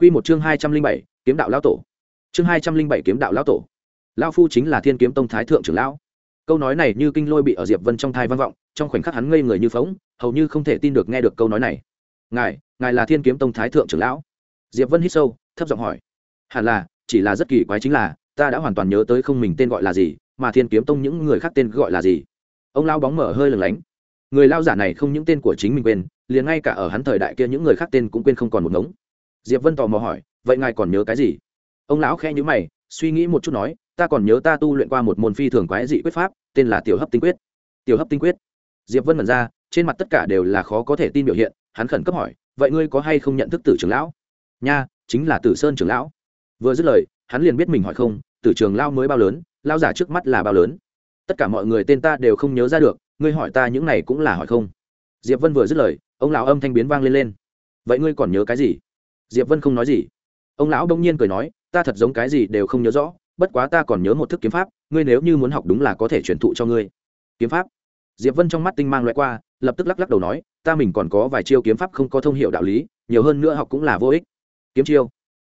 Quy một chương hai trăm linh bảy kiếm đạo lão tổ. Chương hai trăm linh bảy kiếm đạo lão tổ. Lão phu chính là thiên kiếm tông thái thượng trưởng lão. Câu nói này như kinh lôi bị ở diệp vân trong thai vang vọng trong khoảnh khắc hắn ngây người như phỗng, hầu như không thể tin được nghe được câu nói này. Ngài ngài là thiên kiếm tông thái thượng trưởng lão? Diệp vân hít sâu thấp giọng hỏi. Hẳn là chỉ là rất kỳ quái chính là ta đã hoàn toàn nhớ tới không mình tên gọi là gì mà thiên kiếm tông những người khác tên gọi là gì. Ông lão bóng mở hơi lừng lánh. Người lão giả này không những tên của chính mình quên liền ngay cả ở hắn thời đại kia những người khác tên cũng quên không còn một ngống diệp vân tò mò hỏi, vậy ngài còn nhớ cái gì? Ông lão khe nhữ mày, suy nghĩ một chút nói, ta còn nhớ ta tu luyện qua một môn phi thường quái dị quyết pháp, tên là tiểu hấp tinh quyết. Tiểu hấp tinh quyết? Diệp vân mật ra, trên mặt tất cả đều là khó có thể tin biểu hiện, hắn khẩn cấp hỏi, vậy ngươi có hay không nhận thức tử trưởng lão? Nha, chính là tử sơn trưởng lão. Vừa dứt lời, hắn liền biết mình hỏi không, tử trường lao mới bao lớn lao giả trước mắt là bao lớn? Tất cả mọi người tên ta đều không nhớ ra được, ngươi hỏi ta những này cũng là hỏi không? Diệp vân vừa dứt lời, ông lão âm thanh biến vang lên lên. Vậy ngươi còn nhớ cái gì? Diệp vân không nói gì. Ông lão đông nhiên cười nói, ta thật giống cái gì đều không nhớ rõ, bất quá ta còn nhớ một thức kiếm pháp, ngươi nếu như muốn học đúng là có thể truyền thụ cho ngươi. Kiếm pháp? Diệp vân trong mắt tinh mang loại qua, lập tức lắc lắc đầu nói, ta mình còn có vài chiêu kiếm pháp không có thông hiệu đạo lý, nhiều hơn nữa học cũng là vô ích. Kiếm chiêu?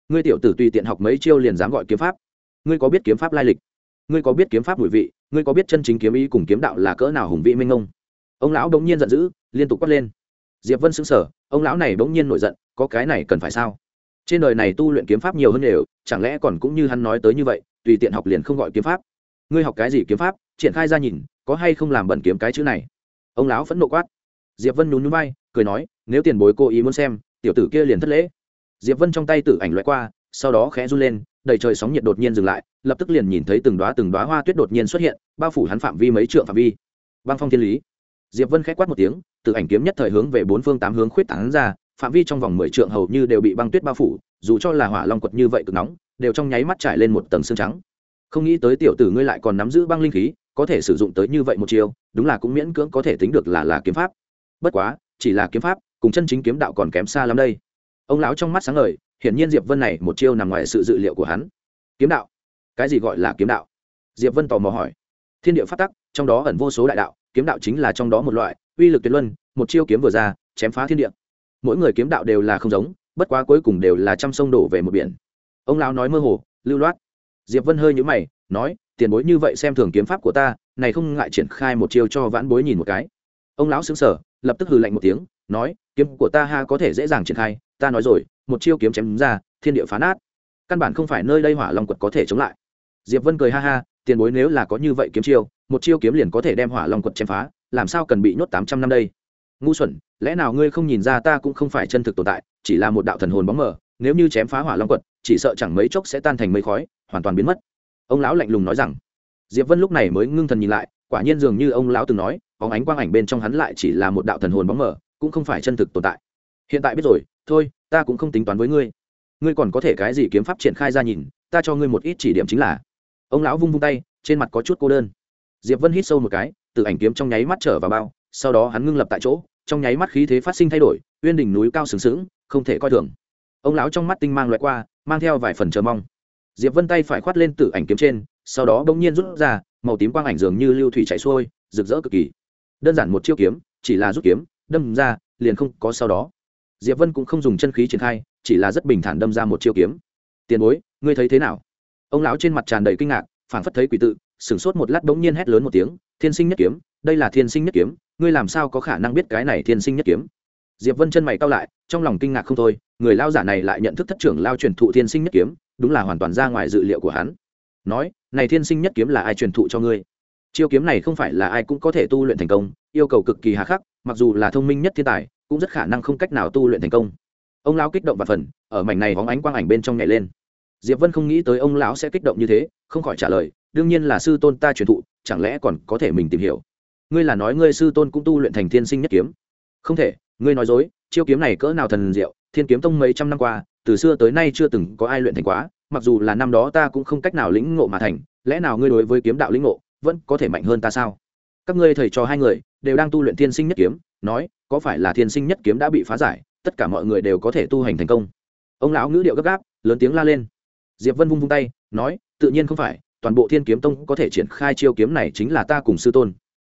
Ngươi tiểu tử tùy tiện học mấy chiêu liền dám gọi kiếm pháp. Ngươi có biết kiếm pháp lai lịch? Ngươi có biết kiếm pháp mùi vị? Ngươi có biết chân chính kiếm ý cùng kiếm đạo là cỡ nào hùng vị minh ngông? Ông lão đống nhiên giận dữ, liên tục quát lên. Diệp vân xứng sở ông lão này bỗng nhiên nổi giận, có cái này cần phải sao? Trên đời này tu luyện kiếm pháp nhiều hơn đều, chẳng lẽ còn cũng như hắn nói tới như vậy, tùy tiện học liền không gọi kiếm pháp? Ngươi học cái gì kiếm pháp? Triển khai ra nhìn, có hay không làm bẩn kiếm cái chữ này? Ông lão phẫn nộ quát. Diệp vân nhún nhún vai, cười nói, nếu tiền bối cô ý muốn xem, tiểu tử kia liền thất lễ. Diệp vân trong tay tử ảnh loại qua, sau đó khẽ run lên, đầy trời sóng nhiệt đột nhiên dừng lại, lập tức liền nhìn thấy từng đóa từng đóa hoa tuyết đột nhiên xuất hiện, bao phủ hắn phạm vi mấy trượng phạm vi. Băng phong thiên lý diệp vân khẽ quát một tiếng, từ ảnh kiếm nhất thời hướng về bốn phương tám hướng khuyết tán ra, phạm vi trong vòng mười trượng hầu như đều bị băng tuyết bao phủ, dù cho là hỏa long quật như vậy cực nóng, đều trong nháy mắt trải lên một tầng xương trắng. Không nghĩ tới tiểu tử ngươi lại còn nắm giữ băng linh khí, có thể sử dụng tới như vậy một chiêu, đúng là cũng miễn cưỡng có thể tính được là là kiếm pháp. Bất quá, chỉ là kiếm pháp, cùng chân chính kiếm đạo còn kém xa lắm đây. Ông lão trong mắt sáng ngời, hiển nhiên diệp vân này một chiêu nằm ngoài sự dự liệu của hắn. Kiếm đạo? Cái gì gọi là kiếm đạo? Diệp vân tò mò hỏi. Thiên địa phát tắc, trong đó ẩn vô số đại đạo kiếm đạo chính là trong đó một loại, uy lực tuyệt luân, một chiêu kiếm vừa ra, chém phá thiên địa. Mỗi người kiếm đạo đều là không giống, bất quá cuối cùng đều là trăm sông đổ về một biển. Ông lão nói mơ hồ, lưu loát. Diệp vân hơi nhũ mày, nói, tiền bối như vậy xem thường kiếm pháp của ta, này không ngại triển khai một chiêu cho vãn bối nhìn một cái. Ông lão xứng sở lập tức hừ lạnh một tiếng, nói, kiếm của ta ha có thể dễ dàng triển khai, ta nói rồi, một chiêu kiếm chém ra, thiên địa phá nát. Căn bản không phải nơi đây hỏa long quật có thể chống lại. Diệp vân cười ha ha tiền bối nếu là có như vậy kiếm chiêu, một chiêu kiếm liền có thể đem hỏa long quật chém phá, làm sao cần bị nhốt tám trăm năm đây? Ngu xuẩn, lẽ nào ngươi không nhìn ra ta cũng không phải chân thực tồn tại, chỉ là một đạo thần hồn bóng mờ, nếu như chém phá hỏa long quật, chỉ sợ chẳng mấy chốc sẽ tan thành mây khói, hoàn toàn biến mất. Ông lão lạnh lùng nói rằng. Diệp vân lúc này mới ngưng thần nhìn lại, quả nhiên dường như ông lão từng nói, bóng ánh quang ảnh bên trong hắn lại chỉ là một đạo thần hồn bóng mờ, cũng không phải chân thực tồn tại. Hiện tại biết rồi, thôi, ta cũng không tính toán với ngươi. Ngươi còn có thể cái gì kiếm pháp triển khai ra nhìn, ta cho ngươi một ít chỉ điểm chính là ông lão vung vung tay, trên mặt có chút cô đơn. Diệp vân hít sâu một cái, từ ảnh kiếm trong nháy mắt trở vào bao, sau đó hắn ngưng lập tại chỗ, trong nháy mắt khí thế phát sinh thay đổi, uyên đỉnh núi cao sừng sững, không thể coi thường. Ông lão trong mắt tinh mang loại qua, mang theo vài phần chờ mong. Diệp vân tay phải khoát lên tử ảnh kiếm trên, sau đó bỗng nhiên rút ra, màu tím quang ảnh dường như lưu thủy chảy xuôi, rực rỡ cực kỳ. Đơn giản một chiêu kiếm, chỉ là rút kiếm, đâm ra, liền không có sau đó. Diệp vân cũng không dùng chân khí triển khai, chỉ là rất bình thản đâm ra một chiêu kiếm. Tiền bối, ngươi thấy thế nào? Ông lão trên mặt tràn đầy kinh ngạc, phảng phất thấy quỷ tự, sửng sốt một lát bỗng nhiên hét lớn một tiếng, thiên sinh nhất kiếm, đây là thiên sinh nhất kiếm, ngươi làm sao có khả năng biết cái này thiên sinh nhất kiếm? Diệp vân chân mày cao lại, trong lòng kinh ngạc không thôi, người lao giả này lại nhận thức thất trưởng lao truyền thụ thiên sinh nhất kiếm, đúng là hoàn toàn ra ngoài dự liệu của hắn. Nói, này thiên sinh nhất kiếm là ai truyền thụ cho ngươi? Chiêu kiếm này không phải là ai cũng có thể tu luyện thành công, yêu cầu cực kỳ hà khắc, mặc dù là thông minh nhất thiên tài, cũng rất khả năng không cách nào tu luyện thành công. Ông lão kích động và phần, ở mảnh này hóng ánh quang ảnh bên trong nhảy lên diệp vân không nghĩ tới ông lão sẽ kích động như thế, không khỏi trả lời, đương nhiên là sư tôn ta truyền thụ, chẳng lẽ còn có thể mình tìm hiểu? Ngươi là nói ngươi sư tôn cũng tu luyện thành thiên sinh nhất kiếm. Không thể, ngươi nói dối, chiêu kiếm này cỡ nào thần diệu, thiên kiếm tông mấy trăm năm qua, từ xưa tới nay chưa từng có ai luyện thành quá, mặc dù là năm đó ta cũng không cách nào lĩnh ngộ mà thành, lẽ nào ngươi đối với kiếm đạo lĩnh ngộ vẫn có thể mạnh hơn ta sao? Các ngươi thầy trò hai người đều đang tu luyện thiên sinh nhất kiếm, nói, có phải là thiên sinh nhất kiếm đã bị phá giải, tất cả mọi người đều có thể tu hành thành công? Ông lão ngữ điệu gấp gáp, lớn tiếng la lên diệp vân vung vung tay, nói, tự nhiên không phải, toàn bộ thiên kiếm tông có thể triển khai chiêu kiếm này chính là ta cùng sư tôn.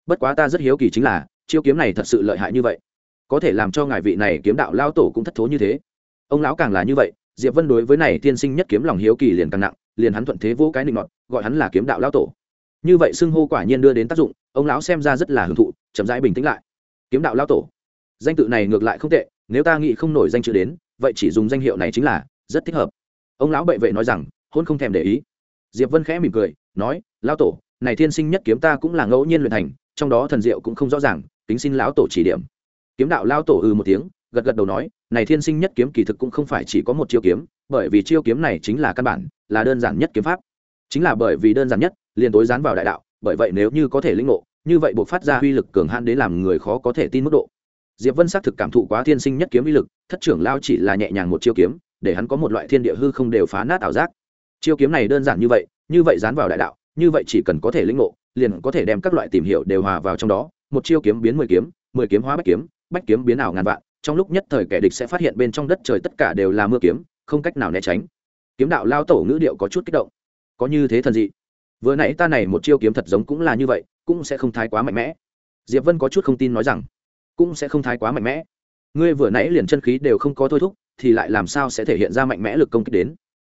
Bất quá ta rất hiếu kỳ chính là, chiêu kiếm này thật sự lợi hại như vậy. Có thể làm cho ngài vị này kiếm đạo lao tổ cũng thất thố như thế. Ông lão càng là như vậy, diệp vân đối với này tiên sinh nhất kiếm lòng hiếu kỳ liền càng nặng, liền hắn thuận thế vô cái định nọt, gọi hắn là kiếm đạo lão tổ. Như vậy xưng hô quả nhiên đưa đến tác dụng, ông lão xem ra rất là hưởng thụ, chậm rãi bình tĩnh lại. Kiếm đạo lão tổ. Danh tự này ngược lại không tệ, nếu ta nghĩ không nổi danh chữ đến, vậy chỉ dùng danh hiệu này chính là, rất thích hợp ông lão bệ vệ nói rằng, hôn không thèm để ý. Diệp vân khẽ mỉm cười, nói, lão tổ, này thiên sinh nhất kiếm ta cũng là ngẫu nhiên luyện thành, trong đó thần diệu cũng không rõ ràng tính xin lão tổ chỉ điểm. Kiếm đạo lão tổ ư ừ một tiếng, gật gật đầu nói, này thiên sinh nhất kiếm kỳ thực cũng không phải chỉ có một chiêu kiếm, bởi vì chiêu kiếm này chính là căn bản, là đơn giản nhất kiếm pháp. Chính là bởi vì đơn giản nhất, liền tối dán vào đại đạo, bởi vậy nếu như có thể lĩnh ngộ, như vậy buộc phát ra uy lực cường hãn đến làm người khó có thể tin mức độ. Diệp vân xác thực cảm thụ quá thiên sinh nhất kiếm uy lực, thất trưởng lao chỉ là nhẹ nhàng một chiêu kiếm để hắn có một loại thiên địa hư không đều phá nát ảo giác. Chiêu kiếm này đơn giản như vậy như vậy dán vào đại đạo, như vậy chỉ cần có thể lĩnh ngộ, liền có thể đem các loại tìm hiểu đều hòa vào trong đó. Một chiêu kiếm biến mười kiếm mười kiếm hóa bách kiếm bách kiếm biến ảo ngàn vạn, trong lúc nhất thời kẻ địch sẽ phát hiện bên trong đất trời tất cả đều là mưa kiếm, không cách nào né tránh. Kiếm đạo lao tổ ngữ điệu có chút kích động. Có như thế thần dị. Vừa nãy ta này một chiêu kiếm thật giống cũng là như vậy, cũng sẽ không thái quá mạnh mẽ. Diệp vân có chút không tin nói rằng, cũng sẽ không thái quá mạnh mẽ. Ngươi vừa nãy liền chân khí đều không có thôi thúc thì lại làm sao sẽ thể hiện ra mạnh mẽ lực công kích đến?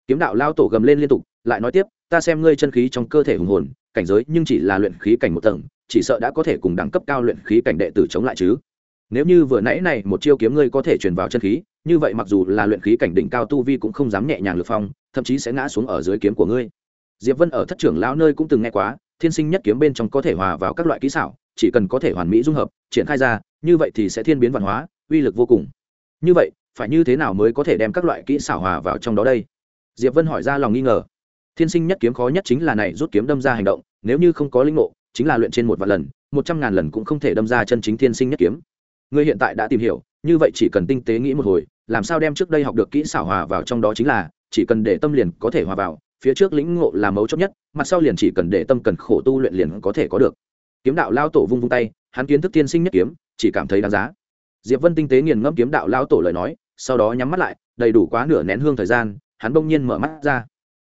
Kiếm đạo lao tổ gầm lên liên tục, lại nói tiếp, ta xem ngươi chân khí trong cơ thể hùng hồn, cảnh giới nhưng chỉ là luyện khí cảnh một tầng, chỉ sợ đã có thể cùng đẳng cấp cao luyện khí cảnh đệ tử chống lại chứ. Nếu như vừa nãy này một chiêu kiếm ngươi có thể truyền vào chân khí, như vậy mặc dù là luyện khí cảnh đỉnh cao tu vi cũng không dám nhẹ nhàng lực phong, thậm chí sẽ ngã xuống ở dưới kiếm của ngươi. Diệp vân ở thất trưởng lão nơi cũng từng nghe quá, thiên sinh nhất kiếm bên trong có thể hòa vào các loại kỹ xảo, chỉ cần có thể hoàn mỹ dung hợp, triển khai ra, như vậy thì sẽ thiên biến văn hóa, uy lực vô cùng. Như vậy phải như thế nào mới có thể đem các loại kỹ xảo hòa vào trong đó đây? Diệp vân hỏi ra lòng nghi ngờ. Thiên sinh nhất kiếm khó nhất chính là này rút kiếm đâm ra hành động, nếu như không có linh ngộ, chính là luyện trên một vạn lần, một trăm ngàn lần cũng không thể đâm ra chân chính thiên sinh nhất kiếm. Ngươi hiện tại đã tìm hiểu, như vậy chỉ cần tinh tế nghĩ một hồi, làm sao đem trước đây học được kỹ xảo hòa vào trong đó chính là, chỉ cần để tâm liền có thể hòa vào, phía trước lĩnh ngộ là mấu chốt nhất, mặt sau liền chỉ cần để tâm cần khổ tu luyện liền có thể có được. Kiếm đạo lao tổ vung vung tay, hắn kiến thức tiên sinh nhất kiếm, chỉ cảm thấy đáng giá. Diệp vân tinh tế nghiền ngẫm kiếm đạo lao tổ lời nói sau đó nhắm mắt lại, đầy đủ quá nửa nén hương thời gian, hắn bỗng nhiên mở mắt ra.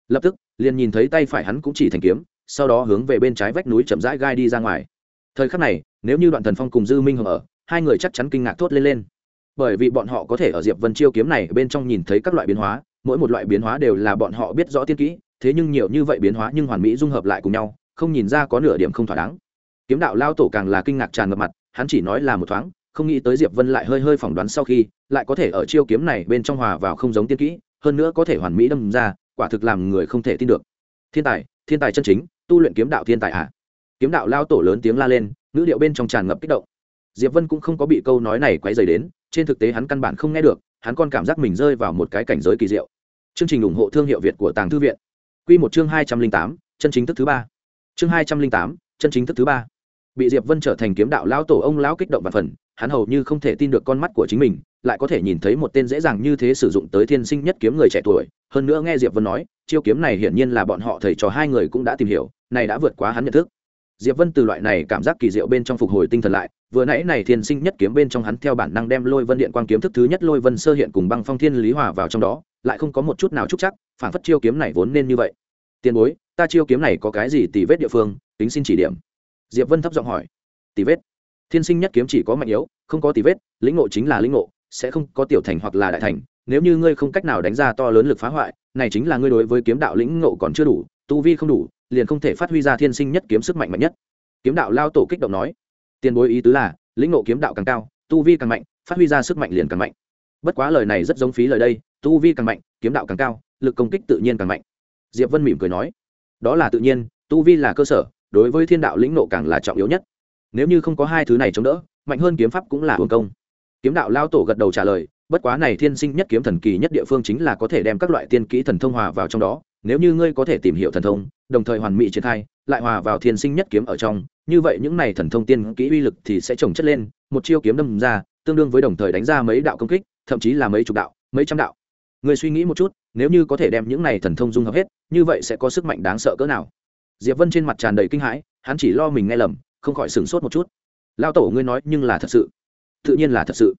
Lập tức, liền nhìn thấy tay phải hắn cũng chỉ thành kiếm, sau đó hướng về bên trái vách núi chậm rãi gai đi ra ngoài. Thời khắc này, nếu như đoạn thần phong cùng dư minh hồng ở, hai người chắc chắn kinh ngạc thốt lên lên. Bởi vì bọn họ có thể ở diệp vân chiêu kiếm này bên trong nhìn thấy các loại biến hóa, mỗi một loại biến hóa đều là bọn họ biết rõ tiên kỹ, thế nhưng nhiều như vậy biến hóa nhưng hoàn mỹ dung hợp lại cùng nhau, không nhìn ra có nửa điểm không thỏa đáng. Kiếm đạo lao tổ càng là kinh ngạc tràn ngập mặt, hắn chỉ nói là một thoáng không nghĩ tới diệp vân lại hơi hơi phỏng đoán sau khi, lại có thể ở chiêu kiếm này bên trong hòa vào không giống tiên kỹ, hơn nữa có thể hoàn mỹ đâm ra, quả thực làm người không thể tin được. Thiên tài thiên tài chân chính, tu luyện kiếm đạo thiên tài à? Kiếm đạo lao tổ lớn tiếng la lên, ngữ điệu bên trong tràn ngập kích động. Diệp vân cũng không có bị câu nói này quấy dày đến, trên thực tế hắn căn bản không nghe được, hắn còn cảm giác mình rơi vào một cái cảnh giới kỳ diệu. Chương trình ủng hộ thương hiệu việt của tàng thư viện. Quy một chương hai trăm linh tám, chân chính thức thứ ba. Chương hai trăm linh tám, chân chính thức thứ ba bị diệp vân trở thành kiếm đạo lão tổ ông lão kích động và phần, hắn hầu như không thể tin được con mắt của chính mình, lại có thể nhìn thấy một tên dễ dàng như thế sử dụng tới thiên sinh nhất kiếm người trẻ tuổi. Hơn nữa nghe diệp vân nói, chiêu kiếm này hiển nhiên là bọn họ thầy trò hai người cũng đã tìm hiểu, này đã vượt quá hắn nhận thức. Diệp vân từ loại này cảm giác kỳ diệu bên trong phục hồi tinh thần lại, vừa nãy này thiên sinh nhất kiếm bên trong hắn theo bản năng đem lôi vân điện quang kiếm thức thứ nhất lôi vân sơ hiện cùng băng phong thiên lý hòa vào trong đó, lại không có một chút nào trúc chắc, phản phất chiêu kiếm này vốn nên như vậy. Tiền bối, ta chiêu kiếm này có cái gì tì vết địa phương, tính xin chỉ điểm diệp vân thấp giọng hỏi. Tỷ vết. Thiên sinh nhất kiếm chỉ có mạnh yếu, không có tỷ vết, lĩnh ngộ chính là lĩnh ngộ, sẽ không có tiểu thành hoặc là đại thành. Nếu như ngươi không cách nào đánh ra to lớn lực phá hoại, này chính là ngươi đối với kiếm đạo lĩnh ngộ còn chưa đủ, tu vi không đủ, liền không thể phát huy ra thiên sinh nhất kiếm sức mạnh mạnh nhất. Kiếm đạo lao tổ kích động nói. Tiền bối ý tứ là, lĩnh ngộ kiếm đạo càng cao, tu vi càng mạnh, phát huy ra sức mạnh liền càng mạnh. Bất quá lời này rất giống phí lời đây, tu vi càng mạnh, kiếm đạo càng cao, lực công kích tự nhiên càng mạnh. Diệp vân mỉm cười nói. Đó là tự nhiên, tu vi là cơ sở đối với thiên đạo lĩnh nộ càng là trọng yếu nhất. Nếu như không có hai thứ này chống đỡ, mạnh hơn kiếm pháp cũng là hưởng công. Kiếm đạo lao tổ gật đầu trả lời, bất quá này thiên sinh nhất kiếm thần kỳ nhất địa phương chính là có thể đem các loại tiên kỹ thần thông hòa vào trong đó. Nếu như ngươi có thể tìm hiểu thần thông, đồng thời hoàn mỹ triển khai, lại hòa vào thiên sinh nhất kiếm ở trong, như vậy những này thần thông tiên kỹ uy lực thì sẽ trồng chất lên, một chiêu kiếm đâm ra, tương đương với đồng thời đánh ra mấy đạo công kích, thậm chí là mấy chục đạo, mấy trăm đạo. Người suy nghĩ một chút, nếu như có thể đem những này thần thông dung hợp hết, như vậy sẽ có sức mạnh đáng sợ cỡ nào? Diệp vân trên mặt tràn đầy kinh hãi, hắn chỉ lo mình nghe lầm, không khỏi sửng sốt một chút. Lao tổ, ngươi nói nhưng là thật sự. Tự nhiên là thật sự.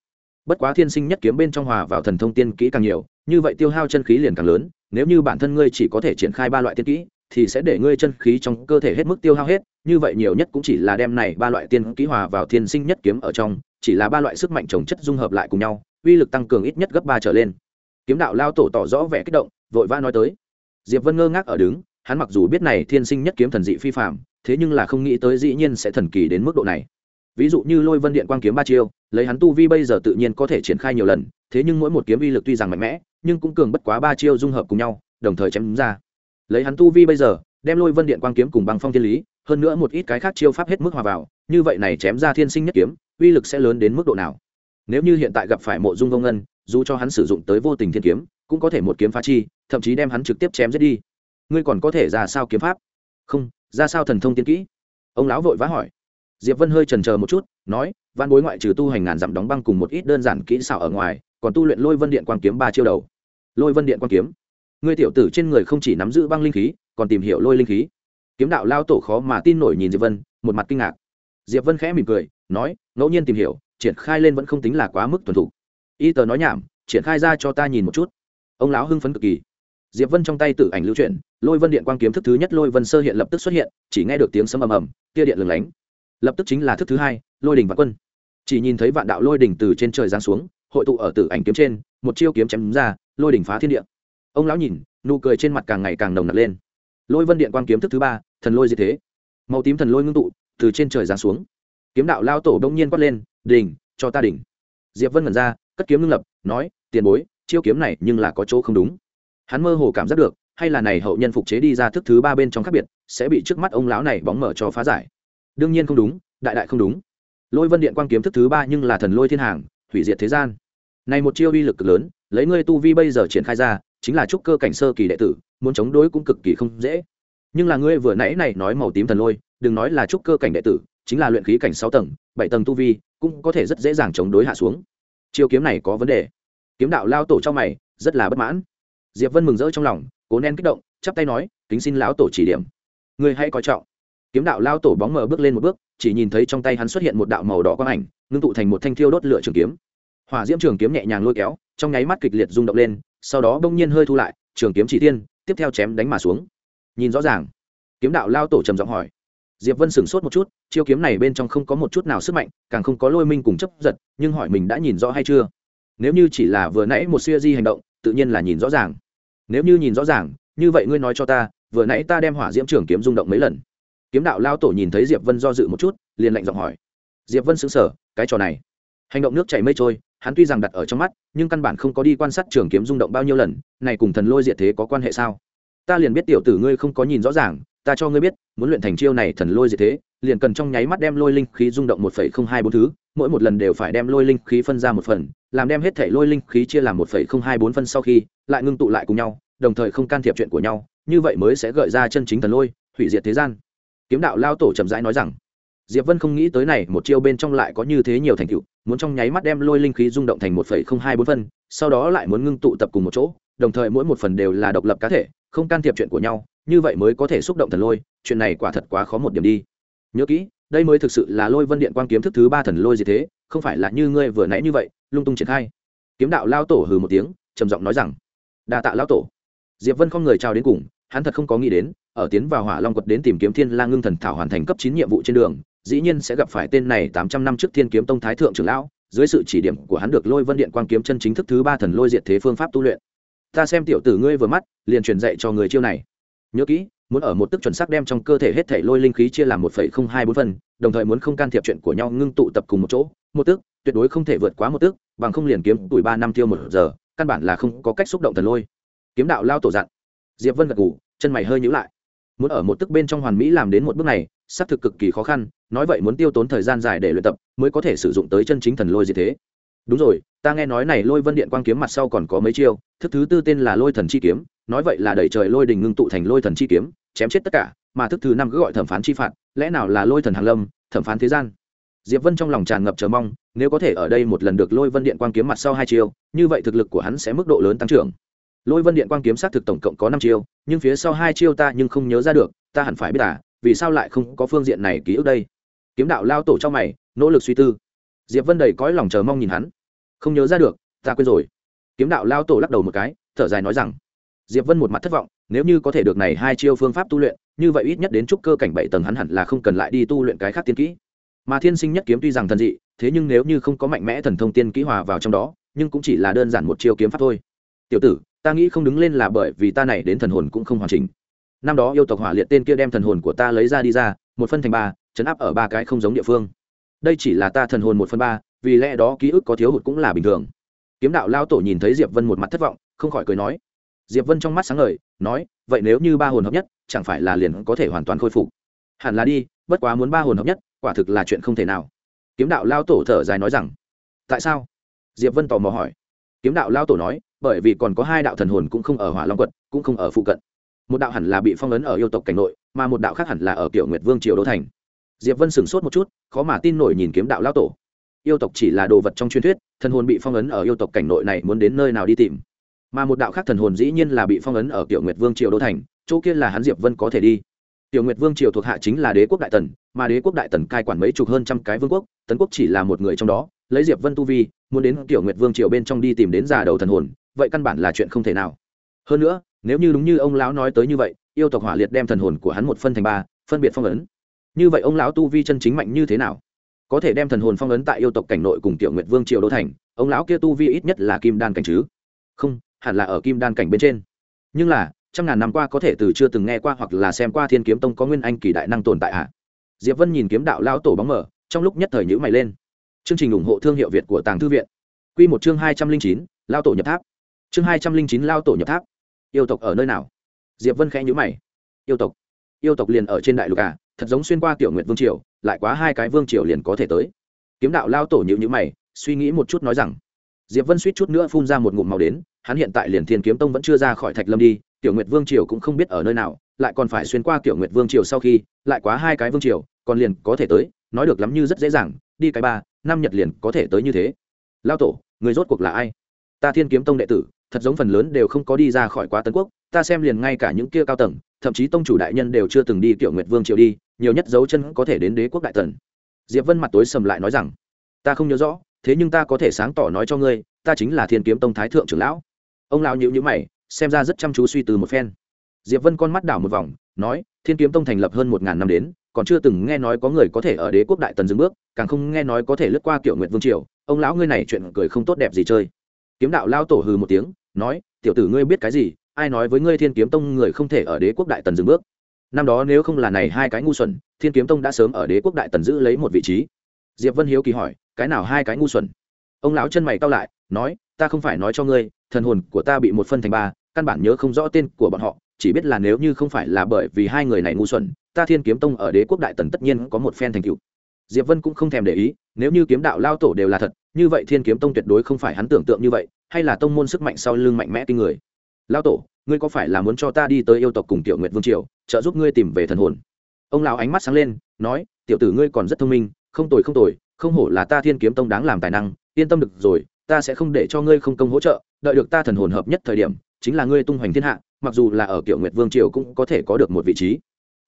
Bất quá thiên sinh nhất kiếm bên trong hòa vào thần thông tiên kỹ càng nhiều, như vậy tiêu hao chân khí liền càng lớn, nếu như bản thân ngươi chỉ có thể triển khai ba loại tiên kỹ, thì sẽ để ngươi chân khí trong cơ thể hết mức tiêu hao hết, như vậy nhiều nhất cũng chỉ là đem này ba loại tiên kỹ hòa vào thiên sinh nhất kiếm ở trong, chỉ là ba loại sức mạnh trồng chất dung hợp lại cùng nhau, uy lực tăng cường ít nhất gấp ba trở lên. Kiếm đạo lao tổ tỏ rõ vẻ kích động, vội vã nói tới. Diệp vân ngơ ngác ở đứng hắn mặc dù biết này thiên sinh nhất kiếm thần dị phi phạm thế nhưng là không nghĩ tới dĩ nhiên sẽ thần kỳ đến mức độ này. Ví dụ như lôi vân điện quang kiếm ba chiêu, lấy hắn tu vi bây giờ tự nhiên có thể triển khai nhiều lần, thế nhưng mỗi một kiếm vi lực tuy rằng mạnh mẽ, nhưng cũng cường bất quá ba chiêu dung hợp cùng nhau, đồng thời chém đúng ra. Lấy hắn tu vi bây giờ, đem lôi vân điện quang kiếm cùng băng phong thiên lý, hơn nữa một ít cái khác chiêu pháp hết mức hòa vào, như vậy này chém ra thiên sinh nhất kiếm, uy lực sẽ lớn đến mức độ nào? Nếu như hiện tại gặp phải mộ dung vông ngân, dù cho hắn sử dụng tới vô tình thiên kiếm, cũng có thể một kiếm phá chi, thậm chí đem hắn trực tiếp chém giết đi ngươi còn có thể ra sao kiếm pháp? Không, ra sao thần thông tiên kỹ? Ông lão vội vã hỏi. Diệp vân hơi trần chờ một chút, nói văn bối ngoại trừ tu hành ngàn dặm đóng băng cùng một ít đơn giản kỹ xảo ở ngoài, còn tu luyện lôi vân điện quang kiếm ba chiêu đầu. Lôi vân điện quang kiếm. Ngươi tiểu tử trên người không chỉ nắm giữ băng linh khí, còn tìm hiểu lôi linh khí. Kiếm đạo lao tổ khó mà tin nổi nhìn diệp vân, một mặt kinh ngạc. Diệp vân khẽ mỉm cười, nói, ngẫu nhiên tìm hiểu, triển khai lên vẫn không tính là quá mức thuần thủ. y tờ nói nhảm, triển khai ra cho ta nhìn một chút. Ông lão hưng phấn cực kỳ. Diệp vân trong tay tự ảnh lưu chuyển lôi vân điện quang kiếm thức thứ nhất lôi vân sơ hiện lập tức xuất hiện, chỉ nghe được tiếng sấm ầm ầm, tia điện lừng lánh. Lập tức chính là thức thứ hai, lôi đình và quân. Chỉ nhìn thấy vạn đạo lôi đình từ trên trời giáng xuống, hội tụ ở tử ảnh kiếm trên, một chiêu kiếm chém ra, lôi đỉnh phá thiên địa. Ông lão nhìn, nụ cười trên mặt càng ngày càng nồng nặc lên. Lôi vân điện quang kiếm thức thứ ba, thần lôi gì thế. Màu tím thần lôi ngưng tụ, từ trên trời giáng xuống. Kiếm đạo lao tổ đông nhiên quát lên đỉnh cho ta đỉnh. Diệp vân ngẩn ra, cất kiếm ngưng lập, nói, tiền bối, chiêu kiếm này nhưng là có chỗ không đúng. Hắn mơ hồ cảm giác được hay là này hậu nhân phục chế đi ra thức thứ ba bên trong khác biệt, sẽ bị trước mắt ông lão này bóng mở cho phá giải. Đương nhiên không đúng, đại đại không đúng. Lôi vân điện quang kiếm thức thứ ba nhưng là thần lôi thiên hàng, hủy diệt thế gian. Này một chiêu uy lực cực lớn, lấy ngươi tu vi bây giờ triển khai ra, chính là trúc cơ cảnh sơ kỳ đệ tử, muốn chống đối cũng cực kỳ không dễ. Nhưng là ngươi vừa nãy này nói màu tím thần lôi, đừng nói là trúc cơ cảnh đệ tử, chính là luyện khí cảnh sáu tầng, bảy tầng tu vi, cũng có thể rất dễ dàng chống đối hạ xuống. Chiêu kiếm này có vấn đề. Kiếm đạo lao tổ trong mày, rất là bất mãn. Diệp vân mừng rỡ trong lòng cố nén kích động, chắp tay nói, kính xin lão tổ chỉ điểm. Người hãy coi trọng. Kiếm đạo lao tổ bóng mờ bước lên một bước, chỉ nhìn thấy trong tay hắn xuất hiện một đạo màu đỏ quang ảnh, ngưng tụ thành một thanh thiêu đốt lửa trường kiếm. Hỏa diễm trường kiếm nhẹ nhàng lôi kéo, trong nháy mắt kịch liệt rung động lên, sau đó bỗng nhiên hơi thu lại, trường kiếm chỉ tiên tiếp theo chém đánh mà xuống. Nhìn rõ ràng, kiếm đạo lao tổ trầm giọng hỏi, diệp vân sửng sốt một chút, chiêu kiếm này bên trong không có một chút nào sức mạnh, càng không có lôi minh cùng chấp giật, nhưng hỏi mình đã nhìn rõ hay chưa? Nếu như chỉ là vừa nãy một siêu di hành động, tự nhiên là nhìn rõ ràng nếu như nhìn rõ ràng, như vậy ngươi nói cho ta, vừa nãy ta đem hỏa diễm trường kiếm rung động mấy lần. Kiếm đạo lao tổ nhìn thấy diệp vân do dự một chút, liền lạnh giọng hỏi. Diệp vân xứng sở cái trò này. Hành động nước chảy mây trôi, hắn tuy rằng đặt ở trong mắt, nhưng căn bản không có đi quan sát trường kiếm rung động bao nhiêu lần, này cùng thần lôi diệt thế có quan hệ sao? Ta liền biết tiểu tử ngươi không có nhìn rõ ràng, ta cho ngươi biết, muốn luyện thành chiêu này thần lôi diệt thế, liền cần trong nháy mắt đem lôi linh khí rung động một phẩy không hai bốn thứ, mỗi một lần đều phải đem lôi linh khí phân ra một phần làm đem hết thể lôi linh khí chia làm một phẩy không hai bốn phân sau khi, lại ngưng tụ lại cùng nhau, đồng thời không can thiệp chuyện của nhau, như vậy mới sẽ gợi ra chân chính thần lôi, hủy diệt thế gian. Kiếm đạo lao tổ chậm rãi nói rằng, diệp vân không nghĩ tới này, một chiêu bên trong lại có như thế nhiều thành tựu, muốn trong nháy mắt đem lôi linh khí rung động thành một phẩy không hai bốn phân, sau đó lại muốn ngưng tụ tập cùng một chỗ, đồng thời mỗi một phần đều là độc lập cá thể, không can thiệp chuyện của nhau, như vậy mới có thể xúc động thần lôi, chuyện này quả thật quá khó một điểm đi. Nhớ kỹ, đây mới thực sự là lôi vân điện quang kiếm thức thứ ba thần lôi gì thế? Không phải là như ngươi vừa nãy như vậy, lung tung triển khai. Kiếm đạo lao tổ hừ một tiếng, trầm giọng nói rằng, đa tạ lao tổ. Diệp vân không người chào đến cùng, hắn thật không có nghĩ đến, ở tiến vào hỏa long quật đến tìm kiếm thiên la ngưng thần thảo hoàn thành cấp chín nhiệm vụ trên đường, dĩ nhiên sẽ gặp phải tên này tám trăm năm trước thiên kiếm tông thái thượng trưởng lão, dưới sự chỉ điểm của hắn được lôi vân điện quang kiếm chân chính thức thứ ba thần lôi diệt thế phương pháp tu luyện. Ta xem tiểu tử ngươi vừa mắt, liền truyền dạy cho người chiêu này nhớ kỹ, muốn ở một tức chuẩn xác đem trong cơ thể hết thể lôi linh khí chia làm một phẩy không hai bốn phần, đồng thời muốn không can thiệp chuyện của nhau ngưng tụ tập cùng một chỗ. Một tức, tuyệt đối không thể vượt quá một tức, bằng không liền kiếm tuổi ba năm tiêu một giờ, căn bản là không có cách xúc động thần lôi. Kiếm đạo lao tổ dặn. Diệp vân gật ngủ chân mày hơi nhíu lại. Muốn ở một tức bên trong hoàn mỹ làm đến một bước này, xác thực cực kỳ khó khăn, nói vậy muốn tiêu tốn thời gian dài để luyện tập, mới có thể sử dụng tới chân chính thần lôi gì thế. Đúng rồi ta nghe nói này lôi vân điện quang kiếm mặt sau còn có mấy chiêu, thức thứ tư tên là lôi thần chi kiếm, nói vậy là đẩy trời lôi đình ngưng tụ thành lôi thần chi kiếm, chém chết tất cả, mà thức thứ năm cứ gọi thẩm phán chi phạt, lẽ nào là lôi thần hàng lâm, thẩm phán thế gian? Diệp vân trong lòng tràn ngập chờ mong, nếu có thể ở đây một lần được lôi vân điện quang kiếm mặt sau hai chiêu, như vậy thực lực của hắn sẽ mức độ lớn tăng trưởng. Lôi vân điện quang kiếm xác thực tổng cộng có năm chiêu, nhưng phía sau hai chiêu ta nhưng không nhớ ra được, ta hẳn phải biết à vì sao lại không có phương diện này ký ức đây? Kiếm đạo lao tổ trong mày, nỗ lực suy tư. Diệp vân đầy cõi lòng chờ mong nhìn hắn không nhớ ra được, ta quên rồi. Kiếm đạo lao tổ lắc đầu một cái, thở dài nói rằng, diệp vân một mặt thất vọng, nếu như có thể được này hai chiêu phương pháp tu luyện, như vậy ít nhất đến trúc cơ cảnh bảy tầng hắn hẳn là không cần lại đi tu luyện cái khác tiên kỹ. Mà thiên sinh nhất kiếm tuy rằng thần dị, thế nhưng nếu như không có mạnh mẽ thần thông tiên kỹ hòa vào trong đó, nhưng cũng chỉ là đơn giản một chiêu kiếm pháp thôi. Tiểu tử, ta nghĩ không đứng lên là bởi vì ta này đến thần hồn cũng không hoàn chỉnh. Năm đó yêu tộc hỏa liệt tên kia đem thần hồn của ta lấy ra đi ra, một phân thành ba, chấn áp ở ba cái không giống địa phương. Đây chỉ là ta thần hồn một phần ba vì lẽ đó ký ức có thiếu hụt cũng là bình thường. Kiếm đạo lao tổ nhìn thấy diệp vân một mặt thất vọng, không khỏi cười nói. Diệp vân trong mắt sáng ngời, nói, vậy nếu như ba hồn hợp nhất, chẳng phải là liền có thể hoàn toàn khôi phục? Hẳn là đi, bất quá muốn ba hồn hợp nhất, quả thực là chuyện không thể nào. Kiếm đạo lao tổ thở dài nói rằng, tại sao? Diệp vân tò mò hỏi. Kiếm đạo lao tổ nói, bởi vì còn có hai đạo thần hồn cũng không ở hỏa long quật cũng không ở phụ cận. Một đạo hẳn là bị phong ấn ở yêu tộc cảnh nội, mà một đạo khác hẳn là ở kiểu nguyệt vương triều đô thành. Diệp vân sửng sốt một chút, khó mà tin nổi nhìn kiếm đạo lao tổ yêu tộc chỉ là đồ vật trong truyền thuyết, thần hồn bị phong ấn ở yêu tộc cảnh nội này muốn đến nơi nào đi tìm. Mà một đạo khác thần hồn dĩ nhiên là bị phong ấn ở tiểu nguyệt vương triều đô thành, chỗ kia là hắn diệp vân có thể đi. Tiểu nguyệt vương triều thuộc hạ chính là đế quốc đại tần, mà đế quốc đại tần cai quản mấy chục hơn trăm cái vương quốc, tấn quốc chỉ là một người trong đó, lấy diệp vân tu vi, muốn đến tiểu nguyệt vương triều bên trong đi tìm đến già đầu thần hồn, vậy căn bản là chuyện không thể nào. Hơn nữa, nếu như đúng như ông lão nói tới như vậy, yêu tộc hỏa liệt đem thần hồn của hắn một phân thành ba, phân biệt phong ấn. Như vậy ông lão tu vi chân chính mạnh như thế nào? Có thể đem thần hồn phong ấn tại yêu tộc cảnh nội cùng tiểu nguyệt vương triều đô thành, ông lão kia tu vi ít nhất là kim đan cảnh chứ? Không, hẳn là ở kim đan cảnh bên trên. Nhưng là, trăm ngàn năm qua có thể từ chưa từng nghe qua hoặc là xem qua thiên kiếm tông có nguyên anh kỳ đại năng tồn tại ạ à? diệp vân nhìn kiếm đạo lao tổ bóng mở, trong lúc nhất thời nhữ mày lên. Chương trình ủng hộ thương hiệu việt của tàng thư viện. Q một chương hai trăm linh chín lao tổ nhập tháp. Chương hai trăm linh chín lao tổ nhập tháp. Yêu tộc ở nơi nào? Diệp vân khẽ nhữ mày. Yêu tộc. Yêu tộc liền ở trên đại lục à? Thật giống xuyên qua tiểu nguyện vương triều lại quá hai cái vương triều liền có thể tới. Kiếm đạo lao tổ nhữ nhữ mày, suy nghĩ một chút nói rằng, diệp vân suýt chút nữa phun ra một ngụm màu đến, hắn hiện tại liền thiên kiếm tông vẫn chưa ra khỏi thạch lâm đi, tiểu nguyệt vương triều cũng không biết ở nơi nào, lại còn phải xuyên qua tiểu nguyệt vương triều sau khi, lại quá hai cái vương triều, còn liền có thể tới, nói được lắm như rất dễ dàng, đi cái ba, năm nhật liền có thể tới như thế. Lao tổ, người rốt cuộc là ai? Ta thiên kiếm tông đệ tử, thật giống phần lớn đều không có đi ra khỏi quá tấn quốc ta xem liền ngay cả những kia cao tầng, thậm chí tông chủ đại nhân đều chưa từng đi tiểu nguyệt vương triều đi, nhiều nhất dấu chân có thể đến đế quốc đại tần diệp vân mặt tối sầm lại nói rằng, ta không nhớ rõ, thế nhưng ta có thể sáng tỏ nói cho ngươi, ta chính là thiên kiếm tông thái thượng trưởng lão. Ông lão nhíu nhữ mày, xem ra rất chăm chú suy từ một phen. Diệp vân con mắt đảo một vòng, nói, thiên kiếm tông thành lập hơn một ngàn năm đến, còn chưa từng nghe nói có người có thể ở đế quốc đại tần dừng bước, càng không nghe nói có thể lướt qua kiểu nguyện vương triều. Ông lão ngươi này chuyện cười không tốt đẹp gì chơi. Kiếm đạo lao tổ hừ một tiếng, nói, tiểu tử ngươi biết cái gì ai nói với ngươi thiên kiếm tông người không thể ở đế quốc đại tần dừng bước? Năm đó nếu không là này hai cái ngu xuẩn, thiên kiếm tông đã sớm ở đế quốc đại tần giữ lấy một vị trí. Diệp vân hiếu kỳ hỏi, cái nào hai cái ngu xuẩn? Ông lão chân mày cao lại, nói, ta không phải nói cho ngươi, thần hồn của ta bị một phân thành ba, căn bản nhớ không rõ tên của bọn họ, chỉ biết là nếu như không phải là bởi vì hai người này ngu xuẩn, ta thiên kiếm tông ở đế quốc đại tần tất nhiên có một phen thành tựu. Diệp vân cũng không thèm để ý, nếu như kiếm đạo lao tổ đều là thật, như vậy thiên kiếm tông tuyệt đối không phải hắn tưởng tượng như vậy, hay là tông môn sức mạnh sau lưng mạnh mẽ kinh người lao tổ, ngươi có phải là muốn cho ta đi tới yêu tộc cùng tiểu nguyệt vương triều, trợ giúp ngươi tìm về thần hồn? Ông lão ánh mắt sáng lên, nói, tiểu tử ngươi còn rất thông minh, không tồi không tồi, không hổ là ta thiên kiếm tông đáng làm tài năng, yên tâm được rồi, ta sẽ không để cho ngươi không công hỗ trợ, đợi được ta thần hồn hợp nhất thời điểm, chính là ngươi tung hoành thiên hạ, mặc dù là ở kiểu nguyệt vương triều cũng có thể có được một vị trí.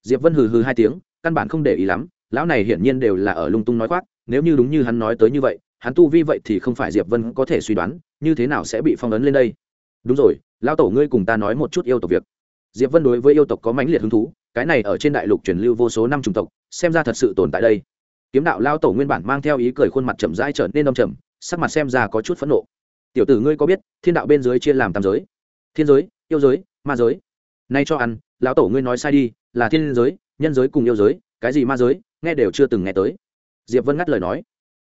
Diệp vân hừ hừ hai tiếng, căn bản không để ý lắm, lão này hiển nhiên đều là ở lung tung nói khoác, nếu như đúng như hắn nói tới như vậy, hắn tu vi vậy thì không phải diệp vân có thể suy đoán, như thế nào sẽ bị phong ấn lên đây? Đúng rồi, lão tổ ngươi cùng ta nói một chút yêu tộc việc. Diệp vân đối với yêu tộc có mãnh liệt hứng thú, cái này ở trên đại lục truyền lưu vô số năm chủng tộc, xem ra thật sự tồn tại đây. Kiếm đạo lao tổ nguyên bản mang theo ý cười khuôn mặt chậm rãi trở nên đông trầm, sắc mặt xem ra có chút phẫn nộ. Tiểu tử ngươi có biết, thiên đạo bên dưới chia làm tam giới? Thiên giới, yêu giới, ma giới. Nay cho ăn, lão tổ ngươi nói sai đi, là thiên giới, nhân giới cùng yêu giới, cái gì ma giới, nghe đều chưa từng nghe tới. Diệp vân ngắt lời nói.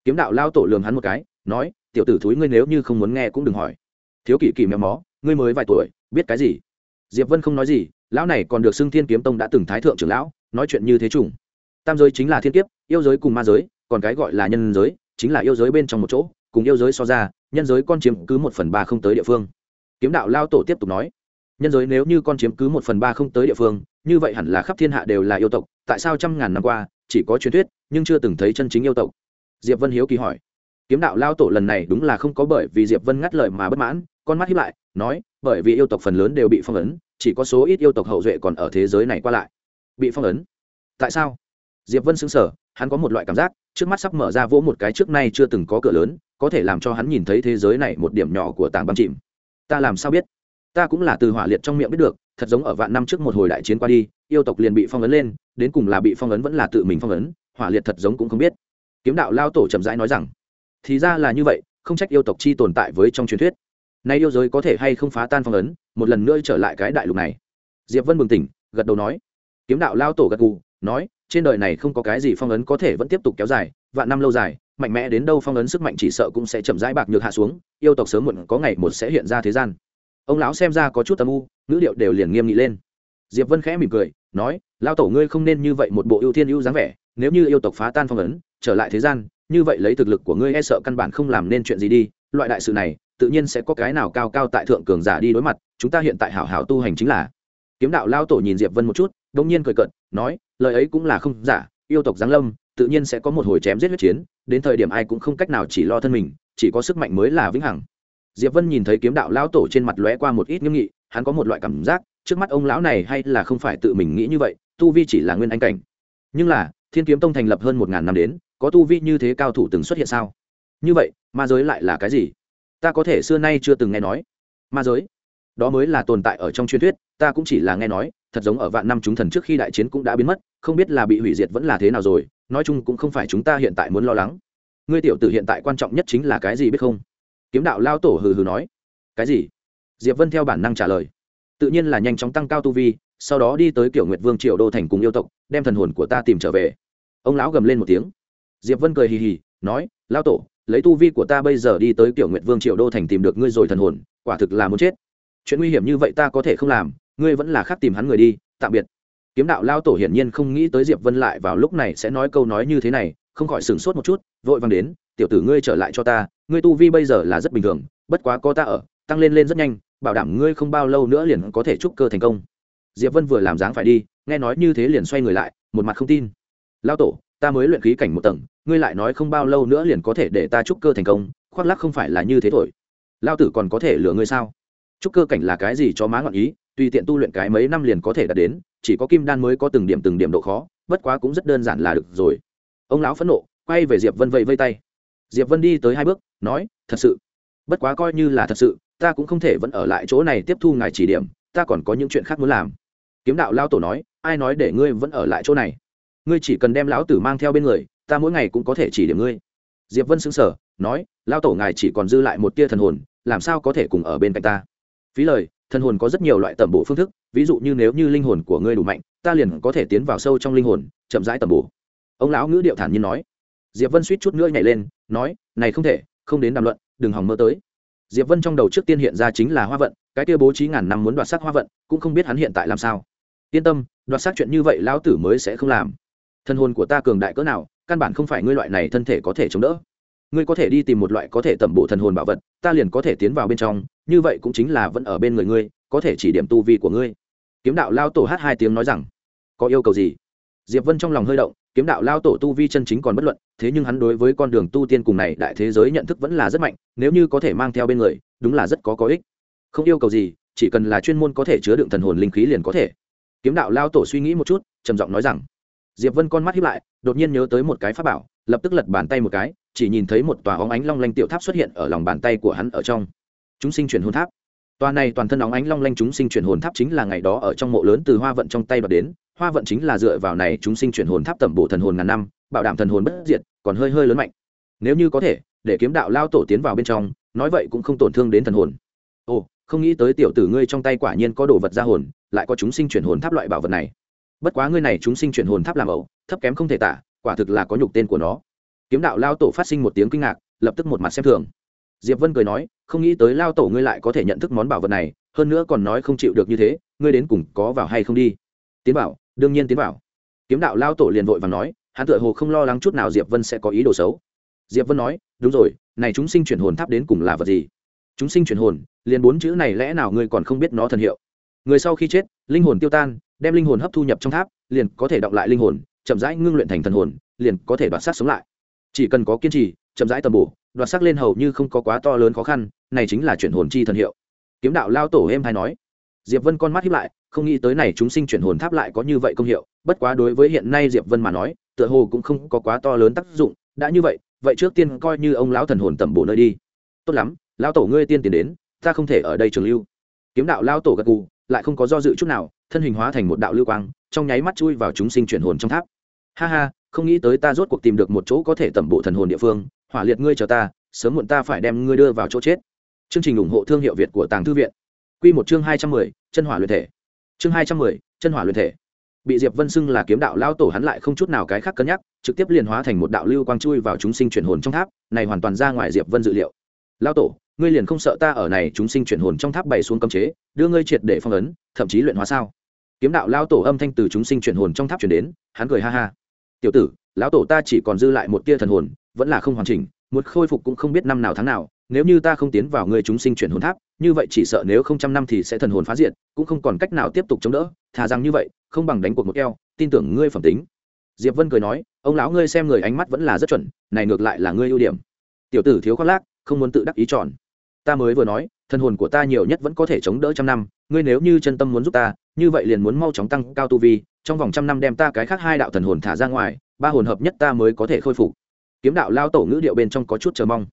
Kiếm đạo lao tổ lường hắn một cái, nói, tiểu tử thúi ngươi nếu như không muốn nghe cũng đừng hỏi. Thiếu kỷ kỷ mèo mó ngươi mới vài tuổi, biết cái gì? Diệp vân không nói gì, lão này còn được xưng thiên kiếm tông đã từng thái thượng trưởng lão, nói chuyện như thế trùng tam giới chính là thiên kiếp, yêu giới cùng ma giới, còn cái gọi là nhân giới, chính là yêu giới bên trong một chỗ, cùng yêu giới so ra, nhân giới con chiếm cứ một phần ba không tới địa phương. Kiếm đạo lao tổ tiếp tục nói, nhân giới nếu như con chiếm cứ một phần ba không tới địa phương, như vậy hẳn là khắp thiên hạ đều là yêu tộc, tại sao trăm ngàn năm qua, chỉ có truyền thuyết, nhưng chưa từng thấy chân chính yêu tộc? Diệp vân hiếu kỳ hỏi. Kiếm đạo lao tổ lần này đúng là không có bởi vì diệp vân ngắt lời mà bất mãn con mắt hiếp lại, nói, bởi vì yêu tộc phần lớn đều bị phong ấn, chỉ có số ít yêu tộc hậu duệ còn ở thế giới này qua lại, bị phong ấn. Tại sao? Diệp vân xứng sở hắn có một loại cảm giác, trước mắt sắp mở ra vỗ một cái trước nay chưa từng có cửa lớn, có thể làm cho hắn nhìn thấy thế giới này một điểm nhỏ của tảng băng chìm. Ta làm sao biết? Ta cũng là từ hỏa liệt trong miệng biết được, thật giống ở vạn năm trước một hồi đại chiến qua đi, yêu tộc liền bị phong ấn lên, đến cùng là bị phong ấn vẫn là tự mình phong ấn, hỏa liệt thật giống cũng không biết. Kiếm đạo lao tổ chậm rãi nói rằng, thì ra là như vậy, không trách yêu tộc chi tồn tại với trong truyền thuyết nay yêu giới có thể hay không phá tan phong ấn, một lần nữa trở lại cái đại lục này. Diệp vân bừng tỉnh, gật đầu nói. Kiếm đạo lao tổ gật gù, nói, trên đời này không có cái gì phong ấn có thể vẫn tiếp tục kéo dài, vạn năm lâu dài, mạnh mẽ đến đâu phong ấn sức mạnh chỉ sợ cũng sẽ chậm rãi bạc nhược hạ xuống, yêu tộc sớm muộn có ngày một sẽ hiện ra thế gian. Ông lão xem ra có chút tầm u, ngữ điệu đều liền nghiêm nghị lên. Diệp vân khẽ mỉm cười, nói lao tổ ngươi không nên như vậy một bộ ưu thiên ưu dáng vẻ, nếu như yêu tộc phá tan phong ấn, trở lại thế gian, như vậy lấy thực lực của ngươi e sợ căn bản không làm nên chuyện gì đi, loại đại sự này tự nhiên sẽ có cái nào cao cao tại thượng cường giả đi đối mặt, chúng ta hiện tại hảo hảo tu hành chính là. Kiếm đạo lao tổ nhìn diệp vân một chút, đông nhiên cười cận nói, lời ấy cũng là không giả, yêu tộc giáng lâm, tự nhiên sẽ có một hồi chém giết huyết chiến, đến thời điểm ai cũng không cách nào chỉ lo thân mình, chỉ có sức mạnh mới là vĩnh hằng. Diệp vân nhìn thấy kiếm đạo lão tổ trên mặt lóe qua một ít nghiêm nghị, hắn có một loại cảm giác, trước mắt ông lão này hay là không phải tự mình nghĩ như vậy, tu vi chỉ là nguyên anh cảnh. Nhưng là, thiên kiếm tông thành lập hơn một ngàn năm đến, có tu vi như thế cao thủ từng xuất hiện sao? Như vậy, ma giới lại là cái gì? Ta có thể xưa nay chưa từng nghe nói. Ma giới, đó mới là tồn tại ở trong truyền thuyết, ta cũng chỉ là nghe nói, thật giống ở vạn năm chúng thần trước khi đại chiến cũng đã biến mất, không biết là bị hủy diệt vẫn là thế nào rồi, nói chung cũng không phải chúng ta hiện tại muốn lo lắng. Ngươi tiểu tử hiện tại quan trọng nhất chính là cái gì biết không? Kiếm đạo lao tổ hừ hừ nói. Cái gì? Diệp vân theo bản năng trả lời. Tự nhiên là nhanh chóng tăng cao tu vi, sau đó đi tới kiểu nguyệt vương triệu đô thành cùng yêu tộc, đem thần hồn của ta tìm trở về. Ông lão gầm lên một tiếng. Diệp vân cười hì hì, nói lao tổ lấy tu vi của ta bây giờ đi tới kiểu nguyệt vương triệu đô thành tìm được ngươi rồi thần hồn, quả thực là muốn chết. Chuyện nguy hiểm như vậy ta có thể không làm, ngươi vẫn là khác tìm hắn người đi, tạm biệt. Kiếm đạo lao tổ hiển nhiên không nghĩ tới diệp vân lại vào lúc này sẽ nói câu nói như thế này, không khỏi sửng sốt một chút, vội vàng đến, tiểu tử ngươi trở lại cho ta, ngươi tu vi bây giờ là rất bình thường, bất quá có ta ở, tăng lên lên rất nhanh, bảo đảm ngươi không bao lâu nữa liền có thể trúc cơ thành công. Diệp vân vừa làm dáng phải đi, nghe nói như thế liền xoay người lại, một mặt không tin. Lao tổ, ta mới luyện khí cảnh một tầng ngươi lại nói không bao lâu nữa liền có thể để ta trúc cơ thành công, khoác lắc không phải là như thế thổi. Lao tử còn có thể lừa ngươi sao? Trúc cơ cảnh là cái gì cho má ngọn ý, tùy tiện tu luyện cái mấy năm liền có thể đạt đến, chỉ có kim đan mới có từng điểm từng điểm độ khó, bất quá cũng rất đơn giản là được rồi. Ông lão phẫn nộ, quay về diệp vân vẫy vây tay. Diệp vân đi tới hai bước, nói, thật sự, bất quá coi như là thật sự, ta cũng không thể vẫn ở lại chỗ này tiếp thu ngài chỉ điểm, ta còn có những chuyện khác muốn làm. Kiếm đạo lao tổ nói, ai nói để ngươi vẫn ở lại chỗ này? Ngươi chỉ cần đem lão tử mang theo bên người ta mỗi ngày cũng có thể chỉ điểm ngươi. Diệp vân xứng sở nói, lao tổ ngài chỉ còn dư lại một tia thần hồn, làm sao có thể cùng ở bên cạnh ta? Phí lời, thần hồn có rất nhiều loại tẩm bổ phương thức, ví dụ như nếu như linh hồn của ngươi đủ mạnh, ta liền có thể tiến vào sâu trong linh hồn, chậm rãi tẩm bổ. Ông lão ngữ điệu thản nhiên nói. Diệp vân suýt chút nữa nhảy lên, nói, này không thể, không đến đàm luận, đừng hòng mơ tới. Diệp vân trong đầu trước tiên hiện ra chính là hoa vận, cái kia bố trí ngàn năm muốn đoạt sắc hoa vận, cũng không biết hắn hiện tại làm sao. Yên tâm, đoạt sắc chuyện như vậy lão tử mới sẽ không làm. Thân hồn của ta cường đại cỡ nào căn bản không phải ngươi loại này thân thể có thể chống đỡ. Ngươi có thể đi tìm một loại có thể tẩm bổ thần hồn bảo vật, ta liền có thể tiến vào bên trong, như vậy cũng chính là vẫn ở bên người ngươi, có thể chỉ điểm tu vi của ngươi. Kiếm đạo lao tổ hát hai tiếng nói rằng. Có yêu cầu gì? Diệp vân trong lòng hơi động, kiếm đạo lao tổ tu vi chân chính còn bất luận, thế nhưng hắn đối với con đường tu tiên cùng này đại thế giới nhận thức vẫn là rất mạnh, nếu như có thể mang theo bên người, đúng là rất có có ích. Không yêu cầu gì, chỉ cần là chuyên môn có thể chứa đựng thần hồn linh khí liền có thể. Kiếm đạo lao tổ suy nghĩ một chút, trầm giọng nói rằng diệp vân con mắt hiếp lại, đột nhiên nhớ tới một cái pháp bảo, lập tức lật bàn tay một cái, chỉ nhìn thấy một tòa óng ánh long lanh tiểu tháp xuất hiện ở lòng bàn tay của hắn ở trong. Chúng sinh chuyển hồn tháp. Tòa này toàn thân óng ánh long lanh chúng sinh chuyển hồn tháp chính là ngày đó ở trong mộ lớn từ hoa vận trong tay đoạt đến, hoa vận chính là dựa vào này chúng sinh chuyển hồn tháp tẩm bổ thần hồn ngàn năm, bảo đảm thần hồn bất diệt, còn hơi hơi lớn mạnh. Nếu như có thể, để kiếm đạo lao tổ tiến vào bên trong, nói vậy cũng không tổn thương đến thần hồn. Ồ, không nghĩ tới tiểu tử ngươi trong tay quả nhiên có đồ vật ra hồn, lại có chúng sinh chuyển hồn tháp loại bảo vật này bất quá ngươi này chúng sinh chuyển hồn tháp làm ẩu, thấp kém không thể tả, quả thực là có nhục tên của nó. Kiếm đạo lao tổ phát sinh một tiếng kinh ngạc, lập tức một mặt xem thường. Diệp vân cười nói, không nghĩ tới lao tổ ngươi lại có thể nhận thức món bảo vật này, hơn nữa còn nói không chịu được như thế, ngươi đến cùng có vào hay không đi? Tiến bảo, đương nhiên tiến bảo. Kiếm đạo lao tổ liền vội và nói, hắn tựa hồ không lo lắng chút nào diệp vân sẽ có ý đồ xấu. Diệp vân nói, đúng rồi, này chúng sinh chuyển hồn tháp đến cùng là vật gì? Chúng sinh chuyển hồn, liền bốn chữ này lẽ nào ngươi còn không biết nó thần hiệu? Người sau khi chết, linh hồn tiêu tan đem linh hồn hấp thu nhập trong tháp, liền có thể đọng lại linh hồn, chậm rãi ngưng luyện thành thần hồn, liền có thể đoạt sát sống lại. Chỉ cần có kiên trì, chậm rãi tầm bổ, đoạt sắc lên hầu như không có quá to lớn khó khăn, này chính là chuyển hồn chi thần hiệu. Kiếm đạo lao tổ êm hay nói. Diệp vân con mắt hiếp lại, không nghĩ tới này chúng sinh chuyển hồn tháp lại có như vậy công hiệu, bất quá đối với hiện nay diệp vân mà nói, tựa hồ cũng không có quá to lớn tác dụng, đã như vậy vậy trước tiên coi như ông lão thần hồn tẩm bổ nơi đi. Tốt lắm, lão tổ ngươi tiên tiến đến, ta không thể ở đây trường lưu. Kiếm đạo lao tổ gật gù lại không có do dự chút nào, thân hình hóa thành một đạo lưu quang, trong nháy mắt chui vào chúng sinh chuyển hồn trong tháp. Ha ha, không nghĩ tới ta rốt cuộc tìm được một chỗ có thể tẩm bộ thần hồn địa phương, hỏa liệt ngươi chờ ta, sớm muộn ta phải đem ngươi đưa vào chỗ chết. Chương trình ủng hộ thương hiệu việt của tàng thư viện. Q một chương hai trăm mười, chân hỏa luyện thể. Chương hai trăm mười, chân hỏa luyện thể. Bị diệp vân xưng là kiếm đạo lao tổ hắn lại không chút nào cái khác cân nhắc, trực tiếp liền hóa thành một đạo lưu quang chui vào chúng sinh chuyển hồn trong tháp, này hoàn toàn ra ngoài diệp vân dự liệu. Lao tổ ngươi liền không sợ ta ở này chúng sinh chuyển hồn trong tháp bày xuống cấm chế, đưa ngươi triệt để phong ấn, thậm chí luyện hóa sao? Kiếm đạo lao tổ âm thanh từ chúng sinh chuyển hồn trong tháp chuyển đến, hắn cười ha ha. Tiểu tử, lão tổ ta chỉ còn dư lại một tia thần hồn, vẫn là không hoàn chỉnh, một khôi phục cũng không biết năm nào tháng nào, nếu như ta không tiến vào ngươi chúng sinh chuyển hồn tháp, như vậy chỉ sợ nếu không trăm năm thì sẽ thần hồn phá diệt, cũng không còn cách nào tiếp tục chống đỡ. Thà rằng như vậy, không bằng đánh cuộc một keo tin tưởng ngươi phẩm tính. Diệp vân cười nói, ông lão ngươi xem người ánh mắt vẫn là rất chuẩn, này ngược lại là ngươi ưu điểm. Tiểu tử thiếu khoác lác, không muốn tự đắc ý tròn ta mới vừa nói thần hồn của ta nhiều nhất vẫn có thể chống đỡ trăm năm, ngươi nếu như chân tâm muốn giúp ta, như vậy liền muốn mau chóng tăng cao tu vi, trong vòng trăm năm đem ta cái khác hai đạo thần hồn thả ra ngoài, ba hồn hợp nhất ta mới có thể khôi phục. Kiếm đạo lao tổ ngữ điệu bên trong có chút chờ mong.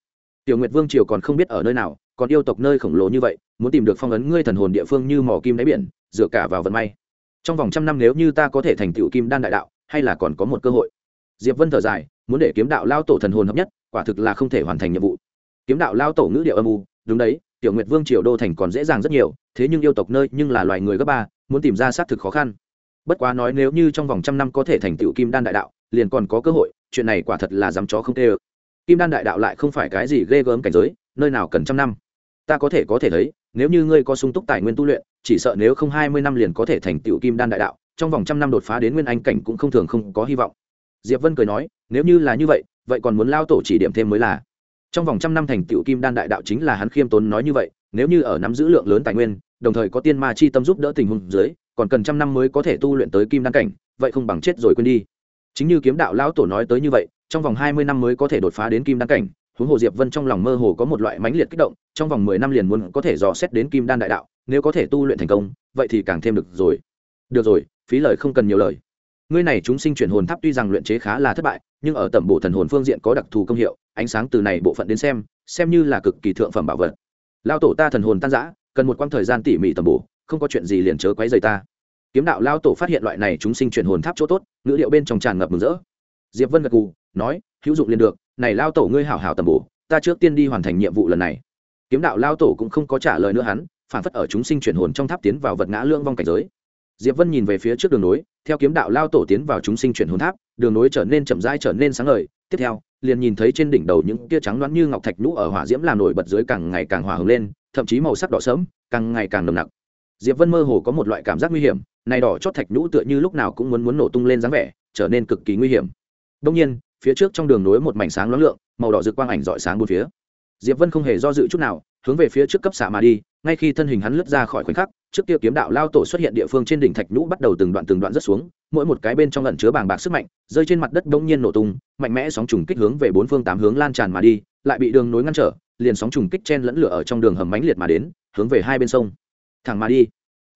Tiểu nguyệt vương triều còn không biết ở nơi nào, còn yêu tộc nơi khổng lồ như vậy, muốn tìm được phong ấn ngươi thần hồn địa phương như mỏ kim đáy biển, dựa cả vào vận may. Trong vòng trăm năm nếu như ta có thể thành tựu kim đan đại đạo, hay là còn có một cơ hội? Diệp vân thở dài, muốn để kiếm đạo lao tổ thần hồn hợp nhất, quả thực là không thể hoàn thành nhiệm vụ. Kiếm đạo lao tổ ngữ điệu âm u đúng đấy, tiểu nguyệt vương triều đô thành còn dễ dàng rất nhiều, thế nhưng yêu tộc nơi nhưng là loài người gấp ba, muốn tìm ra xác thực khó khăn. Bất quá nói nếu như trong vòng trăm năm có thể thành tựu kim đan đại đạo, liền còn có cơ hội, chuyện này quả thật là dám chó không tê ơ. Kim đan đại đạo lại không phải cái gì ghê gớm cảnh giới, nơi nào cần trăm năm. Ta có thể có thể thấy, nếu như ngươi có sung túc tài nguyên tu luyện, chỉ sợ nếu không hai mươi năm liền có thể thành tựu kim đan đại đạo, trong vòng trăm năm đột phá đến nguyên anh cảnh cũng không thường không có hy vọng. Diệp vân cười nói, nếu như là như vậy vậy còn muốn lao tổ chỉ điểm thêm mới là trong vòng trăm năm thành tựu kim đan đại đạo chính là hắn khiêm tốn nói như vậy, nếu như ở nắm giữ lượng lớn tài nguyên, đồng thời có tiên ma chi tâm giúp đỡ tình huống dưới, còn cần trăm năm mới có thể tu luyện tới kim đan cảnh, vậy không bằng chết rồi quên đi. Chính như kiếm đạo lão tổ nói tới như vậy, trong vòng hai mươi năm mới có thể đột phá đến kim đan cảnh, huống hồ diệp vân trong lòng mơ hồ có một loại mãnh liệt kích động, trong vòng mười năm liền muốn có thể dò xét đến kim đan đại đạo, nếu có thể tu luyện thành công, vậy thì càng thêm được rồi. Được rồi, phí lời không cần nhiều lời. Ngươi này chúng sinh chuyển hồn tháp tuy rằng luyện chế khá là thất bại, nhưng ở tầm bộ thần hồn phương diện có đặc thù công hiệu ánh sáng từ này bộ phận đến xem xem như là cực kỳ thượng phẩm bảo vật. Lao tổ ta thần hồn tan giã cần một quãng thời gian tỉ mỉ tầm bổ, không có chuyện gì liền chớ quấy rầy ta. Kiếm đạo lao tổ phát hiện loại này chúng sinh chuyển hồn tháp chỗ tốt, ngữ điệu bên trong tràn ngập mừng rỡ. Diệp vân gật gù, nói, hữu dụng liền được, này lao tổ ngươi hảo hảo tầm bổ, ta trước tiên đi hoàn thành nhiệm vụ lần này. Kiếm đạo lao tổ cũng không có trả lời nữa hắn, phản phất ở chúng sinh chuyển hồn trong tháp tiến vào vật ngã lương vong cảnh giới. Diệp vân nhìn về phía trước đường nối, theo kiếm đạo lao tổ tiến vào chúng sinh chuyển hồn tháp, đường nối trở nên chậm rãi trở nên sáng ngời, tiếp theo liền nhìn thấy trên đỉnh đầu những tia trắng loáng như ngọc thạch nhũ ở hỏa diễm làm nổi bật dưới càng ngày càng hòa hứng lên, thậm chí màu sắc đỏ sớm càng ngày càng nồng nặc. Diệp vân mơ hồ có một loại cảm giác nguy hiểm, này đỏ chót thạch nhũ tựa như lúc nào cũng muốn muốn nổ tung lên dáng vẻ, trở nên cực kỳ nguy hiểm. Đông nhiên, phía trước trong đường nối một mảnh sáng loáng lượng, màu đỏ rực quang ảnh rọi sáng bốn phía. Diệp vân không hề do dự chút nào, hướng về phía trước cấp xạ mà đi ngay khi thân hình hắn lướt ra khỏi khoảnh khắc, trước kia kiếm đạo lao tổ xuất hiện địa phương trên đỉnh thạch nhũ bắt đầu từng đoạn từng đoạn rất xuống, mỗi một cái bên trong ẩn chứa bàng bạc sức mạnh, rơi trên mặt đất bỗng nhiên nổ tung, mạnh mẽ sóng trùng kích hướng về bốn phương tám hướng lan tràn mà đi, lại bị đường nối ngăn trở, liền sóng trùng kích chen lẫn lửa ở trong đường hầm mãnh liệt mà đến, hướng về hai bên sông. Thẳng mà đi.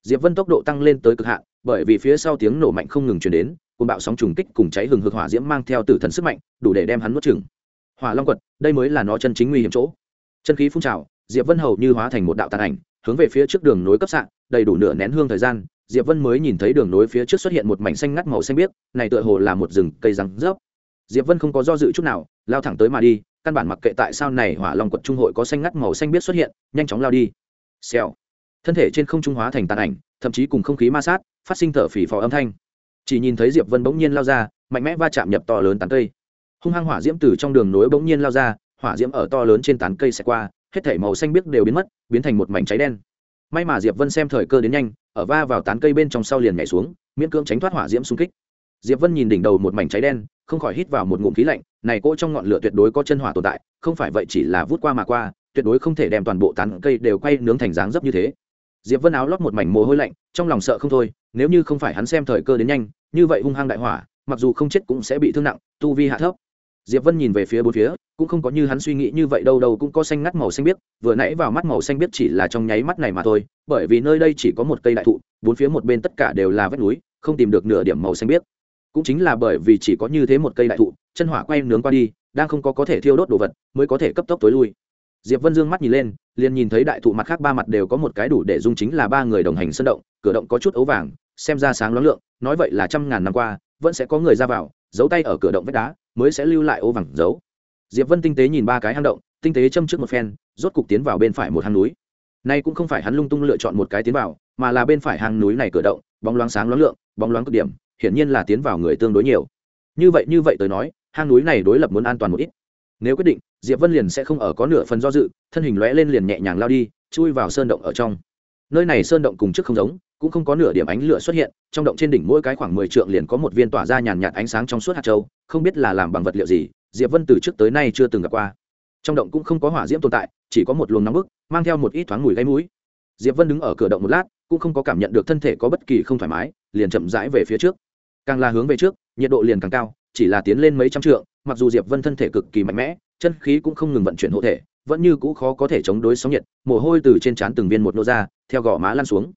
Diệp vân tốc độ tăng lên tới cực hạn, bởi vì phía sau tiếng nổ mạnh không ngừng truyền đến cùng bạo sóng trùng kích cùng cháy hừng hực hỏa diễm mang theo tử thần sức mạnh, đủ để đem hắn nuốt chửng. Hỏa long quật, đây mới là nó chân chính nguy hiểm chỗ. Chân khí phun trào diệp vân hầu như hóa thành một đạo tàn ảnh, hướng về phía trước đường nối cấp sạn, đầy đủ nửa nén hương thời gian, diệp vân mới nhìn thấy đường nối phía trước xuất hiện một mảnh xanh ngắt màu xanh biếc, này tựa hồ là một rừng cây răng rớp. Diệp vân không có do dự chút nào, lao thẳng tới mà đi, căn bản mặc kệ tại sao này hỏa long quật trung hội có xanh ngắt màu xanh biếc xuất hiện, nhanh chóng lao đi. Xèo. Thân thể trên không trung hóa thành tàn ảnh, thậm chí cùng không khí ma sát, phát sinh thở phì phò âm thanh. Chỉ nhìn thấy diệp vân bỗng nhiên lao ra, mạnh mẽ va chạm nhập to lớn tán cây. Hung hăng hỏa diễm từ trong đường nối bỗng nhiên lao ra, hỏa diễm ở to lớn trên tán cây sẽ qua hết thảy màu xanh biếc đều biến mất, biến thành một mảnh cháy đen. May mà diệp vân xem thời cơ đến nhanh, ở va vào tán cây bên trong sau liền nhảy xuống, miễn cưỡng tránh thoát hỏa diễm xung kích. Diệp vân nhìn đỉnh đầu một mảnh cháy đen, không khỏi hít vào một ngụm khí lạnh, này cỗ trong ngọn lửa tuyệt đối có chân hỏa tồn tại, không phải vậy chỉ là vút qua mà qua, tuyệt đối không thể đem toàn bộ tán cây đều quay nướng thành dáng dấp như thế. Diệp vân áo lót một mảnh mồ hôi lạnh, trong lòng sợ không thôi, nếu như không phải hắn xem thời cơ đến nhanh, như vậy hung hăng đại hỏa, mặc dù không chết cũng sẽ bị thương nặng, tu vi hạ thấp diệp vân nhìn về phía bốn phía, cũng không có như hắn suy nghĩ như vậy đâu đâu cũng có xanh ngắt màu xanh biếc, vừa nãy vào mắt màu xanh biếc chỉ là trong nháy mắt này mà thôi, bởi vì nơi đây chỉ có một cây đại thụ, bốn phía một bên tất cả đều là vách núi, không tìm được nửa điểm màu xanh biếc. Cũng chính là bởi vì chỉ có như thế một cây đại thụ, chân hỏa quay nướng qua đi, đang không có có thể thiêu đốt đồ vật, mới có thể cấp tốc tối lui. Diệp vân dương mắt nhìn lên, liền nhìn thấy đại thụ mặt khác ba mặt đều có một cái đủ để dung chính là ba người đồng hành sân động, cửa động có chút ấu vàng, xem ra sáng loáng lượng, nói vậy là trăm ngàn năm qua, vẫn sẽ có người ra vào, giấu tay ở cửa động vách đá mới sẽ lưu lại ô vàng giấu diệp vân tinh tế nhìn ba cái hang động, tinh tế châm trước một phen, rốt cục tiến vào bên phải một hang núi. Nay cũng không phải hắn lung tung lựa chọn một cái tiến vào, mà là bên phải hang núi này cửa động, bóng loáng sáng loáng lượng, bóng loáng cực điểm, hiển nhiên là tiến vào người tương đối nhiều. Như vậy như vậy tới nói, hang núi này đối lập muốn an toàn một ít. Nếu quyết định, diệp vân liền sẽ không ở có nửa phần do dự, thân hình lóe lên liền nhẹ nhàng lao đi, chui vào sơn động ở trong nơi này sơn động cùng trước không giống, cũng không có nửa điểm ánh lửa xuất hiện, trong động trên đỉnh mỗi cái khoảng mười trượng liền có một viên tỏa ra nhàn nhạt ánh sáng trong suốt hạt châu, không biết là làm bằng vật liệu gì, diệp vân từ trước tới nay chưa từng gặp qua. Trong động cũng không có hỏa diễm tồn tại, chỉ có một luồng nóng bức, mang theo một ít thoáng mùi gây mũi. Diệp vân đứng ở cửa động một lát, cũng không có cảm nhận được thân thể có bất kỳ không thoải mái, liền chậm rãi về phía trước. Càng là hướng về trước, nhiệt độ liền càng cao, chỉ là tiến lên mấy trăm trượng, mặc dù diệp vân thân thể cực kỳ mạnh mẽ, chân khí cũng không ngừng vận chuyển hộ thể vẫn như cũ khó có thể chống đối sóng nhiệt, mồ hôi từ trên trán từng viên một nô ra, theo gò má lăn xuống.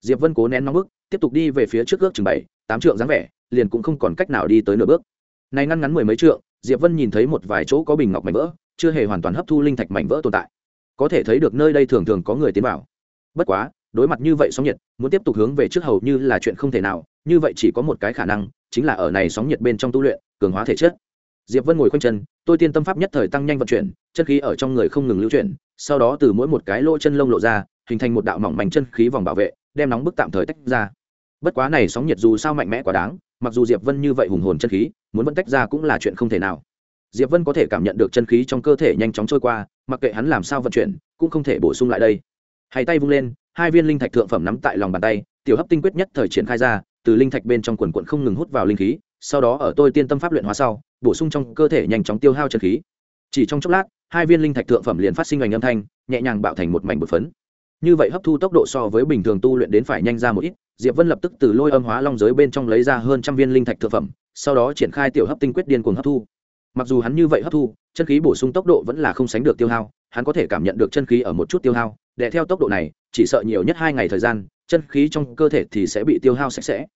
Diệp vân cố nén nóng bức, tiếp tục đi về phía trước ước chừng bảy, tám trượng dáng vẻ, liền cũng không còn cách nào đi tới nửa bước. Này ngăn ngắn mười mấy trượng, diệp vân nhìn thấy một vài chỗ có bình ngọc mảnh vỡ, chưa hề hoàn toàn hấp thu linh thạch mảnh vỡ tồn tại. Có thể thấy được nơi đây thường thường có người tiến vào. Bất quá, đối mặt như vậy sóng nhiệt, muốn tiếp tục hướng về trước hầu như là chuyện không thể nào, như vậy chỉ có một cái khả năng, chính là ở này sóng nhiệt bên trong tu luyện, cường hóa thể chất. Diệp vân ngồi khoanh chân tôi tiên tâm pháp nhất thời tăng nhanh vận chuyển, chân khí ở trong người không ngừng lưu chuyển, sau đó từ mỗi một cái lỗ chân lông lộ ra, hình thành một đạo mỏng mảnh chân khí vòng bảo vệ, đem nóng bức tạm thời tách ra. Bất quá này sóng nhiệt dù sao mạnh mẽ quá đáng, mặc dù diệp vân như vậy hùng hồn chân khí, muốn vẫn tách ra cũng là chuyện không thể nào. Diệp vân có thể cảm nhận được chân khí trong cơ thể nhanh chóng trôi qua, mặc kệ hắn làm sao vận chuyển, cũng không thể bổ sung lại đây. Hai tay vung lên, hai viên linh thạch thượng phẩm nắm tại lòng bàn tay, tiểu hấp tinh quyết nhất thời triển khai ra, từ linh thạch bên trong quần quận không ngừng hút vào linh khí, sau đó ở tôi tiên tâm pháp luyện hóa sau bổ sung trong cơ thể nhanh chóng tiêu hao chân khí. Chỉ trong chốc lát, hai viên linh thạch thượng phẩm liền phát sinh hoành âm thanh, nhẹ nhàng bạo thành một mảnh bột phấn. Như vậy hấp thu tốc độ so với bình thường tu luyện đến phải nhanh ra một ít, diệp vân lập tức từ lôi âm hóa long giới bên trong lấy ra hơn trăm viên linh thạch thượng phẩm, sau đó triển khai tiểu hấp tinh quyết điên cuồng hấp thu. Mặc dù hắn như vậy hấp thu, chân khí bổ sung tốc độ vẫn là không sánh được tiêu hao, hắn có thể cảm nhận được chân khí ở một chút tiêu hao, để theo tốc độ này, chỉ sợ nhiều nhất hai ngày thời gian, chân khí trong cơ thể thì sẽ bị tiêu hao sạch sẽ.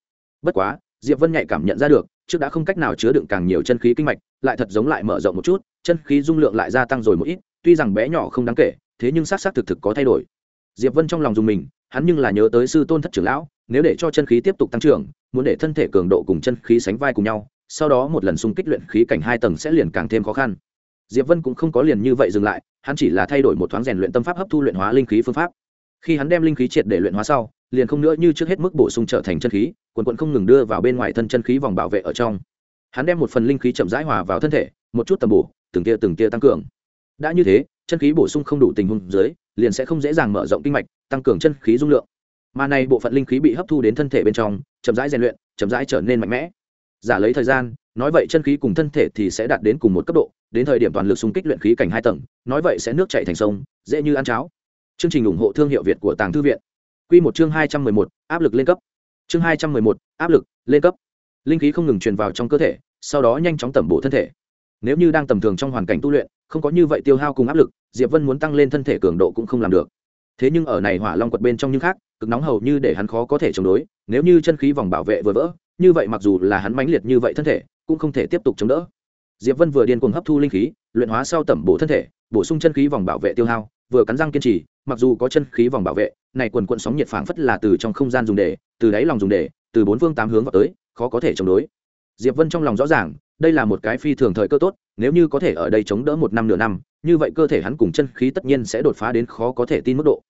Bất quá, diệp vân nhạy cảm nhận ra được trước đã không cách nào chứa đựng càng nhiều chân khí kinh mạch, lại thật giống lại mở rộng một chút, chân khí dung lượng lại gia tăng rồi một ít, tuy rằng bé nhỏ không đáng kể, thế nhưng xác xác thực thực có thay đổi. Diệp vân trong lòng dùng mình, hắn nhưng là nhớ tới sư tôn thất trưởng lão, nếu để cho chân khí tiếp tục tăng trưởng, muốn để thân thể cường độ cùng chân khí sánh vai cùng nhau, sau đó một lần xung kích luyện khí cảnh hai tầng sẽ liền càng thêm khó khăn. Diệp vân cũng không có liền như vậy dừng lại, hắn chỉ là thay đổi một thoáng rèn luyện tâm pháp hấp thu luyện hóa linh khí phương pháp khi hắn đem linh khí triệt để luyện hóa sau, liền không nữa như trước hết mức bổ sung trở thành chân khí, quần quận không ngừng đưa vào bên ngoài thân chân khí vòng bảo vệ ở trong. Hắn đem một phần linh khí chậm rãi hòa vào thân thể, một chút tầm bổ, từng tia từng tia tăng cường. Đã như thế, chân khí bổ sung không đủ tình huống dưới, liền sẽ không dễ dàng mở rộng kinh mạch, tăng cường chân khí dung lượng. Mà này bộ phận linh khí bị hấp thu đến thân thể bên trong, chậm rãi rèn luyện, chậm rãi trở nên mạnh mẽ. Giả lấy thời gian, nói vậy chân khí cùng thân thể thì sẽ đạt đến cùng một cấp độ, đến thời điểm toàn lực xung kích luyện khí cảnh hai tầng, nói vậy sẽ nước chảy thành sông, dễ như ăn cháo chương trình ủng hộ thương hiệu việt của tàng thư viện. Quy một chương hai trăm mười một, áp lực lên cấp. Chương hai trăm mười một, áp lực lên cấp. Linh khí không ngừng truyền vào trong cơ thể, sau đó nhanh chóng tẩm bổ thân thể. Nếu như đang tầm thường trong hoàn cảnh tu luyện, không có như vậy tiêu hao cùng áp lực, diệp vân muốn tăng lên thân thể cường độ cũng không làm được. Thế nhưng ở này hỏa long quật bên trong những khác, cực nóng hầu như để hắn khó có thể chống đối, nếu như chân khí vòng bảo vệ vừa vỡ, như vậy mặc dù là hắn mãnh liệt như vậy thân thể, cũng không thể tiếp tục chống đỡ. Diệp vân vừa điên cuồng hấp thu linh khí, luyện hóa sau tẩm bổ thân thể, bổ sung chân khí vòng bảo vệ tiêu hao vừa cắn răng kiên trì, mặc dù có chân khí vòng bảo vệ, này quần quận sóng nhiệt phảng phất là từ trong không gian dùng để, từ đáy lòng dùng để, từ bốn phương tám hướng vào tới, khó có thể chống đối. Diệp vân trong lòng rõ ràng, đây là một cái phi thường thời cơ tốt, nếu như có thể ở đây chống đỡ một năm nửa năm, như vậy cơ thể hắn cùng chân khí tất nhiên sẽ đột phá đến khó có thể tin mức độ.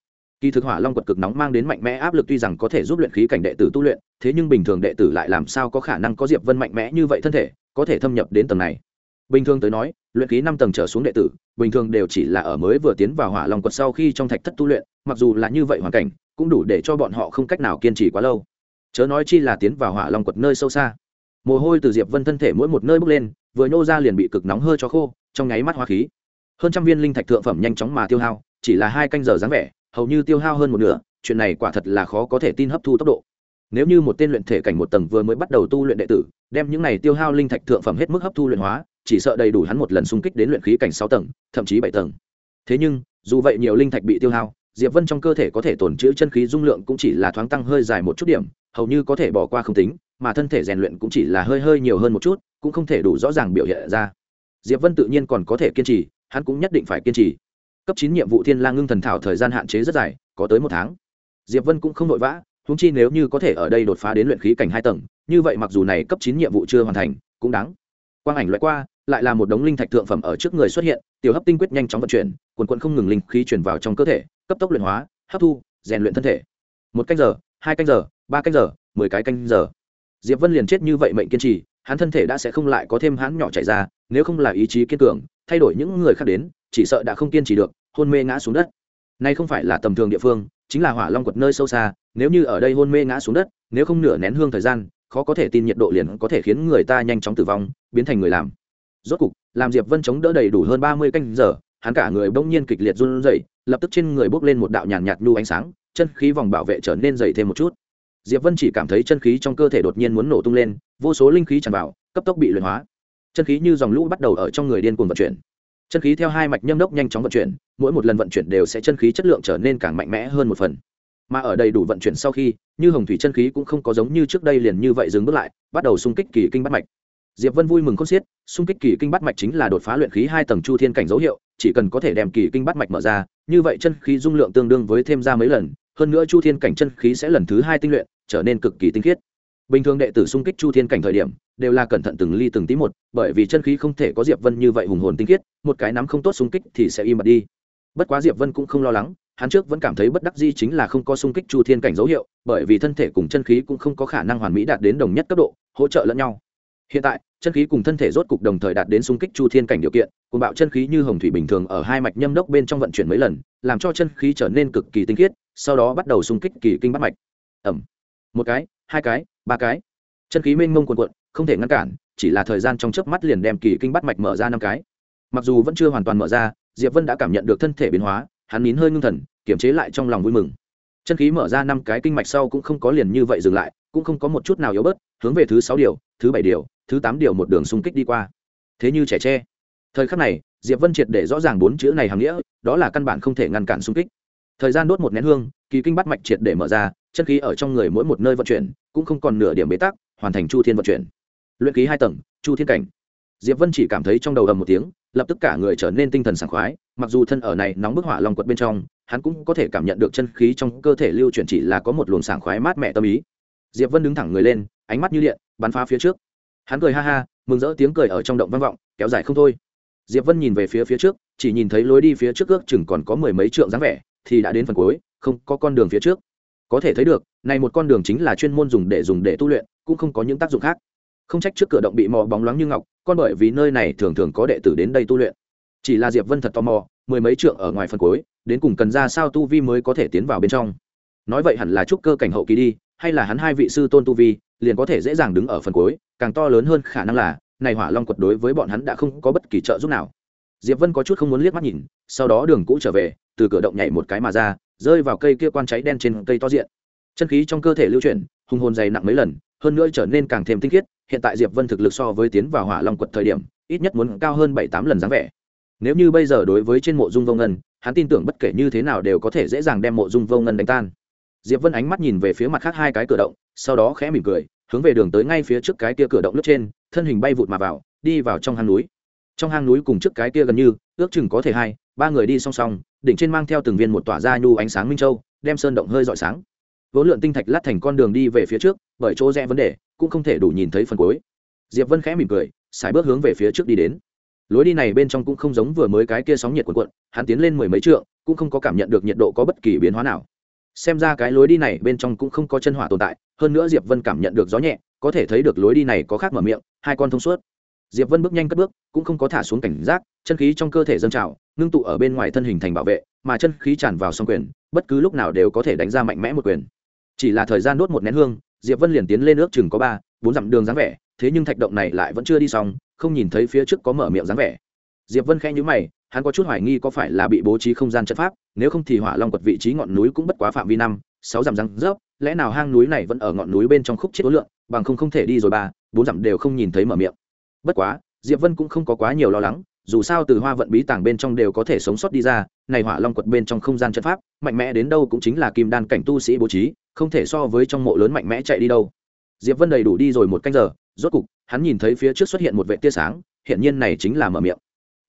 Kỳ thực hỏa long quật cực nóng mang đến mạnh mẽ áp lực tuy rằng có thể giúp luyện khí cảnh đệ tử tu luyện, thế nhưng bình thường đệ tử lại làm sao có khả năng có diệp vân mạnh mẽ như vậy thân thể, có thể thâm nhập đến tầng này. Bình thường tới nói luyện khí năm tầng trở xuống đệ tử, bình thường đều chỉ là ở mới vừa tiến vào hỏa long quật sau khi trong thạch thất tu luyện, mặc dù là như vậy hoàn cảnh, cũng đủ để cho bọn họ không cách nào kiên trì quá lâu. Chớ nói chi là tiến vào hỏa long quật nơi sâu xa. Mồ hôi từ diệp vân thân thể mỗi một nơi bốc lên, vừa nhô ra liền bị cực nóng hơi cho khô, trong nháy mắt hoa khí. Hơn trăm viên linh thạch thượng phẩm nhanh chóng mà tiêu hao, chỉ là hai canh giờ dáng vẻ, hầu như tiêu hao hơn một nửa, chuyện này quả thật là khó có thể tin hấp thu tốc độ. Nếu như một tên luyện thể cảnh một tầng vừa mới bắt đầu tu luyện đệ tử, đem những này tiêu hao linh thạch thượng phẩm hết mức hấp thu luyện hóa chỉ sợ đầy đủ hắn một lần xung kích đến luyện khí cảnh sáu tầng, thậm chí bảy tầng. Thế nhưng, dù vậy nhiều linh thạch bị tiêu hao, diệp vân trong cơ thể có thể tồn trữ chân khí dung lượng cũng chỉ là thoáng tăng hơi dài một chút điểm, hầu như có thể bỏ qua không tính, mà thân thể rèn luyện cũng chỉ là hơi hơi nhiều hơn một chút, cũng không thể đủ rõ ràng biểu hiện ra. Diệp vân tự nhiên còn có thể kiên trì, hắn cũng nhất định phải kiên trì. Cấp chín nhiệm vụ thiên lang ngưng thần thảo thời gian hạn chế rất dài, có tới một tháng. Diệp vân cũng không vội vã húng chi nếu như có thể ở đây đột phá đến luyện khí cảnh hai tầng, như vậy mặc dù này cấp chín nhiệm vụ chưa hoàn thành, cũng đáng. Quang ảnh loại qua lại là một đống linh thạch thượng phẩm ở trước người xuất hiện, tiểu hấp tinh quyết nhanh chóng vận chuyển, quần quận không ngừng linh khí chuyển vào trong cơ thể, cấp tốc luyện hóa, hấp thu, rèn luyện thân thể. Một canh giờ, hai canh giờ, ba canh giờ, mười cái canh giờ. Diệp vân liền chết như vậy mệnh kiên trì, hắn thân thể đã sẽ không lại có thêm hắn nhỏ chạy ra, nếu không là ý chí kiên cường, thay đổi những người khác đến, chỉ sợ đã không kiên trì được, hôn mê ngã xuống đất. Nay không phải là tầm thường địa phương, chính là hỏa long quật nơi sâu xa, nếu như ở đây hôn mê ngã xuống đất, nếu không nửa nén hương thời gian, khó có thể tin nhiệt độ liền có thể khiến người ta nhanh chóng tử vong, biến thành người làm rốt cục, làm diệp vân chống đỡ đầy đủ hơn ba mươi canh giờ, hắn cả người bỗng nhiên kịch liệt run rẩy, lập tức trên người bốc lên một đạo nhàn nhạt nhu ánh sáng, chân khí vòng bảo vệ trở nên dày thêm một chút. Diệp vân chỉ cảm thấy chân khí trong cơ thể đột nhiên muốn nổ tung lên, vô số linh khí tràn vào, cấp tốc bị luyện hóa. Chân khí như dòng lũ bắt đầu ở trong người điên cuồng vận chuyển. Chân khí theo hai mạch nhâm đốc nhanh chóng vận chuyển, mỗi một lần vận chuyển đều sẽ chân khí chất lượng trở nên càng mạnh mẽ hơn một phần. Mà ở đầy đủ vận chuyển sau khi, như hồng thủy chân khí cũng không có giống như trước đây liền như vậy dừng bước lại, bắt đầu xung kích kỳ kinh bắt mạch diệp vân vui mừng khôn xiết, xung kích kỳ kinh bắt mạch chính là đột phá luyện khí hai tầng chu thiên cảnh dấu hiệu, chỉ cần có thể đem kỳ kinh bắt mạch mở ra, như vậy chân khí dung lượng tương đương với thêm ra mấy lần, hơn nữa chu thiên cảnh chân khí sẽ lần thứ hai tinh luyện, trở nên cực kỳ tinh khiết. Bình thường đệ tử xung kích chu thiên cảnh thời điểm, đều là cẩn thận từng ly từng tí một, bởi vì chân khí không thể có diệp vân như vậy hùng hồn tinh khiết, một cái nắm không tốt xung kích thì sẽ im bặt đi. Bất quá diệp vân cũng không lo lắng, hắn trước vẫn cảm thấy bất đắc di chính là không có xung kích chu thiên cảnh dấu hiệu, bởi vì thân thể cùng chân khí cũng không có khả năng hoàn mỹ đạt đến đồng nhất cấp độ, hỗ trợ lẫn nhau. Hiện tại chân khí cùng thân thể rốt cục đồng thời đạt đến xung kích chu thiên cảnh điều kiện cùng bạo chân khí như hồng thủy bình thường ở hai mạch nhâm đốc bên trong vận chuyển mấy lần, làm cho chân khí trở nên cực kỳ tinh khiết, sau đó bắt đầu xung kích kỳ kinh bắt mạch. Ẩm một cái, hai cái, ba cái. Chân khí mênh mông quần quận không thể ngăn cản, chỉ là thời gian trong chớp mắt liền đem kỳ kinh bắt mạch mở ra năm cái. Mặc dù vẫn chưa hoàn toàn mở ra, diệp vân đã cảm nhận được thân thể biến hóa, hắn nín hơi ngưng thần, kiềm chế lại trong lòng vui mừng. Chân khí mở ra năm cái kinh mạch sau cũng không có liền như vậy dừng lại, cũng không có một chút nào yếu bớt, hướng về thứ sáu điều, thứ bảy điều thứ tám điều một đường xung kích đi qua. Thế như trẻ tre. Thời khắc này, diệp vân triệt để rõ ràng bốn chữ này hàm nghĩa, đó là căn bản không thể ngăn cản xung kích. Thời gian đốt một nén hương, kỳ kinh bắt mạch triệt để mở ra, chân khí ở trong người mỗi một nơi vận chuyển, cũng không còn nửa điểm bế tắc, hoàn thành chu thiên vận chuyển. Luyện khí hai tầng, chu thiên cảnh. Diệp vân chỉ cảm thấy trong đầu ầm một tiếng, lập tức cả người trở nên tinh thần sảng khoái, mặc dù thân ở này nóng bức hỏa long quật bên trong, hắn cũng có thể cảm nhận được chân khí trong cơ thể lưu chuyển chỉ là có một luồng sảng khoái mát mẻ tâm ý. Diệp vân đứng thẳng người lên, ánh mắt như điện, bắn phá phía trước hắn cười ha ha, mừng rỡ tiếng cười ở trong động vang vọng, kéo dài không thôi. Diệp vân nhìn về phía phía trước, chỉ nhìn thấy lối đi phía trước ước chừng còn có mười mấy trượng dáng vẻ, thì đã đến phần cuối, không có con đường phía trước. Có thể thấy được, này một con đường chính là chuyên môn dùng để dùng để tu luyện, cũng không có những tác dụng khác. Không trách trước cửa động bị mò bóng loáng như ngọc, con bởi vì nơi này thường thường có đệ tử đến đây tu luyện. Chỉ là diệp vân thật tò mò, mười mấy trượng ở ngoài phần cuối, đến cùng cần ra sao tu vi mới có thể tiến vào bên trong. Nói vậy hẳn là trúc cơ cảnh hậu kỳ đi, hay là hắn hai vị sư tôn tu vi liền có thể dễ dàng đứng ở phần cuối, càng to lớn hơn khả năng là, này hỏa long quật đối với bọn hắn đã không có bất kỳ trợ giúp nào. Diệp vân có chút không muốn liếc mắt nhìn, sau đó đường cũ trở về, từ cửa động nhảy một cái mà ra, rơi vào cây kia quan cháy đen trên cây to diện. Chân khí trong cơ thể lưu chuyển, hùng hồn dày nặng mấy lần, hơn nữa trở nên càng thêm tinh khiết, hiện tại diệp vân thực lực so với tiến vào hỏa long quật thời điểm, ít nhất muốn cao hơn bảy tám lần dáng vẻ. Nếu như bây giờ đối với trên mộ dung vô ngân, hắn tin tưởng bất kể như thế nào đều có thể dễ dàng đem mộ dung vô ngân đánh tan. Diệp vân ánh mắt nhìn về phía mặt khác hai cái cửa động sau đó khẽ mỉm cười, hướng về đường tới ngay phía trước cái kia cửa động lướt trên, thân hình bay vụt mà vào, đi vào trong hang núi. Trong hang núi cùng trước cái kia gần như, ước chừng có thể hai, ba người đi song song, đỉnh trên mang theo từng viên một tỏa ra nhu ánh sáng minh châu, đem sơn động hơi rọi sáng. Vốn lượn tinh thạch lát thành con đường đi về phía trước, bởi chỗ rẽ vấn đề, cũng không thể đủ nhìn thấy phần cuối. Diệp vân khẽ mỉm cười, sải bước hướng về phía trước đi đến. Lối đi này bên trong cũng không giống vừa mới cái kia sóng nhiệt cuộn cuộn, hắn tiến lên mười mấy trượng, cũng không có cảm nhận được nhiệt độ có bất kỳ biến hóa nào xem ra cái lối đi này bên trong cũng không có chân hỏa tồn tại, hơn nữa diệp vân cảm nhận được gió nhẹ, có thể thấy được lối đi này có khác mở miệng, hai con thông suốt. Diệp vân bước nhanh cất bước, cũng không có thả xuống cảnh giác, chân khí trong cơ thể dâng trào, ngưng tụ ở bên ngoài thân hình thành bảo vệ, mà chân khí tràn vào song quyền, bất cứ lúc nào đều có thể đánh ra mạnh mẽ một quyền. Chỉ là thời gian đốt một nén hương, diệp vân liền tiến lên ước chừng có ba, bốn dặm đường dáng vẻ, thế nhưng thạch động này lại vẫn chưa đi xong, không nhìn thấy phía trước có mở miệng dáng vẻ. Diệp vân khẽ nhíu mày hắn có chút hoài nghi có phải là bị bố trí không gian trận pháp, nếu không thì hỏa long quật vị trí ngọn núi cũng bất quá phạm vi năm, sáu dặm răng rớp, lẽ nào hang núi này vẫn ở ngọn núi bên trong khúc chết tối lượng, bằng không không thể đi rồi ba bốn dặm đều không nhìn thấy mở miệng. Bất quá, diệp vân cũng không có quá nhiều lo lắng, dù sao từ hoa vận bí tàng bên trong đều có thể sống sót đi ra, này hỏa long quật bên trong không gian trận pháp, mạnh mẽ đến đâu cũng chính là kim đan cảnh tu sĩ bố trí, không thể so với trong mộ lớn mạnh mẽ chạy đi đâu. Diệp vân đầy đủ đi rồi một canh giờ, rốt cục, hắn nhìn thấy phía trước xuất hiện một vệ tia sáng hiện nhiên này chính là mở miệng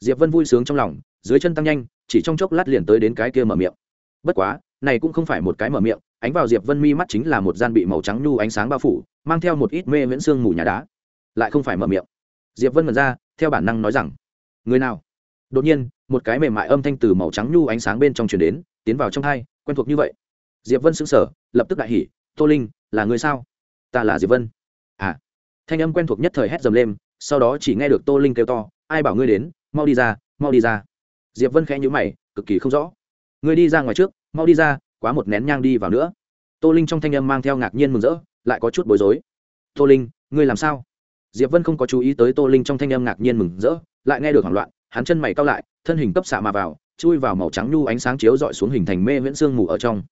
diệp vân vui sướng trong lòng, dưới chân tăng nhanh, chỉ trong chốc lát liền tới đến cái kia mở miệng. Bất quá, này cũng không phải một cái mở miệng, ánh vào diệp vân mi mắt chính là một gian bị màu trắng nhu ánh sáng bao phủ, mang theo một ít mê miễn xương mù nhà đá. Lại không phải mở miệng. Diệp vân mật ra, theo bản năng nói rằng, người nào? Đột nhiên, một cái mềm mại âm thanh từ màu trắng nhu ánh sáng bên trong chuyển đến, tiến vào trong hai quen thuộc như vậy. Diệp vân sững sờ, lập tức đại hỉ, tô linh, là người sao? Ta là diệp vân. À. Thanh âm quen thuộc nhất thời hét dầm lên, sau đó chỉ nghe được tô linh kêu to, ai bảo ngươi đến mau đi ra, mau đi ra. Diệp vân khẽ nhíu mày, cực kỳ không rõ. Người đi ra ngoài trước, mau đi ra, quá một nén nhang đi vào nữa. Tô linh trong thanh âm mang theo ngạc nhiên mừng rỡ, lại có chút bối rối. Tô linh, ngươi làm sao? Diệp vân không có chú ý tới tô linh trong thanh âm ngạc nhiên mừng rỡ, lại nghe được hoảng loạn, hắn chân mày cao lại, thân hình cấp xạ mà vào, chui vào màu trắng nhu ánh sáng chiếu dọi xuống hình thành mê viễn sương mù ở trong.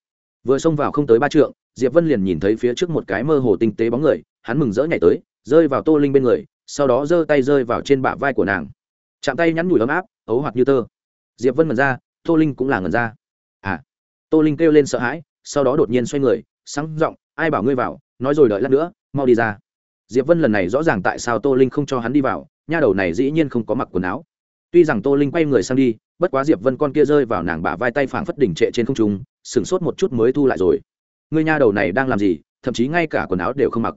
Vừa xông vào không tới ba trượng, diệp vân liền nhìn thấy phía trước một cái mơ hồ tinh tế bóng người, hắn mừng rỡ nhảy tới, rơi vào tô linh bên người, sau đó giơ tay rơi vào trên bả vai của nàng chạm tay nhắn nhủi ấm áp, ấu hoạt như tơ. Diệp vân mần ra, tô linh cũng là ngần ra. À tô linh kêu lên sợ hãi, sau đó đột nhiên xoay người, sáng giọng, ai bảo ngươi vào, nói rồi đợi lát nữa, mau đi ra. Diệp vân lần này rõ ràng tại sao tô linh không cho hắn đi vào, nha đầu này dĩ nhiên không có mặc quần áo. Tuy rằng tô linh quay người sang đi, bất quá diệp vân con kia rơi vào nàng bả vai tay phảng phất đỉnh trệ trên không trung, sửng sốt một chút mới thu lại rồi. Ngươi nha đầu này đang làm gì, thậm chí ngay cả quần áo đều không mặc.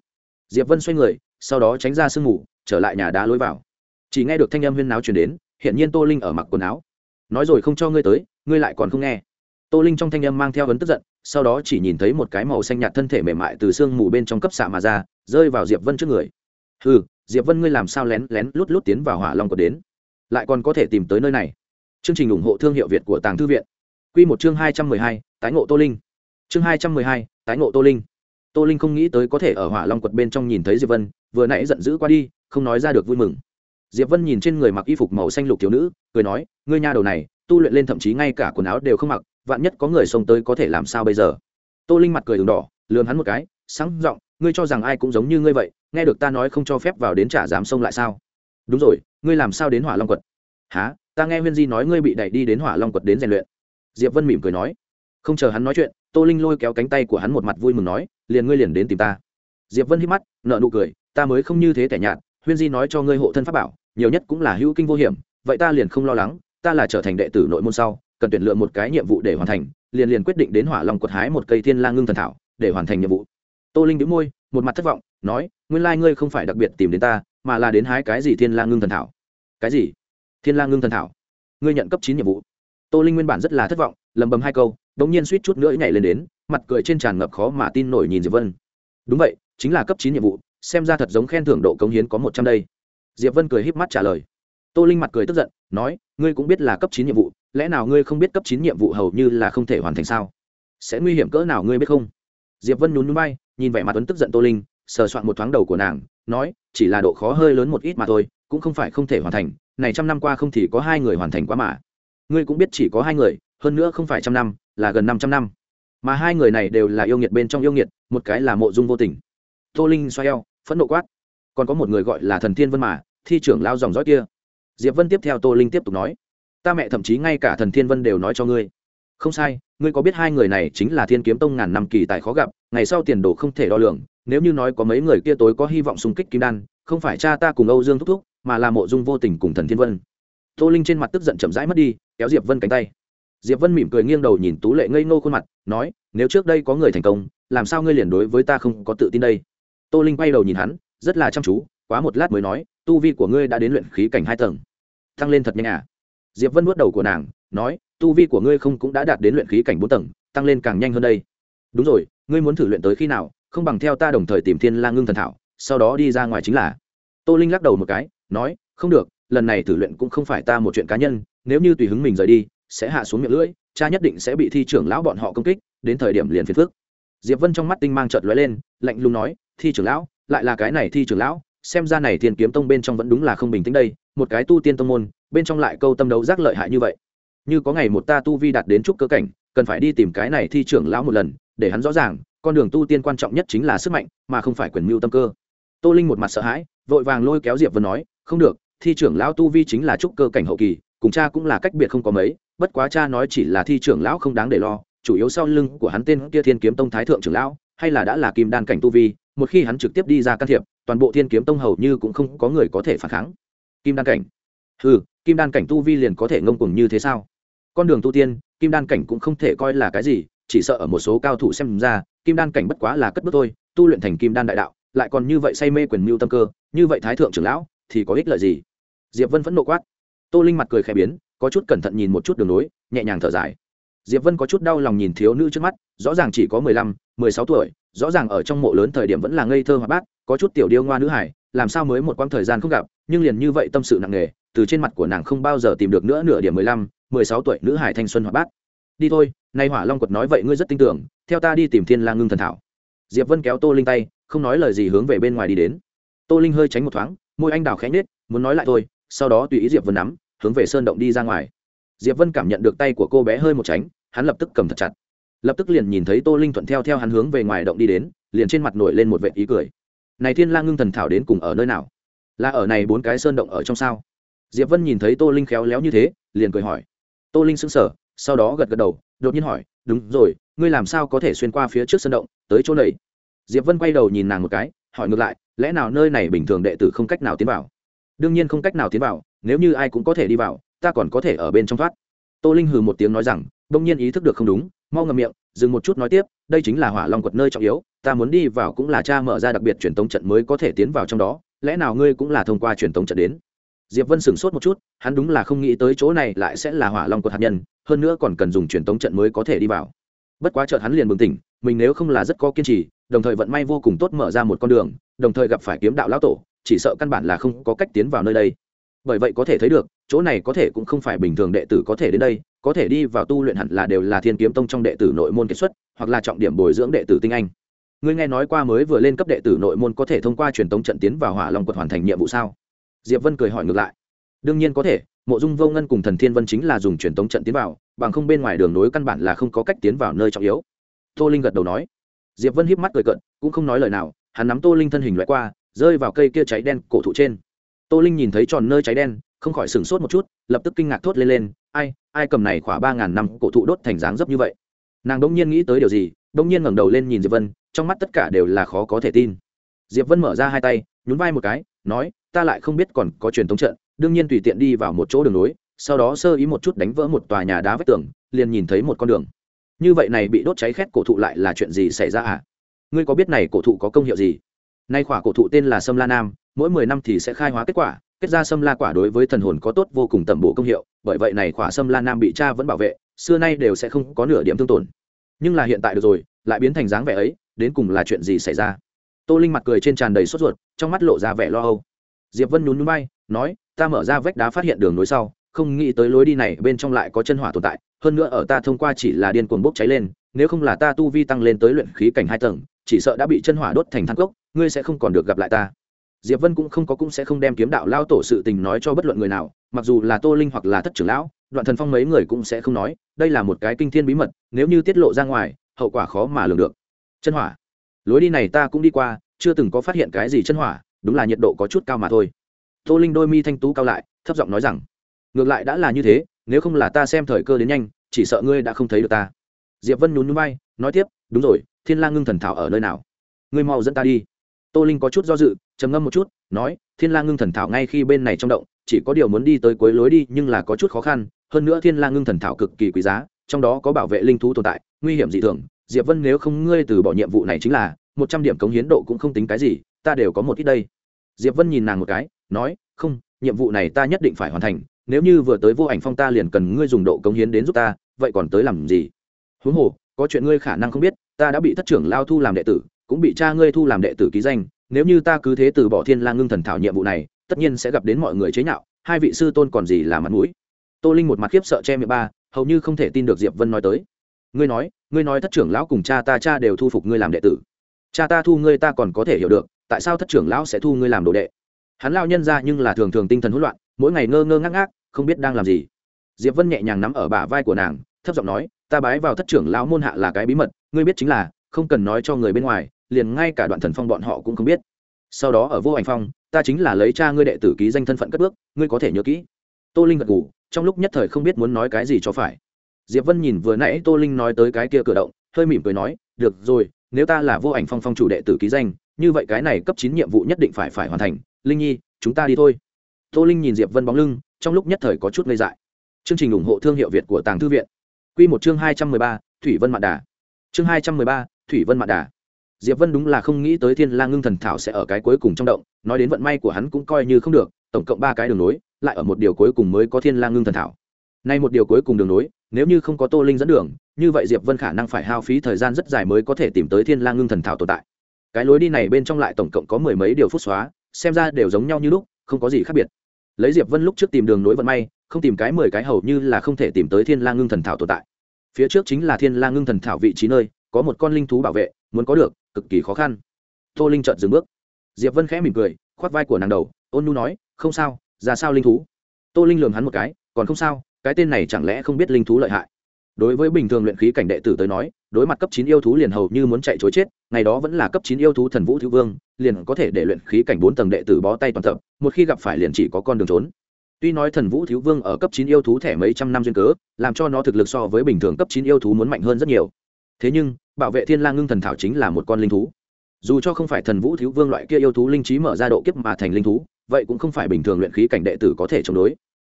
Diệp vân xoay người, sau đó tránh ra sương mù, trở lại nhà đá lối vào chỉ nghe được thanh âm huyên náo truyền đến hiện nhiên tô linh ở mặc quần áo. Nói rồi không cho ngươi tới, ngươi lại còn không nghe. Tô linh trong thanh âm mang theo ấn tức giận, sau đó chỉ nhìn thấy một cái màu xanh nhạt thân thể mềm mại từ sương mù bên trong cấp xạ mà ra, rơi vào diệp vân trước người. Ừ diệp vân ngươi làm sao lén lén lút lút tiến vào hỏa long còn đến? Lại còn có thể tìm tới nơi này. Chương trình ủng hộ thương hiệu việt của tàng thư viện. Quy một chương hai trăm mười hai, tái ngộ tô linh. Chương hai trăm mười hai, tái ngộ tô linh. Tô linh không nghĩ tới có thể ở hỏa long quật bên trong nhìn thấy diệp vân, vừa nãy giận dữ qua đi, không nói ra được vui mừng diệp vân nhìn trên người mặc y phục màu xanh lục thiếu nữ, cười nói, ngươi nha đầu này, tu luyện lên thậm chí ngay cả quần áo đều không mặc, vạn nhất có người xông tới có thể làm sao bây giờ? Tô linh mặt cười đường đỏ, lườm hắn một cái, sáng giọng, ngươi cho rằng ai cũng giống như ngươi vậy, nghe được ta nói không cho phép vào đến trả dám xông lại sao? Đúng rồi, ngươi làm sao đến hỏa long quật? Há ta nghe huyên di nói ngươi bị đẩy đi đến hỏa long quật đến rèn luyện. Diệp vân mỉm cười nói. Không chờ hắn nói chuyện, tô linh lôi kéo cánh tay của hắn một mặt vui mừng nói, liền ngươi liền đến tìm ta. Diệp vân hít mắt nợ nụ cười, ta mới không như thế tẻ nhạt huyên di nói cho ngươi hộ thân pháp bảo, nhiều nhất cũng là hữu kinh vô hiểm, vậy ta liền không lo lắng, ta là trở thành đệ tử nội môn sau, cần tuyển lựa một cái nhiệm vụ để hoàn thành, liền liền quyết định đến hỏa long quật hái một cây thiên lang ngưng thần thảo, để hoàn thành nhiệm vụ. Tô linh đĩu môi, một mặt thất vọng, nói, nguyên lai ngươi không phải đặc biệt tìm đến ta, mà là đến hái cái gì thiên lang ngưng thần thảo? Cái gì? Thiên lang ngưng thần thảo? Ngươi nhận cấp chín nhiệm vụ. Tô linh nguyên bản rất là thất vọng, lầm bầm hai câu, đống nhiên suýt chút nữa nhảy lên đến, mặt cười trên tràn ngập khó mà tin nổi nhìn diệp vân. Đúng vậy, chính là cấp chín nhiệm vụ xem ra thật giống khen thưởng độ cống hiến có một trăm đây. Diệp vân cười híp mắt trả lời. Tô linh mặt cười tức giận, nói, ngươi cũng biết là cấp chín nhiệm vụ, lẽ nào ngươi không biết cấp chín nhiệm vụ hầu như là không thể hoàn thành sao? Sẽ nguy hiểm cỡ nào ngươi biết không? Diệp vân nhún nhún bay nhìn vẻ mặt tuấn tức giận tô linh, sờ soạn một thoáng đầu của nàng, nói, chỉ là độ khó hơi lớn một ít mà thôi, cũng không phải không thể hoàn thành, này trăm năm qua không thì có hai người hoàn thành quá mà. Ngươi cũng biết chỉ có hai người, hơn nữa không phải trăm năm, là gần năm trăm năm. Mà hai người này đều là yêu nghiệt bên trong yêu nghiệt, một cái là mộ dung vô tình. Tô linh xoay eo phẫn nộ quát. Còn có một người gọi là thần thiên vân mà, thi trưởng lao dòng dõi kia. Diệp vân tiếp theo tô linh tiếp tục nói, ta mẹ thậm chí ngay cả thần thiên vân đều nói cho ngươi. Không sai, ngươi có biết hai người này chính là thiên kiếm tông ngàn năm kỳ tài khó gặp, ngày sau tiền đồ không thể đo lường, nếu như nói có mấy người kia tối có hy vọng xung kích kim đan, không phải cha ta cùng âu dương thúc thúc, mà là mộ dung vô tình cùng thần thiên vân. Tô linh trên mặt tức giận chậm rãi mất đi, kéo diệp vân cánh tay. Diệp vân mỉm cười nghiêng đầu nhìn tú lệ ngây ngô khuôn mặt, nói, nếu trước đây có người thành công, làm sao ngươi liền đối với ta không có tự tin đây? Tô linh quay đầu nhìn hắn, rất là chăm chú, quá một lát mới nói, tu vi của ngươi đã đến luyện khí cảnh hai tầng. Tăng lên thật nhanh à? Diệp vân nuốt đầu của nàng, nói, tu vi của ngươi không cũng đã đạt đến luyện khí cảnh bốn tầng, tăng lên càng nhanh hơn đây. Đúng rồi, ngươi muốn thử luyện tới khi nào, không bằng theo ta đồng thời tìm thiên lang ngưng thần thảo, sau đó đi ra ngoài chính là. Tô linh lắc đầu một cái, nói, không được, lần này thử luyện cũng không phải ta một chuyện cá nhân, nếu như tùy hứng mình rời đi, sẽ hạ xuống miệng lưỡi, cha nhất định sẽ bị thi trưởng lão bọn họ công kích, đến thời điểm liền phiền phước diệp vân trong mắt tinh mang chợt lóe lên, lạnh lùng nói thi trưởng lão, lại là cái này thi trưởng lão, xem ra này thiên kiếm tông bên trong vẫn đúng là không bình tĩnh đây, một cái tu tiên tông môn, bên trong lại câu tâm đấu giác lợi hại như vậy. Như có ngày một ta tu vi đạt đến chút cơ cảnh, cần phải đi tìm cái này thi trưởng lão một lần, để hắn rõ ràng, con đường tu tiên quan trọng nhất chính là sức mạnh, mà không phải quyền mưu tâm cơ. Tô linh một mặt sợ hãi, vội vàng lôi kéo diệp vân nói, không được, thi trưởng lão tu vi chính là trúc cơ cảnh hậu kỳ, cùng cha cũng là cách biệt không có mấy, bất quá cha nói chỉ là thi trưởng lão không đáng để lo, chủ yếu sau lưng của hắn tên kia thiên kiếm tông thái thượng trưởng lão, hay là đã là kim đan cảnh tu vi một khi hắn trực tiếp đi ra can thiệp, toàn bộ thiên kiếm tông hầu như cũng không có người có thể phản kháng. Kim đan cảnh. Ừ kim đan cảnh tu vi liền có thể ngông cuồng như thế sao? Con đường tu tiên, kim đan cảnh cũng không thể coi là cái gì, chỉ sợ ở một số cao thủ xem ra, kim đan cảnh bất quá là cất bước thôi, tu luyện thành kim đan đại đạo, lại còn như vậy say mê quyền mưu tâm cơ, như vậy thái thượng trưởng lão, thì có ích lợi gì? Diệp vân vẫn nộ quát. Tô linh mặt cười khẽ biến, có chút cẩn thận nhìn một chút đường nối, nhẹ nhàng thở dài. Diệp vân có chút đau lòng nhìn thiếu nữ trước mắt, rõ ràng chỉ có mười lăm, mười sáu tuổi rõ ràng ở trong mộ lớn thời điểm vẫn là ngây thơ hoạt bát, có chút tiểu điêu ngoa nữ hải, làm sao mới một quãng thời gian không gặp, nhưng liền như vậy tâm sự nặng nề, từ trên mặt của nàng không bao giờ tìm được nữa nửa điểm mười lăm, mười sáu tuổi nữ hải thanh xuân hoạt bát. Đi thôi, nay hỏa long quật nói vậy ngươi rất tin tưởng, theo ta đi tìm thiên la ngưng thần thảo. Diệp vân kéo tô linh tay, không nói lời gì hướng về bên ngoài đi đến. Tô linh hơi tránh một thoáng, môi anh đào khẽ nết muốn nói lại thôi. Sau đó tùy ý diệp vân nắm, hướng về sơn động đi ra ngoài. Diệp vân cảm nhận được tay của cô bé hơi một tránh, hắn lập tức cầm thật chặt lập tức liền nhìn thấy tô linh thuận theo theo hắn hướng về ngoài động đi đến, liền trên mặt nổi lên một vệ ý cười. Này thiên lang ngưng thần thảo đến cùng ở nơi nào? Là ở này bốn cái sơn động ở trong sao? Diệp vân nhìn thấy tô linh khéo léo như thế, liền cười hỏi. Tô linh sững sờ, sau đó gật gật đầu, đột nhiên hỏi, đúng rồi, ngươi làm sao có thể xuyên qua phía trước sơn động, tới chỗ này? Diệp vân quay đầu nhìn nàng một cái, hỏi ngược lại, lẽ nào nơi này bình thường đệ tử không cách nào tiến vào? Đương nhiên không cách nào tiến vào, nếu như ai cũng có thể đi vào, ta còn có thể ở bên trong thoát. Tô linh hừ một tiếng nói rằng, đông nhiên ý thức được không đúng mau ngậm miệng, dừng một chút nói tiếp, đây chính là hỏa long quật nơi trọng yếu, ta muốn đi vào cũng là cha mở ra đặc biệt truyền tống trận mới có thể tiến vào trong đó, lẽ nào ngươi cũng là thông qua truyền tống trận đến? Diệp vân sửng sốt một chút, hắn đúng là không nghĩ tới chỗ này lại sẽ là hỏa long quật hạt nhân, hơn nữa còn cần dùng truyền tống trận mới có thể đi vào. Bất quá chợt hắn liền bừng tỉnh, mình nếu không là rất có kiên trì, đồng thời vận may vô cùng tốt mở ra một con đường, đồng thời gặp phải kiếm đạo lão tổ, chỉ sợ căn bản là không có cách tiến vào nơi đây. Bởi vậy có thể thấy được chỗ này có thể cũng không phải bình thường đệ tử có thể đến đây, có thể đi vào tu luyện hẳn là đều là thiên kiếm tông trong đệ tử nội môn kết xuất, hoặc là trọng điểm bồi dưỡng đệ tử tinh anh. Ngươi nghe nói qua mới vừa lên cấp đệ tử nội môn có thể thông qua truyền tống trận tiến vào hỏa long quật hoàn thành nhiệm vụ sao? Diệp vân cười hỏi ngược lại. Đương nhiên có thể, mộ dung vô ngân cùng thần thiên vân chính là dùng truyền tống trận tiến vào, bằng không bên ngoài đường nối căn bản là không có cách tiến vào nơi trọng yếu. Tô linh gật đầu nói. Diệp vân híp mắt cười cận cũng không nói lời nào, hắn nắm tô linh thân hình loại qua, rơi vào cây kia cháy đen cổ thụ trên. Tô linh nhìn thấy tròn nơi cháy đen không khỏi sửng sốt một chút lập tức kinh ngạc thốt lên lên ai ai cầm này khỏa ba ngàn năm cổ thụ đốt thành dáng dấp như vậy? Nàng đông nhiên nghĩ tới điều gì đông nhiên ngẩng đầu lên nhìn diệp vân trong mắt tất cả đều là khó có thể tin. Diệp vân mở ra hai tay nhún vai một cái nói ta lại không biết còn có truyền thống trận đương nhiên tùy tiện đi vào một chỗ đường núi, sau đó sơ ý một chút đánh vỡ một tòa nhà đá vách tường liền nhìn thấy một con đường. Như vậy này bị đốt cháy khét cổ thụ lại là chuyện gì xảy ra à? Ngươi có biết này cổ thụ có công hiệu gì? Nay khỏa cổ thụ tên là sâm la nam mỗi mười năm thì sẽ khai hóa kết quả kết ra sâm la quả đối với thần hồn có tốt vô cùng tầm bổ công hiệu, bởi vậy này quả sâm la nam bị cha vẫn bảo vệ, xưa nay đều sẽ không có nửa điểm thương tổn. Nhưng là hiện tại được rồi, lại biến thành dáng vẻ ấy, đến cùng là chuyện gì xảy ra? Tô linh mặt cười trên tràn đầy sốt ruột, trong mắt lộ ra vẻ lo âu. Diệp vân nhún núi bay nói, ta mở ra vách đá phát hiện đường nối sau, không nghĩ tới lối đi này bên trong lại có chân hỏa tồn tại, hơn nữa ở ta thông qua chỉ là điên cuồng bốc cháy lên, nếu không là ta tu vi tăng lên tới luyện khí cảnh hai tầng, chỉ sợ đã bị chân hỏa đốt thành thang cốc, ngươi sẽ không còn được gặp lại ta diệp vân cũng không có cũng sẽ không đem kiếm đạo lao tổ sự tình nói cho bất luận người nào, mặc dù là tô linh hoặc là thất trưởng lão, đoạn thần phong mấy người cũng sẽ không nói, đây là một cái kinh thiên bí mật, nếu như tiết lộ ra ngoài, hậu quả khó mà lường được. Chân hỏa. Lối đi này ta cũng đi qua, chưa từng có phát hiện cái gì chân hỏa, đúng là nhiệt độ có chút cao mà thôi. Tô linh đôi mi thanh tú cao lại, thấp giọng nói rằng, ngược lại đã là như thế, nếu không là ta xem thời cơ đến nhanh, chỉ sợ ngươi đã không thấy được ta. Diệp vân nhún nhún bay nói tiếp, đúng rồi, thiên lang ngưng thần thảo ở nơi nào? Ngươi mau dẫn ta đi tô linh có chút do dự, trầm ngâm một chút, nói, thiên lang ngưng thần thảo ngay khi bên này trong động, chỉ có điều muốn đi tới cuối lối đi nhưng là có chút khó khăn, hơn nữa thiên lang ngưng thần thảo cực kỳ quý giá, trong đó có bảo vệ linh thú tồn tại, nguy hiểm dị thường. Diệp vân nếu không ngươi từ bỏ nhiệm vụ này chính là, một trăm điểm cống hiến độ cũng không tính cái gì, ta đều có một ít đây. Diệp vân nhìn nàng một cái, nói, không, nhiệm vụ này ta nhất định phải hoàn thành, nếu như vừa tới vô ảnh phong ta liền cần ngươi dùng độ cống hiến đến giúp ta, vậy còn tới làm gì? Huống hồ, có chuyện ngươi khả năng không biết, ta đã bị thất trưởng lao thu làm đệ tử cũng bị cha ngươi thu làm đệ tử ký danh, nếu như ta cứ thế từ bỏ thiên lang ngưng thần thảo nhiệm vụ này, tất nhiên sẽ gặp đến mọi người chế nhạo, hai vị sư tôn còn gì là mặt mũi. Tô linh một mặt khiếp sợ che miệng ba, hầu như không thể tin được diệp vân nói tới. Ngươi nói ngươi nói thất trưởng lão cùng cha ta, cha đều thu phục ngươi làm đệ tử. Cha ta thu ngươi ta còn có thể hiểu được, tại sao thất trưởng lão sẽ thu ngươi làm đồ đệ? Hắn lao nhân ra nhưng là thường thường tinh thần hỗn loạn, mỗi ngày ngơ ngơ ngác ngác, không biết đang làm gì. Diệp vân nhẹ nhàng nắm ở bả vai của nàng, thấp giọng nói, ta bái vào thất trưởng lão môn hạ là cái bí mật, ngươi biết chính là, không cần nói cho người bên ngoài liền ngay cả đoạn thần phong bọn họ cũng không biết. Sau đó ở vô ảnh phong, ta chính là lấy cha ngươi đệ tử ký danh thân phận cất bước, ngươi có thể nhớ kỹ. Tô linh gật ngủ trong lúc nhất thời không biết muốn nói cái gì cho phải. Diệp vân nhìn vừa nãy tô linh nói tới cái kia cử động, hơi mỉm cười nói, được rồi, nếu ta là vô ảnh phong phong chủ đệ tử ký danh, như vậy cái này cấp chín nhiệm vụ nhất định phải phải hoàn thành. Linh nhi, chúng ta đi thôi. Tô linh nhìn diệp vân bóng lưng, trong lúc nhất thời có chút ngây dại. Chương trình ủng hộ thương hiệu việt của tàng thư viện. Q một chương hai trăm mười ba, thủy vân mạn đà. Chương hai trăm mười ba, thủy vân mạn đà diệp vân đúng là không nghĩ tới thiên lang ngưng thần thảo sẽ ở cái cuối cùng trong động, nói đến vận may của hắn cũng coi như không được, tổng cộng ba cái đường nối, lại ở một điều cuối cùng mới có thiên lang ngưng thần thảo. Nay một điều cuối cùng đường nối, nếu như không có tô linh dẫn đường, như vậy diệp vân khả năng phải hao phí thời gian rất dài mới có thể tìm tới thiên lang ngưng thần thảo tồn tại. Cái lối đi này bên trong lại tổng cộng có mười mấy điều phút xóa, xem ra đều giống nhau như lúc, không có gì khác biệt. Lấy diệp vân lúc trước tìm đường nối vận may, không tìm cái mười cái hầu như là không thể tìm tới thiên lang ngưng thần thảo tồn tại. Phía trước chính là thiên lang ngưng thần thảo vị trí nơi, có một con linh thú bảo vệ, muốn có được cực kỳ khó khăn. Tô linh chợt dừng bước. Diệp vân khẽ mỉm cười, khoát vai của nàng đầu, ôn nu nói, không sao, ra sao linh thú? Tô linh lường hắn một cái, còn không sao, cái tên này chẳng lẽ không biết linh thú lợi hại? Đối với bình thường luyện khí cảnh đệ tử tới nói, đối mặt cấp chín yêu thú liền hầu như muốn chạy chối chết, ngày đó vẫn là cấp chín yêu thú thần vũ thiếu vương, liền có thể để luyện khí cảnh bốn tầng đệ tử bó tay toàn tập, một khi gặp phải liền chỉ có con đường trốn. Tuy nói thần vũ thiếu vương ở cấp chín yêu thú thẻ mấy trăm năm duyên cớ, làm cho nó thực lực so với bình thường cấp chín yêu thú muốn mạnh hơn rất nhiều. Thế nhưng bảo vệ thiên lang ngưng thần thảo chính là một con linh thú. Dù cho không phải thần vũ thiếu vương loại kia yêu thú linh trí mở ra độ kiếp mà thành linh thú, vậy cũng không phải bình thường luyện khí cảnh đệ tử có thể chống đối.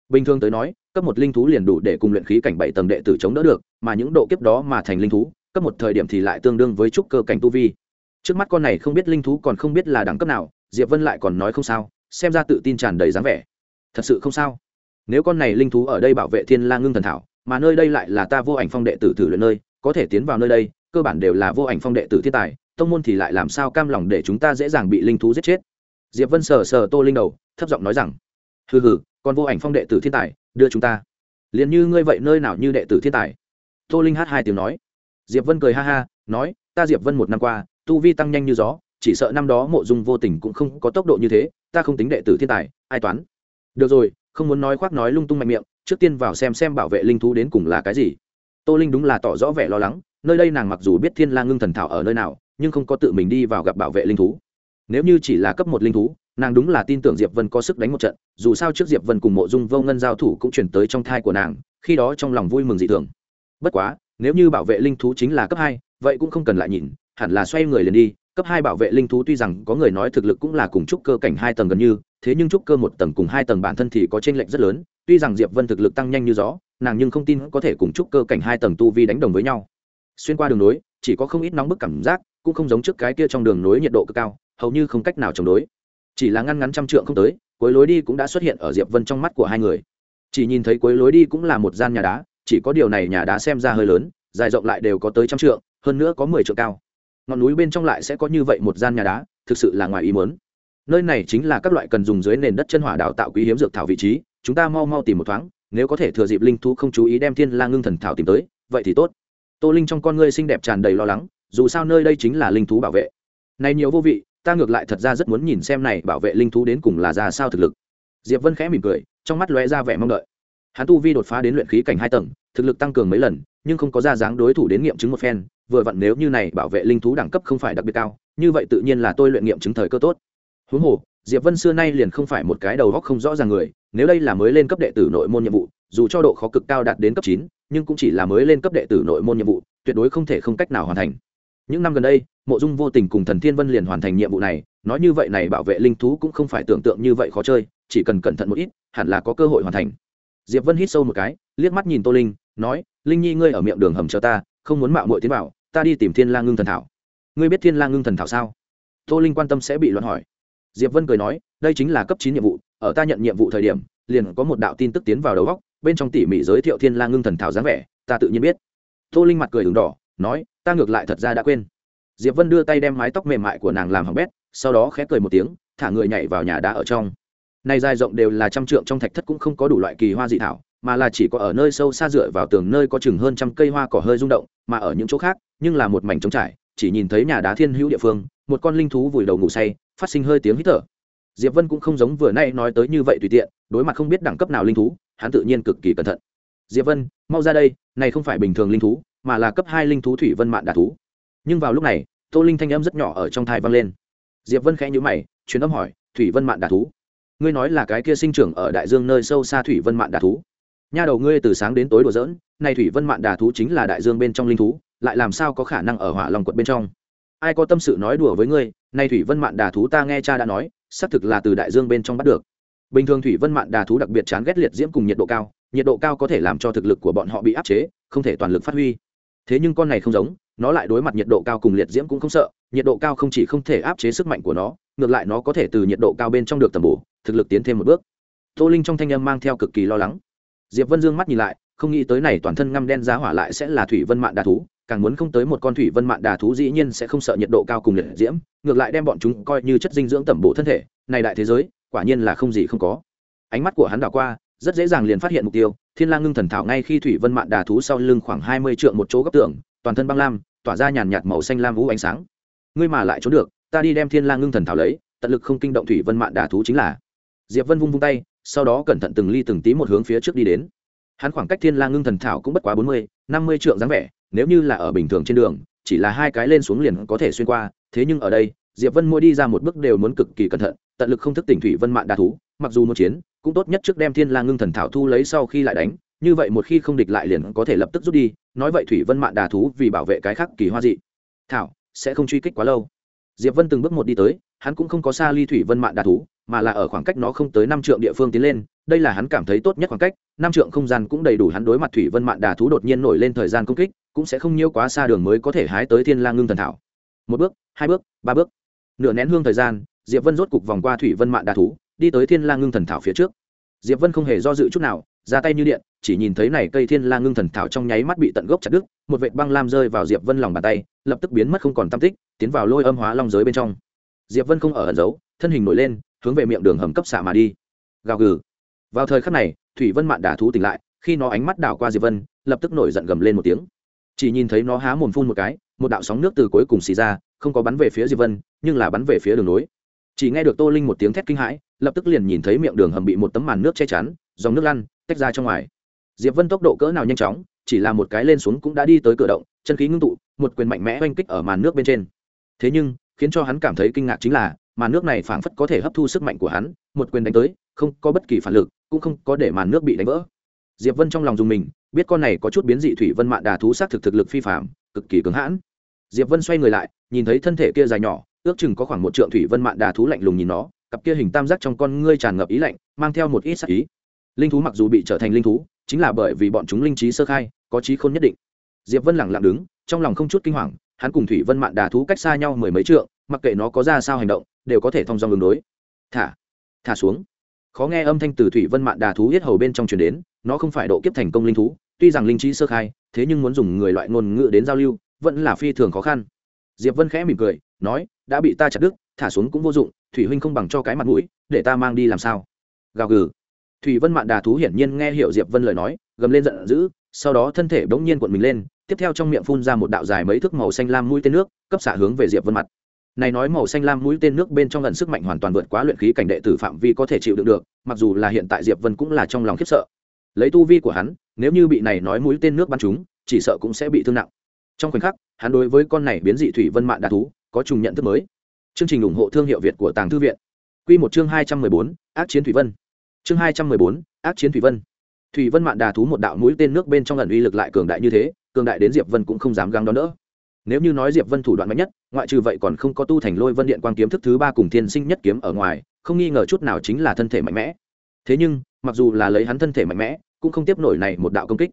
Bình thường tới nói, cấp một linh thú liền đủ để cùng luyện khí cảnh bảy tầng đệ tử chống đỡ được, mà những độ kiếp đó mà thành linh thú, cấp một thời điểm thì lại tương đương với trúc cơ cảnh tu vi. Trước mắt con này không biết linh thú còn không biết là đẳng cấp nào, diệp vân lại còn nói không sao, xem ra tự tin tràn đầy dáng vẻ. Thật sự không sao. Nếu con này linh thú ở đây bảo vệ thiên la ngưng thần thảo, mà nơi đây lại là ta vô ảnh phong đệ tử thử luyện nơi, có thể tiến vào nơi đây cơ bản đều là vô ảnh phong đệ tử thiên tài, tông môn thì lại làm sao cam lòng để chúng ta dễ dàng bị linh thú giết chết? Diệp vân sờ sờ tô linh đầu, thấp giọng nói rằng, hừ hừ, còn vô ảnh phong đệ tử thiên tài, đưa chúng ta. Liền như ngươi vậy nơi nào như đệ tử thiên tài? Tô linh hát hai tiếng nói. Diệp vân cười ha ha, nói, ta diệp vân một năm qua, tu vi tăng nhanh như gió, chỉ sợ năm đó mộ dung vô tình cũng không có tốc độ như thế, ta không tính đệ tử thiên tài, ai toán? Được rồi, không muốn nói khoác nói lung tung mạnh miệng, trước tiên vào xem xem bảo vệ linh thú đến cùng là cái gì. Tô linh đúng là tỏ rõ vẻ lo lắng nơi đây nàng mặc dù biết thiên la ngưng thần thảo ở nơi nào, nhưng không có tự mình đi vào gặp bảo vệ linh thú. Nếu như chỉ là cấp một linh thú, nàng đúng là tin tưởng diệp vân có sức đánh một trận, dù sao trước diệp vân cùng mộ dung vô ngân giao thủ cũng chuyển tới trong thai của nàng, khi đó trong lòng vui mừng dị thường. Bất quá, nếu như bảo vệ linh thú chính là cấp hai, vậy cũng không cần lại nhìn, hẳn là xoay người liền đi, cấp hai bảo vệ linh thú tuy rằng có người nói thực lực cũng là cùng trúc cơ cảnh hai tầng gần như, thế nhưng trúc cơ một tầng cùng hai tầng bản thân thì có t r ê n lệch rất lớn, tuy rằng diệp vân thực lực tăng nhanh như gió, nàng nhưng không tin có thể cùng trúc cơ cảnh hai tầng tu vi đánh đồng với nhau xuyên qua đường nối, chỉ có không ít nóng bức cảm giác, cũng không giống trước cái kia trong đường nối nhiệt độ cực cao, hầu như không cách nào chống đối. Chỉ là ngăn ngắn trăm trượng không tới, cuối lối đi cũng đã xuất hiện ở diệp vân trong mắt của hai người. Chỉ nhìn thấy cuối lối đi cũng là một gian nhà đá, chỉ có điều này nhà đá xem ra hơi lớn, dài rộng lại đều có tới trăm trượng, hơn nữa có mười trượng cao. Ngọn núi bên trong lại sẽ có như vậy một gian nhà đá, thực sự là ngoài ý muốn. Nơi này chính là các loại cần dùng dưới nền đất chân hỏa đào tạo quý hiếm dược thảo vị trí, chúng ta mau mau tìm một thoáng, nếu có thể thừa dịp linh thú không chú ý đem thiên la ngưng thần thảo tìm tới, vậy thì tốt tô linh trong con ngươi xinh đẹp tràn đầy lo lắng, dù sao nơi đây chính là linh thú bảo vệ. Này nhiều vô vị, ta ngược lại thật ra rất muốn nhìn xem này bảo vệ linh thú đến cùng là ra sao thực lực. Diệp vân khẽ mỉm cười, trong mắt lóe ra vẻ mong đợi. Hắn tu vi đột phá đến luyện khí cảnh hai tầng, thực lực tăng cường mấy lần, nhưng không có ra dáng đối thủ đến nghiệm chứng một phen, vừa vặn nếu như này bảo vệ linh thú đẳng cấp không phải đặc biệt cao, như vậy tự nhiên là tôi luyện nghiệm chứng thời cơ tốt. Huống hồ diệp vân xưa nay liền không phải một cái đầu góc không rõ ràng người, nếu đây là mới lên cấp đệ tử nội môn nhiệm vụ, dù cho độ khó cực cao đạt đến cấp chín, nhưng cũng chỉ là mới lên cấp đệ tử nội môn nhiệm vụ, tuyệt đối không thể không cách nào hoàn thành. Những năm gần đây, mộ dung vô tình cùng thần thiên vân liền hoàn thành nhiệm vụ này, nói như vậy này bảo vệ linh thú cũng không phải tưởng tượng như vậy khó chơi, chỉ cần cẩn thận một ít, hẳn là có cơ hội hoàn thành. Diệp vân hít sâu một cái, liếc mắt nhìn tô linh, nói, linh nhi ngươi ở miệng đường hầm chờ ta, không muốn mạo muội tiến vào, ta đi tìm thiên la ngưng thần thảo. Ngươi biết thiên la ngưng thần thảo sao? Tô linh quan tâm sẽ bị luận hỏi diệp vân cười nói, đây chính là cấp chín nhiệm vụ, ở ta nhận nhiệm vụ thời điểm, liền có một đạo tin tức tiến vào đầu góc bên trong tỉ mỉ giới thiệu thiên la ngưng thần thảo dáng vẻ, ta tự nhiên biết. Tô linh mặt cười đường đỏ, nói, ta ngược lại thật ra đã quên. Diệp vân đưa tay đem mái tóc mềm mại của nàng làm hỏng bét, sau đó khẽ cười một tiếng, thả người nhảy vào nhà đá ở trong. Này dài rộng đều là trăm trượng trong thạch thất cũng không có đủ loại kỳ hoa dị thảo, mà là chỉ có ở nơi sâu xa dựa vào tường nơi có chừng hơn trăm cây hoa cỏ hơi rung động, mà ở những chỗ khác, nhưng là một mảnh trống trải, chỉ nhìn thấy nhà đá thiên hữu địa phương, một con linh thú vùi đầu ngủ say phát sinh hơi tiếng hít thở. Diệp vân cũng không giống vừa nay nói tới như vậy tùy tiện, đối mặt không biết đẳng cấp nào linh thú, hắn tự nhiên cực kỳ cẩn thận. Diệp vân, mau ra đây, này không phải bình thường linh thú, mà là cấp hai linh thú thủy vân mạn đà thú. Nhưng vào lúc này, tô linh thanh âm rất nhỏ ở trong thai vang lên. Diệp vân khẽ nhíu mày, truyền âm hỏi, thủy vân mạn đà thú? Ngươi nói là cái kia sinh trưởng ở đại dương nơi sâu xa thủy vân mạn đà thú? Nha đầu ngươi từ sáng đến tối đùa giỡn, này thủy vân mạn đà thú chính là đại dương bên trong linh thú, lại làm sao có khả năng ở hỏa lòng quật bên trong? Ai có tâm sự nói đùa với ngươi nay thủy vân mạn đà thú ta nghe cha đã nói, xác thực là từ đại dương bên trong bắt được. Bình thường thủy vân mạn đà thú đặc biệt chán ghét liệt diễm cùng nhiệt độ cao, nhiệt độ cao có thể làm cho thực lực của bọn họ bị áp chế, không thể toàn lực phát huy. Thế nhưng con này không giống, nó lại đối mặt nhiệt độ cao cùng liệt diễm cũng không sợ, nhiệt độ cao không chỉ không thể áp chế sức mạnh của nó, ngược lại nó có thể từ nhiệt độ cao bên trong được tầm bổ, thực lực tiến thêm một bước. Tô linh trong thanh âm mang theo cực kỳ lo lắng. Diệp vân dương mắt nhìn lại, không nghĩ tới này toàn thân ngăm đen giá hỏa lại sẽ là thủy vân mạn đà thú càng muốn không tới một con thủy vân mạn đà thú dĩ nhiên sẽ không sợ nhiệt độ cao cùng liệt diễm, ngược lại đem bọn chúng coi như chất dinh dưỡng tẩm bổ thân thể, này đại thế giới, quả nhiên là không gì không có. Ánh mắt của hắn đảo qua, rất dễ dàng liền phát hiện mục tiêu, thiên lang ngưng thần thảo ngay khi thủy vân mạn đà thú sau lưng khoảng hai mươi trượng một chỗ góc tường, toàn thân băng lam, tỏa ra nhàn nhạt màu xanh lam vũ ánh sáng. Ngươi mà lại trốn được, ta đi đem thiên lang ngưng thần thảo lấy, tận lực không kinh động thủy vân mạn đà thú chính là. Diệp vân vung vung tay, sau đó cẩn thận từng ly từng tí một hướng phía trước đi đến. Hắn khoảng cách thiên lang ngưng thần thảo cũng bất quá bốn mươi, năm mươi trượng dáng vẻ nếu như là ở bình thường trên đường, chỉ là hai cái lên xuống liền có thể xuyên qua, thế nhưng ở đây, diệp vân mỗi đi ra một bước đều muốn cực kỳ cẩn thận, tận lực không thức tỉnh thủy vân mạn đà thú, mặc dù muốn chiến, cũng tốt nhất trước đem thiên lang ngưng thần thảo thu lấy sau khi lại đánh, như vậy một khi không địch lại liền có thể lập tức rút đi, nói vậy thủy vân mạn đà thú vì bảo vệ cái khác kỳ hoa dị, thảo, sẽ không truy kích quá lâu. Diệp vân từng bước một đi tới, hắn cũng không có xa ly thủy vân mạn đà thú, mà là ở khoảng cách nó không tới năm trượng địa phương tiến lên, đây là hắn cảm thấy tốt nhất khoảng cách, năm trượng không gian cũng đầy đủ hắn đối mặt thủy vân mạn đà thú đột nhiên nổi lên thời gian công kích cũng sẽ không nhiêu quá xa đường mới có thể hái tới thiên lang ngưng thần thảo. Một bước, hai bước, ba bước. Nửa nén hương thời gian, diệp vân rốt cục vòng qua thủy vân mạn đà thú, đi tới thiên lang ngưng thần thảo phía trước. Diệp vân không hề do dự chút nào, ra tay như điện, chỉ nhìn thấy này cây thiên lang ngưng thần thảo trong nháy mắt bị tận gốc chặt đứt, một vệt băng lam rơi vào diệp vân lòng bàn tay, lập tức biến mất không còn tâm tích, tiến vào lôi âm hóa long giới bên trong. Diệp vân không ở ẩn giấu, thân hình nổi lên, hướng về miệng đường hầm cấp xạ mà đi. Gào gừ. Vào thời khắc này, thủy vân mạn đả thú tỉnh lại, khi nó ánh mắt đảo qua diệp vân, lập tức nổi giận gầm lên một tiếng chỉ nhìn thấy nó há mồm phun một cái, một đạo sóng nước từ cuối cùng xì ra, không có bắn về phía diệp vân, nhưng là bắn về phía đường nối. Chỉ nghe được tô linh một tiếng thét kinh hãi, lập tức liền nhìn thấy miệng đường hầm bị một tấm màn nước che chắn, dòng nước lăn, tách ra trong ngoài. Diệp vân tốc độ cỡ nào nhanh chóng, chỉ là một cái lên xuống cũng đã đi tới cửa động, chân khí ngưng tụ, một quyền mạnh mẽ oanh kích ở màn nước bên trên. Thế nhưng, khiến cho hắn cảm thấy kinh ngạc chính là, màn nước này phảng phất có thể hấp thu sức mạnh của hắn, một quyền đánh tới, không có bất kỳ phản lực, cũng không có để màn nước bị đánh vỡ diệp vân trong lòng dùng mình, biết con này có chút biến dị thủy vân mạn đà thú xác thực thực lực phi phạm cực kỳ cứng hãn. Diệp vân xoay người lại, nhìn thấy thân thể kia dài nhỏ, ước chừng có khoảng một trượng thủy vân mạn đà thú lạnh lùng nhìn nó, cặp kia hình tam giác trong con ngươi tràn ngập ý lạnh, mang theo một ít sắc ý. Linh thú mặc dù bị trở thành linh thú, chính là bởi vì bọn chúng linh trí sơ khai, có trí khôn nhất định. Diệp vân lẳng lặng đứng, trong lòng không chút kinh hoàng, hắn cùng thủy vân mạn đà thú cách xa nhau mười mấy trượng, mặc kệ nó có ra sao hành động, đều có thể thông dong ứng đối. Thả thả xuống khó nghe âm thanh từ thủy vân mạn đà thú yết hầu bên trong truyền đến, nó không phải độ kiếp thành công linh thú, tuy rằng linh trí sơ khai, thế nhưng muốn dùng người loại ngôn ngữ đến giao lưu, vẫn là phi thường khó khăn. Diệp vân khẽ mỉm cười, nói, đã bị ta chặt đứt, thả xuống cũng vô dụng, thủy huynh không bằng cho cái mặt mũi, để ta mang đi làm sao? Gào gừ. Thủy vân mạn đà thú hiển nhiên nghe hiểu diệp vân lời nói, gầm lên giận dữ, sau đó thân thể bỗng nhiên cuộn mình lên, tiếp theo trong miệng phun ra một đạo dài mấy thước màu xanh lam mũi tên nước, cấp xả hướng về diệp vân mặt này nói màu xanh lam mũi tên nước bên trong lần sức mạnh hoàn toàn vượt quá luyện khí cảnh đệ tử phạm vi có thể chịu đựng được, mặc dù là hiện tại diệp vân cũng là trong lòng khiếp sợ. Lấy tu vi của hắn, nếu như bị này nói mũi tên nước bắn trúng, chỉ sợ cũng sẽ bị thương nặng. Trong khoảnh khắc, hắn đối với con này biến dị thủy vân mạn đà thú, có trùng nhận thức mới. Chương trình ủng hộ thương hiệu việt của tàng thư viện. Quy một chương hai trăm mười bốn, ác chiến thủy vân. Chương hai trăm mười bốn, ác chiến thủy vân. Thủy vân mạn đà thú một đạo mũi tên nước bên trong lần uy lực lại cường đại như thế, cường đại đến diệp vân cũng không dám găng đón đỡ nếu như nói diệp vân thủ đoạn mạnh nhất, ngoại trừ vậy còn không có tu thành lôi vân điện quang kiếm thức thứ ba cùng thiên sinh nhất kiếm ở ngoài, không nghi ngờ chút nào chính là thân thể mạnh mẽ. Thế nhưng, mặc dù là lấy hắn thân thể mạnh mẽ, cũng không tiếp nổi này một đạo công kích.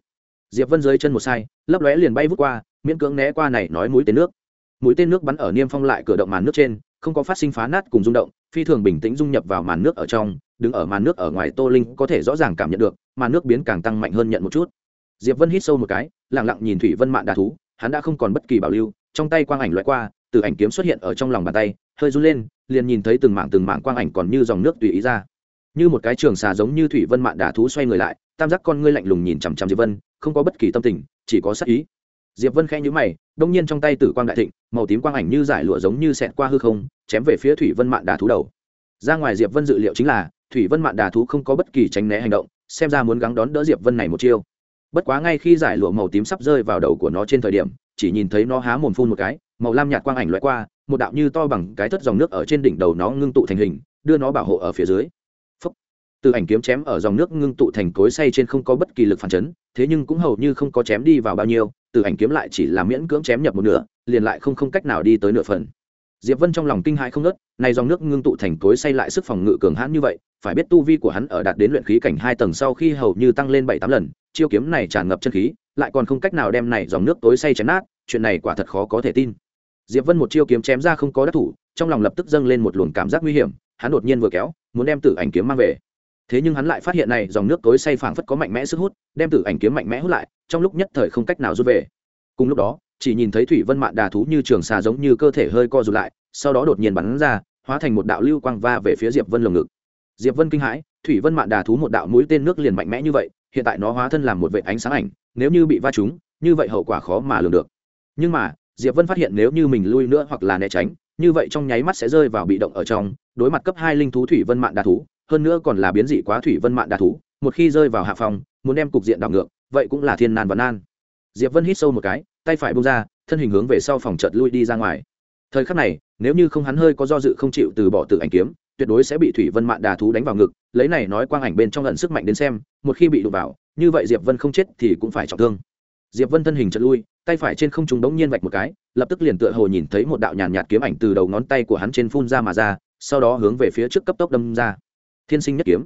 Diệp vân dưới chân một sai, lấp lóe liền bay vút qua, miễn cưỡng né qua này nói mũi tên nước. Mũi tên nước bắn ở niêm phong lại cửa động màn nước trên, không có phát sinh phá nát cùng rung động, phi thường bình tĩnh dung nhập vào màn nước ở trong, đứng ở màn nước ở ngoài tô linh có thể rõ ràng cảm nhận được, màn nước biến càng tăng mạnh hơn nhận một chút. Diệp vân hít sâu một cái lẳng lặng nhìn thủy vân mạn đà thú hắn đã không còn bất kỳ bảo lưu, trong tay quang ảnh loại qua, từ ảnh kiếm xuất hiện ở trong lòng bàn tay, hơi run lên, liền nhìn thấy từng mảng từng mảng quang ảnh còn như dòng nước tùy ý ra. Như một cái trường xà giống như thủy vân mạn đà thú xoay người lại, tam giác con ngươi lạnh lùng nhìn chằm chằm diệp vân, không có bất kỳ tâm tình, chỉ có sắc ý. Diệp vân khẽ nhíu mày, đông nhiên trong tay tử quang đại thịnh, màu tím quang ảnh như giải lụa giống như xẹt qua hư không, chém về phía thủy vân mạn đà thú đầu. Ra ngoài diệp vân dự liệu chính là, thủy vân mạn đà thú không có bất kỳ tránh né hành động, xem ra muốn gắng đón đỡ diệp vân này một chiêu bất quá ngay khi giải lụa màu tím sắp rơi vào đầu của nó trên thời điểm, chỉ nhìn thấy nó há mồm phun một cái, màu lam nhạt quang ảnh loại qua, một đạo như to bằng cái thất dòng nước ở trên đỉnh đầu nó ngưng tụ thành hình, đưa nó bảo hộ ở phía dưới Phúc. từ ảnh kiếm chém ở dòng nước ngưng tụ thành cối say trên không có bất kỳ lực phản chấn, thế nhưng cũng hầu như không có chém đi vào bao nhiêu, từ ảnh kiếm lại chỉ là miễn cưỡng chém nhập một nửa, liền lại không không cách nào đi tới nửa phần diệp vân trong lòng kinh hãi không nớt này dòng nước ngưng tụ thành cối say lại sức phòng ngự cường hãn như vậy, phải biết tu vi của hắn ở đạt đến luyện khí cảnh hai tầng sau khi hầu như tăng lên bảy tám lần chiêu kiếm này tràn ngập chân khí, lại còn không cách nào đem này dòng nước tối say chém nát, chuyện này quả thật khó có thể tin. Diệp vân một chiêu kiếm chém ra không có đắc thủ, trong lòng lập tức dâng lên một luồng cảm giác nguy hiểm, hắn đột nhiên vừa kéo, muốn đem tử ảnh kiếm mang về. Thế nhưng hắn lại phát hiện này dòng nước tối say phảng phất có mạnh mẽ sức hút, đem tử ảnh kiếm mạnh mẽ hút lại, trong lúc nhất thời không cách nào rút về. Cùng lúc đó, chỉ nhìn thấy thủy vân mạn đà thú như trường xà giống như cơ thể hơi co rụt lại, sau đó đột nhiên bắn ra, hóa thành một đạo lưu quang va về phía diệp vân lồng ngực. Diệp vân kinh hãi, thủy vân mạn đà thú một đạo mũi tên nước liền mạnh mẽ như vậy hiện tại nó hóa thân làm một vệ ánh sáng ảnh, nếu như bị va trúng, như vậy hậu quả khó mà lường được. Nhưng mà, diệp vân phát hiện nếu như mình lui nữa hoặc là né tránh, như vậy trong nháy mắt sẽ rơi vào bị động ở trong, đối mặt cấp hai linh thú thủy vân mạng đa thú, hơn nữa còn là biến dị quá thủy vân mạng đa thú, một khi rơi vào hạ phòng, muốn đem cục diện đảo ngược, vậy cũng là thiên nan và nan. Diệp vân hít sâu một cái, tay phải bung ra, thân hình hướng về sau phòng chợt lui đi ra ngoài. Thời khắc này, nếu như không hắn hơi có do dự không chịu từ bỏ tự ảnh kiếm tuyệt đối sẽ bị thủy vân mạn đà thú đánh vào ngực, lấy này nói quang ảnh bên trong lần sức mạnh đến xem, một khi bị đụng vào, như vậy diệp vân không chết thì cũng phải trọng thương. Diệp vân thân hình chợt lui, tay phải trên không trung đống nhiên vạch một cái, lập tức liền tựa hồ nhìn thấy một đạo nhàn nhạt kiếm ảnh từ đầu ngón tay của hắn trên phun ra mà ra, sau đó hướng về phía trước cấp tốc đâm ra. Thiên sinh nhất kiếm.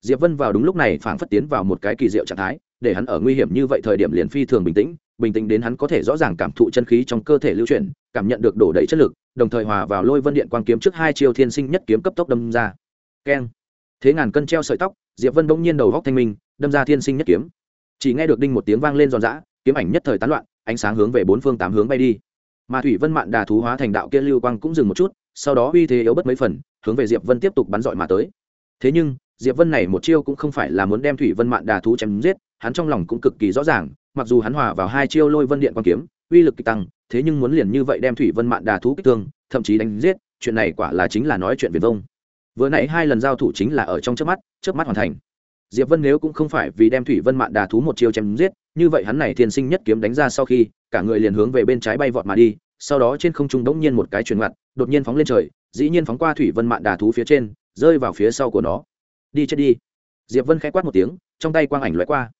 Diệp vân vào đúng lúc này phảng phất tiến vào một cái kỳ diệu trạng thái, để hắn ở nguy hiểm như vậy thời điểm liền phi thường bình tĩnh bình tĩnh đến hắn có thể rõ ràng cảm thụ chân khí trong cơ thể lưu chuyển, cảm nhận được đổ đầy chất lực đồng thời hòa vào lôi vân điện quang kiếm trước hai chiêu thiên sinh nhất kiếm cấp tốc đâm ra. Keng. Thế ngàn cân treo sợi tóc, diệp vân bỗng nhiên đầu góc thanh minh, đâm ra thiên sinh nhất kiếm. Chỉ nghe được đinh một tiếng vang lên giòn giã, kiếm ảnh nhất thời tán loạn, ánh sáng hướng về bốn phương tám hướng bay đi. Mà thủy vân mạn đà thú hóa thành đạo kia lưu quang cũng dừng một chút, sau đó uy thế yếu bất mấy phần, hướng về diệp vân tiếp tục bắn dọi mà tới. Thế nhưng, diệp vân này một chiêu cũng không phải là muốn đem thủy vân mạn đà thú chém giết, hắn trong lòng cũng cực kỳ rõ ràng, mặc dù hắn hòa vào hai chiêu lôi vân điện quang kiếm, uy lực kịch tăng thế nhưng muốn liền như vậy đem thủy vân mạn đà thú kích thương, thậm chí đánh giết, chuyện này quả là chính là nói chuyện viền vông. Vừa nãy hai lần giao thủ chính là ở trong chớp mắt chớp mắt hoàn thành. Diệp vân nếu cũng không phải vì đem thủy vân mạn đà thú một chiêu chém giết, như vậy hắn này thiên sinh nhất kiếm đánh ra sau khi, cả người liền hướng về bên trái bay vọt mà đi, sau đó trên không trung đống nhiên một cái chuyển ngoặt, đột nhiên phóng lên trời, dĩ nhiên phóng qua thủy vân mạn đà thú phía trên, rơi vào phía sau của nó. Đi chết đi. Diệp vân khẽ quát một tiếng, trong tay quang ảnh loại qua.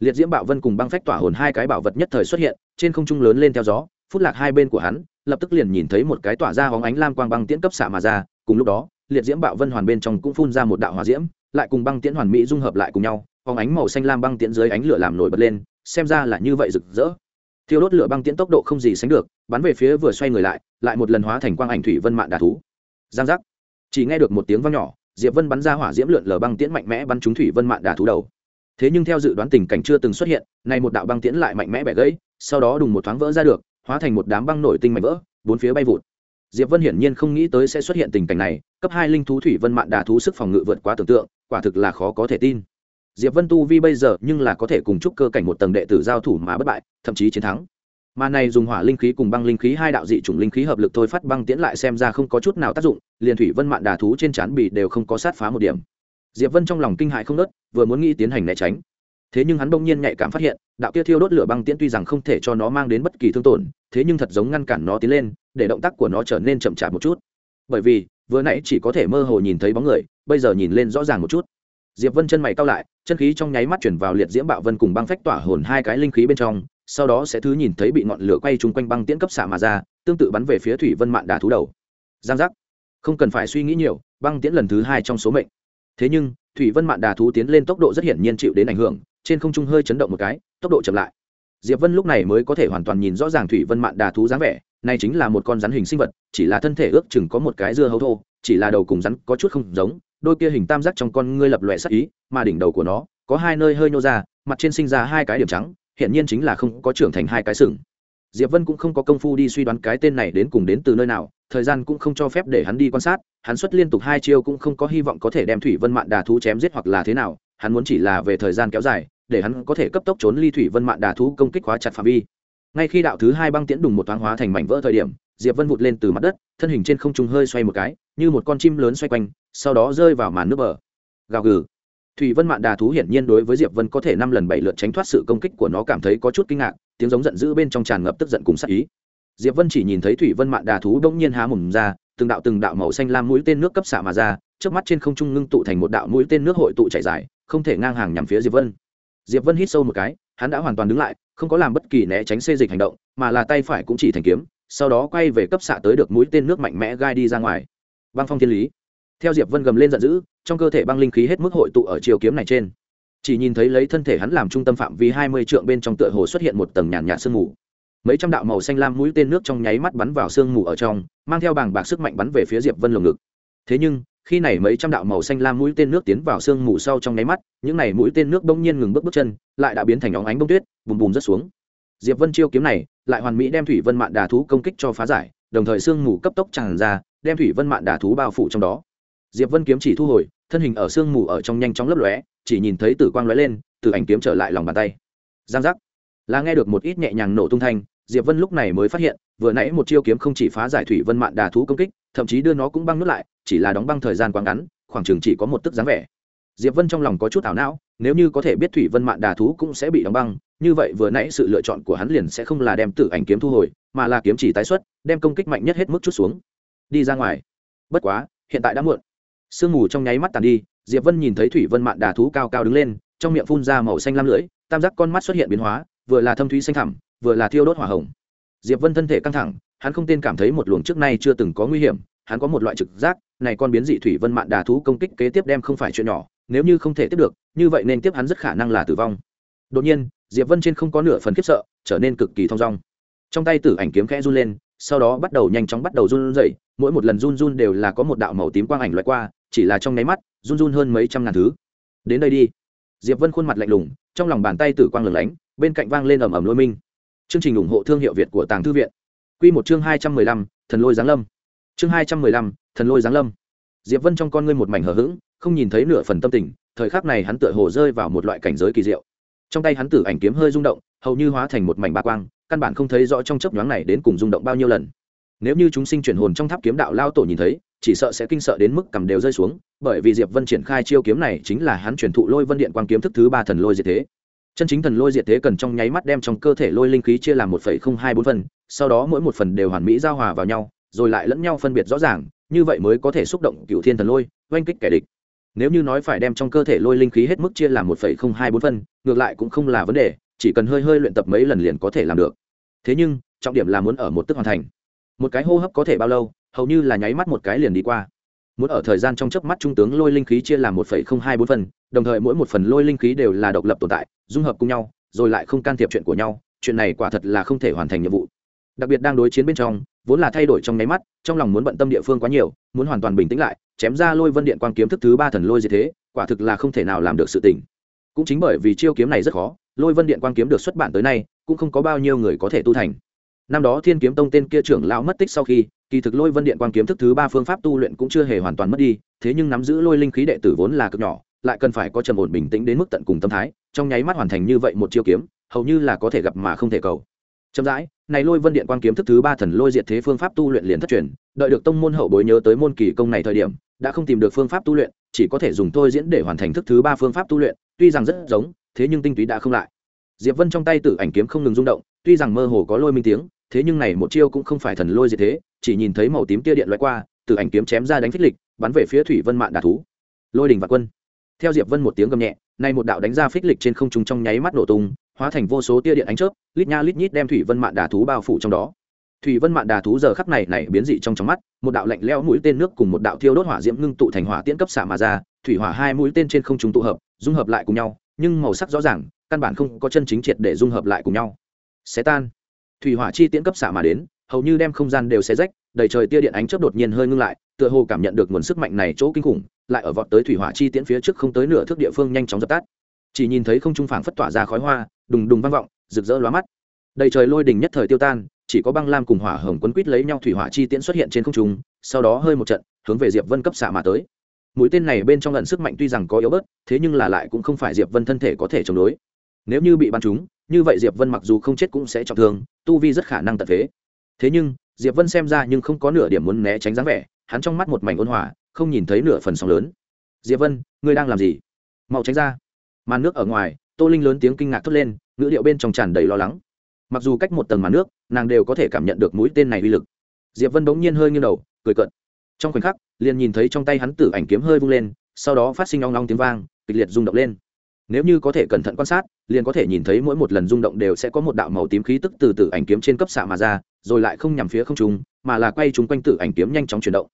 Liệt diễm bạo vân cùng băng phách tỏa hồn hai cái bảo vật nhất thời xuất hiện, trên không trung lớn lên theo gió phút lạc hai bên của hắn, lập tức liền nhìn thấy một cái tỏa ra hóng ánh lam quang băng tiễn cấp xạ mà ra, cùng lúc đó, liệt diễm bạo vân hoàn bên trong cũng phun ra một đạo hỏa diễm, lại cùng băng tiễn hoàn mỹ dung hợp lại cùng nhau, hóng ánh màu xanh lam băng tiễn dưới ánh lửa làm nổi bật lên, xem ra là như vậy rực rỡ. Thiêu đốt lửa băng tiễn tốc độ không gì sánh được, bắn về phía vừa xoay người lại lại một lần hóa thành quang ảnh thủy vân mạn đà thú. Giang giác. Chỉ nghe được một tiếng vang nhỏ, diệp vân bắn ra hỏa diễm lượn lờ băng tiễn mạnh mẽ bắn trúng thủy vân mạn đà thú đầu. Thế nhưng theo dự đoán tình cảnh chưa từng xuất hiện, nay một đạo băng tiễn lại mạnh mẽ bẻ gãy, sau đó đùng một thoáng vỡ ra được hóa thành một đám băng nổi tinh mạnh vỡ, bốn phía bay vụt. Diệp vân hiển nhiên không nghĩ tới sẽ xuất hiện tình cảnh này, cấp hai linh thú thủy vân mạn đà thú sức phòng ngự vượt quá tưởng tượng, quả thực là khó có thể tin. Diệp vân tu vi bây giờ nhưng là có thể cùng chúc cơ cảnh một tầng đệ tử giao thủ mà bất bại, thậm chí chiến thắng. Mà này dùng hỏa linh khí cùng băng linh khí hai đạo dị chủng linh khí hợp lực thôi phát băng tiễn lại xem ra không có chút nào tác dụng, liền thủy vân mạn đà thú trên trán bị đều không có sát phá một điểm. Diệp vân trong lòng kinh hại không nớt vừa muốn nghĩ tiến hành né tránh thế nhưng hắn bỗng nhiên nhạy cảm phát hiện, đạo kia thiêu đốt lửa băng tiễn tuy rằng không thể cho nó mang đến bất kỳ thương tổn, thế nhưng thật giống ngăn cản nó tiến lên, để động tác của nó trở nên chậm chạp một chút. Bởi vì, vừa nãy chỉ có thể mơ hồ nhìn thấy bóng người, bây giờ nhìn lên rõ ràng một chút. Diệp vân chân mày cao lại, chân khí trong nháy mắt chuyển vào liệt diễm bạo vân cùng băng phách tỏa hồn hai cái linh khí bên trong, sau đó sẽ thứ nhìn thấy bị ngọn lửa quay chung quanh băng tiễn cấp xạ mà ra, tương tự bắn về phía thủy vân mạn đà thú đầu. Giang giác. Không cần phải suy nghĩ nhiều, băng tiễn lần thứ hai trong số mệnh. Thế nhưng, thủy vân mạn đà thú tiến lên tốc độ rất hiển nhiên chịu đến ảnh hưởng trên không trung hơi chấn động một cái, tốc độ chậm lại. Diệp vân lúc này mới có thể hoàn toàn nhìn rõ ràng thủy vân mạn đà thú dáng vẻ, này chính là một con rắn hình sinh vật, chỉ là thân thể ước chừng có một cái dưa hấu thô, chỉ là đầu cùng rắn có chút không giống, đôi kia hình tam giác trong con ngươi lập lòe sắc ý, mà đỉnh đầu của nó có hai nơi hơi nhô ra, mặt trên sinh ra hai cái điểm trắng hiện nhiên chính là không có trưởng thành hai cái sừng. Diệp vân cũng không có công phu đi suy đoán cái tên này đến cùng đến từ nơi nào, thời gian cũng không cho phép để hắn đi quan sát, hắn xuất liên tục hai chiêu cũng không có hy vọng có thể đem thủy vân mạn đà thú chém giết hoặc là thế nào hắn muốn chỉ là về thời gian kéo dài, để hắn có thể cấp tốc trốn ly thủy vân mạn đà thú công kích khóa chặt phạm vi. Ngay khi đạo thứ hai băng tiễn đùng một thoáng hóa thành mảnh vỡ thời điểm, diệp vân vụt lên từ mặt đất, thân hình trên không trung hơi xoay một cái, như một con chim lớn xoay quanh, sau đó rơi vào màn nước bờ. Gào gừ. Thủy vân mạn đà thú hiển nhiên đối với diệp vân có thể năm lần bảy lượt tránh thoát sự công kích của nó cảm thấy có chút kinh ngạc, tiếng giống giận dữ bên trong tràn ngập tức giận cùng sắc ý. Diệp vân chỉ nhìn thấy thủy vân mạn đà thú đông nhiên há mồm ra, từng đạo từng đạo màu xanh lam mũi tên nước cấp xạ mà ra trước mắt trên không trung ngưng tụ thành một đạo mũi tên nước hội tụ chảy dài không thể ngang hàng nhằm phía diệp vân. Diệp vân hít sâu một cái, hắn đã hoàn toàn đứng lại, không có làm bất kỳ né tránh xê dịch hành động, mà là tay phải cũng chỉ thành kiếm, sau đó quay về cấp xạ tới được mũi tên nước mạnh mẽ gai đi ra ngoài. Băng phong thiên lý. Theo diệp vân gầm lên giận dữ, trong cơ thể băng linh khí hết mức hội tụ ở chiều kiếm này trên. Chỉ nhìn thấy lấy thân thể hắn làm trung tâm phạm vi hai mươi trượng bên trong tựa hồ xuất hiện một tầng nhàn nhạt sương mù. Mấy trăm đạo màu xanh lam mũi tên nước trong nháy mắt bắn vào sương mù ở trong, mang theo bàng bạc sức mạnh bắn về phía diệp vân lồng ngực. Thế nhưng khi này mấy trăm đạo màu xanh lam mũi tên nước tiến vào sương mù sau trong nháy mắt, những này mũi tên nước bỗng nhiên ngừng bước bước chân, lại đã biến thành óng ánh bông tuyết, bùm bùm rất xuống. Diệp vân chiêu kiếm này, lại hoàn mỹ đem thủy vân mạn đà thú công kích cho phá giải, đồng thời sương mù cấp tốc tràn ra, đem thủy vân mạn đà thú bao phủ trong đó. Diệp vân kiếm chỉ thu hồi, thân hình ở sương mù ở trong nhanh chóng lấp lóe, chỉ nhìn thấy tử quang lóe lên, từ ảnh kiếm trở lại lòng bàn tay. Giang giác. Là nghe được một ít nhẹ nhàng nổ tung thanh, diệp vân lúc này mới phát hiện, vừa nãy một chiêu kiếm không chỉ phá giải thủy vân mạn đà thú công kích thậm chí đưa nó cũng băng nước lại, chỉ là đóng băng thời gian quá ngắn, khoảng chừng chỉ có một tức dáng vẻ. Diệp vân trong lòng có chút ảo não, nếu như có thể biết thủy vân mạn đà thú cũng sẽ bị đóng băng, như vậy vừa nãy sự lựa chọn của hắn liền sẽ không là đem tử ảnh kiếm thu hồi, mà là kiếm chỉ tái xuất, đem công kích mạnh nhất hết mức chút xuống. Đi ra ngoài. Bất quá, hiện tại đã muộn. Sương mù trong nháy mắt tàn đi, diệp vân nhìn thấy thủy vân mạn đà thú cao cao đứng lên, trong miệng phun ra màu xanh lam lưỡi, tam giác con mắt xuất hiện biến hóa, vừa là thâm thúy xanh thẳm, vừa là thiêu đốt hỏa hồng. Diệp vân thân thể căng thẳng hắn không tên cảm thấy một luồng trước nay chưa từng có nguy hiểm, hắn có một loại trực giác, này con biến dị thủy vân mạn đà thú công kích kế tiếp đem không phải chuyện nhỏ, nếu như không thể tiếp được, như vậy nên tiếp hắn rất khả năng là tử vong. Đột nhiên, diệp vân trên không có nửa phần khiếp sợ, trở nên cực kỳ thong dong. Trong tay tử ảnh kiếm khẽ run lên, sau đó bắt đầu nhanh chóng bắt đầu run rẩy, mỗi một lần run run đều là có một đạo màu tím quang ảnh loại qua, chỉ là trong nháy mắt, run run hơn mấy trăm ngàn thứ. Đến đây đi. Diệp vân khuôn mặt lạnh lùng, trong lòng bàn tay tử quang lửng lánh, bên cạnh vang lên ầm ầm lôi minh. Chương trình ủng hộ thương hiệu việt của tàng thư viện quy một chương hai trăm mười lăm, thần lôi giáng lâm. Chương hai trăm mười lăm, thần lôi giáng lâm. Diệp vân trong con ngươi một mảnh hờ hững, không nhìn thấy nửa phần tâm tình, thời khắc này hắn tựa hồ rơi vào một loại cảnh giới kỳ diệu. Trong tay hắn tử ảnh kiếm hơi rung động, hầu như hóa thành một mảnh ba quang, căn bản không thấy rõ trong chớp nhoáng này đến cùng rung động bao nhiêu lần. Nếu như chúng sinh chuyển hồn trong tháp kiếm đạo lao tổ nhìn thấy, chỉ sợ sẽ kinh sợ đến mức cầm đều rơi xuống, bởi vì diệp vân triển khai chiêu kiếm này chính là hắn truyền thụ lôi vân điện quang kiếm thức thứ ba thần lôi diệt thế. Chân chính thần lôi diệt thế cần trong nháy mắt đem trong cơ thể lôi linh khí chia làm một phẩy không hai bốn phần sau đó mỗi một phần đều hoàn mỹ giao hòa vào nhau, rồi lại lẫn nhau phân biệt rõ ràng, như vậy mới có thể xúc động cựu thiên thần lôi, oanh kích kẻ địch. Nếu như nói phải đem trong cơ thể lôi linh khí hết mức chia làm một phẩy không hai bốn phân, ngược lại cũng không là vấn đề, chỉ cần hơi hơi luyện tập mấy lần liền có thể làm được. Thế nhưng, trọng điểm là muốn ở một tức hoàn thành. Một cái hô hấp có thể bao lâu, hầu như là nháy mắt một cái liền đi qua. Muốn ở thời gian trong chớp mắt trung tướng lôi linh khí chia làm một phẩy không hai bốn phần đồng thời mỗi một phần lôi linh khí đều là độc lập tồn tại, dung hợp cùng nhau, rồi lại không can thiệp chuyện của nhau, chuyện này quả thật là không thể hoàn thành nhiệm vụ đặc biệt đang đối chiến bên trong, vốn là thay đổi trong nháy mắt, trong lòng muốn bận tâm địa phương quá nhiều, muốn hoàn toàn bình tĩnh lại, chém ra lôi vân điện quan kiếm thức thứ ba thần lôi gì thế, quả thực là không thể nào làm được sự tình. Cũng chính bởi vì chiêu kiếm này rất khó, lôi vân điện quan kiếm được xuất bản tới nay, cũng không có bao nhiêu người có thể tu thành. Năm đó thiên kiếm tông tên kia trưởng lão mất tích sau khi, kỳ thực lôi vân điện quan kiếm thức thứ ba phương pháp tu luyện cũng chưa hề hoàn toàn mất đi, thế nhưng nắm giữ lôi linh khí đệ tử vốn là cực nhỏ, lại cần phải có trầm ổn bình tĩnh đến mức tận cùng tâm thái, trong nháy mắt hoàn thành như vậy một chiêu kiếm, hầu như là có thể gặp mà không thể cầu. Chậm rãi này lôi vân điện quan kiếm thức thứ ba thần lôi diệt thế phương pháp tu luyện liền thất truyền, đợi được tông môn hậu bối nhớ tới môn kỳ công này thời điểm, đã không tìm được phương pháp tu luyện, chỉ có thể dùng thôi diễn để hoàn thành thức thứ ba phương pháp tu luyện, tuy rằng rất giống, thế nhưng tinh túy đã không lại. Diệp vân trong tay tử ảnh kiếm không ngừng rung động, tuy rằng mơ hồ có lôi minh tiếng, thế nhưng này một chiêu cũng không phải thần lôi diệt thế, chỉ nhìn thấy màu tím tia điện loại qua, tử ảnh kiếm chém ra đánh phích lịch, bắn về phía thủy vân mạn đà thú. Lôi đình và quân. Theo diệp vân một tiếng gầm nhẹ nay một đạo đánh ra phích lịch trên không trung trong nháy mắt nổ tung hóa thành vô số tia điện ánh chớp, lít nha lít nhít đem thủy vân mạn đà thú bao phủ trong đó. Thủy vân mạn đà thú giờ khắp này này biến dị trong trong mắt, một đạo lạnh leo mũi tên nước cùng một đạo thiêu đốt hỏa diễm ngưng tụ thành hỏa tiễn cấp xạ mà ra, thủy hỏa hai mũi tên trên không trung tụ hợp, dung hợp lại cùng nhau, nhưng màu sắc rõ ràng, căn bản không có chân chính triệt để dung hợp lại cùng nhau. Xé tan. Thủy hỏa chi tiễn cấp xạ mà đến, hầu như đem không gian đều xé rách, đầy trời tia điện ánh chớp đột nhiên hơi ngưng lại, tựa hồ cảm nhận được nguồn sức mạnh này chỗ kinh khủng, lại ở vọt tới thủy hỏa chi tiễn phía trước không tới nửa thước địa phương nhanh chóng dập tắt. Chỉ nhìn thấy không trung phảng phất tỏa ra khói hoa đùng đùng vang vọng, rực rỡ lóa mắt. Đầy trời lôi đình nhất thời tiêu tan, chỉ có băng lam cùng hỏa hồng quấn quýt lấy nhau thủy hỏa chi tiễn xuất hiện trên không trung, sau đó hơi một trận, hướng về diệp vân cấp xạ mà tới. Mũi tên này bên trong lần sức mạnh tuy rằng có yếu bớt, thế nhưng là lại cũng không phải diệp vân thân thể có thể chống đối. Nếu như bị bắn trúng, như vậy diệp vân mặc dù không chết cũng sẽ trọng thương, tu vi rất khả năng tận phế. Thế nhưng, diệp vân xem ra nhưng không có nửa điểm muốn né tránh dáng vẻ, hắn trong mắt một mảnh ôn hòa, không nhìn thấy nửa phần sóng lớn. Diệp vân, ngươi đang làm gì? Mau tránh ra. Màn nước ở ngoài tô linh lớn tiếng kinh ngạc thốt lên, ngữ điệu bên trong tràn đầy lo lắng. Mặc dù cách một tầng màn nước, nàng đều có thể cảm nhận được mũi tên này uy lực. Diệp vân bỗng nhiên hơi nghiêng đầu, cười cợt. Trong khoảnh khắc, liền nhìn thấy trong tay hắn tử ảnh kiếm hơi vung lên, sau đó phát sinh long long tiếng vang, kịch liệt rung động lên. Nếu như có thể cẩn thận quan sát, liền có thể nhìn thấy mỗi một lần rung động đều sẽ có một đạo màu tím khí tức từ tử ảnh kiếm trên cấp xạ mà ra, rồi lại không nhằm phía không trung, mà là quay chúng quanh tử ảnh kiếm nhanh chóng chuyển động.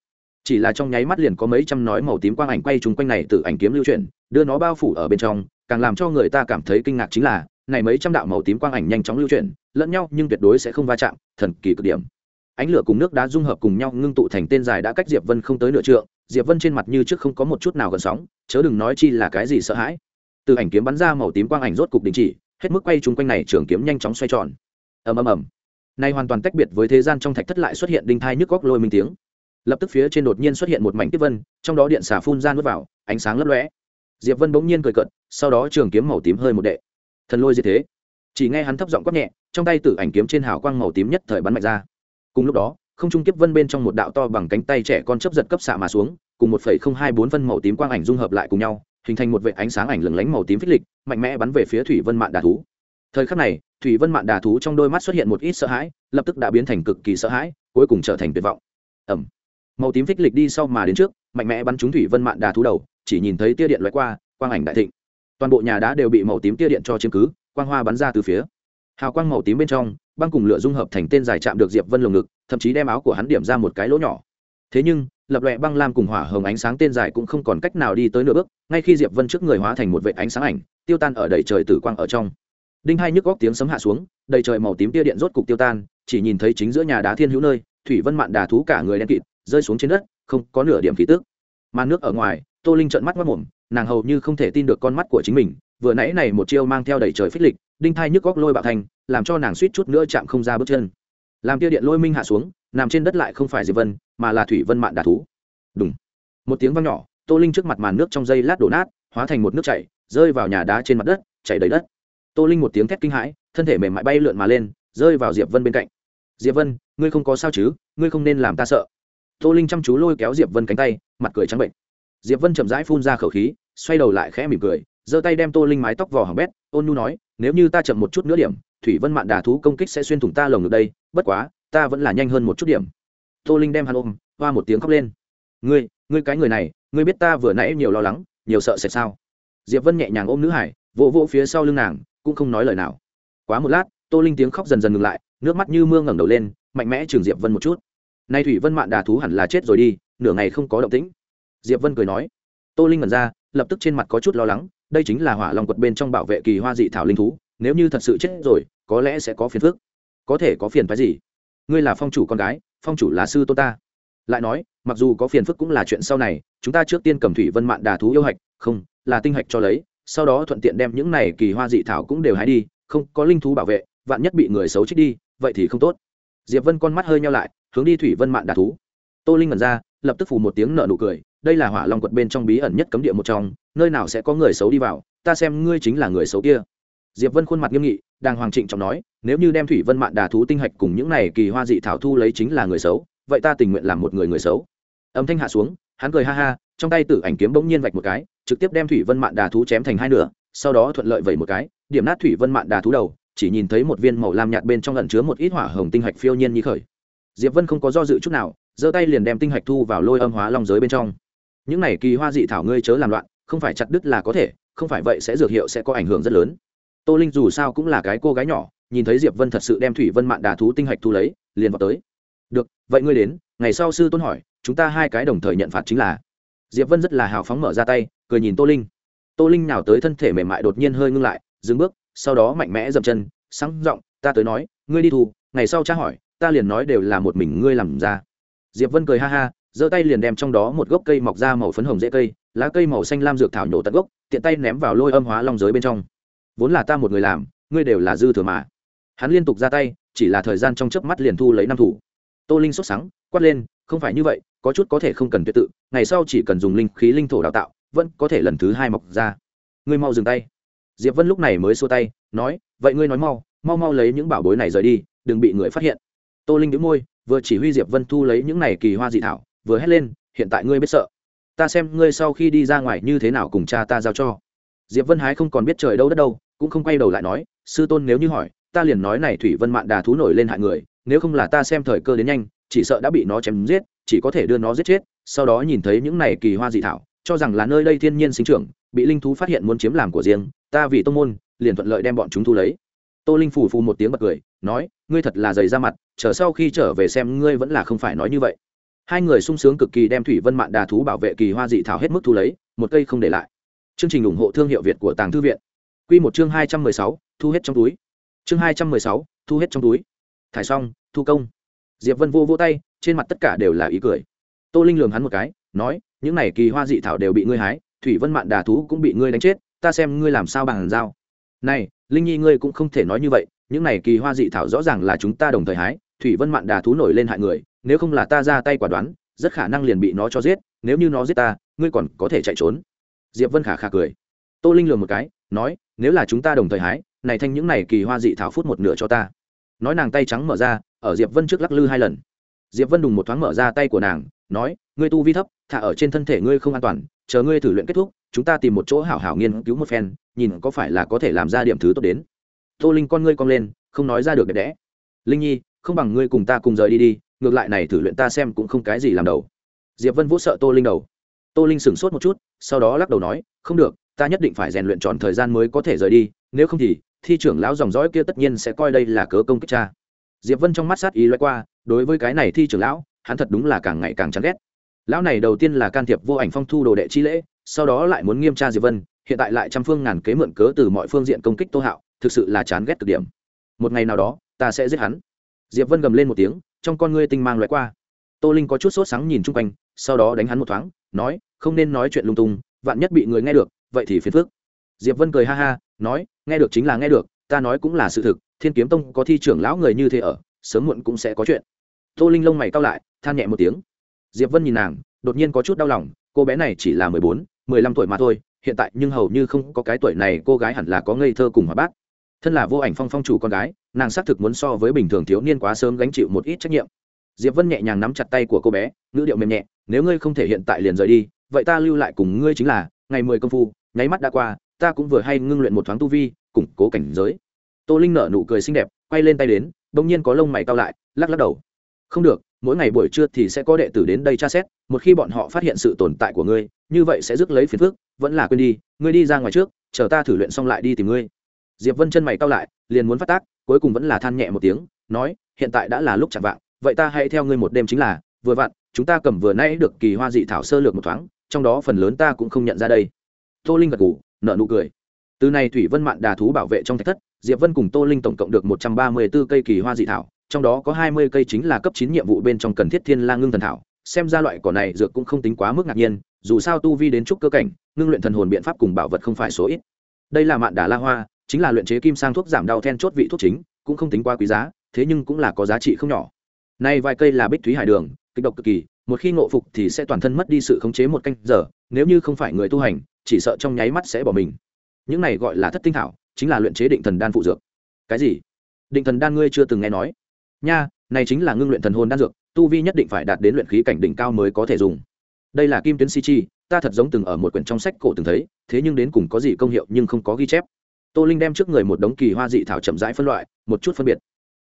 Chỉ là trong nháy mắt liền có mấy trăm nói màu tím quang ảnh quay chung quanh này tử ảnh kiếm lưu chuyển, đưa nó bao phủ ở bên trong càng làm cho người ta cảm thấy kinh ngạc chính là, này mấy trăm đạo màu tím quang ảnh nhanh chóng lưu chuyển, lẫn nhau nhưng tuyệt đối sẽ không va chạm, thần kỳ cực điểm. Ánh lửa cùng nước đá dung hợp cùng nhau ngưng tụ thành tên dài đã cách diệp vân không tới nửa trượng, diệp vân trên mặt như trước không có một chút nào gần sóng, chớ đừng nói chi là cái gì sợ hãi. Từ ảnh kiếm bắn ra màu tím quang ảnh rốt cục đình chỉ, hết mức quay chung quanh này trường kiếm nhanh chóng xoay tròn. Ầm ầm ầm. Nay hoàn toàn tách biệt với thế gian trong thạch thất lại xuất hiện đinh thai nhức góc lôi minh tiếng. Lập tức phía trên đột nhiên xuất hiện một mảnh tiếp vân, trong đó điện xả phun ra nuốt vào, ánh sáng lấp lóe diệp vân bỗng nhiên cười cận sau đó trường kiếm màu tím hơi một đệ. Thần lôi gì thế. Chỉ nghe hắn thấp giọng quát nhẹ, trong tay tử ảnh kiếm trên hào quang màu tím nhất thời bắn mạnh ra. Cùng lúc đó, không trung kiếp vân bên trong một đạo to bằng cánh tay trẻ con chấp giật cấp xạ mà xuống, cùng một phẩy không hai bốn phân màu tím quang ảnh dung hợp lại cùng nhau, hình thành một vệ ánh sáng ảnh lừng lánh màu tím phích lịch, mạnh mẽ bắn về phía thủy vân mạn đà thú. Thời khắc này, thủy vân mạn đà thú trong đôi mắt xuất hiện một ít sợ hãi, lập tức đã biến thành cực kỳ sợ hãi, cuối cùng trở thành tuyệt vọng. Ẩm màu tím phích lịch đi sau mà đến trước, mạnh mẽ bắn trúng thủy vân mạn đà thú đầu chỉ nhìn thấy tia điện loại qua, quang ảnh đại thịnh. Toàn bộ nhà đá đều bị màu tím tia điện cho chiếm cứ, quang hoa bắn ra từ phía. Hào quang màu tím bên trong, băng cùng lửa dung hợp thành tên dài chạm được diệp vân lồng ngực, thậm chí đem áo của hắn điểm ra một cái lỗ nhỏ. Thế nhưng, lập loẹ băng lam cùng hỏa hồng ánh sáng tên dài cũng không còn cách nào đi tới nửa bước, ngay khi diệp vân trước người hóa thành một vệ ánh sáng ảnh, tiêu tan ở đầy trời tử quang ở trong. Đinh hai nhức góc tiếng sấm hạ xuống, đầy trời màu tím tia điện rốt cục tiêu tan, chỉ nhìn thấy chính giữa nhà đá thiên hữu nơi, thủy vân mạn đà thú cả người đen kịt, rơi xuống trên đất, không có nửa điểm khí tước màn nước ở ngoài tô linh trợn mắt mất mồm, nàng hầu như không thể tin được con mắt của chính mình, vừa nãy này một chiêu mang theo đầy trời phích lịch, đinh thai nhức góc lôi bạo thành, làm cho nàng suýt chút nữa chạm không ra bước chân. Làm tia điện lôi minh hạ xuống, nằm trên đất lại không phải diệp vân, mà là thủy vân mạn đà thú. Đúng một tiếng vang nhỏ, tô linh trước mặt màn nước trong dây lát đổ nát, hóa thành một nước chảy, rơi vào nhà đá trên mặt đất, chảy đầy đất. Tô linh một tiếng thét kinh hãi, thân thể mềm mại bay lượn mà lên, rơi vào diệp vân bên cạnh. Diệp vân, ngươi không có sao chứ? Ngươi không nên làm ta sợ. Tô linh chăm chú lôi kéo diệp vân cánh tay, mặt cười trắng bệnh diệp vân chậm rãi phun ra khẩu khí, xoay đầu lại khẽ mỉm cười, giơ tay đem tô linh mái tóc vò hỏng bét, ôn nhu nói, nếu như ta chậm một chút nữa điểm, thủy vân mạn đà thú công kích sẽ xuyên thủng ta lồng ngực đây, bất quá, ta vẫn là nhanh hơn một chút điểm. Tô linh đem hắn ôm, hoa một tiếng khóc lên. Ngươi ngươi cái người này, ngươi biết ta vừa nãy nhiều lo lắng, nhiều sợ sệt sao? Diệp vân nhẹ nhàng ôm nữ hải, vỗ vỗ phía sau lưng nàng, cũng không nói lời nào. Quá một lát, tô linh tiếng khóc dần dần ngừng lại, nước mắt như mưa ngẩng đầu lên, mạnh mẽ trường diệp vân một chút. Nay thủy vân mạn đà thú hẳn là chết rồi đi, nửa ngày không có động tĩnh diệp vân cười nói. Tô linh ngẩn ra, lập tức trên mặt có chút lo lắng, đây chính là hỏa long quật bên trong bảo vệ kỳ hoa dị thảo linh thú, nếu như thật sự chết rồi, có lẽ sẽ có phiền phức. Có thể có phiền phái gì? Ngươi là phong chủ con gái, phong chủ là sư tôn ta. Lại nói, mặc dù có phiền phức cũng là chuyện sau này, chúng ta trước tiên cầm thủy vân mạn đà thú yêu hạch, không, là tinh hạch cho lấy, sau đó thuận tiện đem những này kỳ hoa dị thảo cũng đều hái đi, không, có linh thú bảo vệ, vạn nhất bị người xấu trích đi, vậy thì không tốt. Diệp vân con mắt hơi nhau lại, hướng đi thủy vân mạn đà thú. Tô linh ngẩn ra, lập tức phủ một tiếng nợ nụ cười đây là hỏa long quật bên trong bí ẩn nhất cấm địa một trong, nơi nào sẽ có người xấu đi vào, ta xem ngươi chính là người xấu kia. Diệp vân khuôn mặt nghiêm nghị đang hoàng trịnh trọng nói, nếu như đem thủy vân mạn đà thú tinh hạch cùng những này kỳ hoa dị thảo thu lấy chính là người xấu, vậy ta tình nguyện làm một người người xấu. Âm thanh hạ xuống, hắn cười ha ha, trong tay tử ảnh kiếm bỗng nhiên vạch một cái, trực tiếp đem thủy vân mạn đà thú chém thành hai nửa, sau đó thuận lợi vẩy một cái, điểm nát thủy vân mạn đà thú đầu, chỉ nhìn thấy một viên màu lam nhạt bên trong lẩn chứa một ít hỏa hồng tinh hạch phiêu nhiên như khởi. Diệp vân không có do dự chút nào, giơ tay liền đem tinh hạch thu vào lôi âm hóa long giới bên trong những này kỳ hoa dị thảo ngươi chớ làm loạn, không phải chặt đứt là có thể, không phải vậy sẽ dược hiệu sẽ có ảnh hưởng rất lớn. Tô linh dù sao cũng là cái cô gái nhỏ, nhìn thấy diệp vân thật sự đem thủy vân mạn đà thú tinh hạch thu lấy, liền vào tới. Được, vậy ngươi đến, ngày sau sư tôn hỏi, chúng ta hai cái đồng thời nhận phạt chính là. Diệp vân rất là hào phóng mở ra tay, cười nhìn tô linh. Tô linh nào tới thân thể mềm mại đột nhiên hơi ngưng lại, dừng bước, sau đó mạnh mẽ dậm chân, sáng giọng, ta tới nói, ngươi đi thu ngày sau tra hỏi, ta liền nói đều là một mình ngươi làm ra. Diệp vân cười ha ha giơ tay liền đem trong đó một gốc cây mọc ra màu phấn hồng dễ cây, lá cây màu xanh lam dược thảo nhổ tận gốc, tiện tay ném vào lôi âm hóa long giới bên trong. Vốn là ta một người làm, ngươi đều là dư thừa mà. Hắn liên tục ra tay, chỉ là thời gian trong chớp mắt liền thu lấy năm thủ. Tô linh sốt sắng, quát lên, không phải như vậy, có chút có thể không cần tuyệt tự, ngày sau chỉ cần dùng linh khí linh thổ đào tạo, vẫn có thể lần thứ hai mọc ra. Ngươi mau dừng tay. Diệp vân lúc này mới xua tay, nói, vậy ngươi nói mau mau mau lấy những bảo bối này rời đi, đừng bị người phát hiện. Tô linh đĩu môi, vừa chỉ huy diệp vân thu lấy những này kỳ hoa dị thảo vừa hét lên, hiện tại ngươi biết sợ. Ta xem ngươi sau khi đi ra ngoài như thế nào cùng cha ta giao cho. Diệp vân hái không còn biết trời đâu đất đâu, cũng không quay đầu lại nói, sư tôn nếu như hỏi, ta liền nói này thủy vân mạn đà thú nổi lên hại người, nếu không là ta xem thời cơ đến nhanh, chỉ sợ đã bị nó chém giết, chỉ có thể đưa nó giết chết. Sau đó nhìn thấy những này kỳ hoa dị thảo, cho rằng là nơi đây thiên nhiên sinh trưởng, bị linh thú phát hiện muốn chiếm làm của riêng, ta vì tông môn, liền thuận lợi đem bọn chúng thu lấy. Tô linh phủ phù một tiếng bật cười, nói, ngươi thật là dày ra mặt, chờ sau khi trở về xem ngươi vẫn là không phải nói như vậy hai người sung sướng cực kỳ đem thủy vân mạn đà thú bảo vệ kỳ hoa dị thảo hết mức thu lấy, một cây không để lại. Chương trình ủng hộ thương hiệu việt của tàng thư viện. Q một chương hai trăm mười sáu, thu hết trong túi. Chương hai trăm mười sáu, thu hết trong túi. Thải xong, thu công. Diệp vân vô vô tay, trên mặt tất cả đều là ý cười. Tô linh lường hắn một cái, nói, những này kỳ hoa dị thảo đều bị ngươi hái, thủy vân mạn đà thú cũng bị ngươi đánh chết, ta xem ngươi làm sao bằng dao. Này, linh nhi ngươi cũng không thể nói như vậy, những này kỳ hoa dị thảo rõ ràng là chúng ta đồng thời hái thủy vân mạn đà thú nổi lên hại người, nếu không là ta ra tay quả đoán, rất khả năng liền bị nó cho giết, nếu như nó giết ta, ngươi còn có thể chạy trốn. Diệp vân khả khả cười. Tô linh lường một cái, nói, nếu là chúng ta đồng thời hái, này thanh những này kỳ hoa dị thảo phút một nửa cho ta. Nói nàng tay trắng mở ra, ở diệp vân trước lắc lư hai lần. Diệp vân đùng một thoáng mở ra tay của nàng, nói, ngươi tu vi thấp, thả ở trên thân thể ngươi không an toàn, chờ ngươi thử luyện kết thúc, chúng ta tìm một chỗ hảo hảo nghiên cứu một phen, nhìn có phải là có thể làm ra điểm thứ tốt đến. Tô linh con ngươi cong lên, không nói ra được đẹp đẽ. Linh nhi không bằng ngươi cùng ta cùng rời đi đi, ngược lại này thử luyện ta xem cũng không cái gì làm đầu. Diệp vân vũ sợ tô linh đầu. Tô linh sửng sốt một chút, sau đó lắc đầu nói, không được, ta nhất định phải rèn luyện tròn thời gian mới có thể rời đi, nếu không thì, thi trưởng lão dòng dõi kia tất nhiên sẽ coi đây là cớ công kích cha. Diệp vân trong mắt sát ý loay qua, đối với cái này thi trưởng lão, hắn thật đúng là càng ngày càng chán ghét. Lão này đầu tiên là can thiệp vô ảnh phong thu đồ đệ chi lễ, sau đó lại muốn nghiêm tra diệp vân, hiện tại lại trăm phương ngàn kế mượn cớ từ mọi phương diện công kích tô hạo, thực sự là chán ghét cực điểm. Một ngày nào đó, ta sẽ giết hắn diệp vân gầm lên một tiếng, trong con ngươi tinh mang loại qua. Tô linh có chút sốt sáng nhìn chung quanh, sau đó đánh hắn một thoáng, nói, không nên nói chuyện lung tung, vạn nhất bị người nghe được, vậy thì phiền phức. Diệp vân cười ha ha, nói, nghe được chính là nghe được, ta nói cũng là sự thực, thiên kiếm tông có thi trưởng lão người như thế ở, sớm muộn cũng sẽ có chuyện. Tô linh lông mày cao lại, than nhẹ một tiếng. Diệp vân nhìn nàng, đột nhiên có chút đau lòng, cô bé này chỉ là mười bốn, mười lăm tuổi mà thôi, hiện tại nhưng hầu như không có cái tuổi này, cô gái hẳn là có ngây thơ cùng hòa bác. Thân là vô ảnh phong phong chủ con gái nàng xác thực muốn so với bình thường thiếu niên quá sớm gánh chịu một ít trách nhiệm. Diệp vân nhẹ nhàng nắm chặt tay của cô bé, ngữ điệu mềm nhẹ, nếu ngươi không thể hiện tại liền rời đi, vậy ta lưu lại cùng ngươi chính là, ngày mười công phu, nháy mắt đã qua, ta cũng vừa hay ngưng luyện một thoáng tu vi, củng cố cảnh giới. Tô linh nở nụ cười xinh đẹp, quay lên tay đến, bỗng nhiên có lông mày cao lại, lắc lắc đầu. Không được, mỗi ngày buổi trưa thì sẽ có đệ tử đến đây tra xét, một khi bọn họ phát hiện sự tồn tại của ngươi, như vậy sẽ rước lấy phiền phước vẫn là quên đi, ngươi đi ra ngoài trước, chờ ta thử luyện xong lại đi tìm ngươi. Diệp vân chân mày cao lại liền muốn phát tác, cuối cùng vẫn là than nhẹ một tiếng, nói, hiện tại đã là lúc chạm vạng, vậy ta hãy theo ngươi một đêm chính là, vừa vặn, chúng ta cầm vừa nãy được kỳ hoa dị thảo sơ lược một thoáng, trong đó phần lớn ta cũng không nhận ra đây. Tô linh gật ngủ nợ nụ cười. Từ này thủy vân mạn đà thú bảo vệ trong thạch thất, diệp vân cùng tô linh tổng cộng được một trăm ba mươi b ố cây kỳ hoa dị thảo, trong đó có hai mươi cây chính là cấp chín nhiệm vụ bên trong cần thiết thiên la ngưng thần thảo. Xem ra loại cỏ này dược cũng không tính quá mức ngạc nhiên, dù sao tu vi đến trúc cơ cảnh, ngưng luyện thần hồn biện pháp cùng bảo vật không phải số ít. Đây là mạn đà la hoa chính là luyện chế kim sang thuốc giảm đau then chốt vị thuốc chính, cũng không tính quá quý giá, thế nhưng cũng là có giá trị không nhỏ. Nay vài cây là bích thúy hải đường kịch độc cực kỳ, một khi ngộ phục thì sẽ toàn thân mất đi sự khống chế một canh giờ, nếu như không phải người tu hành, chỉ sợ trong nháy mắt sẽ bỏ mình. Những này gọi là thất tinh thảo, chính là luyện chế định thần đan phụ dược. Cái gì? Định thần đan ngươi chưa từng nghe nói. Nha, này chính là ngưng luyện thần hồn đan dược, tu vi nhất định phải đạt đến luyện khí cảnh đỉnh cao mới có thể dùng. Đây là kim tuyến si chi, ta thật giống từng ở một quyển trong sách cổ từng thấy, thế nhưng đến cùng có gì công hiệu nhưng không có ghi chép tô linh đem trước người một đống kỳ hoa dị thảo chậm rãi phân loại, một chút phân biệt.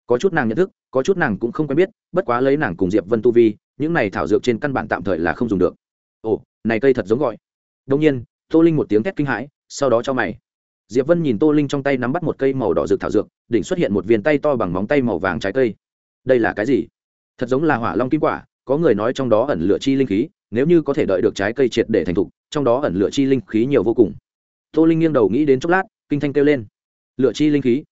Có chút nàng nhận thức, có chút nàng cũng không quen biết, bất quá lấy nàng cùng diệp vân tu vi, những này thảo dược trên căn bản tạm thời là không dùng được. Ồ, này cây thật giống gọi. Đông nhiên, tô linh một tiếng thét kinh hãi, sau đó cho mày. Diệp vân nhìn tô linh trong tay nắm bắt một cây màu đỏ dược thảo dược, đỉnh xuất hiện một viên tay to bằng móng tay màu vàng trái cây. Đây là cái gì? Thật giống là hỏa long kim quả, có người nói trong đó ẩn lửa chi linh khí, nếu như có thể đợi được trái cây triệt để thành thục, trong đó ẩn lửa chi linh khí nhiều vô cùng. Tô linh nghiêng đầu nghĩ đến chốc lát kinh thanh kêu lên. Lửa chi linh khí.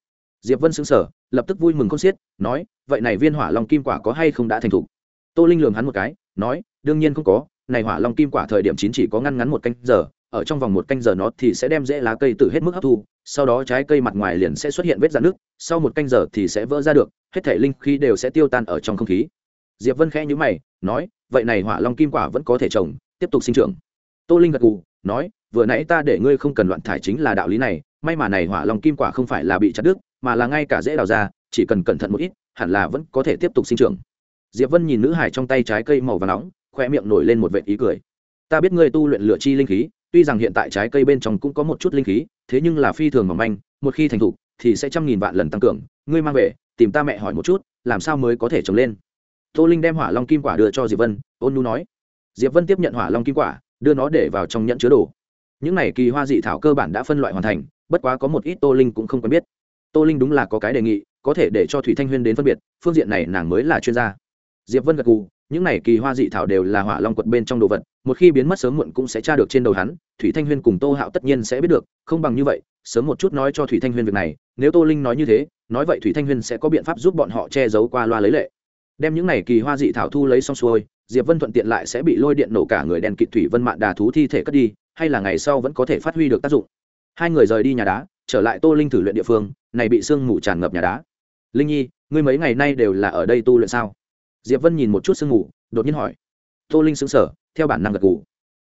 Diệp vân xứng sở lập tức vui mừng con xiết, nói, vậy này viên hỏa long kim quả có hay không đã thành thục? Tô linh lường hắn một cái, nói, đương nhiên không có, này hỏa long kim quả thời điểm chín chỉ có ngăn ngắn một canh giờ, ở trong vòng một canh giờ nó thì sẽ đem rễ lá cây từ hết mức hấp thu, sau đó trái cây mặt ngoài liền sẽ xuất hiện vết dạn nước sau một canh giờ thì sẽ vỡ ra được, hết thể linh khí đều sẽ tiêu tan ở trong không khí. Diệp vân khẽ nhíu mày, nói, vậy này hỏa long kim quả vẫn có thể trồng, tiếp tục sinh trưởng. Tô linh gật gù, nói, vừa nãy ta để ngươi không cần loạn thải chính là đạo lý này may mà này hỏa long kim quả không phải là bị chặt đứt, mà là ngay cả dễ đào ra, chỉ cần cẩn thận một ít, hẳn là vẫn có thể tiếp tục sinh trưởng. Diệp vân nhìn nữ hải trong tay trái cây màu và nóng khoe miệng nổi lên một vệ ý cười. Ta biết ngươi tu luyện lửa chi linh khí, tuy rằng hiện tại trái cây bên trong cũng có một chút linh khí, thế nhưng là phi thường mỏng manh, một khi thành thục thì sẽ trăm nghìn vạn lần tăng cường. Ngươi mang về, tìm ta mẹ hỏi một chút, làm sao mới có thể trồng lên? Tô linh đem hỏa long kim quả đưa cho diệp vân, ôn nu nói. Diệp vân tiếp nhận hỏa long kim quả, đưa nó để vào trong nhẫn chứa đồ. Những này kỳ hoa dị thảo cơ bản đã phân loại hoàn thành bất quá có một ít tô linh cũng không quen biết. Tô linh đúng là có cái đề nghị, có thể để cho thủy thanh huyên đến phân biệt, phương diện này nàng mới là chuyên gia. Diệp vân gật gù, những này kỳ hoa dị thảo đều là hỏa long quật bên trong đồ vật, một khi biến mất sớm muộn cũng sẽ tra được trên đầu hắn, thủy thanh huyên cùng tô hạo tất nhiên sẽ biết được, không bằng như vậy, sớm một chút nói cho thủy thanh huyên việc này, nếu tô linh nói như thế, nói vậy thủy thanh huyên sẽ có biện pháp giúp bọn họ che giấu qua loa lấy lệ. Đem những này kỳ hoa dị thảo thu lấy xong xuôi, diệp vân thuận tiện lại sẽ bị lôi điện nổ cả người đèn kịt thủy vân mạn đà thú thi thể cất đi, hay là ngày sau vẫn có thể phát huy được tác dụng hai người rời đi nhà đá, trở lại tô linh thử luyện địa phương, này bị sương mù tràn ngập nhà đá. Linh nhi, ngươi mấy ngày nay đều là ở đây tu luyện sao? Diệp vân nhìn một chút sương mù, đột nhiên hỏi. Tô linh xứng sở theo bản năng gật gù.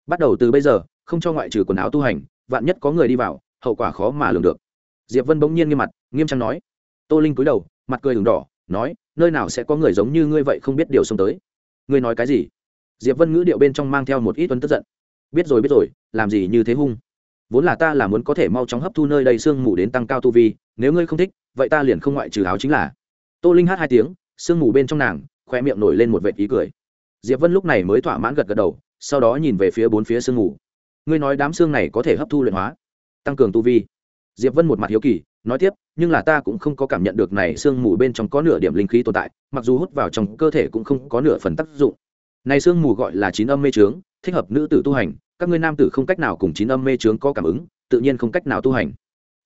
Bắt đầu từ bây giờ, không cho ngoại trừ quần áo tu hành, vạn nhất có người đi vào, hậu quả khó mà lường được. Diệp vân bỗng nhiên nghiêm mặt, nghiêm trang nói. Tô linh cúi đầu, mặt cười đường đỏ, nói, nơi nào sẽ có người giống như ngươi vậy không biết điều xông tới. Ngươi nói cái gì? Diệp vân ngữ điệu bên trong mang theo một ít tuấn tức giận. Biết rồi biết rồi, làm gì như thế hung? Vốn là ta là muốn có thể mau chóng hấp thu nơi đây sương mù đến tăng cao tu vi, nếu ngươi không thích, vậy ta liền không ngoại trừ áo chính là. Tô linh hát hai tiếng, sương mù bên trong nàng khoe miệng nổi lên một vệt ý cười. Diệp vân lúc này mới thỏa mãn gật gật đầu, sau đó nhìn về phía bốn phía sương mù. Ngươi nói đám xương này có thể hấp thu luyện hóa, tăng cường tu vi. Diệp vân một mặt hiếu kỳ, nói tiếp, nhưng là ta cũng không có cảm nhận được này sương mù bên trong có nửa điểm linh khí tồn tại, mặc dù hút vào trong cơ thể cũng không có nửa phần tác dụng. Này sương mù gọi là chín âm mê trướng, thích hợp nữ tử tu hành các ngươi nam tử không cách nào cùng chín âm mê trướng có cảm ứng, tự nhiên không cách nào tu hành.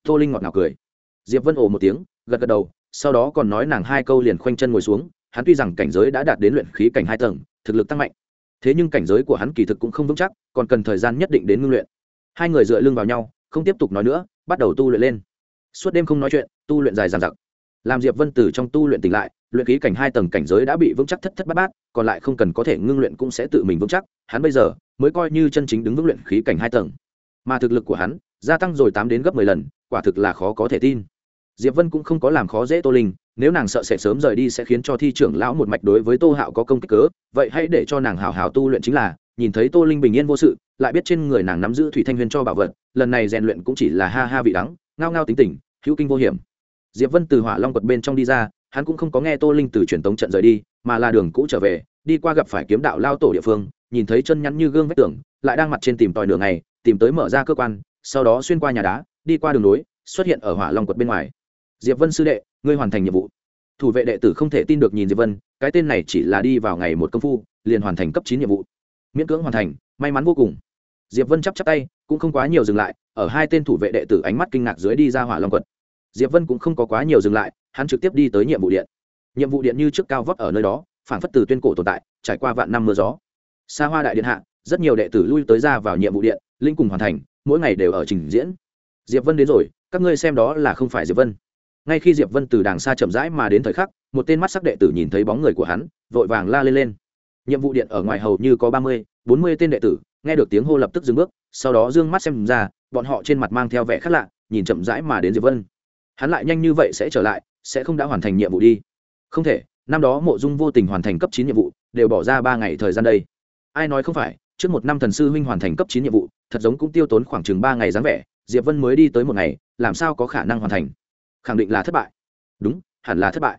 Tô linh ngọt ngào cười. Diệp vân ồ một tiếng, gật gật đầu, sau đó còn nói nàng hai câu liền khoanh chân ngồi xuống, hắn tuy rằng cảnh giới đã đạt đến luyện khí cảnh hai tầng, thực lực tăng mạnh, thế nhưng cảnh giới của hắn kỳ thực cũng không vững chắc, còn cần thời gian nhất định đến ngưng luyện. Hai người dựa lưng vào nhau, không tiếp tục nói nữa, bắt đầu tu luyện lên. Suốt đêm không nói chuyện, tu luyện dài dằng dặc làm diệp vân từ trong tu luyện tỉnh lại, luyện khí cảnh hai tầng cảnh giới đã bị vững chắc thất thất bát bát, còn lại không cần có thể ngưng luyện cũng sẽ tự mình vững chắc, hắn bây giờ mới coi như chân chính đứng vững luyện khí cảnh hai tầng. Mà thực lực của hắn gia tăng rồi tám đến gấp mười lần, quả thực là khó có thể tin. Diệp vân cũng không có làm khó dễ tô linh, nếu nàng sợ sẽ sớm rời đi sẽ khiến cho thi trưởng lão một mạch đối với tô hạo có công kích cớ, vậy hãy để cho nàng hào hào tu luyện chính là, nhìn thấy tô linh bình yên vô sự, lại biết trên người nàng nắm giữ thủy thanh huyền cho bảo vật, lần này rèn luyện cũng chỉ là ha ha vị đắng, ngao ngao tính tình, hữu kinh vô hiểm diệp vân từ hỏa long quật bên trong đi ra hắn cũng không có nghe tô linh từ truyền tống trận rời đi mà là đường cũ trở về đi qua gặp phải kiếm đạo lao tổ địa phương nhìn thấy chân nhắn như gương vách tường lại đang mặt trên tìm tòi đường này tìm tới mở ra cơ quan sau đó xuyên qua nhà đá đi qua đường núi, xuất hiện ở hỏa long quật bên ngoài. Diệp vân sư đệ ngươi hoàn thành nhiệm vụ. Thủ vệ đệ tử không thể tin được nhìn diệp vân cái tên này chỉ là đi vào ngày một công phu liền hoàn thành cấp chín nhiệm vụ. Miễn cưỡng hoàn thành may mắn vô cùng. Diệp vân chắp chắp tay cũng không quá nhiều dừng lại ở hai tên thủ vệ đệ tử ánh mắt kinh ngạc dưới đi ra hỏa long quật diệp vân cũng không có quá nhiều dừng lại, hắn trực tiếp đi tới nhiệm vụ điện. Nhiệm vụ điện như trước cao vấp ở nơi đó phản phất từ tuyên cổ tồn tại, trải qua vạn năm mưa gió. Xa hoa đại điện hạ, rất nhiều đệ tử lui tới ra vào nhiệm vụ điện, linh cùng hoàn thành, mỗi ngày đều ở trình diễn. Diệp vân đến rồi, các ngươi xem đó là không phải diệp vân. Ngay khi diệp vân từ đàng xa chậm rãi mà đến thời khắc, một tên mắt sắc đệ tử nhìn thấy bóng người của hắn, vội vàng la lên lên. Nhiệm vụ điện ở ngoài hầu như có ba mươi, bốn mươi tên đệ tử, nghe được tiếng hô lập tức dừng bước, sau đó d ư ơ n g mắt xem ra, bọn họ trên mặt mang theo vẻ khác lạ, nhìn chậm rãi mà đến diệp vân hắn lại nhanh như vậy sẽ trở lại, sẽ không đã hoàn thành nhiệm vụ đi. Không thể, năm đó mộ dung vô tình hoàn thành cấp chín nhiệm vụ, đều bỏ ra ba ngày thời gian đây. Ai nói không phải, trước một năm thần sư huynh hoàn thành cấp chín nhiệm vụ, thật giống cũng tiêu tốn khoảng chừng ba ngày dáng vẻ, diệp vân mới đi tới một ngày, làm sao có khả năng hoàn thành? Khẳng định là thất bại. Đúng, hẳn là thất bại.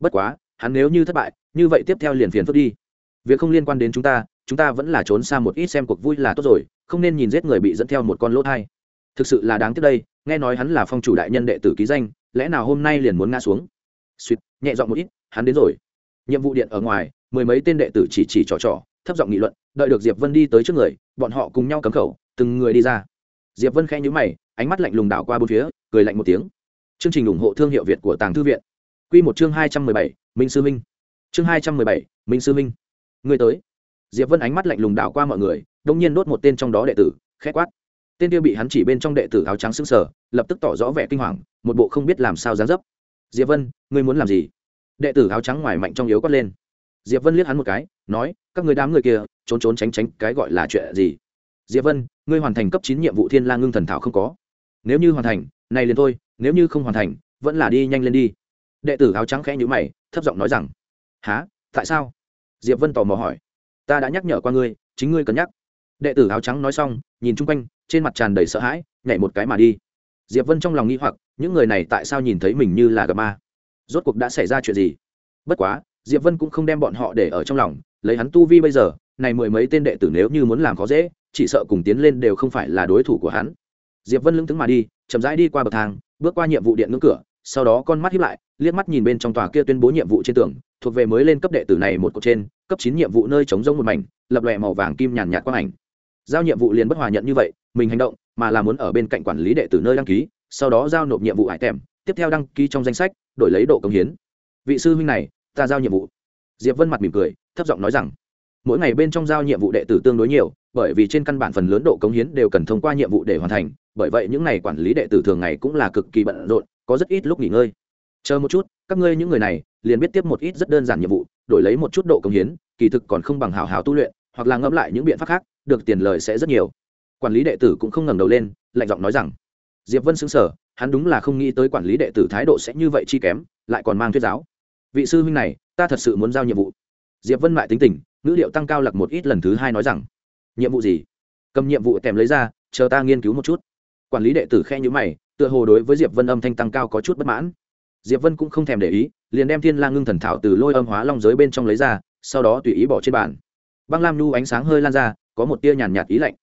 Bất quá, hắn nếu như thất bại, như vậy tiếp theo liền phiền phức đi. Việc không liên quan đến chúng ta chúng ta vẫn là trốn xa một ít xem cuộc vui là tốt rồi, không nên nhìn giết người bị dẫn theo một con lỗ thai thực sự là đáng tiếc đây, nghe nói hắn là phong chủ đại nhân đệ tử ký danh, lẽ nào hôm nay liền muốn ngã xuống? Suýt nhẹ giọng một ít, hắn đến rồi. Nhiệm vụ điện ở ngoài, mười mấy tên đệ tử chỉ chỉ trò trò, thấp giọng nghị luận, đợi được diệp vân đi tới trước người, bọn họ cùng nhau cấm khẩu, từng người đi ra. Diệp vân khẽ nhíu mày, ánh mắt lạnh lùng đảo qua bốn phía, cười lạnh một tiếng. Chương trình ủng hộ thương hiệu việt của tàng thư viện. Q một chương hai trăm mười bảy, minh sư minh. Chương hai trăm mười bảy, minh sư minh. Người tới. Diệp vân ánh mắt lạnh lùng đảo qua mọi người, đông nhiên đốt một tên trong đó đệ tử, khẽ quát tên tiêu bị hắn chỉ bên trong đệ tử áo trắng xứng sở lập tức tỏ rõ vẻ kinh hoàng, một bộ không biết làm sao dán dấp. Diệp vân, ngươi muốn làm gì? Đệ tử áo trắng ngoài mạnh trong yếu quát lên. Diệp vân liếc hắn một cái, nói, các người đám người kia, trốn trốn tránh tránh, cái gọi là chuyện gì? Diệp vân, ngươi hoàn thành cấp chín nhiệm vụ thiên la ngưng thần thảo không có. Nếu như hoàn thành, này liền thôi, nếu như không hoàn thành, vẫn là đi nhanh lên đi. Đệ tử áo trắng khẽ nhữ mày, thấp giọng nói rằng há tại sao? Diệp vân tò mò hỏi. Ta đã nhắc nhở qua ngươi, chính ngươi cần nhắc. Đệ tử áo trắng nói xong, nhìn chung quanh trên mặt tràn đầy sợ hãi, nhảy một cái mà đi. Diệp vân trong lòng nghi hoặc, những người này tại sao nhìn thấy mình như là gặp ma? Rốt cuộc đã xảy ra chuyện gì? Bất quá, diệp vân cũng không đem bọn họ để ở trong lòng, lấy hắn tu vi bây giờ, này mười mấy tên đệ tử nếu như muốn làm khó dễ, chỉ sợ cùng tiến lên đều không phải là đối thủ của hắn. Diệp vân lững thững mà đi, chậm rãi đi qua bậc thang, bước qua nhiệm vụ điện ngưỡng cửa, sau đó con mắt hiếp lại, liếc mắt nhìn bên trong tòa kia tuyên bố nhiệm vụ trên tường, thuộc về mới lên cấp đệ tử này một cột trên, cấp chín nhiệm vụ nơi chống rông một mảnh, lập lòe màu vàng kim nhàn nhạt quang ảnh giao nhiệm vụ liền bất hòa nhận như vậy, mình hành động, mà là muốn ở bên cạnh quản lý đệ tử nơi đăng ký, sau đó giao nộp nhiệm vụ hải tèm, tiếp theo đăng ký trong danh sách, đổi lấy độ công hiến. Vị sư huynh này, ta giao nhiệm vụ. Diệp vân mặt mỉm cười, thấp giọng nói rằng, mỗi ngày bên trong giao nhiệm vụ đệ tử tương đối nhiều, bởi vì trên căn bản phần lớn độ công hiến đều cần thông qua nhiệm vụ để hoàn thành, bởi vậy những ngày quản lý đệ tử thường ngày cũng là cực kỳ bận rộn, có rất ít lúc nghỉ ngơi. Chờ một chút, các ngươi những người này, liền biết tiếp một ít rất đơn giản nhiệm vụ, đổi lấy một chút độ công hiến, kỳ thực còn không bằng hào hào tu luyện, hoặc là ngẫm lại những biện pháp khác được tiền lời sẽ rất nhiều. Quản lý đệ tử cũng không ngẩng đầu lên, lạnh giọng nói rằng, diệp vân xứng sở hắn đúng là không nghĩ tới quản lý đệ tử thái độ sẽ như vậy chi kém, lại còn mang thuyết giáo. Vị sư huynh này, ta thật sự muốn giao nhiệm vụ. Diệp vân mại tính tình, ngữ liệu tăng cao lặc một ít lần thứ hai nói rằng, nhiệm vụ gì? Cầm nhiệm vụ kèm lấy ra, chờ ta nghiên cứu một chút. Quản lý đệ tử khe nhữ mày, tựa hồ đối với diệp vân âm thanh tăng cao có chút bất mãn. Diệp vân cũng không thèm để ý, liền đem thiên lang ngưng thần thảo từ lôi âm hóa long giới bên trong lấy ra, sau đó tùy ý bỏ trên bàn. Băng lam nu ánh sáng hơi lan ra có một tia nhàn nhạt ý lạnh.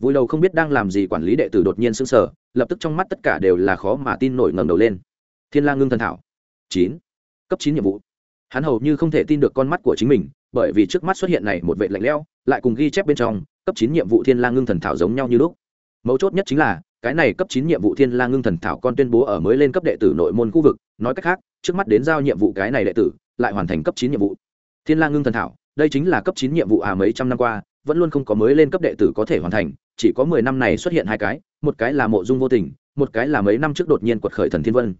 Vui đầu không biết đang làm gì quản lý đệ tử đột nhiên sững sờ, lập tức trong mắt tất cả đều là khó mà tin nổi ngẩng đầu lên. Thiên lang ngưng thần thảo. Chín. Cấp chín nhiệm vụ. Hắn hầu như không thể tin được con mắt của chính mình, bởi vì trước mắt xuất hiện này một vệ lạnh lẽo, lại cùng ghi chép bên trong, cấp chín nhiệm vụ thiên lang ngưng thần thảo giống nhau như lúc. Mấu chốt nhất chính là, cái này cấp chín nhiệm vụ thiên lang ngưng thần thảo con tuyên bố ở mới lên cấp đệ tử nội môn khu vực, nói cách khác, trước mắt đến giao nhiệm vụ cái này đệ tử, lại hoàn thành cấp chín nhiệm vụ. Thiên lang ngưng thần thảo, đây chính là cấp chín nhiệm vụ à mấy trăm năm qua vẫn luôn không có mới lên cấp đệ tử có thể hoàn thành, chỉ có mười năm này xuất hiện hai cái, một cái là mộ dung vô tình, một cái là mấy năm trước đột nhiên quật khởi thần thiên vân.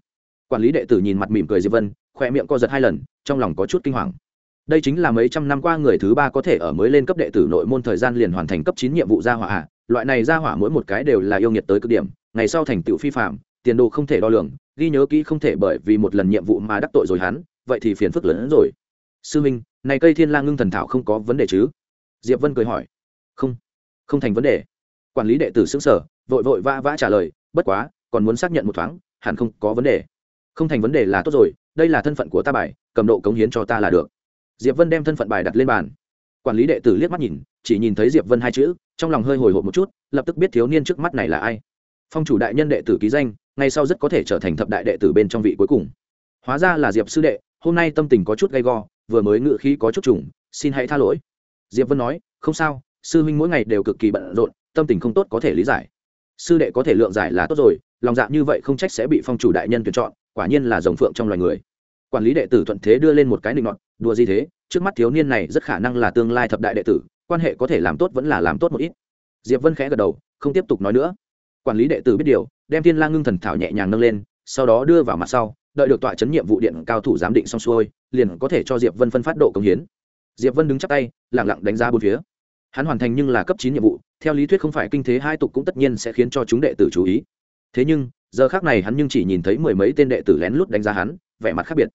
Quản lý đệ tử nhìn mặt mỉm cười diệp vân khoe miệng co giật hai lần, trong lòng có chút kinh hoàng. Đây chính là mấy trăm năm qua người thứ ba có thể ở mới lên cấp đệ tử nội môn thời gian liền hoàn thành cấp chín nhiệm vụ gia hỏa à. loại này gia hỏa mỗi một cái đều là yêu nghiệt tới cực điểm, ngày sau thành tựu phi phạm tiền đồ không thể đo lường, ghi nhớ kỹ không thể bởi vì một lần nhiệm vụ mà đắc tội rồi hắn, vậy thì phiền phức lớn hơn rồi. Sư minh, này cây thiên lang ngưng thần thảo không có vấn đề chứ? Diệp vân cười hỏi. Không không thành vấn đề. Quản lý đệ tử xứng sở, vội vội vã vã trả lời, bất quá, còn muốn xác nhận một thoáng, hẳn không có vấn đề. Không thành vấn đề là tốt rồi, đây là thân phận của ta bài, cầm độ cống hiến cho ta là được. Diệp vân đem thân phận bài đặt lên bàn. Quản lý đệ tử liếc mắt nhìn, chỉ nhìn thấy diệp vân hai chữ, trong lòng hơi hồi hộp một chút, lập tức biết thiếu niên trước mắt này là ai. Phong chủ đại nhân đệ tử ký danh, ngay sau rất có thể trở thành thập đại đệ tử bên trong vị cuối cùng. Hóa ra là diệp sư đệ, hôm nay tâm tình có chút gay go, vừa mới ngự khí có chút trùng, xin hãy tha lỗi diệp vân nói, không sao, sư huynh mỗi ngày đều cực kỳ bận rộn, tâm tình không tốt có thể lý giải. Sư đệ có thể lượng giải là tốt rồi, lòng dạ như vậy không trách sẽ bị phong chủ đại nhân tuyển chọn, quả nhiên là rồng phượng trong loài người. Quản lý đệ tử thuận thế đưa lên một cái định nọt, đùa gì thế, trước mắt thiếu niên này rất khả năng là tương lai thập đại đệ tử, quan hệ có thể làm tốt vẫn là làm tốt một ít. Diệp vân khẽ gật đầu, không tiếp tục nói nữa. Quản lý đệ tử biết điều, đem thiên lang ngưng thần thảo nhẹ nhàng nâng lên, sau đó đưa vào mặt sau, đợi được tọa chấn nhiệm vụ điện cao thủ giám định xong xuôi, liền có thể cho diệp vân phân phát độ công hiến diệp vân đứng chắp tay, lặng lặng đánh giá bốn phía. Hắn hoàn thành nhưng là cấp chín nhiệm vụ, theo lý thuyết không phải kinh thế hai tục cũng tất nhiên sẽ khiến cho chúng đệ tử chú ý. Thế nhưng, giờ khác này hắn nhưng chỉ nhìn thấy mười mấy tên đệ tử lén lút đánh giá hắn, vẻ mặt khác biệt.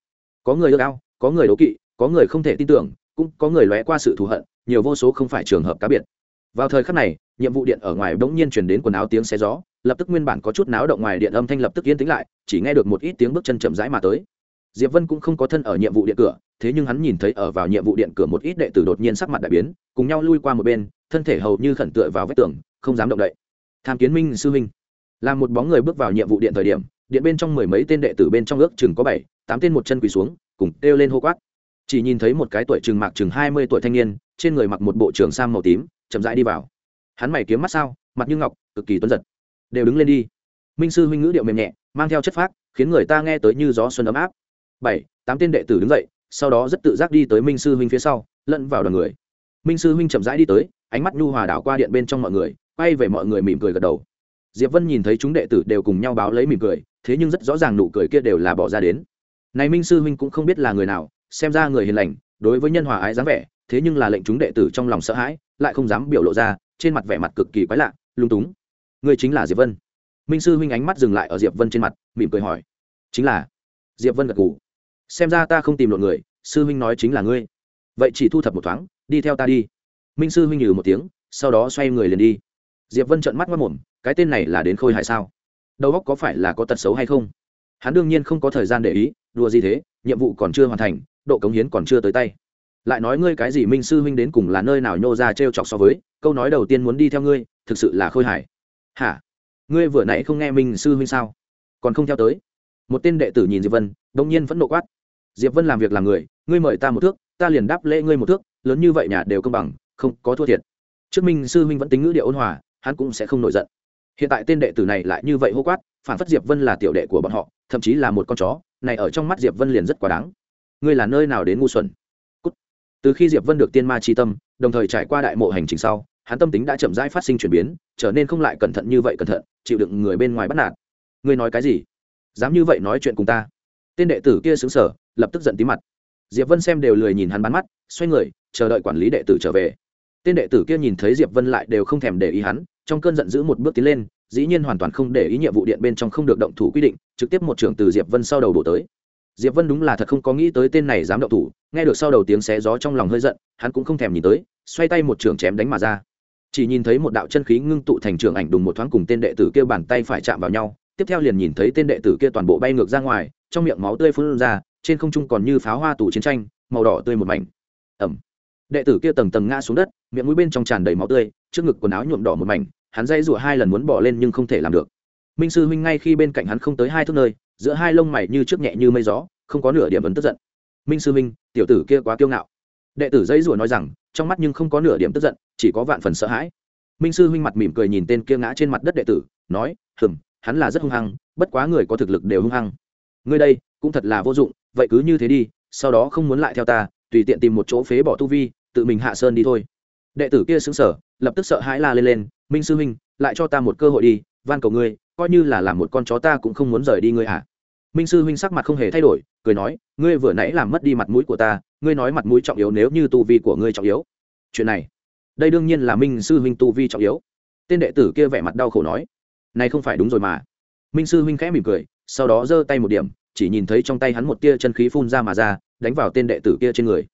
Có người ưa ao, có người đố kỵ, có người không thể tin tưởng, cũng có người lóe qua sự thù hận, nhiều vô số không phải trường hợp cá biệt. Vào thời khắc này, nhiệm vụ điện ở ngoài bỗng nhiên chuyển đến quần áo tiếng xe gió, lập tức nguyên bản có chút náo động ngoài điện âm thanh lập tức yên tĩnh lại, chỉ nghe được một ít tiếng bước chân chậm rãi mà tới diệp vân cũng không có thân ở nhiệm vụ điện cửa, thế nhưng hắn nhìn thấy ở vào nhiệm vụ điện cửa một ít đệ tử đột nhiên sắc mặt đại biến, cùng nhau lui qua một bên, thân thể hầu như khẩn tựa vào vách tường, không dám động đậy. Tham kiến minh sư huynh là một bóng người bước vào nhiệm vụ điện thời điểm, điện bên trong mười mấy tên đệ tử bên trong ước chừng có bảy, tám tên một chân quỳ xuống, cùng kêu lên hô quát. Chỉ nhìn thấy một cái tuổi chừng mạc chừng hai mươi tuổi thanh niên, trên người mặc một bộ trường sam màu tím, chậm rãi đi vào. Hắn mày kiếm mắt sao, mặt như ngọc, cực kỳ tuấn giật. Đều đứng lên đi. Minh sư huynh ngữ điệu mềm nhẹ, mang theo chất phác, khiến người ta nghe tới như gió xuân ấm áp bảy, tám tên đệ tử đứng dậy, sau đó rất tự giác đi tới minh sư huynh phía sau, lẫn vào đoàn người. Minh sư huynh chậm rãi đi tới, ánh mắt nhu hòa đảo qua điện bên trong mọi người, quay về mọi người mỉm cười gật đầu. Diệp vân nhìn thấy chúng đệ tử đều cùng nhau báo lấy mỉm cười, thế nhưng rất rõ ràng nụ cười kia đều là bỏ ra đến. Này minh sư huynh cũng không biết là người nào, xem ra người hiền lành, đối với nhân hòa ái dáng vẻ, thế nhưng là lệnh chúng đệ tử trong lòng sợ hãi, lại không dám biểu lộ ra, trên mặt vẻ mặt cực kỳ quái lạ lung túng. Người chính là diệp vân. Minh sư huynh ánh mắt dừng lại ở diệp vân trên mặt, mỉm cười hỏi. Chính là? Diệp vân gật gù xem ra ta không tìm lộn người, sư huynh nói chính là ngươi. Vậy chỉ thu thập một thoáng, đi theo ta đi. Minh sư huynh nhừ một tiếng, sau đó xoay người liền đi. Diệp vân trợn mắt mất mồm cái tên này là đến khôi hại sao? Đầu óc có phải là có tật xấu hay không? Hắn đương nhiên không có thời gian để ý, đùa gì thế, nhiệm vụ còn chưa hoàn thành, độ cống hiến còn chưa tới tay. Lại nói ngươi cái gì minh sư huynh đến cùng là nơi nào nhô ra t r e o chọc so với, câu nói đầu tiên muốn đi theo ngươi, thực sự là khôi hài hả? Ngươi vừa nãy không nghe minh sư huynh sao? Còn không theo tới. Một tên đệ tử nhìn diệp vân, đông nhiên vẫn nộ quát diệp vân làm việc làm người, ngươi mời ta một thước, ta liền đáp lễ ngươi một thước, lớn như vậy nhà đều công bằng, không có thua thiệt. Trước minh sư huynh vẫn tính ngữ địa ôn hòa, hắn cũng sẽ không nổi giận. Hiện tại tên đệ tử này lại như vậy hô quát, phản phất diệp vân là tiểu đệ của bọn họ, thậm chí là một con chó, này ở trong mắt diệp vân liền rất quá đáng. Ngươi là nơi nào đến ngu xuẩn? Cút. từ khi diệp vân được tiên ma chi tâm, đồng thời trải qua đại mộ hành trình sau, hắn tâm tính đã chậm rãi phát sinh chuyển biến, trở nên không lại cẩn thận như vậy cẩn thận, chịu đựng người bên ngoài bắt nạt. Ngươi nói cái gì? Dám như vậy nói chuyện cùng ta. Tên đệ tử kia xứng sở lập tức giận tí mặt. Diệp vân xem đều lười nhìn hắn bắn mắt, xoay người, chờ đợi quản lý đệ tử trở về. Tên đệ tử kia nhìn thấy diệp vân lại đều không thèm để ý hắn, trong cơn giận dữ một bước tiến lên, dĩ nhiên hoàn toàn không để ý nhiệm vụ điện bên trong không được động thủ quy định, trực tiếp một trưởng từ diệp vân sau đầu đổ tới. Diệp vân đúng là thật không có nghĩ tới tên này dám động thủ, nghe được sau đầu tiếng xé gió trong lòng hơi giận, hắn cũng không thèm nhìn tới, xoay tay một trưởng chém đánh mà ra. Chỉ nhìn thấy một đạo chân khí ngưng tụ thành trường ảnh đùng một thoáng cùng tên đệ tử kia bàn tay phải chạm vào nhau, tiếp theo liền nhìn thấy tên đệ tử kia toàn bộ bay ngược ra ngoài, trong miệng máu tươi phun ra trên không trung còn như pháo hoa tủ chiến tranh, màu đỏ tươi một mảnh. Ẩm. Đệ tử kia tầng tầng ngã xuống đất, miệng mũi bên trong tràn đầy máu tươi, trước ngực quần áo nhuộm đỏ một mảnh, hắn dây rủa hai lần muốn bỏ lên nhưng không thể làm được. Minh sư huynh ngay khi bên cạnh hắn không tới hai thước nơi, giữa hai lông mày như trước nhẹ như mây gió, không có nửa điểm ấn tức giận. Minh sư huynh, tiểu tử kia quá kiêu ngạo. Đệ tử dây rủa nói rằng, trong mắt nhưng không có nửa điểm tức giận, chỉ có vạn phần sợ hãi. Minh sư huynh mặt mỉm cười nhìn tên kia ngã trên mặt đất đệ tử, nói, hừm, hắn là rất hung hăng, bất quá người có thực lực đều hung hăng. Ngươi đây, cũng thật là vô dụng vậy cứ như thế đi, sau đó không muốn lại theo ta, tùy tiện tìm một chỗ phế bỏ tu vi, tự mình hạ sơn đi thôi. Đệ tử kia xứng sở lập tức sợ hãi la lên lên, minh sư huynh, lại cho ta một cơ hội đi, van cầu ngươi, coi như là làm một con chó ta cũng không muốn rời đi ngươi hả? Minh sư huynh sắc mặt không hề thay đổi, cười nói, ngươi vừa nãy làm mất đi mặt mũi của ta, ngươi nói mặt mũi trọng yếu nếu như tu vi của ngươi trọng yếu. Chuyện này, đây đương nhiên là minh sư huynh tu vi trọng yếu. Tên đệ tử kia vẻ mặt đau khổ nói, này không phải đúng rồi mà. Minh sư huynh khẽ mỉm cười, sau đó giơ tay một điểm chỉ nhìn thấy trong tay hắn một tia chân khí phun ra mà ra, đánh vào tên đệ tử kia trên người.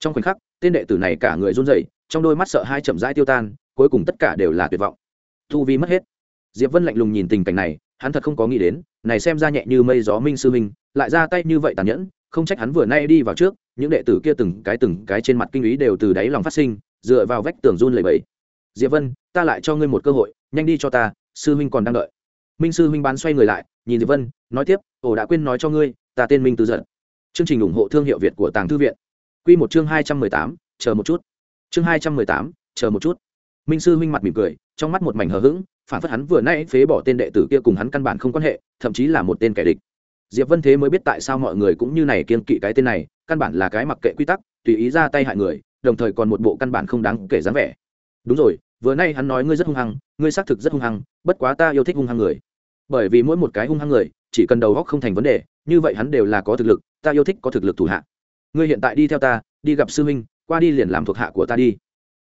Trong khoảnh khắc, tên đệ tử này cả người run rẩy, trong đôi mắt sợ hai chậm rãi tiêu tan, cuối cùng tất cả đều là tuyệt vọng. Thu vi mất hết. Diệp vân lạnh lùng nhìn tình cảnh này, hắn thật không có nghĩ đến, này xem ra nhẹ như mây gió minh sư minh, lại ra tay như vậy tàn nhẫn, không trách hắn vừa nay đi vào trước, những đệ tử kia từng cái từng cái trên mặt kinh ý đều từ đáy lòng phát sinh, dựa vào vách tường run lẩy bẩy. Diệp vân, ta lại cho ngươi một cơ hội, nhanh đi cho ta, sư huynh còn đang đợi. Minh sư huynh bán xoay người lại nhìn diệp vân, nói tiếp ổ đã quên nói cho ngươi, ta tên minh tư giật. chương trình ủng hộ thương hiệu việt của tàng thư viện. Quy một chương hai trăm mười tám, chờ một chút. Chương hai trăm mười tám, chờ một chút. Minh sư huynh mặt mỉm cười, trong mắt một mảnh hờ hững, phản phất hắn vừa nãy phế bỏ tên đệ tử kia cùng hắn căn bản không quan hệ, thậm chí là một tên kẻ địch. Diệp vân thế mới biết tại sao mọi người cũng như này kiên kỵ cái tên này, căn bản là cái mặc kệ quy tắc, tùy ý ra tay hại người, đồng thời còn một bộ căn bản không đáng kể dáng vẻ. Đúng rồi, vừa nay hắn nói ngươi rất hung hăng, ngươi xác thực rất hung hăng, bất quá ta yêu thích hung hăng người bởi vì mỗi một cái hung hăng người, chỉ cần đầu góc không thành vấn đề, như vậy hắn đều là có thực lực, ta yêu thích có thực lực thủ hạ. Ngươi hiện tại đi theo ta, đi gặp sư minh qua đi liền làm thuộc hạ của ta đi.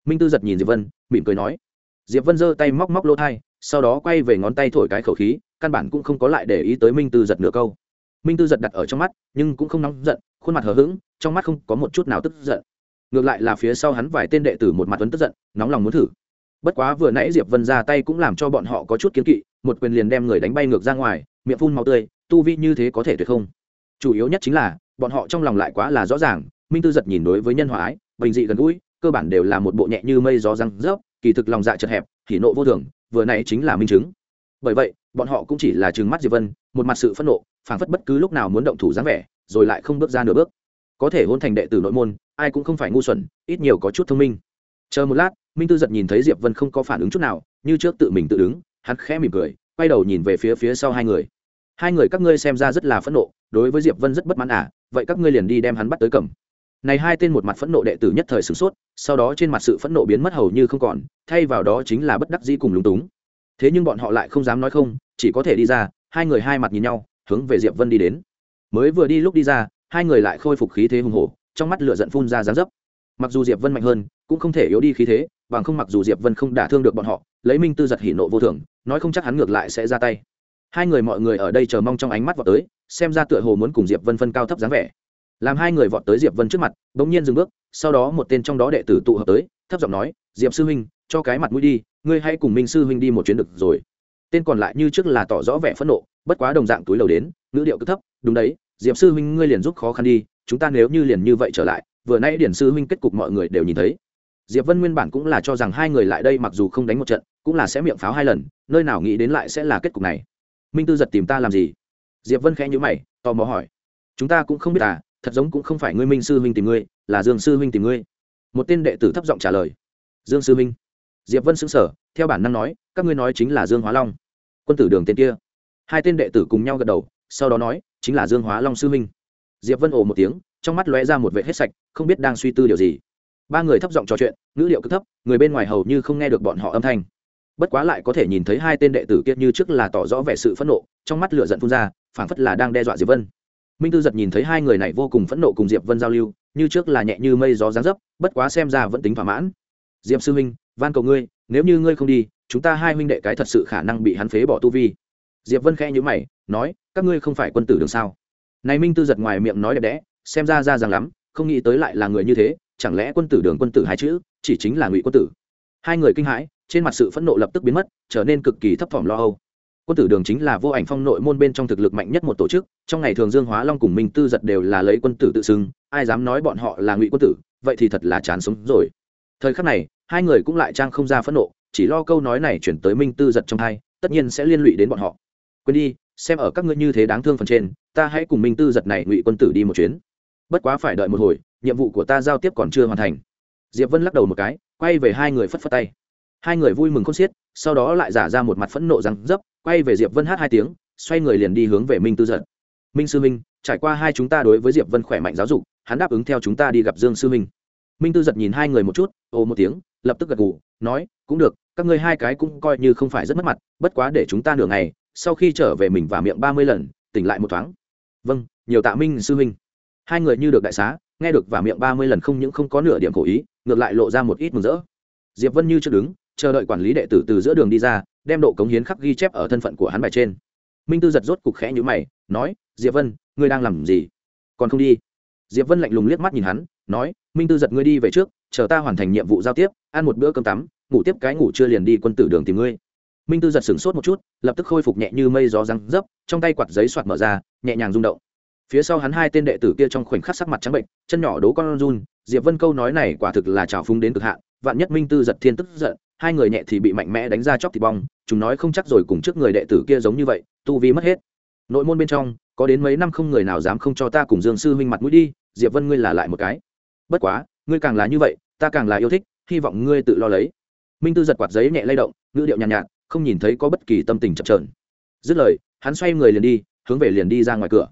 Minh tư giật nhìn diệp vân, mỉm cười nói. Diệp vân giơ tay móc móc lỗ thai, sau đó quay về ngón tay thổi cái khẩu khí, căn bản cũng không có lại để ý tới minh tư giật nửa câu. Minh tư giật đặt ở trong mắt, nhưng cũng không nóng giận, khuôn mặt hờ hững, trong mắt không có một chút nào tức giận. Ngược lại là phía sau hắn vài tên đệ tử một mặt tuấn tức giận, nóng lòng muốn thử. Bất quá vừa nãy diệp vân ra tay cũng làm cho bọn họ có chút kiến kỵ một quyền liền đem người đánh bay ngược ra ngoài, miệng phun màu tươi, tu vi như thế có thể tuyệt không? Chủ yếu nhất chính là, bọn họ trong lòng lại quá là rõ ràng, minh tư giật nhìn đối với nhân hòa ái, bình dị gần gũi, cơ bản đều là một bộ nhẹ như mây gió răng rớp, kỳ thực lòng dạ chật hẹp thì nộ vô thường, vừa nãy chính là minh chứng. Bởi vậy, bọn họ cũng chỉ là trừng mắt diệp vân, một mặt sự phẫn nộ, phảng phất bất cứ lúc nào muốn động thủ dáng vẻ, rồi lại không bước ra nửa bước. Có thể hôn thành đệ tử nội môn, ai cũng không phải ngu xuẩn, ít nhiều có chút thông minh. Chờ một lát, minh tư giật nhìn thấy diệp vân không có phản ứng chút nào, như trước tự mình tự đứng hắn khẽ mỉm cười, quay đầu nhìn về phía phía sau hai người. Hai người các ngươi xem ra rất là phẫn nộ, đối với diệp vân rất bất mãn à vậy các ngươi liền đi đem hắn bắt tới cầm. Này hai tên một mặt phẫn nộ đệ tử nhất thời sửng sốt, sau đó trên mặt sự phẫn nộ biến mất hầu như không còn, thay vào đó chính là bất đắc dĩ cùng lúng túng. Thế nhưng bọn họ lại không dám nói không, chỉ có thể đi ra, hai người hai mặt nhìn nhau, hướng về diệp vân đi đến. Mới vừa đi lúc đi ra, hai người lại khôi phục khí thế hùng hổ, trong mắt lửa giận phun ra giáng dấp. Mặc dù diệp vân mạnh hơn cũng không thể yếu đi khí thế, bằng không mặc dù diệp vân không đả thương được bọn họ, lấy minh tư giật hỉ nộ vô thường, nói không chắc hắn ngược lại sẽ ra tay. Hai người mọi người ở đây chờ mong trong ánh mắt vọt tới, xem ra tựa hồ muốn cùng diệp vân phân cao thấp dáng vẻ. Làm hai người vọt tới diệp vân trước mặt, bỗng nhiên dừng bước, sau đó một tên trong đó đệ tử tụ hợp tới, thấp giọng nói, diệp sư huynh, cho cái mặt mũi đi, ngươi hãy cùng minh sư huynh đi một chuyến được rồi. Tên còn lại như trước là tỏ rõ vẻ phẫn nộ, bất quá đồng dạng túi lầu đến, ngữ điệu cứ thấp, đúng đấy, diệp sư huynh ngươi liền giúp khó khăn đi, chúng ta nếu như liền như vậy trở lại, vừa nãy điển sư huynh kết cục mọi người đều nhìn thấy diệp vân nguyên bản cũng là cho rằng hai người lại đây mặc dù không đánh một trận, cũng là sẽ miệng pháo hai lần, nơi nào nghĩ đến lại sẽ là kết cục này. Minh tư giật tìm ta làm gì? Diệp vân khẽ nhữ mày, tò mò hỏi. Chúng ta cũng không biết à thật giống cũng không phải ngươi minh sư huynh tìm ngươi, là dương sư huynh tìm ngươi. Một tên đệ tử thấp giọng trả lời. Dương sư huynh. diệp vân xứng sở theo bản năng nói, các ngươi nói chính là dương hóa long. Quân tử đường tên kia. Hai tên đệ tử cùng nhau gật đầu, sau đó nói, chính là dương hóa long sư huynh. diệp vân ồ một tiếng, trong mắt lóe ra một vệ hết sạch, không biết đang suy tư điều gì ba người thấp giọng trò chuyện, ngữ liệu cực thấp, người bên ngoài hầu như không nghe được bọn họ âm thanh. Bất quá lại có thể nhìn thấy hai tên đệ tử kia như trước là tỏ rõ vẻ sự phẫn nộ, trong mắt lửa giận phun ra, phảng phất là đang đe dọa diệp vân. Minh tư giật nhìn thấy hai người này vô cùng phẫn nộ cùng diệp vân giao lưu, như trước là nhẹ như mây gió giáng dấp, bất quá xem ra vẫn tính thỏa mãn. Diệp sư huynh, van cầu ngươi, nếu như ngươi không đi, chúng ta hai huynh đệ cái thật sự khả năng bị hắn phế bỏ tu vi. Diệp vân khẽ nhíu mày, nói, các ngươi không phải quân tử đường sao? Này minh tư giật ngoài miệng nói đẹp đẽ, xem ra ra rằng lắm, không nghĩ tới lại là người như thế chẳng lẽ quân tử đường quân tử hai chữ chỉ chính là ngụy quân tử? Hai người kinh hãi, trên mặt sự phẫn nộ lập tức biến mất, trở nên cực kỳ thấp thỏm lo âu. Quân tử đường chính là vô ảnh phong nội môn bên trong thực lực mạnh nhất một tổ chức, trong ngày thường dương hóa long cùng minh tư giật đều là lấy quân tử tự xưng, ai dám nói bọn họ là ngụy quân tử, vậy thì thật là chán sống rồi. Thời khắc này, hai người cũng lại trang không ra phẫn nộ, chỉ lo câu nói này chuyển tới minh tư giật trong hai, tất nhiên sẽ liên lụy đến bọn họ. Quên đi, xem ở các ngươi như thế đáng thương phần trên, ta hãy cùng minh tư giật này ngụy quân tử đi một chuyến bất quá phải đợi một hồi, nhiệm vụ của ta giao tiếp còn chưa hoàn thành. Diệp vân lắc đầu một cái, quay về hai người phất phất tay. Hai người vui mừng khôn xiết, sau đó lại giả ra một mặt phẫn nộ răng dấp, quay về diệp vân hát hai tiếng, xoay người liền đi hướng về minh tư giật. Minh sư minh trải qua hai chúng ta đối với diệp vân khỏe mạnh giáo dục, hắn đáp ứng theo chúng ta đi gặp dương sư minh minh tư giật nhìn hai người một chút, ồ một tiếng, lập tức gật gù, nói, cũng được, các ngươi hai cái cũng coi như không phải rất mất mặt, bất quá để chúng ta nửa ngày, sau khi trở về mình và miệng ba mươi lần, tỉnh lại một thoáng. Vâng nhiều tạ minh sư minh hai người như được đại xá, nghe được và miệng ba mươi lần không những không có nửa điểm khổ ý, ngược lại lộ ra một ít mừng rỡ. Diệp vân như chưa đứng, chờ đợi quản lý đệ tử từ giữa đường đi ra, đem độ cống hiến khắc ghi chép ở thân phận của hắn bài trên. Minh tư giật rốt cục khẽ nhữ mày, nói, diệp vân, ngươi đang làm gì? Còn không đi? Diệp vân lạnh lùng liếc mắt nhìn hắn, nói, minh tư giật ngươi đi về trước, chờ ta hoàn thành nhiệm vụ giao tiếp, ăn một bữa cơm tắm, ngủ tiếp cái ngủ chưa liền đi quân tử đường tìm ngươi. Minh tư giật sửng sốt một chút, lập tức khôi phục nhẹ như mây gió răng dấp, trong tay quạt giấy soạt mở ra, nhẹ nhàng rung động phía sau hắn hai tên đệ tử kia trong khoảnh khắc sắc mặt trắng bệnh chân nhỏ đố con run. Diệp vân câu nói này quả thực là trào phúng đến cực hạn. Vạn nhất minh tư giật thiên tức giận hai người nhẹ thì bị mạnh mẽ đánh ra chóc thịt bong. Chúng nói không chắc rồi cùng trước người đệ tử kia giống như vậy tu vi mất hết. Nội môn bên trong có đến mấy năm không người nào dám không cho ta cùng dương sư huynh mặt mũi đi. Diệp vân ngươi là lại một cái. Bất quá ngươi càng là như vậy ta càng là yêu thích hy vọng ngươi tự lo lấy. Minh tư giật quạt giấy nhẹ lay động ngữ điệu nhàn nhạt, nhạt không nhìn thấy có bất kỳ tâm tình chập trợn dứt lời hắn xoay người liền đi hướng về liền đi ra ngoài cửa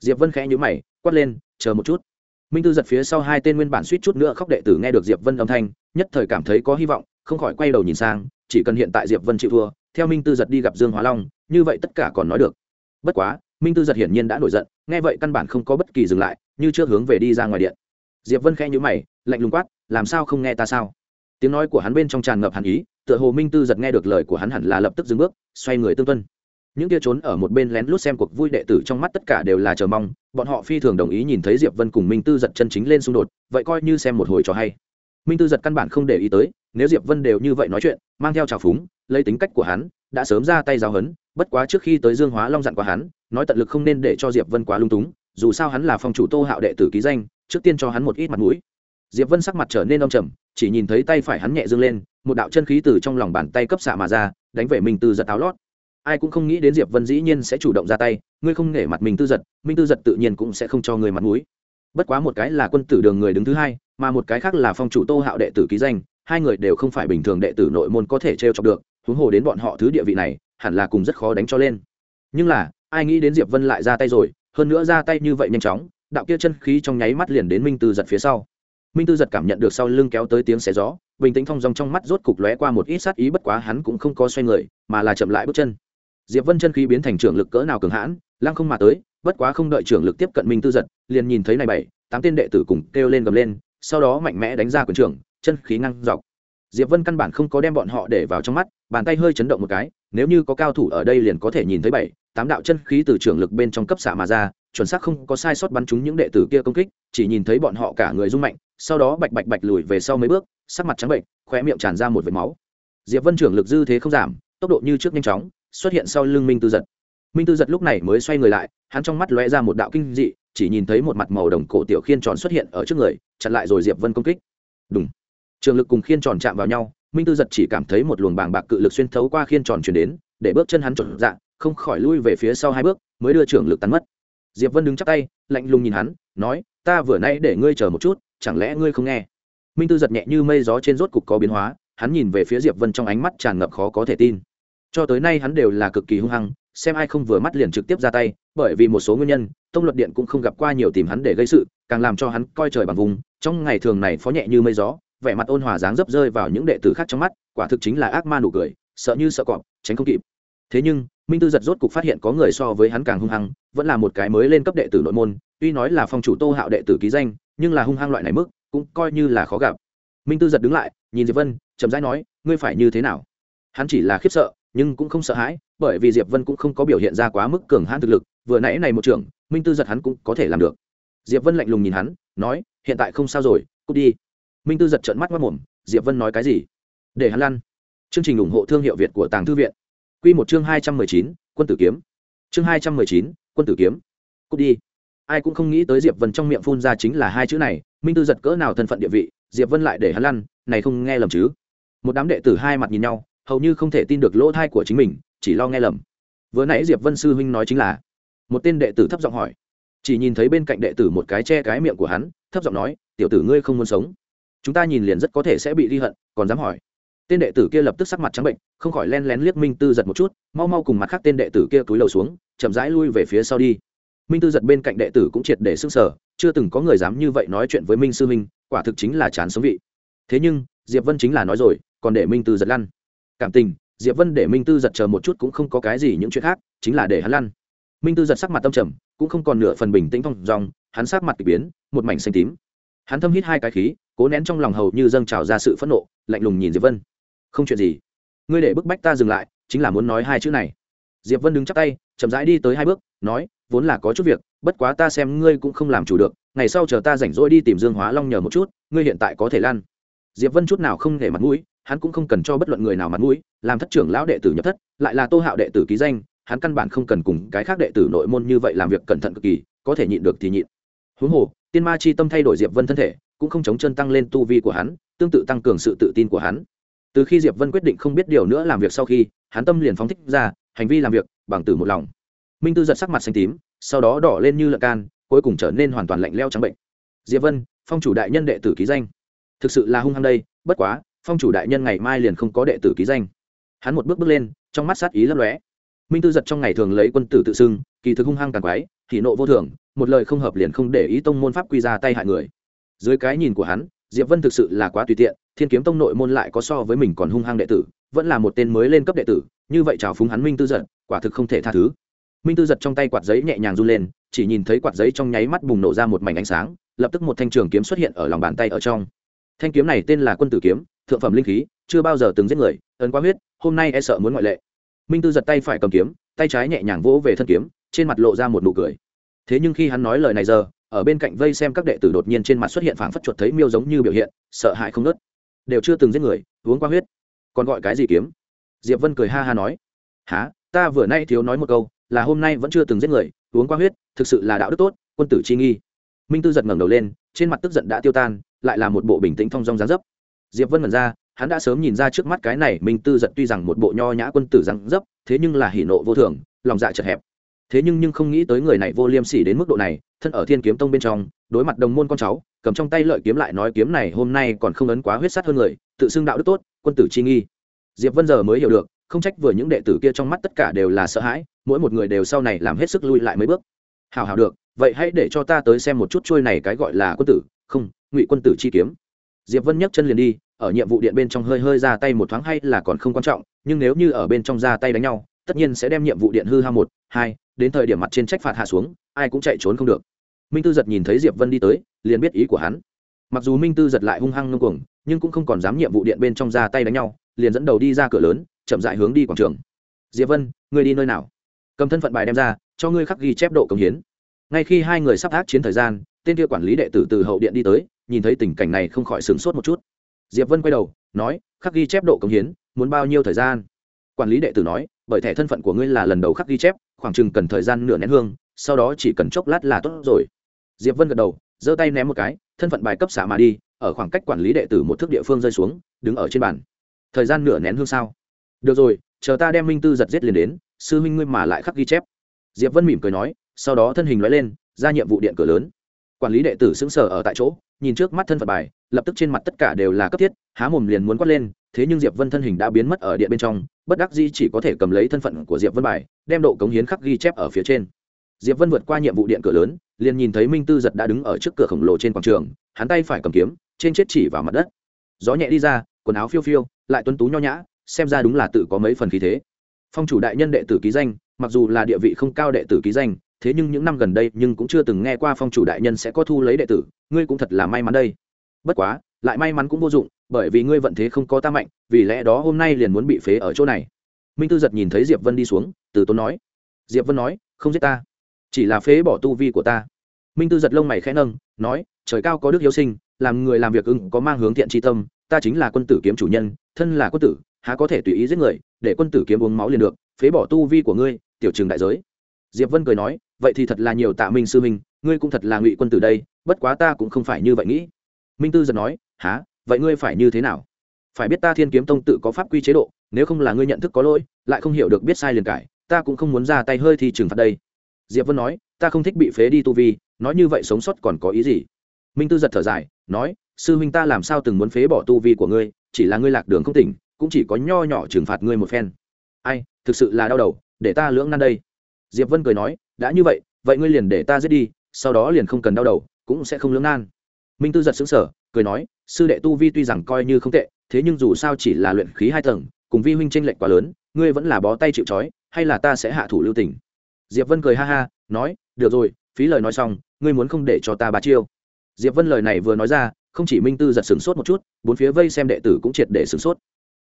diệp vân khẽ nhíu mày, quát lên, chờ một chút. Minh tư giật phía sau hai tên nguyên bản suýt chút nữa khóc đệ tử nghe được diệp vân âm thanh, nhất thời cảm thấy có hy vọng, không khỏi quay đầu nhìn sang, chỉ cần hiện tại diệp vân chịu thua, theo minh tư giật đi gặp dương hóa long, như vậy tất cả còn nói được. Bất quá, minh tư giật hiển nhiên đã nổi giận, nghe vậy căn bản không có bất kỳ dừng lại, như chưa hướng về đi ra ngoài điện. Diệp vân khẽ nhíu mày, lạnh lùng quát, làm sao không nghe ta sao? Tiếng nói của hắn bên trong tràn ngập hàn ý, tựa hồ minh tư giật nghe được lời của hắn hẳn là lập tức dừng bước, xoay người tương tuân những kia trốn ở một bên lén lút xem cuộc vui đệ tử trong mắt tất cả đều là chờ mong, bọn họ phi thường đồng ý nhìn thấy diệp vân cùng minh tư giật chân chính lên xung đột, vậy coi như xem một hồi trò hay. Minh tư giật căn bản không để ý tới, nếu diệp vân đều như vậy nói chuyện, mang theo trào phúng, lấy tính cách của hắn, đã sớm ra tay giáo hấn bất quá trước khi tới dương hóa long dặn qua hắn, nói tận lực không nên để cho diệp vân quá lung túng, dù sao hắn là phòng chủ tô hạo đệ tử ký danh, trước tiên cho hắn một ít mặt mũi. Diệp vân sắc mặt trở nên âm trầm, chỉ nhìn thấy tay phải hắn nhẹ dương lên, một đạo chân khí từ trong lòng bàn tay cấp xạ mà ra, đánh về minh tư giật áo lót ai cũng không nghĩ đến diệp vân dĩ nhiên sẽ chủ động ra tay, ngươi không nể mặt mình tư giật, minh tư giật tự nhiên cũng sẽ không cho người mặt mũi. Bất quá một cái là quân tử đường người đứng thứ hai, mà một cái khác là phong chủ tô hạo đệ tử ký danh, hai người đều không phải bình thường đệ tử nội môn có thể t r e o chọc được, huống hồ đến bọn họ thứ địa vị này, hẳn là cùng rất khó đánh cho lên. Nhưng là, ai nghĩ đến diệp vân lại ra tay rồi, hơn nữa ra tay như vậy nhanh chóng, đạo kia chân khí trong nháy mắt liền đến minh tư giật phía sau. Minh tư giật cảm nhận được sau lưng kéo tới tiếng xé gió, bình tĩnh thong dong trong mắt rốt cục lóe qua một ít sát ý bất quá hắn cũng không có xoay người, mà là chậm lại bước chân diệp vân chân khí biến thành trưởng lực cỡ nào cường hãn, lăng không mà tới, bất quá không đợi trưởng lực tiếp cận minh tư giật, liền nhìn thấy này bảy, tám tên đệ tử cùng kêu lên gầm lên, sau đó mạnh mẽ đánh ra quyền trưởng, chân khí ngăn dọc. Diệp vân căn bản không có đem bọn họ để vào trong mắt, bàn tay hơi chấn động một cái, nếu như có cao thủ ở đây liền có thể nhìn thấy bảy, tám đạo chân khí từ trưởng lực bên trong cấp xạ mà ra, chuẩn xác không có sai sót bắn trúng những đệ tử kia công kích, chỉ nhìn thấy bọn họ cả người rung mạnh, sau đó bạch bạch bạch lùi về sau mấy bước, sắc mặt trắng bệnh, khóe miệng tràn ra một vệt máu. Diệp vân trưởng lực dư thế không giảm, tốc độ như trước nhanh chóng xuất hiện sau lưng minh tư giật. Minh tư giật lúc này mới xoay người lại, hắn trong mắt lóe ra một đạo kinh dị, chỉ nhìn thấy một mặt màu đồng cổ tiểu khiên tròn xuất hiện ở trước người, chặn lại rồi diệp vân công kích. Đúng trường lực cùng khiên tròn chạm vào nhau, minh tư giật chỉ cảm thấy một luồng bàng bạc cự lực xuyên thấu qua khiên tròn chuyển đến, để bước chân hắn trộn dạng không khỏi lui về phía sau hai bước, mới đưa trưởng lực tắn mất. Diệp vân đứng chắc tay, lạnh lùng nhìn hắn, nói, ta vừa nay để ngươi chờ một chút, chẳng lẽ ngươi không nghe? Minh tư giật nhẹ như mây gió trên rốt cục có biến hóa, hắn nhìn về phía diệp vân trong ánh mắt tràn ngập khó có thể tin cho tới nay hắn đều là cực kỳ hung hăng, xem ai không vừa mắt liền trực tiếp ra tay, bởi vì một số nguyên nhân, tông luật điện cũng không gặp qua nhiều tìm hắn để gây sự, càng làm cho hắn coi trời bằng vùng. Trong ngày thường này phó nhẹ như mây gió, vẻ mặt ôn hòa dáng dấp rơi vào những đệ tử khác trong mắt, quả thực chính là ác ma nụ cười, sợ như sợ cọp, tránh không kịp. Thế nhưng, minh tư giật rốt cục phát hiện có người so với hắn càng hung hăng, vẫn là một cái mới lên cấp đệ tử nội môn, tuy nói là phong chủ tô hạo đệ tử ký danh, nhưng là hung hăng loại này mức, cũng coi như là khó gặp. Minh tư giật đứng lại, nhìn diệp vân, chậm rãi nói, ngươi phải như thế nào? Hắn chỉ là khiếp sợ nhưng cũng không sợ hãi, bởi vì diệp vân cũng không có biểu hiện ra quá mức cường hãn thực lực, vừa nãy này một trưởng, minh tư giật hắn cũng có thể làm được. Diệp vân lạnh lùng nhìn hắn, nói, hiện tại không sao rồi, cút đi. Minh tư giật trợn mắt mất mồm, diệp vân nói cái gì? Để hắn lăn. Chương trình ủng hộ thương hiệu việt của tàng thư viện. Q một chương hai trăm mười chín, quân tử kiếm. Chương hai trăm mười chín, quân tử kiếm. Cút đi. Ai cũng không nghĩ tới diệp vân trong miệng phun ra chính là hai chữ này, minh tư giật cỡ nào thân phận địa vị, diệp vân lại để hắn lăn, này không nghe lầm chứ? Một đám đệ tử hai mặt nhìn nhau hầu như không thể tin được lỗ thai của chính mình, chỉ lo nghe lầm. Vừa nãy diệp vân sư huynh nói chính là, một tên đệ tử thấp giọng hỏi. Chỉ nhìn thấy bên cạnh đệ tử một cái che cái miệng của hắn, thấp giọng nói, tiểu tử ngươi không muốn sống. Chúng ta nhìn liền rất có thể sẽ bị ghi hận, còn dám hỏi. Tên đệ tử kia lập tức sắc mặt trắng bệnh, không khỏi len lén liếc minh tư giật một chút, mau mau cùng mặt khác tên đệ tử kia túi lầu xuống, chậm rãi lui về phía sau đi. Minh tư giật bên cạnh đệ tử cũng triệt để sức sở chưa từng có người dám như vậy nói chuyện với minh sư minh, quả thực chính là chán sống vị. Thế nhưng, diệp vân chính là nói rồi, còn để minh tư giật lăn cảm tình, diệp vân để minh tư giật chờ một chút cũng không có cái gì những chuyện khác, chính là để hắn lăn. Minh tư giật sắc mặt tâm trầm, cũng không còn nửa phần bình tĩnh thong dòng, hắn sắc mặt k ỳ biến, một mảnh xanh tím. Hắn thâm hít hai cái khí, cố nén trong lòng hầu như dâng trào ra sự phẫn nộ, lạnh lùng nhìn diệp vân. Không chuyện gì. Ngươi để bức bách ta dừng lại, chính là muốn nói hai chữ này. Diệp vân đứng chắc tay, chậm rãi đi tới hai bước, nói, vốn là có chút việc, bất quá ta xem ngươi cũng không làm chủ được, ngày sau chờ ta rảnh rỗi đi tìm dương hóa long nhờ một chút, ngươi hiện tại có thể lan diệp vân chút nào không để mặt mũi hắn cũng không cần cho bất luận người nào mặt mũi, làm thất trưởng lão đệ tử nhập thất, lại là tô hạo đệ tử ký danh, hắn căn bản không cần cùng cái khác đệ tử nội môn như vậy làm việc cẩn thận cực kỳ, có thể nhịn được thì nhịn. Huống hồ, tiên ma chi tâm thay đổi diệp vân thân thể, cũng không chống chân tăng lên tu vi của hắn, tương tự tăng cường sự tự tin của hắn. Từ khi diệp vân quyết định không biết điều nữa làm việc sau khi, hắn tâm liền phóng thích ra, hành vi làm việc, bằng từ một lòng. Minh tư giật sắc mặt xanh tím, sau đó đỏ lên như lợn can, cuối cùng trở nên hoàn toàn lạnh leo trắng bệnh. Diệp vân, phong chủ đại nhân đệ tử ký danh. Thực sự là hung hăng đây, bất quá phong chủ đại nhân ngày mai liền không có đệ tử ký danh. Hắn một bước bước lên, trong mắt sát ý lấp lóe. Minh tư giật trong ngày thường lấy quân tử tự xưng, kỳ thực hung hăng càng quái thì nộ vô thường, một lời không hợp liền không để ý tông môn pháp quy ra tay hại người. Dưới cái nhìn của hắn, diệp vân thực sự là quá tùy tiện, thiên kiếm tông nội môn lại có so với mình còn hung hăng đệ tử, vẫn là một tên mới lên cấp đệ tử, như vậy chào phúng hắn minh tư giật, quả thực không thể tha thứ. Minh tư giật trong tay quạt giấy nhẹ nhàng run lên, chỉ nhìn thấy quạt giấy trong nháy mắt bùng nổ ra một mảnh ánh sáng, lập tức một thanh trường kiếm xuất hiện ở lòng bàn tay ở trong. Thanh kiếm này tên là quân tử kiếm thượng phẩm linh khí, chưa bao giờ từng giết người, ấn quá huyết, hôm nay e sợ muốn ngoại lệ. Minh tư giật tay phải cầm kiếm, tay trái nhẹ nhàng vỗ về thân kiếm, trên mặt lộ ra một nụ cười. Thế nhưng khi hắn nói lời này giờ, ở bên cạnh vây xem các đệ tử đột nhiên trên mặt xuất hiện phảng phất chuột thấy miêu giống như biểu hiện, sợ hãi không nớt đều chưa từng giết người, uống qua huyết. Còn gọi cái gì kiếm? Diệp vân cười ha ha nói. Há ta vừa nay thiếu nói một câu, là hôm nay vẫn chưa từng giết người, uống qua huyết, thực sự là đạo đức tốt, quân tử chi nghi. Minh tư giật ngẩng đầu lên, trên mặt tức giận đã tiêu tan, lại là một bộ bình tĩnh thong dong dáng dấp diệp vân mần ra, hắn đã sớm nhìn ra trước mắt cái này minh tư giật tuy rằng một bộ nho nhã quân tử răng dấp, thế nhưng là hỉ nộ vô thường, lòng dạ chật hẹp. Thế nhưng nhưng không nghĩ tới người này vô liêm sỉ đến mức độ này, thân ở thiên kiếm tông bên trong, đối mặt đồng môn con cháu, cầm trong tay lợi kiếm lại nói kiếm này hôm nay còn không ấn quá huyết sắt hơn người, tự xưng đạo đức tốt, quân tử chi nghi. Diệp vân giờ mới hiểu được, không trách vừa những đệ tử kia trong mắt tất cả đều là sợ hãi, mỗi một người đều sau này làm hết sức lui lại mấy bước. Hào hào được, vậy hãy để cho ta tới xem một chút trôi này cái gọi là quân tử, không, ngụy quân tử chi kiếm diệp vân nhấc chân liền đi, ở nhiệm vụ điện bên trong hơi hơi ra tay một thoáng hay là còn không quan trọng, nhưng nếu như ở bên trong ra tay đánh nhau, tất nhiên sẽ đem nhiệm vụ điện hư hao một, hai, đến thời điểm mặt trên trách phạt hạ xuống, ai cũng chạy trốn không được. Minh tư giật nhìn thấy diệp vân đi tới, liền biết ý của hắn. Mặc dù minh tư giật lại hung hăng ngông cuồng, nhưng cũng không còn dám nhiệm vụ điện bên trong ra tay đánh nhau, liền dẫn đầu đi ra cửa lớn, chậm dại hướng đi quảng trường. Diệp vân, ngươi đi nơi nào? Cầm thân phận bài đem ra, cho ngươi khắc ghi chép độ công hiến. Ngay khi hai người sắp ác chiến thời gian, tên kia quản lý đệ tử từ hậu điện đi tới nhìn thấy tình cảnh này không khỏi sửng sốt một chút. Diệp vân quay đầu, nói, khắc ghi chép độ công hiến, muốn bao nhiêu thời gian? Quản lý đệ tử nói, bởi thẻ thân phận của ngươi là lần đầu khắc ghi chép, khoảng chừng cần thời gian nửa nén hương, sau đó chỉ cần chốc lát là tốt rồi. Diệp vân gật đầu, giơ tay ném một cái, thân phận bài cấp xả mà đi, ở khoảng cách quản lý đệ tử một thước địa phương rơi xuống, đứng ở trên bàn. Thời gian nửa nén hương sao? Được rồi, chờ ta đem minh tư giật giết liền đến, sư huynh ngươi mà lại khắc ghi chép. Diệp vân mỉm cười nói, sau đó thân hình nói lên, ra nhiệm vụ điện cửa lớn. Quản lý đệ tử xứng sở ở tại chỗ nhìn trước mắt thân phận bài, lập tức trên mặt tất cả đều là cấp thiết, há mồm liền muốn quát lên, thế nhưng diệp vân thân hình đã biến mất ở điện bên trong, bất đắc dĩ chỉ có thể cầm lấy thân phận của diệp vân bài, đem độ cống hiến khắc ghi chép ở phía trên. Diệp vân vượt qua nhiệm vụ điện cửa lớn, liền nhìn thấy minh tư giật đã đứng ở trước cửa khổng lồ trên quảng trường, hắn tay phải cầm kiếm, trên chết chỉ vào mặt đất. Gió nhẹ đi ra, quần áo phiêu phiêu, lại tuấn tú nho nhã, xem ra đúng là tự có mấy phần khí thế. Phong chủ đại nhân đệ tử ký danh, mặc dù là địa vị không cao đệ tử ký danh thế nhưng những năm gần đây nhưng cũng chưa từng nghe qua phong chủ đại nhân sẽ có thu lấy đệ tử, ngươi cũng thật là may mắn đây. Bất quá, lại may mắn cũng vô dụng, bởi vì ngươi vận thế không có ta mạnh, vì lẽ đó hôm nay liền muốn bị phế ở chỗ này. Minh tư giật nhìn thấy diệp vân đi xuống, từ tốn nói, diệp vân nói, không giết ta, chỉ là phế bỏ tu vi của ta. Minh tư giật lông mày khẽ nâng, nói, trời cao có đức hiếu sinh, làm người làm việc ưng có mang hướng thiện tri tâm, ta chính là quân tử kiếm chủ nhân, thân là quân tử, há có thể tùy ý giết người, để quân tử kiếm uống máu liền được, phế bỏ tu vi của ngươi, tiểu trường đại giới diệp vân cười nói, vậy thì thật là nhiều tạ minh sư minh ngươi cũng thật là ngụy quân tử đây, bất quá ta cũng không phải như vậy nghĩ. Minh tư giật nói há vậy ngươi phải như thế nào? Phải biết ta thiên kiếm tông tự có pháp quy chế độ, nếu không là ngươi nhận thức có lỗi, lại không hiểu được biết sai liền cải, ta cũng không muốn ra tay hơi thì trừng phạt đây. Diệp vân nói, ta không thích bị phế đi tu vi, nói như vậy sống sót còn có ý gì? Minh tư giật thở dài, nói, sư huynh ta làm sao từng muốn phế bỏ tu vi của ngươi, chỉ là ngươi lạc đường không tỉnh, cũng chỉ có nho nhỏ trừng phạt ngươi một phen. Ai, thực sự là đau đầu, để ta lưỡng nan đây diệp vân cười nói, đã như vậy vậy ngươi liền để ta giết đi, sau đó liền không cần đau đầu, cũng sẽ không lưỡng nan. Minh tư giật xứng sở cười nói, sư đệ tu vi tuy rằng coi như không tệ, thế nhưng dù sao chỉ là luyện khí hai tầng, cùng vi huynh tranh lệch quá lớn, ngươi vẫn là bó tay chịu trói, hay là ta sẽ hạ thủ lưu tình? Diệp vân cười ha ha, nói, được rồi, phí lời nói xong, ngươi muốn không để cho ta bà chiêu. Diệp vân lời này vừa nói ra, không chỉ minh tư giật sửng sốt một chút, bốn phía vây xem đệ tử cũng triệt để sửng sốt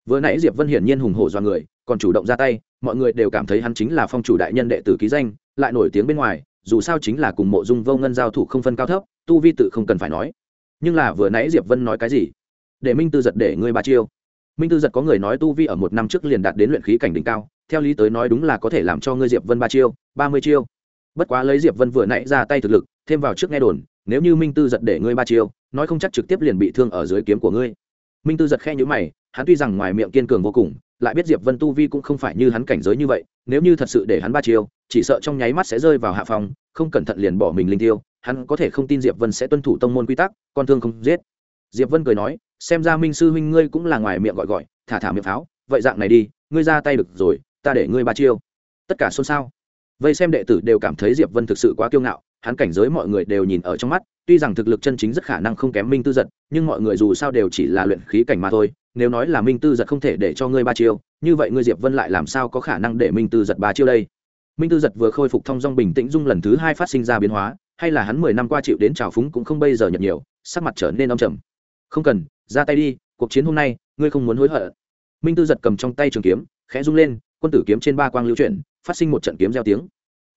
vừa nãy diệp vân hiển nhiên hùng hổ do người, còn chủ động ra tay, mọi người đều cảm thấy hắn chính là phong chủ đại nhân đệ tử ký danh, lại nổi tiếng bên ngoài, dù sao chính là cùng mộ dung vô ngân giao thủ không phân cao thấp, tu vi tự không cần phải nói. Nhưng là vừa nãy diệp vân nói cái gì? Để minh tư giật để ngươi bà chiêu. Minh tư giật có người nói tu vi ở một năm trước liền đạt đến luyện khí cảnh đỉnh cao, theo lý tới nói đúng là có thể làm cho ngươi diệp vân ba chiêu, ba mươi chiêu. Bất quá lấy diệp vân vừa nãy ra tay thực lực, thêm vào trước nghe đồn, nếu như minh tư giật để ngươi ba chiêu, nói không chắc trực tiếp liền bị thương ở dưới kiếm của ngươi. Minh tư giật khe nhữ mày hắn tuy rằng ngoài miệng kiên cường vô cùng, lại biết diệp vân tu vi cũng không phải như hắn cảnh giới như vậy, nếu như thật sự để hắn ba chiêu, chỉ sợ trong nháy mắt sẽ rơi vào hạ phòng không cẩn thận liền bỏ mình linh tiêu, hắn có thể không tin diệp vân sẽ tuân thủ tông môn quy tắc, con thương không giết. Diệp vân cười nói, xem ra minh sư huynh ngươi cũng là ngoài miệng gọi gọi, thả thả miệng pháo, vậy dạng này đi, ngươi ra tay được rồi, ta để ngươi ba chiêu. Tất cả xôn xao. Vây xem đệ tử đều cảm thấy diệp vân thực sự quá kiêu ngạo, hắn cảnh giới mọi người đều nhìn ở trong mắt, tuy rằng thực lực chân chính rất khả năng không kém minh tư giật, nhưng mọi người dù sao đều chỉ là luyện khí cảnh mà thôi nếu nói là minh tư giật không thể để cho ngươi ba chiêu, như vậy ngươi diệp vân lại làm sao có khả năng để minh tư giật ba chiêu đây? Minh tư giật vừa khôi phục thông dong bình tĩnh dung lần thứ hai phát sinh ra biến hóa, hay là hắn mười năm qua chịu đến trào phúng cũng không bây giờ nhận nhiều, sắc mặt trở nên âm trầm. Không cần, ra tay đi, cuộc chiến hôm nay, ngươi không muốn hối hận. Minh tư giật cầm trong tay trường kiếm, khẽ rung lên, quân tử kiếm trên ba quang lưu chuyển, phát sinh một trận kiếm gieo tiếng.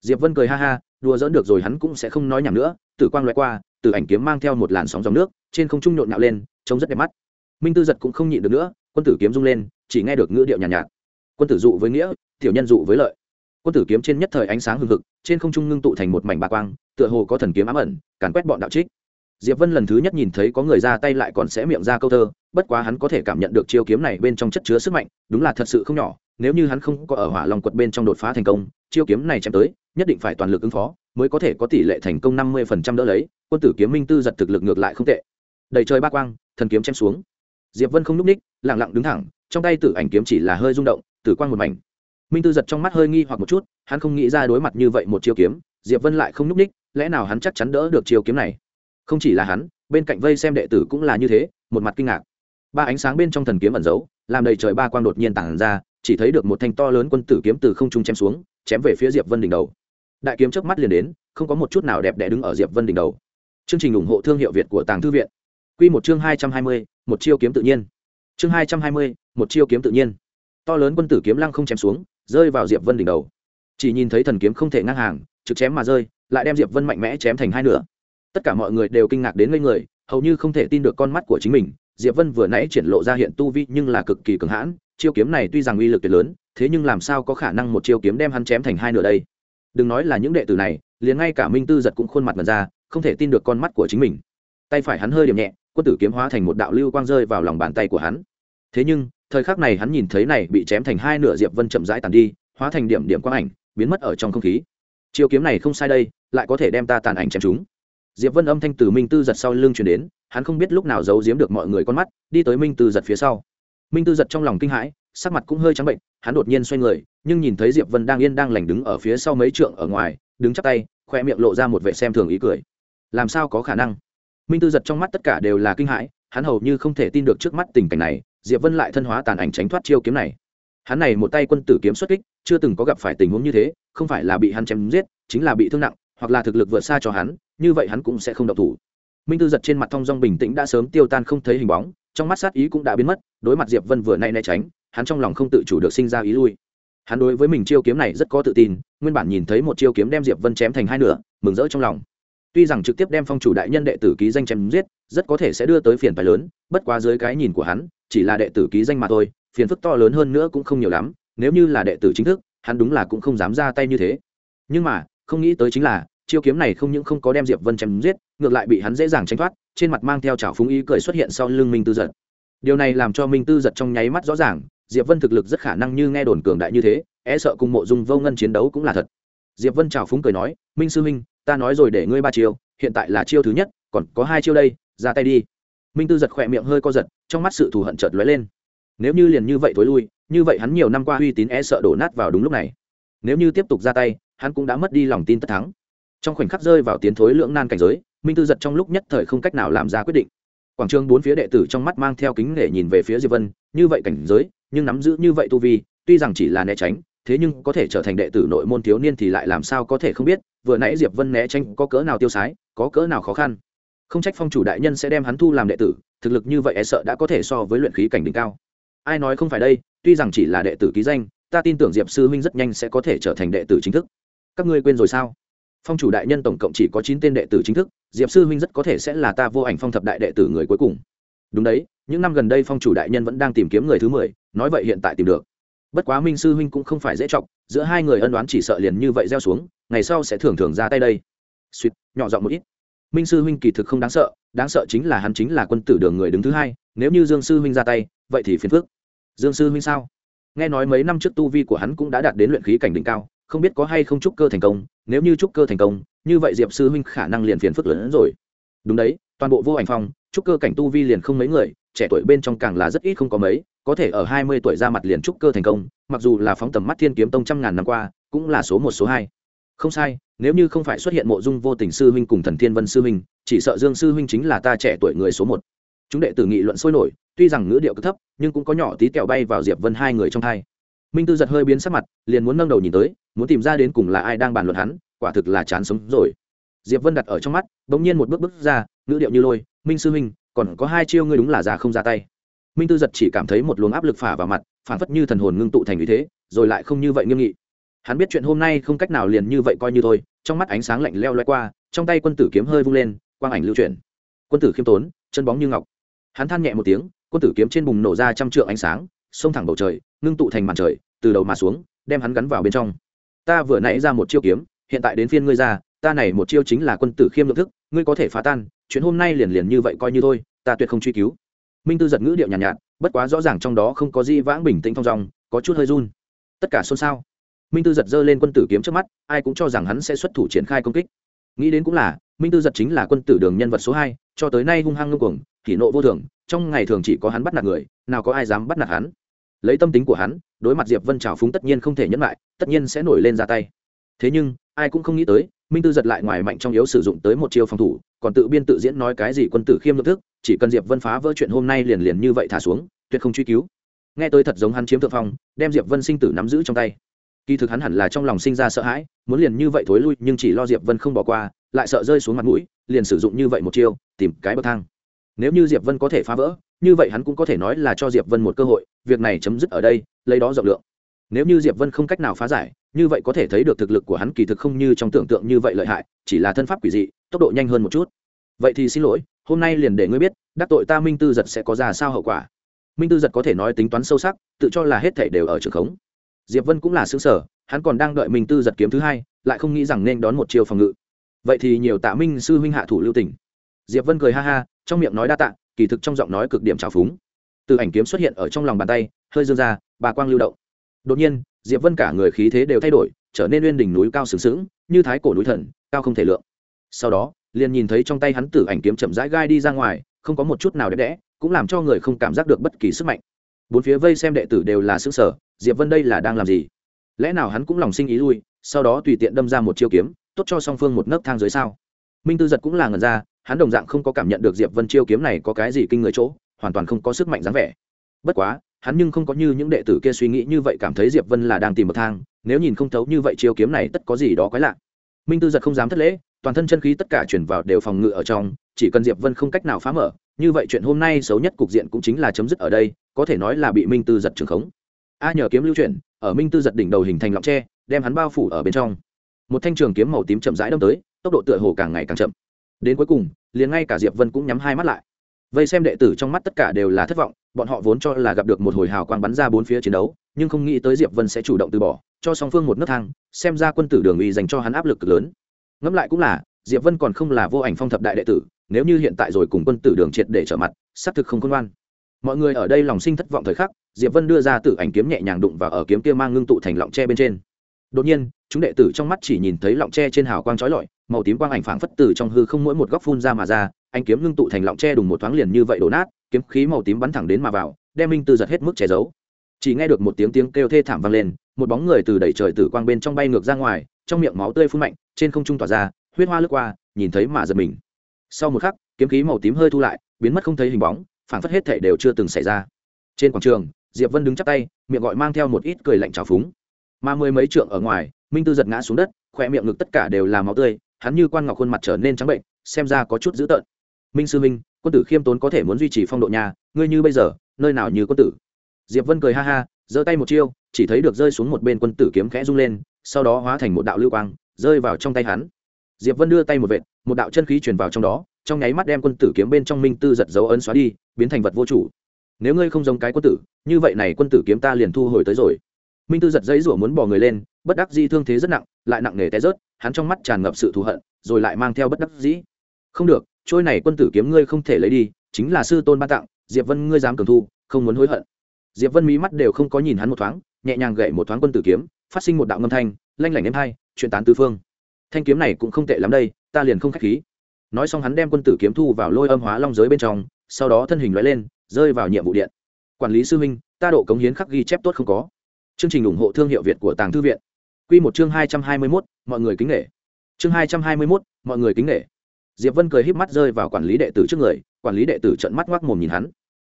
Diệp vân cười ha ha, đùa dỡn được rồi hắn cũng sẽ không nói nhảm nữa, tử quang loại qua, tử ảnh kiếm mang theo một làn sóng dòng nước, trên không trung nhộn nhạo lên, trông rất đẹp mắt minh tư giật cũng không nhịn được nữa quân tử kiếm rung lên chỉ nghe được ngữ điệu nhàn nhạt, nhạt. Quân tử dụ với nghĩa tiểu nhân dụ với lợi. Quân tử kiếm trên nhất thời ánh sáng hừng hực trên không trung ngưng tụ thành một mảnh bạc quang tựa hồ có thần kiếm ám ẩn càn quét bọn đạo trích. Diệp vân lần thứ nhất nhìn thấy có người ra tay lại còn sẽ miệng ra câu thơ bất quá hắn có thể cảm nhận được chiêu kiếm này bên trong chất chứa sức mạnh đúng là thật sự không nhỏ nếu như hắn không có ở hỏa long quật bên trong đột phá thành công chiêu kiếm này chém tới nhất định phải toàn lực ứng phó mới có thể có tỷ lệ thành công năm mươi phần trăm đỡ lấy quân tử kiếm minh tư giật thực lực ngược lại không tệ. Đầy trời ba quang thần kiếm chém xuống diệp vân không n ú c ních lẳng lặng đứng thẳng, trong tay tử ảnh kiếm chỉ là hơi rung động, tử quang một mảnh. Minh tư giật trong mắt hơi nghi hoặc một chút, hắn không nghĩ ra đối mặt như vậy một chiêu kiếm, diệp vân lại không n ú c ních, lẽ nào hắn chắc chắn đỡ được chiêu kiếm này? Không chỉ là hắn, bên cạnh vây xem đệ tử cũng là như thế, một mặt kinh ngạc. Ba ánh sáng bên trong thần kiếm ẩn giấu, làm đầy trời ba quang đột nhiên tản ra, chỉ thấy được một thanh to lớn quân tử kiếm từ không trung chém xuống, chém về phía diệp vân đỉnh đầu. Đại kiếm trước mắt liền đến, không có một chút nào đẹp đẽ đứng ở diệp vân đỉnh đầu. Chương trình ủng hộ thương hiệu việt của tàng thư viện. Q một chương hai trăm hai mươi một chiêu kiếm tự nhiên. Chương hai trăm hai mươi, một chiêu kiếm tự nhiên. To lớn quân tử kiếm lăng không chém xuống, rơi vào diệp vân đỉnh đầu. Chỉ nhìn thấy thần kiếm không thể ngang hàng, trực chém mà rơi, lại đem diệp vân mạnh mẽ chém thành hai nửa. Tất cả mọi người đều kinh ngạc đến ngây người, hầu như không thể tin được con mắt của chính mình. Diệp vân vừa nãy triển lộ ra hiện tu vi nhưng là cực kỳ cường hãn, chiêu kiếm này tuy rằng uy lực tuyệt lớn, thế nhưng làm sao có khả năng một chiêu kiếm đem hắn chém thành hai nửa đây? Đừng nói là những đệ tử này, liền ngay cả minh tư giật cũng khuôn mặt mật ra, không thể tin được con mắt của chính mình. Tay phải hắn hơi điểm nhẹ quân tử kiếm hóa thành một đạo lưu quang rơi vào lòng bàn tay của hắn. Thế nhưng, thời khắc này hắn nhìn thấy này bị chém thành hai nửa diệp vân chậm rãi tàn đi, hóa thành điểm điểm quang ảnh, biến mất ở trong không khí. Chiêu kiếm này không sai đây, lại có thể đem ta tàn ảnh chém chúng. Diệp vân âm thanh từ minh tư giật sau lưng truyền đến, hắn không biết lúc nào giấu giếm được mọi người con mắt, đi tới minh tư giật phía sau. Minh tư giật trong lòng kinh hãi, sắc mặt cũng hơi trắng bệnh, hắn đột nhiên xoay người, nhưng nhìn thấy diệp vân đang yên đang lành đứng ở phía sau mấy trượng ở ngoài, đứng chắp tay, khoe miệng lộ ra một vẻ xem thường ý cười. Làm sao có khả năng? Minh tư giật trong mắt tất cả đều là kinh hãi, hắn hầu như không thể tin được trước mắt tình cảnh này, diệp vân lại thân hóa tàn ảnh tránh thoát chiêu kiếm này. Hắn này một tay quân tử kiếm xuất kích, chưa từng có gặp phải tình huống như thế, không phải là bị hắn chém giết, chính là bị thương nặng, hoặc là thực lực vượt xa cho hắn, như vậy hắn cũng sẽ không động thủ. Minh tư giật trên mặt thong dong bình tĩnh đã sớm tiêu tan không thấy hình bóng, trong mắt sát ý cũng đã biến mất, đối mặt diệp vân vừa nay né tránh, hắn trong lòng không tự chủ được sinh ra ý lui. Hắn đối với mình chiêu kiếm này rất có tự tin, nguyên bản nhìn thấy một chiêu kiếm đem diệp vân chém thành hai nửa, mừng rỡ trong lòng tuy rằng trực tiếp đem phong chủ đại nhân đệ tử ký danh chém giết, rất có thể sẽ đưa tới phiền phái lớn, bất quá dưới cái nhìn của hắn, chỉ là đệ tử ký danh mà thôi, phiền phức to lớn hơn nữa cũng không nhiều lắm, nếu như là đệ tử chính thức, hắn đúng là cũng không dám ra tay như thế. Nhưng mà, không nghĩ tới chính là, chiêu kiếm này không những không có đem diệp vân chém giết, ngược lại bị hắn dễ dàng tránh thoát, trên mặt mang theo trào phúng ý cười xuất hiện sau lưng minh tư giật. Điều này làm cho minh tư giật trong nháy mắt rõ ràng, diệp vân thực lực rất khả năng như nghe đồn cường đại như thế e sợ cùng mộ dung vô ngân chiến đấu cũng là thật. Diệp vân trào phúng cười nói, minh sư minh ta nói rồi để ngươi ba chiêu, hiện tại là chiêu thứ nhất, còn có hai chiêu đây, ra tay đi. Minh tư giật khỏe miệng hơi co giật, trong mắt sự thù hận chợt lóe lên. Nếu như liền như vậy thối lui, như vậy hắn nhiều năm qua uy tín e sợ đổ nát vào đúng lúc này. Nếu như tiếp tục ra tay, hắn cũng đã mất đi lòng tin tất thắng. Trong khoảnh khắc rơi vào tiến thối lưỡng nan cảnh giới, minh tư giật trong lúc nhất thời không cách nào làm ra quyết định. Quảng trường bốn phía đệ tử trong mắt mang theo kính nể nhìn về phía diệp vân, như vậy cảnh giới, nhưng nắm giữ như vậy tu vi, tuy rằng chỉ là né tránh, thế nhưng có thể trở thành đệ tử nội môn thiếu niên thì lại làm sao có thể không biết vừa nãy diệp vân né tranh có cỡ nào tiêu sái, có cỡ nào khó khăn. Không trách phong chủ đại nhân sẽ đem hắn thu làm đệ tử, thực lực như vậy e sợ đã có thể so với luyện khí cảnh đỉnh cao. Ai nói không phải đây, tuy rằng chỉ là đệ tử ký danh, ta tin tưởng diệp sư huynh rất nhanh sẽ có thể trở thành đệ tử chính thức. Các ngươi quên rồi sao? Phong chủ đại nhân tổng cộng chỉ có chín tên đệ tử chính thức, diệp sư huynh rất có thể sẽ là ta vô ảnh phong thập đại đệ tử người cuối cùng. Đúng đấy, những năm gần đây phong chủ đại nhân vẫn đang tìm kiếm người thứ mười, nói vậy hiện tại tìm được. Bất quá minh sư huynh cũng không phải dễ chọc, giữa hai người ân đoán chỉ sợ liền như vậy gieo xuống ngày sau sẽ thường thường ra tay đây. Suýt, nhỏ giọng một ít. Minh sư huynh kỳ thực không đáng sợ đáng sợ chính là hắn chính là quân tử đường người đứng thứ hai, nếu như dương sư huynh ra tay, vậy thì phiền phước. dương sư huynh sao? Nghe nói mấy năm trước tu vi của hắn cũng đã đạt đến luyện khí cảnh đỉnh cao, không biết có hay không trúc cơ thành công, nếu như trúc cơ thành công, như vậy diệp sư huynh khả năng liền phiền phức lớn hơn rồi. Đúng đấy, toàn bộ vô ảnh phong trúc cơ cảnh tu vi liền không mấy người, trẻ tuổi bên trong càng là rất ít không có mấy, có thể ở hai mươi tuổi ra mặt liền trúc cơ thành công, mặc dù là phóng tầm mắt thiên kiếm tông trăm ngàn năm qua, cũng là số một, số hai không sai, nếu như không phải xuất hiện mộ dung vô tình sư huynh cùng thần thiên vân sư huynh, chỉ sợ dương sư huynh chính là ta trẻ tuổi người số một. Chúng đệ tử nghị luận sôi nổi, tuy rằng ngữ điệu cực thấp, nhưng cũng có nhỏ tí kẹo bay vào diệp vân hai người trong hai. Minh tư giật hơi biến sắc mặt, liền muốn nâng đầu nhìn tới, muốn tìm ra đến cùng là ai đang bàn luận hắn, quả thực là chán sống rồi. Diệp vân đặt ở trong mắt, bỗng nhiên một bước bước ra, ngữ điệu như lôi, minh sư huynh, còn có hai chiêu ngươi đúng là già không ra tay. Minh tư giật chỉ cảm thấy một luồng áp lực phả vào mặt phản phất như thần hồn ngưng tụ thành ý thế, rồi lại không như vậy nghiêm nghị hắn biết chuyện hôm nay không cách nào liền như vậy coi như thôi trong mắt ánh sáng lạnh leo loay qua trong tay quân tử kiếm hơi vung lên quang ảnh lưu chuyển. Quân tử khiêm tốn chân bóng như ngọc. Hắn than nhẹ một tiếng quân tử kiếm trên bùng nổ ra trăm trượng ánh sáng xông thẳng bầu trời ngưng tụ thành màn trời từ đầu mà xuống đem hắn gắn vào bên trong. Ta vừa nãy ra một chiêu kiếm hiện tại đến phiên ngươi ra ta này một chiêu chính là quân tử khiêm lượng thức ngươi có thể phá tan chuyện hôm nay liền liền như vậy coi như thôi ta tuyệt không truy cứu. Minh tư giật ngữ điệu nhàn nhạt, nhạt bất quá rõ ràng trong đó không có gì vãng bình tĩnh thong dong có chút hơi run. Tất cả xôn xao minh tư giật giơ lên quân tử kiếm trước mắt, ai cũng cho rằng hắn sẽ xuất thủ triển khai công kích. Nghĩ đến cũng là, minh tư giật chính là quân tử đường nhân vật số hai, cho tới nay hung hăng ngưng cuồng, kỷ nộ vô thường, trong ngày thường chỉ có hắn bắt nạt người, nào có ai dám bắt nạt hắn. Lấy tâm tính của hắn, đối mặt diệp vân trào phúng tất nhiên không thể nhẫn lại, tất nhiên sẽ nổi lên ra tay. Thế nhưng, ai cũng không nghĩ tới, minh tư giật lại ngoài mạnh trong yếu sử dụng tới một chiêu phòng thủ, còn tự biên tự diễn nói cái gì quân tử khiêm lượng thức, chỉ cần diệp vân phá vỡ chuyện hôm nay liền liền như vậy thả xuống, tuyệt không truy cứu. Nghe tới thật giống hắn chiếm thượng phong, đem diệp vân sinh tử nắm giữ trong tay kỳ thực hắn hẳn là trong lòng sinh ra sợ hãi, muốn liền như vậy thối lui, nhưng chỉ lo diệp vân không bỏ qua, lại sợ rơi xuống mặt mũi, liền sử dụng như vậy một chiêu, tìm cái bậc thang. Nếu như diệp vân có thể phá vỡ, như vậy hắn cũng có thể nói là cho diệp vân một cơ hội, việc này chấm dứt ở đây, lấy đó rộng lượng. Nếu như diệp vân không cách nào phá giải, như vậy có thể thấy được thực lực của hắn kỳ thực không như trong tưởng tượng như vậy lợi hại, chỉ là thân pháp quỷ dị, tốc độ nhanh hơn một chút. Vậy thì xin lỗi, hôm nay liền để ngươi biết, đắc tội ta minh tư giật sẽ có ra sao hậu quả. Minh tư giật có thể nói tính toán sâu sắc, tự cho là hết thể đều ở trường khống diệp vân cũng là xứng sở, hắn còn đang đợi mình tư giật kiếm thứ hai, lại không nghĩ rằng nên đón một chiều phòng ngự. Vậy thì nhiều tạ minh sư huynh hạ thủ lưu tỉnh diệp vân cười ha ha, trong miệng nói đa tạ, kỳ thực trong giọng nói cực điểm trào phúng. Từ ảnh kiếm xuất hiện ở trong lòng bàn tay, hơi dương ra, bà quang lưu động. Đột nhiên, diệp vân cả người khí thế đều thay đổi, trở nên uyên đỉnh núi cao sừng sững, như thái cổ núi thần, cao không thể lượng. Sau đó, liền nhìn thấy trong tay hắn tử ảnh kiếm chậm rãi gai đi ra ngoài, không có một chút nào đẹp đẽ, cũng làm cho người không cảm giác được bất kỳ sức mạnh. Bốn phía vây xem đệ tử đều là xứ sở diệp vân đây là đang làm gì? Lẽ nào hắn cũng lòng sinh ý lui, sau đó tùy tiện đâm ra một chiêu kiếm, tốt cho song phương một nấc thang dưới sao? Minh tư giật cũng là ngần ra, hắn đồng dạng không có cảm nhận được diệp vân chiêu kiếm này có cái gì kinh người chỗ, hoàn toàn không có sức mạnh dáng vẻ. Bất quá, hắn nhưng không có như những đệ tử kia suy nghĩ như vậy cảm thấy diệp vân là đang tìm một thang, nếu nhìn không thấu như vậy chiêu kiếm này tất có gì đó quái lạ. Minh tư giật không dám thất lễ, toàn thân chân khí tất cả chuyển vào đều phòng ngự ở trong, chỉ cần diệp vân không cách nào phá mở, như vậy chuyện hôm nay xấu nhất cục diện cũng chính là chấm dứt ở đây, có thể nói là bị minh tư giật trường khống a nhờ kiếm lưu chuyển, ở minh tư giật đỉnh đầu hình thành lọng tre, đem hắn bao phủ ở bên trong. Một thanh trường kiếm màu tím chậm rãi đâm tới, tốc độ tựa hồ càng ngày càng chậm. Đến cuối cùng, liền ngay cả diệp vân cũng nhắm hai mắt lại. Vây xem đệ tử trong mắt tất cả đều là thất vọng, bọn họ vốn cho là gặp được một hồi hào quang bắn ra bốn phía chiến đấu, nhưng không nghĩ tới diệp vân sẽ chủ động từ bỏ, cho song phương một nấc thang, xem ra quân tử đường uy dành cho hắn áp lực lớn. Ngẫm lại cũng là, diệp vân còn không là vô ảnh phong thập đại đệ tử, nếu như hiện tại rồi cùng quân tử đường triệt để trở mặt, xác thực không khôn ngoan mọi người ở đây lòng sinh thất vọng thời khắc, diệp vân đưa ra tử ảnh kiếm nhẹ nhàng đụng vào ở kiếm kia mang ngưng tụ thành lọng tre bên trên. Đột nhiên, chúng đệ tử trong mắt chỉ nhìn thấy lọng tre trên hào quang chói lọi, màu tím quang ảnh phảng phất từ trong hư không mỗi một góc phun ra mà ra, anh kiếm ngưng tụ thành lọng tre đùng một thoáng liền như vậy đổ nát, kiếm khí màu tím bắn thẳng đến mà vào, đem minh tư giật hết mức che giấu. Chỉ nghe được một tiếng tiếng kêu thê thảm vang lên, một bóng người từ đẩy trời tử quang bên trong bay ngược ra ngoài, trong miệng máu tươi phun mạnh, trên không trung tỏa ra, huyết hoa lướt qua, nhìn thấy mà giật mình. Sau một khắc, kiếm khí màu tím hơi thu lại, biến mất không thấy hình bóng phản phất hết thể đều chưa từng xảy ra. Trên quảng trường, diệp vân đứng chắp tay, miệng gọi mang theo một ít cười lạnh trào phúng. Mà mười mấy trượng ở ngoài, minh tư giật ngã xuống đất khoe miệng ngực tất cả đều là máu tươi, hắn như quan ngọc khuôn mặt trở nên trắng bệnh, xem ra có chút dữ tợn. Minh sư minh quân tử khiêm tốn có thể muốn duy trì phong độ nhà, ngươi như bây giờ, nơi nào như quân tử? Diệp vân cười ha ha, giơ tay một chiêu, chỉ thấy được rơi xuống một bên quân tử kiếm khẽ rung lên, sau đó hóa thành một đạo lưu quang, rơi vào trong tay hắn. Diệp vân đưa tay một vệt, một đạo chân khí truyền vào trong đó trong nháy mắt đem quân tử kiếm bên trong minh tư giật dấu ấn xóa đi, biến thành vật vô chủ. Nếu ngươi không giống cái quân tử, như vậy này quân tử kiếm ta liền thu hồi tới rồi. Minh tư giật giấy rủa muốn bỏ người lên, bất đắc dĩ thương thế rất nặng, lại nặng nề té rớt, hắn trong mắt tràn ngập sự thù hận, rồi lại mang theo bất đắc dĩ. Không được, trôi này quân tử kiếm ngươi không thể lấy đi, chính là sư tôn ban tặng, diệp vân ngươi dám cường thu, không muốn hối hận. Diệp vân mí mắt đều không có nhìn hắn một thoáng, nhẹ nhàng gậy một thoáng quân tử kiếm, phát sinh một đạo ngâm thanh, lanh lảnh êm hai chuyện tán tư phương. Thanh kiếm này cũng không tệ lắm đây, ta liền không khách khí nói xong hắn đem quân tử kiếm thu vào lôi âm hóa long giới bên trong, sau đó thân hình loại lên, rơi vào nhiệm vụ điện. Quản lý sư minh ta độ cống hiến khắc ghi chép tốt không có. Chương trình ủng hộ thương hiệu việt của tàng thư viện. Q một chương hai trăm hai mươi mốt, mọi người kính nghệ chương hai trăm hai mươi mốt, mọi người kính nghệ diệp vân cười híp mắt rơi vào quản lý đệ tử trước người, quản lý đệ tử trận mắt ngoác mồm nhìn hắn.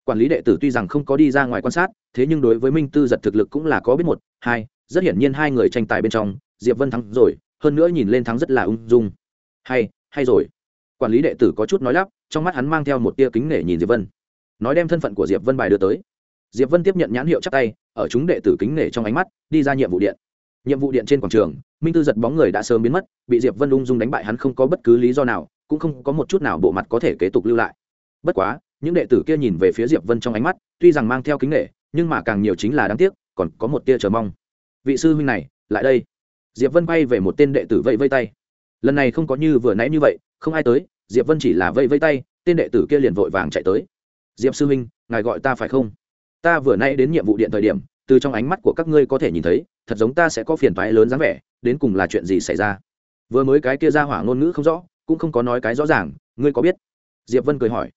Quản lý đệ tử tuy rằng không có đi ra ngoài quan sát, thế nhưng đối với minh tư giật thực lực cũng là có biết một, hai, rất hiển nhiên hai người tranh tài bên trong, diệp vân thắng rồi, hơn nữa nhìn lên thắng rất là ung dung. Hay hay rồi quản lý đệ tử có chút nói lắp, trong mắt hắn mang theo một tia kính nể nhìn diệp vân. Nói đem thân phận của diệp vân bài đưa tới. Diệp vân tiếp nhận nhãn hiệu chắc tay, ở chúng đệ tử kính nể trong ánh mắt, đi ra nhiệm vụ điện. Nhiệm vụ điện trên quảng trường, minh tư giật bóng người đã sớm biến mất, bị diệp vân ung dung đánh bại hắn không có bất cứ lý do nào, cũng không có một chút nào bộ mặt có thể kế tục lưu lại. Bất quá, những đệ tử kia nhìn về phía diệp vân trong ánh mắt, tuy rằng mang theo kính nể, nhưng mà càng nhiều chính là đáng tiếc, còn có một tia chờ mong. Vị sư huynh này, lại đây. Diệp vân bay về một tên đệ tử vẫy vây tay. Lần này không có như vừa nãy như vậy, không ai tới diệp vân chỉ là vây vây tay, tên đệ tử kia liền vội vàng chạy tới. Diệp sư huynh, ngài gọi ta phải không? Ta vừa nay đến nhiệm vụ điện thời điểm, từ trong ánh mắt của các ngươi có thể nhìn thấy, thật giống ta sẽ có phiền toái lớn dáng vẻ, đến cùng là chuyện gì xảy ra? Vừa mới cái kia ra hỏa ngôn ngữ không rõ, cũng không có nói cái rõ ràng, ngươi có biết? Diệp vân cười hỏi.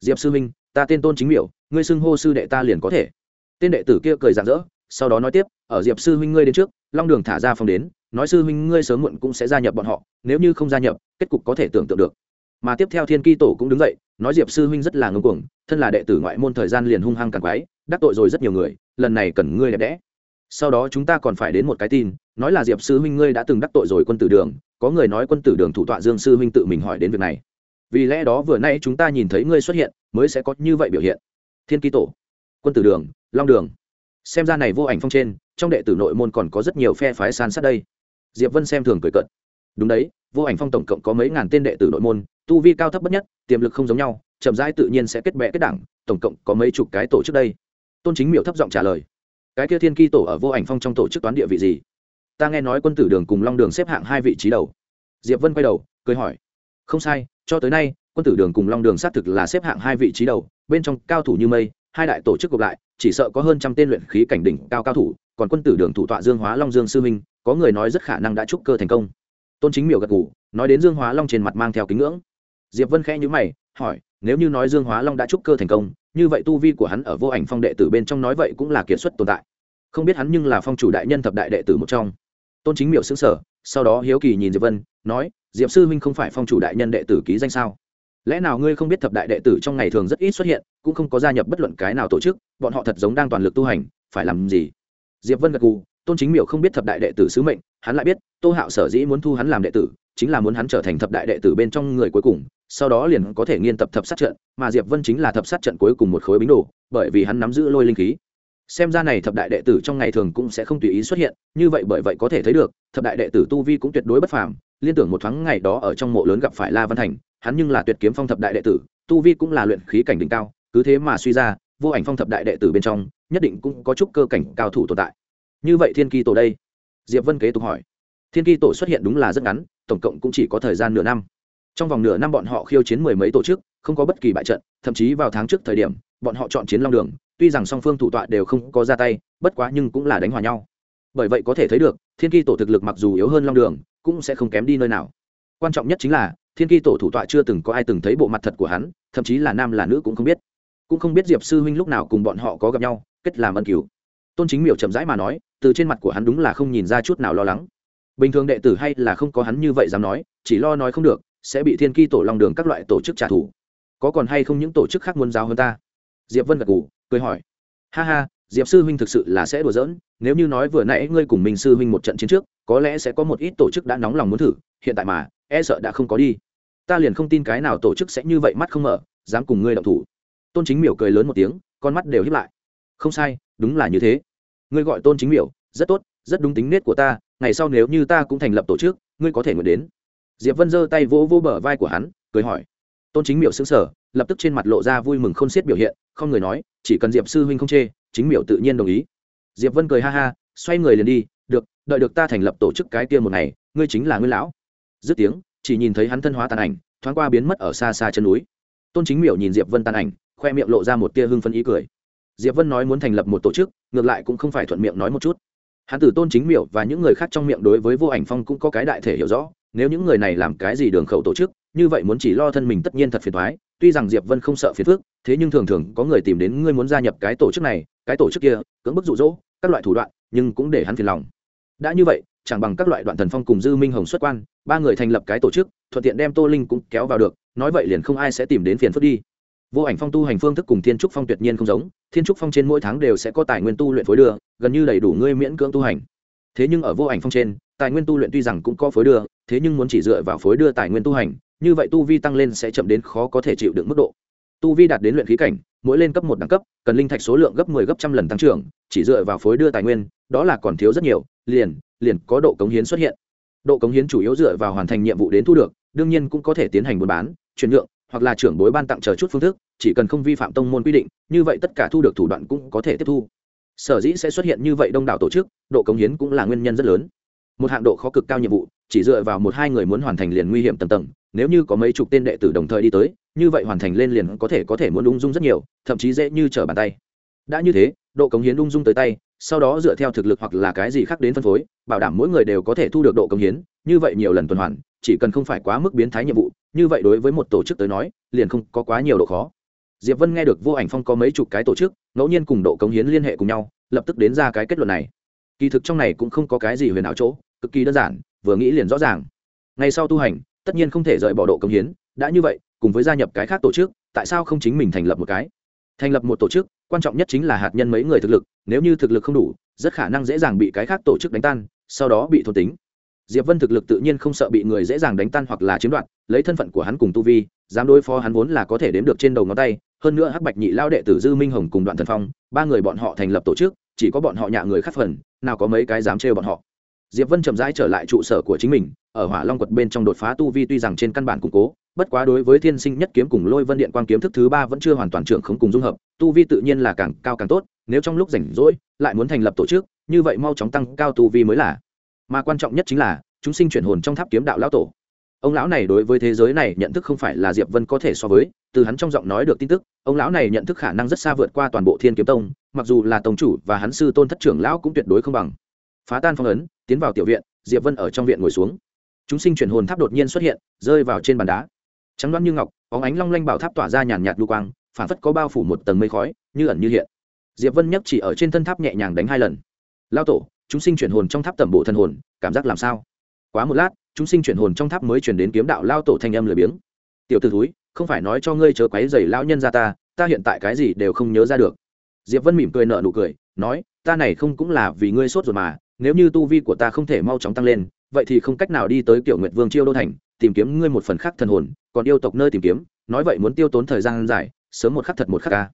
Diệp sư huynh, ta tên tôn chính miểu, ngươi xưng hô sư đệ ta liền có thể. Tên đệ tử kia cười rạng rỡ, sau đó nói tiếp, ở diệp sư huynh ngươi đến trước, long đường thả ra phòng đến, nói sư huynh ngươi sớm muộn cũng sẽ gia nhập bọn họ, nếu như không gia nhập, kết cục có thể tưởng tượng được mà tiếp theo thiên ki tổ cũng đứng dậy, nói diệp sư huynh rất là ngưng cuồng, thân là đệ tử ngoại môn thời gian liền hung hăng càng quái, đắc tội rồi rất nhiều người, lần này cần ngươi đẹp đẽ. Sau đó chúng ta còn phải đến một cái tin, nói là diệp sư huynh ngươi đã từng đắc tội rồi quân tử đường, có người nói quân tử đường thủ tọa dương sư huynh tự mình hỏi đến việc này. Vì lẽ đó vừa nay chúng ta nhìn thấy ngươi xuất hiện, mới sẽ có như vậy biểu hiện. Thiên ki tổ, quân tử đường, long đường. Xem ra này vô ảnh phong trên, trong đệ tử nội môn còn có rất nhiều phe phái san sát đây. Diệp vân xem thường cười cận đúng đấy, vô ảnh phong tổng cộng có mấy ngàn tên đệ tử nội môn tu vi cao thấp bất nhất, tiềm lực không giống nhau, chậm rãi tự nhiên sẽ kết bệ kết đảng tổng cộng có mấy chục cái tổ trước đây. Tôn chính miểu thấp giọng trả lời, cái kia thiên ki tổ ở vô ảnh phong trong tổ chức toán địa vị gì? Ta nghe nói quân tử đường cùng long đường xếp hạng hai vị trí đầu. Diệp vân quay đầu, cười hỏi, không sai, cho tới nay, quân tử đường cùng long đường xác thực là xếp hạng hai vị trí đầu, bên trong cao thủ như mây, hai đại tổ chức gộp lại, chỉ sợ có hơn trăm tên luyện khí cảnh đỉnh cao cao thủ, còn quân tử đường thủ tọa dương hóa long dương sư minh có người nói rất khả năng đã trúc cơ thành công. Tôn chính miểu gật ngủ nói đến dương hóa long trên mặt mang theo kính ngưỡng diệp vân khẽ nhữ mày, hỏi, nếu như nói dương hóa long đã trúc cơ thành công, như vậy tu vi của hắn ở vô ảnh phong đệ tử bên trong nói vậy cũng là kiệt xuất tồn tại. Không biết hắn nhưng là phong chủ đại nhân thập đại đệ tử một trong. Tôn chính miểu xứng sở sau đó hiếu kỳ nhìn diệp vân, nói, diệp sư huynh không phải phong chủ đại nhân đệ tử ký danh sao? Lẽ nào ngươi không biết thập đại đệ tử trong ngày thường rất ít xuất hiện, cũng không có gia nhập bất luận cái nào tổ chức, bọn họ thật giống đang toàn lực tu hành, phải làm gì? Diệp vân gật gù, tôn chính miểu không biết thập đại đệ tử sứ mệnh, hắn lại biết, tô hạo sở dĩ muốn thu hắn làm đệ tử, chính là muốn hắn trở thành thập đại đệ tử bên trong người cuối cùng sau đó liền có thể nghiên tập thập sát trận, mà diệp vân chính là thập sát trận cuối cùng một khối bính đồ, bởi vì hắn nắm giữ lôi linh khí. Xem ra này thập đại đệ tử trong ngày thường cũng sẽ không tùy ý xuất hiện, như vậy bởi vậy có thể thấy được, thập đại đệ tử tu vi cũng tuyệt đối bất phàm, liên tưởng một thoáng ngày đó ở trong mộ lớn gặp phải la văn thành, hắn nhưng là tuyệt kiếm phong thập đại đệ tử, tu vi cũng là luyện khí cảnh đỉnh cao, cứ thế mà suy ra, vô ảnh phong thập đại đệ tử bên trong, nhất định cũng có chút cơ cảnh cao thủ tồn tại. Như vậy thiên kỳ tổ đây? Diệp vân kế tục hỏi. Thiên kỳ tổ xuất hiện đúng là rất ngắn, tổng cộng cũng chỉ có thời gian nửa năm trong vòng nửa năm bọn họ khiêu chiến mười mấy tổ chức, không có bất kỳ bại trận, thậm chí vào tháng trước thời điểm, bọn họ chọn chiến long đường, tuy rằng song phương thủ tọa đều không có ra tay, bất quá nhưng cũng là đánh hòa nhau. Bởi vậy có thể thấy được, thiên kỳ tổ thực lực mặc dù yếu hơn long đường, cũng sẽ không kém đi nơi nào. Quan trọng nhất chính là, thiên kỳ tổ thủ tọa chưa từng có ai từng thấy bộ mặt thật của hắn, thậm chí là nam là nữ cũng không biết. Cũng không biết diệp sư huynh lúc nào cùng bọn họ có gặp nhau, kết làm ân cứu tôn chính miểu chậm rãi mà nói, từ trên mặt của hắn đúng là không nhìn ra chút nào lo lắng. Bình thường đệ tử hay là không có hắn như vậy dám nói, chỉ lo nói không được sẽ bị thiên ki tổ long đường các loại tổ chức trả thù. Có còn hay không những tổ chức khác muốn giáo hơn ta? Diệp vân gật gù, cười hỏi. Ha ha, diệp sư huynh thực sự là sẽ đùa giỡn, nếu như nói vừa nãy ngươi cùng mình sư huynh một trận chiến trước, có lẽ sẽ có một ít tổ chức đã nóng lòng muốn thử, hiện tại mà e sợ đã không có đi. Ta liền không tin cái nào tổ chức sẽ như vậy mắt không mở, dám cùng ngươi động thủ. Tôn chính miểu cười lớn một tiếng, con mắt đều hiếp lại. Không sai, đúng là như thế. Ngươi gọi tôn chính miểu, rất tốt, rất đúng tính nết của ta, ngày sau nếu như ta cũng thành lập tổ chức, ngươi có thể nguyện đến diệp vân giơ tay vỗ vỗ bờ vai của hắn, cười hỏi. Tôn chính miểu xứng sở lập tức trên mặt lộ ra vui mừng không xiết biểu hiện, không người nói, chỉ cần diệp sư huynh không chê, chính miểu tự nhiên đồng ý. Diệp vân cười ha ha, xoay người liền đi, được, đợi được ta thành lập tổ chức cái kia một ngày, ngươi chính là nguyên lão. Dứt tiếng, chỉ nhìn thấy hắn thân hóa tàn ảnh, thoáng qua biến mất ở xa xa chân núi. Tôn chính miểu nhìn diệp vân tàn ảnh, khoe miệng lộ ra một tia hưng phân ý cười. Diệp vân nói muốn thành lập một tổ chức, ngược lại cũng không phải thuận miệng nói một chút. Hắn từ tôn chính miểu và những người khác trong miệng đối với vô ảnh phong cũng có cái đại thể hiểu rõ nếu những người này làm cái gì đường khẩu tổ chức, như vậy muốn chỉ lo thân mình tất nhiên thật phiền thoái tuy rằng diệp vân không sợ phiền phức, thế nhưng thường thường có người tìm đến ngươi muốn gia nhập cái tổ chức này, cái tổ chức kia, cưỡng bức rụ rỗ các loại thủ đoạn, nhưng cũng để hắn phiền lòng. Đã như vậy, chẳng bằng các loại đoạn thần phong cùng dư minh hồng xuất quan, ba người thành lập cái tổ chức, thuận tiện đem tô linh cũng kéo vào được, nói vậy liền không ai sẽ tìm đến phiền phức đi. Vô ảnh phong tu hành phương thức cùng thiên trúc phong tuyệt nhiên không giống, thiên trúc phong trên mỗi tháng đều sẽ có tài nguyên tu luyện phối đưa, gần như đầy đủ ngươi miễn cưỡng tu hành. Thế nhưng ở vô ảnh phong trên, tài nguyên tu luyện tuy rằng cũng có phối đưa thế nhưng muốn chỉ dựa vào phối đưa tài nguyên tu hành, như vậy tu vi tăng lên sẽ chậm đến khó có thể chịu đựng mức độ. Tu vi đạt đến luyện khí cảnh, mỗi lên cấp một đẳng cấp, cần linh thạch số lượng gấp 10 gấp trăm lần tăng trưởng, chỉ dựa vào phối đưa tài nguyên, đó là còn thiếu rất nhiều, liền liền có độ cống hiến xuất hiện. Độ cống hiến chủ yếu dựa vào hoàn thành nhiệm vụ đến thu được, đương nhiên cũng có thể tiến hành buôn bán, chuyển nhượng, hoặc là trưởng bối ban tặng chờ chút phương thức, chỉ cần không vi phạm tông môn quy định, như vậy tất cả thu được thủ đoạn cũng có thể tiếp thu. Sở dĩ sẽ xuất hiện như vậy đông đảo tổ chức, độ cống hiến cũng là nguyên nhân rất lớn. Một hạng độ khó cực cao nhiệm vụ chỉ dựa vào một hai người muốn hoàn thành liền nguy hiểm tầm tầng, nếu như có mấy chục tên đệ tử đồng thời đi tới, như vậy hoàn thành lên liền có thể có thể muốn ung dung rất nhiều, thậm chí dễ như trở bàn tay. Đã như thế, độ cống hiến ung dung tới tay, sau đó dựa theo thực lực hoặc là cái gì khác đến phân phối, bảo đảm mỗi người đều có thể thu được độ cống hiến, như vậy nhiều lần tuần hoàn, chỉ cần không phải quá mức biến thái nhiệm vụ, như vậy đối với một tổ chức tới nói, liền không có quá nhiều độ khó. Diệp vân nghe được vô ảnh phong có mấy chục cái tổ chức, ngẫu nhiên cùng độ cống hiến liên hệ cùng nhau, lập tức đến ra cái kết luận này. Kỳ thực trong này cũng không có cái gì huyền ảo chỗ, cực kỳ đơn giản vừa nghĩ liền rõ ràng. Ngay sau tu hành, tất nhiên không thể rời bỏ độ công hiến, đã như vậy, cùng với gia nhập cái khác tổ chức, tại sao không chính mình thành lập một cái? Thành lập một tổ chức, quan trọng nhất chính là hạt nhân mấy người thực lực, nếu như thực lực không đủ, rất khả năng dễ dàng bị cái khác tổ chức đánh tan, sau đó bị thôn tính. Diệp vân thực lực tự nhiên không sợ bị người dễ dàng đánh tan hoặc là chiếm đoạt, lấy thân phận của hắn cùng tu vi, dám đối phó hắn vốn là có thể đếm được trên đầu ngón tay, hơn nữa hắc bạch nhị lao đệ tử dư minh hồng cùng đoạn thần phong, ba người bọn họ thành lập tổ chức, chỉ có bọn họ nhạ người khác phần, nào có mấy cái dám trêu bọn họ diệp vân chậm rãi trở lại trụ sở của chính mình, ở hỏa long quật bên trong đột phá tu vi tuy rằng trên căn bản củng cố, bất quá đối với thiên sinh nhất kiếm cùng lôi vân điện quang kiếm thức thứ ba vẫn chưa hoàn toàn trưởng khống cùng dung hợp, tu vi tự nhiên là càng cao càng tốt, nếu trong lúc rảnh rỗi, lại muốn thành lập tổ chức, như vậy mau chóng tăng cao tu vi mới là. Mà quan trọng nhất chính là, chúng sinh chuyển hồn trong tháp kiếm đạo lão tổ. Ông lão này đối với thế giới này nhận thức không phải là diệp vân có thể so với, từ hắn trong giọng nói được tin tức, ông lão này nhận thức khả năng rất xa vượt qua toàn bộ thiên kiếm tông, mặc dù là tổng chủ và hắn sư tôn thất trưởng lão cũng tuyệt đối không bằng phá tan phong ấn, tiến vào tiểu viện, diệp vân ở trong viện ngồi xuống. Chúng sinh chuyển hồn tháp đột nhiên xuất hiện, rơi vào trên bàn đá. Trắng đoan như ngọc óng ánh long lanh bảo tháp tỏa ra nhàn nhạt lưu quang, phản phất có bao phủ một tầng mây khói, như ẩn như hiện. Diệp vân nhấc chỉ ở trên thân tháp nhẹ nhàng đánh hai lần. Lao tổ, chúng sinh chuyển hồn trong tháp tẩm bộ thân hồn, cảm giác làm sao? Quá một lát, chúng sinh chuyển hồn trong tháp mới chuyển đến kiếm đạo lao tổ thanh âm lười biếng. Tiểu t ử thúi, không phải nói cho ngươi chớ quáy dày lão nhân ra ta ta hiện tại cái gì đều không nhớ ra được. Diệp vân mỉm cười nợ nụ cười, nói, ta này không cũng là vì ngươi sốt rồi mà nếu như tu vi của ta không thể mau chóng tăng lên, vậy thì không cách nào đi tới kiểu nguyệt vương chiêu đô thành, tìm kiếm ngươi một phần khác thần hồn, còn yêu tộc nơi tìm kiếm, nói vậy muốn tiêu tốn thời gian dài, sớm một khắc thật một khắc ca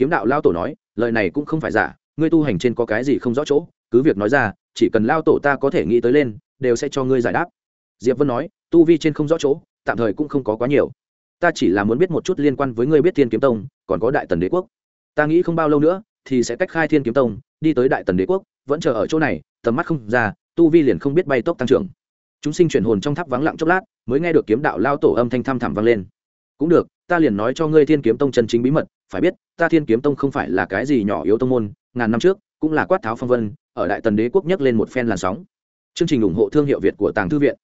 kiếm đạo lao tổ nói, lời này cũng không phải giả, ngươi tu hành trên có cái gì không rõ chỗ, cứ việc nói ra, chỉ cần lao tổ ta có thể nghĩ tới lên, đều sẽ cho ngươi giải đáp. Diệp vân nói, tu vi trên không rõ chỗ, tạm thời cũng không có quá nhiều. Ta chỉ là muốn biết một chút liên quan với ngươi biết thiên kiếm tông, còn có đại tần đế quốc. Ta nghĩ không bao lâu nữa thì sẽ cách khai thiên kiếm tông, đi tới đại tần đế quốc, vẫn chờ ở chỗ này, tầm mắt không ra, tu vi liền không biết bay tốc tăng trưởng. Chúng sinh chuyển hồn trong tháp vắng lặng chốc lát, mới nghe được kiếm đạo lao tổ âm thanh thăm thẳm vang lên. Cũng được, ta liền nói cho ngươi thiên kiếm tông chân chính bí mật, phải biết, ta thiên kiếm tông không phải là cái gì nhỏ yếu tông môn, ngàn năm trước, cũng là quát tháo phong vân, ở đại tần đế quốc nhấc lên một phen làn sóng. Chương trình ủng hộ thương hiệu việt của tàng thư viện.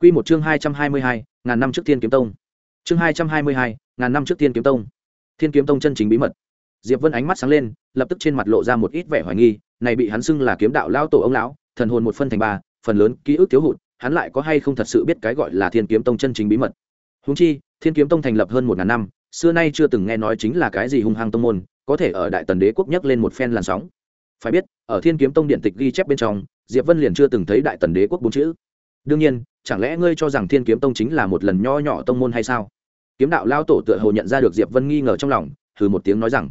Q một chương hai trăm hai mươi hai, ngàn năm trước thiên kiếm tông. Chương hai trăm hai mươi hai, ngàn năm trước thiên kiếm tông. Thiên kiếm tông chân chính bí mật diệp vân ánh mắt sáng lên, lập tức trên mặt lộ ra một ít vẻ hoài nghi, này bị hắn xưng là kiếm đạo lao tổ ông lão, thần hồn một phân thành ba, phần lớn ký ức thiếu hụt, hắn lại có hay không thật sự biết cái gọi là thiên kiếm tông chân chính bí mật. Húng chi, thiên kiếm tông thành lập hơn một ngàn năm, xưa nay chưa từng nghe nói chính là cái gì hung hăng tông môn, có thể ở đại tần đế quốc nhấc lên một phen làn sóng. Phải biết, ở thiên kiếm tông điện tịch ghi chép bên trong, diệp vân liền chưa từng thấy đại tần đế quốc bốn chữ. Đương nhiên, chẳng lẽ ngươi cho rằng thiên kiếm tông chính là một lần nho nhỏ tông môn hay sao? Kiếm đạo lao tổ tựa hồ nhận ra được diệp vân nghi ngờ trong lòng thử một tiếng nói rằng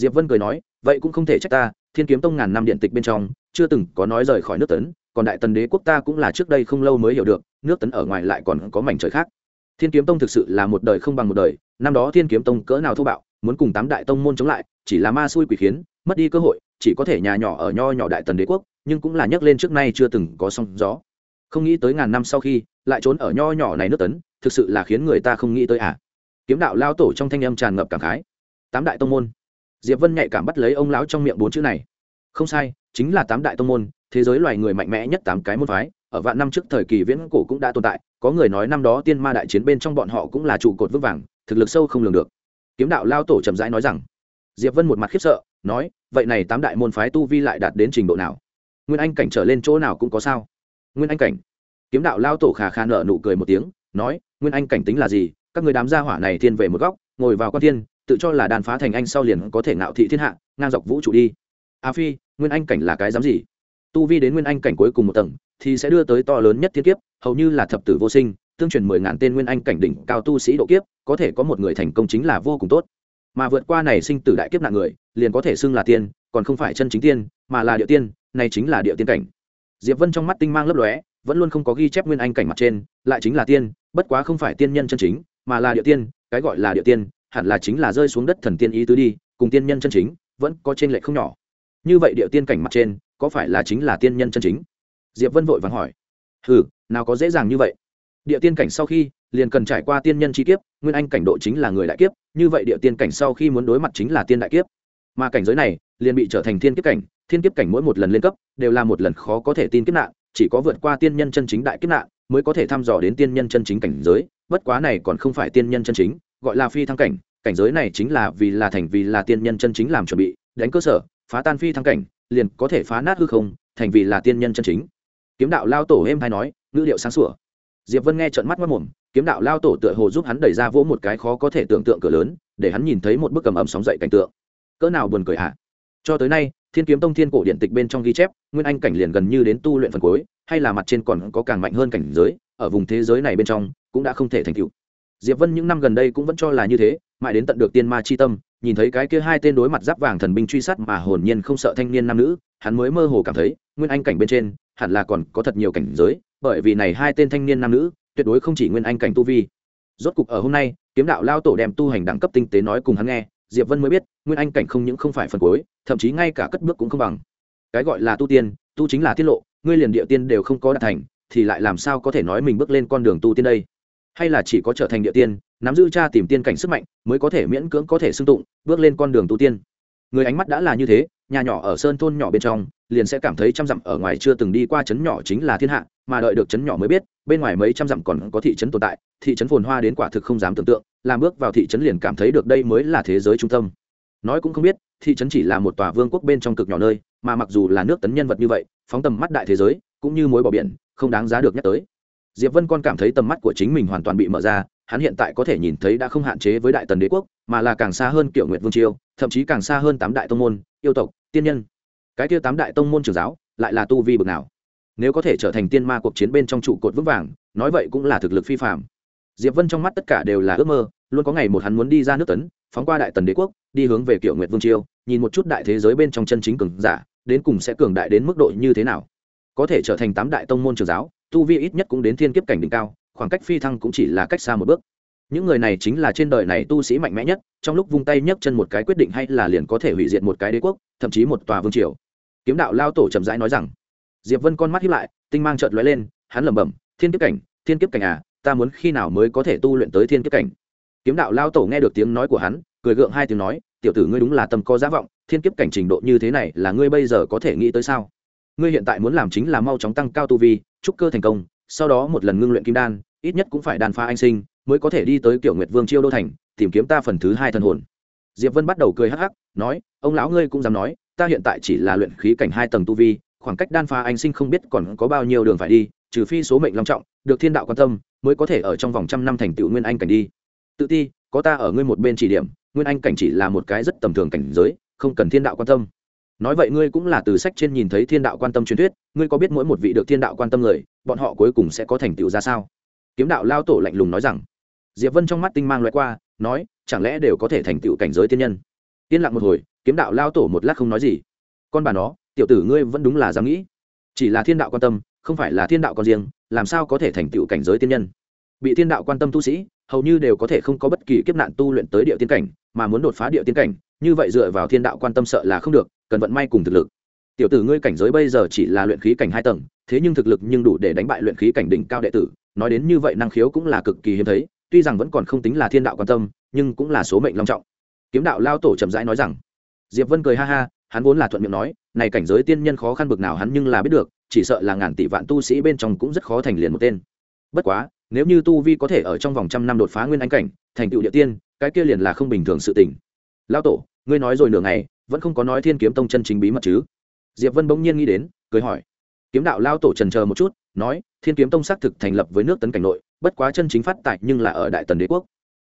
diệp vân cười nói, vậy cũng không thể trách ta, thiên kiếm tông ngàn năm điện tịch bên trong, chưa từng có nói rời khỏi nước tấn, còn đại tần đế quốc ta cũng là trước đây không lâu mới hiểu được, nước tấn ở ngoài lại còn có mảnh trời khác. Thiên kiếm tông thực sự là một đời không bằng một đời, năm đó thiên kiếm tông cỡ nào thô bạo, muốn cùng tám đại tông môn chống lại, chỉ là ma xui quỷ khiến, mất đi cơ hội, chỉ có thể nhà nhỏ ở nho nhỏ đại tần đế quốc, nhưng cũng là nhấc lên trước nay chưa từng có sóng gió. Không nghĩ tới ngàn năm sau khi, lại trốn ở nho nhỏ này nước tấn, thực sự là khiến người ta không nghĩ tới à. Kiếm đạo lao tổ trong thanh âm tràn ngập cảm khái. Tám đại tông môn diệp vân nhạy cảm bắt lấy ông lão trong miệng bốn chữ này. Không sai, chính là tám đại tông môn, thế giới loài người mạnh mẽ nhất tám cái môn phái, ở vạn năm trước thời kỳ viễn cổ cũng đã tồn tại, có người nói năm đó tiên ma đại chiến bên trong bọn họ cũng là trụ cột vững vàng, thực lực sâu không lường được. Kiếm đạo lao tổ chậm rãi nói rằng, diệp vân một mặt khiếp sợ, nói, vậy này tám đại môn phái tu vi lại đạt đến trình độ nào? Nguyên anh cảnh trở lên chỗ nào cũng có sao? Nguyên anh cảnh. Kiếm đạo lao tổ khà khà nở nụ cười một tiếng, nói, nguyên anh cảnh tính là gì? Các người đám gia hỏa này thiên về một góc, ngồi vào quan thiên tự cho là đàn phá thành anh sau liền có thể ngạo thị thiên hạ, ngang dọc vũ trụ đi. A phi, nguyên anh cảnh là cái dám gì? Tu vi đến nguyên anh cảnh cuối cùng một tầng, thì sẽ đưa tới to lớn nhất thiên kiếp, hầu như là thập tử vô sinh, tương truyền mười ngàn tên nguyên anh cảnh đỉnh cao tu sĩ độ kiếp, có thể có một người thành công chính là vô cùng tốt. Mà vượt qua này sinh tử đại kiếp nạn người, liền có thể xưng là tiên, còn không phải chân chính tiên, mà là địa tiên, này chính là địa tiên cảnh. Diệp vân trong mắt tinh mang lấp lóe, vẫn luôn không có ghi chép nguyên anh cảnh mặt trên, lại chính là tiên, bất quá không phải tiên nhân chân chính, mà là địa tiên, cái gọi là địa tiên hẳn là chính là rơi xuống đất thần tiên ý tứ đi, cùng tiên nhân chân chính, vẫn có trên lệ không nhỏ. Như vậy địa tiên cảnh mặt trên, có phải là chính là tiên nhân chân chính? Diệp vân vội vàng hỏi. Hừ, nào có dễ dàng như vậy. Địa tiên cảnh sau khi, liền cần trải qua tiên nhân chi kiếp, nguyên anh cảnh độ chính là người đại kiếp, như vậy địa tiên cảnh sau khi muốn đối mặt chính là tiên đại kiếp. Mà cảnh giới này, liền bị trở thành thiên kiếp cảnh, thiên kiếp cảnh mỗi một lần lên cấp, đều là một lần khó có thể tin kiếp nạn, chỉ có vượt qua tiên nhân chân chính đại kiếp nạn, mới có thể thăm dò đến tiên nhân chân chính cảnh giới, bất quá này còn không phải tiên nhân chân chính gọi là phi thăng cảnh cảnh giới này chính là vì là thành vì là tiên nhân chân chính làm chuẩn bị, đánh cơ sở, phá tan phi thăng cảnh, liền có thể phá nát hư không, thành vì là tiên nhân chân chính. Kiếm đạo lao tổ êm hay nói, ngữ điệu sáng sủa. Diệp vân nghe trợn mắt mất mồm kiếm đạo lao tổ tựa hồ giúp hắn đẩy ra vỗ một cái khó có thể tưởng tượng cửa lớn, để hắn nhìn thấy một bức cầm ẩm sóng dậy cảnh tượng. Cỡ nào buồn cười hả? Cho tới nay, thiên kiếm tông thiên cổ điện tịch bên trong ghi chép, nguyên anh cảnh liền gần như đến tu luyện phần cuối, hay là mặt trên còn có càng mạnh hơn cảnh giới, ở vùng thế giới này bên trong, cũng đã không thể thành tựu diệp vân những năm gần đây cũng vẫn cho là như thế, mãi đến tận được tiên ma chi tâm, nhìn thấy cái kia hai tên đối mặt giáp vàng thần binh truy sát mà hồn nhiên không sợ thanh niên nam nữ, hắn mới mơ hồ cảm thấy, nguyên anh cảnh bên trên, hẳn là còn có thật nhiều cảnh giới, bởi vì này hai tên thanh niên nam nữ, tuyệt đối không chỉ nguyên anh cảnh tu vi. Rốt cục ở hôm nay, kiếm đạo lao tổ đem tu hành đẳng cấp tinh tế nói cùng hắn nghe, diệp vân mới biết, nguyên anh cảnh không những không phải phần cuối, thậm chí ngay cả cất bước cũng không bằng. Cái gọi là tu tiên, tu chính là tiết lộ, ngươi liền địa tiên đều không có đạt thành, thì lại làm sao có thể nói mình bước lên con đường tu tiên đây? Hay là chỉ có trở thành địa tiên, nắm giữ cha tìm tiên cảnh sức mạnh, mới có thể miễn cưỡng có thể xưng tụng, bước lên con đường tu tiên. Người ánh mắt đã là như thế, nhà nhỏ ở sơn thôn nhỏ bên trong, liền sẽ cảm thấy trăm dặm ở ngoài chưa từng đi qua trấn nhỏ chính là thiên hạ, mà đợi được trấn nhỏ mới biết, bên ngoài mấy trăm dặm còn có thị trấn tồn tại, thị trấn phồn hoa đến quả thực không dám tưởng tượng, làm bước vào thị trấn liền cảm thấy được đây mới là thế giới trung tâm. Nói cũng không biết, thị trấn chỉ là một tòa vương quốc bên trong cực nhỏ nơi, mà mặc dù là nước tấn nhân vật như vậy, phóng tầm mắt đại thế giới, cũng như mối bỏ biển, không đáng giá được nhắc tới diệp vân con cảm thấy tầm mắt của chính mình hoàn toàn bị mở ra, hắn hiện tại có thể nhìn thấy đã không hạn chế với đại tần đế quốc, mà là càng xa hơn kiểu nguyệt vương triều, thậm chí càng xa hơn tám đại tông môn, yêu tộc, tiên nhân. Cái kia tám đại tông môn trường giáo, lại là tu vi bậc nào? Nếu có thể trở thành tiên ma cuộc chiến bên trong trụ cột vững vàng, nói vậy cũng là thực lực phi phạm diệp vân trong mắt tất cả đều là ước mơ, luôn có ngày một hắn muốn đi ra nước tấn, phóng qua đại tần đế quốc, đi hướng về kiểu nguyệt vương triều, nhìn một chút đại thế giới bên trong chân chính cường giả, đến cùng sẽ cường đại đến mức độ như thế nào? Có thể trở thành tám đại tông môn trường giáo tu vi ít nhất cũng đến thiên kiếp cảnh đỉnh cao, khoảng cách phi thăng cũng chỉ là cách xa một bước. Những người này chính là trên đời này tu sĩ mạnh mẽ nhất, trong lúc vung tay nhấc chân một cái quyết định hay là liền có thể hủy diệt một cái đế quốc, thậm chí một tòa vương triều. Kiếm đạo lao tổ chậm rãi nói rằng, diệp vân con mắt hiếp lại, tinh mang chợt lóe lên, hắn lẩm bẩm, thiên kiếp cảnh, thiên kiếp cảnh à ta muốn khi nào mới có thể tu luyện tới thiên kiếp cảnh? Kiếm đạo lao tổ nghe được tiếng nói của hắn, cười gượng hai tiếng nói, tiểu tử ngươi đúng là tâm có giá vọng, thiên kiếp cảnh trình độ như thế này là ngươi bây giờ có thể nghĩ tới sao? Ngươi hiện tại muốn làm chính là mau chóng tăng cao tu vi trúc cơ thành công, sau đó một lần ngưng luyện kim đan, ít nhất cũng phải đàn pha anh sinh, mới có thể đi tới kiểu nguyệt vương chiêu đô thành, tìm kiếm ta phần thứ hai thần hồn. Diệp vân bắt đầu cười hắc hắc, nói, ông lão ngươi cũng dám nói, ta hiện tại chỉ là luyện khí cảnh hai tầng tu vi, khoảng cách đan pha anh sinh không biết còn có bao nhiêu đường phải đi, trừ phi số mệnh long trọng, được thiên đạo quan tâm, mới có thể ở trong vòng trăm năm thành tựu nguyên anh cảnh đi. Tự ti, có ta ở ngươi một bên chỉ điểm, nguyên anh cảnh chỉ là một cái rất tầm thường cảnh giới, không cần thiên đạo quan tâm nói vậy ngươi cũng là từ sách trên nhìn thấy thiên đạo quan tâm truyền thuyết, ngươi có biết mỗi một vị được thiên đạo quan tâm người, bọn họ cuối cùng sẽ có thành tựu ra sao? Kiếm đạo lao tổ lạnh lùng nói rằng. Diệp vân trong mắt tinh mang loại qua, nói, chẳng lẽ đều có thể thành tựu cảnh giới tiên nhân? Yên lặng một hồi, kiếm đạo lao tổ một lát không nói gì. Con bà nó, tiểu tử ngươi vẫn đúng là dám nghĩ. Chỉ là thiên đạo quan tâm, không phải là thiên đạo con riêng, làm sao có thể thành tựu cảnh giới tiên nhân? Bị thiên đạo quan tâm tu sĩ, hầu như đều có thể không có bất kỳ kiếp nạn tu luyện tới địa tiên cảnh, mà muốn đột phá địa tiên cảnh, như vậy dựa vào thiên đạo quan tâm sợ là không được cần vận may cùng thực lực. Tiểu tử ngươi cảnh giới bây giờ chỉ là luyện khí cảnh hai tầng, thế nhưng thực lực nhưng đủ để đánh bại luyện khí cảnh đỉnh cao đệ tử. Nói đến như vậy năng khiếu cũng là cực kỳ hiếm thấy, tuy rằng vẫn còn không tính là thiên đạo quan tâm, nhưng cũng là số mệnh long trọng. Kiếm đạo lao tổ chậm rãi nói rằng, diệp vân cười ha ha, hắn vốn là thuận miệng nói, này cảnh giới tiên nhân khó khăn bực nào hắn nhưng là biết được, chỉ sợ là ngàn tỷ vạn tu sĩ bên trong cũng rất khó thành liền một tên. Bất quá, nếu như tu vi có thể ở trong vòng trăm năm đột phá nguyên anh cảnh, thành tựu địa tiên, cái kia liền là không bình thường sự tình. Lao tổ, ngươi nói rồi nửa ngày vẫn không có nói thiên kiếm tông chân chính bí mật chứ? Diệp vân bỗng nhiên nghĩ đến, cười hỏi. Kiếm đạo lao tổ trần chờ một chút, nói, thiên kiếm tông xác thực thành lập với nước tấn cảnh nội, bất quá chân chính phát tại nhưng là ở đại tần đế quốc.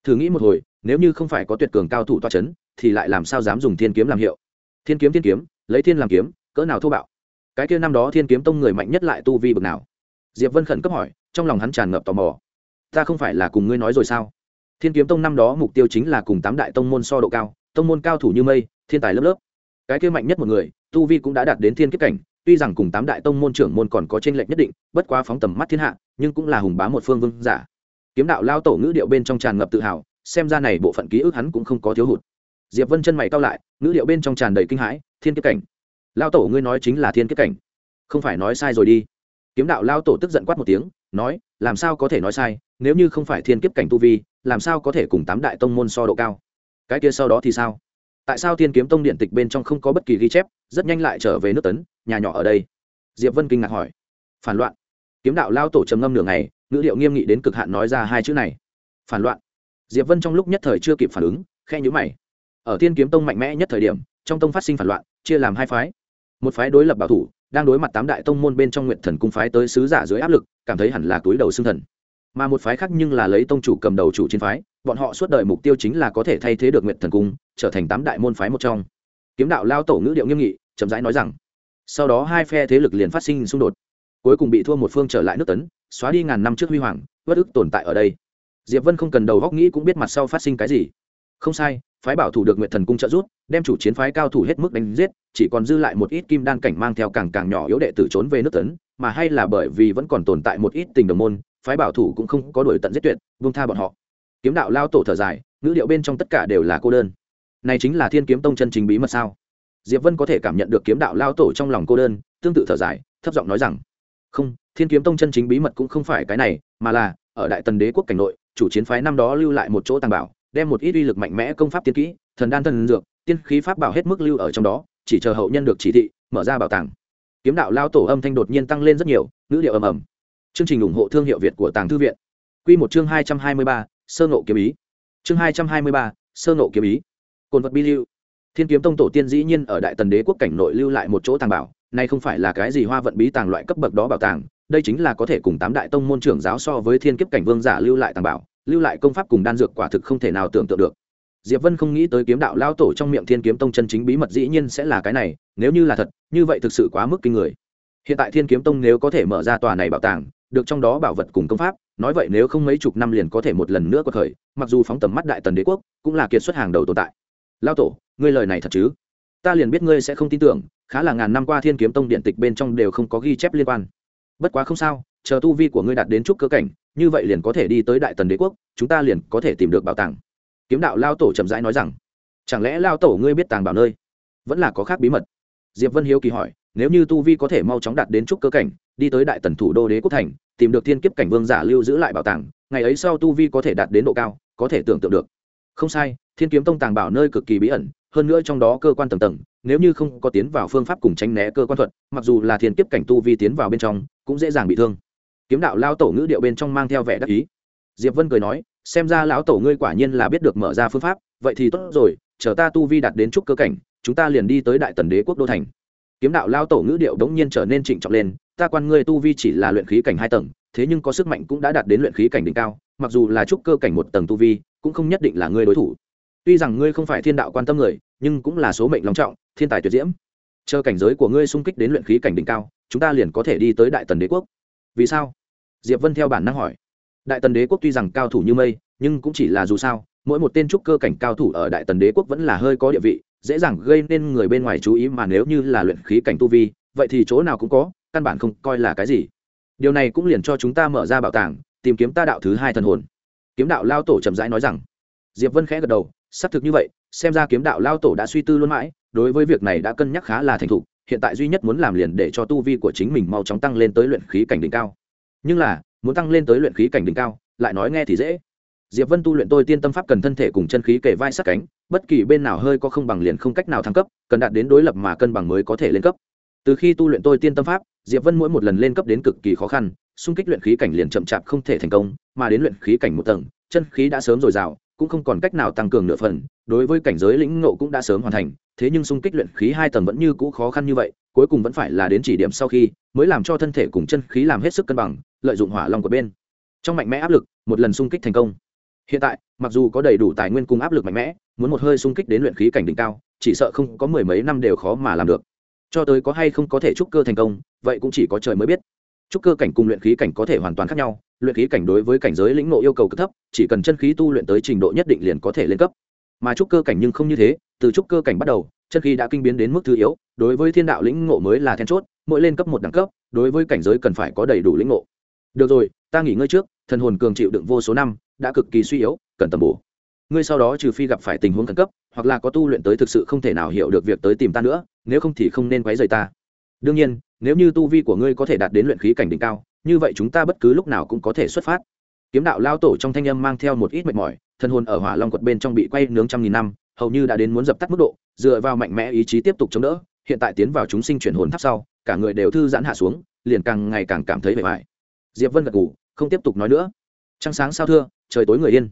Thử nghĩ một hồi, nếu như không phải có tuyệt cường cao thủ toa c h ấ n thì lại làm sao dám dùng thiên kiếm làm hiệu? Thiên kiếm thiên kiếm, lấy thiên làm kiếm, cỡ nào thô bạo? Cái kia năm đó thiên kiếm tông người mạnh nhất lại tu vi bực nào? Diệp vân khẩn cấp hỏi, trong lòng hắn tràn ngập tò mò. Ta không phải là cùng ngươi nói rồi sao? Thiên kiếm tông năm đó mục tiêu chính là cùng tám đại tông môn so độ cao, tông môn cao thủ như mây thiên tài lớp lớp. Cái kia mạnh nhất một người, tu vi cũng đã đạt đến thiên kiếp cảnh, tuy rằng cùng tám đại tông môn trưởng môn còn có tranh lệch nhất định, bất quá phóng tầm mắt thiên hạ, nhưng cũng là hùng bá một phương vương giả. Kiếm đạo lao tổ ngữ điệu bên trong tràn ngập tự hào, xem ra này bộ phận ký ức hắn cũng không có thiếu hụt. Diệp vân chân mày cao lại, ngữ điệu bên trong tràn đầy kinh hãi, thiên kiếp cảnh. Lao tổ ngươi nói chính là thiên kiếp cảnh. Không phải nói sai rồi đi. Kiếm đạo lao tổ tức giận quát một tiếng, nói, làm sao có thể nói sai, nếu như không phải thiên kiếp cảnh tu vi, làm sao có thể cùng tám đại tông môn so độ cao? Cái kia sau đó thì sao? Tại sao thiên kiếm tông điện tịch bên trong không có bất kỳ ghi chép, rất nhanh lại trở về nước tấn, nhà nhỏ ở đây? Diệp vân kinh ngạc hỏi. Phản loạn. Kiếm đạo lao tổ trầm ngâm nửa ngày, ngữ liệu nghiêm nghị đến cực hạn nói ra hai chữ này. Phản loạn. Diệp vân trong lúc nhất thời chưa kịp phản ứng khe nhữ mày. Ở thiên kiếm tông mạnh mẽ nhất thời điểm, trong tông phát sinh phản loạn, chia làm hai phái. Một phái đối lập bảo thủ, đang đối mặt tám đại tông môn bên trong nguyện thần cung phái tới sứ giả dưới áp lực, cảm thấy hẳn là túi đầu xương thần. Mà một phái khác nhưng là lấy tông chủ cầm đầu chủ chiến phái bọn họ suốt đời mục tiêu chính là có thể thay thế được Nguyệt thần cung, trở thành tám đại môn phái một trong. Kiếm đạo lao tổ ngữ điệu nghiêm nghị, chậm rãi nói rằng, sau đó hai phe thế lực liền phát sinh xung đột. Cuối cùng bị thua một phương trở lại nước tấn, xóa đi ngàn năm trước huy hoàng, bất ức tồn tại ở đây. Diệp vân không cần đầu góc nghĩ cũng biết mặt sau phát sinh cái gì. Không sai, phái bảo thủ được Nguyệt thần cung trợ rút đem chủ chiến phái cao thủ hết mức đánh giết, chỉ còn dư lại một ít kim đan cảnh mang theo càng càng nhỏ yếu đệ tử trốn về nước tấn, mà hay là bởi vì vẫn còn tồn tại một ít tình đồng môn, phái bảo thủ cũng không có đuổi tận giết tuyệt, buông tha bọn họ kiếm đạo lao tổ thở dài, ngữ điệu bên trong tất cả đều là cô đơn. Này chính là thiên kiếm tông chân chính bí mật sao? Diệp vân có thể cảm nhận được kiếm đạo lao tổ trong lòng cô đơn, tương tự thở dài, thấp giọng nói rằng, không, thiên kiếm tông chân chính bí mật cũng không phải cái này, mà là, ở đại tần đế quốc cảnh nội, chủ chiến phái năm đó lưu lại một chỗ tàng bảo, đem một ít uy lực mạnh mẽ công pháp tiên kỹ, thần đan thần dược, tiên khí pháp bảo hết mức lưu ở trong đó, chỉ chờ hậu nhân được chỉ thị, mở ra bảo tàng. Kiếm đạo lao tổ âm thanh đột nhiên tăng lên rất nhiều, ngữ điệu ầm ầm. Chương trình ủng hộ thương hiệu việt của tàng thư viện. Quy một chương hai trăm hai mươi ba sơ nộ kiếm ý. Chương hai trăm hai mươi ba, sơ nộ kiếm ý. Cồn vật bi lưu. Thiên kiếm tông tổ tiên dĩ nhiên ở đại tần đế quốc cảnh nội lưu lại một chỗ tàng bảo, nay không phải là cái gì hoa vận bí tàng loại cấp bậc đó bảo tàng, đây chính là có thể cùng tám đại tông môn trưởng giáo so với thiên kiếp cảnh vương giả lưu lại tàng bảo, lưu lại công pháp cùng đan dược quả thực không thể nào tưởng tượng được. Diệp vân không nghĩ tới kiếm đạo lao tổ trong miệng thiên kiếm tông chân chính bí mật dĩ nhiên sẽ là cái này, nếu như là thật, như vậy thực sự quá mức kinh người. Hiện tại thiên kiếm tông nếu có thể mở ra tòa này bảo tàng, được trong đó bảo vật cùng công pháp nói vậy nếu không mấy chục năm liền có thể một lần nữa có thời, mặc dù phóng tầm mắt đại tần đế quốc, cũng là kiệt xuất hàng đầu tồn tại. Lao tổ, ngươi lời này thật chứ? Ta liền biết ngươi sẽ không tin tưởng, khá là ngàn năm qua thiên kiếm tông điện tịch bên trong đều không có ghi chép liên quan. Bất quá không sao, chờ tu vi của ngươi đạt đến chút cơ cảnh, như vậy liền có thể đi tới đại tần đế quốc, chúng ta liền có thể tìm được bảo tàng. Kiếm đạo lao tổ chậm rãi nói rằng, chẳng lẽ lao tổ ngươi biết tàng bảo nơi vẫn là có khác bí mật? Diệp vân hiếu kỳ hỏi nếu như tu vi có thể mau chóng đạt đến trúc cơ cảnh, đi tới đại tần thủ đô đế quốc thành, tìm được thiên kiếp cảnh vương giả lưu giữ lại bảo tàng, ngày ấy sau tu vi có thể đạt đến độ cao, có thể tưởng tượng được. Không sai, thiên kiếm tông tàng bảo nơi cực kỳ bí ẩn, hơn nữa trong đó cơ quan tầng tầng, nếu như không có tiến vào phương pháp cùng tránh né cơ quan thuật, mặc dù là thiên kiếp cảnh tu vi tiến vào bên trong, cũng dễ dàng bị thương. Kiếm đạo lao tổ ngữ điệu bên trong mang theo vẻ đắc ý. Diệp vân cười nói, xem ra lão tổ ngươi quả nhiên là biết được mở ra phương pháp, vậy thì tốt rồi, chờ ta tu vi đạt đến trúc cơ cảnh, chúng ta liền đi tới đại tần đế quốc đô thành kiếm đạo lao tổ ngữ điệu đống nhiên trở nên trịnh trọng lên, ta quan ngươi tu vi chỉ là luyện khí cảnh hai tầng, thế nhưng có sức mạnh cũng đã đạt đến luyện khí cảnh đỉnh cao, mặc dù là trúc cơ cảnh một tầng tu vi, cũng không nhất định là ngươi đối thủ. Tuy rằng ngươi không phải thiên đạo quan tâm người, nhưng cũng là số mệnh long trọng, thiên tài tuyệt diễm. Chờ cảnh giới của ngươi xung kích đến luyện khí cảnh đỉnh cao, chúng ta liền có thể đi tới đại tần đế quốc. Vì sao? Diệp vân theo bản năng hỏi. Đại tần đế quốc tuy rằng cao thủ như mây, nhưng cũng chỉ là dù sao, mỗi một tên trúc cơ cảnh cao thủ ở đại tần đế quốc vẫn là hơi có địa vị dễ dàng gây nên người bên ngoài chú ý mà nếu như là luyện khí cảnh tu vi, vậy thì chỗ nào cũng có, căn bản không coi là cái gì. Điều này cũng liền cho chúng ta mở ra bảo tàng, tìm kiếm ta đạo thứ hai thần hồn. Kiếm đạo lao tổ chậm rãi nói rằng. Diệp vân khẽ gật đầu, xác thực như vậy, xem ra kiếm đạo lao tổ đã suy tư luôn mãi, đối với việc này đã cân nhắc khá là thành thục, hiện tại duy nhất muốn làm liền để cho tu vi của chính mình mau chóng tăng lên tới luyện khí cảnh đỉnh cao. Nhưng là, muốn tăng lên tới luyện khí cảnh đỉnh cao, lại nói nghe thì dễ diệp vân tu luyện tôi tiên tâm pháp cần thân thể cùng chân khí kề vai sát cánh, bất kỳ bên nào hơi có không bằng liền không cách nào thăng cấp, cần đạt đến đối lập mà cân bằng mới có thể lên cấp. Từ khi tu luyện tôi tiên tâm pháp, diệp vân mỗi một lần lên cấp đến cực kỳ khó khăn, xung kích luyện khí cảnh liền chậm chạp không thể thành công, mà đến luyện khí cảnh một tầng, chân khí đã sớm dồi dào, cũng không còn cách nào tăng cường nửa phần, đối với cảnh giới lĩnh ngộ cũng đã sớm hoàn thành, thế nhưng xung kích luyện khí hai tầng vẫn như cũ khó khăn như vậy, cuối cùng vẫn phải là đến chỉ điểm sau khi, mới làm cho thân thể cùng chân khí làm hết sức cân bằng, lợi dụng hỏa long của bên. Trong mạnh mẽ áp lực, một lần xung kích thành công hiện tại, mặc dù có đầy đủ tài nguyên cùng áp lực mạnh mẽ, muốn một hơi xung kích đến luyện khí cảnh đỉnh cao, chỉ sợ không có mười mấy năm đều khó mà làm được. Cho tới có hay không có thể trúc cơ thành công, vậy cũng chỉ có trời mới biết. Trúc cơ cảnh cùng luyện khí cảnh có thể hoàn toàn khác nhau, luyện khí cảnh đối với cảnh giới lĩnh ngộ yêu cầu cực thấp, chỉ cần chân khí tu luyện tới trình độ nhất định liền có thể lên cấp. Mà trúc cơ cảnh nhưng không như thế, từ trúc cơ cảnh bắt đầu, chân khí đã kinh biến đến mức thứ yếu, đối với thiên đạo lĩnh ngộ mới là then chốt, mỗi lên cấp một đẳng cấp, đối với cảnh giới cần phải có đầy đủ lĩnh ngộ. Được rồi, ta nghỉ ngơi trước, thần hồn cường chịu đựng vô số năm đã cực kỳ suy yếu, cần tầm bổ. Ngươi sau đó trừ phi gặp phải tình huống khẩn cấp, hoặc là có tu luyện tới thực sự không thể nào hiểu được việc tới tìm ta nữa, nếu không thì không nên quấy rầy ta. Đương nhiên, nếu như tu vi của ngươi có thể đạt đến luyện khí cảnh đỉnh cao, như vậy chúng ta bất cứ lúc nào cũng có thể xuất phát. Kiếm đạo lao tổ trong thanh âm mang theo một ít mệt mỏi, thân hồn ở hỏa long quật bên trong bị quay nướng trăm nghìn năm, hầu như đã đến muốn dập tắt mức độ, dựa vào mạnh mẽ ý chí tiếp tục chống đỡ, hiện tại tiến vào chúng sinh chuyển hồn tháp sau, cả người đều thư giãn hạ xuống, liền càng ngày càng cảm thấy bề bài diệp vân gật ngủ không tiếp tục nói nữa. Trăng sáng sao thưa trời tối người yên.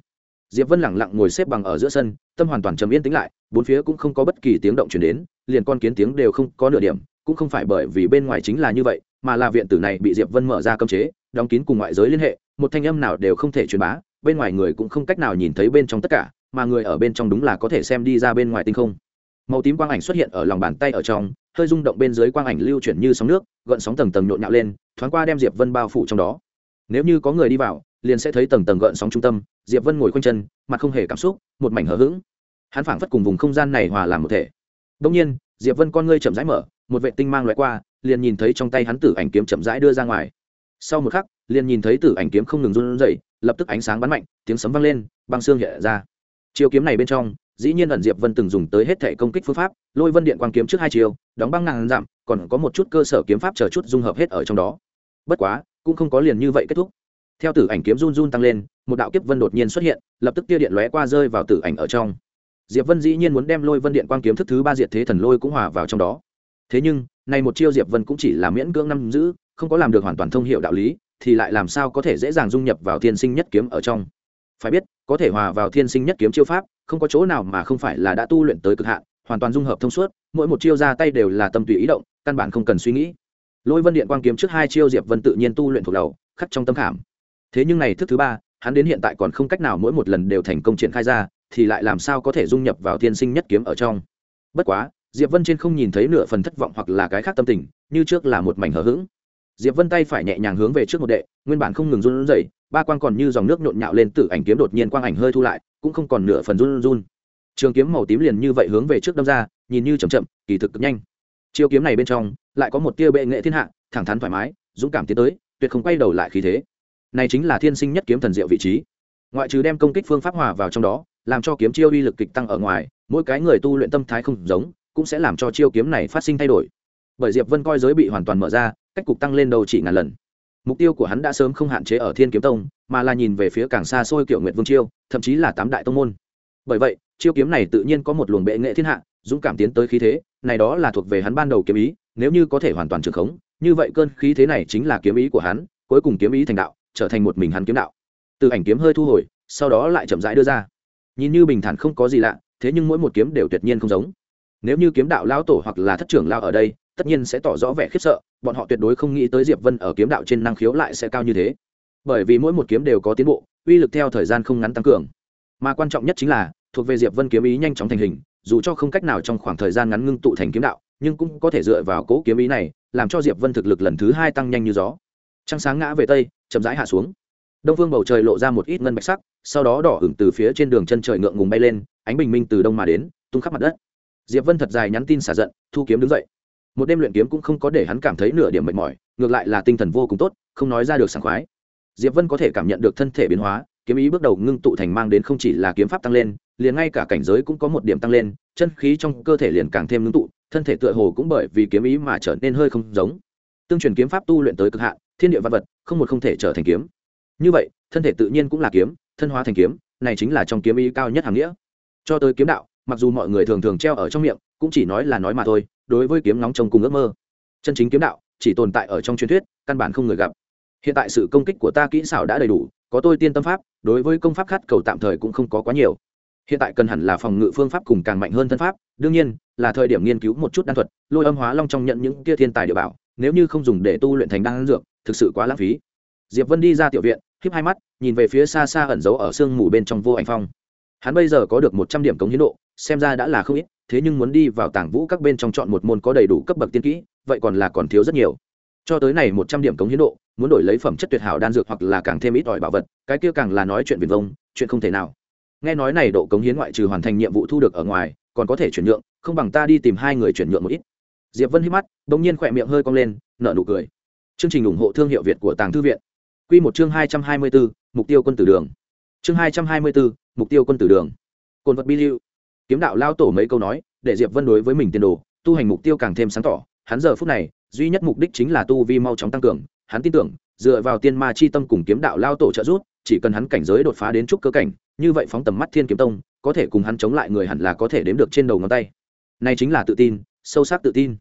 Diệp vân lẳng lặng ngồi xếp bằng ở giữa sân, tâm hoàn toàn trầm yên tĩnh lại, bốn phía cũng không có bất kỳ tiếng động chuyển đến, liền con kiến tiếng đều không có nửa điểm, cũng không phải bởi vì bên ngoài chính là như vậy, mà là viện tử này bị diệp vân mở ra cấm chế, đóng kín cùng ngoại giới liên hệ, một thanh âm nào đều không thể truyền bá, bên ngoài người cũng không cách nào nhìn thấy bên trong tất cả, mà người ở bên trong đúng là có thể xem đi ra bên ngoài tinh không. Màu tím quang ảnh xuất hiện ở lòng bàn tay ở trong, hơi rung động bên dưới quang ảnh lưu chuyển như sóng nước, gợn sóng tầng tầng nhộn nhạo lên, thoáng qua đem diệp vân bao phủ trong đó. Nếu như có người đi vào liền sẽ thấy tầng tầng gợn sóng trung tâm, diệp vân ngồi quanh chân, mặt không hề cảm xúc, một mảnh hờ hững. Hắn phảng phất cùng vùng không gian này hòa làm một thể. Đông nhiên, diệp vân con ngươi chậm rãi mở, một vệ tinh mang loại qua, liền nhìn thấy trong tay hắn tử ảnh kiếm chậm rãi đưa ra ngoài. Sau một khắc, liền nhìn thấy tử ảnh kiếm không ngừng run rẩy, lập tức ánh sáng bắn mạnh, tiếng sấm vang lên, băng xương hiện ra. Chiêu kiếm này bên trong, dĩ nhiên ẩn diệp vân từng dùng tới hết thể công kích phương pháp, lôi vân điện quang kiếm trước hai chiều đóng băng ngàn dặm, còn có một chút cơ sở kiếm pháp chờ chút dung hợp hết ở trong đó. Bất quá, cũng không có liền như vậy kết thúc theo tử ảnh kiếm run run tăng lên, một đạo kiếp vân đột nhiên xuất hiện, lập tức tia điện lóe qua rơi vào tử ảnh ở trong. Diệp vân dĩ nhiên muốn đem lôi vân điện quang kiếm thức thứ ba diệt thế thần lôi cũng hòa vào trong đó. Thế nhưng, này một chiêu diệp vân cũng chỉ là miễn cưỡng năm giữ, không có làm được hoàn toàn thông hiệu đạo lý, thì lại làm sao có thể dễ dàng dung nhập vào thiên sinh nhất kiếm ở trong. Phải biết, có thể hòa vào thiên sinh nhất kiếm chiêu pháp, không có chỗ nào mà không phải là đã tu luyện tới cực hạn, hoàn toàn dung hợp thông suốt, mỗi một chiêu ra tay đều là tâm tùy ý động, căn bản không cần suy nghĩ. Lôi vân điện quang kiếm trước hai chiêu diệp vân tự nhiên tu luyện thuộc đầu, khắc trong tâm khảm thế nhưng này thức thứ ba, hắn đến hiện tại còn không cách nào mỗi một lần đều thành công triển khai ra, thì lại làm sao có thể dung nhập vào thiên sinh nhất kiếm ở trong? Bất quá, diệp vân trên không nhìn thấy nửa phần thất vọng hoặc là cái khác tâm tình, như trước là một mảnh hờ hững. Diệp vân tay phải nhẹ nhàng hướng về trước một đệ, nguyên bản không ngừng run rẩy, ba quang còn như dòng nước nhộn nhạo lên từ ảnh kiếm đột nhiên quang ảnh hơi thu lại, cũng không còn nửa phần run run. Trường kiếm màu tím liền như vậy hướng về trước đâm ra, nhìn như chậm chậm, kỳ thực cực nhanh. Chiêu kiếm này bên trong, lại có một tia bệ nghệ thiên hạ, thẳng thắn thoải mái, dũng cảm tiến tới, tuyệt không quay đầu lại khí thế này chính là thiên sinh nhất kiếm thần diệu vị trí. Ngoại trừ đem công kích phương pháp hòa vào trong đó, làm cho kiếm chiêu uy lực kịch tăng ở ngoài, mỗi cái người tu luyện tâm thái không giống, cũng sẽ làm cho chiêu kiếm này phát sinh thay đổi. Bởi diệp vân coi giới bị hoàn toàn mở ra, cách cục tăng lên đầu chỉ ngàn lần. Mục tiêu của hắn đã sớm không hạn chế ở thiên kiếm tông, mà là nhìn về phía càng xa xôi kiểu nguyện vương chiêu, thậm chí là tám đại tông môn. Bởi vậy, chiêu kiếm này tự nhiên có một luồng bệ nghệ thiên hạ, dũng cảm tiến tới khí thế, này đó là thuộc về hắn ban đầu kiếm ý, nếu như có thể hoàn toàn trường khống, như vậy cơn khí thế này chính là kiếm ý của hắn, cuối cùng kiếm ý thành đạo trở thành một mình hắn kiếm đạo. Từ ảnh kiếm hơi thu hồi, sau đó lại chậm rãi đưa ra. Nhìn như bình thản không có gì lạ, thế nhưng mỗi một kiếm đều tuyệt nhiên không giống. Nếu như kiếm đạo lão tổ hoặc là thất trưởng lao ở đây, tất nhiên sẽ tỏ rõ vẻ khiếp sợ, bọn họ tuyệt đối không nghĩ tới diệp vân ở kiếm đạo trên năng khiếu lại sẽ cao như thế. Bởi vì mỗi một kiếm đều có tiến bộ, uy lực theo thời gian không ngắn tăng cường. Mà quan trọng nhất chính là, thuộc về diệp vân kiếm ý nhanh chóng thành hình, dù cho không cách nào trong khoảng thời gian ngắn ngưng tụ thành kiếm đạo, nhưng cũng có thể dựa vào cố kiếm ý này, làm cho diệp vân thực lực lần thứ hai tăng nhanh như gió. Trăng sáng ngã về tây chậm rãi hạ xuống. Đông phương bầu trời lộ ra một ít ngân bạch sắc, sau đó đỏ hửng từ phía trên đường chân trời ngượng ngùng bay lên, ánh bình minh từ đông mà đến, tung khắp mặt đất. Diệp vân thật dài nhắn tin xả giận, thu kiếm đứng dậy. Một đêm luyện kiếm cũng không có để hắn cảm thấy nửa điểm mệt mỏi, ngược lại là tinh thần vô cùng tốt, không nói ra được sảng khoái. Diệp vân có thể cảm nhận được thân thể biến hóa, kiếm ý bước đầu ngưng tụ thành mang đến không chỉ là kiếm pháp tăng lên, liền ngay cả cảnh giới cũng có một điểm tăng lên, chân khí trong cơ thể liền càng thêm ngưng tụ, thân thể tựa hồ cũng bởi vì kiếm ý mà trở nên hơi không giống. Tương truyền kiếm pháp tu luyện tới cực hạn thiên địa văn vật, không một không thể trở thành kiếm. Như vậy, thân thể tự nhiên cũng là kiếm, thân hóa thành kiếm, này chính là trong kiếm ý cao nhất hàng nghĩa. Cho tới kiếm đạo, mặc dù mọi người thường thường treo ở trong miệng, cũng chỉ nói là nói mà thôi, đối với kiếm nóng trong cùng ước mơ. Chân chính kiếm đạo, chỉ tồn tại ở trong truyền thuyết, căn bản không người gặp. Hiện tại sự công kích của ta kỹ xảo đã đầy đủ, có tôi tiên tâm pháp, đối với công pháp khát cầu tạm thời cũng không có quá nhiều. Hiện tại cần hẳn là phòng ngự phương pháp cùng càng mạnh hơn thân pháp, đương nhiên, là thời điểm nghiên cứu một chút đan thuật, lôi âm hóa long trong nhận những tia thiên tài địa bảo nếu như không dùng để tu luyện thành đan dược, thực sự quá lãng phí. Diệp vân đi ra tiểu viện khiếp hai mắt, nhìn về phía xa xa ẩn giấu ở sương mù bên trong vô ảnh phong. Hắn bây giờ có được một trăm điểm cống hiến độ, xem ra đã là không ít, thế nhưng muốn đi vào tảng vũ các bên trong chọn một môn có đầy đủ cấp bậc tiên kỹ, vậy còn là còn thiếu rất nhiều. Cho tới này một trăm điểm cống hiến độ, muốn đổi lấy phẩm chất tuyệt hảo đan dược hoặc là càng thêm ít ỏi bảo vật, cái kia càng là nói chuyện viền vông, chuyện không thể nào. Nghe nói này độ cống hiến ngoại trừ hoàn thành nhiệm vụ thu được ở ngoài, còn có thể chuyển nhượng, không bằng ta đi tìm hai người chuyển nhượng một ít diệp vân hít mắt đ ỗ n g nhiên khỏe miệng hơi cong lên, nở nụ cười. Chương trình ủng hộ thương hiệu việt của tàng thư viện. Q một chương hai trăm hai mươi bốn mục tiêu quân tử đường. Chương hai trăm hai mươi bốn mục tiêu quân tử đường. Cồn vật bi lưu. Kiếm đạo lao tổ mấy câu nói, để diệp vân đối với mình tiền đồ, tu hành mục tiêu càng thêm sáng tỏ. Hắn giờ phút này, duy nhất mục đích chính là tu vi mau chóng tăng cường. Hắn tin tưởng, dựa vào tiên ma chi tâm cùng kiếm đạo lao tổ trợ giúp, chỉ cần hắn cảnh giới đột phá đến trúc cơ cảnh, như vậy phóng tầm mắt thiên kiếm tông, có thể cùng hắn chống lại người hẳn là có thể đếm được trên đầu ngón tay. Này chính là tự tin, sâu sắc tự tin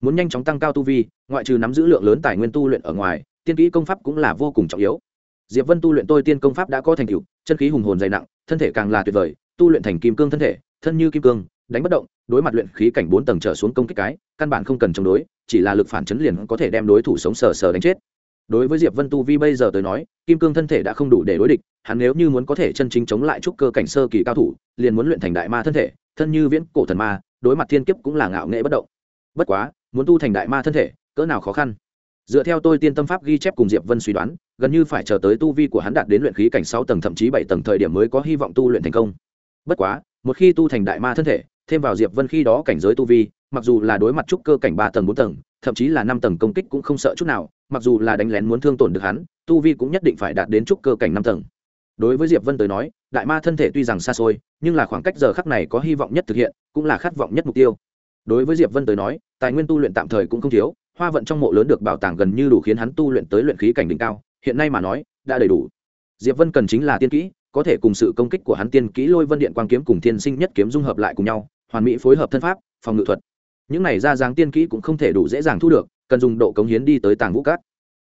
muốn nhanh chóng tăng cao tu vi, ngoại trừ nắm giữ lượng lớn tài nguyên tu luyện ở ngoài, tiên kỹ công pháp cũng là vô cùng trọng yếu. Diệp vân tu luyện tôi tiên công pháp đã có thành tựu, chân khí hùng hồn dày nặng, thân thể càng là tuyệt vời, tu luyện thành kim cương thân thể, thân như kim cương, đánh bất động, đối mặt luyện khí cảnh bốn tầng trở xuống công kích cái, căn bản không cần chống đối, chỉ là lực phản chấn liền có thể đem đối thủ sống sờ sờ đánh chết. Đối với diệp vân tu vi bây giờ tới nói, kim cương thân thể đã không đủ để đối địch, hắn nếu như muốn có thể chân chính chống lại trúc cơ cảnh sơ kỳ cao thủ, liền muốn luyện thành đại ma thân thể, thân như viễn cổ thần ma, đối mặt thiên kiếp cũng là ngạo nghệ bất động. Bất quá muốn tu thành đại ma thân thể, cỡ nào khó khăn. Dựa theo tôi tiên tâm pháp ghi chép cùng diệp vân suy đoán, gần như phải chờ tới tu vi của hắn đạt đến luyện khí cảnh sáu tầng thậm chí bảy tầng thời điểm mới có hy vọng tu luyện thành công. Bất quá, một khi tu thành đại ma thân thể, thêm vào diệp vân khi đó cảnh giới tu vi, mặc dù là đối mặt trúc cơ cảnh ba tầng bốn tầng, thậm chí là năm tầng công kích cũng không sợ chút nào, mặc dù là đánh lén muốn thương tổn được hắn, tu vi cũng nhất định phải đạt đến trúc cơ cảnh năm tầng. Đối với diệp vân tới nói, đại ma thân thể tuy rằng xa xôi, nhưng là khoảng cách giờ khắc này có hy vọng nhất thực hiện, cũng là khát vọng nhất mục tiêu đối với diệp vân tới nói, tài nguyên tu luyện tạm thời cũng không thiếu, hoa vận trong mộ lớn được bảo tàng gần như đủ khiến hắn tu luyện tới luyện khí cảnh đỉnh cao, hiện nay mà nói, đã đầy đủ. Diệp vân cần chính là tiên kỹ, có thể cùng sự công kích của hắn tiên kỹ lôi vân điện quang kiếm cùng thiên sinh nhất kiếm dung hợp lại cùng nhau, hoàn mỹ phối hợp thân pháp, phòng ngự thuật. Những này ra dáng tiên kỹ cũng không thể đủ dễ dàng thu được, cần dùng độ cống hiến đi tới tàng vũ cát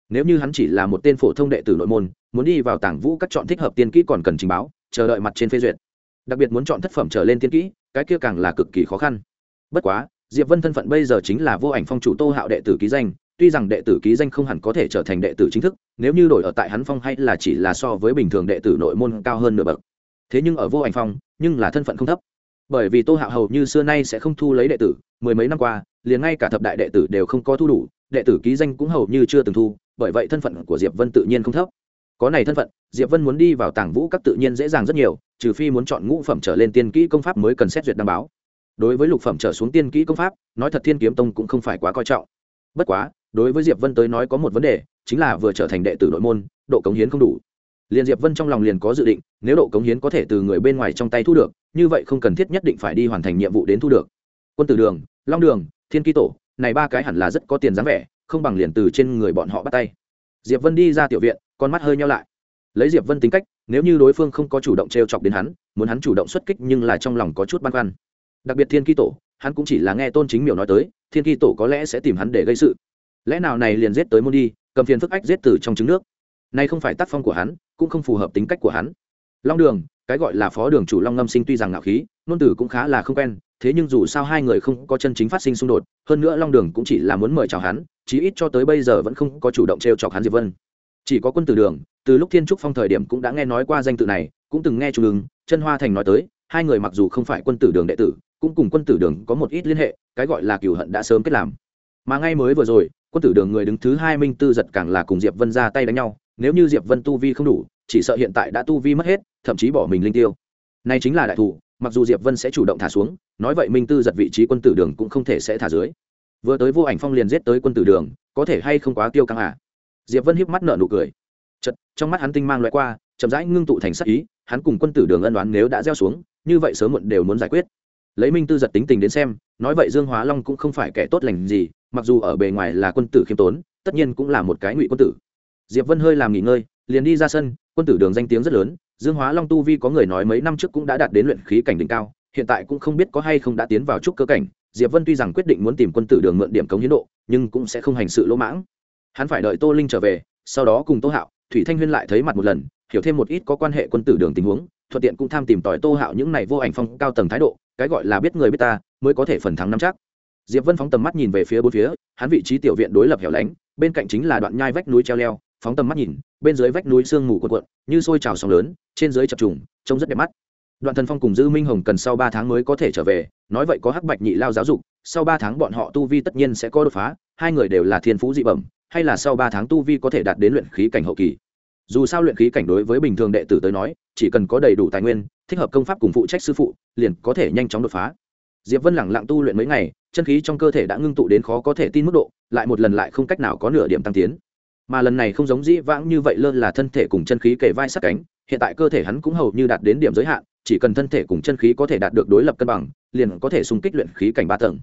nếu như hắn chỉ là một tên phổ thông đệ tử nội môn, muốn đi vào tàng vũ cát chọn thích hợp tiên kỹ còn cần trình báo, chờ đợi mặt trên phê duyệt. Đặc biệt muốn chọn thất phẩm trở lên tiên kỹ, cái kia càng là cực kỳ khó khăn. Bất quá diệp vân thân phận bây giờ chính là vô ảnh phong chủ tô hạo đệ tử ký danh, tuy rằng đệ tử ký danh không hẳn có thể trở thành đệ tử chính thức, nếu như đổi ở tại hắn phong hay là chỉ là so với bình thường đệ tử nội môn cao hơn nửa bậc. Thế nhưng ở vô ảnh phong, nhưng là thân phận không thấp. Bởi vì tô hạo hầu như xưa nay sẽ không thu lấy đệ tử, mười mấy năm qua, liền ngay cả thập đại đệ tử đều không có thu đủ, đệ tử ký danh cũng hầu như chưa từng thu, bởi vậy thân phận của diệp vân tự nhiên không thấp. Có này thân phận, diệp vân muốn đi vào tàng vũ các tự nhiên dễ dàng rất nhiều, trừ phi muốn chọn ngũ phẩm trở lên tiên kỹ công pháp mới cần xét duyệt đăng báo đối với lục phẩm trở xuống tiên kỹ công pháp, nói thật thiên kiếm tông cũng không phải quá coi trọng. Bất quá, đối với diệp vân tới nói có một vấn đề, chính là vừa trở thành đệ tử nội môn, độ cống hiến không đủ. Liền diệp vân trong lòng liền có dự định, nếu độ cống hiến có thể từ người bên ngoài trong tay thu được, như vậy không cần thiết nhất định phải đi hoàn thành nhiệm vụ đến thu được. Quân tử đường, long đường, thiên ký tổ, này ba cái hẳn là rất có tiền dáng vẻ, không bằng liền từ trên người bọn họ bắt tay. Diệp vân đi ra tiểu viện, con mắt hơi nhau lại. Lấy diệp vân tính cách, nếu như đối phương không có chủ động t chọc đến hắn, muốn hắn chủ động xuất kích nhưng là trong lòng có chút băn khoăn đặc biệt thiên kỳ tổ, hắn cũng chỉ là nghe tôn chính miểu nói tới, thiên kỳ tổ có lẽ sẽ tìm hắn để gây sự. Lẽ nào này liền giết tới môn đi, cầm phiền phức ách giết từ trong trứng nước. Nay không phải tác phong của hắn, cũng không phù hợp tính cách của hắn. Long đường, cái gọi là phó đường chủ long ngâm sinh tuy rằng ngạo khí nôn tử cũng khá là không quen, thế nhưng dù sao hai người không có chân chính phát sinh xung đột, hơn nữa long đường cũng chỉ là muốn mời chào hắn, chí ít cho tới bây giờ vẫn không có chủ động t r e o chọc hắn diệp vân. Chỉ có quân tử đường, từ lúc thiên trúc phong thời điểm cũng đã nghe nói qua danh tự này, cũng từng nghe trung đường chân hoa thành nói tới, hai người mặc dù không phải quân tử đường đệ tử cũng cùng quân tử đường có một ít liên hệ, cái gọi là cừu hận đã sớm kết làm. Mà ngay mới vừa rồi, quân tử đường người đứng thứ hai minh tư giật càng là cùng diệp vân ra tay đánh nhau, nếu như diệp vân tu vi không đủ, chỉ sợ hiện tại đã tu vi mất hết, thậm chí bỏ mình linh tiêu. Này chính là đại thủ, mặc dù diệp vân sẽ chủ động thả xuống, nói vậy minh tư giật vị trí quân tử đường cũng không thể sẽ thả dưới. Vừa tới vô ảnh phong liền giết tới quân tử đường, có thể hay không quá tiêu căng à? Diệp vân hiếp mắt nở nụ cười. Chật trong mắt hắn tinh mang loại qua, chậm rãi ngưng tụ thành sắc ý, hắn cùng quân tử đường ân đoán nếu đã gieo xuống, như vậy sớm muộn đều muốn giải quyết lấy minh tư giật tính tình đến xem, nói vậy dương hóa long cũng không phải kẻ tốt lành gì, mặc dù ở bề ngoài là quân tử khiêm tốn, tất nhiên cũng là một cái ngụy quân tử. Diệp vân hơi làm nghỉ ngơi, liền đi ra sân, quân tử đường danh tiếng rất lớn, dương hóa long tu vi có người nói mấy năm trước cũng đã đạt đến luyện khí cảnh đỉnh cao, hiện tại cũng không biết có hay không đã tiến vào trúc cơ cảnh. Diệp vân tuy rằng quyết định muốn tìm quân tử đường mượn điểm cống hiến độ, nhưng cũng sẽ không hành sự lỗ mãng. Hắn phải đợi tô linh trở về, sau đó cùng tô hạo, thủy thanh huyên lại thấy mặt một lần, hiểu thêm một ít có quan hệ quân tử đường tình huống thuận tiện cũng tham tìm tòi tô hạo những này vô ảnh phong cao tầng thái độ, cái gọi là biết người biết ta, mới có thể phần thắng năm chắc. Diệp vân phóng tầm mắt nhìn về phía bốn phía, hắn vị trí tiểu viện đối lập hẻo lánh, bên cạnh chính là đoạn nhai vách núi treo leo, phóng tầm mắt nhìn, bên dưới vách núi sương mù cuộn cuộn, như sôi trào sóng lớn, trên dưới chập trùng, trông rất đẹp mắt. Đoạn thần phong cùng dư minh hồng cần sau ba tháng mới có thể trở về, nói vậy có hắc bạch nhị lao giáo dục, sau ba tháng bọn họ tu vi tất nhiên sẽ có đột phá, hai người đều là thiên phú dị bẩm, hay là sau ba tháng tu vi có thể đạt đến luyện khí cảnh hậu kỳ dù sao luyện khí cảnh đối với bình thường đệ tử tới nói, chỉ cần có đầy đủ tài nguyên, thích hợp công pháp cùng phụ trách sư phụ, liền có thể nhanh chóng đột phá. Diệp vân lẳng lặng tu luyện mấy ngày, chân khí trong cơ thể đã ngưng tụ đến khó có thể tin mức độ, lại một lần lại không cách nào có nửa điểm tăng tiến. Mà lần này không giống dĩ vãng như vậy lơ là thân thể cùng chân khí kề vai sát cánh, hiện tại cơ thể hắn cũng hầu như đạt đến điểm giới hạn, chỉ cần thân thể cùng chân khí có thể đạt được đối lập cân bằng, liền có thể xung kích luyện khí cảnh ba tầng.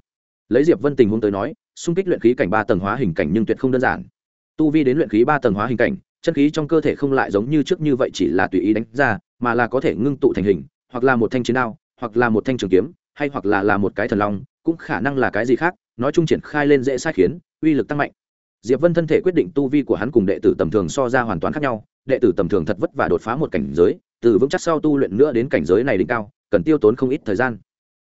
Lấy diệp vân tình huống tới nói, xung kích luyện khí cảnh ba tầng hóa hình cảnh nhưng tuyệt không đơn giản. Tu vi đến luyện khí ba tầng hóa hình cảnh chân khí trong cơ thể không lại giống như trước như vậy chỉ là tùy ý đánh ra, mà là có thể ngưng tụ thành hình, hoặc là một thanh chiến đao, hoặc là một thanh trường kiếm, hay hoặc là là một cái thần long, cũng khả năng là cái gì khác, nói chung triển khai lên dễ sai khiến, uy lực tăng mạnh. Diệp vân thân thể quyết định tu vi của hắn cùng đệ tử tầm thường so ra hoàn toàn khác nhau, đệ tử tầm thường thật vất vả đột phá một cảnh giới, từ vững chắc sau tu luyện nữa đến cảnh giới này đỉnh cao, cần tiêu tốn không ít thời gian.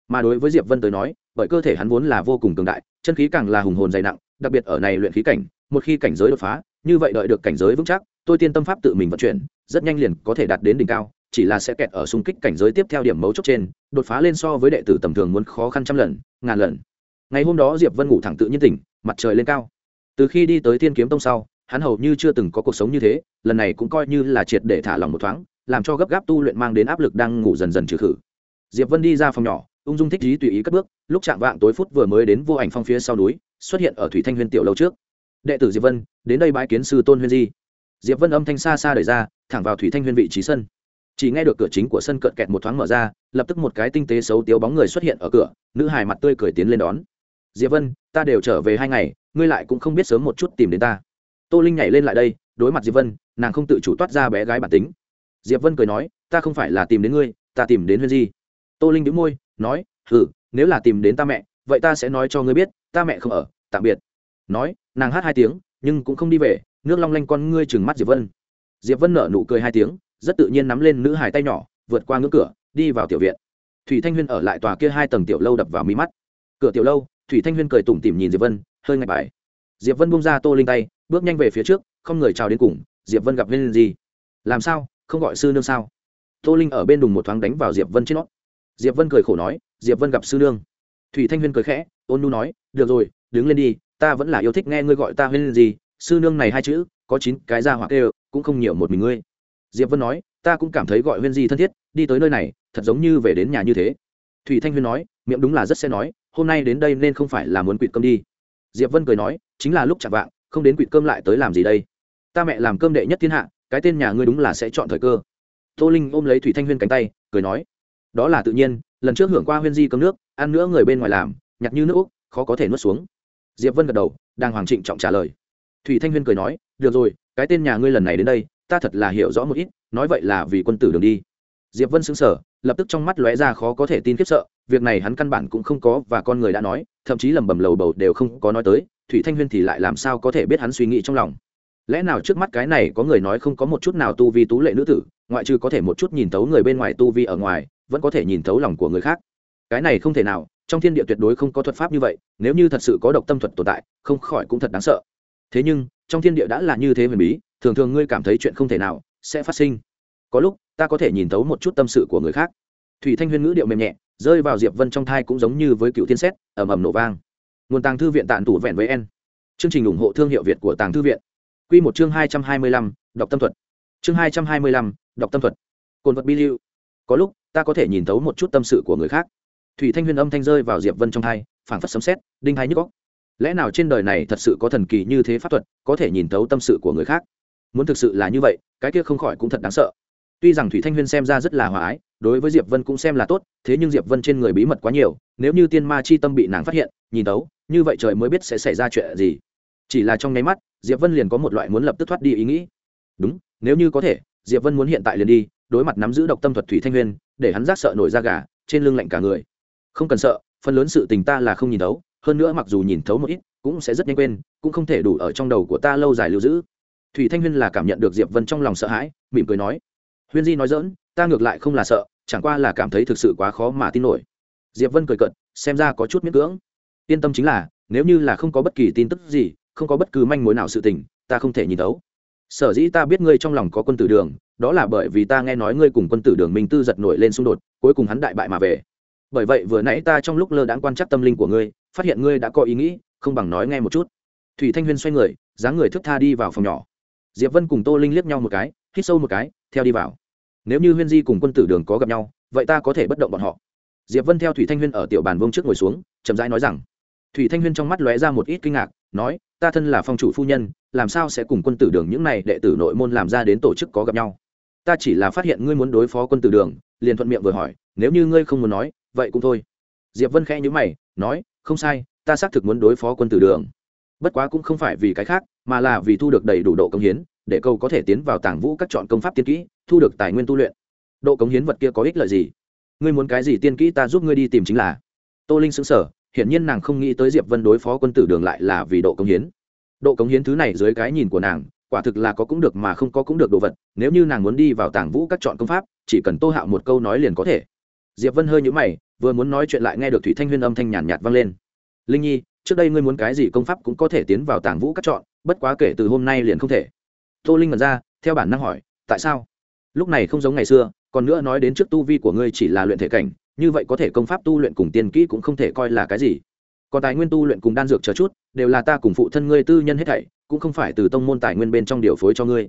Mà đối với diệp vân tới nói, bởi cơ thể hắn vốn là vô cùng cường đại, chân khí càng là hùng hồn dày nặng, đặc biệt ở này luyện khí cảnh, một khi cảnh giới đột phá, như vậy đợi được cảnh giới vững chắc tôi tiên tâm pháp tự mình vận chuyển, rất nhanh liền có thể đạt đến đỉnh cao, chỉ là sẽ kẹt ở xung kích cảnh giới tiếp theo điểm mấu chốt trên, đột phá lên so với đệ tử tầm thường muốn khó khăn trăm lần, ngàn lần. Ngày hôm đó diệp vân ngủ thẳng tự nhiên tỉnh, mặt trời lên cao. Từ khi đi tới thiên kiếm tông sau, hắn hầu như chưa từng có cuộc sống như thế, lần này cũng coi như là triệt để thả lòng một thoáng, làm cho gấp gáp tu luyện mang đến áp lực đang ngủ dần dần trừ khử. Diệp vân đi ra phòng nhỏ, ung dung thích trí tùy ý cất bước, lúc chạm vạng tối phút vừa mới đến vô ảnh phong phía sau núi, xuất hiện ở thủy thanh huyên tiểu lâu trước. Đệ tử diệp vân, đến đây bãi kiến sư tôn huyên di diệp vân âm thanh xa xa đẩy ra, thẳng vào thủy thanh huyên vị trí sân. Chỉ nghe được cửa chính của sân cận kẹt một thoáng mở ra, lập tức một cái tinh tế xấu tiếu bóng người xuất hiện ở cửa, nữ hài mặt tươi cười tiến lên đón. Diệp vân, ta đều trở về hai ngày, ngươi lại cũng không biết sớm một chút tìm đến ta. Tô linh nhảy lên lại đây, đối mặt diệp vân, nàng không tự chủ toát ra bé gái bản tính. Diệp vân cười nói, ta không phải là tìm đến ngươi, ta tìm đến huyên di. Tô linh đĩu môi, nói ừ nếu là tìm đến ta mẹ, vậy ta sẽ nói cho ngươi biết, ta mẹ không ở, tạm biệt. Nói, nàng hát hai tiếng, nhưng cũng không đi về nước long lanh con ngươi trừng mắt diệp vân. Diệp vân nở nụ cười hai tiếng, rất tự nhiên nắm lên nữ hài tay nhỏ, vượt qua ngưỡng cửa, đi vào tiểu viện. Thủy thanh huyên ở lại tòa kia hai tầng tiểu lâu đập vào mi mắt. Cửa tiểu lâu, thủy thanh huyên cười tủm tỉm nhìn diệp vân, hơi ngạch bài. Diệp vân bung ra tô linh tay, bước nhanh về phía trước, không người chào đến cùng, diệp vân gặp lên gì làm sao, không gọi sư nương sao? Tô linh ở bên đùng một thoáng đánh vào diệp vân trên nó. Diệp vân cười khổ nói, diệp vân gặp sư nương. Thủy thanh huyên cười khẽ, ôn nu nói, được rồi, đứng lên đi, ta vẫn là yêu thích nghe ngươi gọi ta huyên gì sư nương này hai chữ, có chín cái ra hoặc đều cũng không nhiều một mình ngươi. Diệp vân nói, ta cũng cảm thấy gọi huyên Di thân thiết, đi tới nơi này, thật giống như về đến nhà như thế. Thủy thanh huyên nói, miệng đúng là rất sẽ nói, hôm nay đến đây nên không phải là muốn quỵt cơm đi. Diệp vân cười nói, chính là lúc chạm vạng, không đến quỵt cơm lại tới làm gì đây? Ta mẹ làm cơm đệ nhất thiên hạ, cái tên nhà ngươi đúng là sẽ chọn thời cơ. Tô linh ôm lấy thủy thanh huyên cánh tay, cười nói, đó là tự nhiên, lần trước hưởng qua huyên di cơm nước, ăn nữa người bên ngoài làm, nhặt như nước khó có thể nuốt xuống. Diệp vân gật đầu đang hoàng trịnh trọng trả lời thủy thanh huyên cười nói, được rồi, cái tên nhà ngươi lần này đến đây, ta thật là hiểu rõ một ít, nói vậy là vì quân tử đường đi. Diệp vân xứng sở lập tức trong mắt lóe ra khó có thể tin khiếp sợ, việc này hắn căn bản cũng không có và con người đã nói, thậm chí lầm bầm lầu bầu đều không có nói tới, thủy thanh huyên thì lại làm sao có thể biết hắn suy nghĩ trong lòng. Lẽ nào trước mắt cái này có người nói không có một chút nào tu vi tú lệ nữ tử, ngoại trừ có thể một chút nhìn thấu người bên ngoài tu vi ở ngoài, vẫn có thể nhìn thấu lòng của người khác? Cái này không thể nào, trong thiên địa tuyệt đối không có thuật pháp như vậy, nếu như thật sự có độc tâm thuật tồn tại, không khỏi cũng thật đáng sợ thế nhưng, trong thiên địa đã là như thế huyền bí, thường thường ngươi cảm thấy chuyện không thể nào sẽ phát sinh. Có lúc, ta có thể nhìn thấu một chút tâm sự của người khác. Thủy thanh huyên ngữ điệu mềm nhẹ, rơi vào diệp vân trong thai cũng giống như với cựu thiên xét ẩm ẩm nổ vang. Nguồn tàng thư viện tàn tủ vẹn với n. Chương trình ủng hộ thương hiệu việt của tàng thư viện. Q một chương hai trăm hai mươi lăm, đọc tâm thuật. Chương hai trăm hai mươi lăm, đọc tâm thuật. Cồn vật bi lưu. Có lúc, ta có thể nhìn thấu một chút tâm sự của người khác. Thủy thanh huyên âm thanh rơi vào diệp vân trong thai, phảng phất sấm xét đinh hai nhức góc lẽ nào trên đời này thật sự có thần kỳ như thế pháp thuật, có thể nhìn thấu tâm sự của người khác? Muốn thực sự là như vậy, cái kia không khỏi cũng thật đáng sợ. Tuy rằng thủy thanh huyên xem ra rất là hòa ái, đối với diệp vân cũng xem là tốt, thế nhưng diệp vân trên người bí mật quá nhiều, nếu như tiên ma chi tâm bị nàng phát hiện, nhìn tấu như vậy trời mới biết sẽ xảy ra chuyện gì. Chỉ là trong nháy mắt, diệp vân liền có một loại muốn lập tức thoát đi ý nghĩ. Đúng, nếu như có thể, diệp vân muốn hiện tại liền đi, đối mặt nắm giữ độc tâm thuật thủy thanh huyên, để hắn giác sợ nổi da gà, trên lưng lạnh cả người. Không cần sợ, phần lớn sự tình ta là không nhìn thấu hơn nữa mặc dù nhìn thấu một ít, cũng sẽ rất nhanh quên, cũng không thể đủ ở trong đầu của ta lâu dài lưu giữ. Thủy thanh huyên là cảm nhận được diệp vân trong lòng sợ hãi, mỉm cười nói. Huyên di nói dỡn ta ngược lại không là sợ, chẳng qua là cảm thấy thực sự quá khó mà tin nổi. Diệp vân cười cận xem ra có chút miễn cưỡng. Yên tâm chính là, nếu như là không có bất kỳ tin tức gì, không có bất cứ manh mối nào sự tình, ta không thể nhìn thấu. Sở dĩ ta biết ngươi trong lòng có quân tử đường, đó là bởi vì ta nghe nói ngươi cùng quân tử đường minh tư giật nổi lên xung đột, cuối cùng hắn đại bại mà về. Bởi vậy vừa nãy ta trong lúc lơ đãng quan trắc tâm linh của ngươi phát hiện ngươi đã có ý nghĩ, không bằng nói nghe một chút. Thủy thanh huyên xoay người, dáng người thức tha đi vào phòng nhỏ. Diệp vân cùng tô linh liếc nhau một cái, hít sâu một cái, theo đi vào. Nếu như huyên di cùng quân tử đường có gặp nhau, vậy ta có thể bất động bọn họ. Diệp vân theo thủy thanh huyên ở tiểu bàn vương trước ngồi xuống, chậm rãi nói rằng. Thủy thanh huyên trong mắt lóe ra một ít kinh ngạc, nói, ta thân là phong chủ phu nhân, làm sao sẽ cùng quân tử đường những này đệ tử nội môn làm ra đến tổ chức có gặp nhau? Ta chỉ là phát hiện ngươi muốn đối phó quân tử đường, liền thuận miệng vừa hỏi, nếu như ngươi không muốn nói, vậy cũng thôi diệp vân khẽ nhữ mày, nói, không sai, ta xác thực muốn đối phó quân tử đường. Bất quá cũng không phải vì cái khác, mà là vì thu được đầy đủ độ công hiến, để câu có thể tiến vào tàng vũ các chọn công pháp tiên kỹ, thu được tài nguyên tu luyện. Độ cống hiến vật kia có ích lợi gì? Ngươi muốn cái gì tiên kỹ ta giúp ngươi đi tìm chính là. Tô linh xứng sở hiển nhiên nàng không nghĩ tới diệp vân đối phó quân tử đường lại là vì độ cống hiến. Độ cống hiến thứ này dưới cái nhìn của nàng, quả thực là có cũng được mà không có cũng được đồ vật, nếu như nàng muốn đi vào tàng vũ các chọn công pháp, chỉ cần tô hạo một câu nói liền có thể. Diệp vân hơi nhũ mày vừa muốn nói chuyện lại nghe được thủy thanh huyên âm thanh nhàn nhạt vang lên. Linh nhi, trước đây ngươi muốn cái gì công pháp cũng có thể tiến vào tàng vũ các chọn, bất quá kể từ hôm nay liền không thể. Tô linh mật ra, theo bản năng hỏi, tại sao? Lúc này không giống ngày xưa, còn nữa nói đến trước tu vi của ngươi chỉ là luyện thể cảnh, như vậy có thể công pháp tu luyện cùng tiên kỹ cũng không thể coi là cái gì. Còn tài nguyên tu luyện cùng đan dược chờ chút, đều là ta cùng phụ thân ngươi tư nhân hết thảy, cũng không phải từ tông môn tài nguyên bên trong điều phối cho ngươi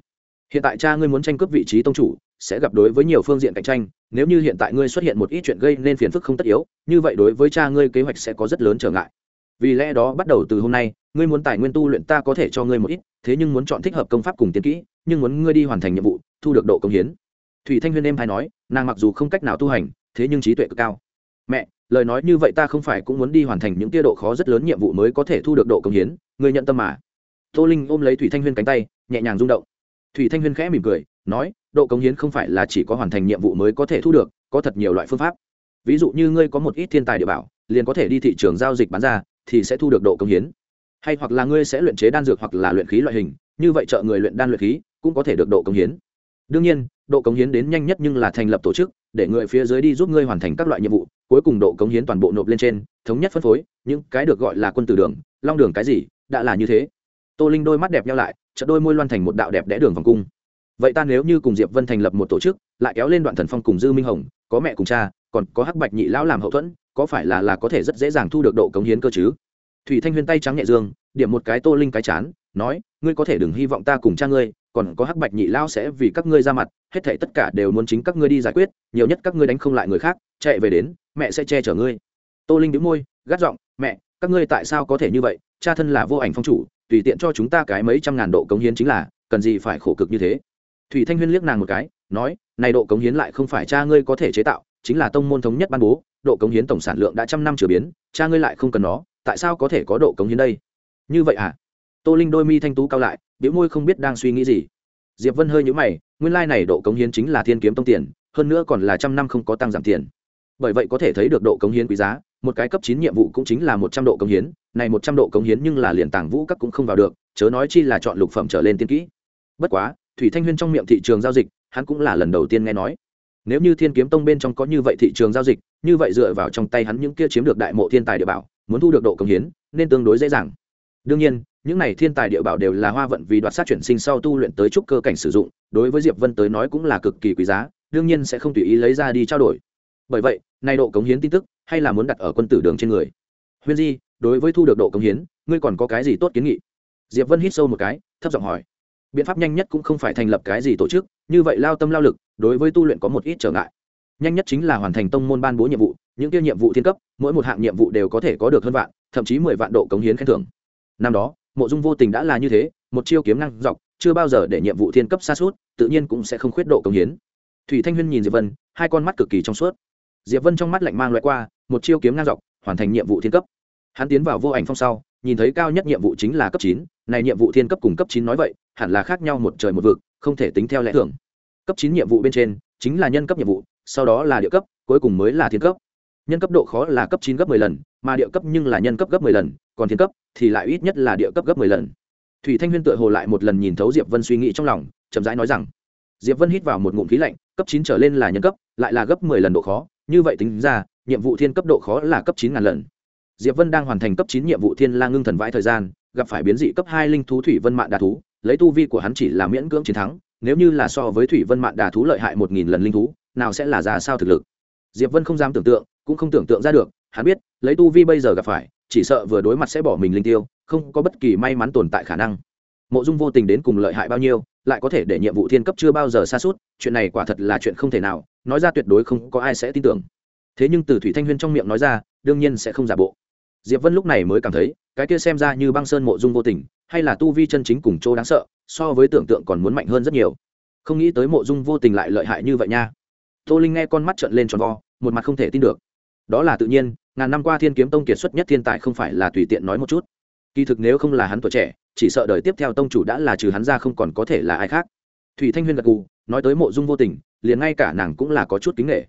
hiện tại cha ngươi muốn tranh cướp vị trí tông chủ, sẽ gặp đối với nhiều phương diện cạnh tranh. Nếu như hiện tại ngươi xuất hiện một ít chuyện gây nên phiền phức không tất yếu, như vậy đối với cha ngươi kế hoạch sẽ có rất lớn trở ngại. Vì lẽ đó, bắt đầu từ hôm nay, ngươi muốn tài nguyên tu luyện ta có thể cho ngươi một ít, thế nhưng muốn chọn thích hợp công pháp cùng tiến kỹ, nhưng muốn ngươi đi hoàn thành nhiệm vụ, thu được độ công hiến. Thủy thanh huyên em hay nói, nàng mặc dù không cách nào tu hành, thế nhưng trí tuệ cực cao. Mẹ, lời nói như vậy ta không phải cũng muốn đi hoàn thành những tiết độ khó rất lớn nhiệm vụ mới có thể thu được độ công hiến, ngươi nhận tâm mà. Tô linh ôm lấy thủy thanh huyên cánh tay, nhẹ nhàng rung động thủy thanh huyên khẽ mỉm cười, nói, độ công hiến không phải là chỉ có hoàn thành nhiệm vụ mới có thể thu được, có thật nhiều loại phương pháp. Ví dụ như ngươi có một ít thiên tài địa bảo, liền có thể đi thị trường giao dịch bán ra, thì sẽ thu được độ công hiến. Hay hoặc là ngươi sẽ luyện chế đan dược hoặc là luyện khí loại hình, như vậy trợ người luyện đan luyện khí cũng có thể được độ công hiến. Đương nhiên, độ công hiến đến nhanh nhất nhưng là thành lập tổ chức, để người phía dưới đi giúp ngươi hoàn thành các loại nhiệm vụ, cuối cùng độ cống hiến toàn bộ nộp lên trên, thống nhất phân phối, những cái được gọi là quân tử đường, long đường cái gì, đã là như thế tô linh đôi mắt đẹp nhau lại, chợt đôi môi loan thành một đạo đẹp đẽ đường vòng cung. Vậy ta nếu như cùng diệp vân thành lập một tổ chức, lại kéo lên đoạn thần phong cùng dư minh hồng, có mẹ cùng cha, còn có hắc bạch nhị lão làm hậu thuẫn, có phải là là có thể rất dễ dàng thu được độ cống hiến cơ chứ? Thủy thanh huyên tay trắng nhẹ dương, điểm một cái tô linh cái chán, nói, ngươi có thể đừng hy vọng ta cùng cha ngươi, còn có hắc bạch nhị lão sẽ vì các ngươi ra mặt, hết thảy tất cả đều muốn chính các ngươi đi giải quyết, nhiều nhất các ngươi đánh không lại người khác, chạy về đến, mẹ sẽ che chở ngươi. Tô linh đĩu môi, gắt giọng, mẹ, các ngươi tại sao có thể như vậy? Cha thân là vô ảnh phong chủ tùy tiện cho chúng ta cái mấy trăm ngàn độ cống hiến chính là, cần gì phải khổ cực như thế. Thủy thanh huyên liếc nàng một cái, nói, này độ cống hiến lại không phải cha ngươi có thể chế tạo, chính là tông môn thống nhất ban bố, độ cống hiến tổng sản lượng đã trăm năm trở biến, cha ngươi lại không cần nó, tại sao có thể có độ cống hiến đây? Như vậy à? Tô linh đôi mi thanh tú cao lại biểu môi không biết đang suy nghĩ gì. Diệp vân hơi nhũ mày, nguyên lai này độ cống hiến chính là thiên kiếm tông tiền, hơn nữa còn là trăm năm không có tăng giảm tiền. Bởi vậy có thể thấy được độ cống hiến quý giá một cái cấp chín nhiệm vụ cũng chính là một trăm độ cống hiến, này một trăm độ cống hiến nhưng là liền tàng vũ các cũng không vào được, chớ nói chi là chọn lục phẩm trở lên tiên kỹ. Bất quá, thủy thanh huyên trong miệng thị trường giao dịch, hắn cũng là lần đầu tiên nghe nói. Nếu như thiên kiếm tông bên trong có như vậy thị trường giao dịch, như vậy dựa vào trong tay hắn những kia chiếm được đại mộ thiên tài địa bảo, muốn thu được độ cống hiến, nên tương đối dễ dàng. Đương nhiên, những này thiên tài địa bảo đều là hoa vận vì đoạt sát chuyển sinh sau tu luyện tới trúc cơ cảnh sử dụng, đối với diệp vân tới nói cũng là cực kỳ quý giá, đương nhiên sẽ không tùy ý lấy ra đi trao đổi. Bởi vậy nay độ cống hiến tin tức hay là muốn đặt ở quân tử đường trên người? Huyên di, đối với thu được độ cống hiến, ngươi còn có cái gì tốt kiến nghị? Diệp vân hít sâu một cái, thấp giọng hỏi. Biện pháp nhanh nhất cũng không phải thành lập cái gì tổ chức, như vậy lao tâm lao lực, đối với tu luyện có một ít trở ngại. Nhanh nhất chính là hoàn thành tông môn ban bố nhiệm vụ, những tiêu nhiệm vụ thiên cấp, mỗi một hạng nhiệm vụ đều có thể có được hơn vạn, thậm chí mười vạn độ cống hiến khen thưởng. Năm đó, mộ dung vô tình đã là như thế, một chiêu kiếm năng dọc, chưa bao giờ để nhiệm vụ thiên cấp xa suốt, tự nhiên cũng sẽ không khuyết độ cống hiến. Thủy thanh huyên nhìn diệp vân, hai con mắt cực kỳ trong suốt diệp vân trong mắt lạnh mang loại qua, một chiêu kiếm ngang dọc, hoàn thành nhiệm vụ thiên cấp. Hắn tiến vào vô ảnh phong sau, nhìn thấy cao nhất nhiệm vụ chính là cấp chín, này nhiệm vụ thiên cấp cùng cấp chín nói vậy, hẳn là khác nhau một trời một vực, không thể tính theo lẽ thường. Cấp chín nhiệm vụ bên trên, chính là nhân cấp nhiệm vụ, sau đó là địa cấp, cuối cùng mới là thiên cấp. Nhân cấp độ khó là cấp chín gấp 10 lần, mà địa cấp nhưng là nhân cấp gấp 10 lần, còn thiên cấp thì lại ít nhất là địa cấp gấp 10 lần. Thủy thanh huyên tựa hồ lại một lần nhìn thấu diệp vân suy nghĩ trong lòng, chậm rãi nói rằng, diệp vân hít vào một ngụm khí lạnh, cấp chín trở lên là nhân cấp, lại là gấp 10 lần độ khó như vậy tính ra, nhiệm vụ thiên cấp độ khó là cấp chín ngàn lần. Diệp vân đang hoàn thành cấp chín nhiệm vụ thiên la ngưng thần vãi thời gian, gặp phải biến dị cấp hai linh thú thủy vân mạn đà thú, lấy tu vi của hắn chỉ là miễn cưỡng chiến thắng, nếu như là so với thủy vân mạn đà thú lợi hại một nghìn lần linh thú, nào sẽ là ra sao thực lực? Diệp vân không dám tưởng tượng, cũng không tưởng tượng ra được, hắn biết, lấy tu vi bây giờ gặp phải, chỉ sợ vừa đối mặt sẽ bỏ mình linh tiêu, không có bất kỳ may mắn tồn tại khả năng. Mộ dung vô tình đến cùng lợi hại bao nhiêu? Lại có thể để nhiệm vụ thiên cấp chưa bao giờ xa suốt, chuyện này quả thật là chuyện không thể nào, nói ra tuyệt đối không có ai sẽ tin tưởng. Thế nhưng từ thủy thanh huyên trong miệng nói ra, đương nhiên sẽ không giả bộ. Diệp vân lúc này mới cảm thấy, cái kia xem ra như băng sơn mộ dung vô tình, hay là tu vi chân chính cùng chỗ đáng sợ, so với tưởng tượng còn muốn mạnh hơn rất nhiều. Không nghĩ tới mộ dung vô tình lại lợi hại như vậy nha. Tô linh nghe con mắt trợn lên tròn vo, một mặt không thể tin được. Đó là tự nhiên, ngàn năm qua thiên kiếm tông kiệt xuất nhất thiên tài không phải là tùy tiện nói một chút. Kỳ thực nếu không là hắn tuổi trẻ chỉ sợ đời tiếp theo tông chủ đã là trừ hắn ra không còn có thể là ai khác. Thủy thanh huyên gật gù, nói tới mộ dung vô tình, liền ngay cả nàng cũng là có chút kính nghệ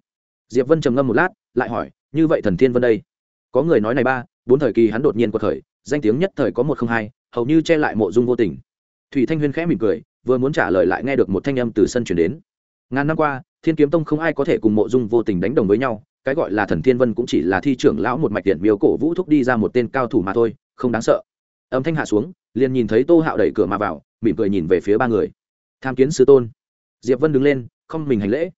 diệp vân trầm ngâm một lát, lại hỏi, như vậy thần thiên vân đây? Có người nói này ba, bốn thời kỳ hắn đột nhiên quật khởi, danh tiếng nhất thời có một không hai, hầu như che lại mộ dung vô tình. Thủy thanh huyên khẽ mỉm cười, vừa muốn trả lời lại nghe được một thanh âm từ sân chuyển đến. Ngàn năm qua, thiên kiếm tông không ai có thể cùng mộ dung vô tình đánh đồng với nhau, cái gọi là thần thiên vân cũng chỉ là thi trưởng lão một mạch điện miếu cổ vũ thúc đi ra một tên cao thủ mà thôi, không đáng sợ âm thanh hạ xuống, liền nhìn thấy tô hạo đẩy cửa mà vào, mỉm cười nhìn về phía ba người. Tham kiến sư tôn. Diệp vân đứng lên, không mình hành lễ.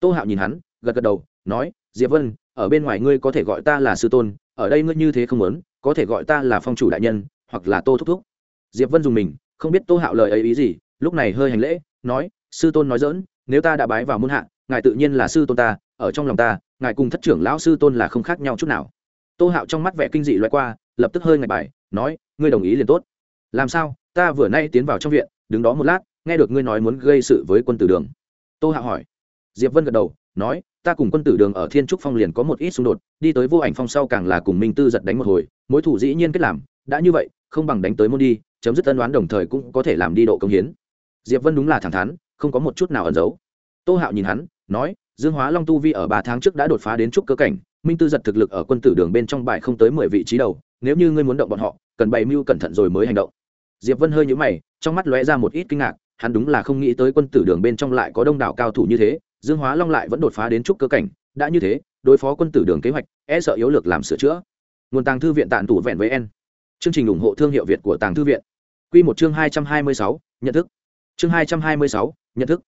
Tô hạo nhìn hắn, gật gật đầu, nói, diệp vân, ở bên ngoài ngươi có thể gọi ta là sư tôn, ở đây ngươi như thế không muốn, có thể gọi ta là phong chủ đại nhân, hoặc là tô thúc thúc. Diệp vân dùng mình, không biết tô hạo lời ấy ý gì, lúc này hơi hành lễ, nói, sư tôn nói dỡn nếu ta đã bái vào môn hạ, ngài tự nhiên là sư tôn ta, ở trong lòng ta, ngài cùng thất trưởng lão sư tôn là không khác nhau chút nào. Tô hạo trong mắt vẻ kinh dị loại qua, lập tức hơi ngạch bài, nói ngươi đồng ý liền tốt. Làm sao? Ta vừa nay tiến vào trong viện, đứng đó một lát, nghe được ngươi nói muốn gây sự với quân tử đường. Tô hạ hỏi. Diệp vân gật đầu, nói, ta cùng quân tử đường ở thiên trúc phong liền có một ít xung đột, đi tới vô ảnh phong sau càng là cùng minh tư giật đánh một hồi, mối thủ dĩ nhiên kết làm, đã như vậy, không bằng đánh tới môn đi, chấm dứt tân đoán đồng thời cũng có thể làm đi độ công hiến. Diệp vân đúng là thẳng thắn, không có một chút nào ẩn giấu. Tô hạo nhìn hắn, nói, dương hóa long tu vi ở ba tháng trước đã đột phá đến trúc cơ cảnh, minh tư giật thực lực ở quân tử đường bên trong bài không tới mười vị trí đầu, nếu như ngươi muốn động bọn họ cần bày mưu cẩn thận rồi mới hành động. Diệp vân hơi nhũ mày, trong mắt lóe ra một ít kinh ngạc, hắn đúng là không nghĩ tới quân tử đường bên trong lại có đông đảo cao thủ như thế, dương hóa long lại vẫn đột phá đến trúc cơ cảnh, đã như thế, đối phó quân tử đường kế hoạch e sợ yếu lược làm sửa chữa. Nguồn tàng thư viện tạm tủ vẹn với n. Chương trình ủng hộ thương hiệu việt của tàng thư viện. Q một chương hai trăm hai mươi sáu, nhận thức. Chương hai trăm hai mươi sáu, nhận thức.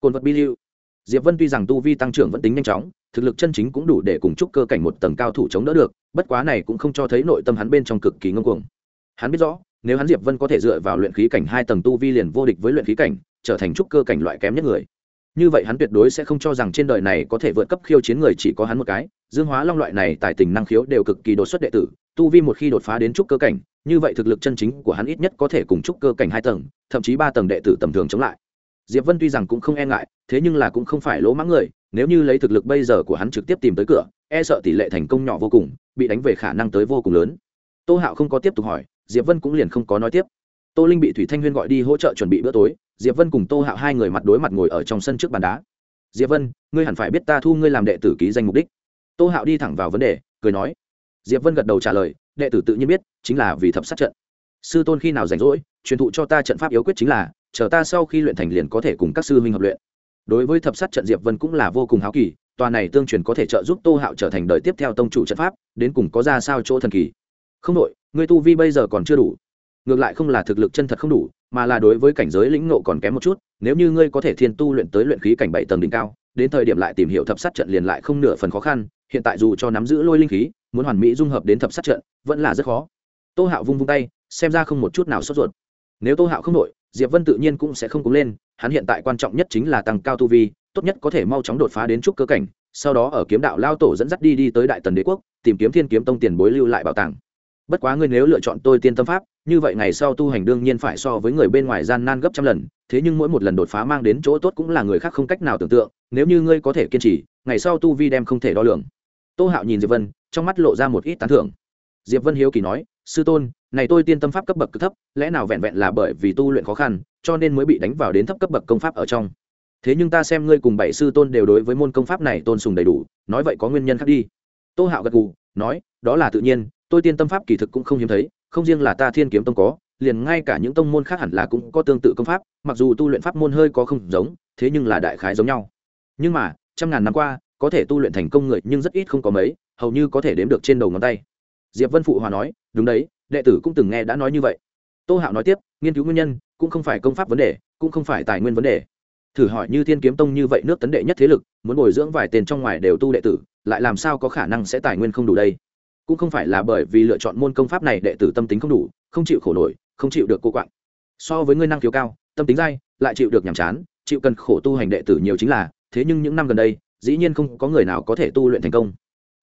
Cồn vật bi lưu. Diệp vân tuy rằng tu vi tăng trưởng vẫn tính nhanh chóng, thực lực chân chính cũng đủ để cùng chúc cơ cảnh một tầng cao thủ chống đỡ được, bất quá này cũng không cho thấy nội tâm hắn bên trong cực kỳ ngông cuồng hắn biết rõ, nếu hắn diệp vân có thể dựa vào luyện khí cảnh hai tầng tu vi liền vô địch với luyện khí cảnh, trở thành trúc cơ cảnh loại kém nhất người. Như vậy hắn tuyệt đối sẽ không cho rằng trên đời này có thể vượt cấp khiêu chiến người chỉ có hắn một cái. Dương hóa long loại này tài tình năng khiếu đều cực kỳ đột xuất đệ tử, tu vi một khi đột phá đến trúc cơ cảnh, như vậy thực lực chân chính của hắn ít nhất có thể cùng trúc cơ cảnh hai tầng, thậm chí ba tầng đệ tử tầm thường chống lại. Diệp vân tuy rằng cũng không e ngại, thế nhưng là cũng không phải lỗ mãng người, nếu như lấy thực lực bây giờ của hắn trực tiếp tìm tới cửa e sợ tỷ lệ thành công nhỏ vô cùng, bị đánh về khả năng tới vô cùng lớn. Tô hạo không có tiếp tục hỏi diệp vân cũng liền không có nói tiếp. Tô linh bị thủy thanh huyên gọi đi hỗ trợ chuẩn bị bữa tối, diệp vân cùng tô hạo hai người mặt đối mặt ngồi ở trong sân trước bàn đá. Diệp vân, ngươi hẳn phải biết ta thu ngươi làm đệ tử ký danh mục đích. Tô hạo đi thẳng vào vấn đề, cười nói. Diệp vân gật đầu trả lời, đệ tử tự nhiên biết, chính là vì thập sát trận. Sư tôn khi nào rảnh rỗi, truyền thụ cho ta trận pháp yếu quyết chính là, chờ ta sau khi luyện thành liền có thể cùng các sư huynh hợp luyện. Đối với thập sát trận diệp vân cũng là vô cùng háo kỳ, tòa này tương truyền có thể trợ giúp tô hạo trở thành đời tiếp theo tông chủ trận pháp, đến cùng có ra sao chỗ thần kỳ. Không đội ngươi tu vi bây giờ còn chưa đủ. Ngược lại không là thực lực chân thật không đủ, mà là đối với cảnh giới lĩnh ngộ còn kém một chút. Nếu như ngươi có thể thiên tu luyện tới luyện khí cảnh bảy tầng đỉnh cao, đến thời điểm lại tìm hiểu thập sát trận liền lại không nửa phần khó khăn. Hiện tại dù cho nắm giữ lôi linh khí, muốn hoàn mỹ dung hợp đến thập sát trận, vẫn là rất khó. Tô hạo vung vung tay, xem ra không một chút nào sốt ruột. Nếu tô hạo không đội diệp vân tự nhiên cũng sẽ không cúng lên. Hắn hiện tại quan trọng nhất chính là tăng cao tu vi, tốt nhất có thể mau chóng đột phá đến trúc cơ cảnh, sau đó ở kiếm đạo lao tổ dẫn dắt đi đi tới đại tần đế quốc, tìm kiếm thiên kiếm tông tiền bối lưu lại bảo tàng bất quá ngươi nếu lựa chọn tôi tiên tâm pháp, như vậy ngày sau tu hành đương nhiên phải so với người bên ngoài gian nan gấp trăm lần, thế nhưng mỗi một lần đột phá mang đến chỗ tốt cũng là người khác không cách nào tưởng tượng, nếu như ngươi có thể kiên trì, ngày sau tu vi đem không thể đo lường. Tô hạo nhìn diệp vân, trong mắt lộ ra một ít tán thưởng. Diệp vân hiếu kỳ nói, sư tôn, này tôi tiên tâm pháp cấp bậc cực thấp, lẽ nào vẹn vẹn là bởi vì tu luyện khó khăn, cho nên mới bị đánh vào đến thấp cấp bậc công pháp ở trong? Thế nhưng ta xem ngươi cùng bảy sư tôn đều đối với môn công pháp này tôn sùng đầy đủ, nói vậy có nguyên nhân khác đi. Tô hạo gật gù, nói, đó là tự nhiên tôi tiên tâm pháp kỳ thực cũng không hiếm thấy, không riêng là ta thiên kiếm tông có, liền ngay cả những tông môn khác hẳn là cũng có tương tự công pháp, mặc dù tu luyện pháp môn hơi có không giống, thế nhưng là đại khái giống nhau. Nhưng mà, trăm ngàn năm qua, có thể tu luyện thành công người nhưng rất ít không có mấy, hầu như có thể đếm được trên đầu ngón tay. Diệp vân phụ hòa nói, đúng đấy, đệ tử cũng từng nghe đã nói như vậy. Tô hạo nói tiếp, nghiên cứu nguyên nhân, cũng không phải công pháp vấn đề, cũng không phải tài nguyên vấn đề. Thử hỏi như thiên kiếm tông như vậy nước tấn đệ nhất thế lực, muốn bồi dưỡng vài tên trong ngoài đều tu đệ tử, lại làm sao có khả năng sẽ tài nguyên không đủ đây? Cũng không phải là bởi vì lựa chọn môn công pháp này đệ tử tâm tính không đủ, không chịu khổ nổi, không chịu được cô quạng. So với ngươi năng khiếu cao, tâm tính dai, lại chịu được nhàm chán, chịu cần khổ tu hành đệ tử nhiều chính là, thế nhưng những năm gần đây, dĩ nhiên không có người nào có thể tu luyện thành công.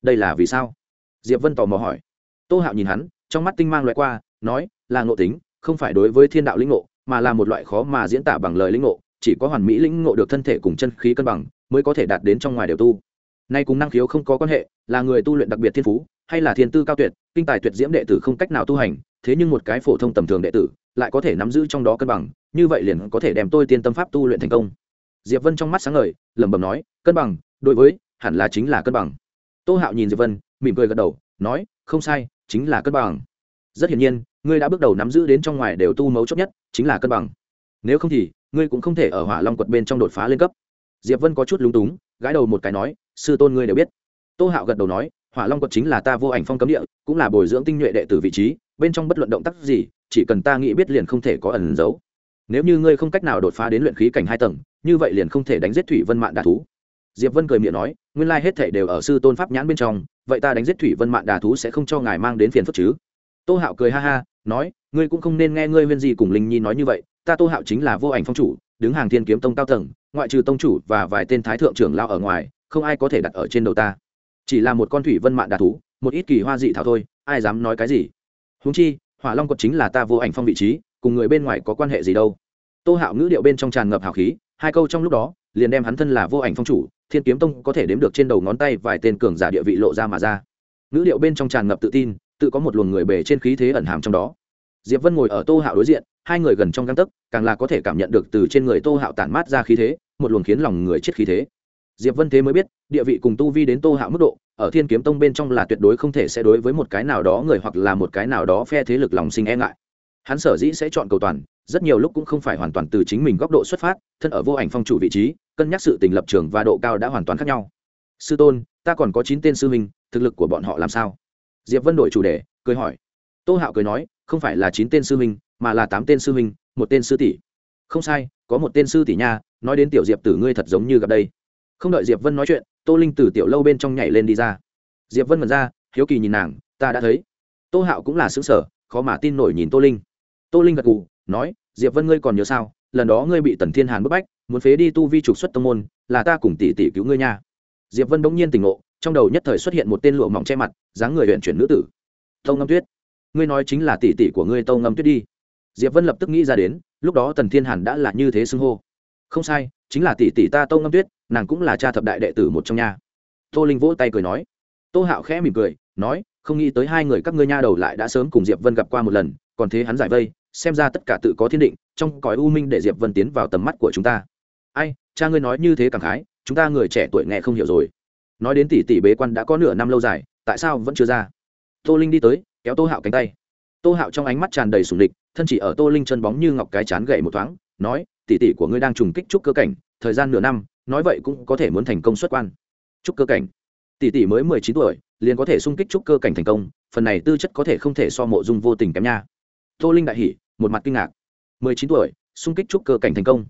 Đây là vì sao? Diệp vân tò mò hỏi. Tô hạo nhìn hắn, trong mắt tinh mang loại qua, nói, là ngộ tính, không phải đối với thiên đạo lĩnh ngộ, mà là một loại khó mà diễn tả bằng lời lĩnh ngộ, chỉ có hoàn mỹ lĩnh ngộ được thân thể cùng chân khí cân bằng, mới có thể đạt đến trong ngoài đều tu. Nay cùng năng khiếu không có quan hệ, là người tu luyện đặc biệt thiên phú hay là thiên tư cao tuyệt, kinh tài tuyệt diễm đệ tử không cách nào tu hành, thế nhưng một cái phổ thông tầm thường đệ tử, lại có thể nắm giữ trong đó cân bằng, như vậy liền có thể đem tôi tiên tâm pháp tu luyện thành công. Diệp vân trong mắt sáng ngời, lẩm bẩm nói, cân bằng, đối với, hẳn là chính là cân bằng. Tô hạo nhìn diệp vân, mỉm cười gật đầu, nói, không sai, chính là cân bằng. Rất hiển nhiên, ngươi đã bước đầu nắm giữ đến trong ngoài đều tu mấu chốt nhất, chính là cân bằng. Nếu không thì, ngươi cũng không thể ở hỏa long quật bên trong đột phá lên cấp. Diệp vân có chút lúng túng, gãi đầu một cái nói, sư tôn ngươi đều biết. Tô hạo gật đầu nói hỏa long quật chính là ta vô ảnh phong cấm địa, cũng là bồi dưỡng tinh nhuệ đệ tử vị trí, bên trong bất luận động tác gì, chỉ cần ta nghĩ biết liền không thể có ẩn giấu. Nếu như ngươi không cách nào đột phá đến luyện khí cảnh hai tầng, như vậy liền không thể đánh giết thủy vân mạng đà thú. Diệp vân cười miệng nói, nguyên lai hết thể đều ở sư tôn pháp nhãn bên trong, vậy ta đánh giết thủy vân mạng đà thú sẽ không cho ngài mang đến phiền phức chứ? Tô hạo cười ha ha, nói, ngươi cũng không nên nghe ngươi huyên gì cùng linh nhi nói như vậy, ta tô hạo chính là vô ảnh phong chủ, đứng hàng thiên kiếm tông cao tầng, ngoại trừ tông chủ và vài tên thái thượng trưởng lao ở ngoài, không ai có thể đặt ở trên đầu ta chỉ là một con thủy vân mạn đà thú, một ít kỳ hoa dị thảo thôi, ai dám nói cái gì? Húng chi, hỏa long quật chính là ta vô ảnh phong vị trí, cùng người bên ngoài có quan hệ gì đâu? Tô hạo ngữ điệu bên trong tràn ngập hào khí, hai câu trong lúc đó, liền đem hắn thân là vô ảnh phong chủ, thiên kiếm tông có thể đếm được trên đầu ngón tay vài tên cường giả địa vị lộ ra mà ra. Ngữ điệu bên trong tràn ngập tự tin, tự có một luồng người bề trên khí thế ẩn hàm trong đó. Diệp vân ngồi ở tô hạo đối diện, hai người gần trong găng tấc, càng là có thể cảm nhận được từ trên người tô hạo tản mát ra khí thế, một luồng khiến lòng người chết khí thế diệp vân thế mới biết, địa vị cùng tu vi đến tô hạo mức độ, ở thiên kiếm tông bên trong là tuyệt đối không thể sẽ đối với một cái nào đó người hoặc là một cái nào đó phe thế lực lòng sinh e ngại. Hắn sở dĩ sẽ chọn cầu toàn, rất nhiều lúc cũng không phải hoàn toàn từ chính mình góc độ xuất phát, thân ở vô ảnh phong chủ vị trí, cân nhắc sự tình lập trường và độ cao đã hoàn toàn khác nhau. Sư tôn, ta còn có chín tên sư huynh, thực lực của bọn họ làm sao? Diệp vân đổi chủ đề, cười hỏi. Tô hạo cười nói, không phải là chín tên sư huynh, mà là tám tên sư huynh, một tên sư tỷ. Không sai, có một tên sư tỷ nha, nói đến tiểu diệp tử ngươi thật giống như gặp đây không đợi diệp vân nói chuyện, tô linh từ tiểu lâu bên trong nhảy lên đi ra. Diệp vân mật ra, hiếu kỳ nhìn nàng, ta đã thấy. Tô hạo cũng là xứng sở khó mà tin nổi nhìn tô linh. Tô linh gật gù, nói, diệp vân ngươi còn nhớ sao? Lần đó ngươi bị tần thiên hàn bức bách, muốn phế đi tu vi trục xuất tông môn, là ta cùng tỷ tỷ cứu ngươi nha. Diệp vân bỗng nhiên tỉnh ngộ, trong đầu nhất thời xuất hiện một tên lụa mỏng che mặt, dáng người huyện chuyển nữ tử. Tâu ngâm tuyết, ngươi nói chính là tỷ tỷ của ngươi tâu ngâm tuyết đi. Diệp vân lập tức nghĩ ra đến, lúc đó tần thiên hàn đã là như thế xưng hô không sai, chính là tỷ tỷ ta Tô ngâm tuyết, nàng cũng là cha thập đại đệ tử một trong nhà tô linh vỗ tay cười nói. Tô hạo khẽ mỉm cười, nói, không nghĩ tới hai người các ngươi nha đầu lại đã sớm cùng diệp vân gặp qua một lần, còn thế hắn giải vây, xem ra tất cả tự có thiên định, trong cõi u minh để diệp vân tiến vào tầm mắt của chúng ta. Ai, cha ngươi nói như thế cảm khái, chúng ta người trẻ tuổi nghe không hiểu rồi. Nói đến tỷ tỷ bế quan đã có nửa năm lâu dài, tại sao vẫn chưa ra? Tô linh đi tới, kéo tô hạo cánh tay. Tô hạo trong ánh mắt tràn đầy sùng địch, thân chỉ ở tô linh chân bóng như ngọc cái chán gậy một thoáng, nói tỷ tỷ của ngươi đang trùng kích trúc cơ cảnh, thời gian nửa năm, nói vậy cũng có thể muốn thành công xuất quan. Trúc cơ cảnh. Tỷ tỷ mới mười chín tuổi, liền có thể xung kích trúc cơ cảnh thành công, phần này tư chất có thể không thể so mộ dung vô tình kém nha. Tô linh đại hỉ, một mặt kinh ngạc. mười chín tuổi, xung kích trúc cơ cảnh thành công.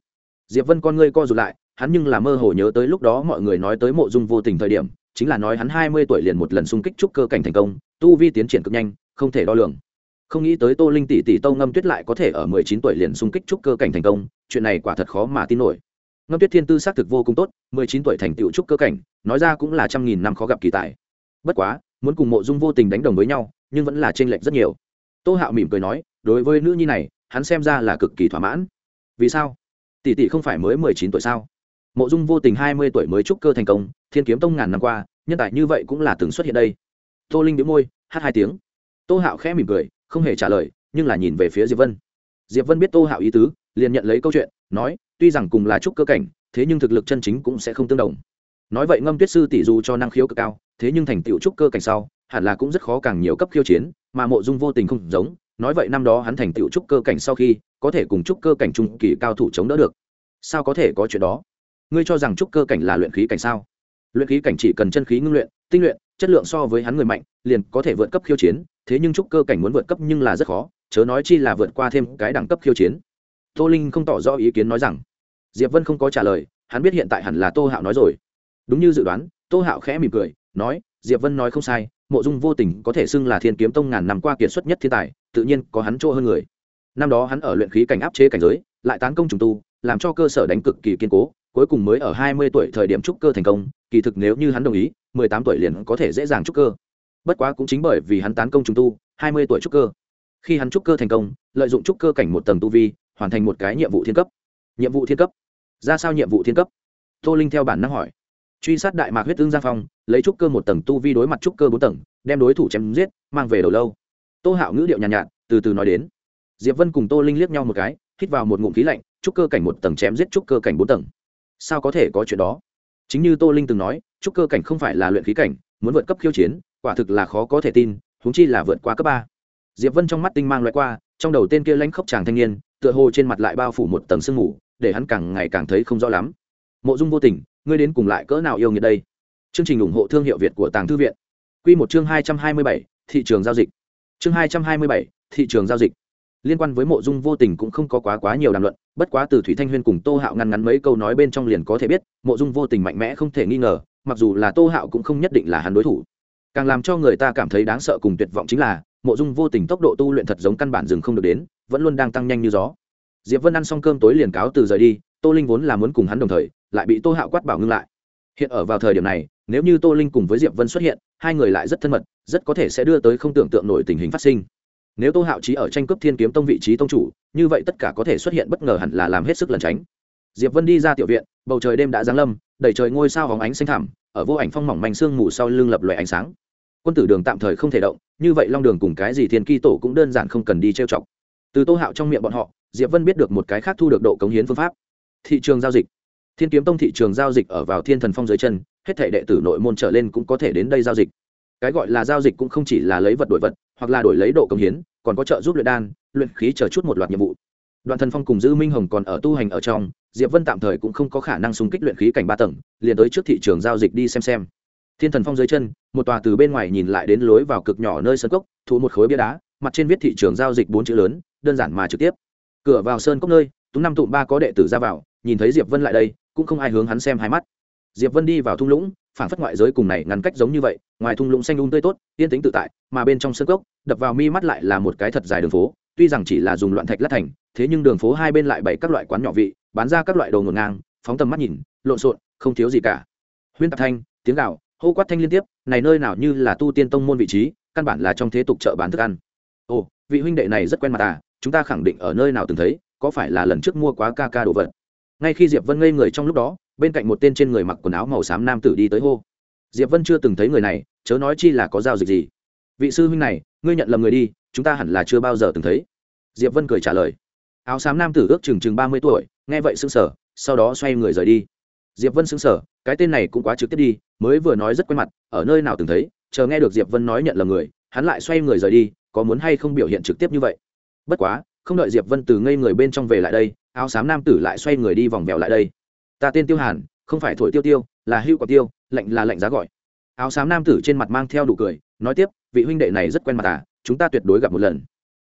Diệp vân con ngươi co rụt lại, hắn nhưng là mơ hồ nhớ tới lúc đó mọi người nói tới mộ dung vô tình thời điểm, chính là nói hắn hai mươi tuổi liền một lần xung kích trúc cơ cảnh thành công, tu vi tiến triển cực nhanh, không thể đo lường. Không nghĩ tới tô linh tỷ tỷ tâu ngâm tuyết lại có thể ở mười chín tuổi liền xung kích trúc cơ cảnh thành công chuyện này quả thật khó mà tin nổi. Ngâm tuyết thiên tư xác thực vô cùng tốt, mười chín tuổi thành tựu trúc cơ cảnh, nói ra cũng là trăm nghìn năm khó gặp kỳ tài. Bất quá, muốn cùng mộ dung vô tình đánh đồng với nhau, nhưng vẫn là t r ê n lệch rất nhiều. Tô hạo mỉm cười nói, đối với nữ nhi này, hắn xem ra là cực kỳ thỏa mãn. Vì sao? Tỷ tỷ không phải mới mười chín tuổi sao? Mộ dung vô tình hai mươi tuổi mới trúc cơ thành công, thiên kiếm tông ngàn năm qua, nhân tài như vậy cũng là từng xuất hiện đây. Tô linh đĩu môi, hát hai tiếng. Tô hạo khẽ mỉm cười, không hề trả lời, nhưng là nhìn về phía diệp vân. Diệp vân biết tô hạo ý tứ liền nhận lấy câu chuyện, nói, tuy rằng cùng là trúc cơ cảnh, thế nhưng thực lực chân chính cũng sẽ không tương đồng. Nói vậy ngâm tuyết sư tỷ dù cho năng khiếu cực cao, thế nhưng thành tựu trúc cơ cảnh sau, hẳn là cũng rất khó càng nhiều cấp khiêu chiến, mà mộ dung vô tình không giống, nói vậy năm đó hắn thành tựu trúc cơ cảnh sau khi, có thể cùng trúc cơ cảnh trung kỳ cao thủ chống đỡ được. Sao có thể có chuyện đó? Ngươi cho rằng trúc cơ cảnh là luyện khí cảnh sao? Luyện khí cảnh chỉ cần chân khí ngưng luyện, tinh luyện, chất lượng so với hắn người mạnh, liền có thể vượt cấp khiêu chiến, thế nhưng trúc cơ cảnh muốn vượt cấp nhưng là rất khó, chớ nói chi là vượt qua thêm cái đẳng cấp khiêu chiến tô linh không tỏ rõ ý kiến nói rằng, diệp vân không có trả lời, hắn biết hiện tại hẳn là tô hạo nói rồi. Đúng như dự đoán, tô hạo khẽ mỉm cười, nói, diệp vân nói không sai, mộ dung vô tình có thể xưng là thiên kiếm tông ngàn năm qua kiệt xuất nhất thiên tài, tự nhiên có hắn chỗ hơn người. Năm đó hắn ở luyện khí cảnh áp chế cảnh giới, lại tán công trùng tu, làm cho cơ sở đánh cực kỳ kiên cố, cuối cùng mới ở hai mươi tuổi thời điểm trúc cơ thành công, kỳ thực nếu như hắn đồng ý, mười tám tuổi liền có thể dễ dàng trúc cơ. Bất quá cũng chính bởi vì hắn tán công trùng tu, hai mươi tuổi trúc cơ. Khi hắn trúc cơ thành công, lợi dụng trúc cơ cảnh một tầng tu vi hoàn thành một cái nhiệm vụ thiên cấp. Nhiệm vụ thiên cấp? Ra sao nhiệm vụ thiên cấp? Tô linh theo bản năng hỏi. Truy sát đại mạc huyết tương gia phong lấy trúc cơ một tầng tu vi đối mặt trúc cơ bốn tầng đem đối thủ chém giết mang về đầu lâu. Tô hạo ngữ điệu nhàn nhạt, nhạt từ từ nói đến. Diệp vân cùng tô linh liếc nhau một cái hít vào một ngụm khí lạnh trúc cơ cảnh một tầng chém giết trúc cơ cảnh bốn tầng. Sao có thể có chuyện đó? Chính như tô linh từng nói trúc cơ cảnh không phải là luyện khí cảnh muốn vượt cấp khiêu chiến quả thực là khó có thể tin huống chi là vượt qua cấp ba. Diệp vân trong mắt tinh mang loại qua trong đầu tên kia lãnh khốc chàng thanh niên tựa hồ trên mặt lại bao phủ một tầng sương mù, để hắn càng ngày càng thấy không rõ lắm. Mộ dung vô tình, ngươi đến cùng lại cỡ nào yêu nghiệt đây? Chương trình ủng hộ thương hiệu việt của tàng thư viện. Q một chương hai trăm hai mươi bảy, thị trường giao dịch. Chương hai trăm hai mươi bảy, thị trường giao dịch. Liên quan với mộ dung vô tình cũng không có quá quá nhiều đàm luận, bất quá từ thủy thanh huyên cùng tô hạo ngăn ngắn mấy câu nói bên trong liền có thể biết, mộ dung vô tình mạnh mẽ không thể nghi ngờ, mặc dù là tô hạo cũng không nhất định là hắn đối thủ càng làm cho người ta cảm thấy đáng sợ cùng tuyệt vọng chính là, mộ dung vô tình tốc độ tu luyện thật giống căn bản dừng không được đến, vẫn luôn đang tăng nhanh như gió. Diệp vân ăn xong cơm tối liền cáo từ rời đi, tô linh vốn là muốn cùng hắn đồng thời, lại bị tô hạo quát bảo ngưng lại. Hiện ở vào thời điểm này, nếu như tô linh cùng với diệp vân xuất hiện, hai người lại rất thân mật, rất có thể sẽ đưa tới không tưởng tượng nổi tình hình phát sinh. Nếu tô hạo trí ở tranh cướp thiên kiếm tông vị trí tông chủ, như vậy tất cả có thể xuất hiện bất ngờ hẳn là làm hết sức lẩn tránh. Diệp vân đi ra tiểu viện, bầu trời đêm đã giáng lâm đẩy trời ngôi sao hóng ánh xanh thẳm ở vô ảnh phong mỏng manh sương mù sau lưng lập loại ánh sáng. Quân tử đường tạm thời không thể động, như vậy long đường cùng cái gì thiên kỳ tổ cũng đơn giản không cần đi trêu chọc. Từ tô hạo trong miệng bọn họ, diệp vân biết được một cái khác thu được độ cống hiến phương pháp. Thị trường giao dịch. Thiên kiếm tông thị trường giao dịch ở vào thiên thần phong dưới chân, hết thể đệ tử nội môn trở lên cũng có thể đến đây giao dịch. Cái gọi là giao dịch cũng không chỉ là lấy vật đổi vật, hoặc là đổi lấy độ cống hiến, còn có trợ giúp luyện đan, luyện khí chờ chút một loạt nhiệm vụ đoạn thần phong cùng dư minh hồng còn ở tu hành ở trong, diệp vân tạm thời cũng không có khả năng xung kích luyện khí cảnh ba tầng, liền tới trước thị trường giao dịch đi xem xem. Thiên thần phong dưới chân, một tòa từ bên ngoài nhìn lại đến lối vào cực nhỏ nơi sân cốc, thu một khối bia đá, mặt trên viết thị trường giao dịch bốn chữ lớn, đơn giản mà trực tiếp. Cửa vào sơn cốc nơi tú năm tụm ba có đệ tử ra vào, nhìn thấy diệp vân lại đây, cũng không ai hướng hắn xem hai mắt. Diệp vân đi vào thung lũng, phản phất ngoại giới cùng này ngăn cách giống như vậy, ngoài thung lũng xanh un um tươi tốt, yên tĩnh tự tại, mà bên trong sân cốc, đập vào mi mắt lại là một cái thật dài đường phố tuy rằng chỉ là dùng loạn thạch lát thành, thế nhưng đường phố hai bên lại bày các loại quán nhỏ vị, bán ra các loại đồ ngổn ngang, phóng tầm mắt nhìn, lộn xộn, không thiếu gì cả. Huyên tạp thanh, tiếng gạo hô quát thanh liên tiếp, này nơi nào như là tu tiên tông môn vị trí, căn bản là trong thế tục chợ bán thức ăn. Ồ, vị huynh đệ này rất quen mặt à chúng ta khẳng định ở nơi nào từng thấy, có phải là lần trước mua quá ca ca đồ vật? Ngay khi diệp vân ngây người trong lúc đó, bên cạnh một tên trên người mặc quần áo màu xám nam tử đi tới hô. Diệp vân chưa từng thấy người này, chớ nói chi là có giao dịch gì. Vị sư huynh này ngươi nhận lầm người đi, chúng ta hẳn là chưa bao giờ từng thấy. Diệp vân cười trả lời. Áo xám nam tử ước chừng chừng ba mươi tuổi, nghe vậy sững sờ, sau đó xoay người rời đi. Diệp vân sững sờ, cái tên này cũng quá trực tiếp đi, mới vừa nói rất quen mặt, ở nơi nào từng thấy, chờ nghe được diệp vân nói nhận lầm người, hắn lại xoay người rời đi, có muốn hay không biểu hiện trực tiếp như vậy? Bất quá, không đợi diệp vân từ ngây người bên trong về lại đây, áo xám nam tử lại xoay người đi vòng vèo lại đây. Ta tên tiêu hàn, không phải thổi tiêu tiêu, là hưu quả tiêu lạnh là lạnh giá gọi. Áo xám nam tử trên mặt mang theo đủ cười, nói tiếp vị huynh đệ này rất quen mặt à chúng ta tuyệt đối gặp một lần.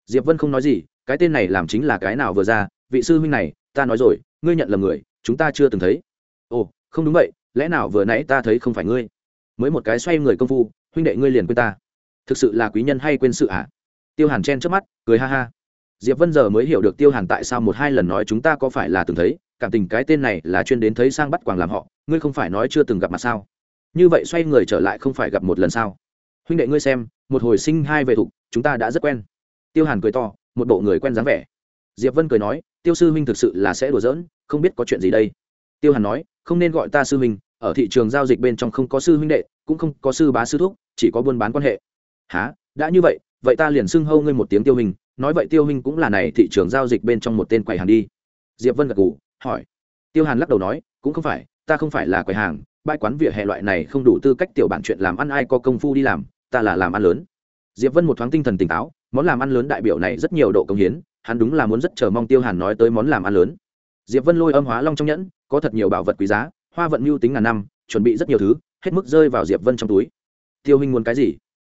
Diệp vân không nói gì, cái tên này làm chính là cái nào vừa ra, vị sư huynh này, ta nói rồi, ngươi nhận là người, chúng ta chưa từng thấy. Ồ, không đúng vậy, lẽ nào vừa nãy ta thấy không phải ngươi? Mới một cái xoay người công phu, huynh đệ ngươi liền quên ta. Thực sự là quý nhân hay quên sự à? Tiêu hàn chen trước mắt, cười ha ha. Diệp vân giờ mới hiểu được tiêu hàn tại sao một hai lần nói chúng ta có phải là từng thấy, cảm tình cái tên này là chuyên đến thấy sang bắt quàng làm họ, ngươi không phải nói chưa từng gặp mặt sao? Như vậy xoay người trở lại không phải gặp một lần sao? Huynh đệ ngươi xem, một hồi sinh hai về thục, chúng ta đã rất quen. Tiêu hàn cười to, một bộ người quen dáng vẻ. Diệp vân cười nói, tiêu sư huynh thực sự là sẽ đùa giỡn, không biết có chuyện gì đây. Tiêu hàn nói, không nên gọi ta sư huynh, ở thị trường giao dịch bên trong không có sư huynh đệ, cũng không có sư bá sư thúc, chỉ có buôn bán quan hệ. Há đã như vậy vậy ta liền xưng hâu ngươi một tiếng tiêu hình nói vậy tiêu hình cũng là này thị trường giao dịch bên trong một tên quầy hàng đi. Diệp vân gật gù, hỏi. Tiêu hàn lắc đầu nói, cũng không phải, ta không phải là quầy hàng, bãi quán vỉa hè loại này không đủ tư cách tiểu bản chuyện làm ăn ai có công phu đi làm ta là làm ăn lớn. Diệp vân một thoáng tinh thần tỉnh táo, món làm ăn lớn đại biểu này rất nhiều độ công hiến, hắn đúng là muốn rất chờ mong tiêu hàn nói tới món làm ăn lớn. Diệp vân lôi âm hóa long trong nhẫn, có thật nhiều bảo vật quý giá, hoa vận mưu tính ngàn năm, chuẩn bị rất nhiều thứ, hết mức rơi vào diệp vân trong túi. Tiêu hình muốn cái gì?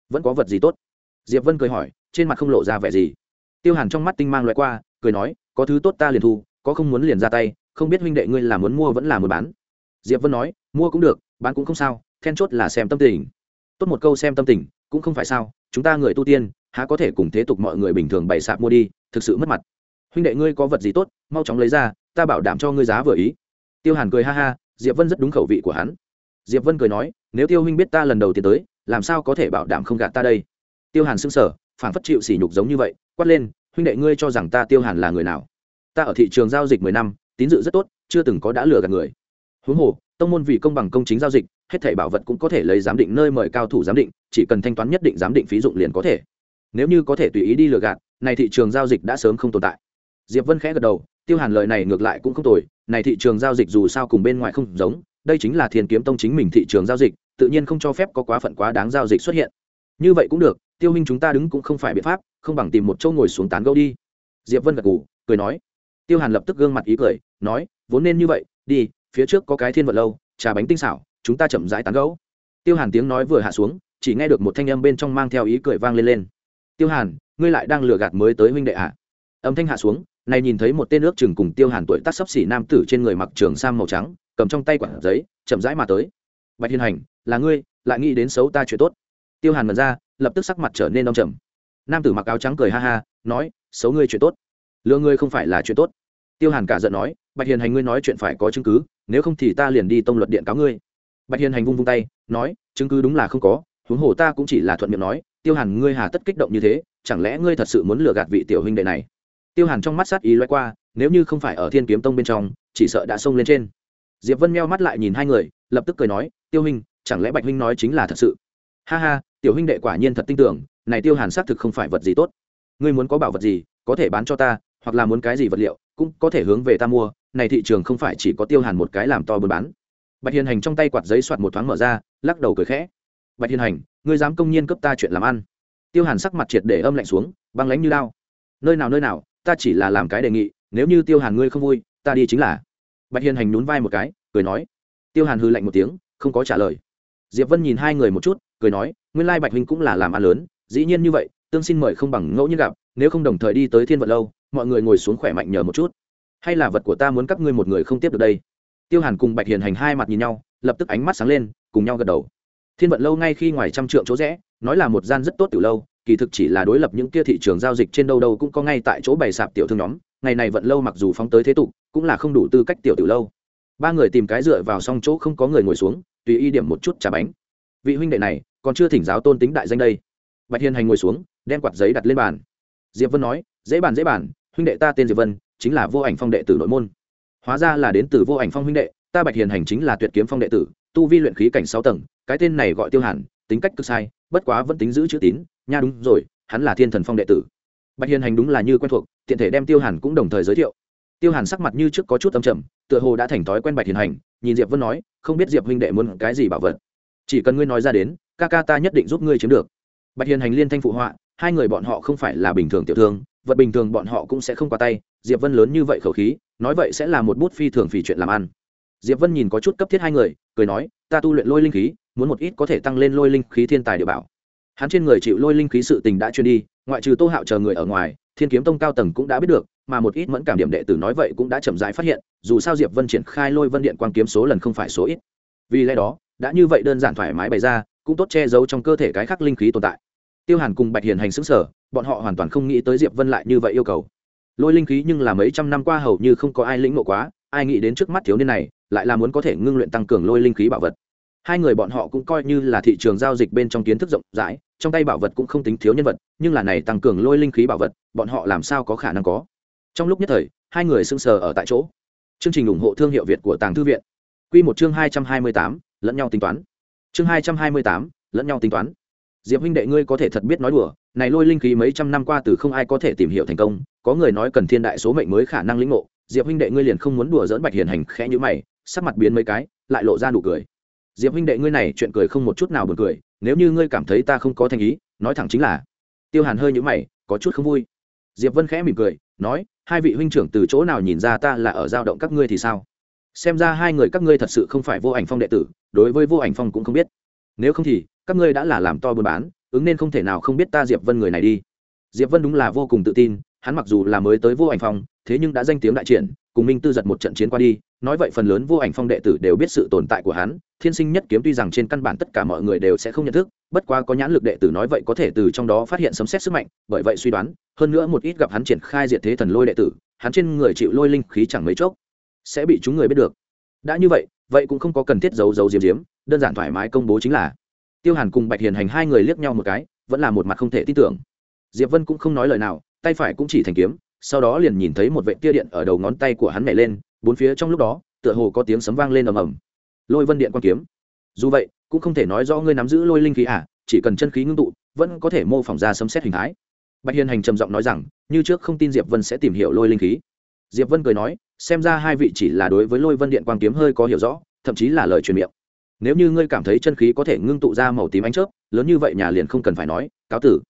Vẫn có vật gì tốt? Diệp vân cười hỏi, trên mặt không lộ ra vẻ gì. Tiêu hàn trong mắt tinh mang loại qua, cười nói, có thứ tốt ta liền thu, có không muốn liền ra tay, không biết huynh đệ ngươi là muốn mua vẫn là muốn bán. Diệp vân nói, mua cũng được, bán cũng không sao, then chốt là xem tâm tình tốt một câu xem tâm tình, cũng không phải sao, chúng ta người tu tiên, há có thể cùng thế tục mọi người bình thường bày sạp mua đi, thực sự mất mặt. Huynh đệ ngươi có vật gì tốt, mau chóng lấy ra, ta bảo đảm cho ngươi giá vừa ý. Tiêu hàn cười ha ha, diệp vân rất đúng khẩu vị của hắn. Diệp vân cười nói, nếu tiêu huynh biết ta lần đầu tiên tới, làm sao có thể bảo đảm không gạt ta đây? Tiêu hàn xưng sở phản phất chịu sỉ nhục giống như vậy, quát lên, huynh đệ ngươi cho rằng ta tiêu hàn là người nào? Ta ở thị trường giao dịch mười năm, tín dự rất tốt, chưa từng có đã lừa gạt người huống hồ, tông môn vì công bằng công chính giao dịch, hết thảy bảo vật cũng có thể lấy giám định nơi mời cao thủ giám định, chỉ cần thanh toán nhất định giám định phí dụng liền có thể. Nếu như có thể tùy ý đi lừa gạt, này thị trường giao dịch đã sớm không tồn tại. Diệp vân khẽ gật đầu, tiêu hàn lời này ngược lại cũng không tồi, này thị trường giao dịch dù sao cùng bên ngoài không giống, đây chính là thiên kiếm tông chính mình thị trường giao dịch, tự nhiên không cho phép có quá phận quá đáng giao dịch xuất hiện. Như vậy cũng được, tiêu minh chúng ta đứng cũng không phải biện pháp, không bằng tìm một chỗ ngồi xuống tán gẫu đi. Diệp vân gật gù, cười nói. Tiêu hàn lập tức gương mặt ý cười, nói, vốn nên như vậy, đi phía trước có cái thiên vận lâu, trà bánh tinh xảo, chúng ta chậm rãi tán gẫu. Tiêu hàn tiếng nói vừa hạ xuống, chỉ nghe được một thanh âm bên trong mang theo ý cười vang lên lên. Tiêu hàn, ngươi lại đang lừa gạt mới tới huynh đệ ạ à? âm thanh hạ xuống, này nhìn thấy một tên ước chừng cùng tiêu hàn tuổi tác sấp xỉ nam tử trên người mặc trường sam màu trắng, cầm trong tay quản giấy, chậm rãi mà tới. Bạch hiền hành, là ngươi, lại nghĩ đến xấu ta chuyện tốt. Tiêu hàn mật ra, lập tức sắc mặt trở nên đông trầm. Nam tử mặc áo trắng cười ha ha, nói, xấu ngươi chuyện tốt. Lừa ngươi không phải là chuyện tốt. Tiêu hàn cả giận nói, bạch hiền hành ngươi nói chuyện phải có chứng cứ nếu không thì ta liền đi tông luật điện cáo ngươi. Bạch hiền hành vung vung tay, nói, chứng cứ đúng là không có, huống hồ ta cũng chỉ là thuận miệng nói, tiêu hàn ngươi hà tất kích động như thế, chẳng lẽ ngươi thật sự muốn lừa gạt vị tiểu huynh đệ này? Tiêu hàn trong mắt sát ý loay qua, nếu như không phải ở thiên kiếm tông bên trong, chỉ sợ đã xông lên trên. Diệp vân meo mắt lại nhìn hai người, lập tức cười nói, tiêu huynh, chẳng lẽ bạch huynh nói chính là thật sự? Ha ha, tiểu huynh đệ quả nhiên thật tin tưởng, này tiêu hàn xác thực không phải vật gì tốt. Ngươi muốn có bảo vật gì, có thể bán cho ta, hoặc là muốn cái gì vật liệu, cũng có thể hướng về ta mua này thị trường không phải chỉ có tiêu hàn một cái làm to buôn bán. Bạch hiền hành trong tay quạt giấy soạt một thoáng mở ra, lắc đầu cười khẽ. Bạch hiền hành, ngươi dám công nhiên cấp ta chuyện làm ăn? Tiêu hàn sắc mặt triệt để âm lạnh xuống, băng lánh như lao nơi nào nơi nào, ta chỉ là làm cái đề nghị, nếu như tiêu hàn ngươi không vui, ta đi chính là. Bạch hiền hành nhún vai một cái, cười nói. Tiêu hàn hư lạnh một tiếng, không có trả lời. Diệp vân nhìn hai người một chút, cười nói, nguyên lai bạch huynh cũng là làm ăn lớn, dĩ nhiên như vậy, tương xin mời không bằng ngẫu nhiên gặp, nếu không đồng thời đi tới thiên vận lâu, mọi người ngồi xuống khỏe mạnh nhờ một chút hay là vật của ta muốn các ngươi một người không tiếp được đây? Tiêu hàn cùng bạch hiền hành hai mặt nhìn nhau, lập tức ánh mắt sáng lên, cùng nhau gật đầu. Thiên vận lâu ngay khi ngoài trăm trượng chỗ rẽ, nói là một gian rất tốt từ lâu, kỳ thực chỉ là đối lập những kia thị trường giao dịch trên đâu đâu cũng có ngay tại chỗ bày sạp tiểu thương nhóm, ngày này vận lâu mặc dù phóng tới thế tục, cũng là không đủ tư cách tiểu từ lâu. Ba người tìm cái dựa vào xong chỗ không có người ngồi xuống, tùy y điểm một chút trà bánh. Vị huynh đệ này, còn chưa thỉnh giáo tôn tính đại danh đây. Bạch hiền hành ngồi xuống, đem quạt giấy đặt lên bàn. Diệp vân nói, dễ bàn dễ bàn, huynh đệ ta tên diệp vân chính là vô ảnh phong đệ tử nội môn. Hóa ra là đến từ vô ảnh phong huynh đệ, ta bạch hiền hành chính là tuyệt kiếm phong đệ tử, tu vi luyện khí cảnh sáu tầng, cái tên này gọi tiêu hàn, tính cách cực sai, bất quá vẫn tính giữ chữ tín, nha đúng rồi, hắn là thiên thần phong đệ tử. Bạch hiền hành đúng là như quen thuộc, tiện thể đem tiêu hàn cũng đồng thời giới thiệu. Tiêu hàn sắc mặt như trước có chút âm trầm, tựa hồ đã thành thói quen bạch hiền hành, nhìn diệp vân nói, không biết diệp huynh đệ muốn cái gì bảo vật? Chỉ cần ngươi nói ra đến, ca ca ta nhất định giúp ngươi chiếm được. Bạch hiền hành liên thanh phụ họa, hai người bọn họ không phải là bình thường tiểu thương vật bình thường bọn họ cũng sẽ không qua tay, diệp vân lớn như vậy khẩu khí, nói vậy sẽ là một bút phi thường phì chuyện làm ăn. Diệp vân nhìn có chút cấp thiết hai người, cười nói, ta tu luyện lôi linh khí, muốn một ít có thể tăng lên lôi linh khí thiên tài địa bảo. Hắn trên người chịu lôi linh khí sự tình đã truyền đi, ngoại trừ tô hạo chờ người ở ngoài, thiên kiếm tông cao tầng cũng đã biết được, mà một ít mẫn cảm điểm đệ tử nói vậy cũng đã chậm rãi phát hiện, dù sao diệp vân triển khai lôi vân điện quang kiếm số lần không phải số ít. Vì lẽ đó, đã như vậy đơn giản thoải mái bày ra, cũng tốt che giấu trong cơ thể cái khắc linh khí tồn tại tiêu hàn cùng bạch hiền hành xứng sở bọn họ hoàn toàn không nghĩ tới diệp vân lại như vậy yêu cầu. Lôi linh khí nhưng là mấy trăm năm qua hầu như không có ai lĩnh ngộ quá, ai nghĩ đến trước mắt thiếu niên này, lại là muốn có thể ngưng luyện tăng cường lôi linh khí bảo vật. Hai người bọn họ cũng coi như là thị trường giao dịch bên trong kiến thức rộng rãi, trong tay bảo vật cũng không tính thiếu nhân vật, nhưng là này tăng cường lôi linh khí bảo vật, bọn họ làm sao có khả năng có? Trong lúc nhất thời, hai người sưng sờ ở tại chỗ. Chương trình ủng hộ thương hiệu việt của tàng thư viện. Q một chương hai trăm hai mươi tám, lẫn nhau tính toán. Chương hai trăm hai mươi tám, lẫn nhau tính toán diệp huynh đệ ngươi có thể thật biết nói đùa, này lôi linh khí mấy trăm năm qua từ không ai có thể tìm hiểu thành công, có người nói cần thiên đại số mệnh mới khả năng lĩnh ngộ, diệp huynh đệ ngươi liền không muốn đùa dỡn bạch hiền hành khẽ như mày, sắc mặt biến mấy cái, lại lộ ra nụ cười. Diệp huynh đệ ngươi này chuyện cười không một chút nào buồn cười, nếu như ngươi cảm thấy ta không có thành ý, nói thẳng chính là. Tiêu hàn hơi nhữ mày, có chút không vui. Diệp vân khẽ mỉm cười, nói, hai vị huynh trưởng từ chỗ nào nhìn ra ta là ở giao động các ngươi thì sao? Xem ra hai người các ngươi thật sự không phải vô ảnh phong đệ tử, đối với vô ảnh phong cũng không biết nếu không thì, các ngươi đã là làm to buôn bán, ứng nên không thể nào không biết ta diệp vân người này đi. Diệp vân đúng là vô cùng tự tin, hắn mặc dù là mới tới vô ảnh phong, thế nhưng đã danh tiếng đại triển, cùng minh tư giật một trận chiến qua đi, nói vậy phần lớn vô ảnh phong đệ tử đều biết sự tồn tại của hắn, thiên sinh nhất kiếm tuy rằng trên căn bản tất cả mọi người đều sẽ không nhận thức, bất quá có nhãn lực đệ tử nói vậy có thể từ trong đó phát hiện sấm xét sức mạnh, bởi vậy suy đoán, hơn nữa một ít gặp hắn triển khai diệt thế thần lôi đệ tử, hắn trên người chịu lôi linh khí chẳng mấy chốc sẽ bị chúng người biết được. Đã như vậy vậy cũng không có cần thiết giấu giấu diếm diếm đơn giản thoải mái công bố chính là. Tiêu hàn cùng bạch hiền hành hai người liếc nhau một cái, vẫn là một mặt không thể tin tưởng. Diệp vân cũng không nói lời nào, tay phải cũng chỉ thành kiếm, sau đó liền nhìn thấy một vệ tia điện ở đầu ngón tay của hắn nhảy lên, bốn phía trong lúc đó, tựa hồ có tiếng sấm vang lên ầm ầm. Lôi vân điện quan kiếm. Dù vậy, cũng không thể nói rõ ngươi nắm giữ lôi linh khí à chỉ cần chân khí ngưng tụ, vẫn có thể mô phỏng ra sấm xét hình thái. Bạch hiền hành trầm giọng nói rằng, như trước không tin diệp vân sẽ tìm hiểu lôi linh khí. Diệp vân cười nói xem ra hai vị chỉ là đối với lôi vân điện quang kiếm hơi có hiểu rõ thậm chí là lời truyền miệng. Nếu như ngươi cảm thấy chân khí có thể ngưng tụ ra màu tím ánh chớp lớn như vậy nhà liền không cần phải nói cáo tử.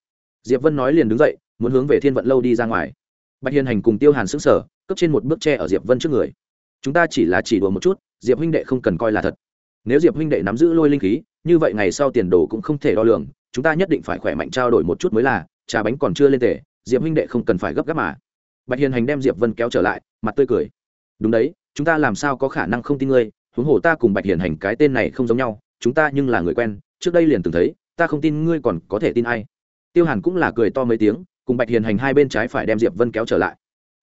Diệp vân nói liền đứng dậy muốn hướng về thiên vận lâu đi ra ngoài. Bạch hiền hành cùng tiêu hàn xứng sở cướp trên một bước tre ở diệp vân trước người. Chúng ta chỉ là chỉ đùa một chút diệp huynh đệ không cần coi là thật. Nếu diệp huynh đệ nắm giữ lôi linh khí như vậy ngày sau tiền đồ cũng không thể đo lường chúng ta nhất định phải khỏe mạnh trao đổi một chút mới là trà bánh còn chưa lên tề, diệp huynh đệ không cần phải gấp gáp mà. Bạch hiền hành đem diệp vân kéo trở lại mặt tươi cười đúng đấy, chúng ta làm sao có khả năng không tin ngươi, huống hồ ta cùng bạch hiền hành cái tên này không giống nhau, chúng ta nhưng là người quen, trước đây liền từng thấy, ta không tin ngươi còn có thể tin ai. Tiêu hàn cũng là cười to mấy tiếng, cùng bạch hiền hành hai bên trái phải đem diệp vân kéo trở lại.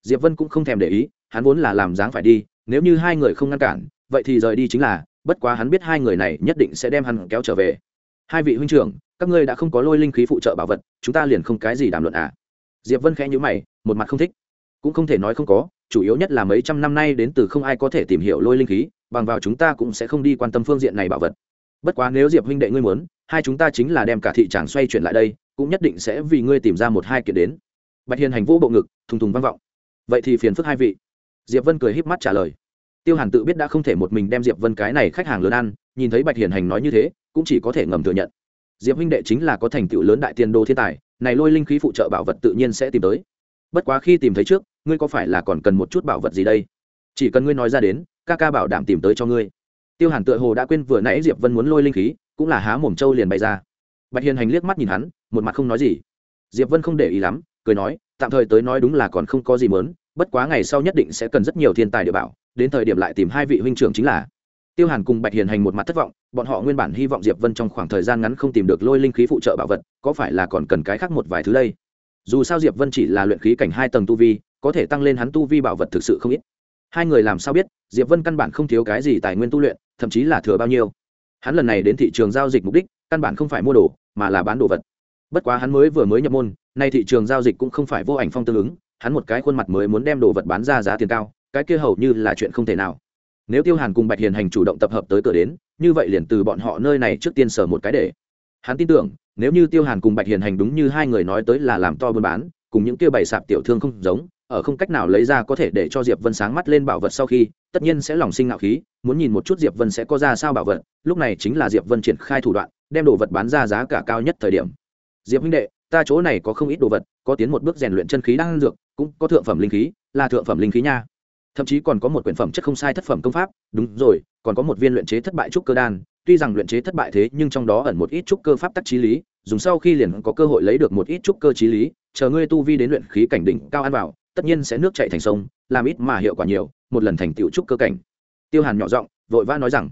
Diệp vân cũng không thèm để ý, hắn vốn là làm dáng phải đi, nếu như hai người không ngăn cản, vậy thì rời đi chính là, bất quá hắn biết hai người này nhất định sẽ đem hắn kéo trở về. Hai vị huynh trưởng, các ngươi đã không có lôi linh khí phụ trợ bảo vật, chúng ta liền không cái gì đàm luận à? Diệp vân khẽ nhíu mày, một mặt không thích. Cũng không thể nói không có chủ yếu nhất là mấy trăm năm nay đến từ không ai có thể tìm hiểu lôi linh khí, bằng vào chúng ta cũng sẽ không đi quan tâm phương diện này bảo vật. Bất quá nếu diệp huynh đệ ngươi muốn, hai chúng ta chính là đem cả thị tràng xoay chuyển lại đây, cũng nhất định sẽ vì ngươi tìm ra một hai kiện đến. Bạch hiền hành vũ bộ ngực, thùng thùng vang vọng. Vậy thì phiền phức hai vị. Diệp vân cười híp mắt trả lời. Tiêu hàn tự biết đã không thể một mình đem diệp vân cái này khách hàng lớn ăn, nhìn thấy bạch hiền hành nói như thế, cũng chỉ có thể ngầm thừa nhận. Diệp huynh đệ chính là có thành tựu lớn đại tiền đô thiên tài, này lôi linh khí phụ trợ bảo vật tự nhiên sẽ tìm tới. Bất quá khi tìm thấy trước ngươi có phải là còn cần một chút bảo vật gì đây? Chỉ cần ngươi nói ra đến, ca ca bảo đảm tìm tới cho ngươi. Tiêu hàn tựa hồ đã quên vừa nãy diệp vân muốn lôi linh khí, cũng là há mồm trâu liền bày ra. Bạch hiền hành liếc mắt nhìn hắn, một mặt không nói gì. Diệp vân không để ý lắm, cười nói, tạm thời tới nói đúng là còn không có gì mớn bất quá ngày sau nhất định sẽ cần rất nhiều thiên tài địa bảo, đến thời điểm lại tìm hai vị huynh trưởng chính là. Tiêu hàn cùng bạch hiền hành một mặt thất vọng, bọn họ nguyên bản hy vọng diệp vân trong khoảng thời gian ngắn không tìm được lôi linh khí phụ trợ bảo vật, có phải là còn cần cái khác một vài thứ đây? Dù sao diệp vân chỉ là luyện khí cảnh hai tầng tu vi có thể tăng lên hắn tu vi bảo vật thực sự không ít. Hai người làm sao biết, diệp vân căn bản không thiếu cái gì tài nguyên tu luyện, thậm chí là thừa bao nhiêu. Hắn lần này đến thị trường giao dịch mục đích, căn bản không phải mua đồ, mà là bán đồ vật. Bất quá hắn mới vừa mới nhập môn, nay thị trường giao dịch cũng không phải vô ảnh phong tương ứng, hắn một cái khuôn mặt mới muốn đem đồ vật bán ra giá tiền cao, cái kia hầu như là chuyện không thể nào. Nếu tiêu hàn cùng bạch hiền hành chủ động tập hợp tới cửa đến, như vậy liền từ bọn họ nơi này trước tiên sở một cái để. Hắn tin tưởng, nếu như tiêu hàn cùng bạch hiền hành đúng như hai người nói tới là làm to buôn bán, cùng những kia bày sạp tiểu thương không giống ở không cách nào lấy ra có thể để cho diệp vân sáng mắt lên bảo vật sau khi, tất nhiên sẽ lòng sinh ngạo khí, muốn nhìn một chút diệp vân sẽ có ra sao bảo vật, lúc này chính là diệp vân triển khai thủ đoạn, đem đồ vật bán ra giá cả cao nhất thời điểm. Diệp huynh đệ, ta chỗ này có không ít đồ vật, có tiến một bước rèn luyện chân khí đang dược, cũng có thượng phẩm linh khí, là thượng phẩm linh khí nha. Thậm chí còn có một quyển phẩm chất không sai thất phẩm công pháp, đúng rồi, còn có một viên luyện chế thất bại trúc cơ đan, tuy rằng luyện chế thất bại thế nhưng trong đó ẩn một ít trúc cơ pháp tắc trí lý, dùng sau khi liền có cơ hội lấy được một ít trúc cơ trí lý, chờ ngươi tu vi đến luyện khí cảnh đỉnh cao ăn vào tất nhiên sẽ nước chảy thành sông, làm ít mà hiệu quả nhiều, một lần thành tựu trúc cơ cảnh. Tiêu hàn nhỏ giọng, vội vã nói rằng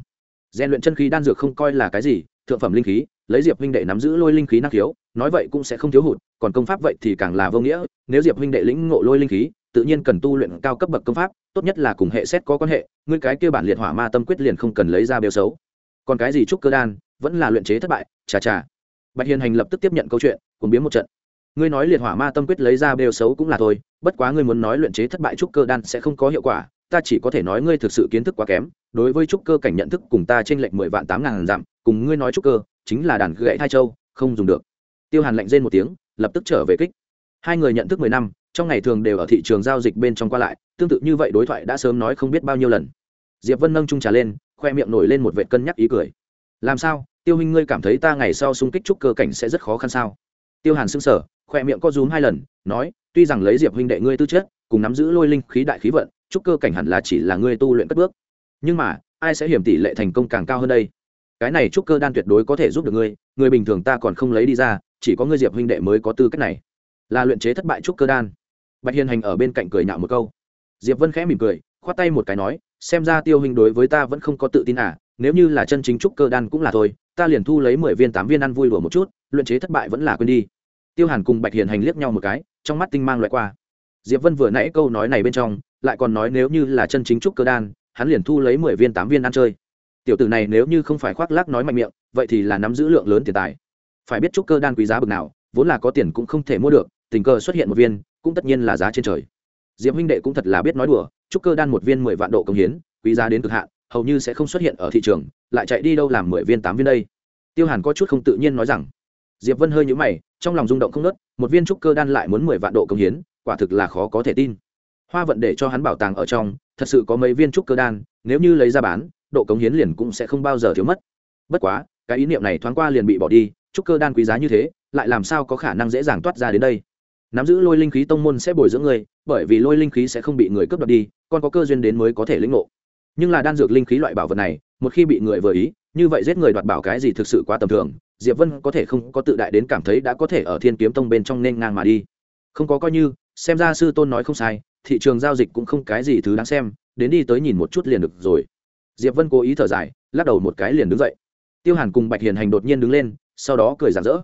rèn luyện chân khí đan dược không coi là cái gì, thượng phẩm linh khí, lấy diệp huynh đệ nắm giữ lôi linh khí năng khiếu, nói vậy cũng sẽ không thiếu hụt, còn công pháp vậy thì càng là vô nghĩa, nếu diệp huynh đệ lĩnh ngộ lôi linh khí, tự nhiên cần tu luyện cao cấp bậc công pháp, tốt nhất là cùng hệ xét có quan hệ, ngươi cái kia bản liệt hỏa ma tâm quyết liền không cần lấy ra bêu xấu. Còn cái gì trúc cơ đan, vẫn là luyện chế thất bại, chà chà. Bạch hiền hành lập tức tiếp nhận câu chuyện cùng biến một trận ngươi nói liệt hỏa ma tâm quyết lấy ra bêu xấu cũng là thôi, bất quá ngươi muốn nói luyện chế thất bại trúc cơ đan sẽ không có hiệu quả, ta chỉ có thể nói ngươi thực sự kiến thức quá kém, đối với trúc cơ cảnh nhận thức cùng ta trên lệnh mười vạn tám ngàn dặm cùng ngươi nói trúc cơ, chính là đàn gãy hai châu, không dùng được. Tiêu hàn lạnh rên một tiếng, lập tức trở về kích. Hai người nhận thức mười năm, trong ngày thường đều ở thị trường giao dịch bên trong qua lại, tương tự như vậy đối thoại đã sớm nói không biết bao nhiêu lần. Diệp vân nâng trung trà lên, khoe miệng nổi lên một vệ cân nhắc ý cười. Làm sao? Tiêu huynh ngươi cảm thấy ta ngày sau xung kích trúc cơ cảnh sẽ rất khó khăn sao? Tiêu hàn xưng sở khoe miệng co rúm hai lần, nói, tuy rằng lấy diệp huynh đệ ngươi tư chất, cùng nắm giữ lôi linh khí đại khí vận trúc cơ cảnh hẳn là chỉ là ngươi tu luyện cất bước. Nhưng mà, ai sẽ hiểm tỷ lệ thành công càng cao hơn đây? Cái này trúc cơ đan tuyệt đối có thể giúp được ngươi, người bình thường ta còn không lấy đi ra, chỉ có ngươi diệp huynh đệ mới có tư cách này. Là luyện chế thất bại trúc cơ đan. Bạch hiền hành ở bên cạnh cười nhạo một câu. Diệp vân khẽ mỉm cười, khoát tay một cái nói, xem ra tiêu huynh đối với ta vẫn không có tự tin à nếu như là chân chính trúc cơ đan cũng là thôi, ta liền thu lấy mười viên tám viên ăn vui đùa một chút, luyện chế thất bại vẫn là quên đi tiêu hàn cùng bạch hiền hành liếc nhau một cái, trong mắt tinh mang loại qua. Diệp vân vừa nãy câu nói này bên trong, lại còn nói nếu như là chân chính trúc cơ đan, hắn liền thu lấy mười viên tám viên ăn chơi. Tiểu tử này nếu như không phải khoác lác nói mạnh miệng, vậy thì là nắm giữ lượng lớn tiền tài. Phải biết trúc cơ đan quý giá bực nào, vốn là có tiền cũng không thể mua được, tình cờ xuất hiện một viên, cũng tất nhiên là giá trên trời. Diệp huynh đệ cũng thật là biết nói đùa, trúc cơ đan một viên mười vạn độ công hiến, quý giá đến cực hạn, hầu như sẽ không xuất hiện ở thị trường, lại chạy đi đâu làm mười viên tám viên đây? Tiêu hàn có chút không tự nhiên nói rằng. Diệp vân hơi nhũ mày trong lòng rung động không nớt, một viên trúc cơ đan lại muốn mười vạn độ công hiến, quả thực là khó có thể tin. Hoa vận để cho hắn bảo tàng ở trong, thật sự có mấy viên trúc cơ đan, nếu như lấy ra bán, độ công hiến liền cũng sẽ không bao giờ thiếu mất. Bất quá, cái ý niệm này thoáng qua liền bị bỏ đi, trúc cơ đan quý giá như thế, lại làm sao có khả năng dễ dàng toát ra đến đây? Nắm giữ lôi linh khí tông môn sẽ bồi dưỡng người, bởi vì lôi linh khí sẽ không bị người cướp đoạt đi, còn có cơ duyên đến mới có thể lĩnh ngộ. Nhưng là đan dược linh khí loại bảo vật này, một khi bị người vừa ý, như vậy giết người đoạt bảo cái gì thực sự quá tầm thường diệp vân có thể không có tự đại đến cảm thấy đã có thể ở thiên kiếm tông bên trong nên ngang mà đi. Không có coi như, xem ra sư tôn nói không sai, thị trường giao dịch cũng không cái gì thứ đáng xem, đến đi tới nhìn một chút liền được rồi. Diệp vân cố ý thở dài, lắc đầu một cái liền đứng dậy. Tiêu hàn cùng bạch hiền hành đột nhiên đứng lên, sau đó cười rạng rỡ.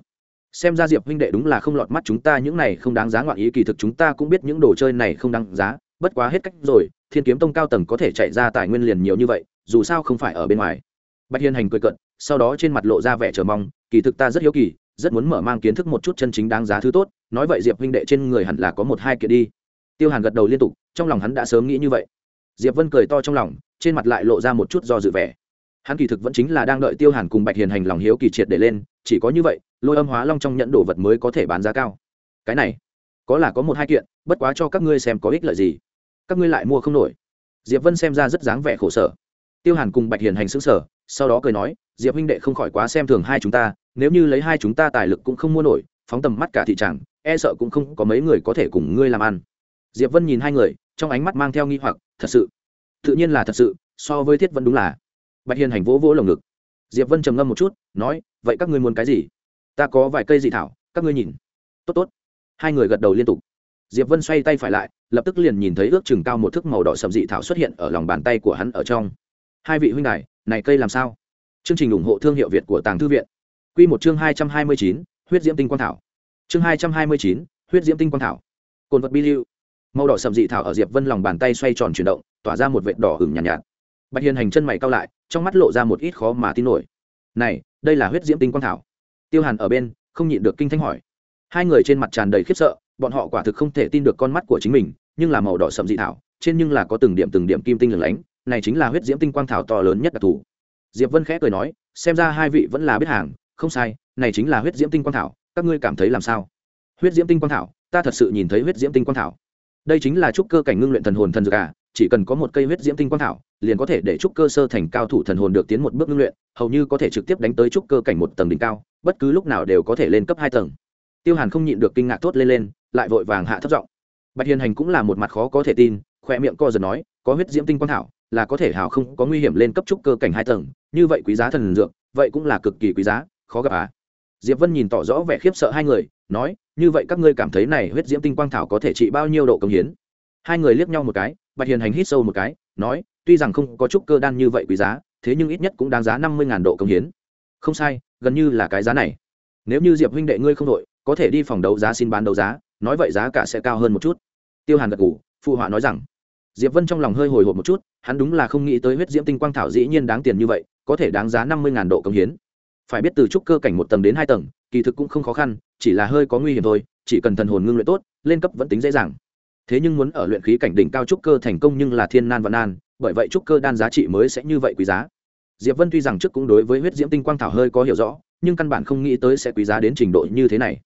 Xem ra diệp huynh đệ đúng là không lọt mắt chúng ta, những này không đáng giá ngoạn ý, kỳ thực chúng ta cũng biết những đồ chơi này không đáng giá, bất quá hết cách rồi, thiên kiếm tông cao tầng có thể chạy ra tài nguyên liền nhiều như vậy, dù sao không phải ở bên ngoài. Bạch hiền hành cười cận sau đó trên mặt lộ ra vẻ chờ mong kỳ thực ta rất hiếu kỳ, rất muốn mở mang kiến thức một chút chân chính đáng giá thứ tốt, nói vậy diệp huynh đệ trên người hẳn là có một hai kiện đi. Tiêu hàn gật đầu liên tục, trong lòng hắn đã sớm nghĩ như vậy. Diệp vân cười to trong lòng, trên mặt lại lộ ra một chút do dự vẻ. Hắn kỳ thực vẫn chính là đang đợi tiêu hàn cùng bạch hiền hành lòng hiếu kỳ triệt để lên, chỉ có như vậy, lôi âm hóa long trong nhận đồ vật mới có thể bán giá cao. Cái này, có là có một hai kiện, bất quá cho các ngươi xem có ích lợi gì. Các ngươi lại mua không nổi. Diệp vân xem ra rất dáng vẻ khổ sở. Tiêu hàn cùng bạch hiền hành xứng sở sau đó cười nói, diệp huynh đệ không khỏi quá xem thường hai chúng ta nếu như lấy hai chúng ta tài lực cũng không mua nổi, phóng tầm mắt cả thị trường e sợ cũng không có mấy người có thể cùng ngươi làm ăn. Diệp vân nhìn hai người, trong ánh mắt mang theo nghi hoặc, thật sự. Tự nhiên là thật sự, so với thiết vẫn đúng là. Bạch hiền hành vỗ vỗ lồng ngực. Diệp vân trầm ngâm một chút, nói, vậy các ngươi muốn cái gì? Ta có vài cây dị thảo, các ngươi nhìn. Tốt tốt. Hai người gật đầu liên tục. Diệp vân xoay tay phải lại, lập tức liền nhìn thấy ước chừng cao một thước màu đỏ sầm dị thảo xuất hiện ở lòng bàn tay của hắn ở trong. Hai vị huynh đài, này cây làm sao? Chương trình ủng hộ thương hiệu việt của tàng thư viện. Quy một chương hai trăm hai mươi chín huyết diễm tinh quang thảo. Chương hai trăm hai mươi chín huyết diễm tinh quang thảo. Cồn vật bi lưu. Màu đỏ sẫm dị thảo ở diệp vân lòng bàn tay xoay tròn chuyển động tỏa ra một vệt đỏ hừng nhàn nhạt, nhạt. Bạch Hiên hành chân mày cau lại trong mắt lộ ra một ít khó mà tin nổi. Này đây là huyết diễm tinh quang thảo. Tiêu hàn ở bên không nhịn được kinh thanh hỏi. Hai người trên mặt tràn đầy khiếp sợ bọn họ quả thực không thể tin được con mắt của chính mình nhưng là màu đỏ sẫm dị thảo trên nhưng là có từng điểm từng điểm kim tinh lửng lánh này chính là huyết diễm tinh quang thảo to lớn nhất đặc thù. Diệp vân khẽ cười nói xem ra hai vị vẫn là biết hàng không sai, này chính là huyết diễm tinh quang thảo, các ngươi cảm thấy làm sao? Huyết diễm tinh quang thảo, ta thật sự nhìn thấy huyết diễm tinh quang thảo. Đây chính là trúc cơ cảnh ngưng luyện thần hồn thần dược à chỉ cần có một cây huyết diễm tinh quang thảo, liền có thể để trúc cơ sơ thành cao thủ thần hồn được tiến một bước ngưng luyện, hầu như có thể trực tiếp đánh tới trúc cơ cảnh một tầng đỉnh cao, bất cứ lúc nào đều có thể lên cấp hai tầng. Tiêu hàn không nhịn được kinh ngạc thốt lên lên, lại vội vàng hạ thấp giọng. Bạch hiền hành cũng là một mặt khó có thể tin, khoe miệng co giật nói, có huyết diễm tinh quang thảo là có thể hào không, có nguy hiểm lên cấp trúc cơ cảnh hai tầng, như vậy quý giá thần dược, vậy cũng là cực kỳ quý giá khó gặp à? Diệp vân nhìn tỏ rõ vẻ khiếp sợ hai người, nói, như vậy các ngươi cảm thấy này huyết diễm tinh quang thảo có thể trị bao nhiêu độ công hiến? Hai người liếc nhau một cái, bạch hiền hành hít sâu một cái, nói, tuy rằng không có chút cơ đan như vậy quý giá, thế nhưng ít nhất cũng đáng giá năm mươi độ công hiến. Không sai, gần như là cái giá này. Nếu như diệp huynh đệ ngươi không đội, có thể đi phòng đấu giá xin bán đấu giá, nói vậy giá cả sẽ cao hơn một chút. Tiêu hàn gật ngủ phụ họa nói rằng. Diệp vân trong lòng hơi hồi hộp một chút, hắn đúng là không nghĩ tới huyết diễm tinh quang thảo dĩ nhiên đáng tiền như vậy, có thể đáng giá năm mươi độ công hiến phải biết từ trúc cơ cảnh một tầng đến hai tầng, kỳ thực cũng không khó khăn, chỉ là hơi có nguy hiểm thôi, chỉ cần thần hồn ngưng luyện tốt, lên cấp vẫn tính dễ dàng. Thế nhưng muốn ở luyện khí cảnh đỉnh cao trúc cơ thành công nhưng là thiên nan và nan, bởi vậy trúc cơ đan giá trị mới sẽ như vậy quý giá. Diệp vân tuy rằng trước cũng đối với huyết diễm tinh quang thảo hơi có hiểu rõ, nhưng căn bản không nghĩ tới sẽ quý giá đến trình độ như thế này.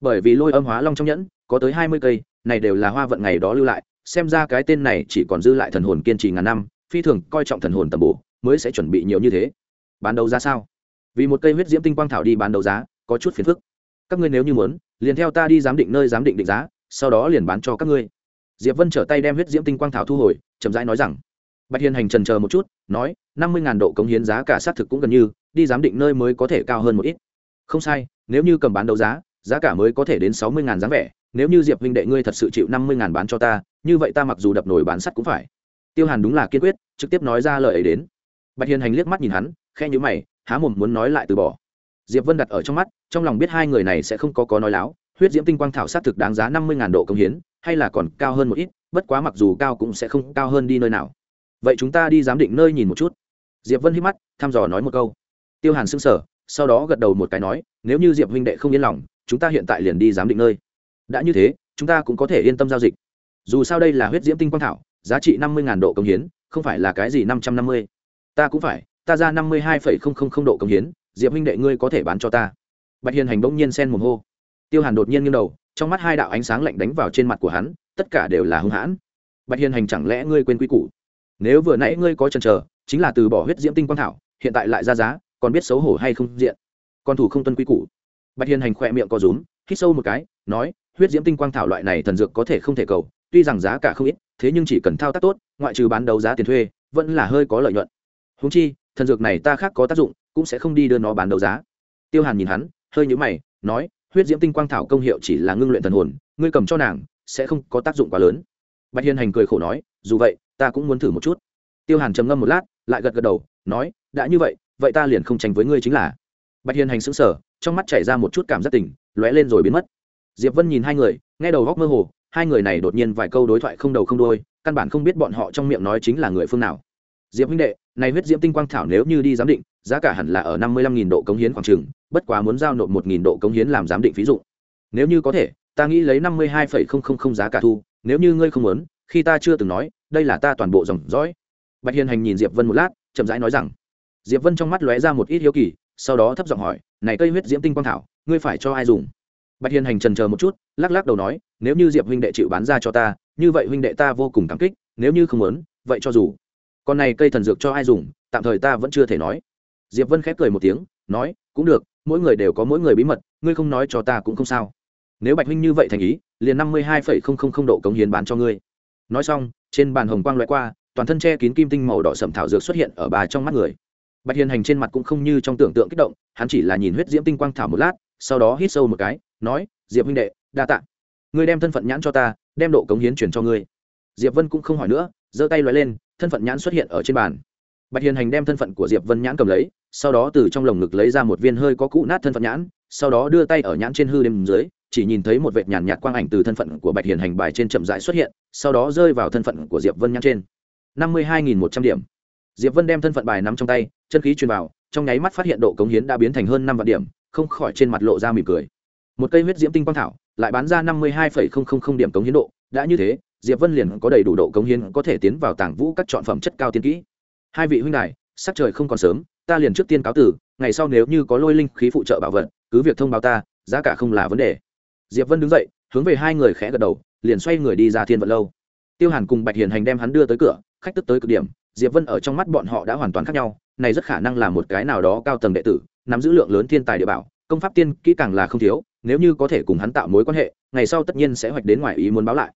Bởi vì lôi âm hóa long trong nhẫn, có tới hai mươi cây, này đều là hoa vận ngày đó lưu lại, xem ra cái tên này chỉ còn dư lại thần hồn kiên trì ngàn năm, phi thường coi trọng thần hồn tầm bổ, mới sẽ chuẩn bị nhiều như thế. Bán đấu ra sao? Vì một cây huyết diễm tinh quang thảo đi bán đấu giá, có chút phiền phức. Các ngươi nếu như muốn, liền theo ta đi giám định nơi giám định định giá, sau đó liền bán cho các ngươi. Diệp vân trở tay đem huyết diễm tinh quang thảo thu hồi, chậm rãi nói rằng, bạch hiền hành trần chờ một chút, nói, năm mươi độ cống hiến giá cả xác thực cũng gần như, đi giám định nơi mới có thể cao hơn một ít. Không sai, nếu như cầm bán đấu giá giá cả mới có thể đến sáu mươi dáng vẻ, nếu như diệp huynh đệ ngươi thật sự chịu năm mươi bán cho ta, như vậy ta mặc dù đập nổi bán sắt cũng phải. Tiêu hàn đúng là kiên quyết, trực tiếp nói ra lời ấy đến. Bạch hiền hành liếc mắt nhìn hắn khe nhữ mày há mồm muốn nói lại từ bỏ. Diệp vân đặt ở trong mắt, trong lòng biết hai người này sẽ không có có nói láo, huyết diễm tinh quang thảo sát thực đáng giá năm mươi độ công hiến, hay là còn cao hơn một ít, bất quá mặc dù cao cũng sẽ không cao hơn đi nơi nào. Vậy chúng ta đi giám định nơi nhìn một chút. Diệp vân hít mắt, thăm dò nói một câu. Tiêu hàn s ư n g sở sau đó gật đầu một cái nói, nếu như diệp huynh đệ không yên lòng, chúng ta hiện tại liền đi giám định nơi. Đã như thế, chúng ta cũng có thể yên tâm giao dịch. Dù sao đây là huyết diễm tinh quang thảo, giá trị năm mươi độ công hiến, không phải là cái gì năm trăm năm mươi. Ta cũng phải ta ra năm mươi hai độ công hiến, diệp huynh đệ ngươi có thể bán cho ta. Bạch hiền hành bỗng nhiên sen mồm hô. Tiêu hàn đột nhiên nghiêng đầu, trong mắt hai đạo ánh sáng lạnh đánh vào trên mặt của hắn, tất cả đều là hung hãn. Bạch hiền hành chẳng lẽ ngươi quên quy củ? Nếu vừa nãy ngươi có chần chờ, chính là từ bỏ huyết diễm tinh quang thảo, hiện tại lại ra giá, còn biết xấu hổ hay không diện? Con thủ không tuân quy củ. Bạch hiền hành khỏe miệng có rúm, hít sâu một cái, nói, huyết diễm tinh quang thảo loại này thần dược có thể không thể cầu, tuy rằng giá cả không ít, thế nhưng chỉ cần thao tác tốt, ngoại trừ bán đấu giá tiền thuê, vẫn là hơi có lợi nhuận. Húng chi thần dược này ta khác có tác dụng, cũng sẽ không đi đưa nó bán đấu giá. Tiêu hàn nhìn hắn, hơi nhũ mày, nói, huyết diễm tinh quang thảo công hiệu chỉ là ngưng luyện thần hồn, ngươi cầm cho nàng, sẽ không có tác dụng quá lớn. Bạch hiền hành cười khổ nói, dù vậy, ta cũng muốn thử một chút. Tiêu hàn trầm ngâm một lát, lại gật gật đầu, nói, đã như vậy vậy ta liền không tranh với ngươi chính là. Bạch hiền hành xứng sở trong mắt chảy ra một chút cảm giác tỉnh lóe lên rồi biến mất. Diệp vân nhìn hai người, nghe đầu góc mơ hồ, hai người này đột nhiên vài câu đối thoại không đầu không đôi căn bản không biết bọn họ trong miệng nói chính là người phương nào diệp huynh đệ, này huyết diễm tinh quang thảo nếu như đi giám định, giá cả hẳn là ở năm mươi lăm nghìn độ cống hiến khoảng trừng bất quá muốn giao nộp một nghìn độ cống hiến làm giám định ví dụ nếu như có thể, ta nghĩ lấy năm mươi hai phẩy không không không giá cả thu, nếu như ngươi không muốn, khi ta chưa từng nói, đây là ta toàn bộ dòng dõi. Bạch hiền hành nhìn diệp vân một lát, chậm rãi nói rằng, diệp vân trong mắt lóe ra một ít hiếu kỳ, sau đó thấp giọng hỏi, này cây huyết diễm tinh quang thảo, ngươi phải cho ai dùng? Bạch hiền hành trần chờ một chút, lắc lắc đầu nói, nếu như diệp huynh đệ chịu bán ra cho ta, như vậy huynh đệ ta vô cùng cảm kích, nếu như không muốn, vậy cho dù con này cây thần dược cho ai dùng, tạm thời ta vẫn chưa thể nói. Diệp vân khép cười một tiếng, nói, cũng được, mỗi người đều có mỗi người bí mật, ngươi không nói cho ta cũng không sao. Nếu bạch huynh như vậy thành ý, liền năm mươi hai phẩy không không không độ cống hiến bán cho ngươi. Nói xong, trên bàn hồng quang loại qua, toàn thân che kín kim tinh màu đỏ sẩm thảo dược xuất hiện ở bà trong mắt người. Bạch hiền hành trên mặt cũng không như trong tưởng tượng kích động, hắn chỉ là nhìn huyết diễm tinh quang thảo một lát, sau đó hít sâu một cái, nói, diệp huynh đệ, đa tạ. Ngươi đem thân phận nhãn cho ta, đem độ cống hiến chuyển cho ngươi. Diệp vân cũng không hỏi nữa, giơ tay loại lên thân phận nhãn xuất hiện ở trên bàn. Bạch hiền hành đem thân phận của diệp vân nhãn cầm lấy, sau đó từ trong lồng ngực lấy ra một viên hơi có cũ nát thân phận nhãn, sau đó đưa tay ở nhãn trên hư đêm dưới, chỉ nhìn thấy một vệt nhàn nhạt quang ảnh từ thân phận của bạch hiền hành bài trên chậm rãi xuất hiện, sau đó rơi vào thân phận của diệp vân nhãn trên. Năm mươi hai nghìn một trăm điểm. Diệp vân đem thân phận bài nắm trong tay, chân khí truyền vào, trong nháy mắt phát hiện độ cống hiến đã biến thành hơn năm vạn điểm, không khỏi trên mặt lộ ra mỉm cười. Một cây huyết diễm tinh quang thảo, lại bán ra năm mươi hai điểm cống hiến độ, đã như thế diệp vân liền có đầy đủ độ cống hiến có thể tiến vào tàng vũ các chọn phẩm chất cao tiên kỹ. Hai vị huynh đài, sắc trời không còn sớm, ta liền trước tiên cáo tử, ngày sau nếu như có lôi linh khí phụ trợ bảo vật, cứ việc thông báo ta, giá cả không là vấn đề. Diệp vân đứng dậy, hướng về hai người khẽ gật đầu, liền xoay người đi ra thiên vận lâu. Tiêu hàn cùng bạch hiền hành đem hắn đưa tới cửa, khách tức tới cực điểm, diệp vân ở trong mắt bọn họ đã hoàn toàn khác nhau, này rất khả năng là một cái nào đó cao tầng đệ tử, nắm giữ lượng lớn thiên tài địa bảo, công pháp tiên kỹ càng là không thiếu, nếu như có thể cùng hắn tạo mối quan hệ, ngày sau tất nhiên sẽ hoạch đến ngoài ý muốn báo lại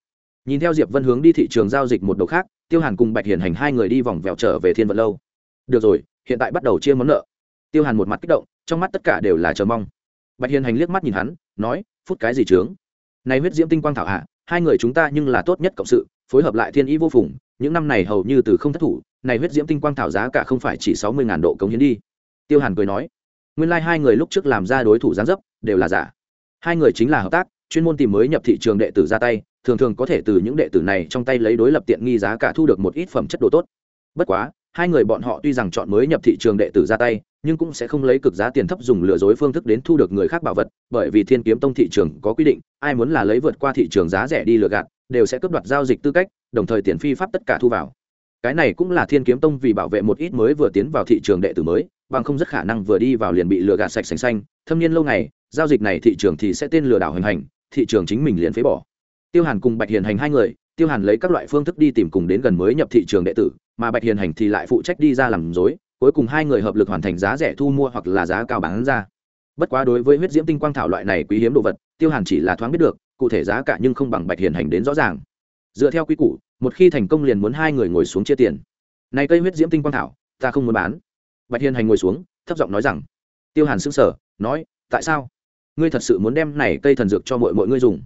nhìn theo diệp vân hướng đi thị trường giao dịch một đầu khác, tiêu hàn cùng bạch hiền hành hai người đi vòng vèo trở về thiên vận lâu. Được rồi, hiện tại bắt đầu chia món nợ. Tiêu hàn một mặt kích động, trong mắt tất cả đều là chờ mong. Bạch hiền hành liếc mắt nhìn hắn, nói, phút cái gì trướng này huyết diễm tinh quang thảo hạ, hai người chúng ta nhưng là tốt nhất cộng sự, phối hợp lại thiên ý vô phùng, những năm này hầu như từ không thất thủ, này huyết diễm tinh quang thảo giá cả không phải chỉ sáu mươi ngàn độ cống hiến đi. Tiêu hàn cười nói, nguyên lai、like、hai người lúc trước làm ra đối thủ gián dấp, đều là giả. Hai người chính là hợp tác, chuyên môn tìm mới nhập thị trường đệ tử ra tay thường thường có thể từ những đệ tử này trong tay lấy đối lập tiện nghi giá cả thu được một ít phẩm chất đồ tốt. Bất quá, hai người bọn họ tuy rằng chọn mới nhập thị trường đệ tử ra tay, nhưng cũng sẽ không lấy cực giá tiền thấp dùng lừa dối phương thức đến thu được người khác bảo vật, bởi vì thiên kiếm tông thị trường có quy định, ai muốn là lấy vượt qua thị trường giá rẻ đi lừa gạt, đều sẽ cướp đoạt giao dịch tư cách, đồng thời tiền phi pháp tất cả thu vào. Cái này cũng là thiên kiếm tông vì bảo vệ một ít mới vừa tiến vào thị trường đệ tử mới, bằng không rất khả năng vừa đi vào liền bị lừa gạt sạch sành xanh. Thâm niên lâu ngày, giao dịch này thị trường thì sẽ tên lừa đảo hành hành, thị trường chính mình liền phế bỏ tiêu hàn cùng bạch hiền hành hai người, tiêu hàn lấy các loại phương thức đi tìm cùng đến gần mới nhập thị trường đệ tử, mà bạch hiền hành thì lại phụ trách đi ra làm dối cuối cùng hai người hợp lực hoàn thành giá rẻ thu mua hoặc là giá cao bán ra. Bất quá đối với huyết diễm tinh quang thảo loại này quý hiếm đồ vật, tiêu hàn chỉ là thoáng biết được, cụ thể giá cả nhưng không bằng bạch hiền hành đến rõ ràng. Dựa theo quy củ, một khi thành công liền muốn hai người ngồi xuống chia tiền. Này cây huyết diễm tinh quang thảo, ta không muốn bán. Bạch hiền hành ngồi xuống, thấp giọng nói rằng. Tiêu hàn sững sờ, nói, tại sao? Ngươi thật sự muốn đem này cây thần dược cho mọi mọi ngươi dùng?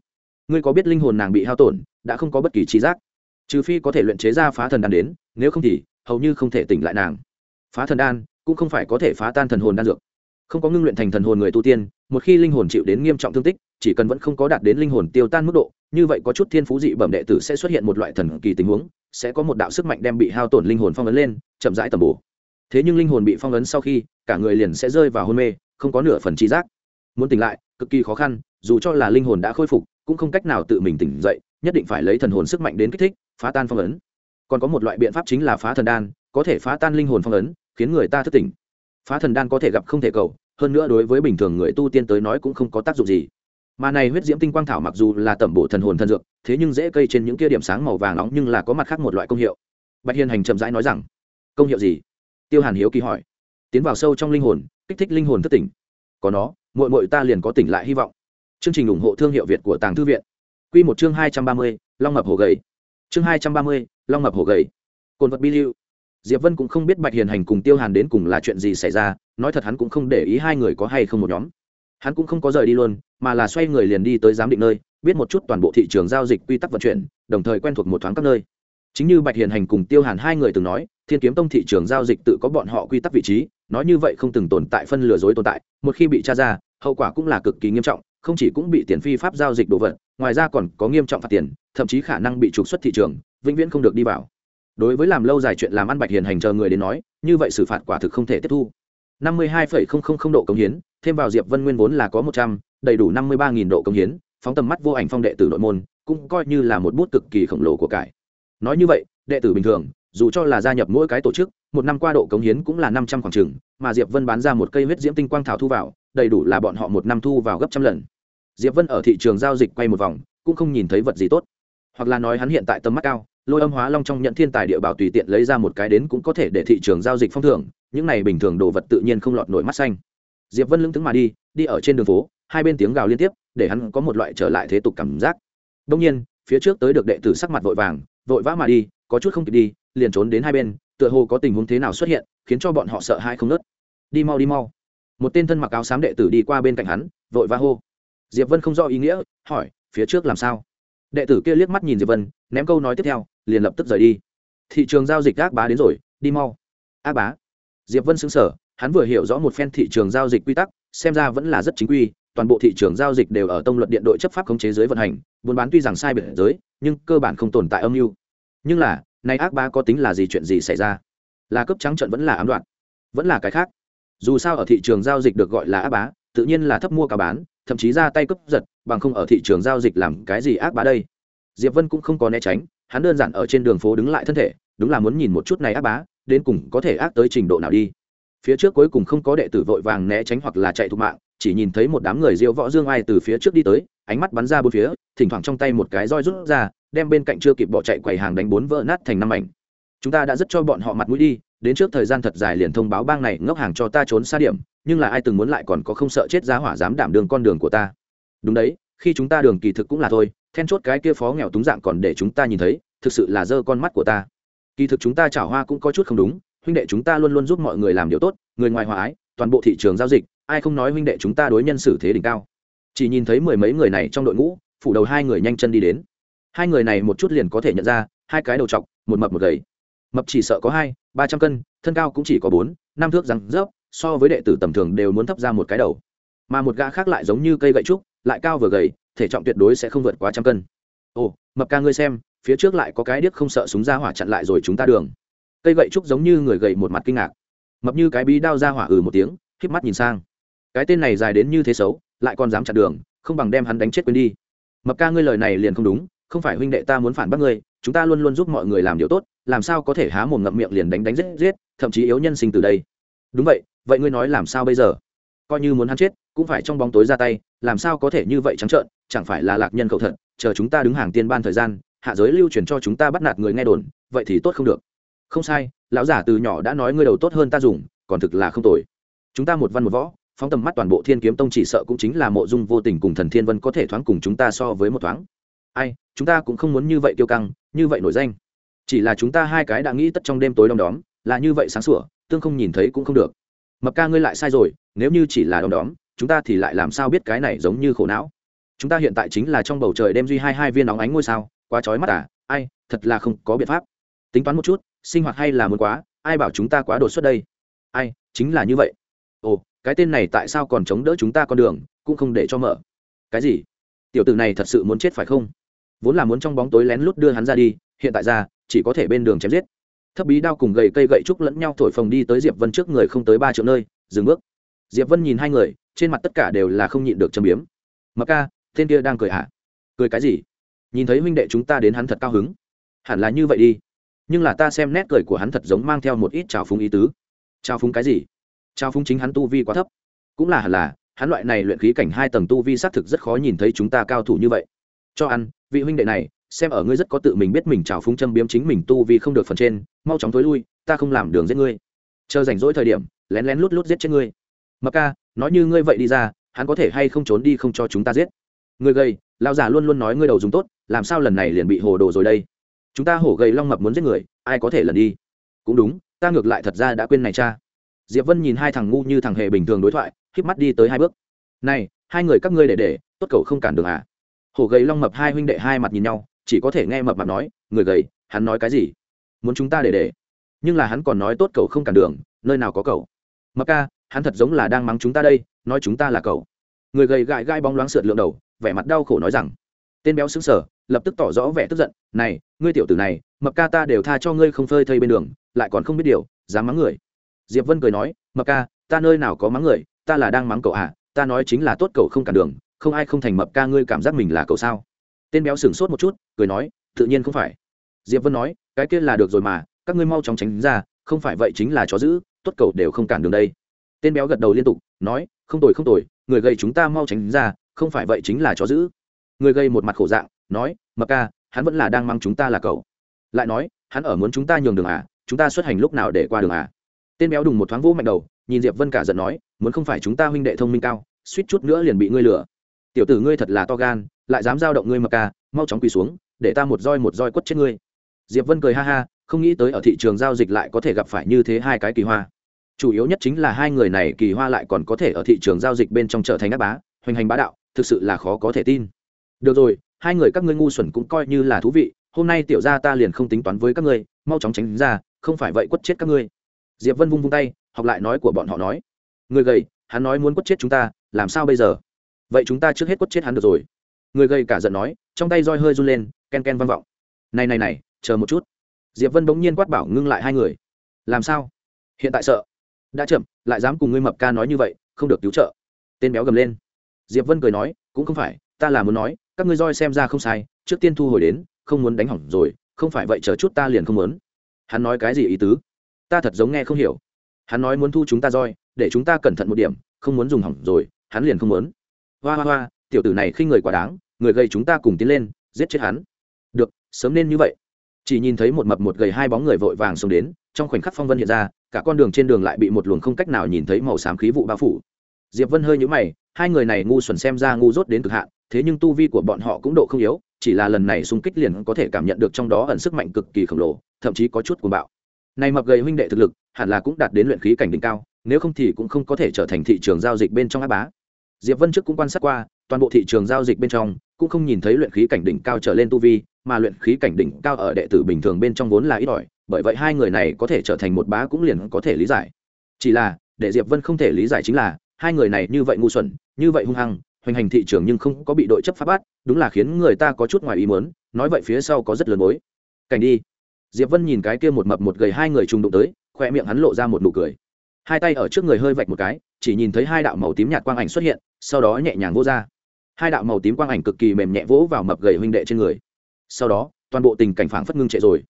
Ngươi có biết linh hồn nàng bị hao tổn, đã không có bất kỳ trí giác. Trừ phi có thể luyện chế ra phá thần đan đến, nếu không thì, hầu như không thể tỉnh lại nàng. Phá thần đan, cũng không phải có thể phá tan thần hồn đan dược. Không có ngưng luyện thành thần hồn người tu tiên, một khi linh hồn chịu đến nghiêm trọng thương tích, chỉ cần vẫn không có đạt đến linh hồn tiêu tan mức độ, như vậy có chút thiên phú dị bẩm đệ tử sẽ xuất hiện một loại thần kỳ tình huống, sẽ có một đạo sức mạnh đem bị hao tổn linh hồn phong ấn lên, chậm rãi tầm bổ. Thế nhưng linh hồn bị phong ấn sau khi, cả người liền sẽ rơi vào hôn mê, không có nửa phần trí giác. Muốn tỉnh lại, cực kỳ khó khăn, dù cho là linh hồn đã khôi phục cũng không cách nào tự mình tỉnh dậy, nhất định phải lấy thần hồn sức mạnh đến kích thích, phá tan phong ấn. Còn có một loại biện pháp chính là phá thần đan, có thể phá tan linh hồn phong ấn, khiến người ta thức tỉnh. Phá thần đan có thể gặp không thể cầu, hơn nữa đối với bình thường người tu tiên tới nói cũng không có tác dụng gì. Mà này huyết diễm tinh quang thảo mặc dù là tẩm bổ thần hồn thần dược, thế nhưng dễ cây trên những kia điểm sáng màu vàng nóng nhưng là có mặt khác một loại công hiệu. Bạch hiền hành chậm rãi nói rằng, công hiệu gì? Tiêu hàn hiếu kỳ hỏi. Tiến vào sâu trong linh hồn, kích thích linh hồn thất tỉnh. Có nó mội mội ta liền có tỉnh lại hy vọng chương trình ủng hộ thương hiệu việt của tàng thư viện. Quy một chương hai trăm ba mươi, long mập Hổ gầy. Chương hai trăm ba mươi, long mập Hổ gầy. Côn vật bi lưu diệp vân cũng không biết bạch hiền hành cùng tiêu hàn đến cùng là chuyện gì xảy ra, nói thật hắn cũng không để ý hai người có hay không một nhóm. Hắn cũng không có rời đi luôn, mà là xoay người liền đi tới giám định nơi, biết một chút toàn bộ thị trường giao dịch quy tắc vận chuyển, đồng thời quen thuộc một thoáng các nơi. Chính như bạch hiền hành cùng tiêu hàn hai người từng nói, thiên kiếm tông thị trường giao dịch tự có bọn họ quy tắc vị trí, nói như vậy không từng tồn tại phân lừa dối tồn tại, một khi bị tra ra, hậu quả cũng là cực kỳ nghiêm trọng không chỉ cũng bị tiền phi pháp giao dịch đồ vật, ngoài ra còn có nghiêm trọng phạt tiền, thậm chí khả năng bị trục xuất thị trường, vĩnh viễn không được đi vào. Đối với làm lâu dài chuyện làm ăn bạch hiền hành chờ người đến nói, như vậy xử phạt quả thực không thể tiếp thu. năm mươi hai độ công hiến, thêm vào diệp vân nguyên vốn là có một trăm, đầy đủ năm mươi ba độ công hiến, phóng tầm mắt vô ảnh phong đệ tử nội môn, cũng coi như là một bút cực kỳ khổng lồ của cải. Nói như vậy, đệ tử bình thường, dù cho là gia nhập mỗi cái tổ chức, một năm qua độ cống hiến cũng là năm trăm khoảng trừng mà diệp vân bán ra một cây huyết diễm tinh quang thảo thu vào, đầy đủ là bọn họ một năm thu vào gấp trăm lần diệp vân ở thị trường giao dịch quay một vòng, cũng không nhìn thấy vật gì tốt. Hoặc là nói hắn hiện tại tầm mắt cao, lôi âm hóa long trong nhận thiên tài địa bảo tùy tiện lấy ra một cái đến cũng có thể để thị trường giao dịch phong thưởng, những này bình thường đồ vật tự nhiên không lọt nổi mắt xanh. Diệp vân lững thững mà đi đi ở trên đường phố, hai bên tiếng gào liên tiếp, để hắn có một loại trở lại thế tục cảm giác. Đông nhiên, phía trước tới được đệ tử sắc mặt vội vàng, vội vã mà đi, có chút không kịp đi, liền trốn đến hai bên, tựa hồ có tình huống thế nào xuất hiện, khiến cho bọn họ sợ hãi không nớt. Đi mau đi mau. Một tên thân mặc áo xám đệ tử đi qua bên cạnh hắn, vội vã hô diệp vân không rõ ý nghĩa, hỏi, phía trước làm sao? Đệ tử kia liếc mắt nhìn diệp vân, ném câu nói tiếp theo, liền lập tức rời đi. Thị trường giao dịch ác bá đến rồi, đi mau. Ác bá? Diệp vân xứng sở hắn vừa hiểu rõ một phen thị trường giao dịch quy tắc, xem ra vẫn là rất chính quy, toàn bộ thị trường giao dịch đều ở tông luật điện đội chấp pháp khống chế giới vận hành, buôn bán tuy rằng sai biệt giới, nhưng cơ bản không tồn tại âm mưu. Nhưng là nay ác bá có tính là gì chuyện gì xảy ra? Là cấp trắng trận vẫn là ám đoạn vẫn là cái khác? Dù sao ở thị trường giao dịch được gọi là ác bá, tự nhiên là thấp mua cả bán thậm chí ra tay cướp giật, bằng không ở thị trường giao dịch làm cái gì ác bá đây. Diệp vân cũng không có né tránh, hắn đơn giản ở trên đường phố đứng lại thân thể, đúng là muốn nhìn một chút này ác bá, đến cùng có thể ác tới trình độ nào đi. Phía trước cuối cùng không có đệ tử vội vàng né tránh hoặc là chạy thục mạng, chỉ nhìn thấy một đám người diêu võ dương ai từ phía trước đi tới, ánh mắt bắn ra bốn phía, thỉnh thoảng trong tay một cái roi rút ra, đem bên cạnh chưa kịp bỏ chạy quầy hàng đánh bốn vỡ nát thành năm mảnh. Chúng ta đã rất cho bọn họ mặt mũi đi, đến trước thời gian thật dài liền thông báo bang này ngốc hàng cho ta trốn xa điểm nhưng là ai từng muốn lại còn có không sợ chết giá hỏa dám đảm đường con đường của ta? Đúng đấy, khi chúng ta đường kỳ thực cũng là thôi, then chốt cái kia phó nghèo túng dạng còn để chúng ta nhìn thấy, thực sự là dơ con mắt của ta. Kỳ thực chúng ta chảo hoa cũng có chút không đúng, huynh đệ chúng ta luôn luôn giúp mọi người làm điều tốt, người ngoài hòa ái, toàn bộ thị trường giao dịch, ai không nói huynh đệ chúng ta đối nhân xử thế đỉnh cao. Chỉ nhìn thấy mười mấy người này trong đội ngũ, phủ đầu hai người nhanh chân đi đến. Hai người này một chút liền có thể nhận ra, hai cái đầu t một mập một gầy. Mập chỉ sợ có hai, ba trăm cân, thân cao cũng chỉ có bốn, năm thước răng rớp so với đệ tử tầm thường đều muốn thấp ra một cái đầu. Mà một gã khác lại giống như cây gậy trúc, lại cao vừa gầy, thể trọng tuyệt đối sẽ không vượt quá trăm cân. Ồ, mập ca ngươi xem, phía trước lại có cái điếc không sợ súng ra hỏa chặn lại rồi chúng ta đường. Cây gậy trúc giống như người gầy một mặt kinh ngạc. Mập như cái bí đao ra hỏa ừ một tiếng k mắt nhìn sang. Cái tên này dài đến như thế xấu, lại còn dám chặn đường, không bằng đem hắn đánh chết quên đi. Mập ca ngươi lời này liền không đúng, không phải huynh đệ ta muốn phản bác ngươi, chúng ta luôn luôn giúp mọi người làm điều tốt, làm sao có thể há mồm ngậm miệng liền đánh đánh giết giết, thậm chí yếu nhân sinh từ đây. Đúng vậy vậy ngươi nói làm sao bây giờ? Coi như muốn hắn chết, cũng phải trong bóng tối ra tay, làm sao có thể như vậy trắng trợn, chẳng phải là lạc nhân khẩu thật, chờ chúng ta đứng hàng tiên ban thời gian, hạ giới lưu truyền cho chúng ta bắt nạt người nghe đồn, vậy thì tốt không được. Không sai, lão giả từ nhỏ đã nói ngươi đầu tốt hơn ta dùng, còn thực là không tồi. Chúng ta một văn một võ, phóng tầm mắt toàn bộ thiên kiếm tông chỉ sợ cũng chính là mộ dung vô tình cùng thần thiên vân có thể thoáng cùng chúng ta so với một thoáng. Ai, chúng ta cũng không muốn như vậy kiêu căng, như vậy nổi danh. Chỉ là chúng ta hai cái đã nghĩ tất trong đêm tối đom đóm, là như vậy sáng sủa, tương không nhìn thấy cũng không được mập ca ngươi lại sai rồi, nếu như chỉ là đom đóm, chúng ta thì lại làm sao biết cái này giống như khổ não? Chúng ta hiện tại chính là trong bầu trời đêm duy hai hai viên nóng ánh ngôi sao, quá trói mắt à ai, thật là không có biện pháp. Tính toán một chút, sinh hoạt hay là muốn quá, ai bảo chúng ta quá đột xuất đây? Ai, chính là như vậy. Ồ, cái tên này tại sao còn chống đỡ chúng ta con đường, cũng không để cho mở. Cái gì? Tiểu tử này thật sự muốn chết phải không? Vốn là muốn trong bóng tối lén lút đưa hắn ra đi, hiện tại ra, chỉ có thể bên đường chém giết thấp bí đao cùng gậy cây gậy trúc lẫn nhau thổi phồng đi tới diệp vân trước người không tới ba triệu nơi, dừng bước. Diệp vân nhìn hai người, trên mặt tất cả đều là không nhịn được châm biếm. Mặc ca, tên kia đang cười hả? Cười cái gì? Nhìn thấy huynh đệ chúng ta đến hắn thật cao hứng. Hẳn là như vậy đi. Nhưng là ta xem nét cười của hắn thật giống mang theo một ít trào phúng ý tứ. Trào phúng cái gì? Trào phúng chính hắn tu vi quá thấp. Cũng là hẳn là, hắn loại này luyện khí cảnh hai tầng tu vi xác thực rất khó nhìn thấy chúng ta cao thủ như vậy. Cho ăn, vị huynh đệ này xem ở ngươi rất có tự mình biết mình trào phúng châm biếm chính mình tu vì không được phần trên, mau chóng thối lui, ta không làm đường giết ngươi. Chờ rảnh rỗi thời điểm, lén lén lút lút giết chết ngươi. Mập ca, nói như ngươi vậy đi ra, hắn có thể hay không trốn đi không cho chúng ta giết? Ngươi gầy lao già luôn luôn nói ngươi đầu dùng tốt, làm sao lần này liền bị hồ đồ rồi đây? Chúng ta hổ gầy long mập muốn giết người, ai có thể lần đi? Cũng đúng, ta ngược lại thật ra đã quên này cha. Diệp vân nhìn hai thằng ngu như thằng hề bình thường đối thoại, híp mắt đi tới hai bước. Này, hai người các ngươi để để, tốt cậu không cản được à? Hổ gầy long mập hai huynh đệ hai mặt nhìn nhau chỉ có thể nghe mập mạp nói, người gầy, hắn nói cái gì muốn chúng ta để để nhưng là hắn còn nói tốt cậu không cản đường, nơi nào có cậu. mập ca, hắn thật giống là đang mắng chúng ta đây, nói chúng ta là cậu. người gầy gãi gai bóng loáng sượt lượng đầu, vẻ mặt đau khổ nói rằng, tên béo xứng sở lập tức tỏ rõ vẻ tức giận, này, ngươi tiểu tử này, mập ca ta đều tha cho ngươi không phơi thây bên đường, lại còn không biết điều, dám mắng người diệp vân cười nói, mập ca, ta nơi nào có mắng người, ta là đang mắng cậu à ta nói chính là tốt cậu không cản đường, không ai không thành mập ca ngươi cảm giác mình là cậu sao tên béo sửng sốt một chút, cười nói, tự nhiên không phải. Diệp vân nói, cái kia là được rồi mà, các ngươi mau chóng tránh ra, không phải vậy chính là chó giữ tốt cầu đều không cản đường đây. Tên béo gật đầu liên tục, nói, không tồi không tồi, người gây chúng ta mau tránh ra, không phải vậy chính là chó giữ người gây một mặt khổ dạng, nói, mập ca, hắn vẫn là đang mang chúng ta là cậu. Lại nói, hắn ở muốn chúng ta nhường đường à chúng ta xuất hành lúc nào để qua đường à? Tên béo đùng một thoáng vỗ mạnh đầu, nhìn diệp vân cả giận nói, muốn không phải chúng ta huynh đệ thông minh cao, suýt chút nữa liền bị ngươi lừa. Tiểu tử ngươi thật là to gan lại dám giao động ngươi mập ca, mau chóng quỳ xuống, để ta một roi một roi quất chết ngươi. Diệp vân cười ha ha, không nghĩ tới ở thị trường giao dịch lại có thể gặp phải như thế hai cái kỳ hoa. Chủ yếu nhất chính là hai người này kỳ hoa lại còn có thể ở thị trường giao dịch bên trong trở thành ác bá, hoành hành bá đạo, thực sự là khó có thể tin. Được rồi, hai người các ngươi ngu xuẩn cũng coi như là thú vị, hôm nay tiểu gia ta liền không tính toán với các ngươi, mau chóng tránh ra, không phải vậy quất chết các ngươi. Diệp vân vung vung tay, học lại nói của bọn họ nói. Người gầy, hắn nói muốn quất chết chúng ta, làm sao bây giờ? Vậy chúng ta trước hết quất chết hắn được rồi người gầy cả giận nói, trong tay roi hơi run lên, ken ken vang vọng. Này này này, chờ một chút. Diệp vân bỗng nhiên quát bảo ngưng lại hai người. Làm sao? Hiện tại sợ? Đã chậm, lại dám cùng ngươi mập ca nói như vậy, không được cứu trợ. Tên béo gầm lên. Diệp vân cười nói, cũng không phải, ta là muốn nói, các ngươi roi xem ra không sai, trước tiên thu hồi đến, không muốn đánh hỏng rồi, không phải vậy chờ chút ta liền không muốn. Hắn nói cái gì ý tứ? Ta thật giống nghe không hiểu. Hắn nói muốn thu chúng ta roi, để chúng ta cẩn thận một điểm, không muốn dùng hỏng rồi, hắn liền không muốn. Hoa hoa hoa tiểu tử này khi người quá đáng, người gây chúng ta cùng tiến lên, giết chết hắn. Được, sớm nên như vậy. Chỉ nhìn thấy một mập một gầy hai bóng người vội vàng xông đến, trong khoảnh khắc phong vân hiện ra, cả con đường trên đường lại bị một luồng không cách nào nhìn thấy màu xám khí vụ bao phủ. Diệp vân hơi nhũ mày, hai người này ngu xuẩn xem ra ngu dốt đến cực hạn, thế nhưng tu vi của bọn họ cũng độ không yếu, chỉ là lần này xung kích liền có thể cảm nhận được trong đó ẩn sức mạnh cực kỳ khổng lồ, thậm chí có chút cuồng bạo. Này mập gầy huynh đệ thực lực, hẳn là cũng đạt đến luyện khí cảnh đỉnh cao, nếu không thì cũng không có thể trở thành thị trường giao dịch bên trong áp bá diệp vân trước cũng quan sát qua, toàn bộ thị trường giao dịch bên trong cũng không nhìn thấy luyện khí cảnh đỉnh cao trở lên tu vi, mà luyện khí cảnh đỉnh cao ở đệ tử bình thường bên trong vốn là ít ỏi, bởi vậy hai người này có thể trở thành một bá cũng liền có thể lý giải. Chỉ là, để diệp vân không thể lý giải chính là, hai người này như vậy ngu xuẩn, như vậy hung hăng, hoành hành thị trường nhưng không có bị đội chấp pháp bắt, đúng là khiến người ta có chút ngoài ý muốn, nói vậy phía sau có rất lớn mối. Cảnh đi. Diệp vân nhìn cái kia một mập một gầy hai người trùng đụng tới, khoe miệng hắn lộ ra một nụ cười hai tay ở trước người hơi vạch một cái, chỉ nhìn thấy hai đạo màu tím nhạt quang ảnh xuất hiện, sau đó nhẹ nhàng vô ra. Hai đạo màu tím quang ảnh cực kỳ mềm nhẹ vỗ vào mập gầy huynh đệ trên người. Sau đó, toàn bộ tình cảnh phảng phất ngưng trệ rồi.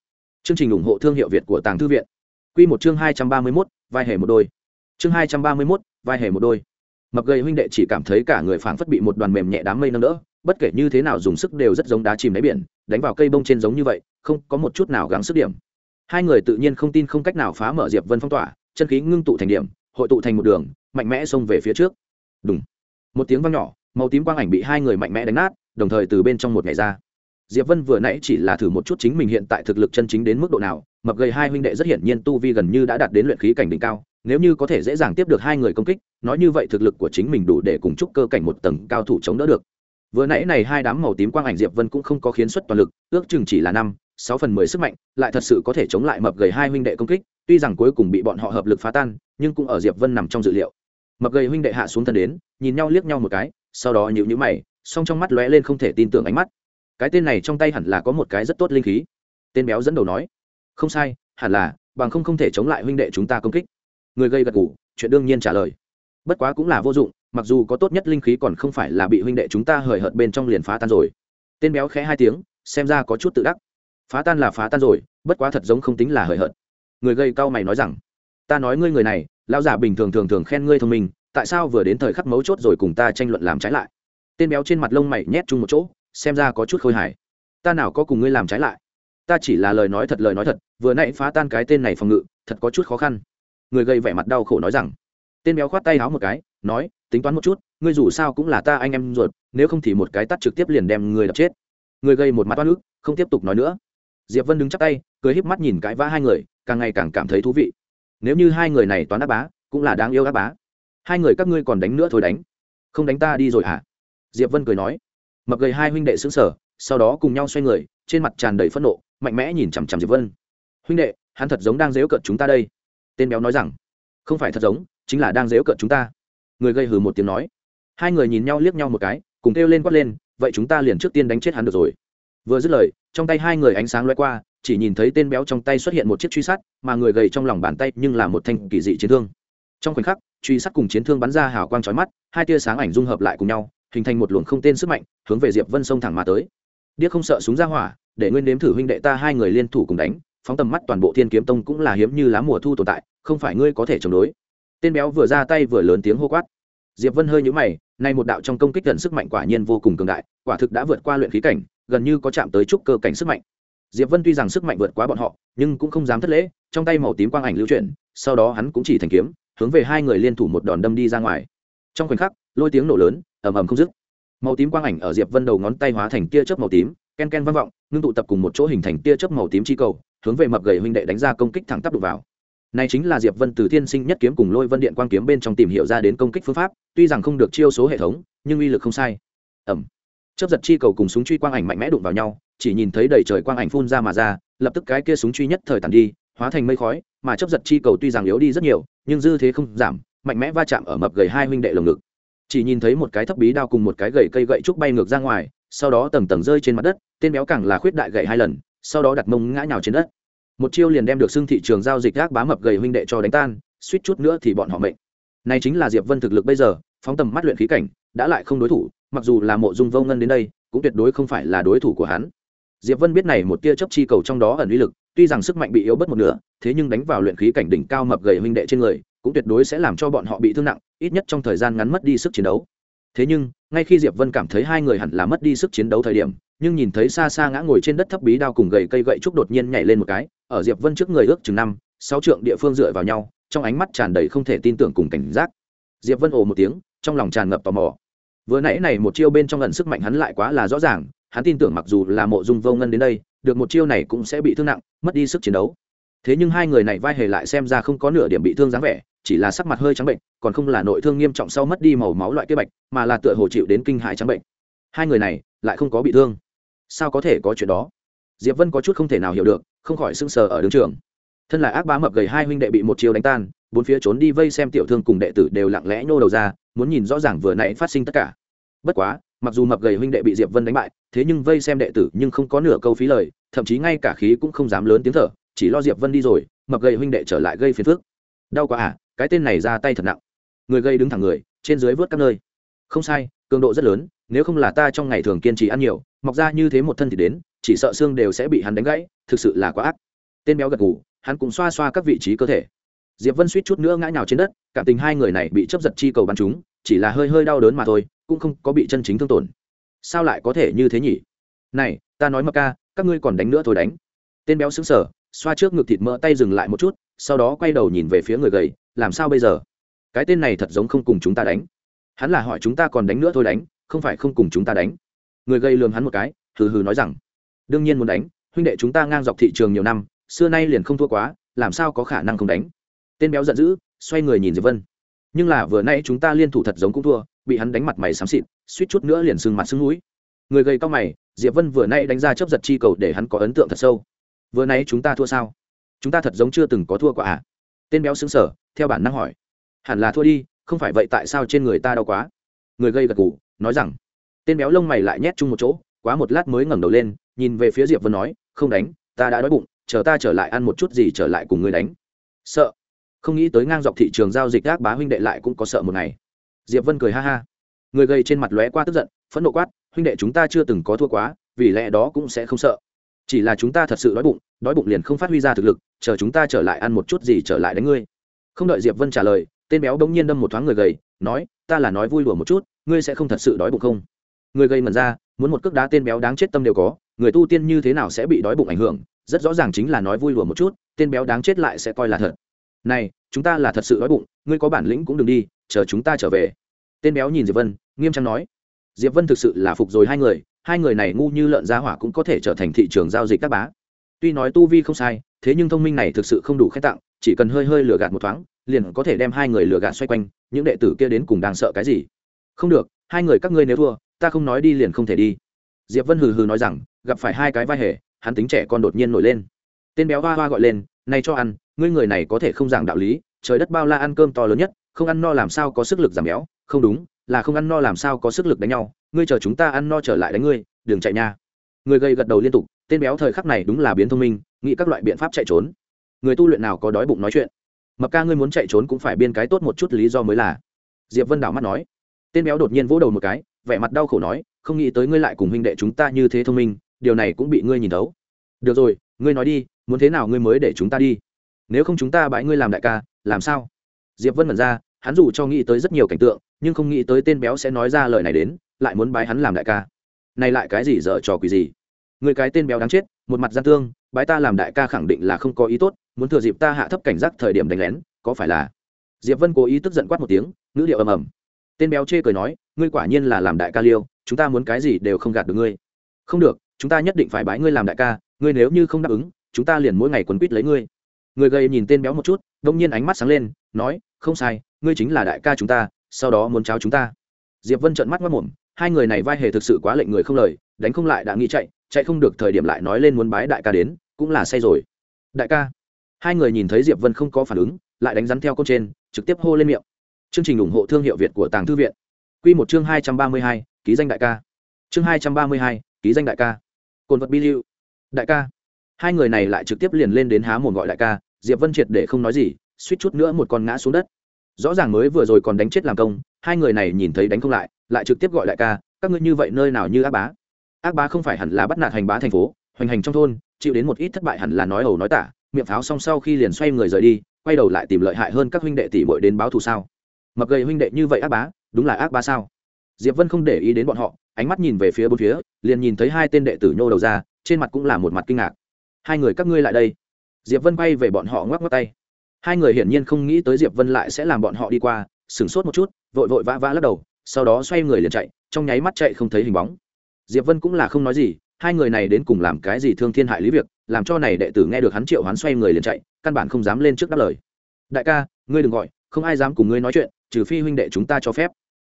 Chương trình ủng hộ thương hiệu việt của tàng thư viện. Q một chương hai trăm ba mươi mốt, vai hề một đôi. Chương hai trăm ba mươi mốt, vai hề một đôi. Mập gầy huynh đệ chỉ cảm thấy cả người phảng phất bị một đoàn mềm nhẹ đám mây nâng đỡ, bất kể như thế nào dùng sức đều rất giống đá chìm đáy biển, đánh vào cây bông trên giống như vậy, không có một chút nào gắng sức điểm. Hai người tự nhiên không tin không cách nào phá mở diệp vân phong tỏa chân khí ngưng tụ thành điểm, hội tụ thành một đường, mạnh mẽ xông về phía trước. Đúng một tiếng vang nhỏ, màu tím quang ảnh bị hai người mạnh mẽ đánh nát, đồng thời từ bên trong một ngày ra. Diệp vân vừa nãy chỉ là thử một chút chính mình hiện tại thực lực chân chính đến mức độ nào, mập gầy hai huynh đệ rất hiển nhiên tu vi gần như đã đạt đến luyện khí cảnh đỉnh cao, nếu như có thể dễ dàng tiếp được hai người công kích, nói như vậy thực lực của chính mình đủ để cùng chúc cơ cảnh một tầng cao thủ chống đỡ được. Vừa nãy này hai đám màu tím quang ảnh diệp vân cũng không có khiến xuất toàn lực, ước chừng chỉ là năm, sáu phần mười sức mạnh, lại thật sự có thể chống lại mập gầy hai huynh đệ công kích tuy rằng cuối cùng bị bọn họ hợp lực phá tan, nhưng cũng ở diệp vân nằm trong dự liệu. Mập gầy huynh đệ hạ xuống thân đến, nhìn nhau liếc nhau một cái, sau đó nhịu nhữ mày, song trong mắt lóe lên không thể tin tưởng ánh mắt. Cái tên này trong tay hẳn là có một cái rất tốt linh khí. Tên béo dẫn đầu nói, không sai, hẳn là, bằng không không thể chống lại huynh đệ chúng ta công kích. Người gây gật gù, chuyện đương nhiên trả lời. Bất quá cũng là vô dụng, mặc dù có tốt nhất linh khí còn không phải là bị huynh đệ chúng ta hời hợt bên trong liền phá tan rồi. Tên béo khẽ hai tiếng, xem ra có chút tự đắc. Phá tan là phá tan rồi, bất quá thật giống không tính là hời hợt người gây cau mày nói rằng, ta nói ngươi người này, lão giả bình thường thường thường khen ngươi thông minh, tại sao vừa đến thời khắc mấu chốt rồi cùng ta tranh luận làm trái lại? Tên béo trên mặt lông mày nhét chung một chỗ, xem ra có chút khôi hài. Ta nào có cùng ngươi làm trái lại? Ta chỉ là lời nói thật, lời nói thật, vừa nãy phá tan cái tên này phòng ngự, thật có chút khó khăn. Người gây vẻ mặt đau khổ nói rằng. Tên béo khoát tay háo một cái, nói, tính toán một chút, ngươi dù sao cũng là ta anh em ruột, nếu không thì một cái tắt trực tiếp liền đem người đập chết. Người gây một mặt oan ức, không tiếp tục nói nữa. Diệp vân đứng chắc tay, cười híp mắt nhìn cãi vã hai người càng ngày càng cảm thấy thú vị. Nếu như hai người này toán đáp bá, cũng là đáng yêu đáp bá. Hai người các ngươi còn đánh nữa thôi đánh. Không đánh ta đi rồi hả? Diệp vân cười nói. Mập gầy hai huynh đệ xứng sở sau đó cùng nhau xoay người, trên mặt tràn đầy phẫn nộ, mạnh mẽ nhìn chằm chằm diệp vân. Huynh đệ, hắn thật giống đang dếu cợt chúng ta đây. Tên béo nói rằng, không phải thật giống, chính là đang dếu cợt chúng ta. Người gây hừ một tiếng nói. Hai người nhìn nhau liếc nhau một cái, cùng kêu lên quát lên, vậy chúng ta liền trước tiên đánh chết hắn được rồi. Vừa dứt lời, trong tay hai người ánh sáng loay qua chỉ nhìn thấy tên béo trong tay xuất hiện một chiếc truy sát, mà người gầy trong lòng bàn tay nhưng là một thanh kỳ dị chiến thương. Trong khoảnh khắc, truy sát cùng chiến thương bắn ra hào quang chói mắt, hai tia sáng ảnh dung hợp lại cùng nhau, hình thành một luồng không tên sức mạnh, hướng về diệp vân sông thẳng mà tới. Điếc không sợ súng ra hỏa, để nguyên nếm thử huynh đệ ta hai người liên thủ cùng đánh, phóng tầm mắt toàn bộ thiên kiếm tông cũng là hiếm như lá mùa thu tồn tại, không phải ngươi có thể chống đối. Tên béo vừa ra tay vừa lớn tiếng hô quát. Diệp vân hơi nhũ mày, nay một đạo trong công kích gần sức mạnh quả nhiên vô cùng cường đại, quả thực đã vượt qua luyện khí cảnh, gần như có chạm tới trúc cơ cảnh sức mạnh diệp vân tuy rằng sức mạnh vượt quá bọn họ nhưng cũng không dám thất lễ trong tay màu tím quang ảnh lưu chuyển sau đó hắn cũng chỉ thành kiếm hướng về hai người liên thủ một đòn đâm đi ra ngoài. Trong khoảnh khắc lôi tiếng nổ lớn ầm ầm không dứt. Màu tím quang ảnh ở diệp vân đầu ngón tay hóa thành tia chớp màu tím ken ken vang vọng ngưng tụ tập cùng một chỗ hình thành tia chớp màu tím chi cầu hướng về mập gầy huynh đệ đánh ra công kích thẳng tắp đục vào. Này chính là diệp vân từ thiên sinh nhất kiếm cùng lôi vân điện quang kiếm bên trong tìm hiểu ra đến công kích phương pháp tuy rằng không được chiêu số hệ thống nhưng uy lực không sai. Ầm, chớp giật chi cầu cùng súng truy quang ảnh mạnh mẽ đụng vào nhau chỉ nhìn thấy đầy trời quang ảnh phun ra mà ra, lập tức cái kia súng truy nhất thời tàn đi, hóa thành mây khói, mà chớp giật chi cầu tuy rằng yếu đi rất nhiều, nhưng dư thế không giảm, mạnh mẽ va chạm ở mập gầy hai huynh đệ lồng ngực. Chỉ nhìn thấy một cái thấp bí đao cùng một cái gậy cây gậy trúc bay ngược ra ngoài, sau đó tầng tầng rơi trên mặt đất, tên béo càng là khuyết đại gậy hai lần, sau đó đặt mông ngã nhào trên đất. Một chiêu liền đem được xưng thị trường giao dịch gác bá mập gầy huynh đệ cho đánh tan, suýt chút nữa thì bọn họ mệnh. Này chính là diệp vân thực lực bây giờ, phóng tầm mắt luyện khí cảnh, đã lại không đối thủ, mặc dù là mộ dung vô ngân đến đây, cũng tuyệt đối không phải là đối thủ của hắn diệp vân biết này một tia chấp chi cầu trong đó ẩn uy lực, tuy rằng sức mạnh bị yếu bớt một nửa, thế nhưng đánh vào luyện khí cảnh đỉnh cao mập gầy huynh đệ trên người, cũng tuyệt đối sẽ làm cho bọn họ bị thương nặng, ít nhất trong thời gian ngắn mất đi sức chiến đấu. Thế nhưng, ngay khi diệp vân cảm thấy hai người hẳn là mất đi sức chiến đấu thời điểm, nhưng nhìn thấy xa xa ngã ngồi trên đất thấp bí đao cùng gầy cây gậy trúc đột nhiên nhảy lên một cái, ở diệp vân trước người ước chừng năm, sáu trượng địa phương dựa vào nhau, trong ánh mắt tràn đầy không thể tin tưởng cùng cảnh giác. Diệp vân ồ một tiếng, trong lòng tràn ngập tò mò. Vừa nãy này một chiêu bên trong lần sức mạnh hắn lại quá là rõ ràng hắn tin tưởng mặc dù là mộ dung vô ngân đến đây, được một chiêu này cũng sẽ bị thương nặng, mất đi sức chiến đấu. Thế nhưng hai người này vai hề lại xem ra không có nửa điểm bị thương dáng vẻ, chỉ là sắc mặt hơi trắng bệnh, còn không là nội thương nghiêm trọng sau mất đi màu máu loại kế bạch, mà là tựa hồ chịu đến kinh hại trắng bệnh. Hai người này lại không có bị thương. Sao có thể có chuyện đó? Diệp vân có chút không thể nào hiểu được, không khỏi sưng sờ ở đường trường. Thân là ác bá mập gầy hai huynh đệ bị một chiêu đánh tan, bốn phía trốn đi vây xem tiểu thương cùng đệ tử đều lặng lẽ nhô đầu ra, muốn nhìn rõ ràng vừa nãy phát sinh tất cả. Bất quá mặc dù mập gầy huynh đệ bị diệp vân đánh bại thế nhưng vây xem đệ tử nhưng không có nửa câu phí lời thậm chí ngay cả khí cũng không dám lớn tiếng thở chỉ lo diệp vân đi rồi mập gầy huynh đệ trở lại gây phiền phức đau quá à cái tên này ra tay thật nặng người gây đứng thẳng người trên dưới vớt các nơi không sai cường độ rất lớn nếu không là ta trong ngày thường kiên trì ăn nhiều mọc ra như thế một thân thì đến chỉ sợ xương đều sẽ bị hắn đánh gãy thực sự là quá ác tên béo gật ngủ hắn cũng xoa xoa các vị trí cơ thể diệp vân suýt chút nữa ngã nhào trên đất cảm tình hai người này bị chấp giật chi cầu bắn chúng chỉ là hơi hơi đau đớn mà thôi, cũng không có bị chân chính thương tổn. Sao lại có thể như thế nhỉ? Này, ta nói mập ca, các ngươi còn đánh nữa thôi đánh. Tên béo xứng sở xoa trước ngực thịt mỡ tay dừng lại một chút, sau đó quay đầu nhìn về phía người gầy, làm sao bây giờ? Cái tên này thật giống không cùng chúng ta đánh. Hắn là hỏi chúng ta còn đánh nữa thôi đánh, không phải không cùng chúng ta đánh. Người gây lường hắn một cái, hừ hừ nói rằng, đương nhiên muốn đánh, huynh đệ chúng ta ngang dọc thị trường nhiều năm, xưa nay liền không thua quá, làm sao có khả năng không đánh? Tên béo giận dữ, xoay người nhìn diệp vân nhưng là vừa nãy chúng ta liên thủ thật giống cũng thua bị hắn đánh mặt mày xám xịt suýt chút nữa liền sưng mặt sưng núi người gầy cao mày diệp vân vừa nãy đánh ra chấp giật chi cầu để hắn có ấn tượng thật sâu. Vừa nãy chúng ta thua sao? Chúng ta thật giống chưa từng có thua quả à? Tên béo xứng sở theo bản năng hỏi. Hẳn là thua đi không phải vậy tại sao trên người ta đau quá? Người gây gật gù, nói rằng. Tên béo lông mày lại nhét chung một chỗ quá một lát mới ngẩng đầu lên nhìn về phía diệp vân nói không đánh ta đã đói bụng chờ ta trở lại ăn một chút gì trở lại cùng người đánh. Sợ không nghĩ tới ngang dọc thị trường giao dịch gác bá huynh đệ lại cũng có sợ một ngày. Diệp vân cười ha ha. Người gây trên mặt lóe qua tức giận, phẫn nộ quát, huynh đệ chúng ta chưa từng có thua quá, vì lẽ đó cũng sẽ không sợ. Chỉ là chúng ta thật sự đói bụng đói bụng liền không phát huy ra thực lực, chờ chúng ta trở lại ăn một chút gì trở lại đánh ngươi. Không đợi diệp vân trả lời, tên béo bỗng nhiên đâm một thoáng người gầy, nói, ta là nói vui đùa một chút, ngươi sẽ không thật sự đói bụng không? Người gầy mần ra, muốn một cước đá tên béo đáng chết tâm đều có, người tu tiên như thế nào sẽ bị đói bụng ảnh hưởng, rất rõ ràng chính là nói vui đùa một chút, tên béo đáng chết lại sẽ coi là thật này, chúng ta là thật sự đói bụng, ngươi có bản lĩnh cũng đừng đi, chờ chúng ta trở về. Tên béo nhìn diệp vân, nghiêm trang nói. Diệp vân thực sự là phục rồi hai người hai người này ngu như lợn giá hỏa cũng có thể trở thành thị trường giao dịch các bá. Tuy nói tu vi không sai, thế nhưng thông minh này thực sự không đủ khen tặng, chỉ cần hơi hơi lừa gạt một thoáng, liền có thể đem hai người lừa gạt xoay quanh, những đệ tử kia đến cùng đang sợ cái gì? Không được, hai người các ngươi nếu thua, ta không nói đi liền không thể đi. Diệp vân hừ hừ nói rằng, gặp phải hai cái vai hề, hắn tính trẻ con đột nhiên nổi lên. Tên béo hoa hoa gọi lên nay cho ăn ngươi người này có thể không giảng đạo lý, trời đất bao la ăn cơm to lớn nhất, không ăn no làm sao có sức lực giảm béo, không đúng, là không ăn no làm sao có sức lực đánh nhau, ngươi chờ chúng ta ăn no trở lại đánh ngươi, đừng chạy nha. Người gây gật đầu liên tục, tên béo thời khắc này đúng là biến thông minh, nghĩ các loại biện pháp chạy trốn. Người tu luyện nào có đói bụng nói chuyện? Mập ca ngươi muốn chạy trốn cũng phải biên cái tốt một chút lý do mới là. Diệp vân đảo mắt nói. Tên béo đột nhiên vỗ đầu một cái, vẻ mặt đau khổ nói, không nghĩ tới ngươi lại cùng huynh đệ chúng ta như thế thông minh, điều này cũng bị ngươi nhìn thấu. Được rồi, ngươi nói đi, muốn thế nào ngươi mới để chúng ta đi? Nếu không chúng ta bãi ngươi làm đại ca, làm sao? Diệp vân mẩn ra, hắn dù cho nghĩ tới rất nhiều cảnh tượng, nhưng không nghĩ tới tên béo sẽ nói ra lời này đến, lại muốn bái hắn làm đại ca. Này lại cái gì dở trò quỷ gì? Người cái tên béo đáng chết, một mặt gian tương bái ta làm đại ca khẳng định là không có ý tốt, muốn thừa dịp ta hạ thấp cảnh giác thời điểm đánh lén, có phải là? Diệp vân cố ý tức giận quát một tiếng, ngữ điệu ầm ầm. Tên béo chê cười nói, ngươi quả nhiên là làm đại ca liêu, chúng ta muốn cái gì đều không gạt được ngươi. Không được, chúng ta nhất định phải bái ngươi làm đại ca, ngươi nếu như không đáp ứng, chúng ta liền mỗi ngày quấn quýt lấy ngươi người gầy nhìn tên béo một chút, đông nhiên ánh mắt sáng lên, nói, không sai, ngươi chính là đại ca chúng ta, sau đó muốn cháo chúng ta. Diệp vân trợn mắt mất mồm, hai người này vai hề thực sự quá lệnh người không lời, đánh không lại đã nghĩ chạy chạy không được thời điểm lại nói lên muốn bái đại ca đến, cũng là say rồi. Đại ca. Hai người nhìn thấy diệp vân không có phản ứng, lại đánh rắn theo con trên, trực tiếp hô lên miệng. Chương trình ủng hộ thương hiệu việt của tàng thư viện. Q một chương hai trăm ba mươi hai, ký danh đại ca. Chương hai trăm ba mươi hai, ký danh đại ca. Cồn vật bi lưu. Đại ca hai người này lại trực tiếp liền lên đến há mồm gọi đại ca, diệp vân triệt để không nói gì, suýt chút nữa một con ngã xuống đất. Rõ ràng mới vừa rồi còn đánh chết làm công, hai người này nhìn thấy đánh không lại lại trực tiếp gọi đại ca, các ngươi như vậy nơi nào như ác bá? Ác bá không phải hẳn là bắt nạt hành bá thành phố, hoành hành trong thôn, chịu đến một ít thất bại hẳn là nói ẩu nói tả, miệng pháo xong sau khi liền xoay người rời đi, quay đầu lại tìm lợi hại hơn các huynh đệ tỷ bội đến báo thù sao? Mập gầy huynh đệ như vậy ác bá, đúng là ác bá sao? Diệp vân không để ý đến bọn họ, ánh mắt nhìn về phía bốn phía, liền nhìn thấy hai tên đệ tử nhô đầu ra, trên mặt cũng là một mặt kinh ngạc hai người các ngươi lại đây. Diệp vân bay về bọn họ ngoắc ngoắc tay. Hai người hiển nhiên không nghĩ tới diệp vân lại sẽ làm bọn họ đi qua, sửng sốt một chút, vội vội vã vã lắc đầu, sau đó xoay người liền chạy, trong nháy mắt chạy không thấy hình bóng. Diệp vân cũng là không nói gì, hai người này đến cùng làm cái gì thương thiên hại lý việc, làm cho này đệ tử nghe được hắn triệu hắn xoay người liền chạy, căn bản không dám lên trước đáp lời. Đại ca, ngươi đừng gọi, không ai dám cùng ngươi nói chuyện, trừ phi huynh đệ chúng ta cho phép.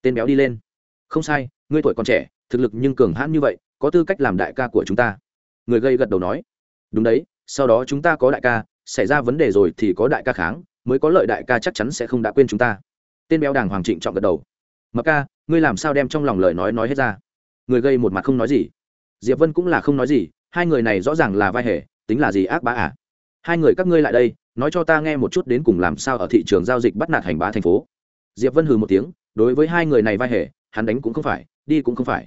Tên béo đi lên. Không sai, ngươi tuổi còn trẻ, thực lực nhưng cường hãn như vậy, có tư cách làm đại ca của chúng ta. Người gây gật đầu nói đúng đấy, sau đó chúng ta có đại ca, xảy ra vấn đề rồi thì có đại ca kháng, mới có lợi đại ca chắc chắn sẽ không đã quên chúng ta. Tên béo đàng hoàng trịnh trọng gật đầu. Mập ca, ngươi làm sao đem trong lòng lời nói nói hết ra? Người gây một mặt không nói gì. Diệp vân cũng là không nói gì, hai người này rõ ràng là vai hề, tính là gì ác bá à? Hai người các ngươi lại đây, nói cho ta nghe một chút đến cùng làm sao ở thị trường giao dịch bắt nạt hành bá thành phố. Diệp vân hừ một tiếng, đối với hai người này vai hề, hắn đánh cũng không phải, đi cũng không phải.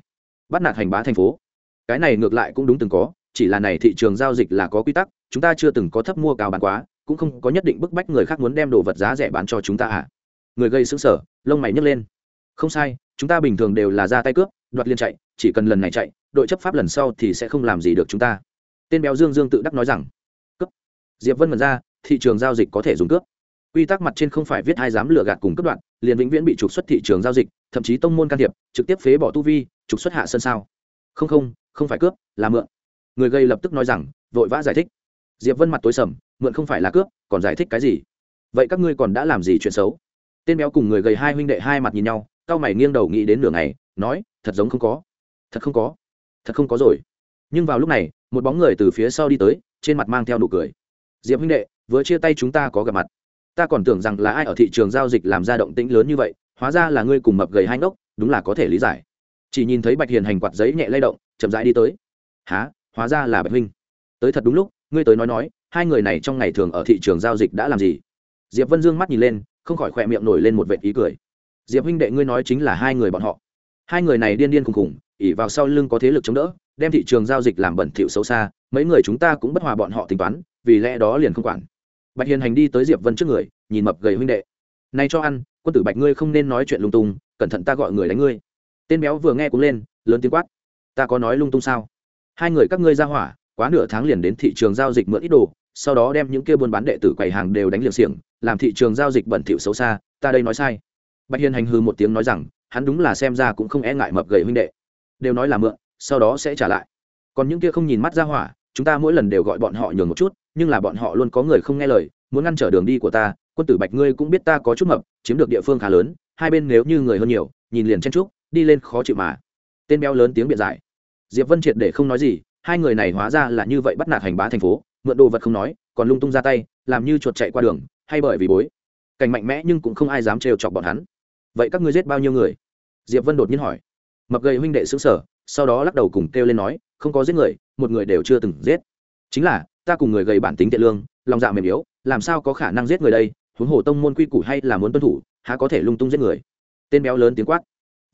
Bắt nạt hành bá thành phố. Cái này ngược lại cũng đúng từng có chỉ là này thị trường giao dịch là có quy tắc, chúng ta chưa từng có thấp mua cao bán quá, cũng không có nhất định bức bách người khác muốn đem đồ vật giá rẻ bán cho chúng ta à. Người gây xứng sở lông mày nhấc lên. Không sai, chúng ta bình thường đều là ra tay cướp, đoạt liên chạy, chỉ cần lần này chạy, đội chấp pháp lần sau thì sẽ không làm gì được chúng ta. Tên béo dương dương tự đắc nói rằng. Cướp. Diệp vân mật ra, thị trường giao dịch có thể dùng cướp. Quy tắc mặt trên không phải viết ai dám lừa gạt cùng cướp đoạn liền vĩnh viễn bị trục xuất thị trường giao dịch, thậm chí tông môn can thiệp, trực tiếp phế bỏ tu vi, trục xuất hạ sân sao. Không không không phải cướp, là mượn người gây lập tức nói rằng, vội vã giải thích. Diệp vân mặt tối sầm, mượn không phải là cướp, còn giải thích cái gì? Vậy các ngươi còn đã làm gì chuyện xấu? Tên béo cùng người gầy hai huynh đệ hai mặt nhìn nhau cao mày nghiêng đầu nghĩ đến nửa ngày, nói, thật giống không có. Thật không có. Thật không có rồi. Nhưng vào lúc này, một bóng người từ phía sau đi tới, trên mặt mang theo nụ cười. Diệp huynh đệ, vừa chia tay chúng ta có gặp mặt. Ta còn tưởng rằng là ai ở thị trường giao dịch làm ra động tĩnh lớn như vậy, hóa ra là ngươi cùng mập gầy hai ngốc, đúng là có thể lý giải. Chỉ nhìn thấy bạch hiền hành quạt giấy nhẹ lay động, chậm rãi đi tới. Há hóa ra là bạch huynh. Tới thật đúng lúc, ngươi tới nói nói, hai người này trong ngày thường ở thị trường giao dịch đã làm gì? Diệp vân dương mắt nhìn lên, không khỏi khỏe miệng nổi lên một vệt ý cười. Diệp huynh đệ ngươi nói chính là hai người bọn họ. Hai người này điên điên khùng khùng ỉ vào sau lưng có thế lực chống đỡ, đem thị trường giao dịch làm bẩn thỉu xấu xa, mấy người chúng ta cũng bất hòa bọn họ tính toán, vì lẽ đó liền không quản. Bạch hiền hành đi tới diệp vân trước người, nhìn mập gầy huynh đệ. Nay cho ăn, quân tử bạch ngươi không nên nói chuyện lung tung, cẩn thận ta gọi người đánh ngươi. Tên béo vừa nghe cũng lên, lớn tiếng quát. Ta có nói lung tung sao? Hai người các ngươi ra hỏa, quá nửa tháng liền đến thị trường giao dịch mượn ít đồ, sau đó đem những kia buôn bán đệ tử quầy hàng đều đánh liều xiềng, làm thị trường giao dịch bẩn thỉu xấu xa, ta đây nói sai. Bạch hiền hành hư một tiếng nói rằng, hắn đúng là xem ra cũng không e ngại mập gầy huynh đệ. Đều nói là mượn, sau đó sẽ trả lại. Còn những kia không nhìn mắt ra hỏa, chúng ta mỗi lần đều gọi bọn họ nhường một chút, nhưng là bọn họ luôn có người không nghe lời, muốn ngăn trở đường đi của ta, quân tử bạch ngươi cũng biết ta có chút mập, chiếm được địa phương khá lớn, hai bên nếu như người hơn nhiều, nhìn liền chen trúc đi lên khó chịu mà. Tên béo lớn tiếng biện giải diệp vân triệt để không nói gì, hai người này hóa ra là như vậy bắt nạt hành bá thành phố, mượn đồ vật không nói, còn lung tung ra tay, làm như chuột chạy qua đường, hay bởi vì bối. Cảnh mạnh mẽ nhưng cũng không ai dám trêu chọc bọn hắn. Vậy các ngươi giết bao nhiêu người? Diệp vân đột nhiên hỏi. Mập gầy huynh đệ xứng sở, sau đó lắc đầu cùng kêu lên nói, không có giết người, một người đều chưa từng giết. Chính là, ta cùng người gầy bản tính tiện lương, lòng dạ mềm yếu, làm sao có khả năng giết người đây? Huống hồ tông môn quy củ hay là muốn tuân thủ, há có thể lung tung giết người? Tên béo lớn tiếng quát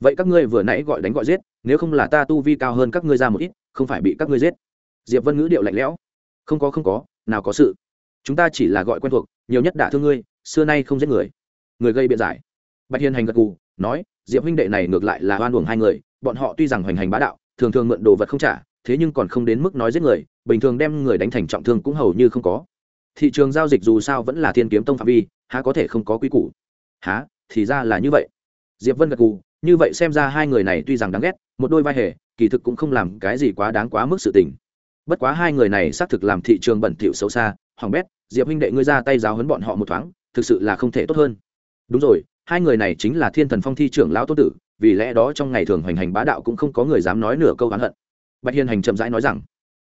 vậy các ngươi vừa nãy gọi đánh gọi giết, nếu không là ta tu vi cao hơn các ngươi ra một ít, không phải bị các ngươi giết. Diệp vân ngữ điệu lạnh lẽo. Không có không có, nào có sự. Chúng ta chỉ là gọi quen thuộc, nhiều nhất đả thương ngươi, xưa nay không giết người. Người gây biện giải. Bạch hiền hành gật gù, nói, diệp huynh đệ này ngược lại là oan uổng hai người, bọn họ tuy rằng hoành hành bá đạo, thường thường mượn đồ vật không trả, thế nhưng còn không đến mức nói giết người, bình thường đem người đánh thành trọng thương cũng hầu như không có. Thị trường giao dịch dù sao vẫn là thiên kiếm tông phạm vi, há có thể không có quy củ? Há, thì ra là như vậy diệp vân gật gù, như vậy xem ra hai người này tuy rằng đáng ghét, một đôi vai hề, kỳ thực cũng không làm cái gì quá đáng quá mức sự tình. Bất quá hai người này xác thực làm thị trường bẩn thỉu xấu xa, hoàng bét, diệp huynh đệ ngươi ra tay giáo hấn bọn họ một thoáng, thực sự là không thể tốt hơn. Đúng rồi, hai người này chính là thiên thần phong thi trưởng lão tô tử, vì lẽ đó trong ngày thường hoành hành bá đạo cũng không có người dám nói nửa câu oán hận. Bạch hiền hành chậm rãi nói rằng,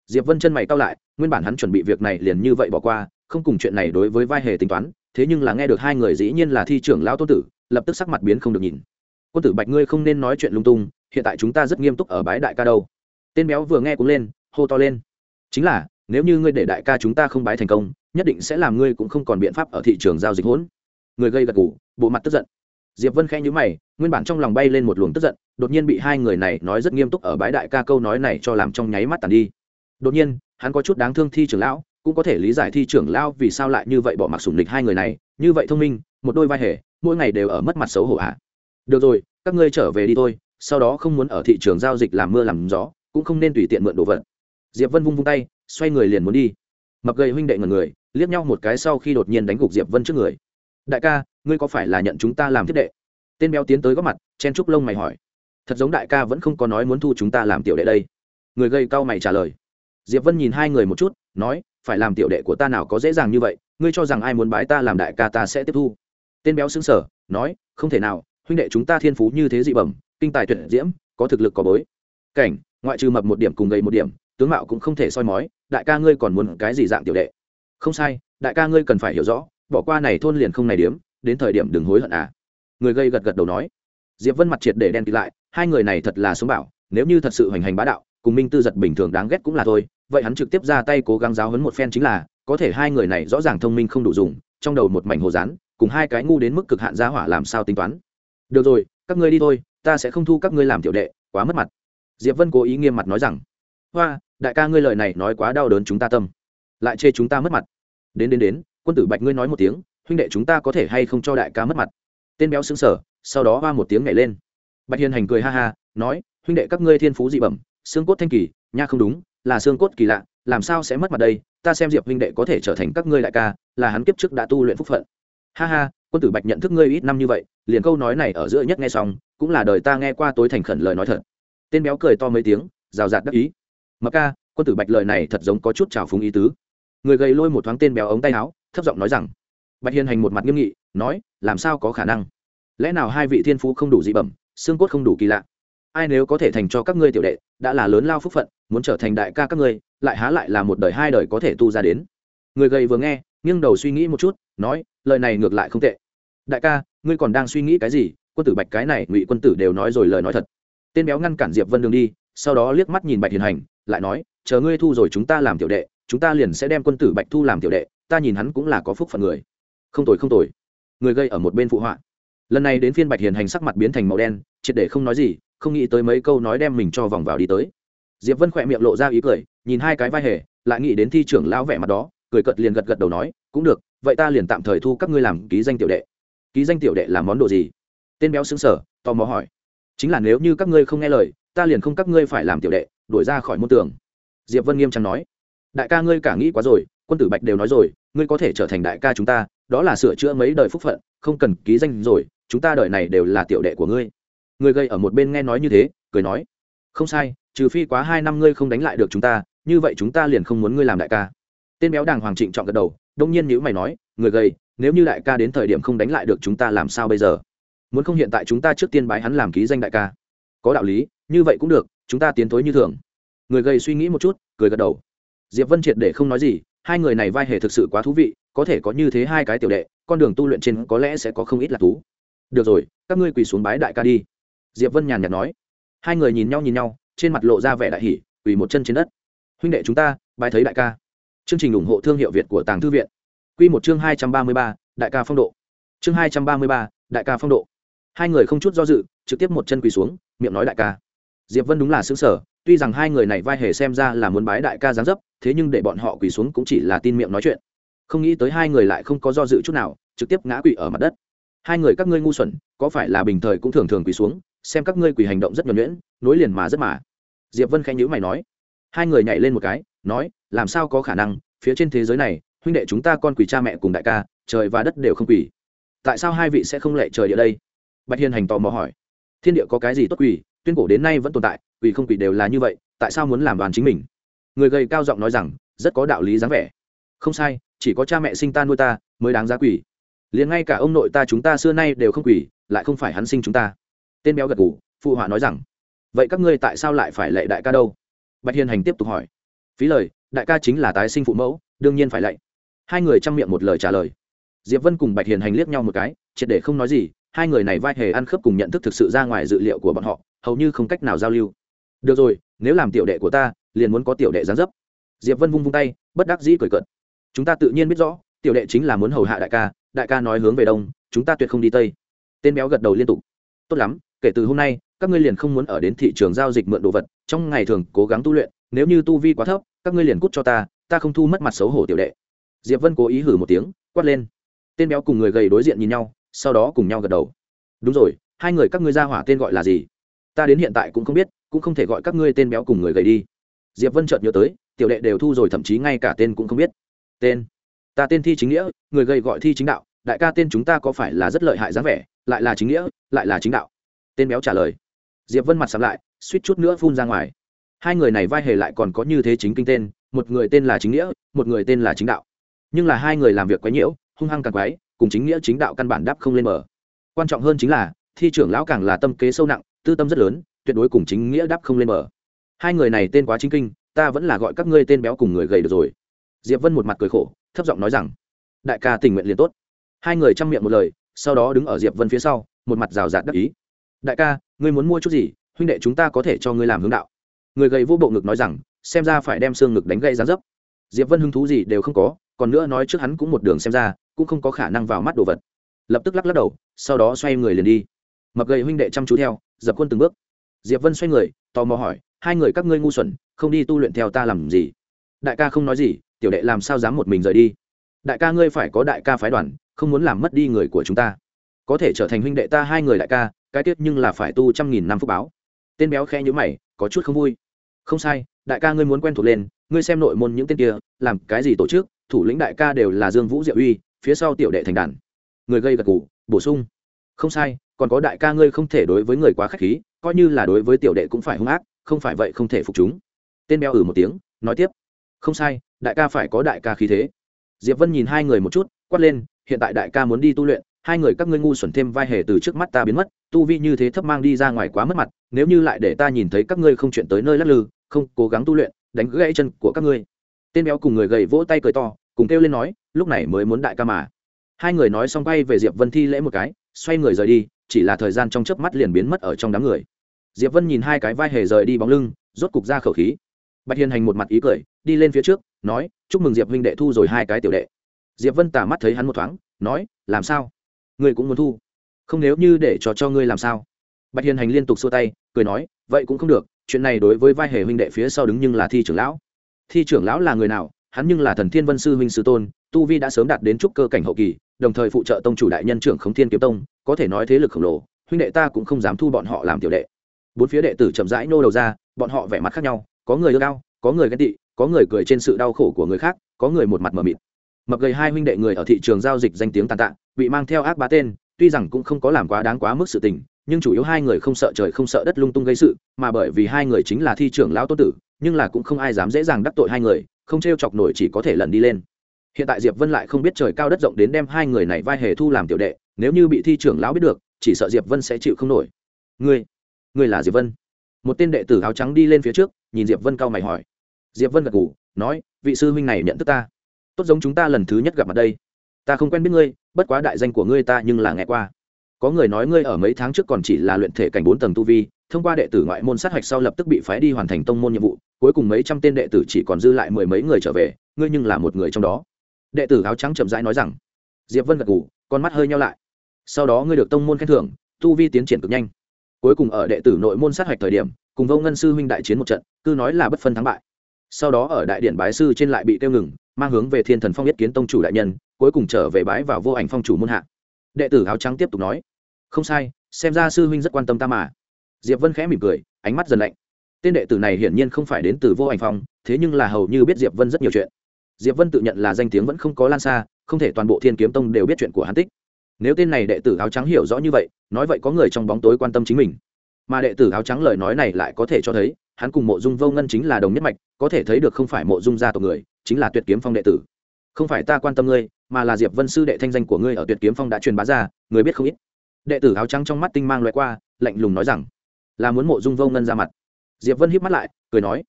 diệp vân chân mày cau lại, nguyên bản hắn chuẩn bị việc này liền như vậy bỏ qua, không cùng chuyện này đối với vai hề tính toán, thế nhưng là nghe được hai người dĩ nhiên là thi trưởng lão tô tử lập tức sắc mặt biến không được nhìn. Quân tử bạch, ngươi không nên nói chuyện lung tung, hiện tại chúng ta rất nghiêm túc ở bái đại ca đâu. Tên béo vừa nghe cũng lên, hô to lên. Chính là, nếu như ngươi để đại ca chúng ta không bái thành công, nhất định sẽ làm ngươi cũng không còn biện pháp ở thị trường giao dịch hỗn. Người gây gật ngủ bộ mặt tức giận. Diệp vân khẽ nhíu mày, nguyên bản trong lòng bay lên một luồng tức giận, đột nhiên bị hai người này nói rất nghiêm túc ở bái đại ca câu nói này cho làm trong nháy mắt tàn đi. Đột nhiên, hắn có chút đáng thương thi trưởng lão, cũng có thể lý giải thi trưởng lão vì sao lại như vậy bỏ mặc sủng lịch hai người này, như vậy thông minh một đôi vai hề, mỗi ngày đều ở mất mặt xấu hổ ạ. Được rồi, các ngươi trở về đi thôi, sau đó không muốn ở thị trường giao dịch làm mưa làm gió, cũng không nên tùy tiện mượn đồ vật. Diệp vân vung vung tay, xoay người liền muốn đi. Mập gầy huynh đệ ngần người, liếc nhau một cái sau khi đột nhiên đánh gục diệp vân trước người. Đại ca, ngươi có phải là nhận chúng ta làm thiết đệ? Tên béo tiến tới góp mặt, chen trúc lông mày hỏi. Thật giống đại ca vẫn không có nói muốn thu chúng ta làm tiểu đệ đây. Người gây cau mày trả lời. Diệp vân nhìn hai người một chút, nói, phải làm tiểu đệ của ta nào có dễ dàng như vậy, ngươi cho rằng ai muốn bái ta làm đại ca ta sẽ tiếp thu tên béo xứng sở, nói, không thể nào, huynh đệ chúng ta thiên phú như thế dị bẩm, kinh tài tuyệt diễm, có thực lực có bối. Cảnh, ngoại trừ mập một điểm cùng gầy một điểm, tướng mạo cũng không thể soi mói, đại ca ngươi còn muốn cái gì dạng tiểu đệ? Không sai, đại ca ngươi cần phải hiểu rõ, bỏ qua này thôn liền không này điếm, đến thời điểm đừng hối hận à. Người gây gật gật đầu nói. Diệp vân mặt triệt để đen kịt lại, hai người này thật là sống bảo, nếu như thật sự hoành hành bá đạo, cùng minh tư giật bình thường đáng ghét cũng là thôi, vậy hắn trực tiếp ra tay cố gắng giáo hấn một phen chính là, có thể hai người này rõ ràng thông minh không đủ dùng, trong đầu một mảnh hồ rán cùng hai cái ngu đến mức cực hạn giá hỏa làm sao tính toán. Được rồi, các ngươi đi thôi, ta sẽ không thu các ngươi làm tiểu đệ, quá mất mặt. Diệp vân cố ý nghiêm mặt nói rằng, hoa, đại ca ngươi lời này nói quá đau đớn chúng ta tâm. Lại chê chúng ta mất mặt. Đến đến đến, quân tử bạch ngươi nói một tiếng, huynh đệ chúng ta có thể hay không cho đại ca mất mặt? Tên béo xứng sở sau đó hoa một tiếng nhảy lên. Bạch hiền hành cười ha ha, nói, huynh đệ các ngươi thiên phú dị bẩm, xương cốt thanh kỳ, nha không đúng, là xương cốt kỳ lạ, làm sao sẽ mất mặt đây? Ta xem diệp huynh đệ có thể trở thành các ngươi đại ca, là hắn kiếp trước đã tu luyện phúc phận ha ha, quân tử bạch nhận thức ngươi ít năm như vậy, liền câu nói này ở giữa nhất nghe xong, cũng là đời ta nghe qua tối thành khẩn lời nói thật. Tên béo cười to mấy tiếng, rào rạt đắc ý. Mặc ca, quân tử bạch lời này thật giống có chút trào phúng ý tứ. Người gầy lôi một thoáng tên béo ống tay áo, thấp giọng nói rằng, bạch hiền hành một mặt nghiêm nghị, nói, làm sao có khả năng? Lẽ nào hai vị thiên phú không đủ dị bẩm, xương cốt không đủ kỳ lạ? Ai nếu có thể thành cho các ngươi tiểu đệ, đã là lớn lao phúc phận, muốn trở thành đại ca các ngươi, lại há lại là một đời hai đời có thể tu ra đến. Người gầy vừa nghe, nghiêng đầu suy nghĩ một chút, nói lời này ngược lại không tệ. Đại ca, ngươi còn đang suy nghĩ cái gì? Quân tử bạch cái này, ngụy quân tử đều nói rồi lời nói thật. Tên béo ngăn cản diệp vân đường đi, sau đó liếc mắt nhìn bạch hiền hành, lại nói, chờ ngươi thu rồi chúng ta làm tiểu đệ, chúng ta liền sẽ đem quân tử bạch thu làm tiểu đệ, ta nhìn hắn cũng là có phúc phận người. Không tồi không tồi. Người gây ở một bên phụ họa. Lần này đến phiên bạch hiền hành sắc mặt biến thành màu đen, triệt để không nói gì, không nghĩ tới mấy câu nói đem mình cho vòng vào đi tới. Diệp vân khỏe miệng lộ ra ý cười, nhìn hai cái vai hề, lại nghĩ đến thi trưởng lão vẻ mặt đó, cười cợt liền gật gật đầu nói, cũng được vậy ta liền tạm thời thu các ngươi làm ký danh tiểu đệ. Ký danh tiểu đệ là món đồ gì? Tên béo xứng sở, tò mò hỏi. Chính là nếu như các ngươi không nghe lời, ta liền không các ngươi phải làm tiểu đệ, đuổi ra khỏi môn tường. Diệp vân nghiêm trang nói. Đại ca ngươi cả nghĩ quá rồi, quân tử bạch đều nói rồi, ngươi có thể trở thành đại ca chúng ta, đó là sửa chữa mấy đời phúc phận, không cần ký danh rồi, chúng ta đời này đều là tiểu đệ của ngươi. Người gây ở một bên nghe nói như thế, cười nói. Không sai, trừ phi quá hai năm ngươi không đánh lại được chúng ta, như vậy chúng ta liền không muốn ngươi làm đại ca. Tên béo đàng hoàng trịnh chọn gật đầu đông nhiên nhữ mày nói người gầy nếu như đại ca đến thời điểm không đánh lại được chúng ta làm sao bây giờ? Muốn không hiện tại chúng ta trước tiên bái hắn làm ký danh đại ca. Có đạo lý như vậy cũng được chúng ta tiến thối như thường. Người gầy suy nghĩ một chút cười gật đầu. Diệp vân triệt để không nói gì hai người này vai hề thực sự quá thú vị có thể có như thế hai cái tiểu đệ con đường tu luyện trên có lẽ sẽ có không ít là thú. Được rồi các ngươi quỳ xuống bái đại ca đi. Diệp vân nhàn nhạt nói. Hai người nhìn nhau nhìn nhau trên mặt lộ ra vẻ đại hỉ, quỳ một chân trên đất. Huynh đệ chúng ta bài thấy đại ca chương trình ủng hộ thương hiệu việt của tàng thư viện. Quy một chương hai trăm ba mươi ba, đại ca phong độ. Chương hai trăm ba mươi ba, đại ca phong độ. Hai người không chút do dự, trực tiếp một chân quỳ xuống, miệng nói đại ca. Diệp vân đúng là sững sở, tuy rằng hai người này vai hề xem ra là muốn bái đại ca giáng dấp, thế nhưng để bọn họ quỳ xuống cũng chỉ là tin miệng nói chuyện. Không nghĩ tới hai người lại không có do dự chút nào, trực tiếp ngã quỳ ở mặt đất. Hai người các ngươi ngu xuẩn, có phải là bình thời cũng thường thường quỳ xuống, xem các ngươi quỳ hành động rất nhuẩn nhuyễn, nối liền mà rất mà. Diệp vân khẽ nhíu mày nói hai người nhảy lên một cái, nói, làm sao có khả năng? Phía trên thế giới này, huynh đệ chúng ta con quỳ cha mẹ cùng đại ca, trời và đất đều không quỳ tại sao hai vị sẽ không lệ trời địa đây? Bạch hiền hành tò mò hỏi. Thiên địa có cái gì tốt quỷ? Tuyên cổ đến nay vẫn tồn tại, quỷ không quỷ đều là như vậy, tại sao muốn làm đoàn chính mình? Người gầy cao giọng nói rằng, rất có đạo lý dáng vẻ. Không sai, chỉ có cha mẹ sinh ta nuôi ta mới đáng giá quỷ. Liền ngay cả ông nội ta chúng ta xưa nay đều không quỷ, lại không phải hắn sinh chúng ta. Tên béo gật ngủ phụ họa nói rằng, vậy các ngươi tại sao lại phải lệ đại ca đâu? Bạch hiền hành tiếp tục hỏi. Phí lời, đại ca chính là tái sinh phụ mẫu, đương nhiên phải lạy. Hai người chăm miệng một lời trả lời. Diệp vân cùng bạch hiền hành liếc nhau một cái, triệt để không nói gì, hai người này vai hề ăn khớp cùng nhận thức thực sự ra ngoài dự liệu của bọn họ, hầu như không cách nào giao lưu. Được rồi, nếu làm tiểu đệ của ta, liền muốn có tiểu đệ gián dấp. Diệp vân vung vung tay, bất đắc dĩ cười cợt. Chúng ta tự nhiên biết rõ, tiểu đệ chính là muốn hầu hạ đại ca đại ca nói hướng về đông, chúng ta tuyệt không đi tây. Tên béo gật đầu liên tục. Tốt lắm, kể từ hôm nay, các ngươi liền không muốn ở đến thị trường giao dịch mượn đồ vật trong ngày thường cố gắng tu luyện, nếu như tu vi quá thấp, các ngươi liền cút cho ta ta không thu mất mặt xấu hổ tiểu đệ. Diệp vân cố ý hử một tiếng, quát lên. Tên béo cùng người gầy đối diện nhìn nhau, sau đó cùng nhau gật đầu. Đúng rồi, hai người các ngươi ra hỏa tên gọi là gì? Ta đến hiện tại cũng không biết, cũng không thể gọi các ngươi tên béo cùng người gầy đi. Diệp vân chợt nhớ tới, tiểu đệ đều thu rồi thậm chí ngay cả tên cũng không biết. Tên? Ta tên thi chính nghĩa, người gầy gọi thi chính đạo, đại ca tên chúng ta có phải là rất lợi hại dáng vẻ, lại là chính nghĩa, lại là chính đạo? Tên béo trả lời. Diệp vân mặt sắm lại suýt chút nữa phun ra ngoài. Hai người này vai hề lại còn có như thế chính kinh tên, một người tên là chính nghĩa, một người tên là chính đạo. Nhưng là hai người làm việc quấy nhiễu, hung hăng càng quái cùng chính nghĩa, chính đạo căn bản đáp không lên mở quan trọng hơn chính là, thi trưởng lão càng là tâm kế sâu nặng, tư tâm rất lớn, tuyệt đối cùng chính nghĩa đáp không lên mở hai người này tên quá chính kinh, ta vẫn là gọi các ngươi tên béo cùng người gầy được rồi. Diệp vân một mặt cười khổ, thấp giọng nói rằng, đại ca tình nguyện liền tốt. Hai người chăm miệng một lời, sau đó đứng ở diệp vân phía sau, một mặt rào rạt đắc ý. Đại ca, ngươi muốn mua chút gì? Huynh đệ, chúng ta có thể cho ngươi làm hướng đạo. Người gầy vô bộ ngực nói rằng, xem ra phải đem xương ngực đánh gây ra dấp. Diệp vân hứng thú gì đều không có, còn nữa nói trước hắn cũng một đường xem ra, cũng không có khả năng vào mắt đồ vật. Lập tức lắc lắc đầu, sau đó xoay người liền đi. Mập gầy huynh đệ chăm chú theo, dập quân từng bước. Diệp vân xoay người, tò mò hỏi, hai người các ngươi ngu xuẩn, không đi tu luyện theo ta làm gì? Đại ca không nói gì, tiểu đệ làm sao dám một mình rời đi? Đại ca ngươi phải có đại ca phái đoàn, không muốn làm mất đi người của chúng ta. Có thể trở thành huynh đệ ta hai người đại ca, cái tiết nhưng là phải tu trăm nghìn năm phúc báo tên béo khe nhữ mày, có chút không vui. Không sai, đại ca ngươi muốn quen thuộc lên, ngươi xem nội môn những tên kia, làm cái gì tổ chức, thủ lĩnh đại ca đều là dương vũ, diệu uy, phía sau tiểu đệ thành đàn. Người gây gật ngủ bổ sung. Không sai, còn có đại ca ngươi không thể đối với người quá khách khí, coi như là đối với tiểu đệ cũng phải hung ác, không phải vậy không thể phục chúng. Tên béo ử một tiếng, nói tiếp. Không sai, đại ca phải có đại ca khí thế. Diệp vân nhìn hai người một chút, quát lên, hiện tại đại ca muốn đi tu luyện hai người các ngươi ngu xuẩn thêm vai hề từ trước mắt ta biến mất, tu vi như thế thấp mang đi ra ngoài quá mất mặt, nếu như lại để ta nhìn thấy các ngươi không chuyện tới nơi lắc lư, không cố gắng tu luyện, đánh gãy chân của các ngươi. Tên béo cùng người gầy vỗ tay cười to, cùng kêu lên nói, lúc này mới muốn đại ca mà. Hai người nói xong bay về diệp vân thi lễ một cái, xoay người rời đi, chỉ là thời gian trong chớp mắt liền biến mất ở trong đám người. Diệp vân nhìn hai cái vai hề rời đi bóng lưng, rốt cục ra khẩu khí. Bạch hiền hành một mặt ý cười, đi lên phía trước, nói, chúc mừng diệp huynh đệ thu rồi hai cái tiểu đệ. Diệp vân tả mắt thấy hắn một thoáng, nói, làm sao? Ngươi cũng muốn thu. Không nếu như để cho cho ngươi làm sao? Bạch hiền hành liên tục xua tay, cười nói, vậy cũng không được, chuyện này đối với vai hề huynh đệ phía sau đứng nhưng là thi trưởng lão. Thi trưởng lão là người nào? Hắn nhưng là thần thiên vân sư huynh sư tôn, tu vi đã sớm đạt đến trúc cơ cảnh hậu kỳ, đồng thời phụ trợ tông chủ đại nhân trưởng khống thiên kiếm tông, có thể nói thế lực khổng lồ, huynh đệ ta cũng không dám thu bọn họ làm tiểu đệ. Bốn phía đệ tử chậm rãi nô đầu ra, bọn họ vẻ mặt khác nhau, có người ưa cao có người ghen tị, có người cười trên sự đau khổ của người khác, có người một mặt mờ mịt mập gầy hai huynh đệ người ở thị trường giao dịch danh tiếng tàn tạ, bị mang theo ác bá tên, tuy rằng cũng không có làm quá đáng quá mức sự tình, nhưng chủ yếu hai người không sợ trời không sợ đất lung tung gây sự, mà bởi vì hai người chính là thi trưởng lão tôn tử, nhưng là cũng không ai dám dễ dàng đắc tội hai người, không t r e o chọc nổi chỉ có thể lần đi lên. Hiện tại diệp vân lại không biết trời cao đất rộng đến đem hai người này vai hề thu làm tiểu đệ, nếu như bị thi trưởng lão biết được, chỉ sợ diệp vân sẽ chịu không nổi. Ngươi ngươi là diệp vân? Một tên đệ tử áo trắng đi lên phía trước, nhìn diệp vân cao mày hỏi. Diệp vân gật ngủ nói, vị sư huynh này nhận thức ta tốt giống chúng ta lần thứ nhất gặp mặt đây. Ta không quen biết ngươi, bất quá đại danh của ngươi ta nhưng là nghe qua. Có người nói ngươi ở mấy tháng trước còn chỉ là luyện thể cảnh bốn tầng tu vi, thông qua đệ tử ngoại môn sát hạch sau lập tức bị phái đi hoàn thành tông môn nhiệm vụ, cuối cùng mấy trăm tên đệ tử chỉ còn dư lại mười mấy người trở về, ngươi nhưng là một người trong đó. Đệ tử áo trắng chậm rãi nói rằng. Diệp vân gật ngủ con mắt hơi nhau lại. Sau đó ngươi được tông môn khen thưởng, tu vi tiến triển cực nhanh. Cuối cùng ở đệ tử nội môn sát hạch thời điểm, cùng vô ngân sư huynh đại chiến một trận, cứ nói là bất phân thắng bại. Sau đó ở đại điện bái sư trên lại bị tiêu ngừng mang hướng về thiên thần phong yết kiến tông chủ đại nhân, cuối cùng trở về bãi vào vô ảnh phong chủ môn hạ. Đệ tử áo trắng tiếp tục nói, không sai, xem ra sư huynh rất quan tâm ta mà. Diệp vân khẽ mỉm cười, ánh mắt dần lạnh. Tên đệ tử này hiển nhiên không phải đến từ vô ảnh phong, thế nhưng là hầu như biết diệp vân rất nhiều chuyện. Diệp vân tự nhận là danh tiếng vẫn không có lan xa, không thể toàn bộ thiên kiếm tông đều biết chuyện của hắn tích. Nếu tên này đệ tử áo trắng hiểu rõ như vậy, nói vậy có người trong bóng tối quan tâm chính mình. Mà đệ tử áo trắng lời nói này lại có thể cho thấy, hắn cùng mộ dung vô ngân chính là đồng nhất mạch, có thể thấy được không phải mộ dung gia tộc người chính là tuyệt kiếm phong đệ tử. Không phải ta quan tâm ngươi, mà là diệp vân sư đệ thanh danh của ngươi ở tuyệt kiếm phong đã truyền bá ra, người biết không ít. Đệ tử áo trắng trong mắt tinh mang loại qua, lạnh lùng nói rằng, là muốn mộ dung vô ngân ra mặt. Diệp vân híp mắt lại, cười nói,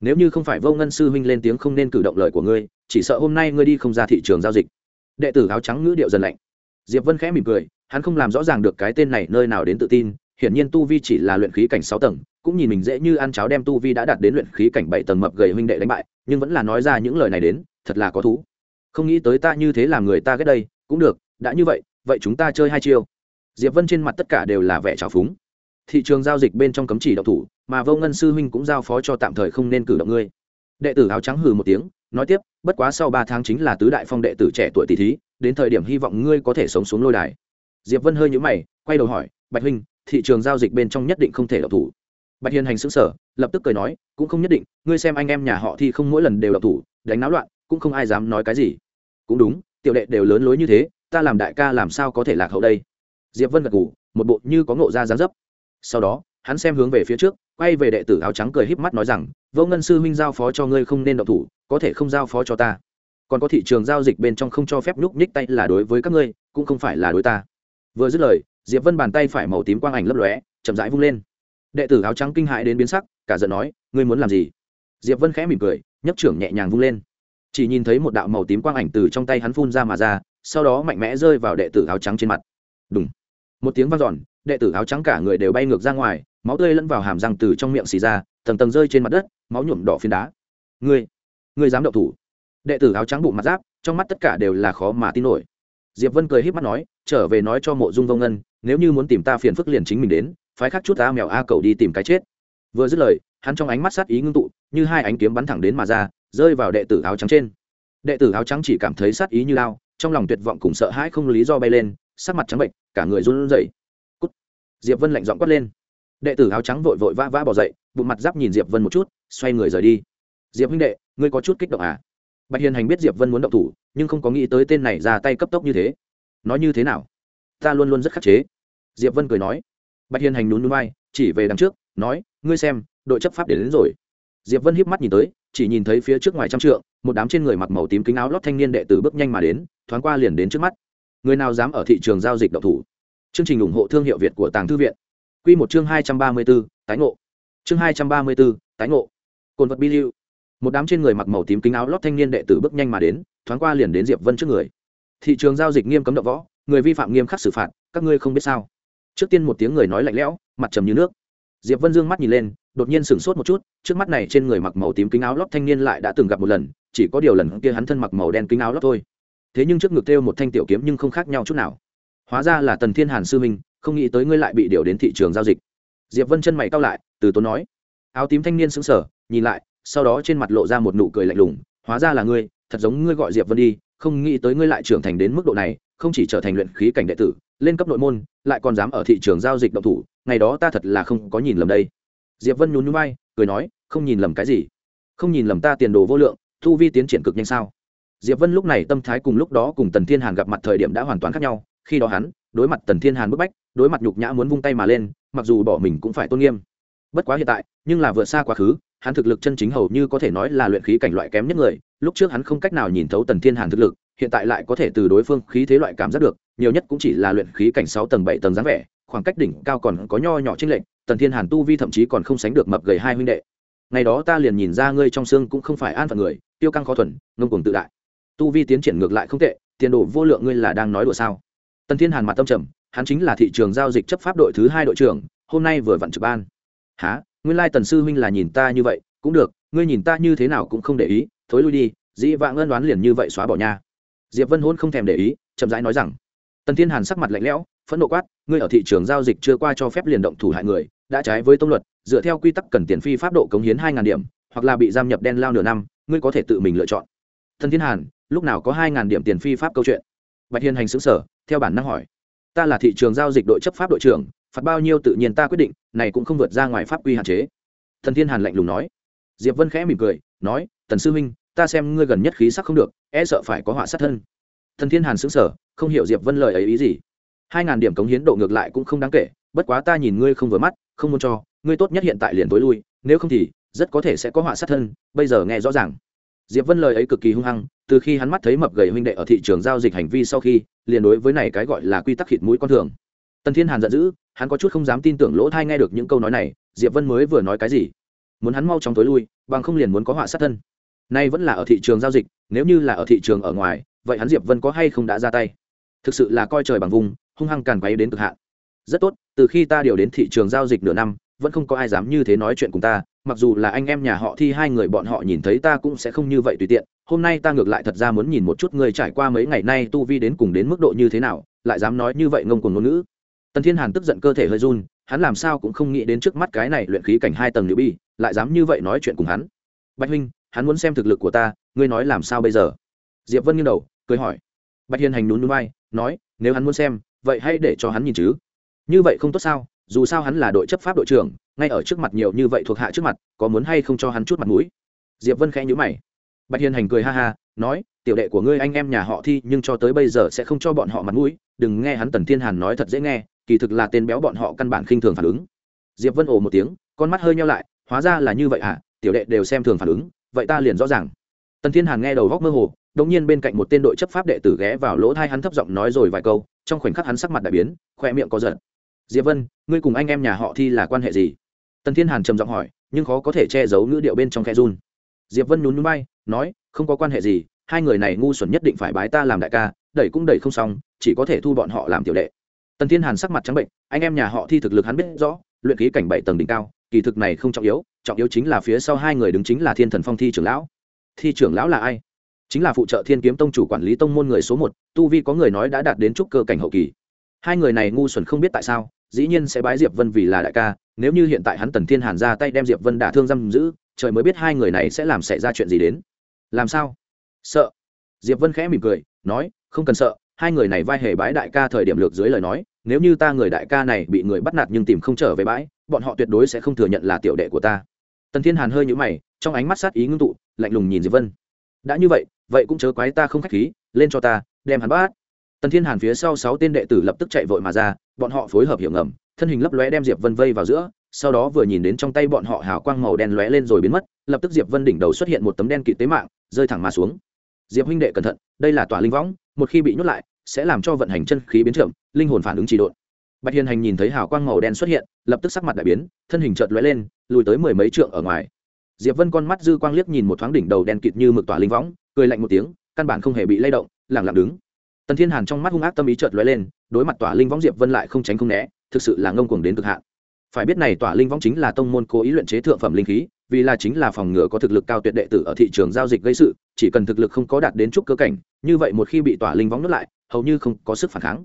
nếu như không phải vô ngân sư huynh lên tiếng không nên cử động lời của ngươi, chỉ sợ hôm nay ngươi đi không ra thị trường giao dịch. Đệ tử áo trắng ngữ điệu dần lạnh. Diệp vân khẽ mỉm cười, hắn không làm rõ ràng được cái tên này nơi nào đến tự tin hiển nhiên tu vi chỉ là luyện khí cảnh sáu tầng, cũng nhìn mình dễ như ăn cháo đem tu vi đã đạt đến luyện khí cảnh bảy tầng mập gầy huynh đệ đánh bại, nhưng vẫn là nói ra những lời này đến, thật là có thú. Không nghĩ tới ta như thế làm người ta ghét đây, cũng được, đã như vậy vậy chúng ta chơi hai chiêu. Diệp vân trên mặt tất cả đều là vẻ trào phúng. Thị trường giao dịch bên trong cấm chỉ động thủ, mà vô ngân sư huynh cũng giao phó cho tạm thời không nên cử động ngươi. Đệ tử áo trắng hừ một tiếng, nói tiếp, bất quá sau ba tháng chính là tứ đại phong đệ tử trẻ tuổi tỷ thí, đến thời điểm hy vọng ngươi có thể sống xuống lôi đài. Diệp vân hơi nhíu mày, quay đầu hỏi, bạch huynh thị trường giao dịch bên trong nhất định không thể độc thủ. Bạch hiền hành xứng sở lập tức cười nói, cũng không nhất định, ngươi xem anh em nhà họ thì không mỗi lần đều độc thủ, đánh náo loạn, cũng không ai dám nói cái gì. Cũng đúng, tiểu đệ đều lớn lối như thế, ta làm đại ca làm sao có thể lạc hậu đây? Diệp vân gật ngủ một bộ như có ngộ ra dáng dấp. Sau đó, hắn xem hướng về phía trước, quay về đệ tử áo trắng cười híp mắt nói rằng, vô ngân sư huynh giao phó cho ngươi không nên động thủ, có thể không giao phó cho ta. Còn có thị trường giao dịch bên trong không cho phép nhúc nhích tay là đối với các ngươi, cũng không phải là đối ta. Vừa dứt lời diệp vân bàn tay phải màu tím quang ảnh lấp lóe, chậm rãi vung lên. Đệ tử áo trắng kinh hãi đến biến sắc, cả giận nói, ngươi muốn làm gì? Diệp vân khẽ mỉm cười, nhấc trưởng nhẹ nhàng vung lên. Chỉ nhìn thấy một đạo màu tím quang ảnh từ trong tay hắn phun ra mà ra, sau đó mạnh mẽ rơi vào đệ tử áo trắng trên mặt. Đúng một tiếng vang dọn, đệ tử áo trắng cả người đều bay ngược ra ngoài, máu tươi lẫn vào hàm răng từ trong miệng xì ra, tầng tầng rơi trên mặt đất, máu nhuộm đỏ phiến đá. Ngươi ngươi dám động thủ? Đệ tử áo trắng bụng mặt giáp, trong mắt tất cả đều là khó mà tin nổi. Diệp vân cười h í p mắt nói, trở về nói cho mộ dung vô ngân nếu như muốn tìm ta phiền phức liền chính mình đến, phái khắc chút ta mèo a cầu đi tìm cái chết. Vừa dứt lời, hắn trong ánh mắt sát ý ngưng tụ, như hai ánh kiếm bắn thẳng đến mà ra, rơi vào đệ tử áo trắng trên. Đệ tử áo trắng chỉ cảm thấy sát ý như lao, trong lòng tuyệt vọng cùng sợ hãi không lý do bay lên, sắc mặt trắng bệnh cả người run rẩy. Cút. Diệp vân lạnh giọng quát lên. Đệ tử áo trắng vội vội vã vã bỏ dậy, bụng mặt giáp nhìn diệp vân một chút, xoay người rời đi. Diệp huynh đệ, ngươi có chút kích động à? Bạch hiền hành biết diệp vân muốn động thủ, nhưng không có nghĩ tới tên này ra tay cấp tốc như thế. Nói như thế nào? Ta luôn luôn rất khắc chế diệp vân cười nói. Bạch hiền hành nhún núi bay chỉ về đằng trước nói ngươi xem đội chấp pháp đến, đến rồi. Diệp vân híp mắt nhìn tới chỉ nhìn thấy phía trước ngoài trăm trượng một đám trên người mặc màu tím kính áo lót thanh niên đệ tử bước nhanh mà đến thoáng qua liền đến trước mắt. Người nào dám ở thị trường giao dịch độc thủ? Chương trình ủng hộ thương hiệu việt của tàng thư viện. Q một chương hai trăm ba mươi b ố tái ngộ. Chương hai trăm ba mươi b ố tái ngộ. Cồn vật bi lưu. Một đám trên người mặc màu tím kính áo lót thanh niên đệ tử bước nhanh mà đến thoáng qua liền đến diệp vân trước người. Thị trường giao dịch nghiêm cấm đậu võ người vi phạm nghiêm khắc xử phạt các ngươi không biết sao trước tiên một tiếng người nói lạnh lẽo, mặt trầm như nước. Diệp vân dương mắt nhìn lên, đột nhiên sửng sốt một chút, trước mắt này trên người mặc màu tím kính áo lót thanh niên lại đã từng gặp một lần, chỉ có điều lần kia hắn thân mặc màu đen kính áo lót thôi. Thế nhưng trước ngực kêu một thanh tiểu kiếm nhưng không khác nhau chút nào. Hóa ra là tần thiên hàn sư minh không nghĩ tới ngươi lại bị điều đến thị trường giao dịch. Diệp vân chân mày cao lại, từ tốn nói. Áo tím thanh niên sững sờ, nhìn lại, sau đó trên mặt lộ ra một nụ cười lạnh lùng, hóa ra là ngươi, thật giống ngươi gọi diệp vân đi không nghĩ tới ngươi lại trưởng thành đến mức độ này, không chỉ trở thành luyện khí cảnh đệ tử, lên cấp nội môn, lại còn dám ở thị trường giao dịch động thủ, ngày đó ta thật là không có nhìn lầm đây. Diệp vân nhún nhún vai, cười nói, không nhìn lầm cái gì? Không nhìn lầm ta tiền đồ vô lượng, thu vi tiến triển cực nhanh sao? Diệp vân lúc này tâm thái cùng lúc đó cùng tần thiên hàn gặp mặt thời điểm đã hoàn toàn khác nhau, khi đó hắn, đối mặt tần thiên hàn bức bách, đối mặt nhục nhã muốn vung tay mà lên, mặc dù bỏ mình cũng phải tôn nghiêm. Bất quá hiện tại, nhưng là vượt xa quá khứ hắn thực lực chân chính hầu như có thể nói là luyện khí cảnh loại kém nhất người, lúc trước hắn không cách nào nhìn thấu tần thiên hàn thực lực, hiện tại lại có thể từ đối phương khí thế loại cảm giác được, nhiều nhất cũng chỉ là luyện khí cảnh sáu tầng bảy tầng dáng vẻ, khoảng cách đỉnh cao còn có nho nhỏ trên lệnh tần thiên hàn tu vi thậm chí còn không sánh được mập gầy hai huynh đệ. Ngày đó ta liền nhìn ra ngươi trong xương cũng không phải an phận người, tiêu căng khó thuần, ngông cuồng tự đại. Tu vi tiến triển ngược lại không tệ, tiền đồ vô lượng ngươi là đang nói đùa sao? Tần thiên hàn mặt tâm trầm, hắn chính là thị trường giao dịch chấp pháp đội thứ hai đội trưởng, hôm nay vừa vặn trực ban. Há nguyên lai tần sư huynh là nhìn ta như vậy, cũng được, ngươi nhìn ta như thế nào cũng không để ý, thối lui đi, dĩ vãng ân đoán liền như vậy xóa bỏ nha. Diệp vân hôn không thèm để ý, chậm rãi nói rằng, tần thiên hàn sắc mặt lạnh lẽo, phẫn nộ quát, ngươi ở thị trường giao dịch chưa qua cho phép liền động thủ hại người, đã trái với tông luật, dựa theo quy tắc cần tiền phi pháp độ cống hiến hai điểm, hoặc là bị giam nhập đen lao nửa năm, ngươi có thể tự mình lựa chọn. Thần thiên hàn, lúc nào có hai điểm tiền phi pháp câu chuyện? Bạch hiền hành xứng sở theo bản năng hỏi, ta là thị trường giao dịch đội chấp pháp đội trưởng phạt bao nhiêu tự nhiên ta quyết định, này cũng không vượt ra ngoài pháp quy hạn chế. Thần thiên hàn lạnh lùng nói. Diệp vân khẽ mỉm cười, nói, tần sư huynh, ta xem ngươi gần nhất khí sắc không được e sợ phải có họa sát thân. Thần thiên hàn xứng sở không hiểu diệp vân lời ấy ý gì. Hai ngàn điểm cống hiến độ ngược lại cũng không đáng kể, bất quá ta nhìn ngươi không vừa mắt, không muốn cho, ngươi tốt nhất hiện tại liền tối lui, nếu không thì rất có thể sẽ có họa sát thân, bây giờ nghe rõ ràng. Diệp vân lời ấy cực kỳ hung hăng, từ khi hắn mắt thấy mập gầy huynh đệ ở thị trường giao dịch hành vi sau khi, liền đối với này cái gọi là quy tắc khịt mũi con thường. Tần thiên hàn giận dữ hắn có chút không dám tin tưởng lỗ thai nghe được những câu nói này, diệp vân mới vừa nói cái gì? Muốn hắn mau chóng tối lui, bằng không liền muốn có họa sát thân. Nay vẫn là ở thị trường giao dịch, nếu như là ở thị trường ở ngoài, vậy hắn diệp vân có hay không đã ra tay? Thực sự là coi trời bằng vùng, hung hăng càn quấy đến cực hạn. Rất tốt, từ khi ta điều đến thị trường giao dịch nửa năm, vẫn không có ai dám như thế nói chuyện cùng ta, mặc dù là anh em nhà họ thi hai người bọn họ nhìn thấy ta cũng sẽ không như vậy tùy tiện. Hôm nay ta ngược lại thật ra muốn nhìn một chút người trải qua mấy ngày nay tu vi đến cùng đến mức độ như thế nào, lại dám nói như vậy ngông cuồng ngôn ngữ tần thiên hàn tức giận cơ thể hơi run, hắn làm sao cũng không nghĩ đến trước mắt cái này luyện khí cảnh hai tầng nữ bi, lại dám như vậy nói chuyện cùng hắn. Bạch huynh, hắn muốn xem thực lực của ta, ngươi nói làm sao bây giờ? Diệp vân nghiêng đầu, cười hỏi. Bạch hiền hành nhún núi bay nói, nếu hắn muốn xem, vậy hãy để cho hắn nhìn chứ. Như vậy không tốt sao? Dù sao hắn là đội chấp pháp đội trưởng, ngay ở trước mặt nhiều như vậy thuộc hạ trước mặt, có muốn hay không cho hắn chút mặt mũi? Diệp vân khẽ nhíu mày. Bạch hiền hành cười ha ha, nói, tiểu đệ của ngươi anh em nhà họ thi nhưng cho tới bây giờ sẽ không cho bọn họ mặt mũi, đừng nghe hắn tần thiên hàn nói thật dễ nghe kỳ thực là tên béo bọn họ căn bản khinh thường phản ứng. Diệp vân ồ một tiếng, con mắt hơi nhau lại, hóa ra là như vậy à tiểu đệ đều xem thường phản ứng, vậy ta liền rõ ràng. Tần thiên hàn nghe đầu góc mơ hồ, đột nhiên bên cạnh một tên đội chấp pháp đệ tử ghé vào lỗ tai hắn thấp giọng nói rồi vài câu, trong khoảnh khắc hắn sắc mặt đại biến khoe miệng có giật. Diệp vân, ngươi cùng anh em nhà họ thi là quan hệ gì? Tần thiên hàn trầm giọng hỏi, nhưng khó có thể che giấu ngữ điệu bên trong khe run. Diệp vân nhún nhún bay nói, không có quan hệ gì, hai người này ngu xuẩn nhất định phải bái ta làm đại ca, đẩy cũng đẩy không xong, chỉ có thể thu bọn họ làm tiểu đệ tần thiên hàn sắc mặt trắng bệnh, anh em nhà họ thi thực lực hắn biết rõ, luyện khí cảnh bảy tầng đỉnh cao, kỳ thực này không trọng yếu trọng yếu chính là phía sau hai người đứng chính là thiên thần phong thi trưởng lão. Thi trưởng lão là ai? Chính là phụ trợ thiên kiếm tông chủ quản lý tông môn người số một, tu vi có người nói đã đạt đến trúc cơ cảnh hậu kỳ. Hai người này ngu xuẩn không biết tại sao, dĩ nhiên sẽ bái diệp vân vì là đại ca, nếu như hiện tại hắn tần thiên hàn ra tay đem diệp vân đả thương giam giữ, trời mới biết hai người này sẽ làm xảy ra chuyện gì đến. Làm sao? Sợ. Diệp vân khẽ mỉm cười, nói, không cần sợ hai người này vai hề bái đại ca thời điểm lược dưới lời nói, nếu như ta người đại ca này bị người bắt nạt nhưng tìm không trở về bãi, bọn họ tuyệt đối sẽ không thừa nhận là tiểu đệ của ta. Tần thiên hàn hơi nhũ mày, trong ánh mắt sát ý ngưng tụ, lạnh lùng nhìn diệp vân. Đã như vậy vậy cũng chớ quái ta không khách khí, lên cho ta, đem hắn bắt. Tần thiên hàn phía sau sáu tên đệ tử lập tức chạy vội mà ra, bọn họ phối hợp hiểu ngầm, thân hình lấp lóe đem diệp vân vây vào giữa, sau đó vừa nhìn đến trong tay bọn họ hào quang màu đen lóe lên rồi biến mất, lập tức diệp vân đỉnh đầu xuất hiện một tấm đen kịt tế mạng, rơi thẳng mà xuống diệp huynh đệ cẩn thận, đây là tòa linh võng, một khi bị nhốt lại, sẽ làm cho vận hành chân khí biến chậm, linh hồn phản ứng trì độn. Bạch hiền hành nhìn thấy hào quang màu đen xuất hiện, lập tức sắc mặt đại biến, thân hình chợt lóe lên, lùi tới mười mấy trượng ở ngoài. Diệp vân con mắt dư quang liếc nhìn một thoáng đỉnh đầu đen kịt như mực tỏa linh võng, cười lạnh một tiếng, căn bản không hề bị lay động, lẳng lặng đứng. Tần thiên hàn trong mắt hung ác tâm ý chợt lóe lên, đối mặt tỏa linh võng diệp vân lại không tránh không né, thực sự là ngông cuồng đến cực hạn. Phải biết này tỏa linh võng chính là tông môn cố ý luyện chế thượng phẩm linh khí vì là chính là phòng ngừa có thực lực cao tuyệt đệ tử ở thị trường giao dịch gây sự, chỉ cần thực lực không có đạt đến chút cơ cảnh, như vậy một khi bị tỏa linh vóng nuốt lại, hầu như không có sức phản kháng.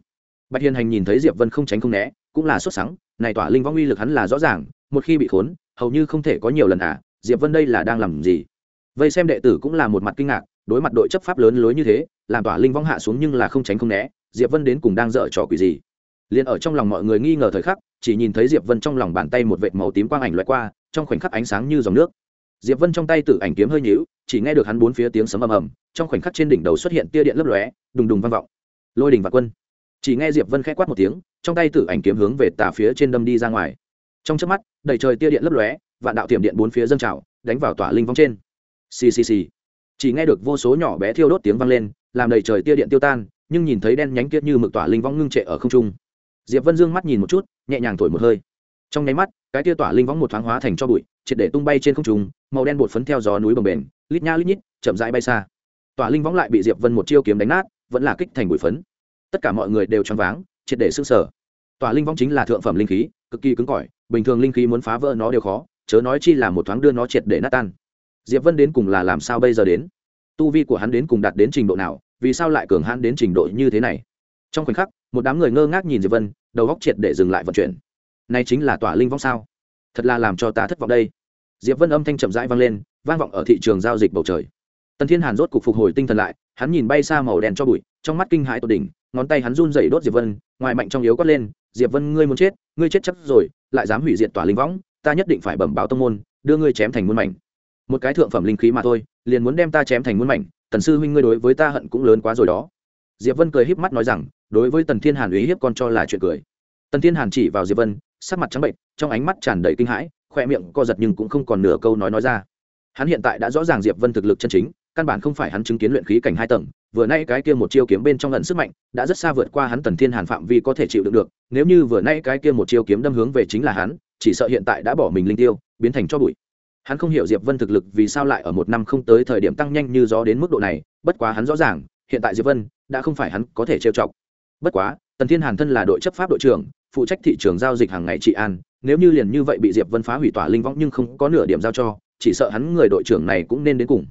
Bạch hiền hành nhìn thấy diệp vân không tránh không né, cũng là xuất sáng này tỏa linh vong uy lực hắn là rõ ràng, một khi bị khốn, hầu như không thể có nhiều lần à diệp vân đây là đang làm gì? Vậy xem đệ tử cũng là một mặt kinh ngạc, đối mặt đội chấp pháp lớn lối như thế, làm tỏa linh vong hạ xuống nhưng là không tránh không né, diệp vân đến cùng đang dở trò quỷ gì? Liền ở trong lòng mọi người nghi ngờ thời khắc, chỉ nhìn thấy diệp vân trong lòng bàn tay một vệt màu tím quang ảnh loại qua trong khoảnh khắc ánh sáng như dòng nước. Diệp vân trong tay tự ảnh kiếm hơi nhíu, chỉ nghe được hắn bốn phía tiếng sấm ầm ầm, trong khoảnh khắc trên đỉnh đầu xuất hiện tia điện lấp lóe, đùng đùng vang vọng. Lôi đình và quân. Chỉ nghe diệp vân khẽ quát một tiếng, trong tay tự ảnh kiếm hướng về tả phía trên đâm đi ra ngoài. Trong chớp mắt, đầy trời tia điện lấp lóe, vạn đạo tiềm điện bốn phía dâng trào, đánh vào tỏa linh vong trên. Xì xì xì. Chỉ nghe được vô số nhỏ bé thiêu đốt tiếng vang lên, làm đầy trời tia điện tiêu tan, nhưng nhìn thấy đen nhánh kiết như mực tỏa linh vong ngưng trệ ở không trung. Diệp vân dương mắt nhìn một chút, nhẹ nhàng thổi một hơi trong nháy mắt, cái tia tỏa linh võng một thoáng hóa thành cho bụi, triệt để tung bay trên không trung, màu đen bột phấn theo gió núi bồng bềnh, lít nha lít nhít, chậm rãi bay xa. Tỏa linh võng lại bị diệp vân một chiêu kiếm đánh nát, vẫn là kích thành bụi phấn. Tất cả mọi người đều choáng váng, triệt để sưng sở tỏa linh võng chính là thượng phẩm linh khí, cực kỳ cứng cỏi, bình thường linh khí muốn phá vỡ nó đều khó, chớ nói chi là một thoáng đưa nó triệt để nát tan. Diệp vân đến cùng là làm sao bây giờ đến? Tu vi của hắn đến cùng đạt đến trình độ nào, vì sao lại cường hãn đến trình độ như thế này? Trong khoảnh khắc, một đám người ngơ ngác nhìn diệp vân, đầu góc triệt để dừng lại vận chuyển này chính là tỏa linh vong sao? Thật là làm cho ta thất vọng đây. Diệp vân âm thanh chậm rãi vang lên, vang vọng ở thị trường giao dịch bầu trời. Tần thiên hàn rốt cục phục hồi tinh thần lại, hắn nhìn bay xa màu đen cho bụi, trong mắt kinh hãi tột đỉnh, ngón tay hắn run rẩy đốt diệp vân, ngoài mạnh trong yếu quát lên, diệp vân, ngươi muốn chết, ngươi chết chắc rồi, lại dám hủy diệt tỏa linh võng ta nhất định phải bẩm báo tông môn, đưa ngươi chém thành muôn mảnh. Một cái thượng phẩm linh khí mà thôi, liền muốn đem ta chém thành muôn mảnh, tần sư huynh ngươi đối với ta hận cũng lớn quá rồi đó. Diệp vân cười híp mắt nói rằng, đối với tần thiên hàn uy hiếp con cho là chuyện cười tần thiên hàn chỉ vào diệp vân, sắc mặt trắng bệnh trong ánh mắt tràn đầy kinh hãi khoe miệng co giật nhưng cũng không còn nửa câu nói nói ra. Hắn hiện tại đã rõ ràng diệp vân thực lực chân chính, căn bản không phải hắn chứng kiến luyện khí cảnh hai tầng, vừa nay cái kia một chiêu kiếm bên trong lần sức mạnh, đã rất xa vượt qua hắn tần thiên hàn phạm vi có thể chịu đựng được, nếu như vừa nay cái kia một chiêu kiếm đâm hướng về chính là hắn, chỉ sợ hiện tại đã bỏ mình linh tiêu, biến thành cho bụi. Hắn không hiểu diệp vân thực lực vì sao lại ở một năm không tới thời điểm tăng nhanh như gió đến mức độ này, bất quá hắn rõ ràng, hiện tại diệp vân, đã không phải hắn có thể trêu chọc. Bất quá, tần thiên hàn thân là đội chấp pháp đội trưởng phụ trách thị trường giao dịch hàng ngày trị an, nếu như liền như vậy bị diệp vân phá hủy tỏa linh võng nhưng không có nửa điểm giao cho, chỉ sợ hắn người đội trưởng này cũng nên đến cùng.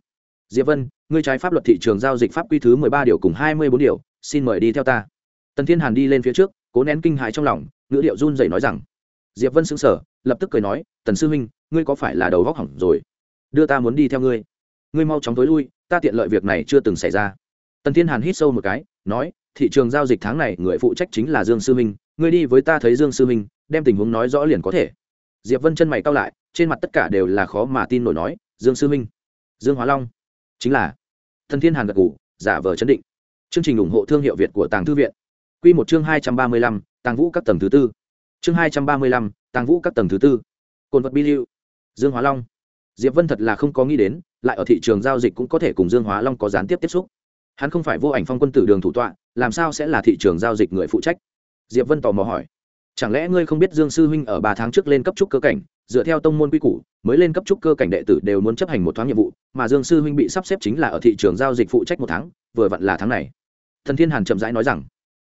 Diệp vân, ngươi trái pháp luật thị trường giao dịch pháp quy thứ mười ba điều cùng hai mươi bốn điều, xin mời đi theo ta. Tần thiên hàn đi lên phía trước, cố nén kinh hại trong lòng, ngữ điệu run rẩy nói rằng, diệp vân sững sờ, lập tức cười nói, tần sư huynh, ngươi có phải là đầu góc hỏng rồi? Đưa ta muốn đi theo ngươi. Ngươi mau chóng tối lui, ta tiện lợi việc này chưa từng xảy ra. Tần thiên hàn hít sâu một cái, nói thị trường giao dịch tháng này người phụ trách chính là dương sư Minh. ngươi đi với ta thấy dương sư Minh, đem tình huống nói rõ liền có thể. Diệp vân chân mày cau lại trên mặt tất cả đều là khó mà tin nổi nói dương sư Minh, dương hóa long. Chính là thần thiên hàn gật ngủ giả vờ chấn định. Chương trình ủng hộ thương hiệu việt của tàng thư viện. Q một chương hai trăm ba mươi lăm tàng vũ các tầng thứ tư. Chương hai trăm ba mươi lăm tàng vũ các tầng thứ tư. Cồn vật bi lưu. Dương hóa long. Diệp vân thật là không có nghĩ đến lại ở thị trường giao dịch cũng có thể cùng dương hóa long có gián tiếp tiếp xúc hắn không phải vô ảnh phong quân tử đường thủ tọa, làm sao sẽ là thị trường giao dịch người phụ trách? Diệp vân tò mò hỏi. Chẳng lẽ ngươi không biết dương sư huynh ở ba tháng trước lên cấp trúc cơ cảnh, dựa theo tông môn quy củ, mới lên cấp trúc cơ cảnh đệ tử đều muốn chấp hành một thoáng nhiệm vụ, mà dương sư huynh bị sắp xếp chính là ở thị trường giao dịch phụ trách một tháng, vừa vặn là tháng này. Thần thiên hàn chậm rãi nói rằng.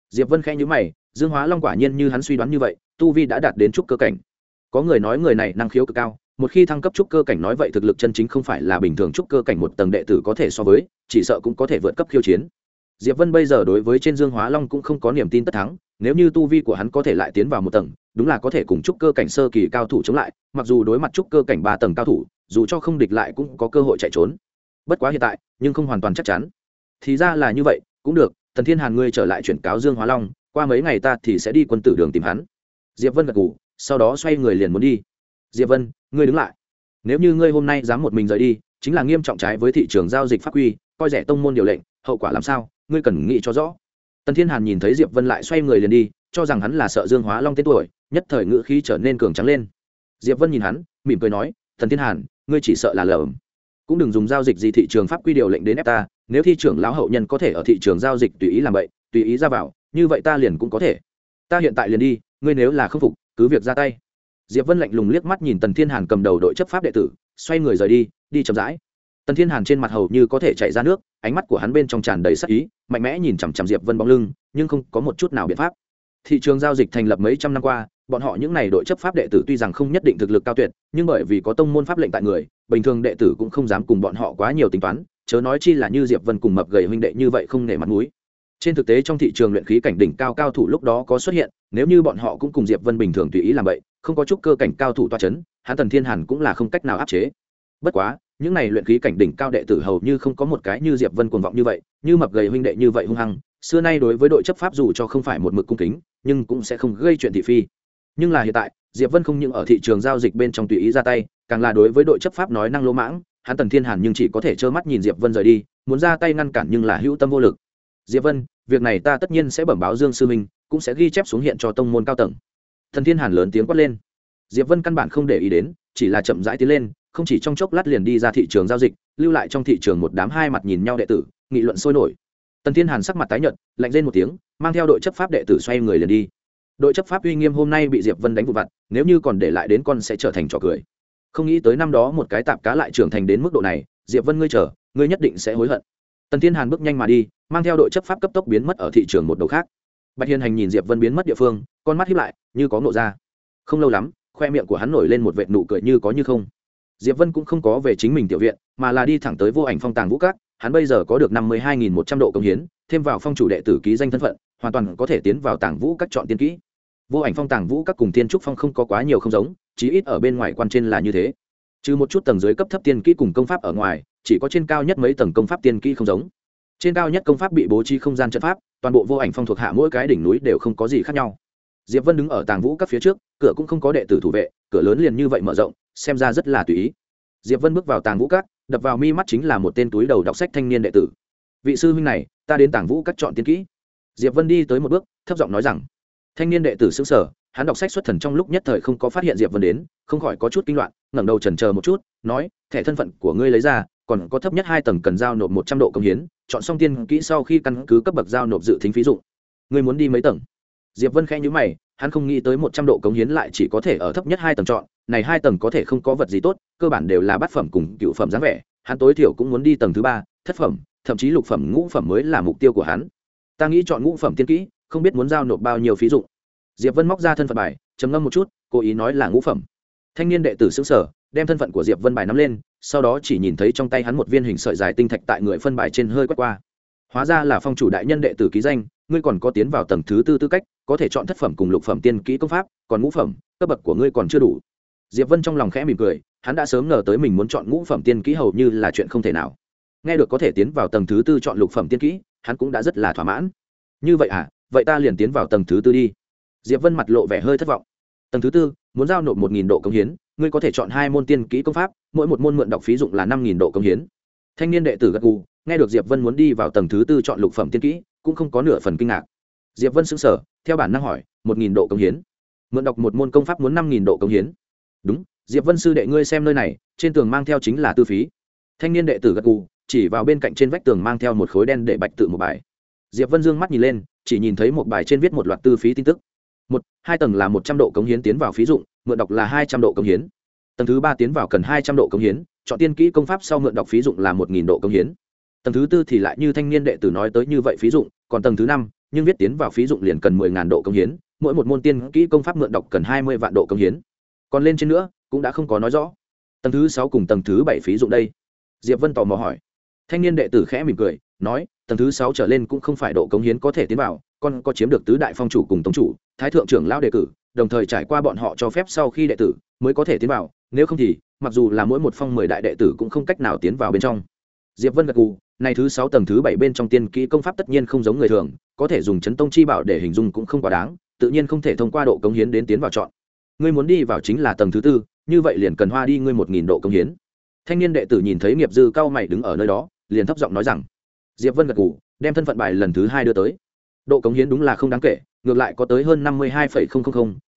Diệp vân khẽ nhíu mày, dương hóa long quả nhiên như hắn suy đoán như vậy, tu vi đã đạt đến trúc cơ cảnh. Có người nói người này năng khiếu cực cao một khi thăng cấp trúc cơ cảnh nói vậy thực lực chân chính không phải là bình thường trúc cơ cảnh một tầng đệ tử có thể so với, chỉ sợ cũng có thể vượt cấp khiêu chiến. Diệp vân bây giờ đối với trên dương hóa long cũng không có niềm tin tất thắng, nếu như tu vi của hắn có thể lại tiến vào một tầng, đúng là có thể cùng trúc cơ cảnh sơ kỳ cao thủ chống lại, mặc dù đối mặt trúc cơ cảnh ba tầng cao thủ, dù cho không địch lại cũng có cơ hội chạy trốn. Bất quá hiện tại, nhưng không hoàn toàn chắc chắn. Thì ra là như vậy, cũng được, thần thiên hàn ngươi trở lại chuyển cáo dương hóa long, qua mấy ngày ta thì sẽ đi quân tử đường tìm hắn. Diệp vân gật ngủ sau đó xoay người liền muốn đi. Diệp vân ngươi đứng lại. Nếu như ngươi hôm nay dám một mình rời đi, chính là nghiêm trọng trái với thị trường giao dịch pháp quy, coi rẻ tông môn điều lệnh, hậu quả làm sao, ngươi cần nghĩ cho rõ. Tần thiên hàn nhìn thấy diệp vân lại xoay người liền đi, cho rằng hắn là sợ dương hóa long tên tuổi, nhất thời ngữ khí trở nên cường trắng lên. Diệp vân nhìn hắn, mỉm cười nói thần thiên hàn, ngươi chỉ sợ là lởm cũng đừng dùng giao dịch gì thị trường pháp quy điều lệnh đến ép ta, nếu thi trưởng lão hậu nhân có thể ở thị trường giao dịch tùy ý làm vậy, tùy ý ra vào, như vậy ta liền cũng có thể. Ta hiện tại liền đi, ngươi nếu là không phục, cứ việc ra tay diệp vân lạnh lùng liếc mắt nhìn tần thiên hàn cầm đầu đội chấp pháp đệ tử, xoay người rời đi đi chậm rãi. Tần thiên hàn trên mặt hầu như có thể chạy ra nước, ánh mắt của hắn bên trong tràn đầy sắc ý, mạnh mẽ nhìn chằm chằm diệp vân bóng lưng, nhưng không có một chút nào biện pháp. Thị trường giao dịch thành lập mấy trăm năm qua, bọn họ những n à y đội chấp pháp đệ tử tuy rằng không nhất định thực lực cao tuyệt, nhưng bởi vì có tông môn pháp lệnh tại người, bình thường đệ tử cũng không dám cùng bọn họ quá nhiều tính toán, chớ nói chi là như diệp vân cùng mập gầy huynh đệ như vậy không nể mặt m ũ i trên thực tế trong thị trường luyện khí cảnh đỉnh cao cao thủ lúc đó có xuất hiện, nếu như bọn họ cũng cùng diệp vân bình thường tùy ý làm vậy không có chút cơ cảnh cao thủ toa chấn, hắn tần thiên hàn cũng là không cách nào áp chế. Bất quá những này luyện khí cảnh đỉnh cao đệ tử hầu như không có một cái như diệp vân cuồng vọng như vậy như mập gầy huynh đệ như vậy hung hăng xưa nay đối với đội chấp pháp dù cho không phải một mực cung kính nhưng cũng sẽ không gây chuyện thị phi. Nhưng là hiện tại diệp vân không những ở thị trường giao dịch bên trong tùy ý ra tay càng là đối với đội chấp pháp nói năng lỗ mãng hắn tần thiên hàn nhưng chỉ có thể trơ mắt nhìn diệp vân rời đi muốn ra tay ngăn cản nhưng là hữu tâm vô lực. Diệp vân việc này ta tất nhiên sẽ bẩm báo dương sư minh cũng sẽ ghi chép xuống hiện cho tông môn cao tầng thần thiên hàn lớn tiếng quát lên. Diệp vân căn bản không để ý đến, chỉ là chậm rãi tiến lên, không chỉ trong chốc lát liền đi ra thị trường giao dịch, lưu lại trong thị trường một đám hai mặt nhìn nhau đệ tử, nghị luận sôi nổi. Tần thiên hàn sắc mặt tái nhợt, lạnh lên một tiếng, mang theo đội chấp pháp đệ tử xoay người liền đi. Đội chấp pháp uy nghiêm hôm nay bị diệp vân đánh vụ vặt, nếu như còn để lại đến con sẽ trở thành trò cười. Không nghĩ tới năm đó một cái tạp cá lại trưởng thành đến mức độ này, diệp vân ngươi chờ, ngươi nhất định sẽ hối hận. Tần thiên hàn bước nhanh mà đi, mang theo đội chấp pháp cấp tốc biến mất ở thị trường một đầu khác. Bạch hiền hành nhìn diệp vân biến mất địa phương, con mắt hiếp lại như có ngộ ra. Không lâu lắm, khoe miệng của hắn nổi lên một vệt nụ cười như có như không. Diệp vân cũng không có về chính mình tiểu viện, mà là đi thẳng tới vô ảnh phong tàng vũ các. Hắn bây giờ có được năm mươi hai nghìn một trăm độ công hiến, thêm vào phong chủ đệ tử ký danh thân phận, hoàn toàn có thể tiến vào tàng vũ các chọn tiên kỹ. Vô ảnh phong tàng vũ các cùng tiên trúc phong không có quá nhiều không giống, chí ít ở bên ngoài quan trên là như thế. Trừ một chút tầng dưới cấp thấp tiên kỹ cùng công pháp ở ngoài, chỉ có trên cao nhất mấy tầng công pháp tiên kỹ không giống. Trên cao nhất công pháp bị bố trí không gian trận pháp, toàn bộ vô ảnh phong thuộc hạ mỗi cái đỉnh núi đều không có gì khác nhau diệp vân đứng ở tàng vũ các phía trước, cửa cũng không có đệ tử thủ vệ, cửa lớn liền như vậy mở rộng, xem ra rất là tùy ý. Diệp vân bước vào tàng vũ các, đập vào mi mắt chính là một tên túi đầu đọc sách thanh niên đệ tử. Vị sư huynh này, ta đến tàng vũ các chọn tiên kỹ. Diệp vân đi tới một bước, thấp giọng nói rằng. Thanh niên đệ tử xứng sở hắn đọc sách xuất thần trong lúc nhất thời không có phát hiện diệp vân đến, không khỏi có chút kinh loạn, ngẩng đầu chần chờ một chút, nói, thẻ thân phận của ngươi lấy ra, còn có thấp nhất hai tầng cần giao nộp một trăm độ công hiến, chọn xong tiên kỹ sau khi căn cứ cấp bậc giao nộp dự tính phí dụng. Ngươi muốn đi mấy tầng? Diệp vân khẽ nhíu mày, hắn không nghĩ tới một trăm độ cống hiến lại chỉ có thể ở thấp nhất hai tầng chọn, này hai tầng có thể không có vật gì tốt, cơ bản đều là bát phẩm cùng cựu phẩm dáng vẻ, hắn tối thiểu cũng muốn đi tầng thứ ba, thất phẩm, thậm chí lục phẩm, ngũ phẩm mới là mục tiêu của hắn. Ta nghĩ chọn ngũ phẩm tiên kỹ, không biết muốn giao nộp bao nhiêu phí dụng. Diệp vân móc ra thân phận bài, trầm ngâm một chút, cố ý nói là ngũ phẩm. Thanh niên đệ tử xứng sở đem thân phận của diệp vân bài nắm lên, sau đó chỉ nhìn thấy trong tay hắn một viên hình sợi dài tinh thạch tại người phân bài trên hơi quét qua hóa ra là phong chủ đại nhân đệ tử ký danh, ngươi còn có tiến vào tầng thứ tư tư cách, có thể chọn thất phẩm cùng lục phẩm tiên kỹ công pháp, còn ngũ phẩm, cấp bậc của ngươi còn chưa đủ. Diệp vân trong lòng khẽ mỉm cười, hắn đã sớm ngờ tới mình muốn chọn ngũ phẩm tiên kỹ hầu như là chuyện không thể nào. Nghe được có thể tiến vào tầng thứ tư chọn lục phẩm tiên kỹ, hắn cũng đã rất là thỏa mãn. Như vậy à vậy ta liền tiến vào tầng thứ tư đi. Diệp vân mặt lộ vẻ hơi thất vọng. Tầng thứ tư, muốn giao nộp một nghìn độ công hiến, ngươi có thể chọn hai môn tiên kỹ công pháp, mỗi một môn mượn đọc phí dụng là năm nghìn độ công hiến. Thanh niên đệ tử gật gù nghe được diệp vân muốn đi vào tầng thứ tư chọn lục phẩm tiên kỹ cũng không có nửa phần kinh ngạc. Diệp vân sững sờ, theo bản năng hỏi một nghìn độ công hiến? Mượn đọc một môn công pháp muốn năm nghìn độ công hiến. Đúng diệp vân sư đệ ngươi xem nơi này trên tường mang theo chính là tư phí. Thanh niên đệ tử gật gù chỉ vào bên cạnh trên vách tường mang theo một khối đen để bạch tự một bài. Diệp vân dương mắt nhìn lên chỉ nhìn thấy một bài trên viết một loạt tư phí tin tức. Một hai tầng là một trăm độ cống hiến tiến vào phí dụng mượn đọc là hai trăm độ cống hiến. Tầng thứ ba tiến vào cần hai trăm độ cống hiến chọn tiên kỹ công pháp sau mượn đọc phí dụng là một nghìn độ cống hiến tầng thứ tư thì lại như thanh niên đệ tử nói tới như vậy phí dụng, còn tầng thứ năm, nhưng viết tiến vào phí dụng liền cần mười ngàn độ công hiến, mỗi một môn tiên kỹ công pháp mượn đọc cần hai mươi vạn độ công hiến. Còn lên trên nữa, cũng đã không có nói rõ. Tầng thứ sáu cùng tầng thứ bảy phí dụng đây. Diệp vân tò mò hỏi. Thanh niên đệ tử khẽ mỉm cười, nói, tầng thứ sáu trở lên cũng không phải độ cống hiến có thể tiến vào còn có chiếm được tứ đại phong chủ cùng tống chủ, thái thượng trưởng lão đề cử, đồng thời trải qua bọn họ cho phép sau khi đệ tử mới có thể tiến vào, nếu không thì, mặc dù là mỗi một phong mười đại đệ tử cũng không cách nào tiến vào bên trong. Diệp vân gật gù này thứ sáu tầng thứ bảy bên trong tiên kỹ công pháp tất nhiên không giống người thường, có thể dùng chấn tông chi bảo để hình dung cũng không quá đáng, tự nhiên không thể thông qua độ cống hiến đến tiến vào chọn. Ngươi muốn đi vào chính là tầng thứ tư, như vậy liền cần hoa đi ngươi một nghìn độ cống hiến. Thanh niên đệ tử nhìn thấy nghiệp dư cao mày đứng ở nơi đó, liền thấp giọng nói rằng, diệp vân gật gù, đem thân phận bài lần thứ hai đưa tới. Độ cống hiến đúng là không đáng kể, ngược lại có tới hơn năm mươi hai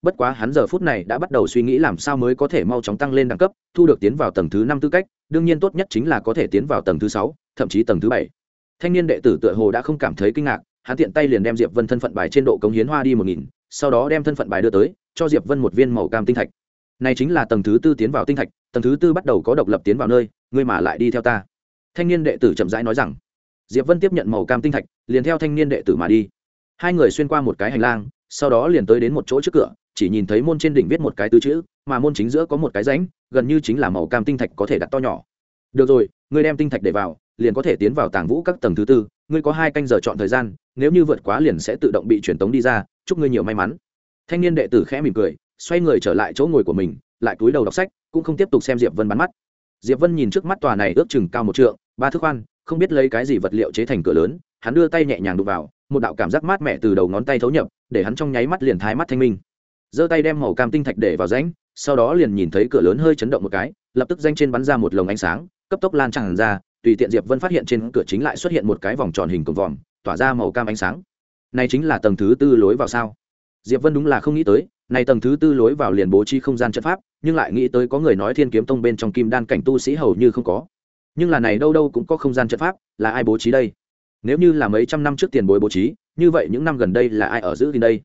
bất quá hắn giờ phút này đã bắt đầu suy nghĩ làm sao mới có thể mau chóng tăng lên đẳng cấp, thu được tiến vào tầng thứ năm tư cách, đương nhiên tốt nhất chính là có thể tiến vào tầng thứ sáu thậm chí tầng thứ bảy. Thanh niên đệ tử tựa hồ đã không cảm thấy kinh ngạc, hắn tiện tay liền đem diệp vân thân phận bài trên độ cống hiến hoa đi một nghìn, sau đó đem thân phận bài đưa tới, cho diệp vân một viên màu cam tinh thạch. Này chính là tầng thứ tư tiến vào tinh thạch, tầng thứ tư bắt đầu có độc lập tiến vào nơi, ngươi mà lại đi theo ta. Thanh niên đệ tử chậm rãi nói rằng. Diệp vân tiếp nhận màu cam tinh thạch, liền theo thanh niên đệ tử mà đi. Hai người xuyên qua một cái hành lang, sau đó liền tới đến một chỗ trước cửa, chỉ nhìn thấy môn trên đỉnh viết một cái tứ chữ, mà môn chính giữa có một cái rãnh, gần như chính là màu cam tinh thạch có thể đặt to nhỏ. Được rồi, ngươi đem tinh thạch để vào liền có thể tiến vào tàng vũ các tầng thứ tư. Ngươi có hai canh giờ chọn thời gian, nếu như vượt quá liền sẽ tự động bị truyền tống đi ra. Chúc ngươi nhiều may mắn. Thanh niên đệ tử khẽ mỉm cười, xoay người trở lại chỗ ngồi của mình, lại cúi đầu đọc sách, cũng không tiếp tục xem diệp vân bắn mắt. Diệp vân nhìn trước mắt tòa này ước chừng cao một trượng, ba thước khoan, không biết lấy cái gì vật liệu chế thành cửa lớn, hắn đưa tay nhẹ nhàng đụng vào, một đạo cảm giác mát mẻ từ đầu ngón tay thấu nhập, để hắn trong nháy mắt liền thái mắt thanh minh. Giơ tay đem màu cam tinh thạch để vào rãnh, sau đó liền nhìn thấy cửa lớn hơi chấn động một cái, lập tức danh trên bắn ra một lồng ánh sáng, cấp tốc lan tràn ra tùy tiện diệp vân phát hiện trên cửa chính lại xuất hiện một cái vòng tròn hình cổng vòm, tỏa ra màu cam ánh sáng. Này chính là tầng thứ tư lối vào sao? Diệp vân đúng là không nghĩ tới, này tầng thứ tư lối vào liền bố trí không gian trận pháp, nhưng lại nghĩ tới có người nói thiên kiếm tông bên trong kim đan cảnh tu sĩ hầu như không có. Nhưng là này đâu đâu cũng có không gian trận pháp, là ai bố trí đây? Nếu như là mấy trăm năm trước tiền bối bố trí, như vậy những năm gần đây là ai ở giữ gìn đây?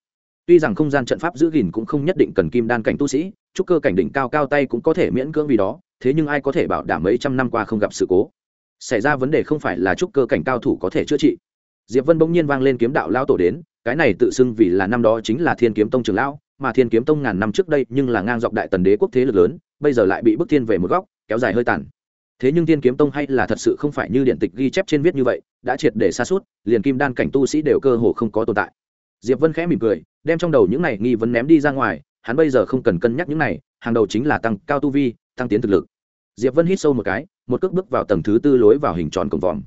Tuy rằng không gian trận pháp giữ gìn cũng không nhất định cần kim đan cảnh tu sĩ, trúc cơ cảnh đỉnh cao cao tay cũng có thể miễn cưỡng vì đó, thế nhưng ai có thể bảo đảm mấy trăm năm qua không gặp sự cố? Xảy ra vấn đề không phải là trúc cơ cảnh cao thủ có thể chữa trị. Diệp vân bỗng nhiên vang lên kiếm đạo lao tổ đến, cái này tự xưng vì là năm đó chính là thiên kiếm tông trường lão, mà thiên kiếm tông ngàn năm trước đây nhưng là ngang dọc đại tần đế quốc thế lực lớn, bây giờ lại bị bức thiên về một góc, kéo dài hơi tàn. Thế nhưng thiên kiếm tông hay là thật sự không phải như điện tịch ghi chép trên viết như vậy, đã triệt để xa suốt liền kim đan cảnh tu sĩ đều cơ hồ không có tồn tại. Diệp vân khẽ mỉm cười, đem trong đầu những này nghi vấn ném đi ra ngoài, hắn bây giờ không cần cân nhắc những này, hàng đầu chính là tăng cao tu vi, tăng tiến thực lực diệp vân hít sâu một cái, một cước bước vào tầng thứ tư lối vào hình tròn cổng vòm.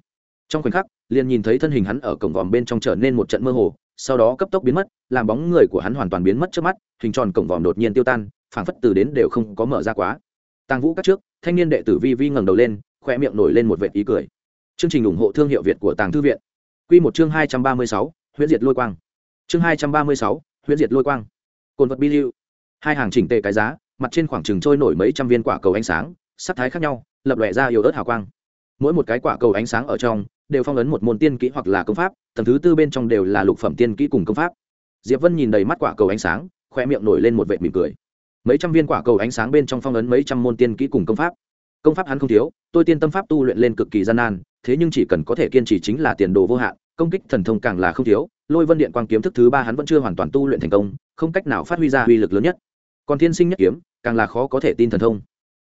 Trong khoảnh khắc, liền nhìn thấy thân hình hắn ở cổng vòm bên trong trở nên một trận mơ hồ, sau đó cấp tốc biến mất, làm bóng người của hắn hoàn toàn biến mất trước mắt, hình tròn cổng vòm đột nhiên tiêu tan, phảng phất từ đến đều không có mở ra quá. Tàng vũ các trước, thanh niên đệ tử vi vi ngẩng đầu lên khoe miệng nổi lên một vệt ý cười. Chương trình ủng hộ thương hiệu việt của tàng thư viện. Quy một chương hai trăm ba mươi sáu huyễn diệt lôi quang. Chương hai trăm ba mươi sáu huyễn diệt lôi quang. Cồn vật bi lưu. Hai hàng chỉnh tề cái giá, mặt trên khoảng trừng trôi nổi mấy trăm viên quả cầu ánh sáng sắc thái khác nhau, lập lòe ra yếu ớt hào quang. Mỗi một cái quả cầu ánh sáng ở trong đều phong ấn một môn tiên kỹ hoặc là công pháp, tầng thứ tư bên trong đều là lục phẩm tiên kỹ cùng công pháp. Diệp vân nhìn đầy mắt quả cầu ánh sáng, khoe miệng nổi lên một vệ mỉm cười. Mấy trăm viên quả cầu ánh sáng bên trong phong ấn mấy trăm môn tiên kỹ cùng công pháp. Công pháp hắn không thiếu, tôi tiên tâm pháp tu luyện lên cực kỳ gian nan, thế nhưng chỉ cần có thể kiên trì chính là tiền đồ vô hạn, công kích thần thông càng là không thiếu, lôi vân điện quang kiếm thức thứ ba hắn vẫn chưa hoàn toàn tu luyện thành công, không cách nào phát huy ra uy lực lớn nhất. Còn thiên sinh nhất kiếm, càng là khó có thể tin thần thông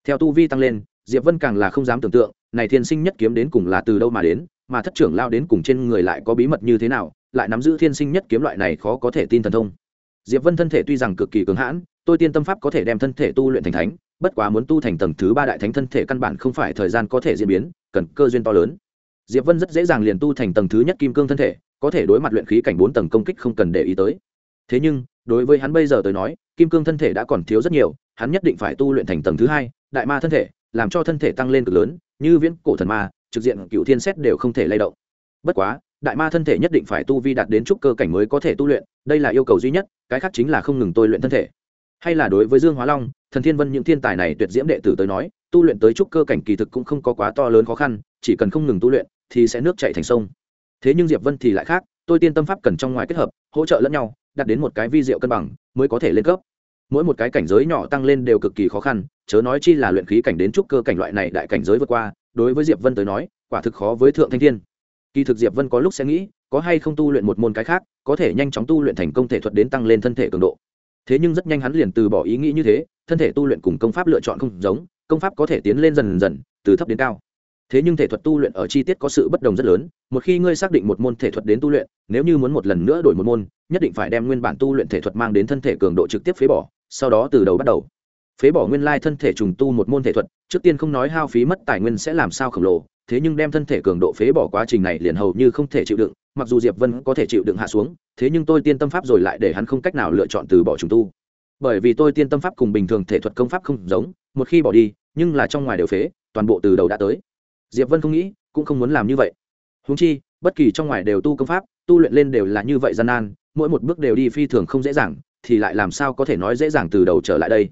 theo tu vi tăng lên, diệp vân càng là không dám tưởng tượng, này thiên sinh nhất kiếm đến cùng là từ đâu mà đến, mà thất trưởng lao đến cùng trên người lại có bí mật như thế nào, lại nắm giữ thiên sinh nhất kiếm loại này khó có thể tin thần thông. Diệp vân thân thể tuy rằng cực kỳ cứng hãn, tôi tiên tâm pháp có thể đem thân thể tu luyện thành thánh, bất quá muốn tu thành tầng thứ ba đại thánh thân thể căn bản không phải thời gian có thể diễn biến, cần cơ duyên to lớn. Diệp vân rất dễ dàng liền tu thành tầng thứ nhất kim cương thân thể, có thể đối mặt luyện khí cảnh bốn tầng công kích không cần để ý tới. Thế nhưng, đối với hắn bây giờ tới nói, kim cương thân thể đã còn thiếu rất nhiều, hắn nhất định phải tu luyện thành tầng thứ hai đại ma thân thể, làm cho thân thể tăng lên cực lớn, như viễn cổ thần ma, trực diện cựu thiên xét đều không thể lay động. Bất quá, đại ma thân thể nhất định phải tu vi đạt đến trúc cơ cảnh mới có thể tu luyện, đây là yêu cầu duy nhất, cái khác chính là không ngừng tôi luyện thân thể. Hay là đối với dương hóa long, thần thiên vân những thiên tài này tuyệt diễm đệ tử tới nói, tu luyện tới trúc cơ cảnh kỳ thực cũng không có quá to lớn khó khăn, chỉ cần không ngừng tu luyện thì sẽ nước chạy thành sông. Thế nhưng diệp vân thì lại khác, tôi tiên tâm pháp cần trong ngoài kết hợp, hỗ trợ lẫn nhau đạt đến một cái vi diệu cân bằng, mới có thể lên cấp mỗi một cái cảnh giới nhỏ tăng lên đều cực kỳ khó khăn, chớ nói chi là luyện khí cảnh đến trúc cơ cảnh loại này đại cảnh giới vượt qua, đối với diệp vân tới nói, quả thực khó với thượng thanh thiên. Kỳ thực diệp vân có lúc sẽ nghĩ, có hay không tu luyện một môn cái khác, có thể nhanh chóng tu luyện thành công thể thuật đến tăng lên thân thể cường độ. Thế nhưng rất nhanh hắn liền từ bỏ ý nghĩ như thế, thân thể tu luyện cùng công pháp lựa chọn không giống, công pháp có thể tiến lên dần dần, từ thấp đến cao thế nhưng thể thuật tu luyện ở chi tiết có sự bất đồng rất lớn, một khi ngươi xác định một môn thể thuật đến tu luyện, nếu như muốn một lần nữa đổi một môn, nhất định phải đem nguyên bản tu luyện thể thuật mang đến thân thể cường độ trực tiếp phế bỏ, sau đó từ đầu bắt đầu. Phế bỏ nguyên lai thân thể trùng tu một môn thể thuật, trước tiên không nói hao phí mất tài nguyên sẽ làm sao khổng lồ, thế nhưng đem thân thể cường độ phế bỏ quá trình này liền hầu như không thể chịu đựng, mặc dù diệp vân có thể chịu đựng hạ xuống, thế nhưng tôi tiên tâm pháp rồi lại để hắn không cách nào lựa chọn từ bỏ trùng tu. Bởi vì tôi tiên tâm pháp cùng bình thường thể thuật công pháp không giống, một khi bỏ đi, nhưng là trong ngoài đều phế, toàn bộ từ đầu đã tới diệp vân không nghĩ, cũng không muốn làm như vậy. Húng chi, bất kỳ trong ngoài đều tu công pháp, tu luyện lên đều là như vậy gian nan, mỗi một bước đều đi phi thường không dễ dàng, thì lại làm sao có thể nói dễ dàng từ đầu trở lại đây?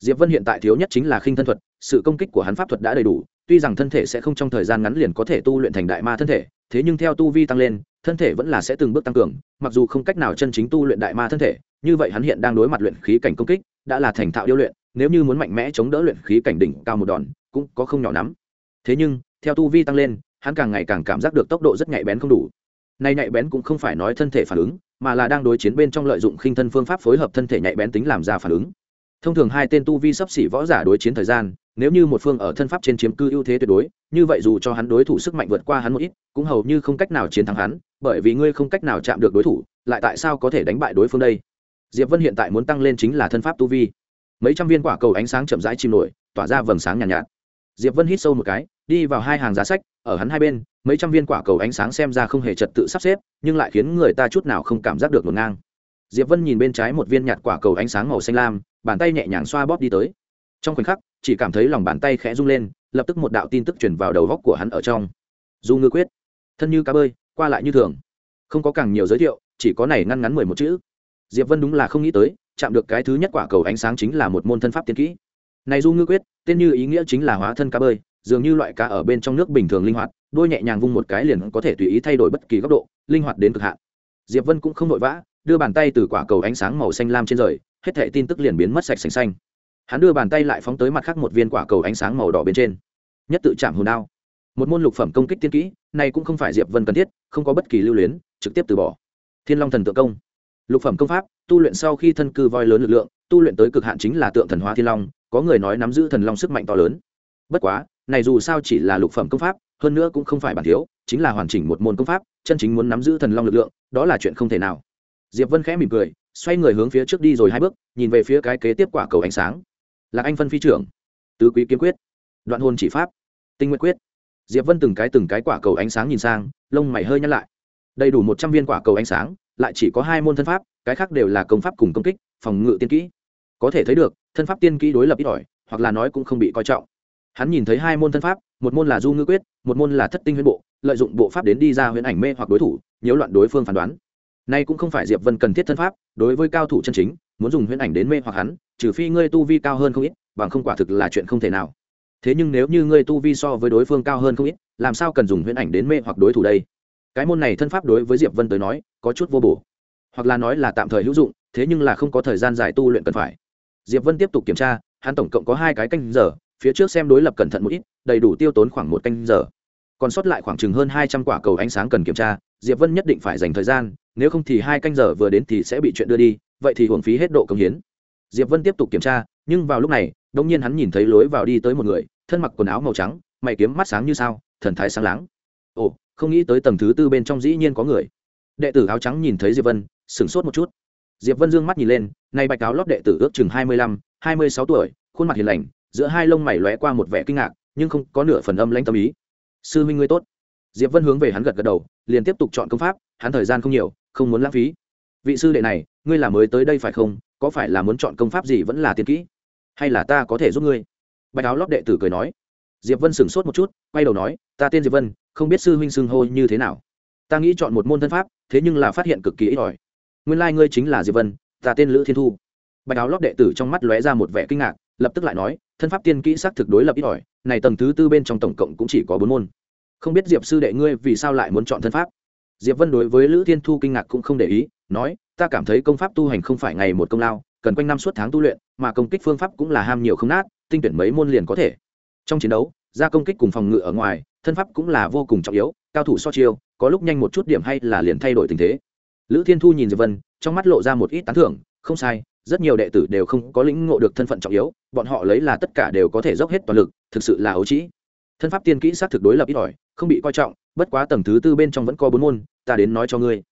Diệp vân hiện tại thiếu nhất chính là khinh thân thuật, sự công kích của hắn pháp thuật đã đầy đủ, tuy rằng thân thể sẽ không trong thời gian ngắn liền có thể tu luyện thành đại ma thân thể, thế nhưng theo tu vi tăng lên, thân thể vẫn là sẽ từng bước tăng cường, mặc dù không cách nào chân chính tu luyện đại ma thân thể, như vậy hắn hiện đang đối mặt luyện khí cảnh công kích, đã là thành thạo điêu luyện, nếu như muốn mạnh mẽ chống đỡ luyện khí cảnh đỉnh cao một đòn, cũng có không nhỏ lắm. Thế nhưng theo tu vi tăng lên hắn càng ngày càng cảm giác được tốc độ rất nhạy bén không đủ. Nay nhạy bén cũng không phải nói thân thể phản ứng mà là đang đối chiến bên trong lợi dụng khinh thân phương pháp phối hợp thân thể nhạy bén tính làm ra phản ứng. Thông thường hai tên tu vi sắp xỉ võ giả đối chiến thời gian nếu như một phương ở thân pháp trên chiếm cư ưu thế tuyệt đối như vậy dù cho hắn đối thủ sức mạnh vượt qua hắn một ít cũng hầu như không cách nào chiến thắng hắn bởi vì ngươi không cách nào chạm được đối thủ lại tại sao có thể đánh bại đối phương đây? Diệp vân hiện tại muốn tăng lên chính là thân pháp tu vi. Mấy trăm viên quả cầu ánh sáng chậm rãi chìm nổi tỏa ra vầng sáng nhàn nhạt, nhạt. Diệp vân hít sâu một cái đi vào hai hàng giá sách, ở hắn hai bên, mấy trăm viên quả cầu ánh sáng xem ra không hề trật tự sắp xếp, nhưng lại khiến người ta chút nào không cảm giác được ngổn ngang. Diệp vân nhìn bên trái một viên nhạt quả cầu ánh sáng màu xanh lam, bàn tay nhẹ nhàng xoa bóp đi tới. Trong khoảnh khắc, chỉ cảm thấy lòng bàn tay khẽ rung lên, lập tức một đạo tin tức truyền vào đầu góc của hắn ở trong. Du ngư quyết, thân như cá bơi, qua lại như thường. Không có càng nhiều giới thiệu, chỉ có này ngăn ngắn mười một chữ. Diệp vân đúng là không nghĩ tới, chạm được cái thứ nhất quả cầu ánh sáng chính là một môn thân pháp tiên kỹ. Này du ngư quyết, tên như ý nghĩa chính là hóa thân cá bơi dường như loại cá ở bên trong nước bình thường linh hoạt đôi nhẹ nhàng vung một cái liền có thể tùy ý thay đổi bất kỳ góc độ, linh hoạt đến cực hạn. Diệp vân cũng không vội vã, đưa bàn tay từ quả cầu ánh sáng màu xanh lam trên rời, hết thảy tin tức liền biến mất sạch sành xanh. Hắn đưa bàn tay lại phóng tới mặt khác một viên quả cầu ánh sáng màu đỏ bên trên. Nhất tự chạm hồn đao. Một môn lục phẩm công kích tiên kỹ, này cũng không phải diệp vân cần thiết, không có bất kỳ lưu luyến, trực tiếp từ bỏ. Thiên long thần tượng công. Lục phẩm công pháp, tu luyện sau khi thân cư voi lớn lực lượng, tu luyện tới cực hạn chính là tượng thần hóa thiên long, có người nói nắm giữ thần long sức mạnh to lớn. Bất quá này dù sao chỉ là lục phẩm công pháp, hơn nữa cũng không phải bản thiếu, chính là hoàn chỉnh một môn công pháp, chân chính muốn nắm giữ thần long lực lượng, đó là chuyện không thể nào. Diệp vân khẽ mỉm cười, xoay người hướng phía trước đi rồi hai bước, nhìn về phía cái kế tiếp quả cầu ánh sáng. Lạc anh phân phi trưởng, tứ quý kiếm quyết, đoạn hôn chỉ pháp, tinh nguyện quyết. Diệp vân từng cái từng cái quả cầu ánh sáng nhìn sang, lông mày hơi nhăn lại. Đầy đủ một trăm viên quả cầu ánh sáng, lại chỉ có hai môn thân pháp, cái khác đều là công pháp cùng công kích, phòng ngự tiên kỹ. Có thể thấy được, thân pháp tiên kỹ đối lập ít ỏi, hoặc là nói cũng không bị coi trọng hắn nhìn thấy hai môn thân pháp, một môn là du ngư quyết, một môn là thất tinh huyễn bộ, lợi dụng bộ pháp đến đi ra huyễn ảnh mê hoặc đối thủ, nhiễu loạn đối phương phán đoán. Nay cũng không phải diệp vân cần thiết thân pháp, đối với cao thủ chân chính, muốn dùng huyễn ảnh đến mê hoặc hắn, trừ phi ngươi tu vi cao hơn không ít, bằng không quả thực là chuyện không thể nào. Thế nhưng nếu như ngươi tu vi so với đối phương cao hơn không ít, làm sao cần dùng huyễn ảnh đến mê hoặc đối thủ đây? Cái môn này thân pháp đối với diệp vân tới nói, có chút vô bổ. Hoặc là nói là tạm thời hữu dụng, thế nhưng là không có thời gian dài tu luyện cần phải. Diệp vân tiếp tục kiểm tra, hắn tổng cộng có hai cái canh giờ phía trước xem đối lập cẩn thận một ít, đầy đủ tiêu tốn khoảng một canh giờ. Còn sót lại khoảng chừng hơn hai trăm quả cầu ánh sáng cần kiểm tra, diệp vân nhất định phải dành thời gian, nếu không thì hai canh giờ vừa đến thì sẽ bị chuyện đưa đi, vậy thì hưởng phí hết độ công hiến. Diệp vân tiếp tục kiểm tra, nhưng vào lúc này đông nhiên hắn nhìn thấy lối vào đi tới một người, thân mặc quần áo màu trắng, mày kiếm mắt sáng như sao, thần thái sáng láng. Ồ, không nghĩ tới tầng thứ tư bên trong dĩ nhiên có người. Đệ tử áo trắng nhìn thấy diệp vân, sửng sốt một chút. Diệp vân dương mắt nhìn lên nay bạch áo lót đệ tử ước chừng hai mươi lăm, hai mươi sáu tuổi, khuôn mặt hiền lành giữa hai lông mày lóe qua một vẻ kinh ngạc, nhưng không có nửa phần âm lãnh tâm ý. Sư huynh ngươi tốt. Diệp vân hướng về hắn gật gật đầu, liền tiếp tục chọn công pháp, hắn thời gian không nhiều, không muốn lãng phí. Vị sư đệ này, ngươi là mới tới đây phải không? Có phải là muốn chọn công pháp gì vẫn là tiên kỹ? Hay là ta có thể giúp ngươi? Bạch áo lót đệ tử cười nói. Diệp vân sửng sốt một chút, quay đầu nói, ta tên diệp vân, không biết sư huynh xưng hô như thế nào. Ta nghĩ chọn một môn thân pháp, thế nhưng là phát hiện cực kỳ ít ỏi. Nguyên lai、like、ngươi chính là diệp vân, ta tên lữ thiên thu. Bạch áo lót đệ tử trong mắt lóe ra một vẻ kinh ngạc lập tức lại nói, thân pháp tiên kỹ s á c thực đối lập ít ỏi, này tầng thứ tư bên trong tổng cộng cũng chỉ có bốn môn. Không biết diệp sư đệ ngươi vì sao lại muốn chọn thân pháp? Diệp vân đối với lữ thiên thu kinh ngạc cũng không để ý, nói, ta cảm thấy công pháp tu hành không phải ngày một công lao, cần quanh năm suốt tháng tu luyện, mà công kích phương pháp cũng là ham nhiều không nát, tinh tuyển mấy môn liền có thể. Trong chiến đấu, ra công kích cùng phòng ngự ở ngoài, thân pháp cũng là vô cùng trọng yếu, cao thủ so chiêu, có lúc nhanh một chút điểm hay là liền thay đổi tình thế. Lữ thiên thu nhìn diệp vân, trong mắt lộ ra một ít tán thưởng, không sai rất nhiều đệ tử đều không có lĩnh ngộ được thân phận trọng yếu, bọn họ lấy là tất cả đều có thể dốc hết toàn lực, thực sự là ấu trĩ. Thân pháp tiên kỹ sát thực đối lập ít ỏi, không bị coi trọng, bất quá tầng thứ tư bên trong vẫn có bốn môn, ta đến nói cho ngươi.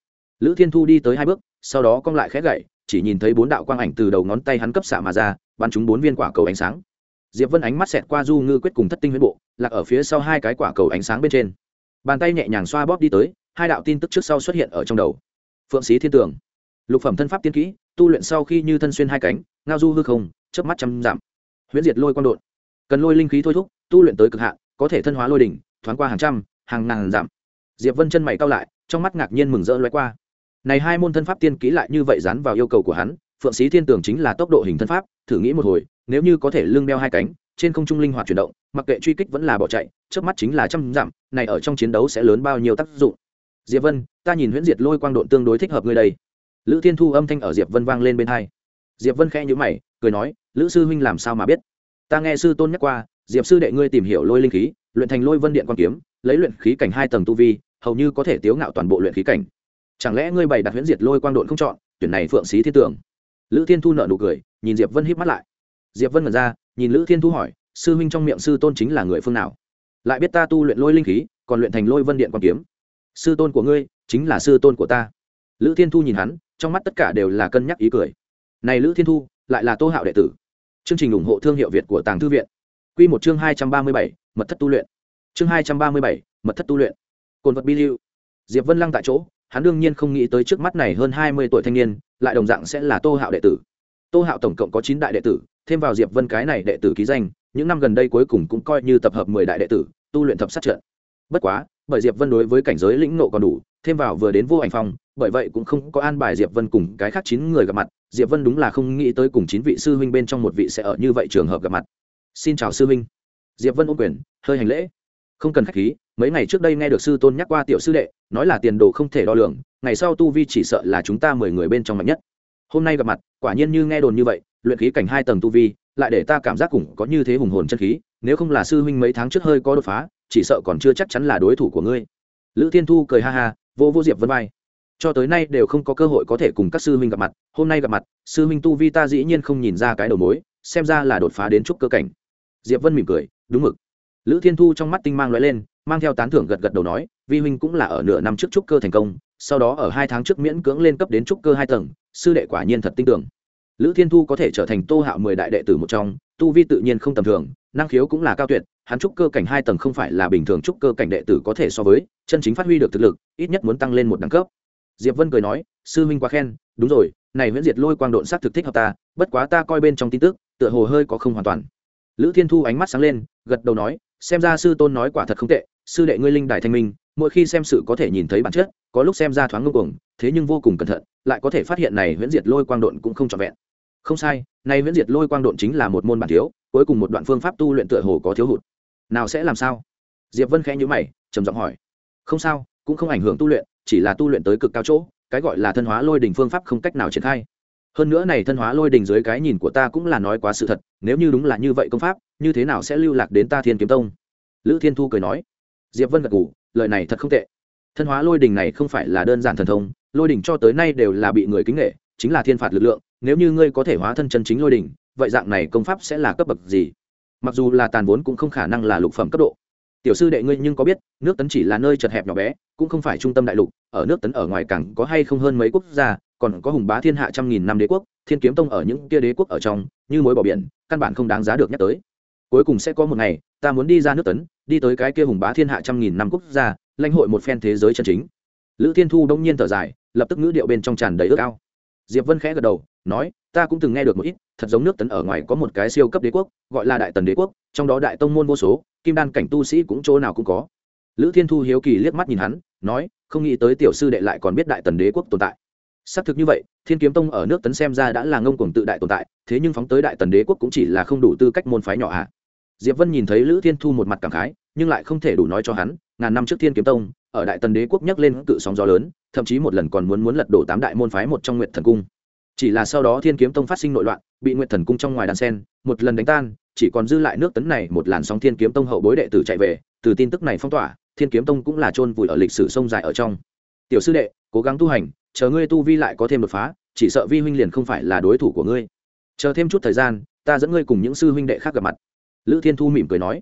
Lữ thiên thu đi tới hai bước, sau đó cong lại khẽ gậy, chỉ nhìn thấy bốn đạo quang ảnh từ đầu ngón tay hắn cấp xạ mà ra, bắn chúng bốn viên quả cầu ánh sáng. Diệp vân ánh mắt xẹt qua du ngư quyết cùng thất tinh huyết bộ, lạc ở phía sau hai cái quả cầu ánh sáng bên trên. Bàn tay nhẹ nhàng xoa bóp đi tới, hai đạo tin tức trước sau xuất hiện ở trong đầu. Phượng sĩ thiên tường lục phẩm thân pháp tiên kỹ, tu luyện sau khi như thân xuyên hai cánh, ngao du hư không, chớp mắt trăm giảm. Huyễn diệt lôi quang đột cần lôi linh khí thôi thúc, tu luyện tới cực hạn, có thể thân hóa lôi đỉnh, thoáng qua hàng trăm, hàng ngàn giảm. Diệp vân chân mày cao lại, trong mắt ngạc nhiên mừng rỡ lóe qua. Này hai môn thân pháp tiên kỹ lại như vậy dán vào yêu cầu của hắn, phượng sĩ thiên tường chính là tốc độ hình thân pháp, thử nghĩ một hồi, nếu như có thể lưng đeo hai cánh, trên không trung linh hoạt chuyển động, mặc kệ truy kích vẫn là bỏ chạy trước mắt chính là trăm dặm này ở trong chiến đấu sẽ lớn bao nhiêu tác dụng. Diệp vân, ta nhìn huyễn diệt lôi quang độn tương đối thích hợp ngươi đây lữ thiên thu âm thanh ở diệp vân vang lên bên hai. Diệp vân khẽ nhữ mày, cười nói, lữ sư huynh làm sao mà biết? Ta nghe sư tôn nhắc qua, diệp sư đệ ngươi tìm hiểu lôi linh khí, luyện thành lôi vân điện quan kiếm, lấy luyện khí cảnh hai tầng tu vi, hầu như có thể tiếu ngạo toàn bộ luyện khí cảnh. Chẳng lẽ ngươi bày đặt huyễn diệt lôi quang độn không chọn, tuyển này phượng xí thiên tưởng lữ thiên thu nợ nụ cười, nhìn diệp vân híp mắt lại. Diệp vân ngẩn ra, nhìn lữ thiên thu hỏi, sư huynh trong miệng sư tôn chính là người phương nào? Lại biết ta tu luyện lôi linh khí, còn luyện thành lôi vân điện quan kiếm. Sư tôn của ngươi chính là sư tôn của ta. Lữ thiên thu nhìn hắn trong mắt tất cả đều là cân nhắc ý cười. Này lữ thiên thu, lại là tô hạo đệ tử. Chương trình ủng hộ thương hiệu việt của tàng thư viện. Q một chương hai trăm ba mươi bảy, mật thất tu luyện. Chương hai trăm ba mươi bảy, mật thất tu luyện. Cồn vật bi lưu. Diệp vân lăng tại chỗ, hắn đương nhiên không nghĩ tới trước mắt này hơn hai mươi tuổi thanh niên, lại đồng dạng sẽ là tô hạo đệ tử. Tô hạo tổng cộng có chín đại đệ tử, thêm vào diệp vân cái này đệ tử ký danh, những năm gần đây cuối cùng cũng coi như tập hợp mười đại đệ tử, tu luyện thập sát trận. Bất quá, bởi diệp vân đối với cảnh giới lĩnh nộ còn đủ, thêm vào vừa đến vô ảnh phong bởi vậy cũng không có an bài diệp vân cùng cái khác chín người gặp mặt. Diệp vân đúng là không nghĩ tới cùng chín vị sư huynh bên trong một vị sẽ ở như vậy trường hợp gặp mặt. Xin chào sư huynh. Diệp vân ô quyền, hơi hành lễ. Không cần khách khí, mấy ngày trước đây nghe được sư tôn nhắc qua tiểu sư đệ, nói là tiền đồ không thể đo lường, ngày sau tu vi chỉ sợ là chúng ta mười người bên trong mạnh nhất. Hôm nay gặp mặt, quả nhiên như nghe đồn như vậy, luyện khí cảnh hai tầng tu vi, lại để ta cảm giác cũng có như thế hùng hồn chân khí, nếu không là sư huynh mấy tháng trước hơi có đột phá, chỉ sợ còn chưa chắc chắn là đối thủ của ngươi. Lữ thiên thu cười ha ha, vô vô diệp vân vai cho tới nay đều không có cơ hội có thể cùng các sư huynh gặp mặt, hôm nay gặp mặt, sư huynh tu vi ta dĩ nhiên không nhìn ra cái đầu mối, xem ra là đột phá đến chút cơ cảnh. Diệp vân mỉm cười, đúng mực. Lữ thiên thu trong mắt tinh mang lóe lên, mang theo tán thưởng gật gật đầu nói, vi huynh cũng là ở nửa năm trước trúc cơ thành công, sau đó ở hai tháng trước miễn cưỡng lên cấp đến trúc cơ hai tầng, sư đệ quả nhiên thật tin tưởng lữ thiên thu có thể trở thành tô hạo mười đại đệ tử một trong, tu vi tự nhiên không tầm thường, năng khiếu cũng là cao tuyệt, hắn trúc cơ cảnh hai tầng không phải là bình thường trúc cơ cảnh đệ tử có thể so với, chân chính phát huy được thực lực, ít nhất muốn tăng lên một đẳng cấp diệp vân cười nói, sư huynh quá khen, đúng rồi, này nguyễn diệt lôi quang độn sát thực thích hợp ta, bất quá ta coi bên trong tin tức, tựa hồ hơi có không hoàn toàn. Lữ thiên thu ánh mắt sáng lên, gật đầu nói, xem ra sư tôn nói quả thật không tệ, sư đệ ngươi linh đài thanh minh, mỗi khi xem sự có thể nhìn thấy bản chất, có lúc xem ra thoáng ngưng cuồng, thế nhưng vô cùng cẩn thận, lại có thể phát hiện này huyễn diệt lôi quang độn cũng không trọn vẹn. Không sai, này huyễn diệt lôi quang độn chính là một môn bản thiếu, cuối cùng một đoạn phương pháp tu luyện tựa hồ có thiếu hụt. Nào sẽ làm sao? Diệp vân khẽ nhíu mày, trầm giọng hỏi. Không sao, cũng không ảnh hưởng tu luyện chỉ là tu luyện tới cực cao chỗ, cái gọi là thân hóa lôi đỉnh phương pháp không cách nào triển khai. Hơn nữa này thân hóa lôi đỉnh dưới cái nhìn của ta cũng là nói quá sự thật, nếu như đúng là như vậy công pháp, như thế nào sẽ lưu lạc đến ta thiên kiếm tông? Lữ thiên thu cười nói. Diệp vân gật gù, lời này thật không tệ. Thân hóa lôi đỉnh này không phải là đơn giản thần thông, lôi đỉnh cho tới nay đều là bị người kính nghệ chính là thiên phạt lực lượng, nếu như ngươi có thể hóa thân chân chính lôi đỉnh vậy dạng này công pháp sẽ là cấp bậc gì? Mặc dù là tàn vốn cũng không khả năng là lục phẩm cấp độ tiểu sư đệ ngươi nhưng có biết, nước tấn chỉ là nơi chật hẹp nhỏ bé, cũng không phải trung tâm đại lục, ở nước tấn ở ngoài cảng có hay không hơn mấy quốc gia, còn có hùng bá thiên hạ trăm nghìn năm đế quốc, thiên kiếm tông ở những kia đế quốc ở trong, như mối bỏ biển, căn bản không đáng giá được nhắc tới. Cuối cùng sẽ có một ngày, ta muốn đi ra nước tấn, đi tới cái kia hùng bá thiên hạ trăm nghìn năm quốc gia, lãnh hội một phen thế giới chân chính. Lữ thiên thu đông nhiên thở dài, lập tức ngữ điệu bên trong tràn đầy ước ao diệp vân khẽ gật đầu, nói, ta cũng từng nghe được một ít, thật giống nước tấn ở ngoài có một cái siêu cấp đế quốc, gọi là đại tần đế quốc, trong đó đại tông môn vô số, kim đan cảnh tu sĩ cũng chỗ nào cũng có. Lữ thiên thu hiếu kỳ liếc mắt nhìn hắn, nói, không nghĩ tới tiểu sư đệ lại còn biết đại tần đế quốc tồn tại. Xác thực như vậy, thiên kiếm tông ở nước tấn xem ra đã là ngông cuồng tự đại tồn tại, thế nhưng phóng tới đại tần đế quốc cũng chỉ là không đủ tư cách môn phái nhỏ hạ diệp vân nhìn thấy lữ thiên thu một mặt cảm khái, nhưng lại không thể đủ nói cho hắn, ngàn năm trước thiên kiếm tông, ở đại tần đế quốc nhắc lên cự sóng gió lớn thậm chí một lần còn muốn muốn lật đổ tám đại môn phái một trong nguyện thần cung. Chỉ là sau đó thiên kiếm tông phát sinh nội loạn, bị nguyện thần cung trong ngoài đàn sen, một lần đánh tan, chỉ còn dư lại nước tấn này một làn sóng thiên kiếm tông hậu bối đệ tử chạy về, từ tin tức này phong tỏa, thiên kiếm tông cũng là chôn vùi ở lịch sử sông dài ở trong. Tiểu sư đệ, cố gắng tu hành, chờ ngươi tu vi lại có thêm đột phá, chỉ sợ vi huynh liền không phải là đối thủ của ngươi. Chờ thêm chút thời gian, ta dẫn ngươi cùng những sư huynh đệ khác gặp mặt. Lữ thiên thu mỉm cười nói.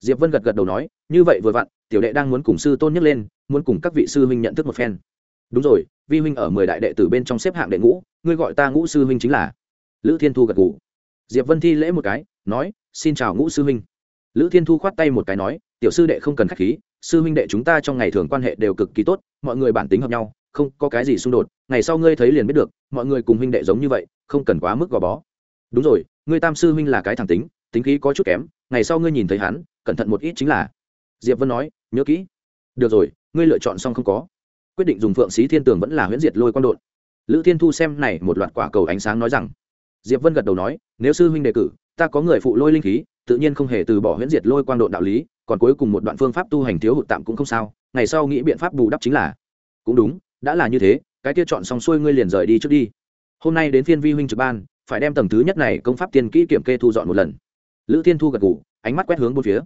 Diệp vân gật gật đầu nói, như vậy vừa vặn, tiểu đệ đang muốn cùng sư tôn nhấc lên, muốn cùng các vị sư huynh nhận thức một phen đúng rồi, vi huynh ở mười đại đệ tử bên trong xếp hạng đệ ngũ, ngươi gọi ta ngũ sư huynh chính là lữ thiên thu gật gù. Diệp vân thi lễ một cái, nói, xin chào ngũ sư huynh. Lữ thiên thu khoát tay một cái nói, tiểu sư đệ không cần k h á c h khí, sư huynh đệ chúng ta trong ngày thường quan hệ đều cực kỳ tốt, mọi người bản tính hợp nhau, không có cái gì xung đột, ngày sau ngươi thấy liền biết được, mọi người cùng huynh đệ giống như vậy, không cần quá mức gò bó. Đúng rồi, ngươi tam sư huynh là cái thẳng tính tính khí có chút kém, ngày sau ngươi nhìn thấy hắn, cẩn thận một ít chính là. Diệp vân nói, nhớ kỹ. Được rồi, ngươi lựa chọn xong không có quyết định dùng phượng xí thiên tường vẫn là huyễn diệt lôi quan đột lữ thiên thu xem này một loạt quả cầu ánh sáng nói rằng diệp vân gật đầu nói nếu sư huynh đề cử ta có người phụ lôi linh khí tự nhiên không hề từ bỏ huyễn diệt lôi quang đột đạo lý còn cuối cùng một đoạn phương pháp tu hành thiếu hụt tạm cũng không sao ngày sau nghĩ biện pháp bù đắp chính là cũng đúng đã là như thế cái kia chọn xong xuôi ngươi liền rời đi trước đi. Hôm nay đến phiên vi huynh trực ban phải đem tầng thứ nhất này công pháp tiên kỹ kiểm kê thu dọn một lần. Lữ thiên thu gật gù, ánh mắt quét hướng bốn phía.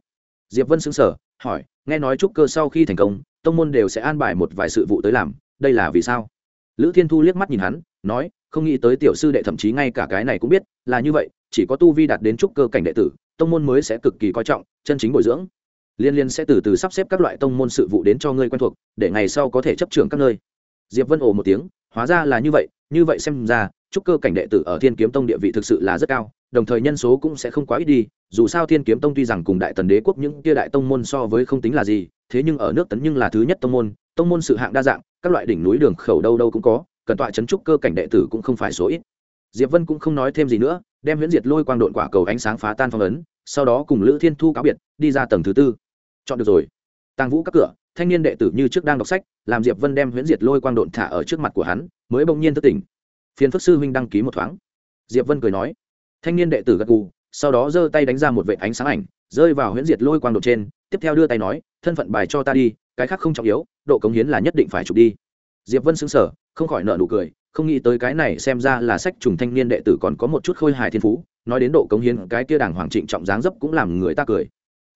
Diệp vân xứng sở hỏi, nghe nói trúc cơ sau khi thành công, tông môn đều sẽ an bài một vài sự vụ tới làm, đây là vì sao? Lữ thiên thu liếc mắt nhìn hắn, nói, không nghĩ tới tiểu sư đệ thậm chí ngay cả cái này cũng biết, là như vậy, chỉ có tu vi đạt đến trúc cơ cảnh đệ tử, tông môn mới sẽ cực kỳ coi trọng, chân chính bồi dưỡng. Liên liên sẽ từ từ sắp xếp các loại tông môn sự vụ đến cho ngươi quen thuộc, để ngày sau có thể chấp trưởng các nơi diệp vân ồ một tiếng, hóa ra là như vậy như vậy xem ra trúc cơ cảnh đệ tử ở thiên kiếm tông địa vị thực sự là rất cao, đồng thời nhân số cũng sẽ không quá ít đi, dù sao thiên kiếm tông tuy rằng cùng đại tần đế quốc những kia đại tông môn so với không tính là gì, thế nhưng ở nước tấn nhưng là thứ nhất tông môn tông môn sự hạng đa dạng, các loại đỉnh núi đường khẩu đâu đâu cũng có, cần tọa chấn trúc cơ cảnh đệ tử cũng không phải số ít. Diệp vân cũng không nói thêm gì nữa, đem huyễn diệt lôi quang độn quả cầu ánh sáng phá tan phong ấn, sau đó cùng lữ thiên thu cáo biệt, đi ra tầng thứ tư. Chọn được rồi. Tàng vũ các cửa thanh niên đệ tử như trước đang đọc sách làm diệp vân đem huyễn diệt lôi quang độn thả ở trước mặt của hắn mới bỗng nhiên thất tỉnh. Phiền phức sư huynh đăng ký một thoáng. Diệp vân cười nói. Thanh niên đệ tử gật gù sau đó giơ tay đánh ra một vệ ánh sáng ảnh rơi vào huyễn diệt lôi quang độn trên tiếp theo đưa tay nói thân phận bài cho ta đi cái khác không trọng yếu độ cống hiến là nhất định phải chụp đi. Diệp vân sững sờ, không khỏi nợ nụ cười không nghĩ tới cái này xem ra là sách trùng thanh niên đệ tử còn có một chút khôi hài thiên phú nói đến độ cống hiến cái kia đảng hoàng trịnh trọng dáng dấp cũng làm người ta cười.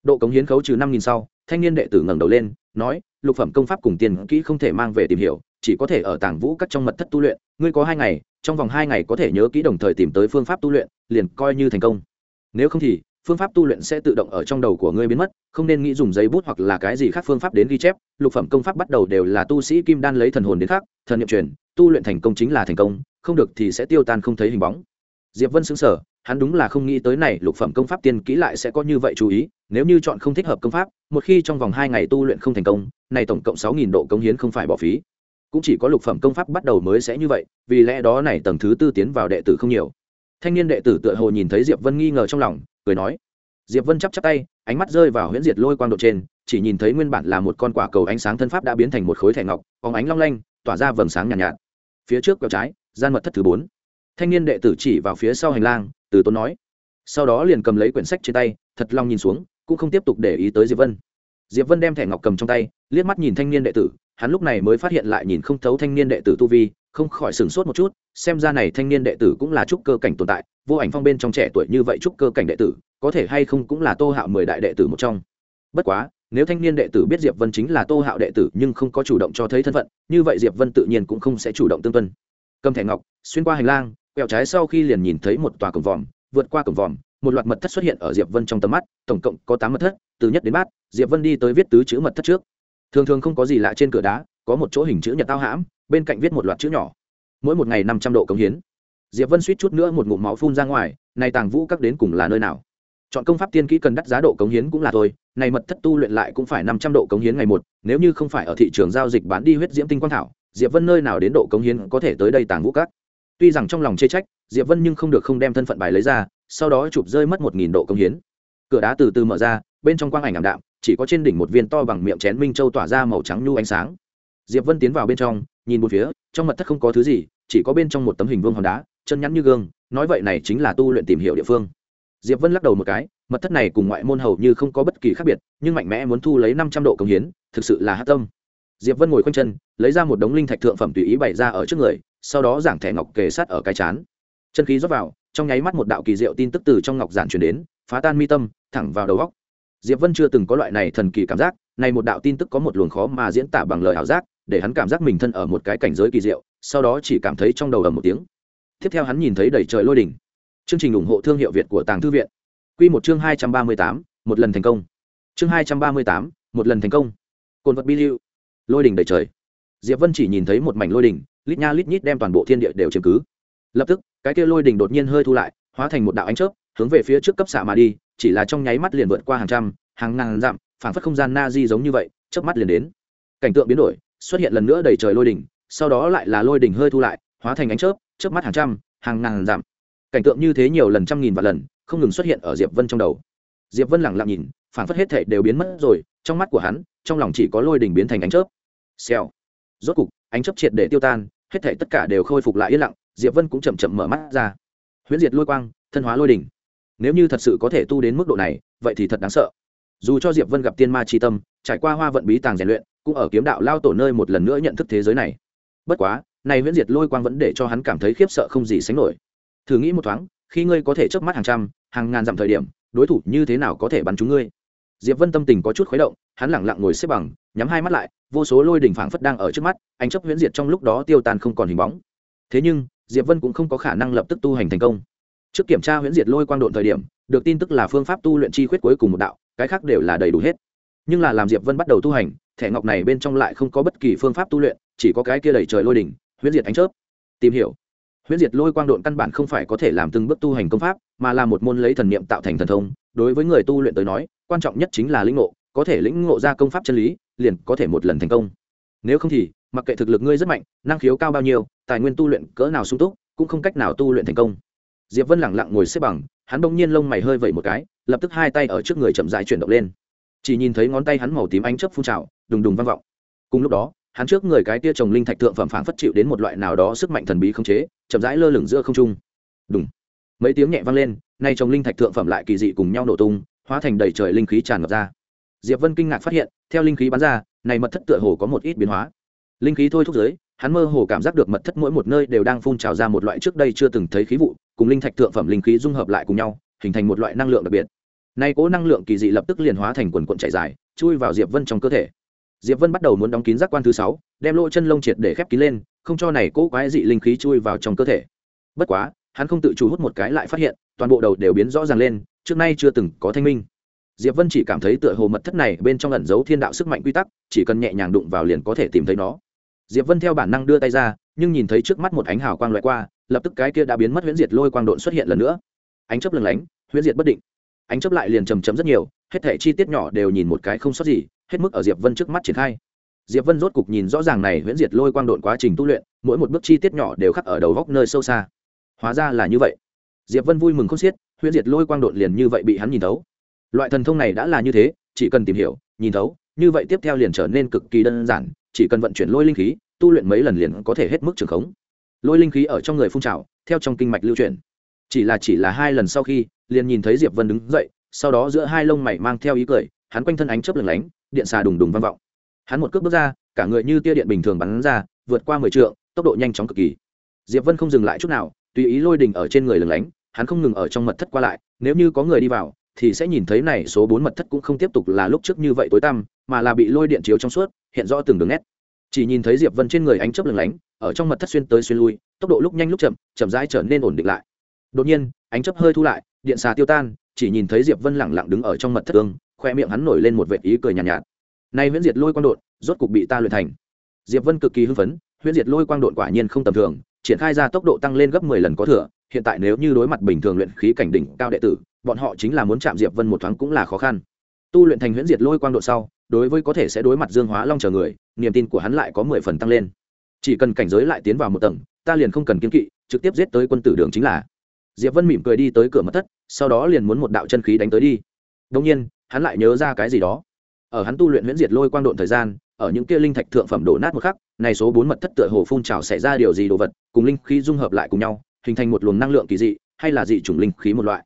Độ cống hiến khấu trừ năm nghìn sau thanh niên đệ tử ngẩng đầu lên, nói, lục phẩm công pháp cùng tiền kỹ không thể mang về tìm hiểu, chỉ có thể ở tàng vũ các trong mật thất tu luyện. Ngươi có hai ngày, trong vòng hai ngày có thể nhớ kỹ đồng thời tìm tới phương pháp tu luyện, liền coi như thành công. Nếu không thì, phương pháp tu luyện sẽ tự động ở trong đầu của ngươi biến mất, không nên nghĩ dùng giấy bút hoặc là cái gì khác phương pháp đến ghi chép. Lục phẩm công pháp bắt đầu đều là tu sĩ kim đan lấy thần hồn đến khác, thần n i ệ m truyền, tu luyện thành công chính là thành công, không được thì sẽ tiêu tan không thấy hình bóng. Diệp vân xứng sở hắn đúng là không nghĩ tới này lục phẩm công pháp tiên kỹ lại sẽ có như vậy chú ý nếu như chọn không thích hợp công pháp một khi trong vòng hai ngày tu luyện không thành công này tổng cộng sáu nghìn độ công hiến không phải bỏ phí. Cũng chỉ có lục phẩm công pháp bắt đầu mới sẽ như vậy vì lẽ đó này tầng thứ tư tiến vào đệ tử không nhiều. Thanh niên đệ tử tựa hồ nhìn thấy diệp vân nghi ngờ trong lòng cười nói. Diệp vân chắp chắp tay ánh mắt rơi vào huyễn diệt lôi quang độ trên chỉ nhìn thấy nguyên bản là một con quả cầu ánh sáng thân pháp đã biến thành một khối thẻ ngọc phóng ánh long lanh tỏa ra vầng sáng nhàn nhạt, nhạt. Phía trước quẹo trái gian mật thất thứ bốn. Thanh niên đệ tử chỉ vào phía sau hành lang từ tốn nói. Sau đó liền cầm lấy quyển sách trên tay, thật lòng nhìn xuống, cũng không tiếp tục để ý tới diệp vân. Diệp vân đem thẻ ngọc cầm trong tay, liếc mắt nhìn thanh niên đệ tử, hắn lúc này mới phát hiện lại nhìn không thấu thanh niên đệ tử tu vi, không khỏi sửng sốt một chút, xem ra này thanh niên đệ tử cũng là trúc cơ cảnh tồn tại, vô ảnh phong bên trong trẻ tuổi như vậy trúc cơ cảnh đệ tử, có thể hay không cũng là tô hạo mười đại đệ tử một trong. Bất quá, nếu thanh niên đệ tử biết diệp vân chính là tô hạo đệ tử nhưng không có chủ động cho thấy thân phận, như vậy diệp vân tự nhiên cũng không sẽ chủ động tương tuân. Cầm thẻ ngọc, xuyên qua hành lang quẹo trái sau khi liền nhìn thấy một tòa cổng vòm, vượt qua cổng vòm, một loạt mật thất xuất hiện ở diệp vân trong tầm mắt, tổng cộng có tám mật thất, từ nhất đến bát, diệp vân đi tới viết tứ chữ mật thất trước. Thường thường không có gì lạ trên cửa đá, có một chỗ hình chữ nhật tao hãm, bên cạnh viết một loạt chữ nhỏ. Mỗi một ngày năm trăm độ cống hiến. Diệp vân suýt chút nữa một ngụm máu phun ra ngoài, này tàng vũ các đến cùng là nơi nào? Chọn công pháp tiên kỹ cần đắt giá độ cống hiến cũng là thôi, này mật thất tu luyện lại cũng phải năm trăm độ cống hiến ngày một, nếu như không phải ở thị trường giao dịch bán đi huyết diễm tinh quang thảo, diệp vân nơi nào đến độ cống hiến có thể tới đây tàng vũ các? Tuy rằng trong lòng chê trách, diệp vân nhưng không được không đem thân phận bài lấy ra, sau đó chụp rơi mất một nghìn độ công hiến. Cửa đá từ từ mở ra, bên trong quang ảnh ảm đạm, chỉ có trên đỉnh một viên to bằng miệng chén minh châu tỏa ra màu trắng nhu ánh sáng. Diệp vân tiến vào bên trong, nhìn một phía, trong mật thất không có thứ gì, chỉ có bên trong một tấm hình vương hòn đá, chân nhắn như gương, nói vậy này chính là tu luyện tìm hiểu địa phương. Diệp vân lắc đầu một cái, mật thất này cùng ngoại môn hầu như không có bất kỳ khác biệt, nhưng mạnh mẽ muốn thu lấy năm trăm độ công hiến, thực sự là hát tâm. Diệp vân ngồi quanh chân, lấy ra một đống linh thạch thượng phẩm tùy ý bày ra ở trước người sau đó giảng thẻ ngọc kề sát ở cái chán. Chân khí rót vào, trong nháy mắt một đạo kỳ diệu tin tức từ trong ngọc giản truyền đến, phá tan mi tâm, thẳng vào đầu góc diệp vân chưa từng có loại này thần kỳ cảm giác, này một đạo tin tức có một luồng khó mà diễn tả bằng lời ảo giác, để hắn cảm giác mình thân ở một cái cảnh giới kỳ diệu, sau đó chỉ cảm thấy trong đầu ầm một tiếng. Tiếp theo hắn nhìn thấy đầy trời lôi đỉnh. Chương trình ủng hộ thương hiệu việt của tàng thư viện. Quy một chương hai trăm ba mươi tám, một lần thành công. Chương hai trăm ba mươi tám, một lần thành công. Cồn vật bi lưu. Lôi đỉnh đầy trời. Diệp vân chỉ nhìn thấy một mảnh lôi đỉnh lít nha lít nhít đem toàn bộ thiên địa đều chiếm cứ. Lập tức, cái kia lôi đỉnh đột nhiên hơi thu lại, hóa thành một đạo ánh chớp, hướng về phía trước cấp xạ mà đi, chỉ là trong nháy mắt liền vượt qua hàng trăm, hàng ngàn dặm, phảng phất không gian na di giống như vậy, chớp mắt liền đến. Cảnh tượng biến đổi, xuất hiện lần nữa đầy trời lôi đỉnh sau đó lại là lôi đỉnh hơi thu lại, hóa thành ánh chớp chớp mắt hàng trăm, hàng ngàn dặm. Cảnh tượng như thế nhiều lần trăm nghìn và lần, không ngừng xuất hiện ở diệp vân trong đầu. Diệp vân lẳng lặng nhìn, phảng phất hết thể đều biến mất rồi, trong mắt của hắn, trong lòng chỉ có lôi đỉnh biến thành ánh chớp. Xèo. Rốt cục ánh chấp triệt để tiêu tan, hết thể tất cả đều khôi phục lại yên lặng, diệp vân cũng chậm chậm mở mắt ra. Huyễn diệt lôi quang, thân hóa lôi đỉnh. Nếu như thật sự có thể tu đến mức độ này, vậy thì thật đáng sợ. Dù cho diệp vân gặp tiên ma tri tâm, trải qua hoa vận bí tàng rèn luyện, cũng ở kiếm đạo lao tổ nơi một lần nữa nhận thức thế giới này. Bất quá, này huyễn diệt lôi quang vẫn để cho hắn cảm thấy khiếp sợ không gì sánh nổi. Thử nghĩ một thoáng, khi ngươi có thể chớp mắt hàng trăm, hàng ngàn dặm thời điểm, đối thủ như thế nào có thể bắn trúng ngươi? Diệp vân tâm tình có chút khuấy động, hắn lẳng lặng ngồi xếp bằng, nhắm hai mắt lại, vô số lôi đỉnh phảng phất đang ở trước mắt, ánh chấp huyễn diệt trong lúc đó tiêu tan không còn hình bóng. Thế nhưng, diệp vân cũng không có khả năng lập tức tu hành thành công. Trước kiểm tra huyễn diệt lôi quang độn thời điểm, được tin tức là phương pháp tu luyện chi khuyết cuối cùng một đạo, cái khác đều là đầy đủ hết. Nhưng là làm diệp vân bắt đầu tu hành, thẻ ngọc này bên trong lại không có bất kỳ phương pháp tu luyện, chỉ có cái kia đầy trời lôi đỉnh, huyễn diệt ánh chớp. Tìm hiểu. Huyễn diệt lôi quang độn căn bản không phải có thể làm từng bước tu hành công pháp, mà là một môn lấy thần niệm tạo thành thần thông đối với người tu luyện tới nói quan trọng nhất chính là lĩnh ngộ có thể lĩnh ngộ ra công pháp chân lý liền có thể một lần thành công. Nếu không thì mặc kệ thực lực ngươi rất mạnh năng khiếu cao bao nhiêu tài nguyên tu luyện cỡ nào sung túc cũng không cách nào tu luyện thành công. Diệp vân lẳng lặng ngồi xếp bằng hắn bỗng nhiên lông mày hơi vẩy một cái lập tức hai tay ở trước người chậm rãi chuyển động lên. Chỉ nhìn thấy ngón tay hắn màu tím ánh chớp phun trào đùng đùng vang vọng. Cùng lúc đó hắn trước người cái tia trồng linh thạch thượng phẩm phảng phất chịu đến một loại nào đó sức mạnh thần bí không chế chậm rãi lơ lửng giữa không trung. Đùng, mấy tiếng nhẹ vang lên nay trồng linh thạch thượng phẩm lại kỳ dị cùng nhau nổ tung, hóa thành đầy trời linh khí tràn ngập ra. Diệp vân kinh ngạc phát hiện, theo linh khí bắn ra, này mật thất tựa hồ có một ít biến hóa. Linh khí thôi thúc giới, hắn mơ hồ cảm giác được mật thất mỗi một nơi đều đang phun trào ra một loại trước đây chưa từng thấy khí vụ, cùng linh thạch thượng phẩm linh khí dung hợp lại cùng nhau, hình thành một loại năng lượng đặc biệt. Nay cố năng lượng kỳ dị lập tức liền hóa thành quần quận chảy dài, chui vào diệp vân trong cơ thể. Diệp vân bắt đầu muốn đóng kín giác quan thứ sáu, đem lỗ chân lông triệt để khép kín lên, không cho này cố quái dị linh khí chui vào trong cơ thể. Bất quá, hắn không tự chủ hút một cái lại phát hiện toàn bộ đầu đều biến rõ ràng lên, trước nay chưa từng có thanh minh. Diệp vân chỉ cảm thấy tựa hồ mật thất này bên trong ẩn giấu thiên đạo sức mạnh quy tắc, chỉ cần nhẹ nhàng đụng vào liền có thể tìm thấy nó. Diệp vân theo bản năng đưa tay ra, nhưng nhìn thấy trước mắt một ánh hào quang loại qua, lập tức cái kia đã biến mất huyễn diệt lôi quang độn xuất hiện lần nữa. Ánh chấp lừng lánh, huyễn diệt bất định. Ánh chấp lại liền trầm trầm rất nhiều, hết thể chi tiết nhỏ đều nhìn một cái không sót gì, hết mức ở diệp vân trước mắt triển khai. Diệp vân rốt cục nhìn rõ ràng này huyễn diệt lôi quang độn quá trình tu luyện, mỗi một bước chi tiết nhỏ đều khắc ở đầu góc nơi sâu xa. Hóa ra là như vậy diệp vân vui mừng khôn xiết, huyễn diệt lôi quang độn liền như vậy bị hắn nhìn thấu. Loại thần thông này đã là như thế, chỉ cần tìm hiểu, nhìn thấu, như vậy tiếp theo liền trở nên cực kỳ đơn giản, chỉ cần vận chuyển lôi linh khí, tu luyện mấy lần liền có thể hết mức trường khống. Lôi linh khí ở trong người phun trào, theo trong kinh mạch lưu chuyển. Chỉ là chỉ là hai lần sau khi, liền nhìn thấy diệp vân đứng dậy, sau đó giữa hai lông mày mang theo ý cười, hắn quanh thân ánh chớp lửng lánh, điện xà đùng đùng vang vọng. Hắn một cước bước ra, cả người như tia điện bình thường bắn ra, vượt qua mười trượng, tốc độ nhanh chóng cực kỳ. Diệp vân không dừng lại chút nào, tùy ý lôi đình ở trên người lửng lánh hắn không ngừng ở trong mật thất qua lại nếu như có người đi vào thì sẽ nhìn thấy này số bốn mật thất cũng không tiếp tục là lúc trước như vậy tối tăm mà là bị lôi điện chiếu trong suốt hiện rõ từng đường nét. Chỉ nhìn thấy diệp vân trên người ánh chớp lửng lánh ở trong mật thất xuyên tới xuyên lui tốc độ lúc nhanh lúc chậm chậm rãi trở nên ổn định lại. Đột nhiên ánh chớp hơi thu lại điện xà tiêu tan chỉ nhìn thấy diệp vân lẳng lặng đứng ở trong mật thất tương khoe miệng hắn nổi lên một vệt ý cười nhàn nhạt, nhạt. Nay huyễn diệt lôi quang đột rốt cục bị ta luyện thành. Diệp vân cực kỳ hưng phấn huyễn diệt lôi quang đột quả nhiên không tầm thường triển khai ra tốc độ tăng lên gấp mười lần có thừa, hiện tại nếu như đối mặt bình thường luyện khí cảnh đỉnh cao đệ tử, bọn họ chính là muốn chạm diệp vân một thoáng cũng là khó khăn. Tu luyện thành huyễn diệt lôi quang độ sau, đối với có thể sẽ đối mặt dương hóa long chờ người, niềm tin của hắn lại có mười phần tăng lên. Chỉ cần cảnh giới lại tiến vào một tầng, ta liền không cần kiên kỵ, trực tiếp giết tới quân tử đường chính là. Diệp vân mỉm cười đi tới cửa mật thất, sau đó liền muốn một đạo chân khí đánh tới đi. Đương nhiên, hắn lại nhớ ra cái gì đó. Ở hắn tu luyện huyễn diệt lôi quang độn thời gian ở những kia linh thạch thượng phẩm đổ nát một khắc, này số bốn mật thất tựa hồ phun trào xảy ra điều gì đồ vật, cùng linh khí dung hợp lại cùng nhau, hình thành một luồng năng lượng kỳ dị, hay là dị chủng linh khí một loại.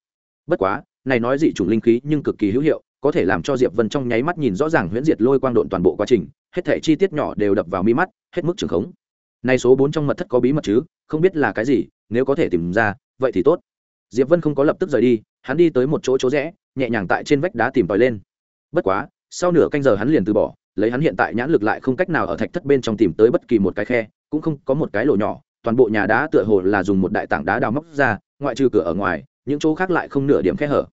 Bất quá, này nói dị chủng linh khí nhưng cực kỳ hữu hiệu, có thể làm cho diệp vân trong nháy mắt nhìn rõ ràng huyễn diệt lôi quang độn toàn bộ quá trình, hết thể chi tiết nhỏ đều đập vào mi mắt, hết mức trường khống. Này số bốn trong mật thất có bí mật chứ, không biết là cái gì, nếu có thể tìm ra, vậy thì tốt. Diệp vân không có lập tức rời đi, hắn đi tới một chỗ chỗ rẽ, nhẹ nhàng tại trên vách đá tìm tòi lên. Bất quá, sau nửa canh giờ hắn liền từ bỏ lấy hắn hiện tại nhãn lực lại không cách nào ở thạch thất bên trong tìm tới bất kỳ một cái khe, cũng không có một cái lỗ nhỏ, toàn bộ nhà đá tựa hồ là dùng một đại tảng đá đào móc ra, ngoại trừ cửa ở ngoài, những chỗ khác lại không nửa điểm khe hở.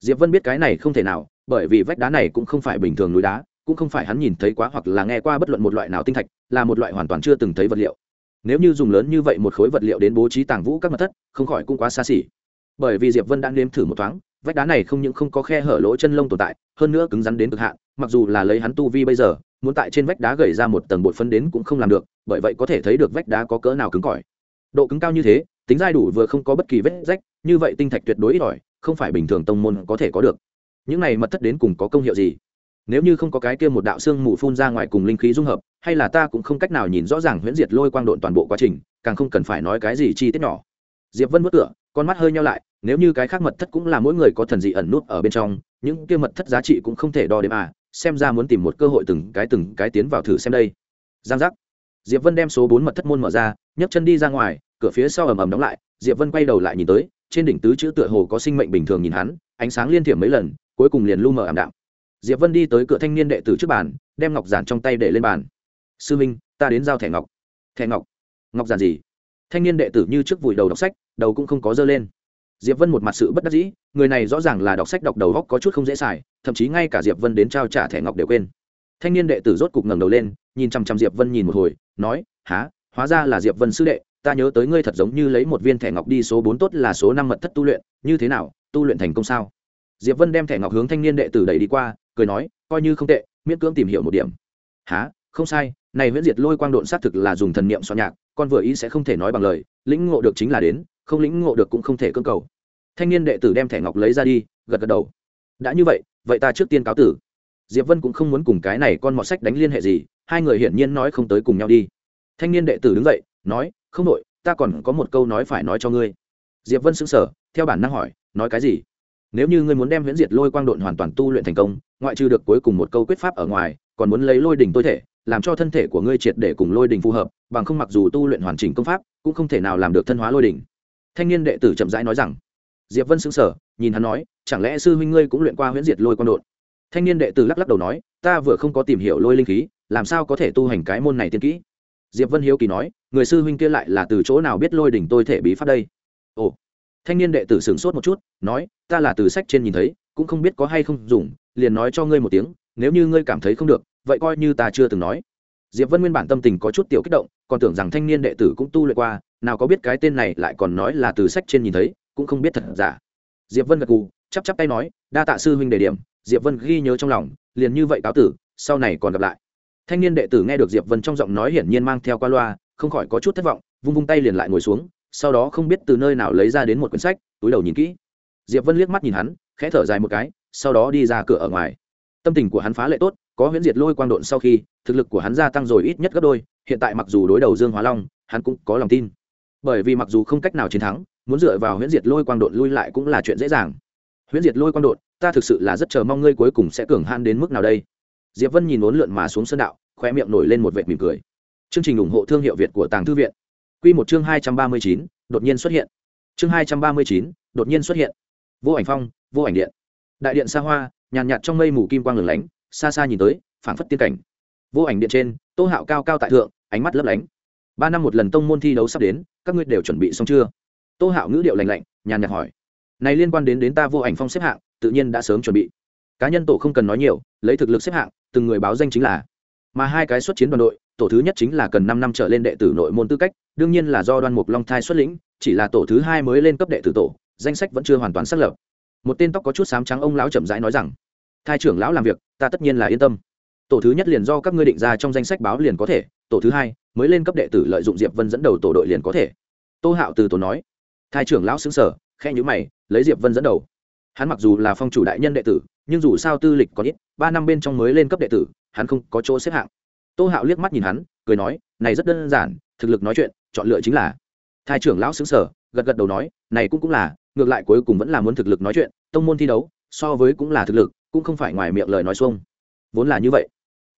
Diệp vân biết cái này không thể nào, bởi vì vách đá này cũng không phải bình thường núi đá, cũng không phải hắn nhìn thấy quá hoặc là nghe qua bất luận một loại nào tinh thạch, là một loại hoàn toàn chưa từng thấy vật liệu. Nếu như dùng lớn như vậy một khối vật liệu đến bố trí tàng vũ các mặt thất, không khỏi cũng quá xa xỉ. Bởi vì diệp vân đã nếm thử một thoáng vách đá này không những không có khe hở lỗ chân lông tồn tại, hơn nữa cứng rắn đến cực hạn, mặc dù là lấy hắn tu vi bây giờ, muốn tại trên vách đá gầy ra một tầng bột phân đến cũng không làm được, bởi vậy có thể thấy được vách đá có cỡ nào cứng cỏi. Độ cứng cao như thế, tính dai đủ vừa không có bất kỳ vết rách, như vậy tinh thạch tuyệt đối ít ỏi, không phải bình thường tông môn có thể có được. Những này mật thất đến cùng có công hiệu gì? Nếu như không có cái kia một đạo xương mù phun ra ngoài cùng linh khí dung hợp, hay là ta cũng không cách nào nhìn rõ ràng huyễn diệt lôi quang độn toàn bộ quá trình, càng không cần phải nói cái gì chi tiết nhỏ. Diệp vân vất cửa, con mắt hơi nhau lại nếu như cái khác mật thất cũng là mỗi người có thần dị ẩn nút ở bên trong, những kia mật thất giá trị cũng không thể đo đếm à xem ra muốn tìm một cơ hội từng cái từng cái tiến vào thử xem đây. Giang giác. Diệp vân đem số bốn mật thất môn mở ra, nhấc chân đi ra ngoài, cửa phía sau ầm ầm đóng lại, diệp vân quay đầu lại nhìn tới, trên đỉnh tứ chữ tựa hồ có sinh mệnh bình thường nhìn hắn, ánh sáng liên thiểm mấy lần, cuối cùng liền lu mờ ảm đạm. Diệp vân đi tới cửa thanh niên đệ tử trước bàn, đem ngọc giản trong tay để lên bàn. Sư minh, ta đến giao thẻ ngọc. Thẻ ngọc? Ngọc giản gì? Thanh niên đệ tử như trước vùi đầu đọc sách, đầu cũng không có dơ lên diệp vân một mặt sự bất đắc dĩ, người này rõ ràng là đọc sách đọc đầu góc có chút không dễ xài, thậm chí ngay cả diệp vân đến trao trả thẻ ngọc đều quên. Thanh niên đệ tử rốt cục ngẩng đầu lên, nhìn chăm chăm diệp vân nhìn một hồi, nói há hóa ra là diệp vân sư đệ, ta nhớ tới ngươi thật giống như lấy một viên thẻ ngọc đi số bốn tốt là số năm mật thất tu luyện, như thế nào, tu luyện thành công sao? Diệp vân đem thẻ ngọc hướng thanh niên đệ tử đẩy đi qua, cười nói, coi như không tệ, miễn cưỡng tìm hiểu một điểm. Há không sai, này viễn diệt lôi quang độn xác thực là dùng thần niệm soạn nhạc, con vừa ý sẽ không thể nói bằng lời, lĩnh ngộ được chính là đến, không lĩnh ngộ được cũng không thể cưỡng cầu thanh niên đệ tử đem thẻ ngọc lấy ra đi, gật gật đầu. Đã như vậy vậy ta trước tiên cáo tử. Diệp vân cũng không muốn cùng cái này con mọt sách đánh liên hệ gì, hai người hiển nhiên nói không tới cùng nhau đi. Thanh niên đệ tử đứng dậy, nói, không nội ta còn có một câu nói phải nói cho ngươi. Diệp vân sững sờ, theo bản năng hỏi, nói cái gì? Nếu như ngươi muốn đem huyễn diệt lôi quang độn hoàn toàn tu luyện thành công, ngoại trừ được cuối cùng một câu quyết pháp ở ngoài, còn muốn lấy lôi đỉnh tôi thể, làm cho thân thể của ngươi triệt để cùng lôi đỉnh phù hợp, bằng không mặc dù tu luyện hoàn chỉnh công pháp, cũng không thể nào làm được thân hóa lôi đỉnh. Thanh niên đệ tử chậm rãi nói rằng diệp vân sững sờ, nhìn hắn nói, chẳng lẽ sư huynh ngươi cũng luyện qua huyễn diệt lôi quang độn? Thanh niên đệ tử lắc lắc đầu nói, ta vừa không có tìm hiểu lôi linh khí, làm sao có thể tu hành cái môn này tiên kỹ? Diệp vân hiếu kỳ nói, người sư huynh kia lại là từ chỗ nào biết lôi đỉnh tôi thể bí pháp đây? Ồ. Thanh niên đệ tử sửng sốt một chút, nói, ta là từ sách trên nhìn thấy, cũng không biết có hay không dùng, liền nói cho ngươi một tiếng, nếu như ngươi cảm thấy không được, vậy coi như ta chưa từng nói. Diệp vân nguyên bản tâm tình có chút tiểu kích động, còn tưởng rằng thanh niên đệ tử cũng tu luyện qua, nào có biết cái tên này lại còn nói là từ sách trên nhìn thấy cũng không biết thật giả. Diệp vân gật gù, chắp chắp tay nói, đa tạ sư huynh đề điểm. Diệp vân ghi nhớ trong lòng, liền như vậy cáo tử, sau này còn gặp lại. Thanh niên đệ tử nghe được diệp vân trong giọng nói hiển nhiên mang theo qua loa, không khỏi có chút thất vọng, vung vung tay liền lại ngồi xuống, sau đó không biết từ nơi nào lấy ra đến một quyển sách, túi đầu nhìn kỹ. Diệp vân liếc mắt nhìn hắn, khẽ thở dài một cái, sau đó đi ra cửa ở ngoài. Tâm tình của hắn phá lệ tốt, có huyễn diệt lôi quang độn sau khi, thực lực của hắn gia tăng rồi ít nhất gấp đôi, hiện tại mặc dù đối đầu dương hóa long, hắn cũng có lòng tin. Bởi vì mặc dù không cách nào chiến thắng muốn dựa vào huyễn diệt lôi quang đột lui lại cũng là chuyện dễ dàng. Huyễn diệt lôi quang đột ta thực sự là rất chờ mong ngươi cuối cùng sẽ cường han đến mức nào đây. Diệp vân nhìn uốn lượn mà xuống sân đạo khoe miệng nổi lên một vệt mỉm cười. Chương trình ủng hộ thương hiệu việt của tàng thư viện. Quy một chương hai trăm ba mươi chín, đột nhiên xuất hiện. Chương hai trăm ba mươi chín, đột nhiên xuất hiện. Vô ảnh phong, vô ảnh điện. Đại điện xa hoa, nhàn nhạt trong mây mù kim quang lửng lánh, xa xa nhìn tới, phảng phất tiên cảnh. Vô ảnh điện trên, tô hạo cao cao tại thượng, ánh mắt lấp lánh. Ba năm một lần tông môn thi đấu sắp đến, các ngươi đều chuẩn bị xong chưa? Tô hạo ngữ điệu lành lạnh, nhàn nhạt hỏi. Này liên quan đến đến ta vô ảnh phong xếp hạng, tự nhiên đã sớm chuẩn bị. Cá nhân tổ không cần nói nhiều, lấy thực lực xếp hạng, từng người báo danh chính là. Mà hai cái xuất chiến đoàn đội, tổ thứ nhất chính là cần năm năm trở lên đệ tử nội môn tư cách, đương nhiên là do đoan mục long thai xuất lĩnh, chỉ là tổ thứ hai mới lên cấp đệ tử tổ, danh sách vẫn chưa hoàn toàn xác lập. Một tên tóc có chút sám trắng ông lão chậm rãi nói rằng, thai trưởng lão làm việc, ta tất nhiên là yên tâm. Tổ thứ nhất liền do các ngươi định ra trong danh sách báo liền có thể, tổ thứ hai mới lên cấp đệ tử lợi dụng diệp vân dẫn đầu tổ đội liền có thể. Tô hạo từ tổ nói. Thái trưởng lão xứng sở khe nhữ mày, lấy diệp vân dẫn đầu. Hắn mặc dù là phong chủ đại nhân đệ tử, nhưng dù sao tư lịch có ít, ba năm bên trong mới lên cấp đệ tử, hắn không có chỗ xếp hạng. Tô hạo liếc mắt nhìn hắn, cười nói, này rất đơn giản, thực lực nói chuyện, chọn lựa chính là. Thái trưởng lão xứng sở gật gật đầu nói, này cũng cũng là, ngược lại cuối cùng vẫn là muốn thực lực nói chuyện, tông môn thi đấu, so với cũng là thực lực, cũng không phải ngoài miệng lời nói xuông. Vốn là như vậy.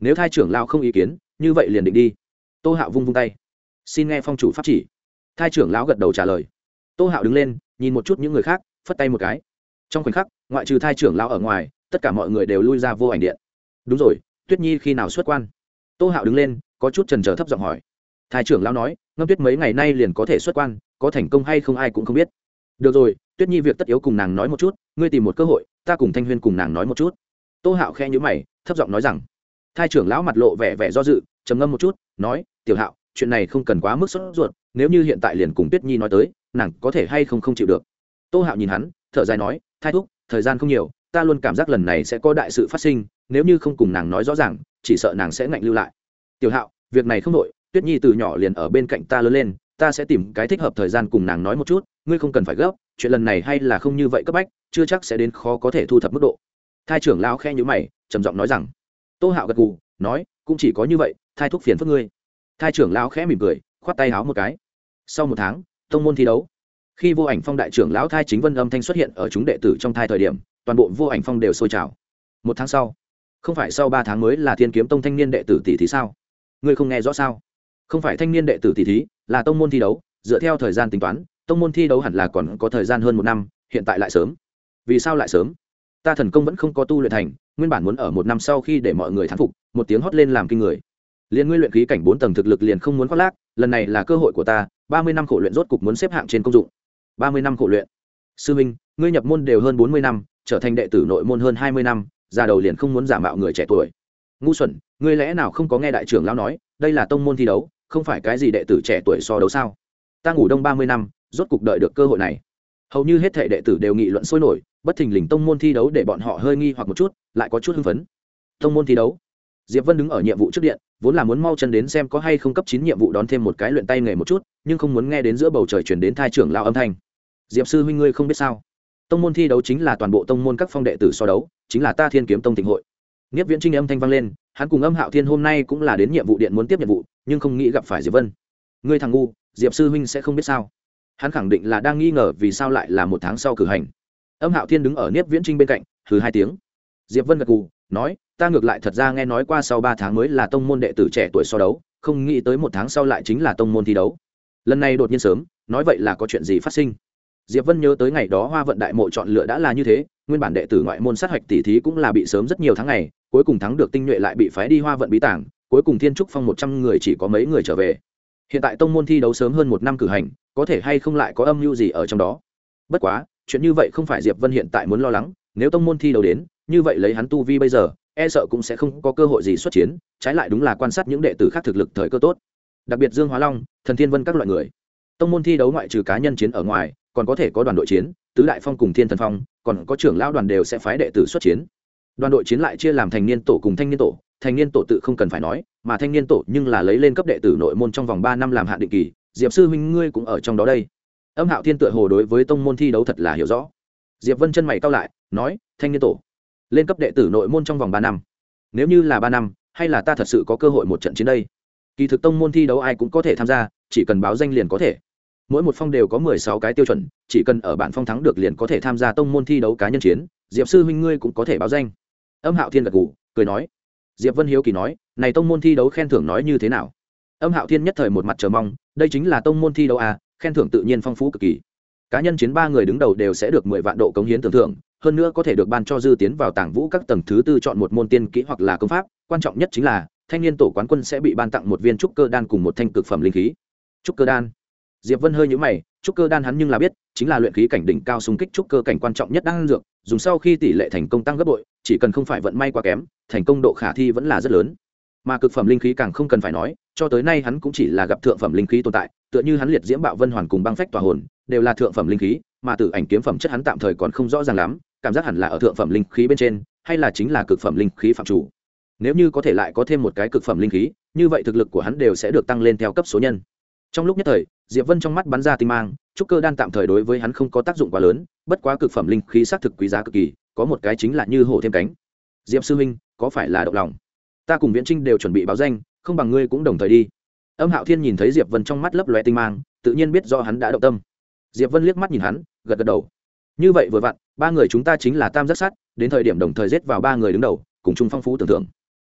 Nếu thai trưởng lão không ý kiến, như vậy liền định đi. Tô hạo vung vung tay. Xin nghe phong chủ pháp chỉ. Thai trưởng lão gật đầu trả lời tô hạo đứng lên, nhìn một chút những người khác, phất tay một cái. Trong khoảnh khắc, ngoại trừ thai trưởng lão ở ngoài, tất cả mọi người đều lui ra vô ảnh điện. Đúng rồi, tuyết nhi khi nào xuất quan? Tô hạo đứng lên, có chút trần trờ thấp giọng hỏi. Thai trưởng lão nói, ngâm tuyết mấy ngày nay liền có thể xuất quan, có thành công hay không ai cũng không biết. Được rồi, tuyết nhi việc tất yếu cùng nàng nói một chút, ngươi tìm một cơ hội, ta cùng thanh huyên cùng nàng nói một chút. Tô hạo khe nhữ mày, thấp giọng nói rằng. Thai trưởng lão mặt lộ vẻ vẻ do dự, trầm ngâm một chút, nói, tiểu hạo chuyện này không cần quá mức sốt ruột, nếu như hiện tại liền cùng tuyết nhi nói tới, nàng có thể hay không không chịu được. Tô hạo nhìn hắn, thở dài nói thai thúc, thời gian không nhiều, ta luôn cảm giác lần này sẽ có đại sự phát sinh, nếu như không cùng nàng nói rõ ràng, chỉ sợ nàng sẽ ngạnh lưu lại. Tiểu hạo, việc này không đội tuyết nhi từ nhỏ liền ở bên cạnh ta lớn lên, ta sẽ tìm cái thích hợp thời gian cùng nàng nói một chút, ngươi không cần phải gấp, chuyện lần này hay là không như vậy cấp bách, chưa chắc sẽ đến khó có thể thu thập mức độ. Thai trưởng lão khe nhữ mày, trầm giọng nói rằng. Tô hạo gật gù, nói, cũng chỉ có như vậy thai thúc phiền phức ngươi thai trưởng lão khẽ mỉm cười, khoát tay háo một cái. Sau một tháng thông môn thi đấu. Khi vô ảnh phong đại trưởng lão thai chính vân âm thanh xuất hiện ở chúng đệ tử trong thai thời điểm, toàn bộ vô ảnh phong đều sôi trào. Một tháng sau, không phải sau ba tháng mới là thiên kiếm tông thanh niên đệ tử tỷ thí sao? Ngươi không nghe rõ sao? Không phải thanh niên đệ tử tỷ thí, là tông môn thi đấu, dựa theo thời gian tính toán, tông môn thi đấu hẳn là còn có thời gian hơn một năm, hiện tại lại sớm. Vì sao lại sớm? Ta thần công vẫn không có tu luyện thành, nguyên bản muốn ở một năm sau khi để mọi người thắng phục, một tiếng hót lên làm kinh người liền nguyên luyện khí cảnh bốn tầng thực lực liền không muốn khoác lác, lần này là cơ hội của ta, ba mươi năm khổ luyện rốt cục muốn xếp hạng trên công dụng. Ba mươi năm khổ luyện. Sư minh, ngươi nhập môn đều hơn bốn mươi năm, trở thành đệ tử nội môn hơn hai mươi năm, già đầu liền không muốn giả mạo người trẻ tuổi. Ngu xuẩn, ngươi lẽ nào không có nghe đại trưởng lão nói, đây là tông môn thi đấu, không phải cái gì đệ tử trẻ tuổi so đấu sao? Ta ngủ đông ba mươi năm, rốt cục đợi được cơ hội này. Hầu như hết thể đệ tử đều nghị luận sôi nổi, bất thình lình tông môn thi đấu để bọn họ hơi nghi hoặc một chút, lại có chút hưng phấn. Tông môn thi đấu? Diệp vân đứng ở nhiệm vụ trước điện, vốn là muốn mau chân đến xem có hay không cấp chín nhiệm vụ đón thêm một cái luyện tay nghề một chút, nhưng không muốn nghe đến giữa bầu trời chuyển đến thai trưởng lao âm thanh. Diệp sư huynh ngươi không biết sao? Tông môn thi đấu chính là toàn bộ tông môn các phong đệ tử so đấu, chính là ta thiên kiếm tông tịnh hội. Nghiếp viễn trinh âm thanh vang lên, hắn cùng âm hạo thiên hôm nay cũng là đến nhiệm vụ điện muốn tiếp nhiệm vụ, nhưng không nghĩ gặp phải diệp vân. Ngươi thằng ngu, diệp sư huynh sẽ không biết sao? Hắn khẳng định là đang nghi ngờ vì sao lại là một tháng sau cử hành. Âm hạo thiên đứng ở niếp viễn trinh bên cạnh thứ hai tiếng. Diệp vân gật gù, nói ta ngược lại thật ra nghe nói qua sau ba tháng mới là tông môn đệ tử trẻ tuổi so đấu, không nghĩ tới một tháng sau lại chính là tông môn thi đấu. Lần này đột nhiên sớm, nói vậy là có chuyện gì phát sinh? Diệp vân nhớ tới ngày đó hoa vận đại mộ chọn lựa đã là như thế, nguyên bản đệ tử ngoại môn sát hạch tỷ thí cũng là bị sớm rất nhiều tháng ngày, cuối cùng thắng được tinh nhuệ lại bị phái đi hoa vận bí tảng, cuối cùng thiên trúc phong một trăm người chỉ có mấy người trở về. Hiện tại tông môn thi đấu sớm hơn một năm cử hành, có thể hay không lại có âm mưu gì ở trong đó? Bất quá, chuyện như vậy không phải diệp vân hiện tại muốn lo lắng, nếu tông môn thi đấu đến, như vậy lấy hắn tu vi bây giờ e sợ cũng sẽ không có cơ hội gì xuất chiến, trái lại đúng là quan sát những đệ tử khác thực lực thời cơ tốt. Đặc biệt dương hóa long, thần thiên vân các loại người. Tông môn thi đấu ngoại trừ cá nhân chiến ở ngoài, còn có thể có đoàn đội chiến, tứ đại phong cùng thiên thần phong, còn có trưởng lão đoàn đều sẽ phái đệ tử xuất chiến. Đoàn đội chiến lại chia làm thành niên tổ cùng thanh niên tổ thanh niên tổ tự không cần phải nói, mà thanh niên tổ nhưng là lấy lên cấp đệ tử nội môn trong vòng ba năm làm hạn định kỳ, diệp sư huynh ngươi cũng ở trong đó đây. Âm hạo thiên tựa hồ đối với tông môn thi đấu thật là hiểu rõ. Diệp vân chân mày cao lại, nói, thanh niên tổ lên cấp đệ tử nội môn trong vòng ba năm. Nếu như là ba năm, hay là ta thật sự có cơ hội một trận chiến đây? Kỳ thực tông môn thi đấu ai cũng có thể tham gia, chỉ cần báo danh liền có thể. Mỗi một phong đều có mười sáu cái tiêu chuẩn, chỉ cần ở bản phong thắng được liền có thể tham gia tông môn thi đấu cá nhân chiến. Diệp sư huynh ngươi cũng có thể báo danh. Âm hạo thiên gật g ủ cười nói. Diệp vân hiếu kỳ nói, này tông môn thi đấu khen thưởng nói như thế nào? Âm hạo thiên nhất thời một mặt chờ mong, đây chính là tông môn thi đấu à khen thưởng tự nhiên phong phú cực kỳ. Cá nhân chiến ba người đứng đầu đều sẽ được mười vạn độ cống hiến tưởng thưởng hơn nữa có thể được ban cho dư tiến vào tảng vũ các tầng thứ tư chọn một môn tiên kỹ hoặc là công pháp, quan trọng nhất chính là, thanh niên tổ quán quân sẽ bị ban tặng một viên trúc cơ đan cùng một thanh cực phẩm linh khí. Trúc cơ đan. Diệp vân hơi nhũ mày, trúc cơ đan hắn nhưng là biết, chính là luyện khí cảnh đỉnh cao xung kích trúc cơ cảnh quan trọng nhất đang dược, dùng sau khi tỷ lệ thành công tăng gấp bội, chỉ cần không phải vận may quá kém, thành công độ khả thi vẫn là rất lớn. Mà cực phẩm linh khí càng không cần phải nói, cho tới nay hắn cũng chỉ là gặp thượng phẩm linh khí tồn tại, tựa như hắn liệt diễm bạo vân hoàn cùng băng phách tòa hồn, đều là thượng phẩm linh khí mà tử ảnh kiếm phẩm chất hắn tạm thời còn không rõ ràng lắm, cảm giác hẳn là ở thượng phẩm linh khí bên trên, hay là chính là cực phẩm linh khí phạm chủ. Nếu như có thể lại có thêm một cái cực phẩm linh khí, như vậy thực lực của hắn đều sẽ được tăng lên theo cấp số nhân. Trong lúc nhất thời, diệp vân trong mắt bắn ra tinh mang, trúc cơ đan tạm thời đối với hắn không có tác dụng quá lớn, bất quá cực phẩm linh khí xác thực quý giá cực kỳ, có một cái chính là như hổ thêm cánh. Diệp sư huynh, có phải là động lòng? Ta cùng viễn trinh đều chuẩn bị báo danh, không bằng ngươi cũng đồng thời đi. Âm hạo thiên nhìn thấy diệp vân trong mắt lấp loe tinh mang, tự nhiên biết do hắn đã động tâm. Diệp vân liếc mắt nhìn hắn gật gật đầu. Như vậy vừa vặn, ba người chúng ta chính là tam giác sắt đến thời điểm đồng thời giết vào ba người đứng đầu, cùng chung phong phú tưởng tượng.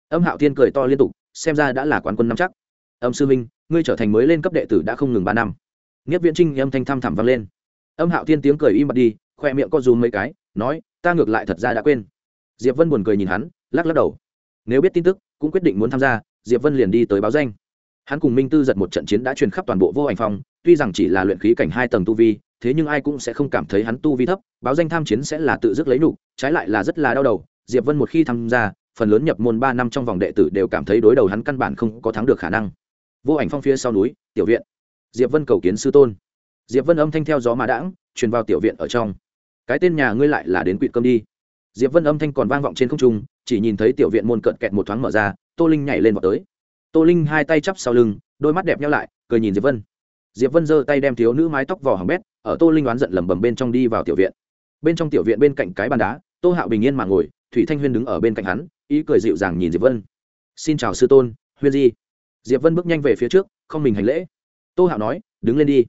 Âm hạo thiên cười to liên tục, xem ra đã là quán quân năm chắc. Âm sư minh, ngươi trở thành mới lên cấp đệ tử đã không ngừng ba năm. Nghiếp viễn trinh âm thanh thăm thẳm vang lên. Âm hạo thiên tiếng cười im bặt đi, khoe miệng co rúm mấy cái, nói, ta ngược lại thật ra đã quên. Diệp vân buồn cười nhìn hắn, lắc lắc đầu. Nếu biết tin tức, cũng quyết định muốn tham gia, diệp vân liền đi tới báo danh. Hắn cùng minh tư giật một trận chiến đã truyền khắp toàn bộ vô ảnh phong tuy rằng chỉ là luyện khí cảnh hai tầng tu vi thế nhưng ai cũng sẽ không cảm thấy hắn tu vi thấp, báo danh tham chiến sẽ là tự dứt lấy đủ trái lại là rất là đau đầu. Diệp vân một khi tham gia, phần lớn nhập môn ba năm trong vòng đệ tử đều cảm thấy đối đầu hắn căn bản không có thắng được khả năng. Vô ảnh phong phía sau núi, tiểu viện. Diệp vân cầu kiến sư tôn. Diệp vân âm thanh theo gió mà đãng, truyền vào tiểu viện ở trong. Cái tên nhà ngươi lại là đến quỵt cơm đi. Diệp vân âm thanh còn vang vọng trên không trung, chỉ nhìn thấy tiểu viện môn cận kẹt một thoáng mở ra, tô linh nhảy lên vào tới. Tô linh hai tay chắp sau lưng, đôi mắt đẹp nhau lại, cười nhìn diệp vân diệp vân giơ tay đem thiếu nữ mái tóc vỏ hỏng bét, ở tô linh đoán giận lẩm bẩm bên trong đi vào tiểu viện. Bên trong tiểu viện bên cạnh cái bàn đá, tô hạo bình yên mà ngồi, thủy thanh huyên đứng ở bên cạnh hắn, ý cười dịu dàng nhìn diệp vân. Xin chào sư tôn, huyên di. Diệp vân bước nhanh về phía trước, không mình hành lễ. Tô hạo nói, đứng lên đi.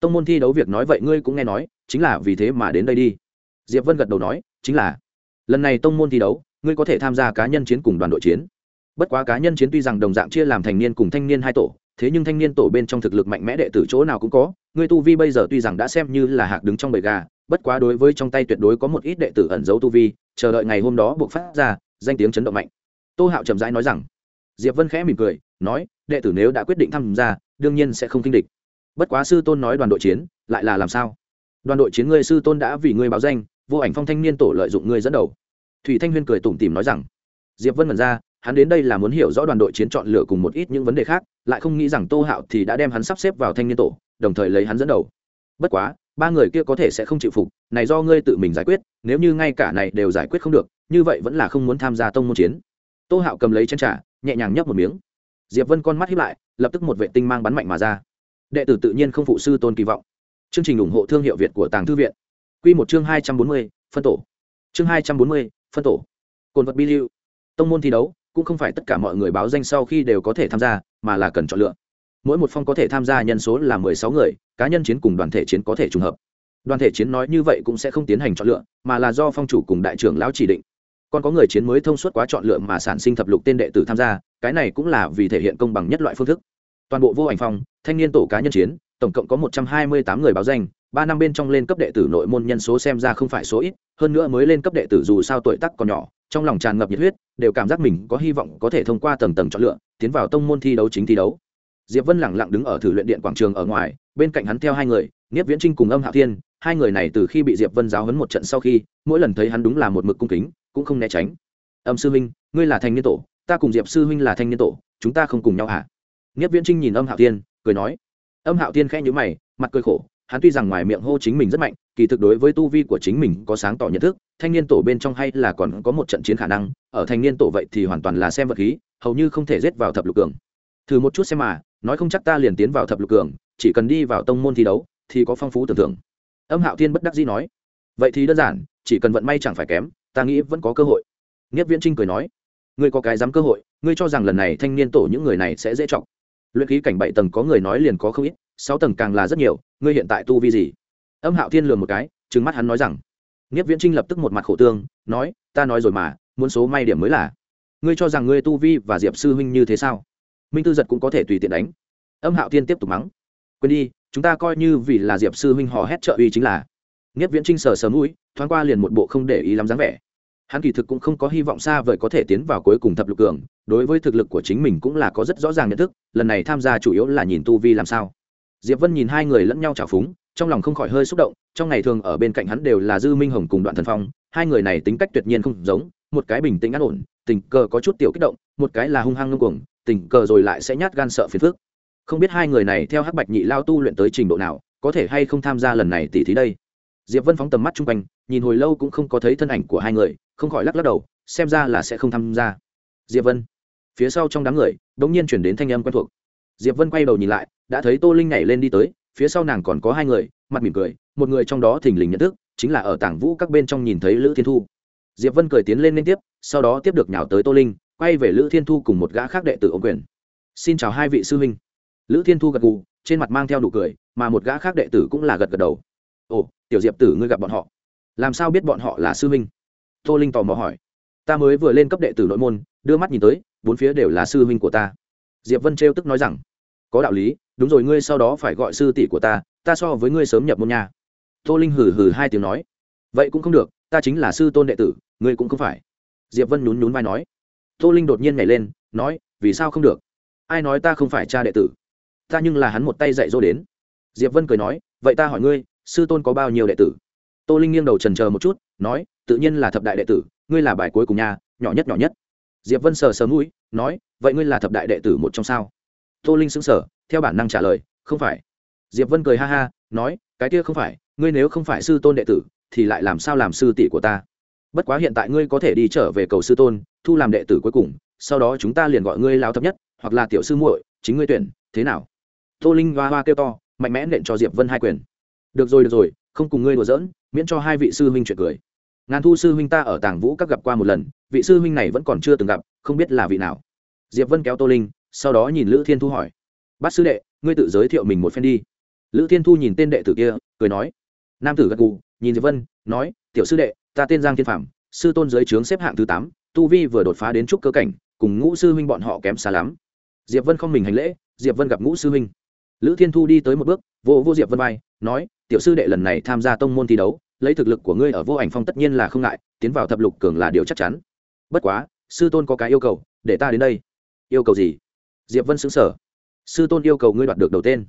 Tông môn thi đấu việc nói vậy ngươi cũng nghe nói, chính là vì thế mà đến đây đi. Diệp vân gật đầu nói, chính là. Lần này tông môn thi đấu, ngươi có thể tham gia cá nhân chiến cùng đoàn đội chiến. Bất quá cá nhân chiến tuy rằng đồng dạng chia làm thành niên cùng thanh niên hai tổ thế nhưng thanh niên tổ bên trong thực lực mạnh mẽ đệ tử chỗ nào cũng có ngươi tu vi bây giờ tuy rằng đã xem như là hạc đứng trong bầy gà, bất quá đối với trong tay tuyệt đối có một ít đệ tử ẩn giấu tu vi, chờ đợi ngày hôm đó buộc phát ra, danh tiếng chấn động mạnh. Tô hạo trầm rãi nói rằng, diệp vân khẽ mỉm cười, nói, đệ tử nếu đã quyết định tham gia, đương nhiên sẽ không kinh địch. Bất quá sư tôn nói đoàn đội chiến, lại là làm sao? Đoàn đội chiến ngươi sư tôn đã vì ngươi báo danh, vô ảnh phong thanh niên tổ lợi dụng ngươi dẫn đầu. Thủy thanh huyên cười tủm tìm nói rằng, diệp vân mật ra hắn đến đây là muốn hiểu rõ đoàn đội chiến chọn lựa cùng một ít những vấn đề khác, lại không nghĩ rằng tô hạo thì đã đem hắn sắp xếp vào thanh niên tổ, đồng thời lấy hắn dẫn đầu. Bất quá, ba người kia có thể sẽ không chịu phục, này do ngươi tự mình giải quyết, nếu như ngay cả này đều giải quyết không được, như vậy vẫn là không muốn tham gia tông môn chiến. Tô hạo cầm lấy chân trả nhẹ nhàng nhấp một miếng. Diệp vân con mắt hiếp lại, lập tức một vệ tinh mang bắn mạnh mà ra. Đệ tử tự nhiên không phụ sư tôn kỳ vọng. Chương trình ủng hộ thương hiệu việt của tàng thư viện. Q một chương hai trăm bốn mươi, phân tổ. Chương hai trăm bốn mươi, phân tổ. Cồn vật bi lưu. Tông môn thi đấu cũng không phải tất cả mọi người báo danh sau khi đều có thể tham gia, mà là cần chọn lựa. Mỗi một phong có thể tham gia nhân số là mười sáu người, cá nhân chiến cùng đoàn thể chiến có thể trùng hợp. Đoàn thể chiến nói như vậy cũng sẽ không tiến hành chọn lựa, mà là do phong chủ cùng đại trưởng lão chỉ định. Còn có người chiến mới thông suốt quá chọn lựa mà sản sinh thập lục tên đệ tử tham gia, cái này cũng là vì thể hiện công bằng nhất loại phương thức. Toàn bộ vô ảnh phong, thanh niên tổ cá nhân chiến, tổng cộng có một trăm hai mươi tám người báo danh ba năm bên trong lên cấp đệ tử nội môn nhân số xem ra không phải số ít, hơn nữa mới lên cấp đệ tử dù sao tuổi tác còn nhỏ, trong lòng tràn ngập nhiệt huyết, đều cảm giác mình có hy vọng có thể thông qua tầng tầng chọn lựa, tiến vào tông môn thi đấu chính thi đấu. Diệp vân lẳng lặng đứng ở thử luyện điện quảng trường ở ngoài, bên cạnh hắn theo hai người, nghiếp viễn trinh cùng âm hạ thiên. Hai người này từ khi bị diệp vân giáo hấn một trận sau khi, mỗi lần thấy hắn đúng là một mực cung kính, cũng không né tránh. Âm sư huynh, ngươi là thanh niên tổ, ta cùng diệp sư huynh là thanh niên tổ, chúng ta không cùng nhau hả? Nghiếp viễn trinh nhìn âm hạo thiên, cười nói. Âm hạo thiên khẽ nhíu mày, mặt cười khổ hắn tuy rằng ngoài miệng hô chính mình rất mạnh, kỳ thực đối với tu vi của chính mình có sáng tỏ nhận thức, thanh niên tổ bên trong hay là còn có một trận chiến khả năng, ở thanh niên tổ vậy thì hoàn toàn là xem vật khí, hầu như không thể rết vào thập lục cường. Thử một chút xem mà, nói không chắc ta liền tiến vào thập lục cường, chỉ cần đi vào tông môn thi đấu, thì có phong phú tưởng tượng. Âm hạo thiên bất đắc dĩ nói. Vậy thì đơn giản, chỉ cần vận may chẳng phải kém, ta nghĩ vẫn có cơ hội. Nghiếp viễn trinh cười nói. Ngươi có cái dám cơ hội, ngươi cho rằng lần này thanh niên tổ những người này sẽ dễ chọc. Luyện khí cảnh bảy tầng có người nói liền có không ít sáu tầng càng là rất nhiều, ngươi hiện tại tu vi gì? Âm hạo thiên lường một cái, trừng mắt hắn nói rằng, nghiếp viễn trinh lập tức một mặt khổ tương, nói, ta nói rồi mà, muốn số may điểm mới là. Ngươi cho rằng ngươi tu vi và diệp sư huynh như thế sao? Minh tư giật cũng có thể tùy tiện đánh. Âm hạo thiên tiếp tục mắng, quên đi, chúng ta coi như vì là diệp sư huynh hò hét trợ uy chính là. Nghiếp viễn trinh sờ sờ mũi, thoáng qua liền một bộ không để ý lắm dáng vẻ. Hắn kỳ thực cũng không có hy vọng xa vời có thể tiến vào cuối cùng thập lục cường, đối với thực lực của chính mình cũng là có rất rõ ràng nhận thức, lần này tham gia chủ yếu là nhìn tu vi làm sao diệp vân nhìn hai người lẫn nhau trào phúng, trong lòng không khỏi hơi xúc động, trong ngày thường ở bên cạnh hắn đều là dư minh hồng cùng đoạn thần phong, hai người này tính cách tuyệt nhiên không giống, một cái bình tĩnh an ổn, tình cờ có chút tiểu kích động, một cái là hung hăng ngông cuồng, tình cờ rồi lại sẽ nhát gan sợ phiền phức. Không biết hai người này theo hắc bạch nhị lao tu luyện tới trình độ nào, có thể hay không tham gia lần này tỷ thí đây? Diệp vân phóng tầm mắt chung quanh, nhìn hồi lâu cũng không có thấy thân ảnh của hai người, không khỏi lắc lắc đầu, xem ra là sẽ không tham gia. Diệp vân, phía sau trong đám người đ ỗ n g nhiên chuyển đến thanh âm quen thuộc diệp vân quay đầu nhìn lại, đã thấy tô linh nhảy lên đi tới, phía sau nàng còn có hai người, mặt mỉm cười, một người trong đó thình lình nhận thức, chính là ở tảng vũ các bên trong nhìn thấy lữ thiên thu. Diệp vân cười tiến lên liên tiếp, sau đó tiếp được nhào tới tô linh, quay về lữ thiên thu cùng một gã khác đệ tử ô quyền. Xin chào hai vị sư huynh. Lữ thiên thu gật gù, trên mặt mang theo nụ cười, mà một gã khác đệ tử cũng là gật gật đầu. Ồ, tiểu diệp tử ngươi gặp bọn họ. Làm sao biết bọn họ là sư huynh? Tô linh tò mò hỏi. Ta mới vừa lên cấp đệ tử nội môn, đưa mắt nhìn tới, bốn phía đều là sư huynh của ta. Diệp vân trêu tức nói rằng có đạo lý, đúng rồi, ngươi sau đó phải gọi sư tỷ của ta ta so với ngươi sớm nhập môn nhà tô linh hừ hừ hai tiếng nói. Vậy cũng không được, ta chính là sư tôn đệ tử, ngươi cũng không phải. Diệp vân nhún nhún vai nói. Tô linh đột nhiên nhảy lên, nói, vì sao không được? Ai nói ta không phải cha đệ tử? Ta nhưng là hắn một tay dạy dỗ đến. Diệp vân cười nói, vậy ta hỏi ngươi, sư tôn có bao nhiêu đệ tử? Tô linh nghiêng đầu trần chờ một chút, nói, tự nhiên là thập đại đệ tử, ngươi là bài cuối cùng nhà nhỏ nhất nhỏ nhất. Diệp vân sờ sờ mũi, nói, vậy ngươi là thập đại đệ tử một trong sao? Tô linh xứng sở theo bản năng trả lời, không phải. Diệp vân cười ha ha, nói, cái kia không phải, ngươi nếu không phải sư tôn đệ tử, thì lại làm sao làm sư tỷ của ta? Bất quá hiện tại ngươi có thể đi trở về cầu sư tôn, thu làm đệ tử cuối cùng, sau đó chúng ta liền gọi ngươi lao thấp nhất, hoặc là tiểu sư muội, chính ngươi tuyển, thế nào? Tô linh hoa hoa kêu to, mạnh mẽ nện cho diệp vân hai quyền. Được rồi được rồi, không cùng ngươi đùa giỡn, miễn cho hai vị sư huynh chuyện cười. Ngàn thu sư huynh ta ở tàng vũ các gặp qua một lần, vị sư huynh này vẫn còn chưa từng gặp, không biết là vị nào. Diệp vân kéo tô linh sau đó nhìn lữ thiên thu hỏi, bát sư đệ, ngươi tự giới thiệu mình một phen đi. Lữ thiên thu nhìn tên đệ tử kia, cười nói, nam tử gật gù, nhìn diệp vân, nói, tiểu sư đệ, ta tên giang thiên phạm sư tôn giới trướng xếp hạng thứ tám, tu vi vừa đột phá đến trúc cơ cảnh, cùng ngũ sư huynh bọn họ kém xa lắm. Diệp vân không mình hành lễ, diệp vân gặp ngũ sư huynh. Lữ thiên thu đi tới một bước, vô vô diệp vân vai, nói, tiểu sư đệ lần này tham gia tông môn thi đấu, lấy thực lực của ngươi ở vô ảnh phong tất nhiên là không ngại, tiến vào thập lục cường là điều chắc chắn. Bất quá, sư tôn có cái yêu cầu, để ta đến đây. Yêu cầu gì? Diệp vân xứng sở sư tôn yêu cầu ngươi đoạt được đầu tên.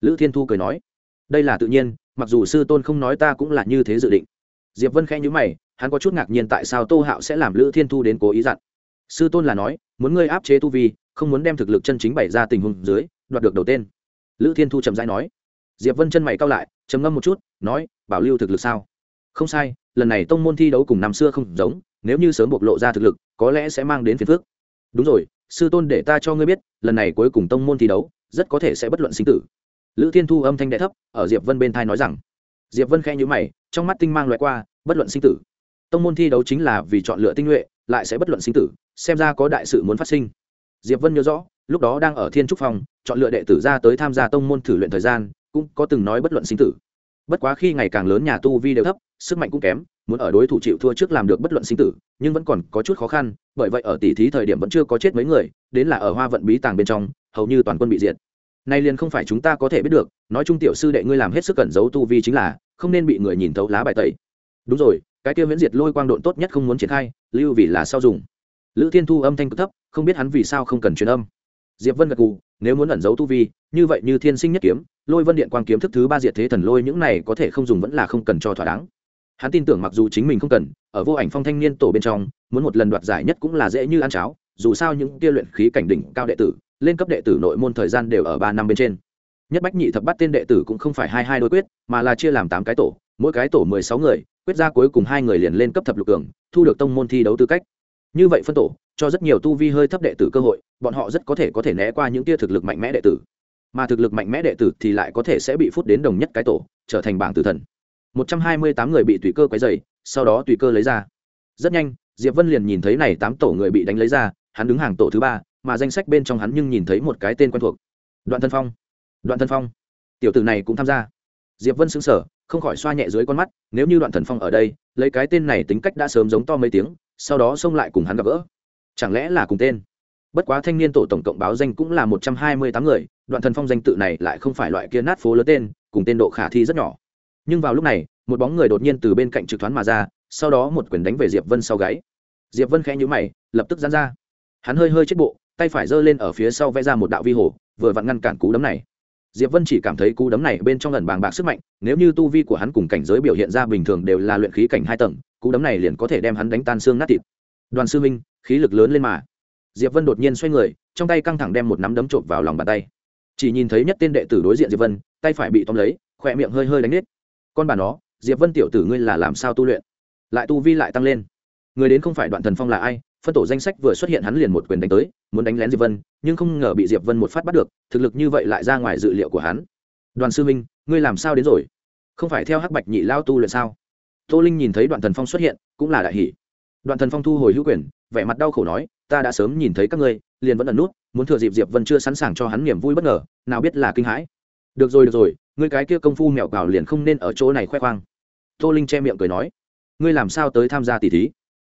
Lữ thiên thu cười nói. Đây là tự nhiên, mặc dù sư tôn không nói ta cũng là như thế dự định. Diệp vân khẽ nhữ mày, hắn có chút ngạc nhiên tại sao tô hạo sẽ làm lữ thiên thu đến cố ý dặn. Sư tôn là nói, muốn ngươi áp chế tu vi, không muốn đem thực lực chân chính bày ra tình huống dưới, đoạt được đầu tên. Lữ thiên thu chậm rãi nói. Diệp vân chân mày cao lại, trầm ngâm một chút, nói, bảo lưu thực lực sao? Không sai, lần này tông môn thi đấu cùng năm xưa không giống, nếu như sớm bộc lộ ra thực lực, có lẽ sẽ mang đến phiền phước đúng rồi sư tôn để ta cho ngươi biết, lần này cuối cùng tông môn thi đấu, rất có thể sẽ bất luận sinh tử. Lữ thiên thu âm thanh đ thấp, ở diệp vân bên thai nói rằng. Diệp vân khẽ nhữ mày, trong mắt tinh mang loại qua, bất luận sinh tử. Tông môn thi đấu chính là vì chọn lựa tinh nhuệ, lại sẽ bất luận sinh tử, xem ra có đại sự muốn phát sinh. Diệp vân nhớ rõ, lúc đó đang ở thiên trúc phòng, chọn lựa đệ tử ra tới tham gia tông môn thử luyện thời gian, cũng có từng nói bất luận sinh tử. Bất quá khi ngày càng lớn, nhà tu vi đều thấp, sức mạnh cũng kém muốn ở đối thủ chịu thua trước làm được bất luận sinh tử, nhưng vẫn còn có chút khó khăn, bởi vậy ở tỷ thí thời điểm vẫn chưa có chết mấy người, đến là ở hoa vận bí tàng bên trong, hầu như toàn quân bị diệt. Nay liền không phải chúng ta có thể biết được, nói chung tiểu sư đệ ngươi làm hết sức cẩn giấu tu vi chính là, không nên bị người nhìn thấu lá bài tẩy. Đúng rồi, cái kia viễn diệt lôi quang độn tốt nhất không muốn triển khai, lưu vì là sao dùng. Lữ thiên thu âm thanh cực thấp, không biết hắn vì sao không cần truyền âm. Diệp vân gật gù, nếu muốn ẩn giấu tu vi, như vậy như thiên sinh nhất kiếm, lôi vân điện quang kiếm thức thứ ba diệt thế thần lôi những này có thể không dùng vẫn là không cần cho thỏa đáng hắn tin tưởng mặc dù chính mình không cần, ở vô ảnh phong thanh niên tổ bên trong, muốn một lần đoạt giải nhất cũng là dễ như ăn cháo, dù sao những kia luyện khí cảnh đỉnh cao đệ tử, lên cấp đệ tử nội môn thời gian đều ở ba năm bên trên. Nhất bách nhị thập bắt tên đệ tử cũng không phải hai hai đôi quyết, mà là chia làm tám cái tổ, mỗi cái tổ mười sáu người, quyết ra cuối cùng hai người liền lên cấp thập lục cường, thu được tông môn thi đấu tư cách. Như vậy phân tổ, cho rất nhiều tu vi hơi thấp đệ tử cơ hội, bọn họ rất có thể có thể né qua những tia thực lực mạnh mẽ đệ tử. Mà thực lực mạnh mẽ đệ tử thì lại có thể sẽ bị phút đến đồng nhất cái tổ, trở thành bảng tử thần một trăm hai mươi tám người bị tùy cơ quấy dày sau đó tùy cơ lấy ra. Rất nhanh, diệp vân liền nhìn thấy này tám tổ người bị đánh lấy ra, hắn đứng hàng tổ thứ ba, mà danh sách bên trong hắn nhưng nhìn thấy một cái tên quen thuộc. Đoạn thân phong. Đoạn thân phong. Tiểu tử này cũng tham gia. Diệp vân xứng sở không khỏi xoa nhẹ dưới con mắt, nếu như đoạn thần phong ở đây, lấy cái tên này tính cách đã sớm giống to mấy tiếng, sau đó xông lại cùng hắn gặp gỡ. Chẳng lẽ là cùng tên? Bất quá thanh niên tổ tổng cộng báo danh cũng là một trăm hai mươi tám người, đoạn thần phong danh tự này lại không phải loại kia nát phố lớn tên, cùng tên độ khả thi rất nhỏ nhưng vào lúc này, một bóng người đột nhiên từ bên cạnh trực thoáng mà ra, sau đó một quyền đánh về diệp vân sau gáy. Diệp vân khẽ nhíu mày, lập tức dán ra. Hắn hơi hơi chết bộ, tay phải giơ lên ở phía sau vẽ ra một đạo vi hồ, vừa vặn ngăn cản cú đấm này. Diệp vân chỉ cảm thấy cú đấm này bên trong lần bàng bạc sức mạnh, nếu như tu vi của hắn cùng cảnh giới biểu hiện ra bình thường đều là luyện khí cảnh hai tầng, cú đấm này liền có thể đem hắn đánh tan xương nát thịt. Đoàn sư minh khí lực lớn lên mà. Diệp vân đột nhiên xoay người, trong tay căng thẳng đem một nắm đấm trộm vào lòng bàn tay. Chỉ nhìn thấy nhất tên đệ tử đối diện diệp vân, tay phải bị tóm lấy, khỏe miệng hơi hơi đánh nết con bà nó, diệp vân tiểu tử ngươi là làm sao tu luyện? Lại tu vi lại tăng lên. Người đến không phải đoạn thần phong là ai, phân tổ danh sách vừa xuất hiện hắn liền một quyền đánh tới, muốn đánh lén diệp vân, nhưng không ngờ bị diệp vân một phát bắt được, thực lực như vậy lại ra ngoài dự liệu của hắn. Đoàn sư minh, ngươi làm sao đến rồi? Không phải theo hắc bạch nhị lao tu luyện sao? Tô linh nhìn thấy đoạn thần phong xuất hiện, cũng là đại hỷ đoạn thần phong thu hồi hữu quyền, vẻ mặt đau khổ nói, ta đã sớm nhìn thấy các ngươi, liền vẫn ẩn nút, muốn thừa dịp diệp vân chưa sẵn sàng cho hắn niềm vui bất ngờ, nào biết là kinh hãi được rồi được rồi, ngươi cái kia công phu mẹo cào liền không nên ở chỗ này khoe khoang. Tô linh che miệng cười nói, ngươi làm sao tới tham gia tỷ thí?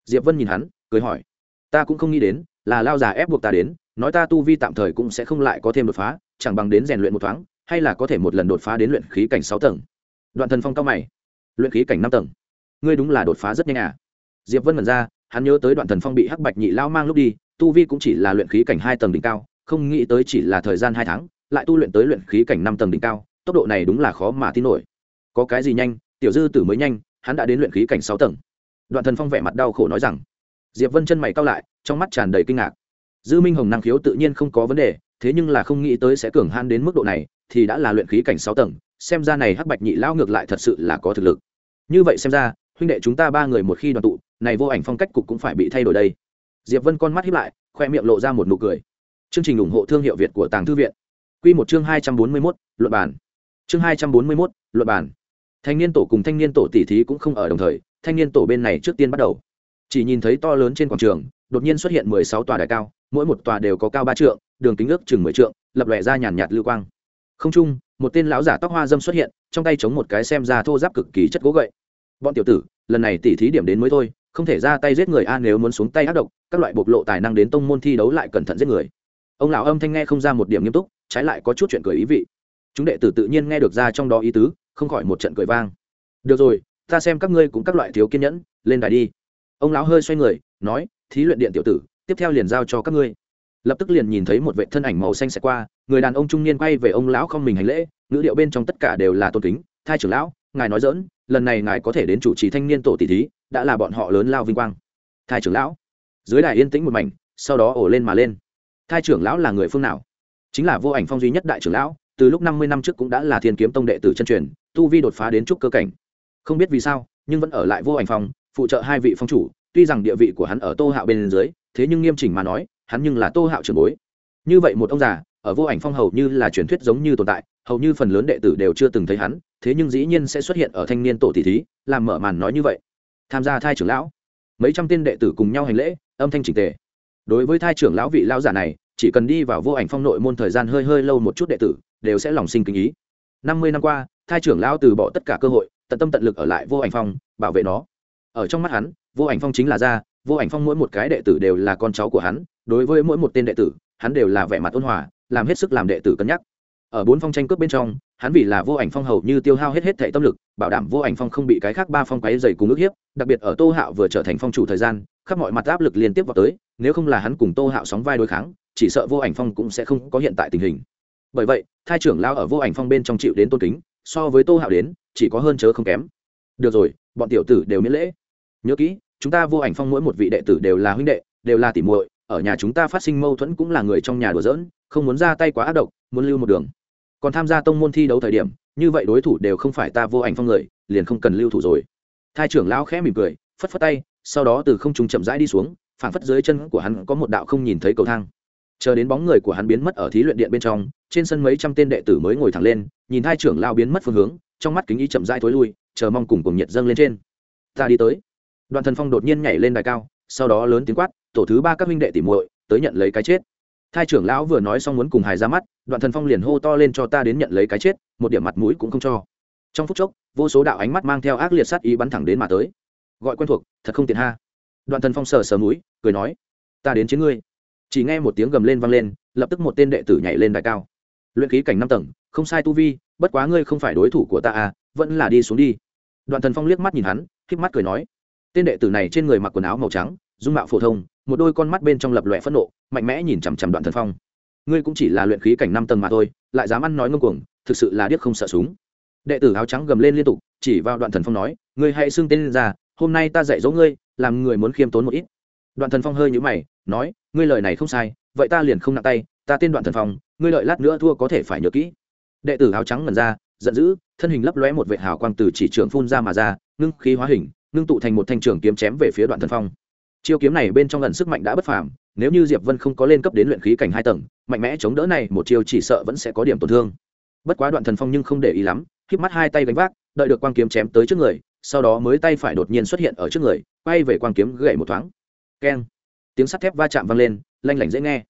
Diệp vân nhìn hắn, cười hỏi, ta cũng không nghĩ đến, là lao già ép buộc ta đến, nói ta tu vi tạm thời cũng sẽ không lại có thêm đột phá, chẳng bằng đến rèn luyện một thoáng, hay là có thể một lần đột phá đến luyện khí cảnh sáu tầng. Đoạn thần phong cao mày, luyện khí cảnh năm tầng. Ngươi đúng là đột phá rất nhanh à? Diệp vân mần ra, hắn nhớ tới đoạn thần phong bị hắc bạch nhị lao mang lúc đi, tu vi cũng chỉ là luyện khí cảnh hai tầng đỉnh cao, không nghĩ tới chỉ là thời gian hai tháng lại tu luyện tới luyện khí cảnh năm tầng đỉnh cao, tốc độ này đúng là khó mà tin nổi. Có cái gì nhanh, tiểu dư tử mới nhanh, hắn đã đến luyện khí cảnh sáu tầng. Đoạn thần phong vẻ mặt đau khổ nói rằng. Diệp vân chân mày cao lại, trong mắt tràn đầy kinh ngạc. Dư minh hồng năng khiếu tự nhiên không có vấn đề, thế nhưng là không nghĩ tới sẽ cường han đến mức độ này, thì đã là luyện khí cảnh sáu tầng, xem ra này hắc bạch nhị lao ngược lại thật sự là có thực lực. Như vậy xem ra, huynh đệ chúng ta ba người một khi đoàn tụ, này vô ảnh phong cách cục cũng phải bị thay đổi đây. Diệp vân con mắt hiếp lại, khoe miệng lộ ra một nụ cười. Chương trình ủng hộ thương hiệu việt của tàng thư viện. Quy một chương hai trăm bốn mươi mốt, luận bản chương hai trăm bốn mươi mốt, luận bản thanh niên tổ cùng thanh niên tổ tỷ thí cũng không ở đồng thời, thanh niên tổ bên này trước tiên bắt đầu. Chỉ nhìn thấy to lớn trên quảng trường, đột nhiên xuất hiện mười sáu tòa đài cao, mỗi một tòa đều có cao ba trượng, đường kính ước chừng mười trượng, lập lòe ra nhàn nhạt lưu quang. Không trung một tên lão giả tóc hoa dâm xuất hiện, trong tay chống một cái xem ra thô giáp cực kỳ chất gỗ gậy. Bọn tiểu tử, lần này tỷ thí điểm đến mới thôi, không thể ra tay giết người a, nếu muốn xuống tay ác độc, các loại bộc lộ tài năng đến tông môn thi đấu lại cẩn thận giết người. Ông lão âm thanh nghe không ra một điểm nghiêm túc trái lại có chút chuyện cười ý vị. Chúng đệ tử tự nhiên nghe được ra trong đó ý tứ, không khỏi một trận cười vang. Được rồi, ta xem các ngươi cũng các loại thiếu kiên nhẫn, lên đài đi. Ông lão hơi xoay người, nói, thí luyện điện tiểu tử, tiếp theo liền giao cho các ngươi. Lập tức liền nhìn thấy một vệ thân ảnh màu xanh xẹt qua, người đàn ông trung niên quay về ông lão không mình hành lễ, ngữ điệu bên trong tất cả đều là tôn kính, thai trưởng lão, ngài nói dỡn lần này ngài có thể đến chủ trì thanh niên tổ tỷ thí, đã là bọn họ lớn lao vinh quang. Thai trưởng lão. Dưới đài yên tĩnh một mảnh, sau đó ổ lên mà lên. Thai trưởng lão là người phương nào? Chính là vô ảnh phong duy nhất đại trưởng lão, từ lúc năm mươi năm trước cũng đã là thiên kiếm tông đệ tử chân truyền, tu vi đột phá đến trúc cơ cảnh. Không biết vì sao, nhưng vẫn ở lại vô ảnh phong, phụ trợ hai vị phong chủ, tuy rằng địa vị của hắn ở tô hạo bên dưới, thế nhưng nghiêm chỉnh mà nói, hắn nhưng là tô hạo trưởng bối. Như vậy một ông già, ở vô ảnh phong hầu như là truyền thuyết giống như tồn tại, hầu như phần lớn đệ tử đều chưa từng thấy hắn, thế nhưng dĩ nhiên sẽ xuất hiện ở thanh niên tổ tỷ thí, làm mở màn nói như vậy. Tham gia thai trưởng lão. Mấy trăm tên đệ tử cùng nhau hành lễ, âm thanh trình tề. Đối với thai trưởng lão vị lão giả này chỉ cần đi vào vô ảnh phong nội môn thời gian hơi hơi lâu một chút đệ tử, đều sẽ lòng sinh kinh ý. Năm mươi năm qua, thai trưởng lão từ bỏ tất cả cơ hội, tận tâm tận lực ở lại vô ảnh phong, bảo vệ nó. Ở trong mắt hắn, vô ảnh phong chính là gia, vô ảnh phong mỗi một cái đệ tử đều là con cháu của hắn, đối với mỗi một tên đệ tử, hắn đều là vẻ mặt ôn hòa, làm hết sức làm đệ tử cân nhắc. Ở bốn phong tranh cướp bên trong, hắn vì là vô ảnh phong hầu như tiêu hao hết hết thể tâm lực, bảo đảm vô ảnh phong không bị cái khác ba phong quáy dày cùng ước hiếp, đặc biệt ở tô hạo vừa trở thành phong chủ thời gian, khắp mọi mặt áp lực liên tiếp vào tới, nếu không là hắn cùng tô hạo sóng vai đối kháng chỉ sợ vô ảnh phong cũng sẽ không có hiện tại tình hình. Bởi vậy, thai trưởng lao ở vô ảnh phong bên trong chịu đến tôn kính, so với tô hạo đến, chỉ có hơn chớ không kém. Được rồi, bọn tiểu tử đều miễn lễ. Nhớ kỹ, chúng ta vô ảnh phong mỗi một vị đệ tử đều là huynh đệ, đều là tỉ muội, ở nhà chúng ta phát sinh mâu thuẫn cũng là người trong nhà đùa giỡn, không muốn ra tay quá ác độc, muốn lưu một đường. Còn tham gia tông môn thi đấu thời điểm, như vậy đối thủ đều không phải ta vô ảnh phong người, liền không cần lưu thủ rồi. Thai trưởng lão khẽ mỉm cười, phất phất tay, sau đó từ không trung chậm rãi đi xuống, phảng phất dưới chân của hắn có một đạo không nhìn thấy cầu thang chờ đến bóng người của hắn biến mất ở thí luyện điện bên trong, trên sân mấy trăm tên đệ tử mới ngồi thẳng lên, nhìn hai trưởng lao biến mất phương hướng, trong mắt kính ý chậm rãi thối lui, chờ mong cùng cùng nhiệt dâng lên trên. Ta đi tới. Đoàn thần phong đột nhiên nhảy lên đài cao, sau đó lớn tiếng quát, tổ thứ ba các minh đệ tỉ muội, tới nhận lấy cái chết. Thai trưởng lão vừa nói xong muốn cùng hài ra mắt, đoạn thần phong liền hô to lên cho ta đến nhận lấy cái chết, một điểm mặt mũi cũng không cho. Trong phút chốc, vô số đạo ánh mắt mang theo ác liệt sát ý bắn thẳng đến mà tới. Gọi quen thuộc, thật không tiện ha. Đoạn thần phong sờ sờ mũi, cười nói, ta đến chiến ngươi chỉ nghe một tiếng gầm lên vang lên, lập tức một tên đệ tử nhảy lên đài cao. Luyện khí cảnh năm tầng, không sai tu vi, bất quá ngươi không phải đối thủ của ta à vẫn là đi xuống đi. Đoạn thần phong liếc mắt nhìn hắn k mắt cười nói. Tên đệ tử này trên người mặc quần áo màu trắng, dung mạo phổ thông, một đôi con mắt bên trong lập lòe phẫn nộ, mạnh mẽ nhìn chằm chằm đoạn thần phong. Ngươi cũng chỉ là luyện khí cảnh năm tầng mà thôi, lại dám ăn nói ngông cuồng, thực sự là điếc không sợ súng. Đệ tử áo trắng gầm lên liên tục, chỉ vào đoạn thần phong nói, ngươi hãy xưng tên ra, hôm nay ta dạy dỗ ngươi, làm người muốn khiêm tốn một ít. Đoạn thần phong hơi nhũ mày, nói ngươi lời này không sai, vậy ta liền không nặng tay, ta tên đoạn thần phong, ngươi lợi lát nữa thua có thể phải nhớ kỹ. Đệ tử áo trắng ngần ra, giận dữ, thân hình lấp lóe một vệ hào quang từ chỉ trường phun ra mà ra, ngưng khí hóa hình, ngưng tụ thành một thanh trường kiếm chém về phía đoạn thần phong. Chiêu kiếm này bên trong lần sức mạnh đã bất phàm, nếu như diệp vân không có lên cấp đến luyện khí cảnh hai tầng, mạnh mẽ chống đỡ này một chiêu chỉ sợ vẫn sẽ có điểm tổn thương. Bất quá đoạn thần phong nhưng không để ý lắm híp mắt hai tay gánh vác, đợi được quang kiếm chém tới trước người, sau đó mới tay phải đột nhiên xuất hiện ở trước người, quay về quang kiếm gậy một thoáng. Keng tiếng sắt thép va chạm vang lên, lanh lảnh dễ nghe.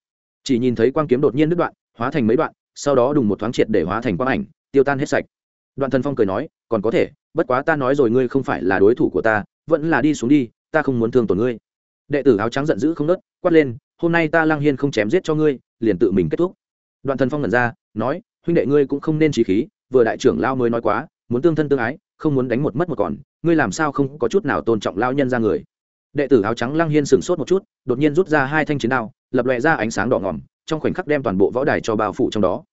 Chỉ nhìn thấy quang kiếm đột nhiên đứt đoạn, hóa thành mấy đoạn, sau đó đùng một thoáng triệt để hóa thành quang ảnh, tiêu tan hết sạch. Đoạn thần phong cười nói, còn có thể, bất quá ta nói rồi ngươi không phải là đối thủ của ta, vẫn là đi xuống đi, ta không muốn thương tổn ngươi. Đệ tử áo trắng giận dữ không nớt quát lên, hôm nay ta lang hiên không chém giết cho ngươi, liền tự mình kết thúc. Đoạn thần phong ngẩn ra, nói, huynh đệ ngươi cũng không nên trí khí, vừa đại trưởng lao mới nói quá, muốn tương thân tương ái, không muốn đánh một mất một còn, ngươi làm sao không có chút nào tôn trọng lao nhân ra người? Đệ tử áo trắng lăng hiên sửng sốt một chút, đột nhiên rút ra hai thanh chiến đao, lập lòe ra ánh sáng đỏ ngỏm trong khoảnh khắc đem toàn bộ võ đài cho bao phủ trong đó.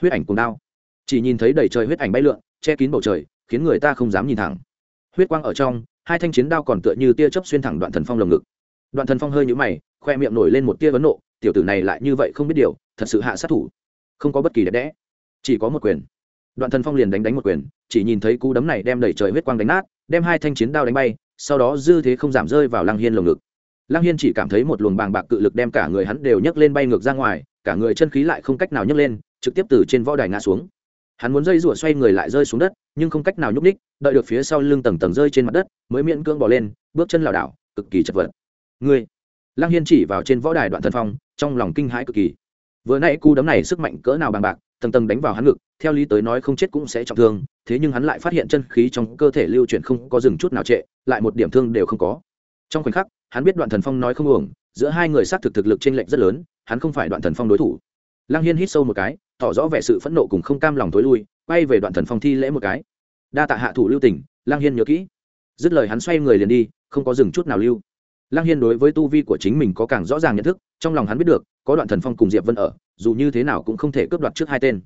Huyết ảnh cùng đao. Chỉ nhìn thấy đầy trời huyết ảnh bay lượn, che kín bầu trời, khiến người ta không dám nhìn thẳng. Huyết quang ở trong, hai thanh chiến đao còn tựa như tia chớp xuyên thẳng đoạn thần phong lồng ngực. Đoạn thần phong hơi nhũ mày, khoe miệng nổi lên một tia vấn nộ, tiểu tử này lại như vậy không biết điều, thật sự hạ sát thủ. Không có bất kỳ đẹp đẽ, chỉ có một quyền. Đoạn thần phong liền đánh đánh một quyền, chỉ nhìn thấy cú đấm này đem đẩy trời huyết quang đánh nát, đem hai thanh chiến đao đánh bay sau đó dư thế không giảm rơi vào lăng hiên lồng ngực. Lăng hiên chỉ cảm thấy một luồng bàng bạc cự lực đem cả người hắn đều nhấc lên bay ngược ra ngoài, cả người chân khí lại không cách nào nhấc lên, trực tiếp từ trên võ đài ngã xuống. Hắn muốn dây rủa xoay người lại rơi xuống đất, nhưng không cách nào nhúc ních đợi được phía sau lưng tầng tầng rơi trên mặt đất, mới miễn cưỡng bỏ lên, bước chân lảo đảo, cực kỳ chật vật. Ngươi! Lăng hiên chỉ vào trên võ đài đoạn thân phong, trong lòng kinh hãi cực kỳ. Vừa nãy cú đấm này sức mạnh cỡ nào bằng bạc tầng tầng đánh vào hắn ngực, theo lý tới nói không chết cũng sẽ trọng thương, thế nhưng hắn lại phát hiện chân khí trong cơ thể lưu chuyển không có dừng chút nào trệ, lại một điểm thương đều không có. Trong khoảnh khắc, hắn biết đoạn thần phong nói không uổng, giữa hai người xác thực thực lực t r ê n lệch rất lớn, hắn không phải đoạn thần phong đối thủ. Lăng hiên hít sâu một cái, tỏ rõ vẻ sự phẫn nộ cùng không cam lòng t ố i lui, quay về đoạn thần phong thi lễ một cái. Đa tạ hạ thủ lưu tỉnh lăng hiên nhớ kỹ. Dứt lời hắn xoay người liền đi, không có dừng chút nào lưu lăng hiên đối với tu vi của chính mình có càng rõ ràng nhận thức, trong lòng hắn biết được, có đoạn thần phong cùng diệp vân ở, dù như thế nào cũng không thể cướp đoạt trước hai tên.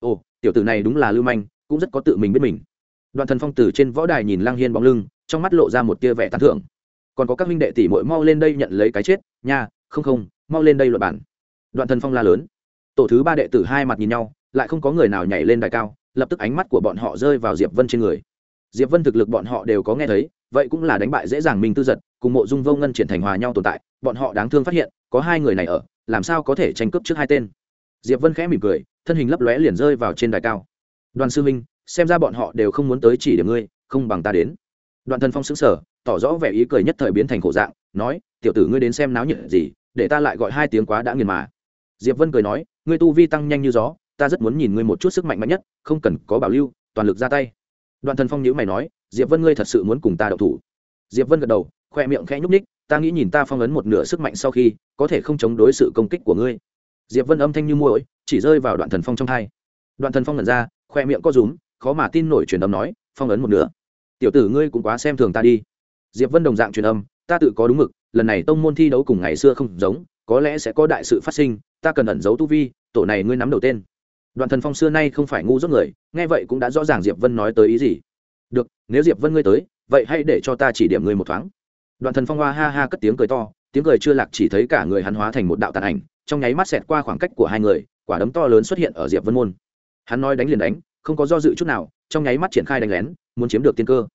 Ồ, tiểu tử này đúng là lưu manh, cũng rất có tự mình biết mình. Đoạn thần phong từ trên võ đài nhìn lăng hiên bóng lưng, trong mắt lộ ra một tia vẻ tán thưởng. Còn có các huynh đệ tỷ muội mau lên đây nhận lấy cái chết, nha, không không, mau lên đây luật bản đoạn thần phong la lớn. Tổ thứ ba đệ tử hai mặt nhìn nhau, lại không có người nào nhảy lên đài cao, lập tức ánh mắt của bọn họ rơi vào diệp vân trên người diệp vân thực lực bọn họ đều có nghe thấy, vậy cũng là đánh bại dễ dàng minh tư giật, cùng mộ dung vô ngân triển thành hòa nhau tồn tại, bọn họ đáng thương phát hiện, có hai người này ở, làm sao có thể tranh cướp trước hai tên? Diệp vân khẽ mỉm cười, thân hình lấp lóe liền rơi vào trên đài cao. Đoàn sư minh xem ra bọn họ đều không muốn tới chỉ điểm ngươi, không bằng ta đến. Đoạn thần phong xứng sở tỏ rõ vẻ ý cười nhất thời biến thành khổ dạng, nói, tiểu tử ngươi đến xem náo nhiệt gì, để ta lại gọi hai tiếng quá đã nghiền mà. Diệp vân cười nói, ngươi tu vi tăng nhanh như gió, ta rất muốn nhìn ngươi một chút sức mạnh mạnh nhất, không cần có bảo lưu, toàn lực ra tay đoạn thần phong nhữ mày nói, diệp vân ngươi thật sự muốn cùng ta đậu thủ? Diệp vân gật đầu, khoe miệng khẽ nhúc ních ta nghĩ nhìn ta phong ấn một nửa sức mạnh sau khi, có thể không chống đối sự công kích của ngươi. Diệp vân âm thanh như muỗi, chỉ rơi vào đoạn thần phong trong thai đoạn thần phong ngẩn ra, khoe miệng có rúm, khó mà tin nổi truyền âm nói, phong ấn một nửa? Tiểu tử ngươi cũng quá xem thường ta đi. Diệp vân đồng dạng truyền âm, ta tự có đúng mực, lần này tông môn thi đấu cùng ngày xưa không giống, có lẽ sẽ có đại sự phát sinh, ta cần ẩn giấu tu vi, tổ này ngươi nắm đầu tên đoạn thần phong xưa nay không phải ngu dốt người, nghe vậy cũng đã rõ ràng diệp vân nói tới ý gì. Được, nếu diệp vân ngươi tới, vậy hãy để cho ta chỉ điểm ngươi một thoáng. Đoạn thần phong hoa ha ha cất tiếng cười to, tiếng cười chưa lạc chỉ thấy cả người hắn hóa thành một đạo tàn ảnh, trong nháy mắt xẹt qua khoảng cách của hai người, quả đấm to lớn xuất hiện ở diệp vân môn. Hắn nói đánh liền đánh, không có do dự chút nào, trong nháy mắt triển khai đánh lén, muốn chiếm được tiên cơ.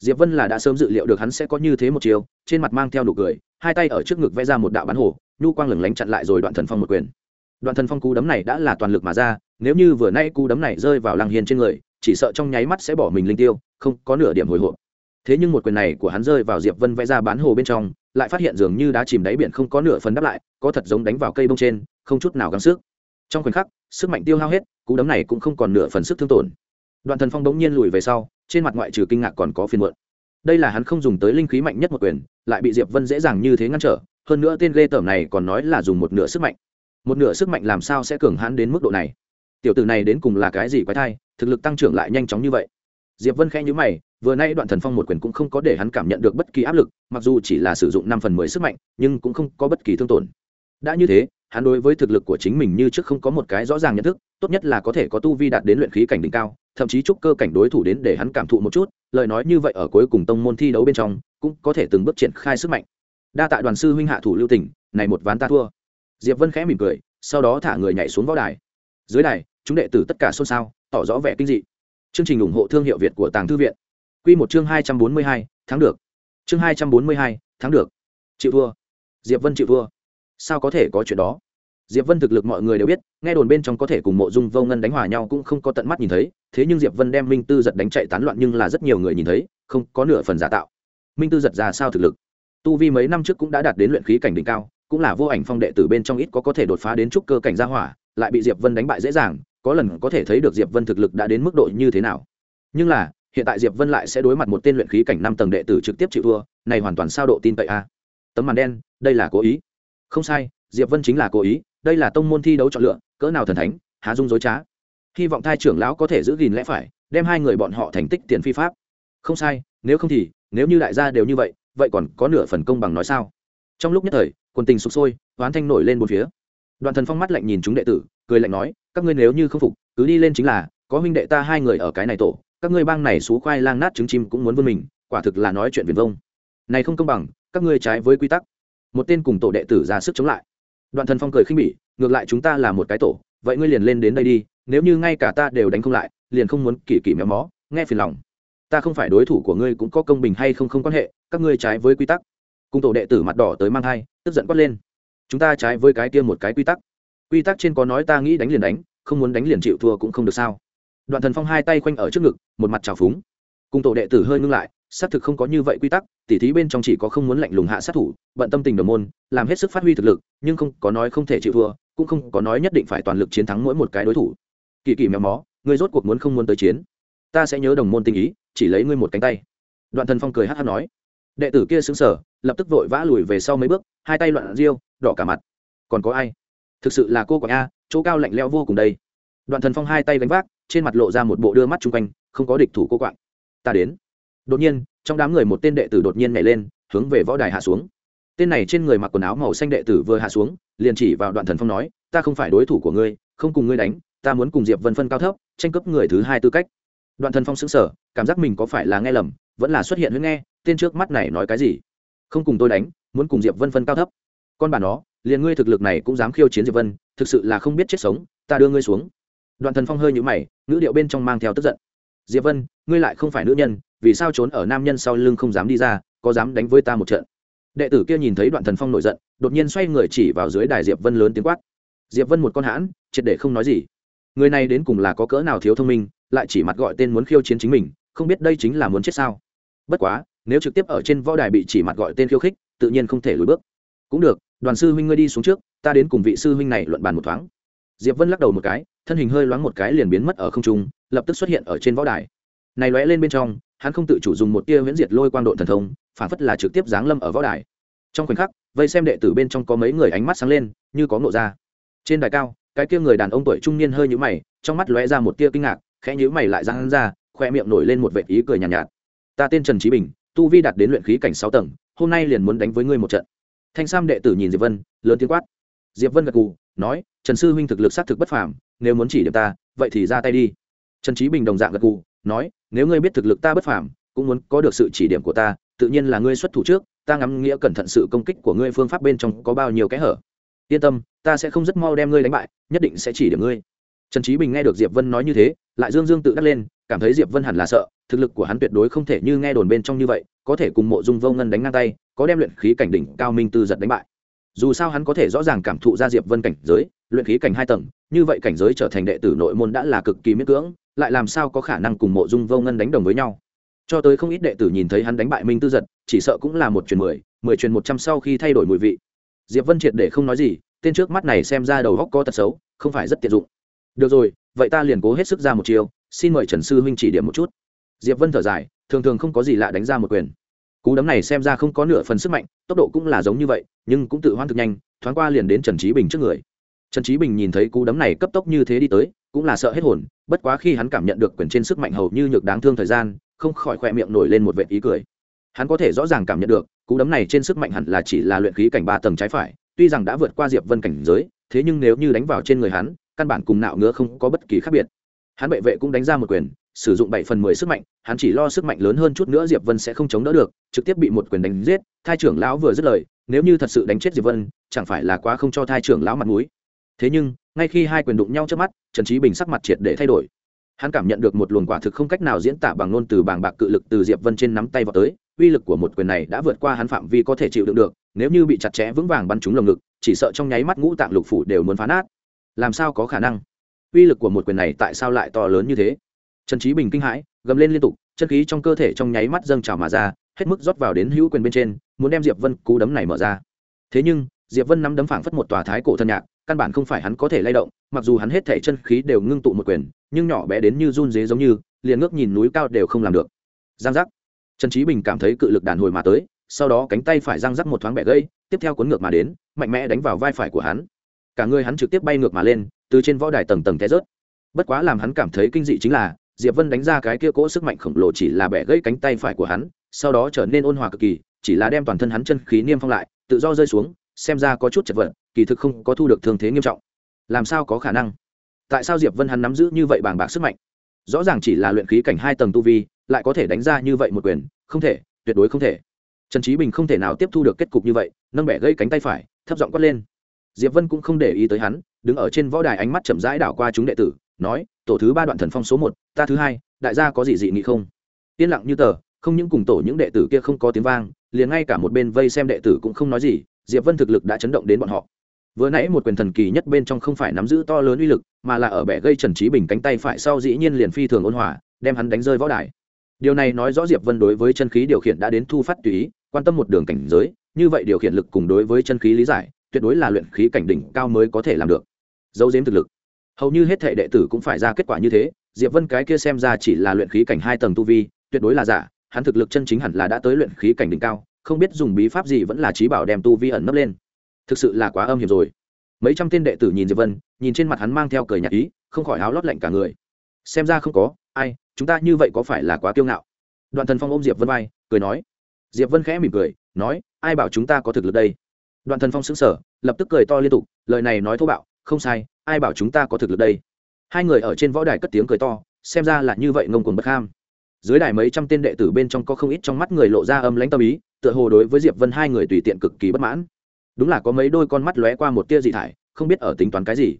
Diệp vân là đã sớm dự liệu được hắn sẽ có như thế một chiều, trên mặt mang theo nụ cười, hai tay ở trước ngực vẽ ra một đạo bán hổ, nhu quang lửng lánh chặn lại rồi đoạn thần phong một quyền. Đoạn thần phong cú đấm này đã là toàn lực mà ra nếu như vừa nay cú đấm này rơi vào lăng hiên trên người, chỉ sợ trong nháy mắt sẽ bỏ mình linh tiêu, không có nửa điểm hồi hộp. Thế nhưng một quyền này của hắn rơi vào diệp vân vẽ ra bán hồ bên trong, lại phát hiện dường như đã chìm đáy biển không có nửa phần đáp lại, có thật giống đánh vào cây bông trên, không chút nào gắng sức. Trong khoảnh khắc, sức mạnh tiêu hao hết, cú đấm này cũng không còn nửa phần sức thương tổn. Đoạn thần phong bỗng nhiên lùi về sau, trên mặt ngoại trừ kinh ngạc còn có phiền muộn. Đây là hắn không dùng tới linh khí mạnh nhất một quyền, lại bị diệp vân dễ dàng như thế ngăn trở, hơn nữa tên ghê tởm này còn nói là dùng một nửa sức mạnh. Một nửa sức mạnh làm sao sẽ cường hãn đến mức độ này? Tiểu tử này đến cùng là cái gì quái thai, thực lực tăng trưởng lại nhanh chóng như vậy. Diệp vân khẽ nhíu mày, vừa nay đoạn thần phong một quyền cũng không có để hắn cảm nhận được bất kỳ áp lực, mặc dù chỉ là sử dụng năm phần mười sức mạnh, nhưng cũng không có bất kỳ thương tổn. Đã như thế, hắn đối với thực lực của chính mình như trước không có một cái rõ ràng nhận thức, tốt nhất là có thể có tu vi đạt đến luyện khí cảnh đỉnh cao, thậm chí chúc cơ cảnh đối thủ đến để hắn cảm thụ một chút, lời nói như vậy ở cuối cùng tông môn thi đấu bên trong, cũng có thể từng bước triển khai sức mạnh. Đa tạ đoàn sư huynh hạ thủ lưu tỉnh này một ván ta thua. Diệp vân khẽ mỉm cười, sau đó thả người nhảy xuống võ đài. Dưới đài chúng đệ tử tất cả xôn xao, tỏ rõ vẻ kinh dị. Chương trình ủng hộ thương hiệu việt của tàng thư viện. Q một chương hai trăm bốn mươi hai tháng được. Chương hai trăm bốn mươi hai tháng được. Chịu thua. Diệp vân chịu thua. Sao có thể có chuyện đó? Diệp vân thực lực mọi người đều biết, nghe đồn bên trong có thể cùng mộ dung vô ngân đánh hòa nhau cũng không có tận mắt nhìn thấy, thế nhưng diệp vân đem minh tư giật đánh chạy tán loạn nhưng là rất nhiều người nhìn thấy, không có nửa phần giả tạo. Minh tư giật ra sao thực lực? Tu vi mấy năm trước cũng đã đạt đến luyện khí cảnh đỉnh cao, cũng là vô ảnh phong đệ tử bên trong ít có có thể đột phá đến trúc cơ cảnh gia hỏa, lại bị diệp vân đánh bại dễ dàng có lần có thể thấy được diệp vân thực lực đã đến mức độ như thế nào. Nhưng là, hiện tại diệp vân lại sẽ đối mặt một tên luyện khí cảnh năm tầng đệ tử trực tiếp chịu thua, này hoàn toàn sao độ tin cậy a. Tấm màn đen, đây là cố ý. Không sai, diệp vân chính là cố ý, đây là tông môn thi đấu chọn lựa, cỡ nào thần thánh, há dung dối trá. Hy vọng thai trưởng lão có thể giữ gìn lẽ phải, đem hai người bọn họ thành tích tiền phi pháp. Không sai, nếu không thì, nếu như đại gia đều như vậy vậy còn có nửa phần công bằng nói sao? Trong lúc nhất thời, quần tình sụp sôi oán thanh nổi lên bốn phía. Đoàn thần phong mắt lạnh nhìn chúng đệ tử, cười lạnh nói các ngươi nếu như không phục, cứ đi lên chính là, có huynh đệ ta hai người ở cái này tổ, các ngươi bang này xú khoai lang nát trứng chim cũng muốn vươn mình, quả thực là nói chuyện viền vông. Này không công bằng, các ngươi trái với quy tắc. Một tên cùng tổ đệ tử ra sức chống lại. Đoạn thần phong cười khinh bỉ, ngược lại chúng ta là một cái tổ, vậy ngươi liền lên đến đây đi, nếu như ngay cả ta đều đánh không lại, liền không muốn kỳ kỳ méo mó, nghe phiền lòng. Ta không phải đối thủ của ngươi cũng có công bình hay không không quan hệ, các ngươi trái với quy tắc. Cùng tổ đệ tử mặt đỏ tới mang thai, tức giận quát lên. Chúng ta trái với cái kia một cái quy tắc quy tắc trên có nói ta nghĩ đánh liền đánh, không muốn đánh liền chịu thua cũng không được sao. Đoạn thần phong hai tay khoanh ở trước ngực, một mặt trào phúng. Cùng tổ đệ tử hơi ngưng lại, xác thực không có như vậy quy tắc, tỉ thí bên trong chỉ có không muốn lạnh lùng hạ sát thủ, bận tâm tình đồng môn, làm hết sức phát huy thực lực, nhưng không có nói không thể chịu thua, cũng không có nói nhất định phải toàn lực chiến thắng mỗi một cái đối thủ. Kỳ kỳ mèo mó, ngươi rốt cuộc muốn không muốn tới chiến? Ta sẽ nhớ đồng môn tình ý, chỉ lấy ngươi một cánh tay. Đoạn thần phong cười hát hát nói. Đệ tử kia xứng sở lập tức vội vã lùi về sau mấy bước, hai tay loạn riêu đỏ cả mặt. Còn có ai? Thực sự là cô quả a, chỗ cao lạnh leo vô cùng đây. Đoạn thần phong hai tay gánh vác, trên mặt lộ ra một bộ đưa mắt chung quanh, không có địch thủ cô quạng. Ta đến. Đột nhiên, trong đám người một tên đệ tử đột nhiên nhảy lên, hướng về võ đài hạ xuống. Tên này trên người mặc quần áo màu xanh đệ tử vừa hạ xuống, liền chỉ vào đoạn thần phong nói, ta không phải đối thủ của ngươi, không cùng ngươi đánh, ta muốn cùng diệp vân phân cao thấp, tranh cướp người thứ hai tư cách. Đoạn thần phong xứng sở cảm giác mình có phải là nghe lầm, vẫn là xuất hiện huyết nghe, tên trước mắt này nói cái gì? Không cùng tôi đánh, muốn cùng diệp vân phân cao thấp. Con bà nó liền ngươi thực lực này cũng dám khiêu chiến diệp vân, thực sự là không biết chết sống, ta đưa ngươi xuống. Đoạn thần phong hơi nhũ mày, ngữ điệu bên trong mang theo tức giận. Diệp vân, ngươi lại không phải nữ nhân, vì sao trốn ở nam nhân sau lưng không dám đi ra, có dám đánh với ta một trận? Đệ tử kia nhìn thấy đoạn thần phong nổi giận, đột nhiên xoay người chỉ vào dưới đài diệp vân lớn tiếng quát. Diệp vân một con hãn, triệt để không nói gì. Người này đến cùng là có cỡ nào thiếu thông minh, lại chỉ mặt gọi tên muốn khiêu chiến chính mình, không biết đây chính là muốn chết sao? Bất quá, nếu trực tiếp ở trên võ đài bị chỉ mặt gọi tên khiêu khích, tự nhiên không thể lùi bước. Cũng được đoàn sư huynh ngươi đi xuống trước ta đến cùng vị sư huynh này luận bàn một thoáng. Diệp vân lắc đầu một cái thân hình hơi loáng một cái liền biến mất ở không trung lập tức xuất hiện ở trên võ đài. Này lóe lên bên trong hắn không tự chủ dùng một tia huyễn diệt lôi quang độ thần thông phản phất là trực tiếp giáng lâm ở võ đài. Trong khoảnh khắc vây xem đệ tử bên trong có mấy người ánh mắt sáng lên như có ngộ ra. Trên đài cao cái kia người đàn ông tuổi trung niên hơi nhũ mày trong mắt lóe ra một tia kinh ngạc khẽ nhũ mày lại giang ra khoe miệng nổi lên một vệt ý cười nhàn nhạt, nhạt. Ta tên trần trí bình tu vi đạt đến luyện khí cảnh sáu tầng hôm nay liền muốn đánh với ngươi một trận thanh sam đệ tử nhìn diệp vân, lớn tiếng quát. Diệp vân gật gù, nói, trần sư huynh thực lực xác thực bất phàm, nếu muốn chỉ điểm ta, vậy thì ra tay đi. Trần trí bình đồng dạng gật gù, nói, nếu ngươi biết thực lực ta bất phàm, cũng muốn có được sự chỉ điểm của ta, tự nhiên là ngươi xuất thủ trước, ta ngắm nghĩa cẩn thận sự công kích của ngươi phương pháp bên trong có bao nhiêu kẽ hở. Yên tâm, ta sẽ không rất mau đem ngươi đánh bại, nhất định sẽ chỉ điểm ngươi. Trần trí bình nghe được diệp vân nói như thế, lại dương dương tự đắc lên, cảm thấy diệp vân hẳn là sợ, thực lực của hắn tuyệt đối không thể như nghe đồn bên trong như vậy, có thể cùng mộ dung vô ngân đánh ngang tay có đem luyện khí cảnh đỉnh cao minh tư giật đánh bại. Dù sao hắn có thể rõ ràng cảm thụ ra diệp vân cảnh giới, luyện khí cảnh hai tầng, như vậy cảnh giới trở thành đệ tử nội môn đã là cực kỳ miễn cưỡng, lại làm sao có khả năng cùng mộ dung vô ngân đánh đồng với nhau? Cho tới không ít đệ tử nhìn thấy hắn đánh bại minh tư giật, chỉ sợ cũng là một truyền mười mười truyền một trăm sau khi thay đổi mùi vị. Diệp vân triệt để không nói gì, tên trước mắt này xem ra đầu góc có tật xấu, không phải rất tiện dụng. Được rồi, vậy ta liền cố hết sức ra một chiều xin mời trần sư huynh chỉ điểm một chút. Diệp vân thở dài, thường thường không có gì lạ đánh ra một quyền cú đấm này xem ra không có nửa phần sức mạnh, tốc độ cũng là giống như vậy, nhưng cũng tự hoan thực nhanh, thoáng qua liền đến trần trí bình trước người. Trần trí bình nhìn thấy cú đấm này cấp tốc như thế đi tới, cũng là sợ hết hồn, bất quá khi hắn cảm nhận được quyền trên sức mạnh hầu như nhược đáng thương thời gian, không khỏi khoe miệng nổi lên một vệ ý cười. Hắn có thể rõ ràng cảm nhận được, cú đấm này trên sức mạnh hẳn là chỉ là luyện khí cảnh ba tầng trái phải, tuy rằng đã vượt qua diệp vân cảnh giới, thế nhưng nếu như đánh vào trên người hắn, căn bản cùng nạo ngứa không có bất kỳ khác biệt. Hắn bệ vệ cũng đánh ra một quyền sử dụng bảy phần mười sức mạnh, hắn chỉ lo sức mạnh lớn hơn chút nữa diệp vân sẽ không chống đỡ được, trực tiếp bị một quyền đánh giết thai trưởng lão vừa dứt lời, nếu như thật sự đánh chết diệp vân, chẳng phải là quá không cho thai trưởng lão mặt mũi. Thế nhưng, ngay khi hai quyền đụng nhau trước mắt, trần Chí bình sắc mặt triệt để thay đổi. Hắn cảm nhận được một luồng quả thực không cách nào diễn tả bằng ngôn từ bàng bạc cự lực từ diệp vân trên nắm tay vào tới, uy lực của một quyền này đã vượt qua hắn phạm vi có thể chịu đựng được, nếu như bị chặt chẽ vững vàng bắn trúng lồng ngực, chỉ sợ trong nháy mắt ngũ tạng lục phủ đều muốn phá nát. Làm sao có khả năng? Uy lực của một quyền này tại sao lại to lớn như thế? Trần trí bình kinh hãi, gầm lên liên tục, chân khí trong cơ thể trong nháy mắt dâng trào mà ra, hết mức rót vào đến hữu quyền bên trên, muốn đem diệp vân cú đấm này mở ra. Thế nhưng, diệp vân nắm đấm phảng phất một tòa thái cổ thân nhạc, căn bản không phải hắn có thể lay động, mặc dù hắn hết thể chân khí đều ngưng tụ một quyền, nhưng nhỏ bé đến như run dế giống như, liền ngước nhìn núi cao đều không làm được. Giang giác. Trần trí bình cảm thấy cự lực đàn hồi mà tới, sau đó cánh tay phải giang giác một thoáng bẻ gây tiếp theo cuốn ngược mà đến, mạnh mẽ đánh vào vai phải của hắn. Cả người hắn trực tiếp bay ngược mà lên, từ trên võ đài tầng tầng té rớt. Bất quá làm hắn cảm thấy kinh dị chính là diệp vân đánh ra cái kia cỗ sức mạnh khổng lồ chỉ là bẻ gãy cánh tay phải của hắn, sau đó trở nên ôn hòa cực kỳ, chỉ là đem toàn thân hắn chân khí niêm phong lại, tự do rơi xuống, xem ra có chút chật vật, kỳ thực không có thu được thương thế nghiêm trọng. Làm sao có khả năng? Tại sao diệp vân hắn nắm giữ như vậy bàng bạc sức mạnh? Rõ ràng chỉ là luyện khí cảnh hai tầng tu vi, lại có thể đánh ra như vậy một quyền, không thể, tuyệt đối không thể. Trần trí bình không thể nào tiếp thu được kết cục như vậy, nâng bẻ gãy cánh tay phải, thấp giọng quát lên. Diệp vân cũng không để ý tới hắn, đứng ở trên võ đài ánh mắt chậm rãi đảo qua chúng đệ tử nói, tổ thứ ba đoạn thần phong số một, ta thứ hai, đại gia có gì dị nghị không? Yên lặng như tờ, không những cùng tổ những đệ tử kia không có tiếng vang, liền ngay cả một bên vây xem đệ tử cũng không nói gì, diệp vân thực lực đã chấn động đến bọn họ. Vừa nãy một quyền thần kỳ nhất bên trong không phải nắm giữ to lớn uy lực, mà là ở bẻ gây trần trí bình cánh tay phải sau dĩ nhiên liền phi thường ôn hòa, đem hắn đánh rơi võ đài. Điều này nói rõ diệp vân đối với chân khí điều khiển đã đến thu phát tùy ý, quan tâm một đường cảnh giới, như vậy điều khiển lực cùng đối với chân khí lý giải, tuyệt đối là luyện khí cảnh đỉnh cao mới có thể làm được. Dấu diếm thực lực hầu như hết thệ đệ tử cũng phải ra kết quả như thế, diệp vân cái kia xem ra chỉ là luyện khí cảnh hai tầng tu vi, tuyệt đối là giả, hắn thực lực chân chính hẳn là đã tới luyện khí cảnh đỉnh cao, không biết dùng bí pháp gì vẫn là trí bảo đem tu vi ẩn nấp lên. Thực sự là quá âm hiểm rồi. Mấy trăm tên đệ tử nhìn diệp vân, nhìn trên mặt hắn mang theo cười nhạt ý, không khỏi áo lót lạnh cả người. Xem ra không có, ai, chúng ta như vậy có phải là quá kiêu ngạo? Đoạn thần phong ôm diệp vân vai, cười nói. Diệp vân khẽ mỉm cười, nói, ai bảo chúng ta có thực lực đây? Đoạn thần phong sững sờ, lập tức cười to liên tục, lời này nói thô bạo, không sai ai bảo chúng ta có thực lực đây? Hai người ở trên võ đài cất tiếng cười to, xem ra là như vậy ngông cuồng bất ham. Dưới đài mấy trăm tên đệ tử bên trong có không ít trong mắt người lộ ra âm lãnh tâm ý, tựa hồ đối với diệp vân hai người tùy tiện cực kỳ bất mãn. Đúng là có mấy đôi con mắt lóe qua một tia dị thải, không biết ở tính toán cái gì.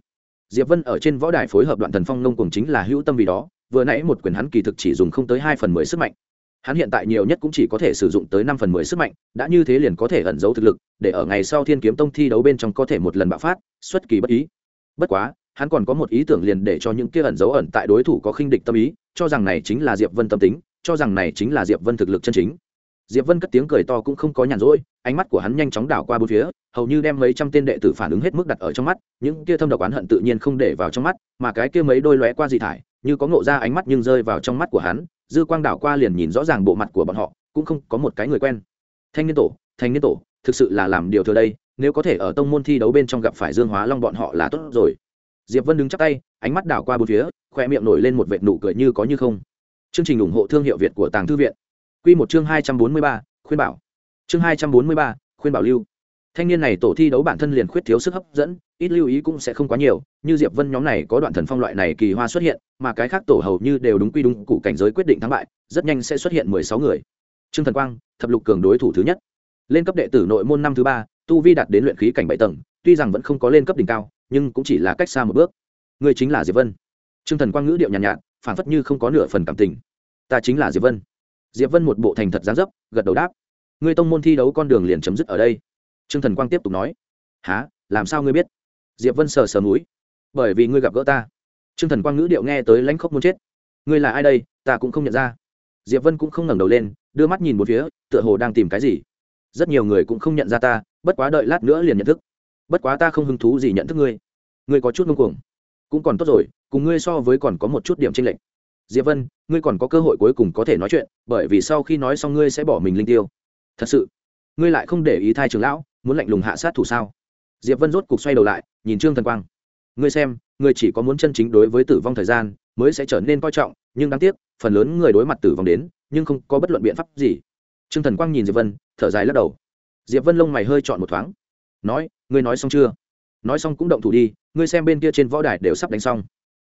Diệp vân ở trên võ đài phối hợp đoạn thần phong ngông cuồng chính là hữu tâm vì đó, vừa nãy một quyền hắn kỳ thực chỉ dùng không tới hai phần mười sức mạnh. Hắn hiện tại nhiều nhất cũng chỉ có thể sử dụng tới năm phần mười sức mạnh, đã như thế liền có thể ẩn giấu thực lực, để ở ngày sau thiên kiếm tông thi đấu bên trong có thể một lần bạo phát, xuất kỳ bất ý bất quá, hắn còn có một ý tưởng liền để cho những kia ẩn dấu ẩn tại đối thủ có khinh địch tâm ý, cho rằng này chính là diệp vân tâm tính, cho rằng này chính là diệp vân thực lực chân chính. Diệp vân cất tiếng cười to cũng không có nhàn rỗi, ánh mắt của hắn nhanh chóng đảo qua bốn phía, hầu như đem mấy trăm tên đệ tử phản ứng hết mức đặt ở trong mắt, những kia thâm độc oán hận tự nhiên không để vào trong mắt, mà cái kia mấy đôi lóe qua dị thải, như có ngộ ra ánh mắt nhưng rơi vào trong mắt của hắn, dư quang đảo qua liền nhìn rõ ràng bộ mặt của bọn họ, cũng không có một cái người quen. Thanh niên tổ, thanh niên tổ, thực sự là làm điều thừa đây nếu có thể ở tông môn thi đấu bên trong gặp phải dương hóa long bọn họ là tốt rồi. Diệp vân đứng chắc tay, ánh mắt đảo qua bốn phía khoe miệng nổi lên một vệt nụ cười như có như không. Chương trình ủng hộ thương hiệu việt của tàng thư viện. Q một chương hai trăm bốn mươi ba, khuyên bảo. Chương hai trăm bốn mươi ba, khuyên bảo lưu. Thanh niên này tổ thi đấu bản thân liền khuyết thiếu sức hấp dẫn, ít lưu ý cũng sẽ không quá nhiều, như diệp vân nhóm này có đoạn thần phong loại này kỳ hoa xuất hiện, mà cái khác tổ hầu như đều đúng quy đúng cụ cảnh giới quyết định thắng bại, rất nhanh sẽ xuất hiện mười sáu người. Trương thần quang, thập lục cường đối thủ thứ nhất. Lên cấp đệ tử nội môn năm thứ ba tu vi đạt đến luyện khí cảnh bảy tầng tuy rằng vẫn không có lên cấp đỉnh cao nhưng cũng chỉ là cách xa một bước. Ngươi chính là diệp vân. Trương thần quang ngữ điệu nhàn nhạt, nhạt phản phất như không có nửa phần cảm tình. Ta chính là diệp vân. Diệp vân một bộ thành thật gián dấp gật đầu đáp. Ngươi tông môn thi đấu con đường liền chấm dứt ở đây. Trương thần quang tiếp tục nói. Há làm sao ngươi biết? Diệp vân sờ sờ núi bởi vì ngươi gặp gỡ ta. Trương thần quang ngữ điệu nghe tới lãnh khốc muốn chết. Ngươi là ai đây? Ta cũng không nhận ra. Diệp vân cũng không ngẩng đầu lên đưa mắt nhìn một phía tựa hồ đang tìm cái gì. Rất nhiều người cũng không nhận ra ta bất quá đợi lát nữa liền nhận thức. Bất quá ta không hứng thú gì nhận thức ngươi. Ngươi có chút ngông cuồng. Cũng còn tốt rồi, cùng ngươi so với còn có một chút điểm tranh lệch. Diệp vân, ngươi còn có cơ hội cuối cùng có thể nói chuyện, bởi vì sau khi nói xong ngươi sẽ bỏ mình linh tiêu. Thật sự, ngươi lại không để ý thai trường lão, muốn lạnh lùng hạ sát thủ sao? Diệp vân rốt cục xoay đầu lại, nhìn trương thần quang. Ngươi xem, ngươi chỉ có muốn chân chính đối với tử vong thời gian, mới sẽ trở nên coi trọng, nhưng đáng tiếc, phần lớn người đối mặt tử vong đến, nhưng không có bất luận biện pháp gì. Trương thần quang nhìn diệp vân, thở dài lắc đầu diệp vân lông mày hơi chọn một thoáng. Nói, ngươi nói xong chưa? Nói xong cũng động thủ đi, ngươi xem bên kia trên võ đài đều sắp đánh xong.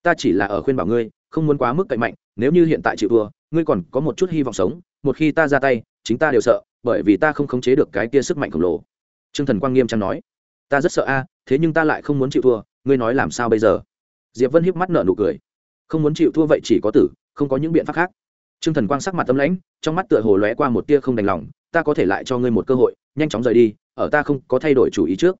Ta chỉ là ở khuyên bảo ngươi, không muốn quá mức cậy mạnh, nếu như hiện tại chịu thua, ngươi còn có một chút hy vọng sống. Một khi ta ra tay, chính ta đều sợ, bởi vì ta không khống chế được cái kia sức mạnh khổng lồ. Trương thần quang nghiêm trang nói, ta rất sợ a, thế nhưng ta lại không muốn chịu thua, ngươi nói làm sao bây giờ? Diệp vân hiếp mắt nở nụ cười. Không muốn chịu thua vậy chỉ có tử, không có những biện pháp khác. Trương thần quang sắc mặt tâm lãnh, trong mắt tựa hồ lóe qua một tia không đành lòng ta có thể lại cho ngươi một cơ hội, nhanh chóng rời đi, ở ta không có thay đổi chủ ý trước.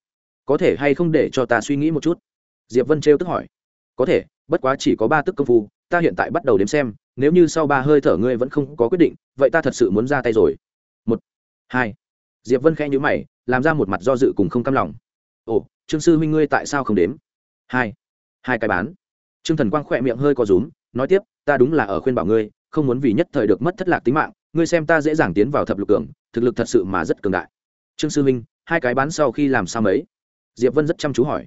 Có thể hay không để cho ta suy nghĩ một chút? Diệp vân trêu tức hỏi. Có thể, bất quá chỉ có ba tức công phu, ta hiện tại bắt đầu đếm xem, nếu như sau ba hơi thở ngươi vẫn không có quyết định, vậy ta thật sự muốn ra tay rồi. Một, hai. Diệp vân khẽ nhíu mày, làm ra một mặt do dự cùng không cam lòng. Ồ, trương sư huynh ngươi tại sao không đếm? Hai. Hai cái bán. Trương thần quang khỏe miệng hơi có rúm, nói tiếp, ta đúng là ở khuyên bảo ngươi, không muốn vì nhất thời được mất thất lạc tính mạng ngươi xem ta dễ dàng tiến vào thập lục cường thực lực thật sự mà rất cường đại. Trương sư Minh, hai cái bán sau khi làm sao mấy? Diệp vân rất chăm chú hỏi.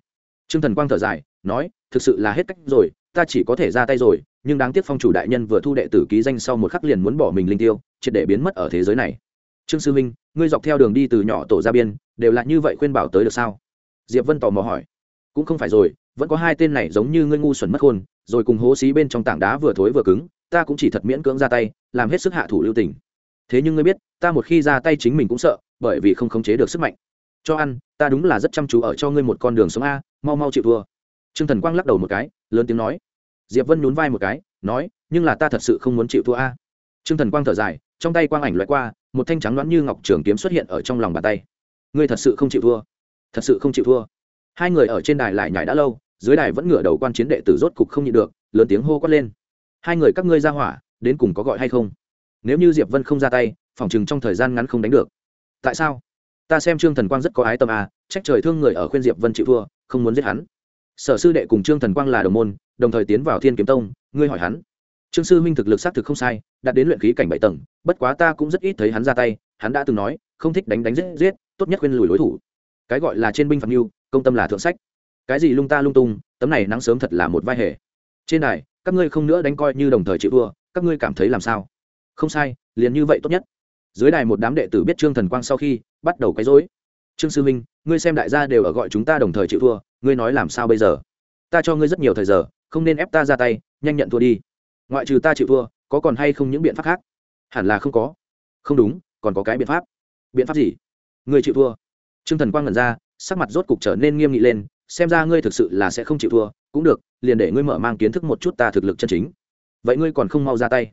Trương thần quang thở dài nói thực sự là hết cách rồi ta chỉ có thể ra tay rồi nhưng đáng tiếc phong chủ đại nhân vừa thu đệ tử ký danh sau một khắc liền muốn bỏ mình linh tiêu triệt để biến mất ở thế giới này. Trương sư minh ngươi dọc theo đường đi từ nhỏ tổ ra biên đều là như vậy khuyên bảo tới được sao? Diệp vân tò mò hỏi. Cũng không phải rồi vẫn có hai tên này giống như ngươi ngu xuẩn mất khôn rồi cùng hố xí bên trong tảng đá vừa thối vừa cứng ta cũng chỉ thật miễn cưỡng ra tay, làm hết sức hạ thủ lưu tình. Thế nhưng ngươi biết, ta một khi ra tay chính mình cũng sợ, bởi vì không khống chế được sức mạnh. Cho ăn, ta đúng là rất chăm chú ở cho ngươi một con đường sống a, mau mau chịu thua. Trương thần quang lắc đầu một cái, lớn tiếng nói. Diệp vân nhún vai một cái, nói, nhưng là ta thật sự không muốn chịu thua a. Trương thần quang thở dài, trong tay quang ảnh loại qua, một thanh trắng đoán như ngọc trường kiếm xuất hiện ở trong lòng bàn tay. Ngươi thật sự không chịu thua. Thật sự không chịu thua. Hai người ở trên đài lại nhảy đã lâu, dưới đài vẫn ngửa đầu quan chiến đệ tử rốt cục không nhịn được, lớn tiếng hô quát lên hai người các ngươi ra hỏa, đến cùng có gọi hay không? Nếu như diệp vân không ra tay, phòng chừng trong thời gian ngắn không đánh được. Tại sao? Ta xem trương thần quang rất có ái tâm à trách trời thương người ở khuyên diệp vân chịu thua, không muốn giết hắn. Sở sư đệ cùng trương thần quang là đồng môn, đồng thời tiến vào thiên kiếm tông, ngươi hỏi hắn. Trương sư huynh thực lực xác thực không sai, đạt đến luyện khí cảnh bảy tầng, bất quá ta cũng rất ít thấy hắn ra tay, hắn đã từng nói, không thích đánh đánh giết giết, tốt nhất khuyên lùi đối thủ. Cái gọi là trên binh phạm mưu, công tâm là thượng sách. Cái gì lung ta lung tung, tấm này nắng sớm thật là một vai hề. Trên đài các ngươi không nữa đánh coi như đồng thời chịu thua, các ngươi cảm thấy làm sao? Không sai, liền như vậy tốt nhất. Dưới đài một đám đệ tử biết trương thần quang sau khi bắt đầu quấy rối. Trương sư minh, ngươi xem đại gia đều ở gọi chúng ta đồng thời chịu thua, ngươi nói làm sao bây giờ? Ta cho ngươi rất nhiều thời giờ, không nên ép ta ra tay, nhanh nhận thua đi. Ngoại trừ ta chịu thua, có còn hay không những biện pháp khác? Hẳn là không có. Không đúng, còn có cái biện pháp. Biện pháp gì? Người chịu thua. Trương thần quang ngẩn ra, sắc mặt rốt cục trở nên nghiêm nghị lên xem ra ngươi thực sự là sẽ không chịu thua, cũng được, liền để ngươi mở mang kiến thức một chút ta thực lực chân chính. Vậy ngươi còn không mau ra tay.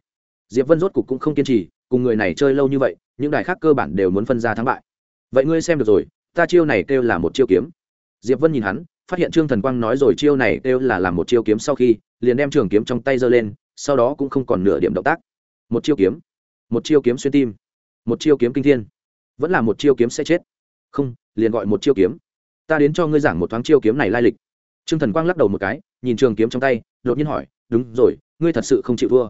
Diệp vân rốt cục cũng không kiên trì, cùng người này chơi lâu như vậy, những đài khác cơ bản đều muốn phân ra thắng bại. Vậy ngươi xem được rồi, ta chiêu này kêu là một chiêu kiếm. Diệp vân nhìn hắn, phát hiện trương thần quang nói rồi chiêu này kêu là làm một chiêu kiếm sau khi, liền đem trường kiếm trong tay giơ lên, sau đó cũng không còn nửa điểm động tác. Một chiêu kiếm. Một chiêu kiếm xuyên tim. Một chiêu kiếm kinh thiên. Vẫn là một chiêu kiếm sẽ chết. Không, liền gọi một chiêu kiếm ta đến cho ngươi giảng một thoáng chiêu kiếm này lai lịch. Trương thần quang lắc đầu một cái, nhìn trường kiếm trong tay, đột nhiên hỏi, đúng rồi, ngươi thật sự không chịu thua.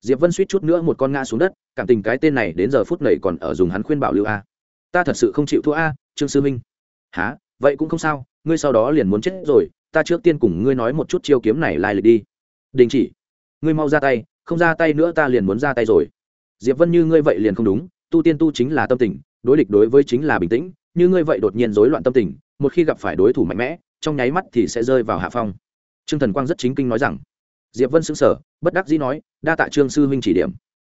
Diệp vân suýt chút nữa một con ngã xuống đất, cảm tình cái tên này đến giờ phút này còn ở dùng hắn khuyên bảo lưu a. Ta thật sự không chịu thua a, trương sư minh há vậy cũng không sao, ngươi sau đó liền muốn chết rồi, ta trước tiên cùng ngươi nói một chút chiêu kiếm này lai lịch đi. Đình chỉ. Ngươi mau ra tay, không ra tay nữa ta liền muốn ra tay rồi. Diệp vân như ngươi vậy liền không đúng, tu tiên tu chính là tâm tình, đối địch đối với chính là bình tĩnh, như ngươi vậy đột nhiên rối loạn tâm tình một khi gặp phải đối thủ mạnh mẽ, trong nháy mắt thì sẽ rơi vào hạ phong. Trương thần quang rất chính kinh nói rằng, diệp vân xứng sở bất đắc dĩ nói, đa tạ trương sư huynh chỉ điểm.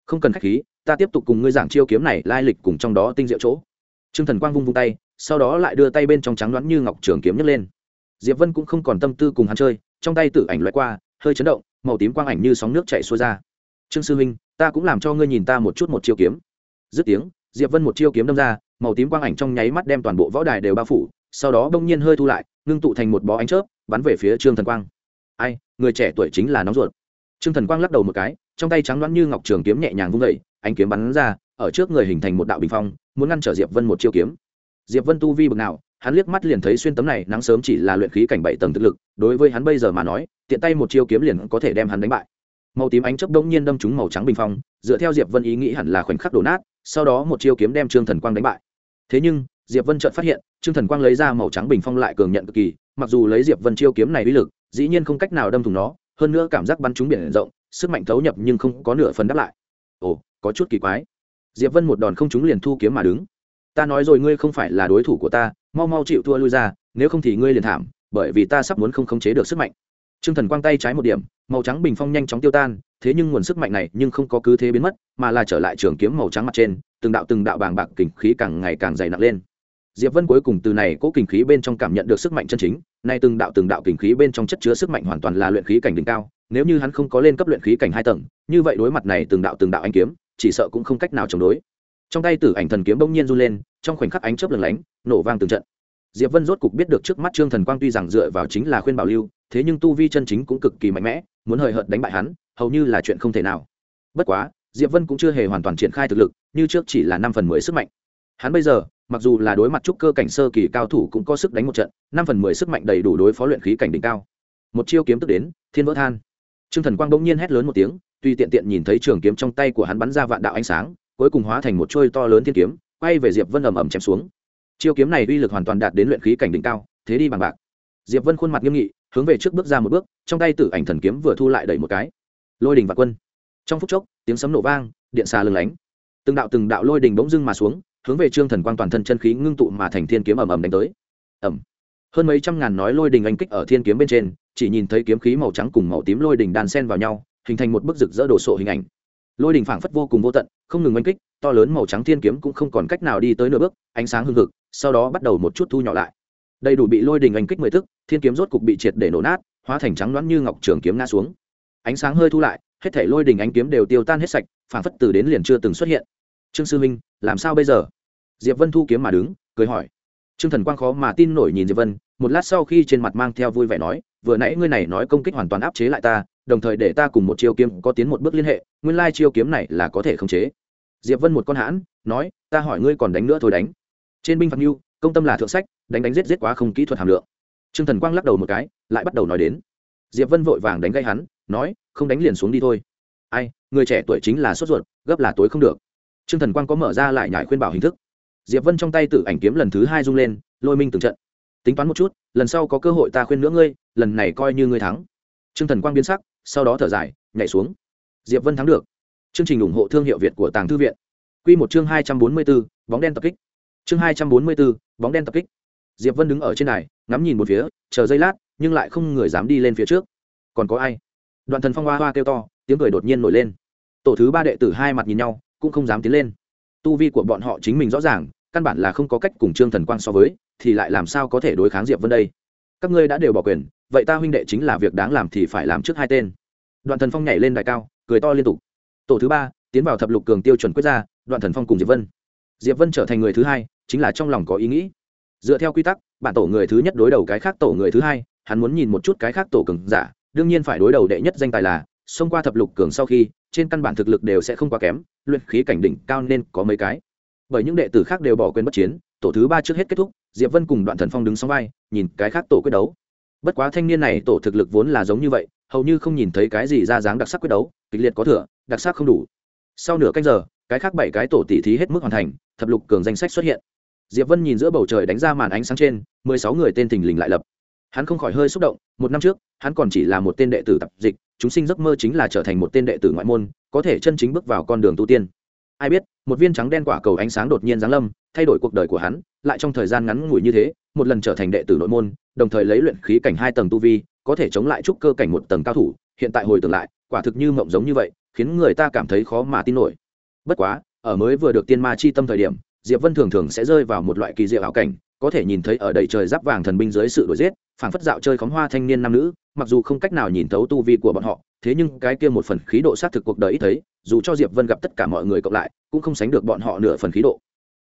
Không cần khách khí, ta tiếp tục cùng ngươi giảng chiêu kiếm này lai lịch cùng trong đó tinh diệu chỗ. Trương thần quang vung vung tay, sau đó lại đưa tay bên trong trắng đoán như ngọc trường kiếm nhấc lên. Diệp vân cũng không còn tâm tư cùng hắn chơi, trong tay tử ảnh loại qua, hơi chấn động, màu tím quang ảnh như sóng nước chạy xuôi ra. Trương sư huynh, ta cũng làm cho ngươi nhìn ta một chút một chiêu kiếm. Dứt tiếng, diệp vân một chiêu kiếm đâm ra, màu tím quang ảnh trong nháy mắt đem toàn bộ võ đài đều bao phủ sau đó bỗng nhiên hơi thu lại, ngưng tụ thành một bó ánh chớp, bắn về phía trương thần quang. Ai, người trẻ tuổi chính là nóng ruột. Trương thần quang lắc đầu một cái, trong tay trắng đoán như ngọc trường kiếm nhẹ nhàng vung vẩy ánh kiếm bắn ra, ở trước người hình thành một đạo bình phong, muốn ngăn trở diệp vân một chiêu kiếm. Diệp vân tu vi bực nào, hắn liếc mắt liền thấy xuyên tấm này, nắng sớm chỉ là luyện khí cảnh bảy tầng thực lực, đối với hắn bây giờ mà nói, tiện tay một chiêu kiếm liền có thể đem hắn đánh bại. Màu tím ánh chớp đông nhiên đâm trúng màu trắng bình phong, dựa theo diệp vân ý nghĩ hẳn là khoảnh khắc đổ nát, sau đó một chiêu kiếm đem trương thần quang đánh bại. Thế nhưng diệp vân chợt phát hiện trương thần quang lấy ra màu trắng bình phong lại cường nhận cực kỳ mặc dù lấy diệp vân chiêu kiếm này uy lực dĩ nhiên không cách nào đâm thủng nó hơn nữa cảm giác bắn trúng biển rộng sức mạnh thấu nhập nhưng không có nửa phần đáp lại. Ồ có chút kỳ quái. Diệp vân một đòn không trúng liền thu kiếm mà đứng. Ta nói rồi ngươi không phải là đối thủ của ta mau mau chịu thua lui ra nếu không thì ngươi liền thảm bởi vì ta sắp muốn không khống chế được sức mạnh. Trương Thần quang tay trái một điểm, màu trắng bình phong nhanh chóng tiêu tan, thế nhưng nguồn sức mạnh này nhưng không có cứ thế biến mất, mà là trở lại trường kiếm màu trắng mặt trên, từng đạo từng đạo bàng bạc kình khí càng ngày càng dày nặng lên. Diệp Vân cuối cùng từ này cố kình khí bên trong cảm nhận được sức mạnh chân chính, nay từng đạo từng đạo kình khí bên trong chất chứa sức mạnh hoàn toàn là luyện khí cảnh đỉnh cao, nếu như hắn không có lên cấp luyện khí cảnh hai tầng, như vậy đối mặt này từng đạo từng đạo ánh kiếm, chỉ sợ cũng không cách nào chống đối. Trong tay Tử Ảnh Thần kiếm bỗng nhiên run lên, trong khoảnh khắc ánh chớp lừng lánh, nổ vang từng trận. Diệp Vân rốt cục biết được trước mắt Trương Thần Quang tuy rằng dựa vào chính là khuyên bảo lưu, thế nhưng tu vi chân chính cũng cực kỳ mạnh mẽ, muốn hời hợt đánh bại hắn, hầu như là chuyện không thể nào. Bất quá, Diệp Vân cũng chưa hề hoàn toàn triển khai thực lực, như trước chỉ là năm phần mười sức mạnh. Hắn bây giờ, mặc dù là đối mặt trúc cơ cảnh sơ kỳ cao thủ cũng có sức đánh một trận, năm phần mười sức mạnh đầy đủ đối phó luyện khí cảnh đỉnh cao. Một chiêu kiếm tức đến, thiên vỡ than. Trương Thần Quang bỗng nhiên hét lớn một tiếng, tuy tiện tiện nhìn thấy trường kiếm trong tay của hắn bắn ra vạn đạo ánh sáng, cuối cùng hóa thành một chuôi to lớn thiên kiếm, quay về Diệp Vân ầm ầm chém xuống. Chiêu kiếm này uy lực hoàn toàn đạt đến luyện khí cảnh đỉnh cao thế đi bằng bạc. Diệp vân khuôn mặt nghiêm nghị hướng về trước bước ra một bước trong tay tử ảnh thần kiếm vừa thu lại đẩy một cái. Lôi đình và quân. Trong phút chốc tiếng sấm nổ vang điện xà lừng lánh. Từng đạo từng đạo lôi đình bỗng dưng mà xuống hướng về trương thần quang toàn thân chân khí ngưng tụ mà thành thiên kiếm ầm ầm đánh tới. Ầm. Hơn mấy trăm ngàn nói lôi đình anh kích ở thiên kiếm bên trên chỉ nhìn thấy kiếm khí màu trắng cùng màu tím lôi đình đan sen vào nhau hình thành một bức rực rỡ đồ sộ hình ảnh. Lôi đình phảng phất vô cùng vô tận không ngừng oanh kích to lớn màu trắng thiên kiếm cũng không còn cách nào đi tới nửa bước ánh sáng hưng hực sau đó bắt đầu một chút thu nhỏ lại. Đầy đủ bị lôi đình oanh kích mười thức, thiên kiếm rốt cục bị triệt để nổ nát hóa thành trắng loãng như ngọc trường kiếm ngã xuống. Ánh sáng hơi thu lại hết thể lôi đình ánh kiếm đều tiêu tan hết sạch phảng phất từ đến liền chưa từng xuất hiện trương sư minh, làm sao bây giờ? Diệp vân thu kiếm mà đứng, cười hỏi. Trương thần quang khó mà tin nổi nhìn diệp vân, một lát sau khi trên mặt mang theo vui vẻ nói, vừa nãy ngươi này nói công kích hoàn toàn áp chế lại ta, đồng thời để ta cùng một chiêu kiếm có tiến một bước liên hệ, nguyên lai chiêu kiếm này là có thể khống chế. Diệp vân một con hãn, nói, ta hỏi ngươi còn đánh nữa thôi đánh. Trên binh phạt mưu công tâm là thượng sách, đánh đánh giết giết quá không kỹ thuật hàm lượng. Trương thần quang lắc đầu một cái, lại bắt đầu nói đến. Diệp vân vội vàng đánh gây hắn, nói, không đánh liền xuống đi thôi. Ai, người trẻ tuổi chính là sốt ruột, gấp là tối không được trương thần quang có mở ra lại nhải khuyên bảo hình thức. Diệp vân trong tay tự ảnh kiếm lần thứ hai rung lên, lôi minh từng trận. Tính toán một chút, lần sau có cơ hội ta khuyên nữa ngươi, lần này coi như ngươi thắng. Trương thần quang biến sắc, sau đó thở dài, nhảy xuống. Diệp vân thắng được. Chương trình ủng hộ thương hiệu việt của tàng thư viện. Q một chương hai trăm bốn mươi b bóng đen tập kích. Chương hai trăm bốn mươi b bóng đen tập kích. Diệp vân đứng ở trên này ngắm nhìn một phía, chờ giây lát, nhưng lại không người dám đi lên phía trước. Còn có ai? Đoạn thần phong hoa hoa kêu to, tiếng cười đột nhiên nổi lên. Tổ thứ ba đệ tử hai mặt nhìn nhau cũng không dám tiến lên. Tu vi của bọn họ chính mình rõ ràng, căn bản là không có cách cùng trương thần quang so với, thì lại làm sao có thể đối kháng diệp vân đây? Các ngươi đã đều bỏ quyền, vậy ta huynh đệ chính là việc đáng làm thì phải làm trước hai tên. Đoạn thần phong nhảy lên đài cao, cười to liên tục. Tổ thứ ba, tiến vào thập lục cường tiêu chuẩn quyết ra, đoạn thần phong cùng diệp vân. Diệp vân trở thành người thứ hai, chính là trong lòng có ý nghĩ. Dựa theo quy tắc, bản tổ người thứ nhất đối đầu cái khác tổ người thứ hai, hắn muốn nhìn một chút cái khác tổ cường giả, đương nhiên phải đối đầu đệ nhất danh tài là, xông qua thập lục cường sau khi trên căn bản thực lực đều sẽ không quá kém, luyện khí cảnh đỉnh cao nên có mấy cái. Bởi những đệ tử khác đều bỏ quên bất chiến, tổ thứ ba trước hết kết thúc, diệp vân cùng đoạn thần phong đứng song vai, nhìn cái khác tổ quyết đấu. Bất quá thanh niên này tổ thực lực vốn là giống như vậy, hầu như không nhìn thấy cái gì ra dáng đặc sắc quyết đấu, kịch liệt có thừa, đặc sắc không đủ. Sau nửa canh giờ, cái khác bảy cái tổ tỷ thí hết mức hoàn thành, thập lục cường danh sách xuất hiện. Diệp vân nhìn giữa bầu trời đánh ra màn ánh sáng trên, mười sáu người tên thình lình lại lập. Hắn không khỏi hơi xúc động, một năm trước, hắn còn chỉ là một tên đệ tử tập dịch chúng sinh giấc mơ chính là trở thành một tên đệ tử ngoại môn, có thể chân chính bước vào con đường tu tiên. Ai biết, một viên trắng đen quả cầu ánh sáng đột nhiên giáng lâm, thay đổi cuộc đời của hắn, lại trong thời gian ngắn ngủi như thế, một lần trở thành đệ tử nội môn, đồng thời lấy luyện khí cảnh hai tầng tu vi, có thể chống lại trúc cơ cảnh một tầng cao thủ, hiện tại hồi tưởng lại, quả thực như mộng giống như vậy, khiến người ta cảm thấy khó mà tin nổi. Bất quá, ở mới vừa được tiên ma chi tâm thời điểm, diệp vân thường thường sẽ rơi vào một loại kỳ diệu ảo cảnh, có thể nhìn thấy ở đầy trời giáp vàng thần binh dưới sự đuổi giết, phảng phất dạo chơi khóm hoa thanh niên nam nữ mặc dù không cách nào nhìn thấu tu vi của bọn họ, thế nhưng cái kia một phần khí độ xác thực cuộc đời ít thấy, dù cho diệp vân gặp tất cả mọi người cộng lại, cũng không sánh được bọn họ nửa phần khí độ.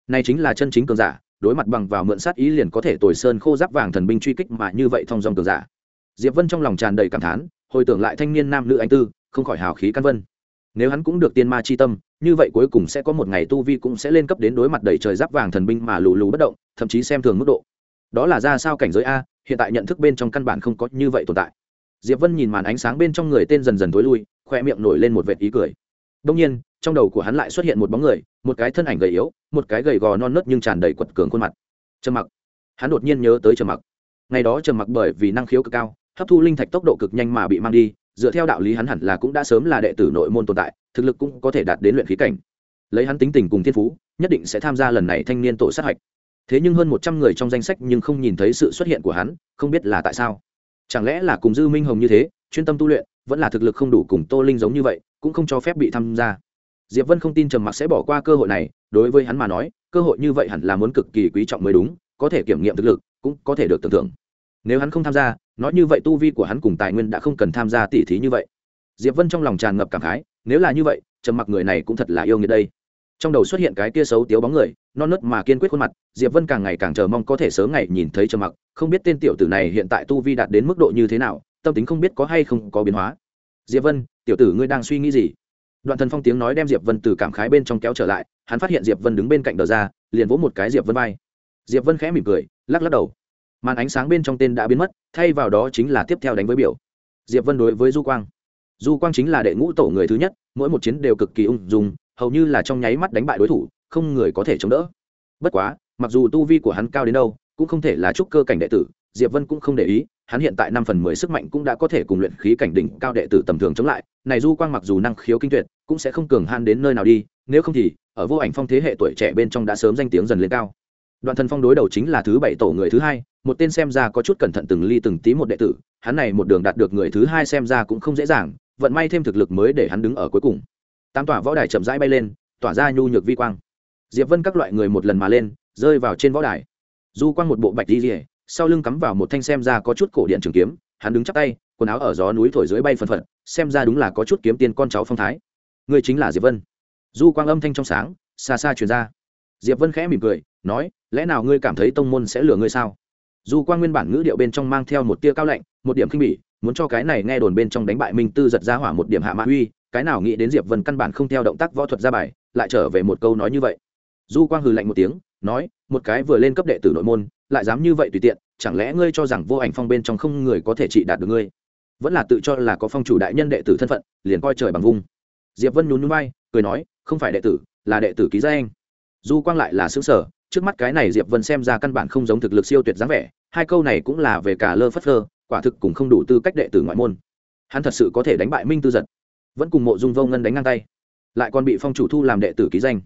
Này chính là chân chính cường giả, đối mặt bằng vào mượn sát ý liền có thể tồi sơn khô giáp vàng thần binh truy kích mà như vậy thông dòng cường giả. Diệp vân trong lòng tràn đầy cảm thán, hồi tưởng lại thanh niên nam nữ anh tư, không khỏi hào khí căn vân. Nếu hắn cũng được tiên ma chi tâm, như vậy cuối cùng sẽ có một ngày tu vi cũng sẽ lên cấp đến đối mặt đầy trời giáp vàng thần binh mà lù lù bất động, thậm chí xem thường mức độ. Đó là ra sao cảnh giới a, hiện tại nhận thức bên trong căn bản không có như vậy tồn tại diệp vân nhìn màn ánh sáng bên trong người tên dần dần tối lui, khoe miệng nổi lên một vệt ý cười. Đông nhiên, trong đầu của hắn lại xuất hiện một bóng người, một cái thân ảnh gầy yếu, một cái gầy gò non nớt nhưng tràn đầy quật cường khuôn mặt. Trầm mặc. Hắn đột nhiên nhớ tới trầm mặc. Ngày đó trầm mặc bởi vì năng khiếu cực cao, hấp thu linh thạch tốc độ cực nhanh mà bị mang đi, dựa theo đạo lý hắn hẳn là cũng đã sớm là đệ tử nội môn tồn tại, thực lực cũng có thể đạt đến luyện khí cảnh. Lấy hắn tính tình cùng thiên phú, nhất định sẽ tham gia lần này thanh niên tổ sát hạch. Thế nhưng hơn một trăm người trong danh sách nhưng không nhìn thấy sự xuất hiện của hắn, không biết là tại sao chẳng lẽ là cùng dư minh hồng như thế, chuyên tâm tu luyện, vẫn là thực lực không đủ cùng tô linh giống như vậy, cũng không cho phép bị tham gia. Diệp vân không tin trầm mặc sẽ bỏ qua cơ hội này, đối với hắn mà nói, cơ hội như vậy hẳn là muốn cực kỳ quý trọng mới đúng, có thể kiểm nghiệm thực lực, cũng có thể được tưởng tượng. Nếu hắn không tham gia, nói như vậy tu vi của hắn cùng tài nguyên đã không cần tham gia tỉ thí như vậy. Diệp vân trong lòng tràn ngập cảm khái, nếu là như vậy, trầm mặc người này cũng thật là yêu nghiệt đây trong đầu xuất hiện cái kia xấu tiếu bóng người, non nớt mà kiên quyết khuôn mặt, diệp vân càng ngày càng chờ mong có thể sớm ngày nhìn thấy trầm mặc, không biết tên tiểu tử này hiện tại tu vi đạt đến mức độ như thế nào, tâm tính không biết có hay không có biến hóa. Diệp vân, tiểu tử ngươi đang suy nghĩ gì? Đoạn thần phong tiếng nói đem diệp vân từ cảm khái bên trong kéo trở lại, hắn phát hiện diệp vân đứng bên cạnh đờ ra, liền vỗ một cái diệp vân vai. Diệp vân khẽ mỉm cười, lắc lắc đầu. Màn ánh sáng bên trong tên đã biến mất, thay vào đó chính là tiếp theo đánh với biểu. Diệp vân đối với du quang. Du quang chính là đệ ngũ tổ người thứ nhất, mỗi một chiến đều cực kỳ ung dung hầu như là trong nháy mắt đánh bại đối thủ, không người có thể chống đỡ. Bất quá, mặc dù tu vi của hắn cao đến đâu, cũng không thể là trúc cơ cảnh đệ tử, diệp vân cũng không để ý, hắn hiện tại năm phần mười sức mạnh cũng đã có thể cùng luyện khí cảnh đỉnh cao đệ tử tầm thường chống lại, này du quang mặc dù năng khiếu kinh tuyệt, cũng sẽ không cường han đến nơi nào đi, nếu không thì, ở vô ảnh phong thế hệ tuổi trẻ bên trong đã sớm danh tiếng dần lên cao. Đoạn thần phong đối đầu chính là thứ bảy tổ người thứ hai, một tên xem ra có chút cẩn thận từng ly từng tí một đệ tử, hắn này một đường đạt được người thứ hai xem ra cũng không dễ dàng, vận may thêm thực lực mới để hắn đứng ở cuối cùng tam tỏa võ đài chậm rãi bay lên, tỏa ra nhu nhược vi quang. Diệp vân các loại người một lần mà lên, rơi vào trên võ đài. Du quang một bộ bạch đi rỉa sau lưng cắm vào một thanh xem ra có chút cổ điện trường kiếm, hắn đứng chắc tay, quần áo ở gió núi thổi dưới bay phần phật, xem ra đúng là có chút kiếm tiên con cháu phong thái. Người chính là diệp vân. Du quang âm thanh trong sáng, xa xa truyền ra. Diệp vân khẽ mỉm cười, nói, lẽ nào ngươi cảm thấy tông môn sẽ lừa ngươi sao? Du quang nguyên bản ngữ điệu bên trong mang theo một tia cao lạnh, một điểm khinh bỉ, muốn cho cái này nghe đồn bên trong đánh bại minh tư giật ra hỏa một điểm hạ mã uy cái nào nghĩ đến diệp vân căn bản không theo động tác võ thuật ra bài, lại trở về một câu nói như vậy. Du quang hừ lạnh một tiếng, nói, một cái vừa lên cấp đệ tử nội môn, lại dám như vậy tùy tiện, chẳng lẽ ngươi cho rằng vô ảnh phong bên trong không người có thể trị đạt được ngươi? Vẫn là tự cho là có phong chủ đại nhân đệ tử thân phận, liền coi trời bằng vung. Diệp vân nhún nhún vai, cười nói, không phải đệ tử, là đệ tử ký gia anh du quang lại là xứ sở trước mắt cái này diệp vân xem ra căn bản không giống thực lực siêu tuyệt dáng vẻ, hai câu này cũng là về cả lơ phất lơ quả thực cũng không đủ tư cách đệ tử ngoại môn. Hắn thật sự có thể đánh bại minh tư giật vẫn cùng mộ dung vô ngân đánh ngang tay. Lại còn bị phong chủ thu làm đệ tử ký danh.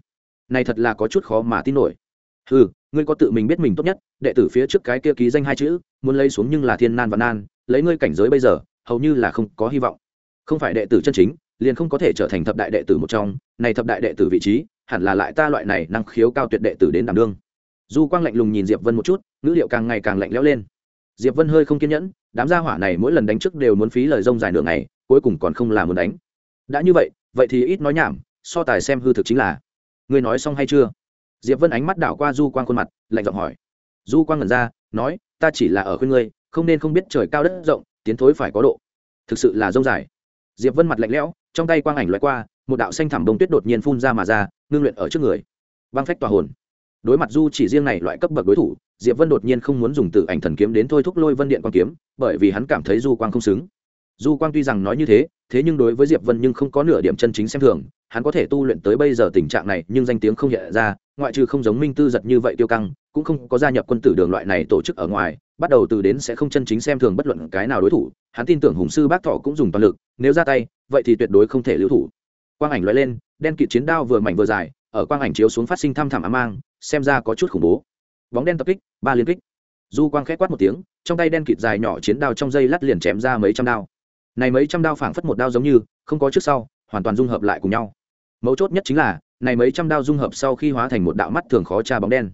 Này thật là có chút khó mà tin nổi. Ừ ngươi có tự mình biết mình tốt nhất, đệ tử phía trước cái kia ký danh hai chữ, muốn lấy xuống nhưng là thiên nan và nan, lấy ngươi cảnh giới bây giờ, hầu như là không có hy vọng. Không phải đệ tử chân chính, liền không có thể trở thành thập đại đệ tử một trong, này thập đại đệ tử vị trí, hẳn là lại ta loại này năng khiếu cao tuyệt đệ tử đến đảm đương. Du quang lạnh lùng nhìn diệp vân một chút, ngữ liệu càng ngày càng lạnh lẽo lên. Diệp vân hơi không kiên nhẫn, đám gia hỏa này mỗi lần đánh trước đều muốn phí lời rông dài nửa ngày, cuối cùng còn không là muốn đánh đã như vậy vậy thì ít nói nhảm, so tài xem hư thực chính là. Ngươi nói xong hay chưa? Diệp vân ánh mắt đảo qua du quang khuôn mặt, lạnh giọng hỏi. Du quang ngẩn ra, nói, ta chỉ là ở khuyên ngươi, không nên không biết trời cao đất rộng, tiến thối phải có độ. Thực sự là rông dài. Diệp vân mặt lạnh lẽo, trong tay quang ảnh loại qua, một đạo xanh thẳm bông tuyết đột nhiên phun ra mà ra, ngưng luyện ở trước người. Băng phách tòa hồn. Đối mặt du chỉ riêng này loại cấp bậc đối thủ, diệp vân đột nhiên không muốn dùng tự ảnh thần kiếm đến thôi thúc lôi vân điện quang kiếm, bởi vì hắn cảm thấy du quang không xứng du quang tuy rằng nói như thế thế nhưng đối với diệp vân nhưng không có nửa điểm chân chính xem thường. Hắn có thể tu luyện tới bây giờ tình trạng này, nhưng danh tiếng không hiện ra, ngoại trừ không giống minh tư giật như vậy tiêu căng, cũng không có gia nhập quân tử đường loại này tổ chức ở ngoài, bắt đầu từ đến sẽ không chân chính xem thường bất luận cái nào đối thủ. Hắn tin tưởng hùng sư bác thọ cũng dùng toàn lực, nếu ra tay, vậy thì tuyệt đối không thể lưu thủ. Quang ảnh loại lên, đen kịt chiến đao vừa mảnh vừa dài, ở quang ảnh chiếu xuống phát sinh thăm thẳm ám mang, xem ra có chút khủng bố. Bóng đen tập kích, ba liên kích. Du quang khẽ quát một tiếng, trong tay đen kịt dài nhỏ chiến đao trong dây lát liền chém ra mấy trăm đao này mấy trăm đao phảng phất một đao giống như, không có trước sau, hoàn toàn dung hợp lại cùng nhau. Mấu chốt nhất chính là, này mấy trăm đao dung hợp sau khi hóa thành một đạo mắt thường khó tra bóng đen.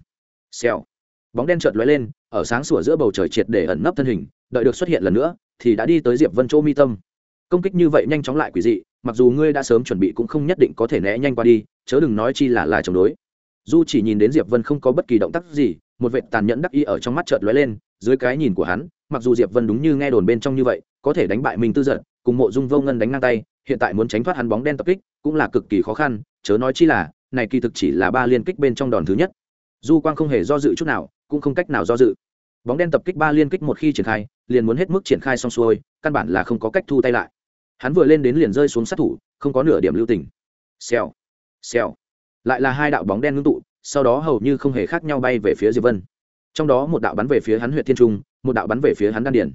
Xèo. Bóng đen chợt lóe lên, ở sáng sủa giữa bầu trời triệt để ẩn nấp thân hình, đợi được xuất hiện lần nữa, thì đã đi tới diệp vân chỗ mi tâm. Công kích như vậy nhanh chóng lại quỷ dị, mặc dù ngươi đã sớm chuẩn bị cũng không nhất định có thể né nhanh qua đi, chớ đừng nói chi là là chống đối. Du chỉ nhìn đến diệp vân không có bất kỳ động tác gì, một vệ tàn nhẫn đắc ý ở trong mắt chợt lóe lên, dưới cái nhìn của hắn, mặc dù diệp vân đúng như nghe đồn bên trong như vậy có thể đánh bại mình tư giận cùng mộ dung vô ngân đánh ngang tay, hiện tại muốn tránh thoát hắn bóng đen tập kích cũng là cực kỳ khó khăn, chớ nói chi là, này kỳ thực chỉ là ba liên kích bên trong đòn thứ nhất. Du quang không hề do dự chút nào, cũng không cách nào do dự. Bóng đen tập kích ba liên kích một khi triển khai, liền muốn hết mức triển khai xong xuôi, căn bản là không có cách thu tay lại. Hắn vừa lên đến liền rơi xuống sát thủ, không có nửa điểm lưu tình. Xèo xèo. Lại là hai đạo bóng đen ngưng tụ, sau đó hầu như không hề khác nhau bay về phía diệp vân. Trong đó một đạo bắn về phía hắn huyện thiên trung, một đạo bắn về phía hắn đan điển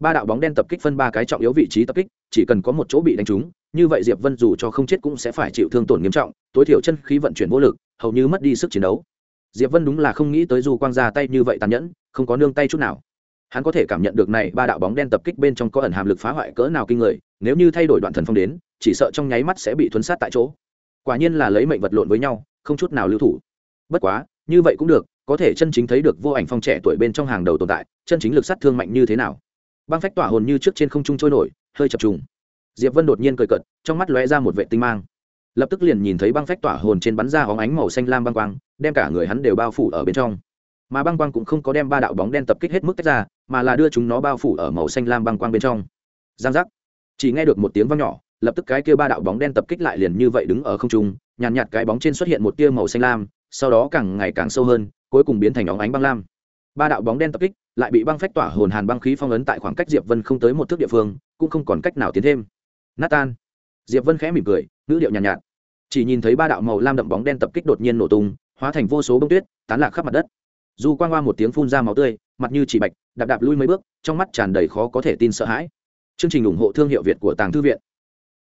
ba đạo bóng đen tập kích phân ba cái trọng yếu vị trí tập kích, chỉ cần có một chỗ bị đánh trúng, như vậy diệp vân dù cho không chết cũng sẽ phải chịu thương tổn nghiêm trọng, tối thiểu chân khí vận chuyển vô lực, hầu như mất đi sức chiến đấu. Diệp vân đúng là không nghĩ tới du quang ra tay như vậy tàn nhẫn, không có nương tay chút nào. Hắn có thể cảm nhận được này ba đạo bóng đen tập kích bên trong có ẩn hàm lực phá hoại cỡ nào kinh người, nếu như thay đổi đoạn thần phong đến, chỉ sợ trong nháy mắt sẽ bị thuấn sát tại chỗ. Quả nhiên là lấy mệnh vật lộn với nhau, không chút nào lưu thủ. Bất quá, như vậy cũng được, có thể chân chính thấy được vô ảnh phong trẻ tuổi bên trong hàng đầu tồn tại, chân chính lực sát thương mạnh như thế nào? Băng phách tỏa hồn như trước trên không trung trôi nổi hơi chập trùng. Diệp vân đột nhiên cười cợt trong mắt lóe ra một vệ tinh mang. Lập tức liền nhìn thấy băng phách tỏa hồn trên bắn ra hóng ánh màu xanh lam băng quang đem cả người hắn đều bao phủ ở bên trong. Mà băng quang cũng không có đem ba đạo bóng đen tập kích hết mức tách ra mà là đưa chúng nó bao phủ ở màu xanh lam băng quang bên trong. Giang giác. Chỉ nghe được một tiếng vang nhỏ lập tức cái kia ba đạo bóng đen tập kích lại liền như vậy đứng ở không trung nhàn nhạt, nhạt cái bóng trên xuất hiện một tia màu xanh lam sau đó càng ngày càng sâu hơn cuối cùng biến thành óng ánh băng lam ba đạo bóng đen tập kích lại bị băng phách tỏa hồn hàn băng khí phong ấn tại khoảng cách diệp vân không tới một thước địa phương cũng không còn cách nào tiến thêm. Nát tan diệp vân khẽ mỉm cười ngữ điệu nhàn nhạt, nhạt. Chỉ nhìn thấy ba đạo màu lam đậm bóng đen tập kích đột nhiên nổ tung hóa thành vô số bông tuyết tán lạc khắp mặt đất. Dù quang hoa một tiếng phun ra máu tươi mặt như chỉ bạch đạp đạp lui mấy bước trong mắt tràn đầy khó có thể tin sợ hãi. Chương trình ủng hộ thương hiệu việt của tàng thư viện.